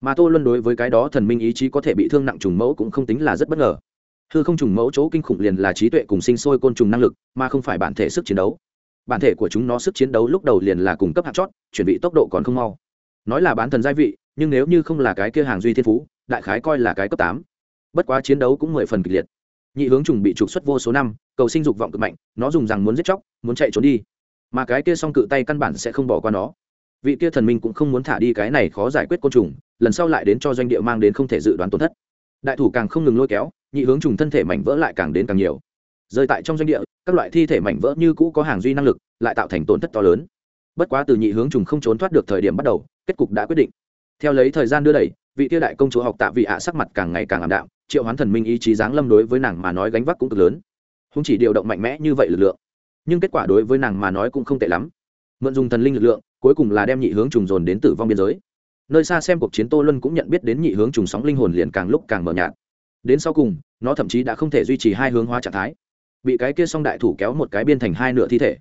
Mà tô luân đối với cái đó thần minh ý chí có thể bị thương nặng trùng mẫu cũng không tính là rất bất ngờ. Hư không trùng mẫu chỗ kinh khủng liền là trí tuệ cùng sinh sôi côn trùng năng lực, mà không phải bản thể sức chiến đấu. Bản thể của chúng nó sức chiến đấu lúc đầu liền là cung cấp hạt chót, chuẩn bị tốc độ còn không mau. Nói là bán thần gia vị, nhưng nếu như không là cái kia hàng duy thiên phú, đại khái coi là cái cấp tám. Bất quá chiến đấu cũng mười phần kịch liệt. Nhị hướng trùng bị trục xuất vô số năm, cầu sinh dục vọng cực mạnh, nó dùng rằng muốn giết chóc, muốn chạy trốn đi mà cái kia song cự tay căn bản sẽ không bỏ qua nó. Vị kia thần minh cũng không muốn thả đi cái này khó giải quyết côn trùng, lần sau lại đến cho doanh địa mang đến không thể dự đoán tổn thất. Đại thủ càng không ngừng lôi kéo, nhị hướng trùng thân thể mảnh vỡ lại càng đến càng nhiều. Rơi tại trong doanh địa, các loại thi thể mảnh vỡ như cũ có hàng duy năng lực, lại tạo thành tổn thất to lớn. Bất quá từ nhị hướng trùng không trốn thoát được thời điểm bắt đầu, kết cục đã quyết định. Theo lấy thời gian đưa đẩy, vị tiêu đại công chúa học tạ vị hạ sắc mặt càng ngày càng ảm đạm, triệu hoán thần minh ý chí giáng lâm đối với nàng mà nói gánh vác cũng cực lớn. Không chỉ điều động mạnh mẽ như vậy lực lượng nhưng kết quả đối với nàng mà nói cũng không tệ lắm. Mượn dùng thần linh lực lượng, cuối cùng là đem nhị hướng trùng dồn đến tử vong biên giới. Nơi xa xem cuộc chiến tô luân cũng nhận biết đến nhị hướng trùng sóng linh hồn liền càng lúc càng mờ nhạt. Đến sau cùng, nó thậm chí đã không thể duy trì hai hướng hóa trạng thái. Bị cái kia song đại thủ kéo một cái biên thành hai nửa thi thể.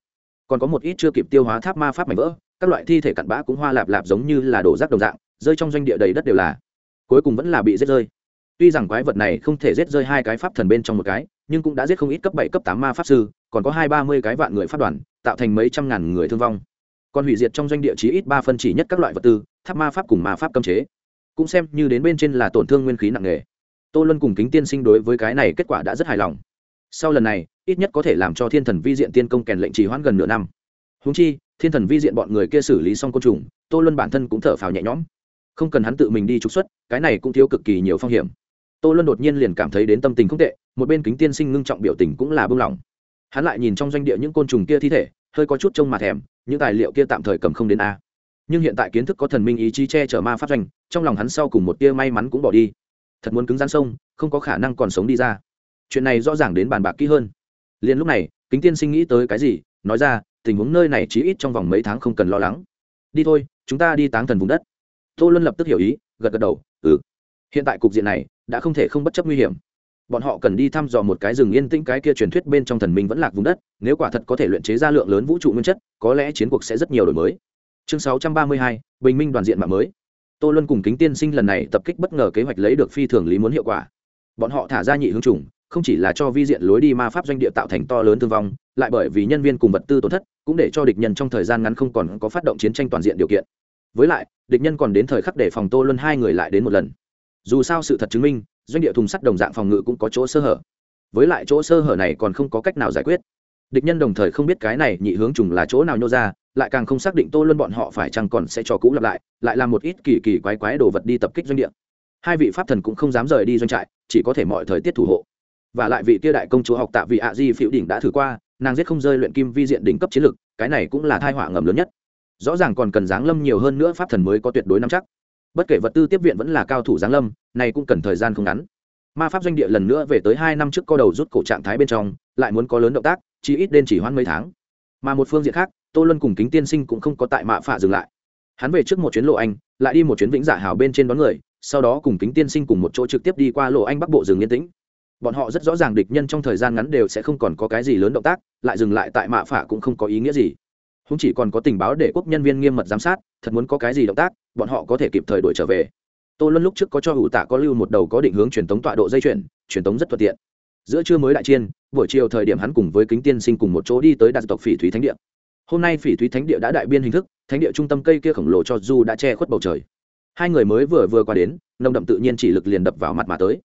Còn có một ít chưa kịp tiêu hóa tháp ma pháp mảnh vỡ, các loại thi thể cặn bã cũng hoa lạp lạp giống như là đổ rác đồng dạng, rơi trong doanh địa đầy đất đều là. Cuối cùng vẫn là bị giết rơi. Tuy rằng quái vật này không thể giết rơi hai cái pháp thần bên trong một cái, nhưng cũng đã giết không ít cấp bảy, cấp tám ma pháp sư còn có hai ba mươi cái vạn người phát đoàn, tạo thành mấy trăm ngàn người thương vong. Còn hủy diệt trong doanh địa chí ít ba phân chỉ nhất các loại vật tư, tháp ma pháp cùng ma pháp cấm chế. Cũng xem như đến bên trên là tổn thương nguyên khí nặng nề. Tô luân cùng kính tiên sinh đối với cái này kết quả đã rất hài lòng. Sau lần này, ít nhất có thể làm cho thiên thần vi diện tiên công kèn lệnh trì hoãn gần nửa năm. Húng chi, thiên thần vi diện bọn người kia xử lý xong côn trùng, tô luân bản thân cũng thở phào nhẹ nhõm. Không cần hắn tự mình đi trục xuất, cái này cũng thiếu cực kỳ nhiều phong hiểm. Tô luân đột nhiên liền cảm thấy đến tâm tình không tệ, một bên kính tiên sinh ngưng trọng biểu tình cũng là bưng lòng hắn lại nhìn trong doanh địa những côn trùng kia thi thể, hơi có chút trông mà thèm, những tài liệu kia tạm thời cầm không đến a. Nhưng hiện tại kiến thức có thần minh ý chí che chở ma pháp doanh, trong lòng hắn sau cùng một tia may mắn cũng bỏ đi. Thật muốn cứng gian sông, không có khả năng còn sống đi ra. Chuyện này rõ ràng đến bàn bạc kỹ hơn. Liền lúc này, kính tiên sinh nghĩ tới cái gì, nói ra, tình huống nơi này chỉ ít trong vòng mấy tháng không cần lo lắng. Đi thôi, chúng ta đi táng thần vùng đất. Tô luân lập tức hiểu ý, gật gật đầu ừ. Hiện tại cục diện này, đã không thể không bất chấp nguy hiểm bọn họ cần đi thăm dò một cái rừng yên tĩnh cái kia truyền thuyết bên trong thần minh vẫn lạc vùng đất nếu quả thật có thể luyện chế ra lượng lớn vũ trụ nguyên chất có lẽ chiến cuộc sẽ rất nhiều đổi mới. Chương 632, bình minh đoàn diện mạng mới. Tô luân cùng kính tiên sinh lần này tập kích bất ngờ kế hoạch lấy được phi thường lý muốn hiệu quả. Bọn họ thả ra nhị hướng trùng không chỉ là cho vi diện lối đi ma pháp doanh địa tạo thành to lớn thương vong lại bởi vì nhân viên cùng vật tư tổn thất cũng để cho địch nhân trong thời gian ngắn không còn có phát động chiến tranh toàn diện điều kiện. Với lại địch nhân còn đến thời khắc để phòng tô luân hai người lại đến một lần. Dù sao sự thật chứng minh doanh địa thùng sắt đồng dạng phòng ngự cũng có chỗ sơ hở. Với lại chỗ sơ hở này còn không có cách nào giải quyết. Địch nhân đồng thời không biết cái này nhị hướng trùng là chỗ nào nhô ra, lại càng không xác định tô luân bọn họ phải chăng còn sẽ cho cũ lặp lại lại làm một ít kỳ kỳ quái quái đồ vật đi tập kích doanh địa. Hai vị pháp thần cũng không dám rời đi doanh trại, chỉ có thể mọi thời tiết thủ hộ. Và lại vị kia đại công chúa học tạ vị ạ di phiễu đỉnh đã thử qua, nàng giết không rơi luyện kim vi diện đỉnh cấp chiến lực, cái này cũng là thai họa ngầm lớn nhất. Rõ ràng còn cần giáng lâm nhiều hơn nữa, pháp thần mới có tuyệt đối nắm chắc bất kể vật tư tiếp viện vẫn là cao thủ giáng lâm, này cũng cần thời gian không ngắn. Ma pháp doanh địa lần nữa về tới hai năm trước co đầu rút cổ trạng thái bên trong, lại muốn có lớn động tác chỉ ít đến chỉ hoãn mấy tháng. Mà một phương diện khác, tô luân cùng kính tiên sinh cũng không có tại mạ phạ dừng lại. Hắn về trước một chuyến lộ anh, lại đi một chuyến vĩnh giả hào bên trên đón người, sau đó cùng kính tiên sinh cùng một chỗ trực tiếp đi qua lộ anh bắc bộ rừng yên tĩnh. Bọn họ rất rõ ràng địch nhân trong thời gian ngắn đều sẽ không còn có cái gì lớn động tác, lại dừng lại tại mạ phả cũng không có ý nghĩa gì. Không chỉ còn có tình báo để quốc nhân viên nghiêm mật giám sát, thật muốn có cái gì động tác bọn họ có thể kịp thời đuổi trở về. Tô luân lúc trước có cho hữu tạ có lưu một đầu có định hướng truyền tống tọa độ dây chuyển, truyền tống rất thuận tiện. Giữa trưa mới đại chiên, buổi chiều thời điểm hắn cùng với kính tiên sinh cùng một chỗ đi tới đạt tộc phỉ thúy thánh địa. Hôm nay phỉ thúy thánh địa đã đại biên hình thức, thánh địa trung tâm cây kia khổng lồ cho du đã che khuất bầu trời. Hai người mới vừa vừa qua đến, nồng đậm tự nhiên chỉ lực liền đập vào mặt mà tới.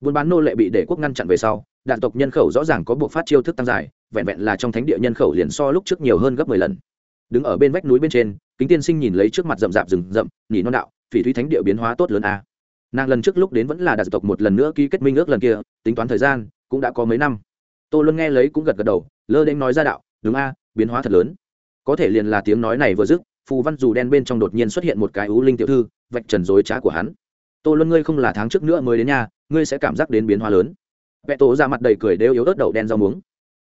Buôn bán nô lệ bị để quốc ngăn chặn về sau, đạn tộc nhân khẩu rõ ràng có buộc phát chiêu thức tăng dài, vẹn vẹn là trong thánh địa nhân khẩu liền so lúc trước nhiều hơn gấp mười lần đứng ở bên vách núi bên trên, kính tiên sinh nhìn lấy trước mặt rậm rạp rừng rậm nhỉ non đạo, phỉ thúy thánh địa biến hóa tốt lớn a nàng lần trước lúc đến vẫn là đạt tộc một lần nữa ký kết minh ước lần kia, tính toán thời gian, cũng đã có mấy năm. Tô luân nghe lấy cũng gật gật đầu, lơ đ nói ra đạo, đúng a, biến hóa thật lớn. Có thể liền là tiếng nói này vừa dứt, phù văn dù đen bên trong đột nhiên xuất hiện một cái ú linh tiểu thư, vạch trần dối trá của hắn. Tô luân ngươi không là tháng trước nữa mới đến nhà ngươi sẽ cảm giác đến biến hóa lớn. Vẽ tổ ra mặt đầy cười đều yếu ớt đậu đen rau muống.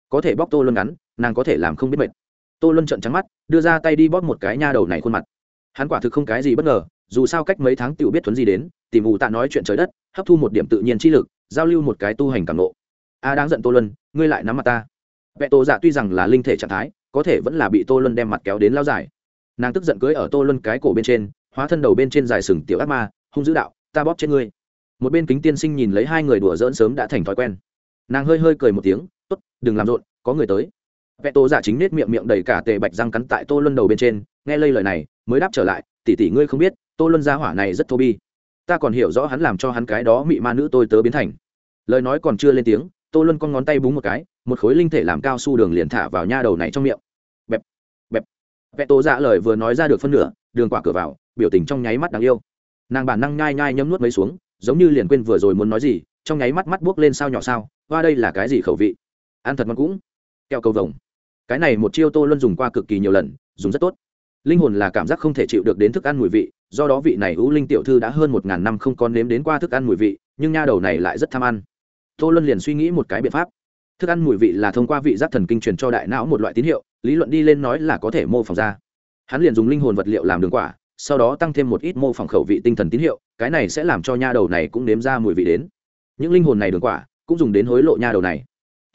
Có thể bóc tô luân ngắn, nàng có thể làm không biết mệt tô luân trận trắng mắt, đưa ra tay đi bóp một cái nha đầu này khuôn mặt. Hắn quả thực không cái gì bất ngờ, dù sao cách mấy tháng tiểu biết thuấn gì đến, tìm ủ tạ nói chuyện trời đất, hấp thu một điểm tự nhiên chi lực, giao lưu một cái tu hành càng nộ a à, đáng giận tô luân, ngươi lại nắm mặt ta. Vẹ Tô dạ tuy rằng là linh thể trạng thái, có thể vẫn là bị tô luân đem mặt kéo đến lao dài. Nàng tức giận cưới ở tô luân cái cổ bên trên, hóa thân đầu bên trên dài sừng tiểu ác ma, hung dữ đạo, ta bóp trên ngươi. Một bên kính tiên sinh nhìn lấy hai người đùa dỡn sớm đã thành thói quen. Nàng hơi hơi cười một tiếng, tốt, đừng làm rộn, có người tới vẹ tô giả chính nết miệng miệng đầy cả tề bạch răng cắn tại tô luân đầu bên trên, nghe lây lời này, mới đáp trở lại, tỷ tỷ ngươi không biết, tô luân gia hỏa này rất thô bi ta còn hiểu rõ hắn làm cho hắn cái đó mị ma nữ tôi tớ biến thành. Lời nói còn chưa lên tiếng, tô luân con ngón tay búng một cái, một khối linh thể làm cao su đường liền thả vào nha đầu này trong miệng. Bẹp bẹp. Vẹ tô dạ lời vừa nói ra được phân nửa, đường quả cửa vào, biểu tình trong nháy mắt đáng yêu. Nàng bản năng nhai nhai nhấm nuốt mấy xuống, giống như liền quên vừa rồi muốn nói gì, trong nháy mắt mắt buốc lên sao nhỏ sao, hoa đây là cái gì khẩu vị? Ăn thật ngon cũng. Keo cầu vồng cái này một chiêu tô luân dùng qua cực kỳ nhiều lần, dùng rất tốt. Linh hồn là cảm giác không thể chịu được đến thức ăn mùi vị, do đó vị này ưu linh tiểu thư đã hơn một ngàn năm không còn nếm đến qua thức ăn mùi vị, nhưng nha đầu này lại rất tham ăn. Tô luân liền suy nghĩ một cái biện pháp. Thức ăn mùi vị là thông qua vị giác thần kinh truyền cho đại não một loại tín hiệu, lý luận đi lên nói là có thể mô phỏng ra. Hắn liền dùng linh hồn vật liệu làm đường quả, sau đó tăng thêm một ít mô phỏng khẩu vị tinh thần tín hiệu, cái này sẽ làm cho nha đầu này cũng nếm ra mùi vị đến. Những linh hồn này đường quả cũng dùng đến hối lộ nha đầu này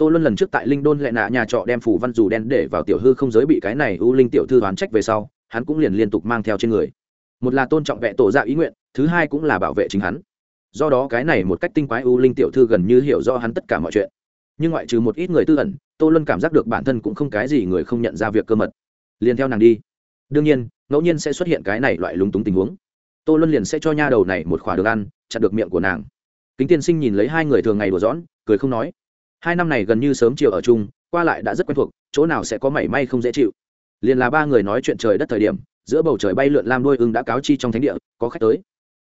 tô luân lần trước tại linh đôn lệ nạ nhà trọ đem phủ văn dù đen để vào tiểu hư không giới bị cái này u linh tiểu thư đoán trách về sau, hắn cũng liền liên tục mang theo trên người. Một là tôn trọng vệ tổ dạ ý nguyện, thứ hai cũng là bảo vệ chính hắn. Do đó cái này một cách tinh quái u linh tiểu thư gần như hiểu rõ hắn tất cả mọi chuyện. Nhưng ngoại trừ một ít người tư ẩn, tô luân cảm giác được bản thân cũng không cái gì người không nhận ra việc cơ mật. Liền theo nàng đi. Đương nhiên, ngẫu nhiên sẽ xuất hiện cái này loại lúng túng tình huống. Tô luân liền sẽ cho nha đầu này một khỏa đường ăn chặn được miệng của nàng. Kính tiên sinh nhìn lấy hai người thường ngày đùa giỡn, cười không nói hai năm này gần như sớm chiều ở chung, qua lại đã rất quen thuộc, chỗ nào sẽ có mảy may không dễ chịu. Liền là ba người nói chuyện trời đất thời điểm, giữa bầu trời bay lượn lam đôi ưng đã cáo chi trong thánh địa, có khách tới.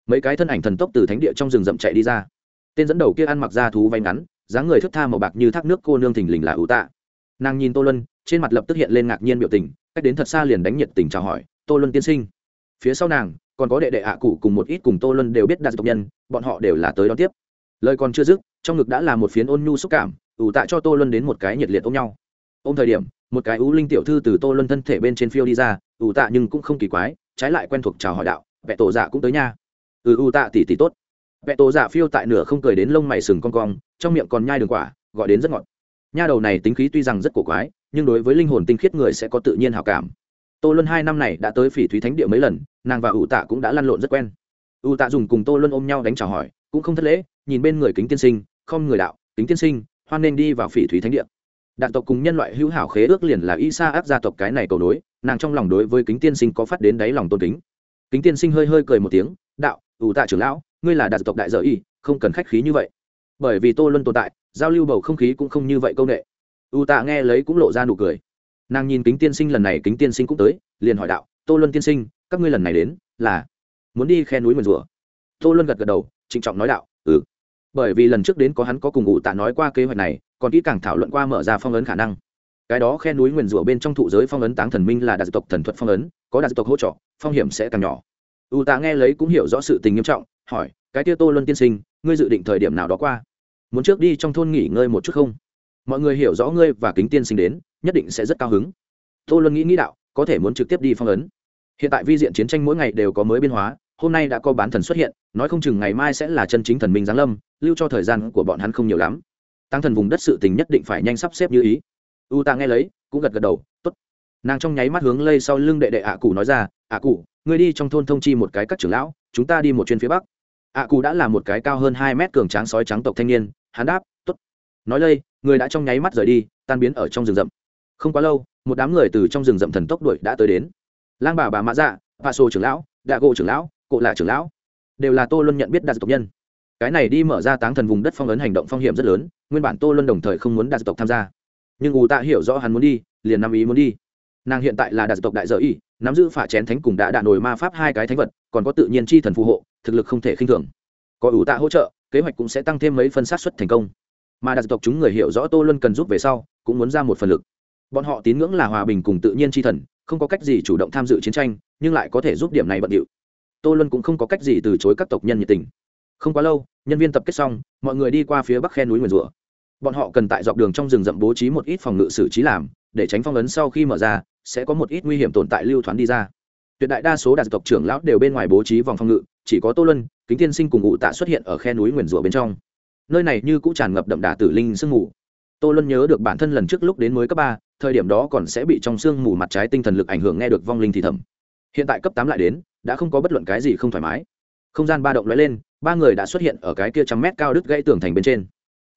Mấy cái thân ảnh thần tốc từ thánh địa trong rừng rậm chạy đi ra. Tên dẫn đầu kia ăn mặc da thú vay ngắn, dáng người thức tha màu bạc như thác nước cô nương thình lình là ưu tạ. Nàng nhìn tô luân, trên mặt lập tức hiện lên ngạc nhiên biểu tình, cách đến thật xa liền đánh nhiệt tình chào hỏi, tô luân tiên sinh. Phía sau nàng, còn có đệ đệ ạ cụ cùng một ít cùng tô luân đều biết đạt tộc nhân, bọn họ đều là tới đón tiếp. Lời còn chưa dứt, trong ngực đã là một phiến ôn nhu xúc cảm ủ tạ cho tô luân đến một cái nhiệt liệt ôm nhau. Ôm thời điểm, một cái ú linh tiểu thư từ tô luân thân thể bên trên phiêu đi ra, ủ tạ nhưng cũng không kỳ quái, trái lại quen thuộc chào hỏi đạo, vẹ tổ dạ cũng tới nha. Ừ ủ tạ tỉ tỉ tốt. Vẹ tổ dạ phiêu tại nửa không cười đến lông mày sừng con cong, trong miệng còn nhai đường quả, gọi đến rất ngọt. Nha đầu này tính khí tuy rằng rất cổ quái, nhưng đối với linh hồn tinh khiết người sẽ có tự nhiên hào cảm. Tô luân hai năm này đã tới phỉ thúy thánh địa mấy lần, nàng và ủ tạ cũng đã lăn lộn rất quen. Ủ tạ dùng cùng tô luân ôm nhau đánh chào hỏi, cũng không thất lễ, nhìn bên người kính tiên sinh, không người đạo, kính tiên sinh hoan nên đi vào phỉ thúy thánh địa. Đạn tộc cùng nhân loại hữu hảo khế ước liền là y sa áp gia tộc cái này cầu đối nàng trong lòng đối với kính tiên sinh có phát đến đáy lòng tôn kính. Kính tiên sinh hơi hơi cười một tiếng, đạo, ủ tạ trưởng lão, ngươi là đạt tộc đại dở y, không cần khách khí như vậy. Bởi vì tô luân tồn tại, giao lưu bầu không khí cũng không như vậy công nghệ ủ tạ nghe lấy cũng lộ ra nụ cười. Nàng nhìn kính tiên sinh lần này, kính tiên sinh cũng tới, liền hỏi đạo, tô luân tiên sinh, các ngươi lần này đến là muốn đi khe núi mượn rùa? Tô luân gật gật đầu, trịnh trọng nói đạo ừ bởi vì lần trước đến có hắn có cùng ngụ tạ nói qua kế hoạch này, còn kỹ càng thảo luận qua mở ra phong ấn khả năng. Cái đó khe núi nguyền rủa bên trong thụ giới phong ấn táng thần minh là đặc tộc thần thuật phong ấn, có đặc tộc hỗ trợ, phong hiểm sẽ càng nhỏ. U tạ nghe lấy cũng hiểu rõ sự tình nghiêm trọng, hỏi, cái tia tô luân tiên sinh, ngươi dự định thời điểm nào đó qua? Muốn trước đi trong thôn nghỉ ngơi một chút không? Mọi người hiểu rõ ngươi và kính tiên sinh đến, nhất định sẽ rất cao hứng. Tô luân nghĩ nghĩ đạo, có thể muốn trực tiếp đi phong ấn. Hiện tại vi diện chiến tranh mỗi ngày đều có mới biên hóa hôm nay đã có bán thần xuất hiện, nói không chừng ngày mai sẽ là chân chính thần minh giáng lâm, lưu cho thời gian của bọn hắn không nhiều lắm. Tăng thần vùng đất sự tình nhất định phải nhanh sắp xếp như ý. U ta nghe lấy, cũng gật gật đầu t ố t nàng trong nháy mắt hướng lây sau lưng đệ đệ ạ cụ nói ra, ạ cụ, ngươi đi trong thôn thông chi một cái các trưởng lão, chúng ta đi một chuyến phía bắc. Ạ cụ đã là một cái cao hơn hai mét cường tráng sói trắng tộc thanh niên, hắn đáp t ố t nói lây, người đã trong nháy mắt rời đi, tan biến ở trong rừng rậm. Không quá lâu, một đám người từ trong rừng rậm thần tốc đuổi đã tới đến. Lang bà bà mã dạ bà sô trưởng lão, đạ gỗ trưởng lão cộ là trưởng lão. Đều là tô luân nhận biết đạt tộc nhân. Cái này đi mở ra táng thần vùng đất phong ấn hành động phong hiểm rất lớn, nguyên bản tô luân đồng thời không muốn đạt tộc tham gia. Nhưng ù tạ hiểu rõ hắn muốn đi, liền nắm ý muốn đi. Nàng hiện tại là đạt tộc đại dợ y, nắm giữ phả chén thánh cùng đã đạn nổi ma pháp hai cái thánh vật, còn có tự nhiên chi thần phù hộ, thực lực không thể khinh thường. Có ủ tạ hỗ trợ, kế hoạch cũng sẽ tăng thêm mấy phân sát xuất thành công. Mà đạt tộc chúng người hiểu rõ tô luân cần giúp về sau, cũng muốn ra một phần lực. Bọn họ tín ngưỡng là hòa bình cùng tự nhiên chi thần, không có cách gì chủ động tham dự chiến tranh, nhưng lại có thể giúp điểm này bận điệu tô luân cũng không có cách gì từ chối các tộc nhân nhiệt tình. Không quá lâu, nhân viên tập kết xong, mọi người đi qua phía bắc khe núi nguyền rủa. Bọn họ cần tại dọc đường trong rừng rậm bố trí một ít phòng ngự xử trí làm, để tránh phong ấn sau khi mở ra, sẽ có một ít nguy hiểm tồn tại lưu thoáng đi ra. Tuyệt đại đa số đạt tộc trưởng lão đều bên ngoài bố trí vòng phòng ngự, chỉ có tô luân, kính tiên sinh cùng ngụ tạ xuất hiện ở khe núi nguyền rủa bên trong. Nơi này như cũng tràn ngập đậm đà tử linh sương mù. Tô luân nhớ được bản thân lần trước lúc đến mới cấp ba, thời điểm đó còn sẽ bị trong sương mù mặt trái tinh thần lực ảnh hưởng nghe được vong linh thì thầm. Hiện tại cấp tám lại đến đã không có bất luận cái gì không thoải mái. Không gian ba động lóe lên, ba người đã xuất hiện ở cái kia trăm mét cao đứt gãy tường thành bên trên.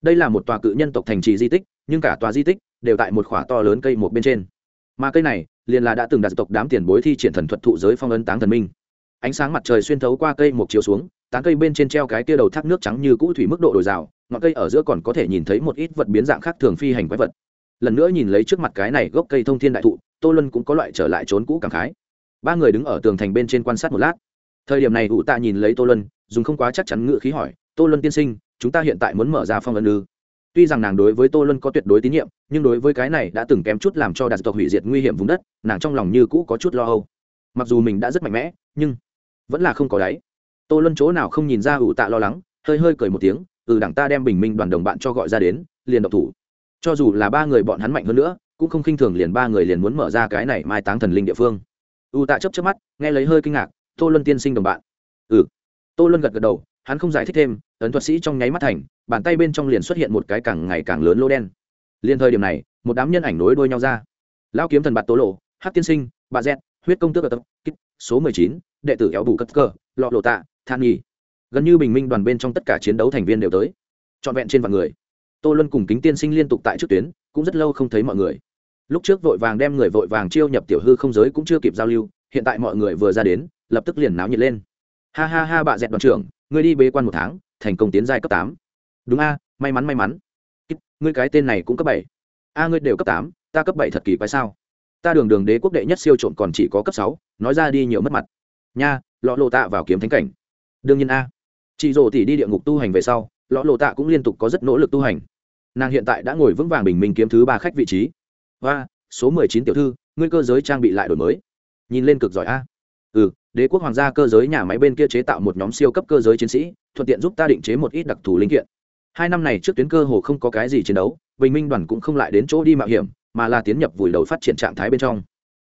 Đây là một tòa cự nhân tộc thành trì di tích, nhưng cả tòa di tích đều tại một khỏa to lớn cây một bên trên. Mà cây này liền là đã từng đặt tộc đám tiền bối thi triển thần thuật thụ giới phong ấn táng thần minh. Ánh sáng mặt trời xuyên thấu qua cây một chiều xuống, tán cây bên trên treo cái kia đầu thác nước trắng như cũ thủy mức độ đồi rào, ngọn cây ở giữa còn có thể nhìn thấy một ít vật biến dạng khác thường phi hành quái vật. Lần nữa nhìn lấy trước mặt cái này gốc cây thông thiên đại thụ, tô luân cũng có loại trở lại trốn cũ cảm khái ba người đứng ở tường thành bên trên quan sát một lát thời điểm này ủ tạ nhìn lấy tô luân dùng không quá chắc chắn ngự khí hỏi tô luân tiên sinh chúng ta hiện tại muốn mở ra phong ấn ư tuy rằng nàng đối với tô luân có tuyệt đối tín nhiệm nhưng đối với cái này đã từng kém chút làm cho đạt tộc hủy diệt nguy hiểm vùng đất nàng trong lòng như cũ có chút lo âu mặc dù mình đã rất mạnh mẽ nhưng vẫn là không có đáy tô luân chỗ nào không nhìn ra ủ tạ lo lắng hơi hơi cười một tiếng ừ đảng ta đem bình minh đoàn đồng bạn cho gọi ra đến liền độc thủ cho dù là ba người bọn hắn mạnh hơn nữa cũng không khinh thường liền ba người liền muốn mở ra cái này mai táng thần linh địa phương u tạ chấp chấp mắt, nghe lấy hơi kinh ngạc, tô luân tiên sinh đồng bạn. Ừ. Tô luân gật gật đầu, hắn không giải thích thêm, ấn thuật sĩ trong nháy mắt thành, bàn tay bên trong liền xuất hiện một cái càng ngày càng lớn lô đen. Liên thời điểm này, một đám nhân ảnh nối đuôi nhau ra. Lao kiếm thần bạt tố lộ hát tiên sinh, bà z huyết công tước ở tập, kích, số mười chín, đệ tử éo bù cất cơ lọ lộ tạ, than nghi gần như bình minh đoàn bên trong tất cả chiến đấu thành viên đều tới. Trọn vẹn trên vạn người. Tô luân cùng kính tiên sinh liên tục tại trước tuyến, cũng rất lâu không thấy mọi người lúc trước vội vàng đem người vội vàng chiêu nhập tiểu hư không giới cũng chưa kịp giao lưu, hiện tại mọi người vừa ra đến, lập tức liền náo nhiệt lên. Ha ha ha bà dẹt đoàn trưởng, ngươi đi bế quan một tháng, thành công tiến giai cấp tám. Đúng a, may mắn may mắn. Ngươi cái tên này cũng cấp bảy. A, ngươi đều cấp tám, ta cấp bảy thật kỳ quái sao? Ta đường đường đế quốc đệ nhất siêu trộm còn chỉ có cấp sáu, nói ra đi nhiều mất mặt. Nha, lọ lộ tạ vào kiếm thánh cảnh. Đương nhiên a. Chị rồ tỉ đi địa ngục tu hành về sau, lọ lộ tạ cũng liên tục có rất nỗ lực tu hành. Nàng hiện tại đã ngồi vững vàng bình minh kiếm thứ ba khách vị trí và số mười chín tiểu thư, ngươi cơ giới trang bị lại đổi mới. Nhìn lên cực giỏi a. Ừ đế quốc hoàng gia cơ giới nhà máy bên kia chế tạo một nhóm siêu cấp cơ giới chiến sĩ, thuận tiện giúp ta định chế một ít đặc thù linh kiện. Hai năm này trước tuyến cơ hồ không có cái gì chiến đấu, bình minh đoàn cũng không lại đến chỗ đi mạo hiểm, mà là tiến nhập vùi đầu phát triển trạng thái bên trong.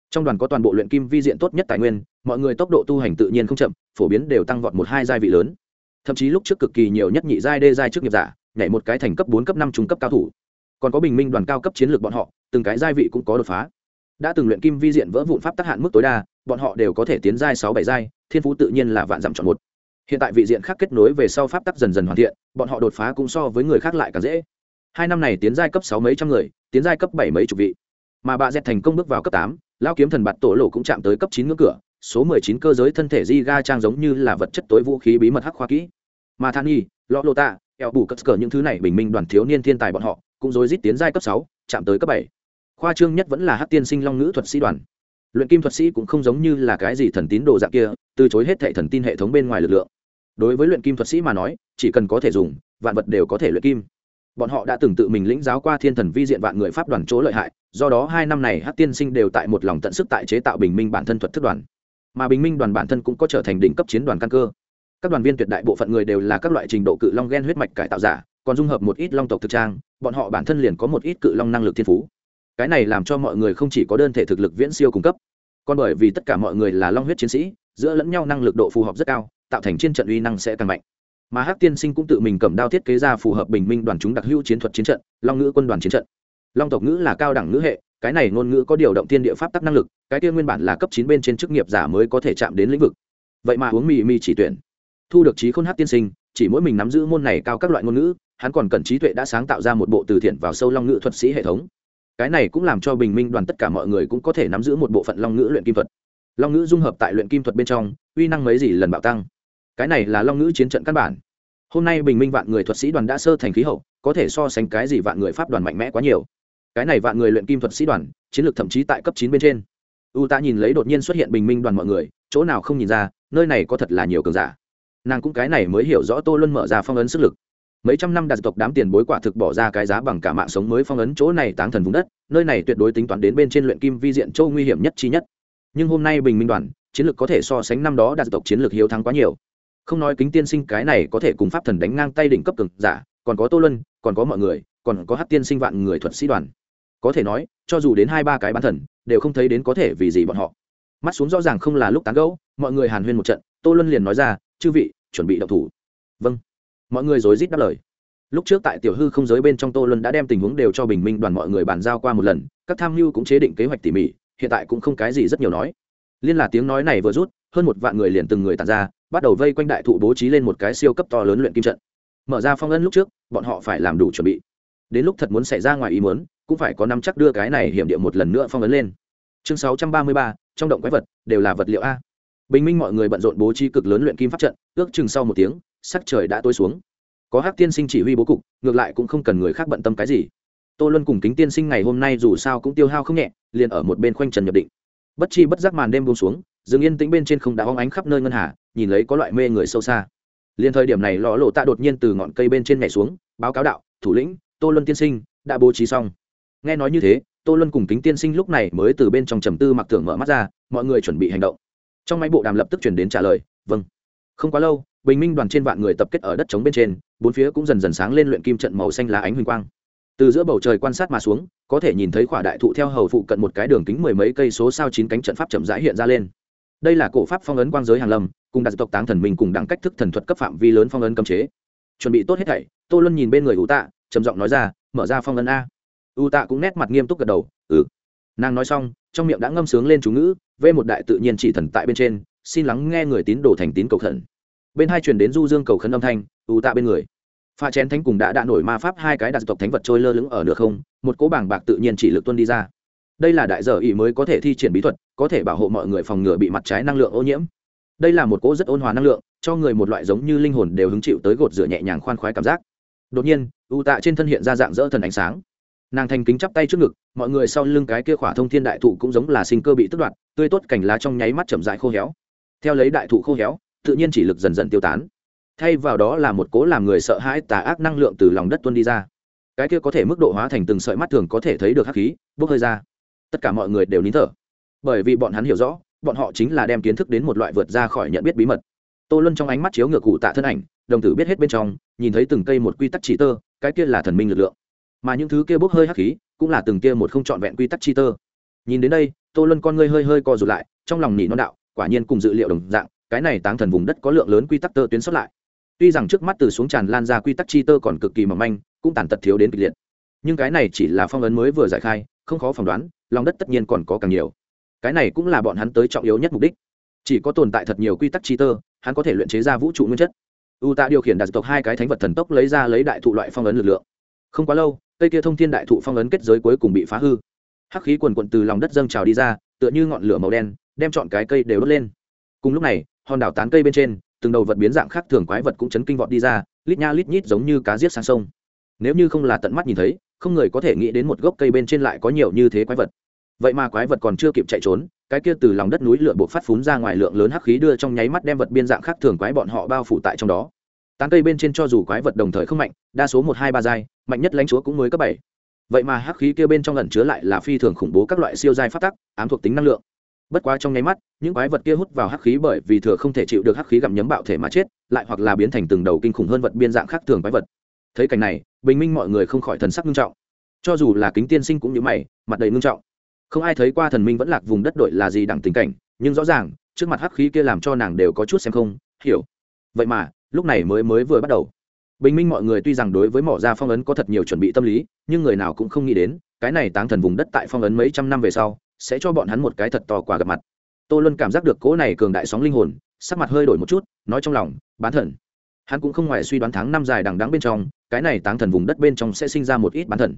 Trong đoàn có toàn bộ luyện kim vi diện tốt nhất tài nguyên, mọi người tốc độ tu hành tự nhiên không chậm, phổ biến đều tăng vọt một hai giai vị lớn. Thậm chí lúc trước cực kỳ nhiều nhất nhị giai, đê giai trước nghiệp giả, nhảy một cái thành cấp bốn, cấp năm trung cấp cao thủ. Còn có bình minh đoàn cao cấp chiến lược bọn họ từng cái giai vị cũng có đột phá. Đã từng luyện kim vi diện vỡ vụn pháp tác hạn mức tối đa, bọn họ đều có thể tiến giai sáu bảy giai, thiên phú tự nhiên là vạn dặm chọn một. Hiện tại vị diện khác kết nối về sau pháp tắc dần dần hoàn thiện, bọn họ đột phá cũng so với người khác lại càng dễ. Hai năm này tiến giai cấp sáu mấy trăm người, tiến giai cấp bảy mấy chục vị. Mà bà dẹt thành công bước vào cấp tám lao kiếm thần bạt tổ lộ cũng chạm tới cấp chín ngưỡng cửa, số mười chín cơ giới thân thể di ga trang giống như là vật chất tối vũ khí bí mật hắc khoa kỹ. Mà than y lọ lô tạ, eo bù cất cờ những thứ này bình minh đoàn thiếu niên thiên tài bọn họ, cũng rối rít tiến giai cấp sáu, chạm tới cấp bảy khoa trương nhất vẫn là hắc tiên sinh long ngữ thuật sĩ đoàn. Luyện kim thuật sĩ cũng không giống như là cái gì thần tín đồ dạng kia, từ chối hết thệ thần tin hệ thống bên ngoài lực lượng. Đối với luyện kim thuật sĩ mà nói, chỉ cần có thể dùng, vạn vật đều có thể luyện kim. Bọn họ đã từng tự mình lĩnh giáo qua thiên thần vi diện vạn người pháp đoàn chỗ lợi hại, do đó hai năm này hát tiên sinh đều tại một lòng tận sức tại chế tạo bình minh bản thân thuật thức đoàn. Mà bình minh đoàn bản thân cũng có trở thành đỉnh cấp chiến đoàn căn cơ. Các đoàn viên tuyệt đại bộ phận người đều là các loại trình độ cự long gen huyết mạch cải tạo giả, còn dung hợp một ít long tộc thực trang, bọn họ bản thân liền có một ít cự long năng lực thiên phú cái này làm cho mọi người không chỉ có đơn thể thực lực viễn siêu cung cấp, còn bởi vì tất cả mọi người là long huyết chiến sĩ, giữa lẫn nhau năng lực độ phù hợp rất cao, tạo thành chiến trận uy năng sẽ càng mạnh. Mà hắc tiên sinh cũng tự mình cầm đao thiết kế ra phù hợp bình minh đoàn chúng đặc hữu chiến thuật chiến trận, long ngữ quân đoàn chiến trận. Long tộc ngữ là cao đẳng ngữ hệ, cái này ngôn ngữ có điều động tiên địa pháp tắc năng lực, cái kia nguyên bản là cấp chín bên trên chức nghiệp giả mới có thể chạm đến lĩnh vực. Vậy mà uống mì mì chỉ tuyển. Thu được trí khôn hắc tiên sinh, chỉ mỗi mình nắm giữ môn này cao các loại ngôn ngữ, hắn còn cần trí tuệ đã sáng tạo ra một bộ từ thiện vào sâu long ngữ thuật sĩ hệ thống cái này cũng làm cho bình minh đoàn tất cả mọi người cũng có thể nắm giữ một bộ phận long ngữ luyện kim thuật. Long ngữ dung hợp tại luyện kim thuật bên trong, uy năng mấy gì lần bạo tăng. Cái này là long ngữ chiến trận căn bản. Hôm nay bình minh vạn người thuật sĩ đoàn đã sơ thành khí hậu, có thể so sánh cái gì vạn người pháp đoàn mạnh mẽ quá nhiều. Cái này vạn người luyện kim thuật sĩ đoàn, chiến lược thậm chí tại cấp chín bên trên. U ta nhìn lấy đột nhiên xuất hiện bình minh đoàn mọi người, chỗ nào không nhìn ra, nơi này có thật là nhiều cường giả. Nàng cũng cái này mới hiểu rõ tô luân mở ra phong ấn sức lực mấy trăm năm đạt tộc đám tiền bối quả thực bỏ ra cái giá bằng cả mạng sống mới phong ấn chỗ này táng thần vùng đất, nơi này tuyệt đối tính toán đến bên trên luyện kim vi diện châu nguy hiểm nhất chi nhất. Nhưng hôm nay bình minh đoàn, chiến lược có thể so sánh năm đó đạt tộc chiến lược hiếu thắng quá nhiều. Không nói kính tiên sinh cái này có thể cùng pháp thần đánh ngang tay đỉnh cấp cường giả, còn có tô lân còn có mọi người, còn có hát tiên sinh vạn người thuật sĩ đoàn. Có thể nói, cho dù đến hai ba cái bán thần, đều không thấy đến có thể vì gì bọn họ. Mắt xuống rõ ràng không là lúc tán gẫu, mọi người hàn huyên một trận, tô lân liền nói ra, chư vị, chuẩn bị đậu thủ. Vâng mọi người rối rít đáp lời. Lúc trước tại tiểu hư không giới bên trong tô luân đã đem tình huống đều cho bình minh đoàn mọi người bàn giao qua một lần, các tham mưu cũng chế định kế hoạch tỉ mỉ, hiện tại cũng không cái gì rất nhiều nói. Liên là tiếng nói này vừa rút, hơn một vạn người liền từng người tàn ra, bắt đầu vây quanh đại thụ bố trí lên một cái siêu cấp to lớn luyện kim trận. Mở ra phong ấn lúc trước, bọn họ phải làm đủ chuẩn bị. Đến lúc thật muốn xảy ra ngoài ý muốn, cũng phải có năm chắc đưa cái này hiểm địa một lần nữa phong ấn lên. Chương sáu trăm ba mươi ba, trong động quái vật, đều là vật liệu a. Bình minh mọi người bận rộn bố trí cực lớn luyện kim pháp trận, ước chừng sau một tiếng sắc trời đã tối xuống. Có hắc tiên sinh chỉ huy bố cục, ngược lại cũng không cần người khác bận tâm cái gì. Tô luân cùng kính tiên sinh ngày hôm nay dù sao cũng tiêu hao không nhẹ, liền ở một bên khoanh trần nhập định. Bất chi bất giác màn đêm buông xuống dừng yên tĩnh bên trên không đã hóng ánh khắp nơi ngân hà, nhìn lấy có loại mê người sâu xa. Liền thời điểm này lò lộ tạ đột nhiên từ ngọn cây bên trên nhảy xuống, báo cáo đạo, thủ lĩnh, tô luân tiên sinh, đã bố trí xong. Nghe nói như thế, tô luân cùng kính tiên sinh lúc này mới từ bên trong trầm tư mặc tưởng mở mắt ra, mọi người chuẩn bị hành động. Trong máy bộ đàm lập tức chuyển đến trả lời vâng. Không quá lâu bình minh đoàn trên vạn người tập kết ở đất trống bên trên, bốn phía cũng dần dần sáng lên luyện kim trận màu xanh lá ánh huỳnh quang. Từ giữa bầu trời quan sát mà xuống, có thể nhìn thấy khỏa đại thụ theo hầu phụ cận một cái đường kính mười mấy cây số sao chín cánh trận pháp chậm rãi hiện ra lên. Đây là cổ pháp phong ấn quang giới hàng lâm, cùng đặt tộc táng thần mình cùng đẳng cách thức thần thuật cấp phạm vi lớn phong ấn cấm chế. Chuẩn bị tốt hết thảy, tô luân nhìn bên người ủ tạ, trầm giọng nói ra, mở ra phong ấn a. U tạ cũng nét mặt nghiêm túc gật đầu ừ. Nàng nói xong, trong miệng đã ngâm sướng lên chú ngữ, vê một đại tự nhiên chỉ thần tại bên trên, xin lắng nghe người tín đồ thành tín cầu thần bên hai truyền đến du dương cầu khẩn âm thanh u tạ bên người. Pha chén thánh cùng đã đạ nổi ma pháp hai cái đặt tộc thánh vật trôi lơ lửng ở nửa không, một cỗ bảng bạc tự nhiên chỉ lực tuân đi ra. Đây là đại giờ ý mới có thể thi triển bí thuật, có thể bảo hộ mọi người phòng ngừa bị mặt trái năng lượng ô nhiễm. Đây là một cỗ rất ôn hòa năng lượng, cho người một loại giống như linh hồn đều hứng chịu tới gột rửa nhẹ nhàng khoan khoái cảm giác. Đột nhiên u tạ trên thân hiện ra dạng dỡ thần ánh sáng. Nàng thành kính chắp tay trước ngực, mọi người sau lưng cái kia khỏa thông thiên đại thụ cũng giống là sinh cơ bị tức đoạt, tươi tốt cảnh lá trong nháy mắt chậm dại khô héo. Theo lấy đại thụ khô héo tự nhiên chỉ lực dần dần tiêu tán. Thay vào đó là một cố làm người sợ hãi tà ác năng lượng từ lòng đất tuôn đi ra. Cái kia có thể mức độ hóa thành từng sợi mắt thường có thể thấy được hắc khí, bốc hơi ra. Tất cả mọi người đều nín thở. Bởi vì bọn hắn hiểu rõ, bọn họ chính là đem kiến thức đến một loại vượt ra khỏi nhận biết bí mật. Tô luân trong ánh mắt chiếu ngược cụ tạ thân ảnh, đồng tử biết hết bên trong, nhìn thấy từng cây một quy tắc chỉ tơ, cái kia là thần minh lực lượng. Mà những thứ kia bốc hơi hắc khí, cũng là từng kia một không trọn vẹn quy tắc chi tơ. Nhìn đến đây, tô luân con ngươi hơi hơi co rụt lại, trong lòng nỉ non đạo, quả nhiên cùng dự liệu đồng dạng cái này táng thần vùng đất có lượng lớn quy tắc tơ tuyến xuất lại. Tuy rằng trước mắt từ xuống tràn lan ra quy tắc chi tơ còn cực kỳ mỏng manh, cũng tàn tật thiếu đến kịch liệt. Nhưng cái này chỉ là phong ấn mới vừa giải khai, không khó phỏng đoán, lòng đất tất nhiên còn có càng nhiều. Cái này cũng là bọn hắn tới trọng yếu nhất mục đích. Chỉ có tồn tại thật nhiều quy tắc chi tơ, hắn có thể luyện chế ra vũ trụ nguyên chất. U tạ điều khiển đạt tộc hai cái thánh vật thần tốc lấy ra lấy đại thụ loại phong ấn lực lượng. Không quá lâu cây kia thông thiên đại thụ phong ấn kết giới cuối cùng bị phá hư. Hắc khí quần quận từ lòng đất dâng trào đi ra, tựa như ngọn lửa màu đen, đem chọn cái cây đều đốt lên. Cùng lúc này hòn đảo tán cây bên trên, từng đầu vật biến dạng khác thường quái vật cũng chấn kinh vọt đi ra, lít nha lít nhít giống như cá giết sang sông. Nếu như không là tận mắt nhìn thấy, không người có thể nghĩ đến một gốc cây bên trên lại có nhiều như thế quái vật. Vậy mà quái vật còn chưa kịp chạy trốn, cái kia từ lòng đất núi lửa buộc phát phún ra ngoài lượng lớn hắc khí đưa trong nháy mắt đem vật biên dạng khác thường quái bọn họ bao phủ tại trong đó. Tán cây bên trên cho dù quái vật đồng thời không mạnh, đa số một, hai, ba giai, mạnh nhất lãnh chúa cũng mới cấp bảy. Vậy mà hắc khí kia bên trong lần chứa lại là phi thường khủng bố các loại siêu giai phát tắc, ám thuộc tính năng lượng bất quá trong nháy mắt, những quái vật kia hút vào hắc khí bởi vì thừa không thể chịu được hắc khí gặm nhấm bạo thể mà chết, lại hoặc là biến thành từng đầu kinh khủng hơn vật biên dạng khác thường quái vật. Thấy cảnh này, bình minh mọi người không khỏi thần sắc nghiêm trọng. Cho dù là kính tiên sinh cũng như mày, mặt đầy nghiêm trọng. Không ai thấy qua thần minh vẫn lạc vùng đất đội là gì đẳng tình cảnh, nhưng rõ ràng, trước mặt hắc khí kia làm cho nàng đều có chút xem không, hiểu. Vậy mà, lúc này mới mới vừa bắt đầu. Bình minh mọi người tuy rằng đối với mỏ ra phong ấn có thật nhiều chuẩn bị tâm lý, nhưng người nào cũng không nghĩ đến, cái này táng thần vùng đất tại phong ấn mấy trăm năm về sau sẽ cho bọn hắn một cái thật to quả gặp mặt. Tô luân cảm giác được cỗ này cường đại sóng linh hồn, sắc mặt hơi đổi một chút, nói trong lòng, bán thần. Hắn cũng không ngoài suy đoán tháng năm dài đằng đắng bên trong, cái này táng thần vùng đất bên trong sẽ sinh ra một ít bán thần.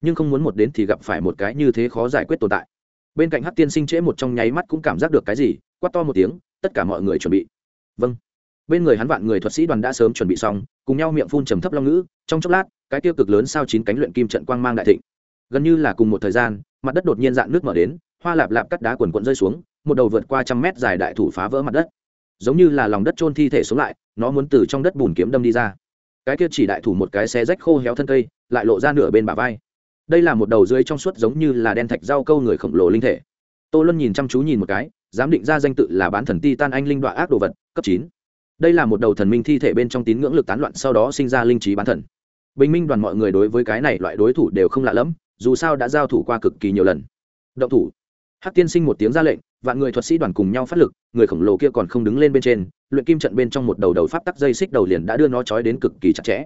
Nhưng không muốn một đến thì gặp phải một cái như thế khó giải quyết tồn tại. Bên cạnh hát tiên sinh trễ một trong nháy mắt cũng cảm giác được cái gì, quát to một tiếng, tất cả mọi người chuẩn bị. Vâng. Bên người hắn vạn người thuật sĩ đoàn đã sớm chuẩn bị xong, cùng nhau miệng phun trầm thấp long ngữ, trong chốc lát, cái tiêu cực lớn sao chín cánh luyện kim trận quang mang đại thịnh gần như là cùng một thời gian, mặt đất đột nhiên dạn nước mở đến, hoa lạp lạp cắt đá quần quận rơi xuống, một đầu vượt qua trăm mét dài đại thủ phá vỡ mặt đất. Giống như là lòng đất trôn thi thể xuống lại, nó muốn từ trong đất bùn kiếm đâm đi ra. Cái kia chỉ đại thủ một cái xe rách khô héo thân cây, lại lộ ra nửa bên bả vai. Đây là một đầu dưới trong suốt giống như là đen thạch rau câu người khổng lồ linh thể. Tô luân nhìn chăm chú nhìn một cái dám định ra danh tự là bán thần ti tan anh linh đoạn ác đồ vật, cấp chín. Đây là một đầu thần minh thi thể bên trong tín ngưỡng lực tán loạn sau đó sinh ra linh trí bán thần. Bình minh đoàn mọi người đối với cái này loại đối thủ đều không lạ lẫm dù sao đã giao thủ qua cực kỳ nhiều lần. Động thủ. Hắc tiên sinh một tiếng ra lệnh, vạn người thuật sĩ đoàn cùng nhau phát lực, người khổng lồ kia còn không đứng lên bên trên, luyện kim trận bên trong một đầu đầu pháp tắc dây xích đầu liền đã đưa nó trói đến cực kỳ chặt chẽ.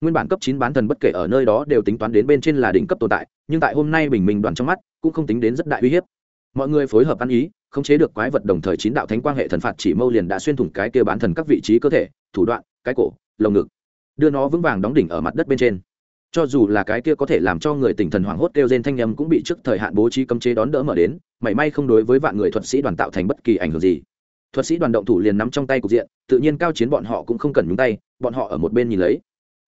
Nguyên bản cấp chín bán thần bất kể ở nơi đó đều tính toán đến bên trên là đỉnh cấp tồn tại, nhưng tại hôm nay bình minh đoàn trong mắt, cũng không tính đến rất đại uy hiếp. Mọi người phối hợp ăn ý, khống chế được quái vật đồng thời chín đạo thánh quang hệ thần phạt chỉ mâu liền đã xuyên thủng cái kia bán thần các vị trí cơ thể, thủ đoạn, cái cổ, lồng ngực. Đưa nó vững vàng đóng đỉnh ở mặt đất bên trên cho dù là cái kia có thể làm cho người tỉnh thần hoảng hốt kêu trên thanh nhâm cũng bị trước thời hạn bố trí cấm chế đón đỡ mở đến, mảy may không đối với vạn người thuật sĩ đoàn tạo thành bất kỳ ảnh hưởng gì. Thuật sĩ đoàn động thủ liền nắm trong tay cục diện, tự nhiên cao chiến bọn họ cũng không cần nhúng tay, bọn họ ở một bên nhìn lấy.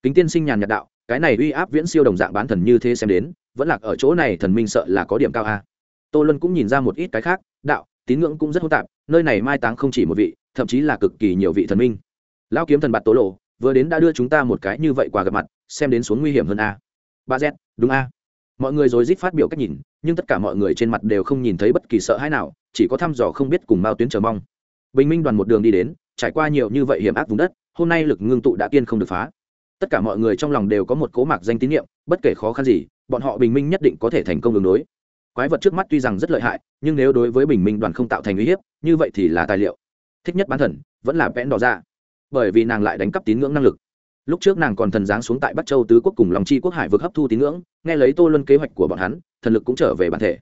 Kính tiên sinh nhàn nhạt đạo, cái này uy áp viễn siêu đồng dạng bán thần như thế xem đến, vẫn lạc ở chỗ này thần minh sợ là có điểm cao a. Tô luân cũng nhìn ra một ít cái khác, đạo, tín ngưỡng cũng rất hỗn tạp, nơi này mai táng không chỉ một vị, thậm chí là cực kỳ nhiều vị thần minh. Lão kiếm thần bạt tố lộ, vừa đến đã đưa chúng ta một cái như vậy quà gặp mặt xem đến xuống nguy hiểm hơn a. Ba z, đúng a. Mọi người rồi rít phát biểu cách nhìn, nhưng tất cả mọi người trên mặt đều không nhìn thấy bất kỳ sợ hãi nào, chỉ có thăm dò không biết cùng mao tuyến chờ mong. Bình minh đoàn một đường đi đến, trải qua nhiều như vậy hiểm ác vùng đất, hôm nay lực ngưng tụ đã kiên không được phá. Tất cả mọi người trong lòng đều có một cố mạc danh tín nhiệm bất kể khó khăn gì, bọn họ bình minh nhất định có thể thành công đường đối. Quái vật trước mắt tuy rằng rất lợi hại, nhưng nếu đối với bình minh đoàn không tạo thành uy hiếp, như vậy thì là tài liệu. Thích nhất bán thần, vẫn là vẽn đỏ ra. Bởi vì nàng lại đánh cắp tín ngưỡng năng lực lúc trước nàng còn thần giáng xuống tại bắc châu tứ quốc cùng lòng chi quốc hải vực hấp thu tín ngưỡng, nghe lấy tô luân kế hoạch của bọn hắn, thần lực cũng trở về bản thể.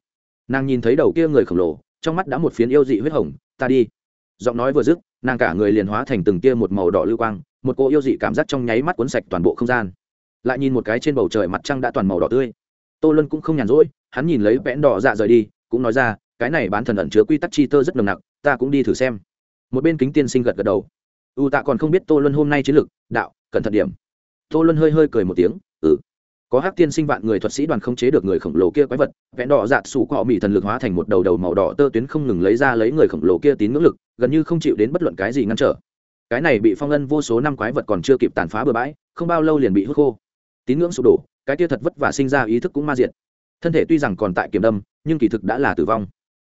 Nàng nhìn thấy đầu kia người khổng lồ, trong mắt đã một phiến yêu dị huyết hồng, ta đi. Giọng nói vừa dứt, nàng cả người liền hóa thành từng tia một màu đỏ lưu quang, một cô yêu dị cảm giác trong nháy mắt cuốn sạch toàn bộ không gian. Lại nhìn một cái trên bầu trời mặt trăng đã toàn màu đỏ tươi. Tô luân cũng không nhàn rỗi, hắn nhìn lấy vẽn đỏ dạ rời đi, cũng nói ra, cái này bán thần ẩn chứa quy tắc chi tơ rất nồng nặc, ta cũng đi thử xem. Một bên kính tiên sinh gật gật đầu. Ừ, U tạ còn không biết tô luân hôm nay chiến lược, đạo cẩn thận điểm. Tô luân hơi hơi cười một tiếng ừ. Có hát tiên sinh vạn người thuật sĩ đoàn không chế được người khổng lồ kia quái vật, vẽ đỏ dạt sủ cọ mỹ thần lực hóa thành một đầu đầu màu đỏ tơ tuyến không ngừng lấy ra lấy người khổng lồ kia tín ngưỡng lực, gần như không chịu đến bất luận cái gì ngăn trở. Cái này bị phong ân vô số năm quái vật còn chưa kịp tàn phá bừa bãi, không bao lâu liền bị hút khô. Tín ngưỡng sụp đổ, cái kia thật vất vả sinh ra ý thức cũng ma diệt. Thân thể tuy rằng còn tại kiểm đâm, nhưng kỳ thực đã là tử vong.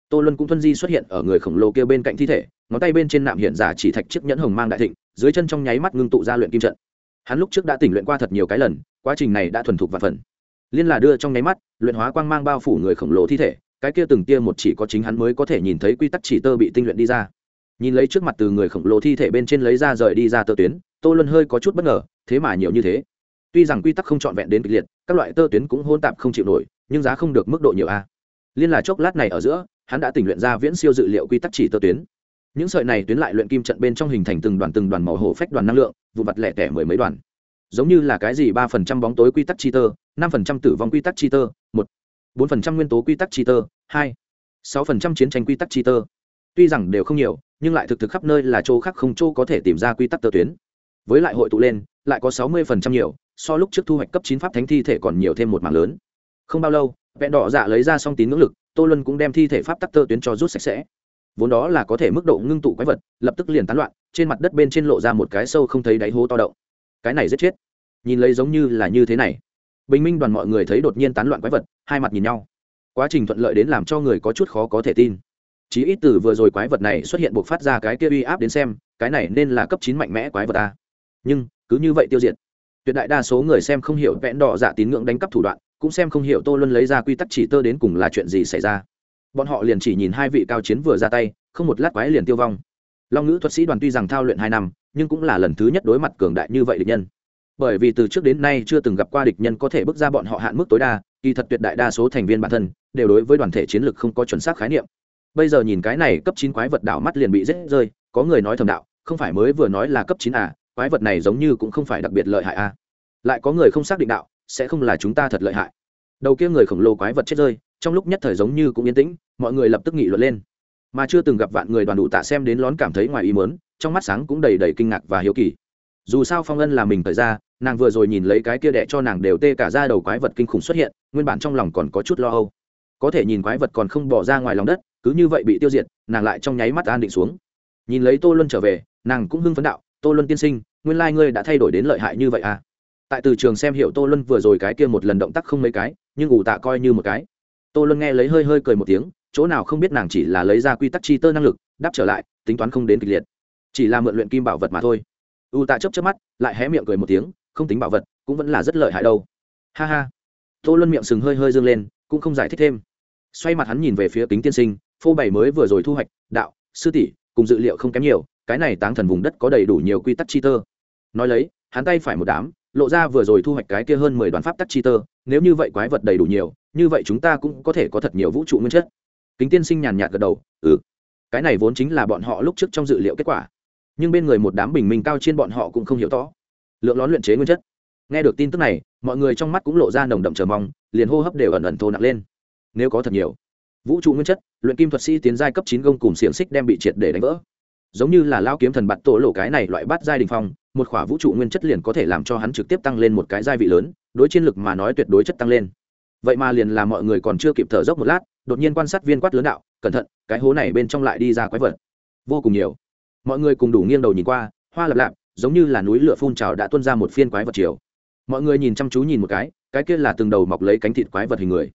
Tô luân cũng thuân di xuất hiện ở người khổng lồ kia bên cạnh thi thể, ngón tay bên trên nạm hiện giả chỉ thạch chiếc nhẫn hồng mang đại thịnh, dưới chân trong nháy mắt ngưng tụ ra luyện kim trận hắn lúc trước đã tỉnh luyện qua thật nhiều cái lần, quá trình này đã thuần thục và phần. Liên là đưa trong nháy mắt, luyện hóa quang mang bao phủ người khổng lồ thi thể, cái kia từng tia một chỉ có chính hắn mới có thể nhìn thấy quy tắc chỉ tơ bị tinh luyện đi ra. Nhìn lấy trước mặt từ người khổng lồ thi thể bên trên lấy ra rời đi ra tơ tuyến, tô luân hơi có chút bất ngờ, thế mà nhiều như thế. Tuy rằng quy tắc không trọn vẹn đến kịch liệt, các loại tơ tuyến cũng hôn tạp không chịu nổi, nhưng giá không được mức độ nhiều a. Liên là chốc lát này ở giữa, hắn đã tình luyện ra viễn siêu dự liệu quy tắc chỉ tơ tuyến những sợi này tuyến lại luyện kim trận bên trong hình thành từng đoàn từng đoàn màu hổ phách đoàn năng lượng, vụ vặt lẻ tẻ mười mấy đoàn. Giống như là cái gì ba phần trăm bóng tối quy tắc chi tơ, năm phần trăm tử vong quy tắc chi tơ, một, bốn phần trăm nguyên tố quy tắc chi tơ, hai, sáu phần trăm chiến tranh quy tắc chi tơ. Tuy rằng đều không nhiều, nhưng lại thực thực khắp nơi là chỗ khác không chỗ có thể tìm ra quy tắc tơ tuyến. Với lại hội tụ lên, lại có sáu mươi phần trăm nhiều, so lúc trước thu hoạch cấp chín pháp thánh thi thể còn nhiều thêm một mảng lớn. Không bao lâu vẹn đỏ dạ lấy ra xong tín ngưỡng lực, tô luân cũng đem thi thể pháp tắc tơ tuyến cho rút sạch sẽ vốn đó là có thể mức độ ngưng tụ quái vật, lập tức liền tán loạn, trên mặt đất bên trên lộ ra một cái sâu không thấy đáy hố to động. Cái này rất chết. Nhìn lấy giống như là như thế này. Bình minh đoàn mọi người thấy đột nhiên tán loạn quái vật, hai mặt nhìn nhau. Quá trình thuận lợi đến làm cho người có chút khó có thể tin. Chí ít từ vừa rồi quái vật này xuất hiện buộc phát ra cái kia uy áp đến xem, cái này nên là cấp chín mạnh mẽ quái vật ta nhưng, cứ như vậy tiêu diệt. Tuyệt đại đa số người xem không hiểu vẽn đỏ dạ tín ngưỡng đánh cắp thủ đoạn, cũng xem không hiểu tô luân lấy ra quy tắc chỉ tơ đến cùng là chuyện gì xảy ra bọn họ liền chỉ nhìn hai vị cao chiến vừa ra tay, không một lát quái liền tiêu vong. Long ngữ thuật sĩ đoàn tuy rằng thao luyện hai năm, nhưng cũng là lần thứ nhất đối mặt cường đại như vậy địch nhân. Bởi vì từ trước đến nay chưa từng gặp qua địch nhân có thể bước ra bọn họ hạn mức tối đa, kỳ thật tuyệt đại đa số thành viên bản thân đều đối với đoàn thể chiến lược không có chuẩn xác khái niệm. Bây giờ nhìn cái này cấp chín quái vật đảo mắt liền bị rết rơi, có người nói thầm đạo, không phải mới vừa nói là cấp chín à quái vật này giống như cũng không phải đặc biệt lợi hại à. Lại có người không xác định đạo, sẽ không là chúng ta thật lợi hại. Đầu kia người khổng lồ quái vật chết rơi trong lúc nhất thời giống như cũng yên tĩnh, mọi người lập tức nghị luận lên. Mà chưa từng gặp vạn người đoàn đủ tạ xem đến lón cảm thấy ngoài ý mớn trong mắt sáng cũng đầy đầy kinh ngạc và hiếu kỳ. Dù sao phong ân là mình thời ra, nàng vừa rồi nhìn lấy cái kia đẻ cho nàng đều tê cả ra đầu quái vật kinh khủng xuất hiện, nguyên bản trong lòng còn có chút lo âu. Có thể nhìn quái vật còn không bỏ ra ngoài lòng đất, cứ như vậy bị tiêu diệt, nàng lại trong nháy mắt an định xuống. Nhìn lấy tô luân trở về, nàng cũng hưng phấn đạo, tô luân tiên sinh, nguyên lai ngươi đã thay đổi đến lợi hại như vậy à? Tại từ trường xem hiểu tô luân vừa rồi cái kia một lần động tác không mấy cái, nhưng ủ tạ coi như một cái tô luân nghe lấy hơi hơi cười một tiếng, chỗ nào không biết nàng chỉ là lấy ra quy tắc chi tơ năng lực, đáp trở lại, tính toán không đến kịch liệt. Chỉ là mượn luyện kim bảo vật mà thôi. U tạ chấp chấp mắt, lại hé miệng cười một tiếng, không tính bảo vật, cũng vẫn là rất lợi hại đâu. Ha ha. Tô luân miệng sừng hơi hơi dương lên, cũng không giải thích thêm. Xoay mặt hắn nhìn về phía kính tiên sinh, phô bày mới vừa rồi thu hoạch, đạo, sư tỷ, cùng dự liệu không kém nhiều, cái này táng thần vùng đất có đầy đủ nhiều quy tắc chi tơ. Nói lấy, hắn tay phải một đám, lộ ra vừa rồi thu hoạch cái kia hơn mười đoàn pháp tắc chi tơ, nếu như vậy quái vật đầy đủ nhiều như vậy chúng ta cũng có thể có thật nhiều vũ trụ nguyên chất. Kính tiên sinh nhàn nhạt gật đầu ừ. Cái này vốn chính là bọn họ lúc trước trong dự liệu kết quả. Nhưng bên người một đám bình minh cao trên bọn họ cũng không hiểu rõ. Lượng lón luyện chế nguyên chất. Nghe được tin tức này, mọi người trong mắt cũng lộ ra nồng đậm chờ mong, liền hô hấp đều ẩn ẩn thô nặng lên. Nếu có thật nhiều vũ trụ nguyên chất, luyện kim thuật sĩ tiến giai cấp chín gông cùng xiềng xích đem bị triệt để đánh vỡ. Giống như là lao kiếm thần bạt tổ lộ cái này loại bát giai đình phong, một khỏa vũ trụ nguyên chất liền có thể làm cho hắn trực tiếp tăng lên một cái giai vị lớn, đối chiến lực mà nói tuyệt đối chất tăng lên vậy mà liền là mọi người còn chưa kịp thở dốc một lát, đột nhiên quan sát viên quát lớn đạo, cẩn thận, cái hố này bên trong lại đi ra quái vật. Vô cùng nhiều. Mọi người cùng đủ nghiêng đầu nhìn qua, hoa lập lạp, giống như là núi lửa phun trào đã tuôn ra một phiên quái vật chiều. Mọi người nhìn chăm chú nhìn một cái cái kia là từng đầu mọc lấy cánh thịt quái vật hình người.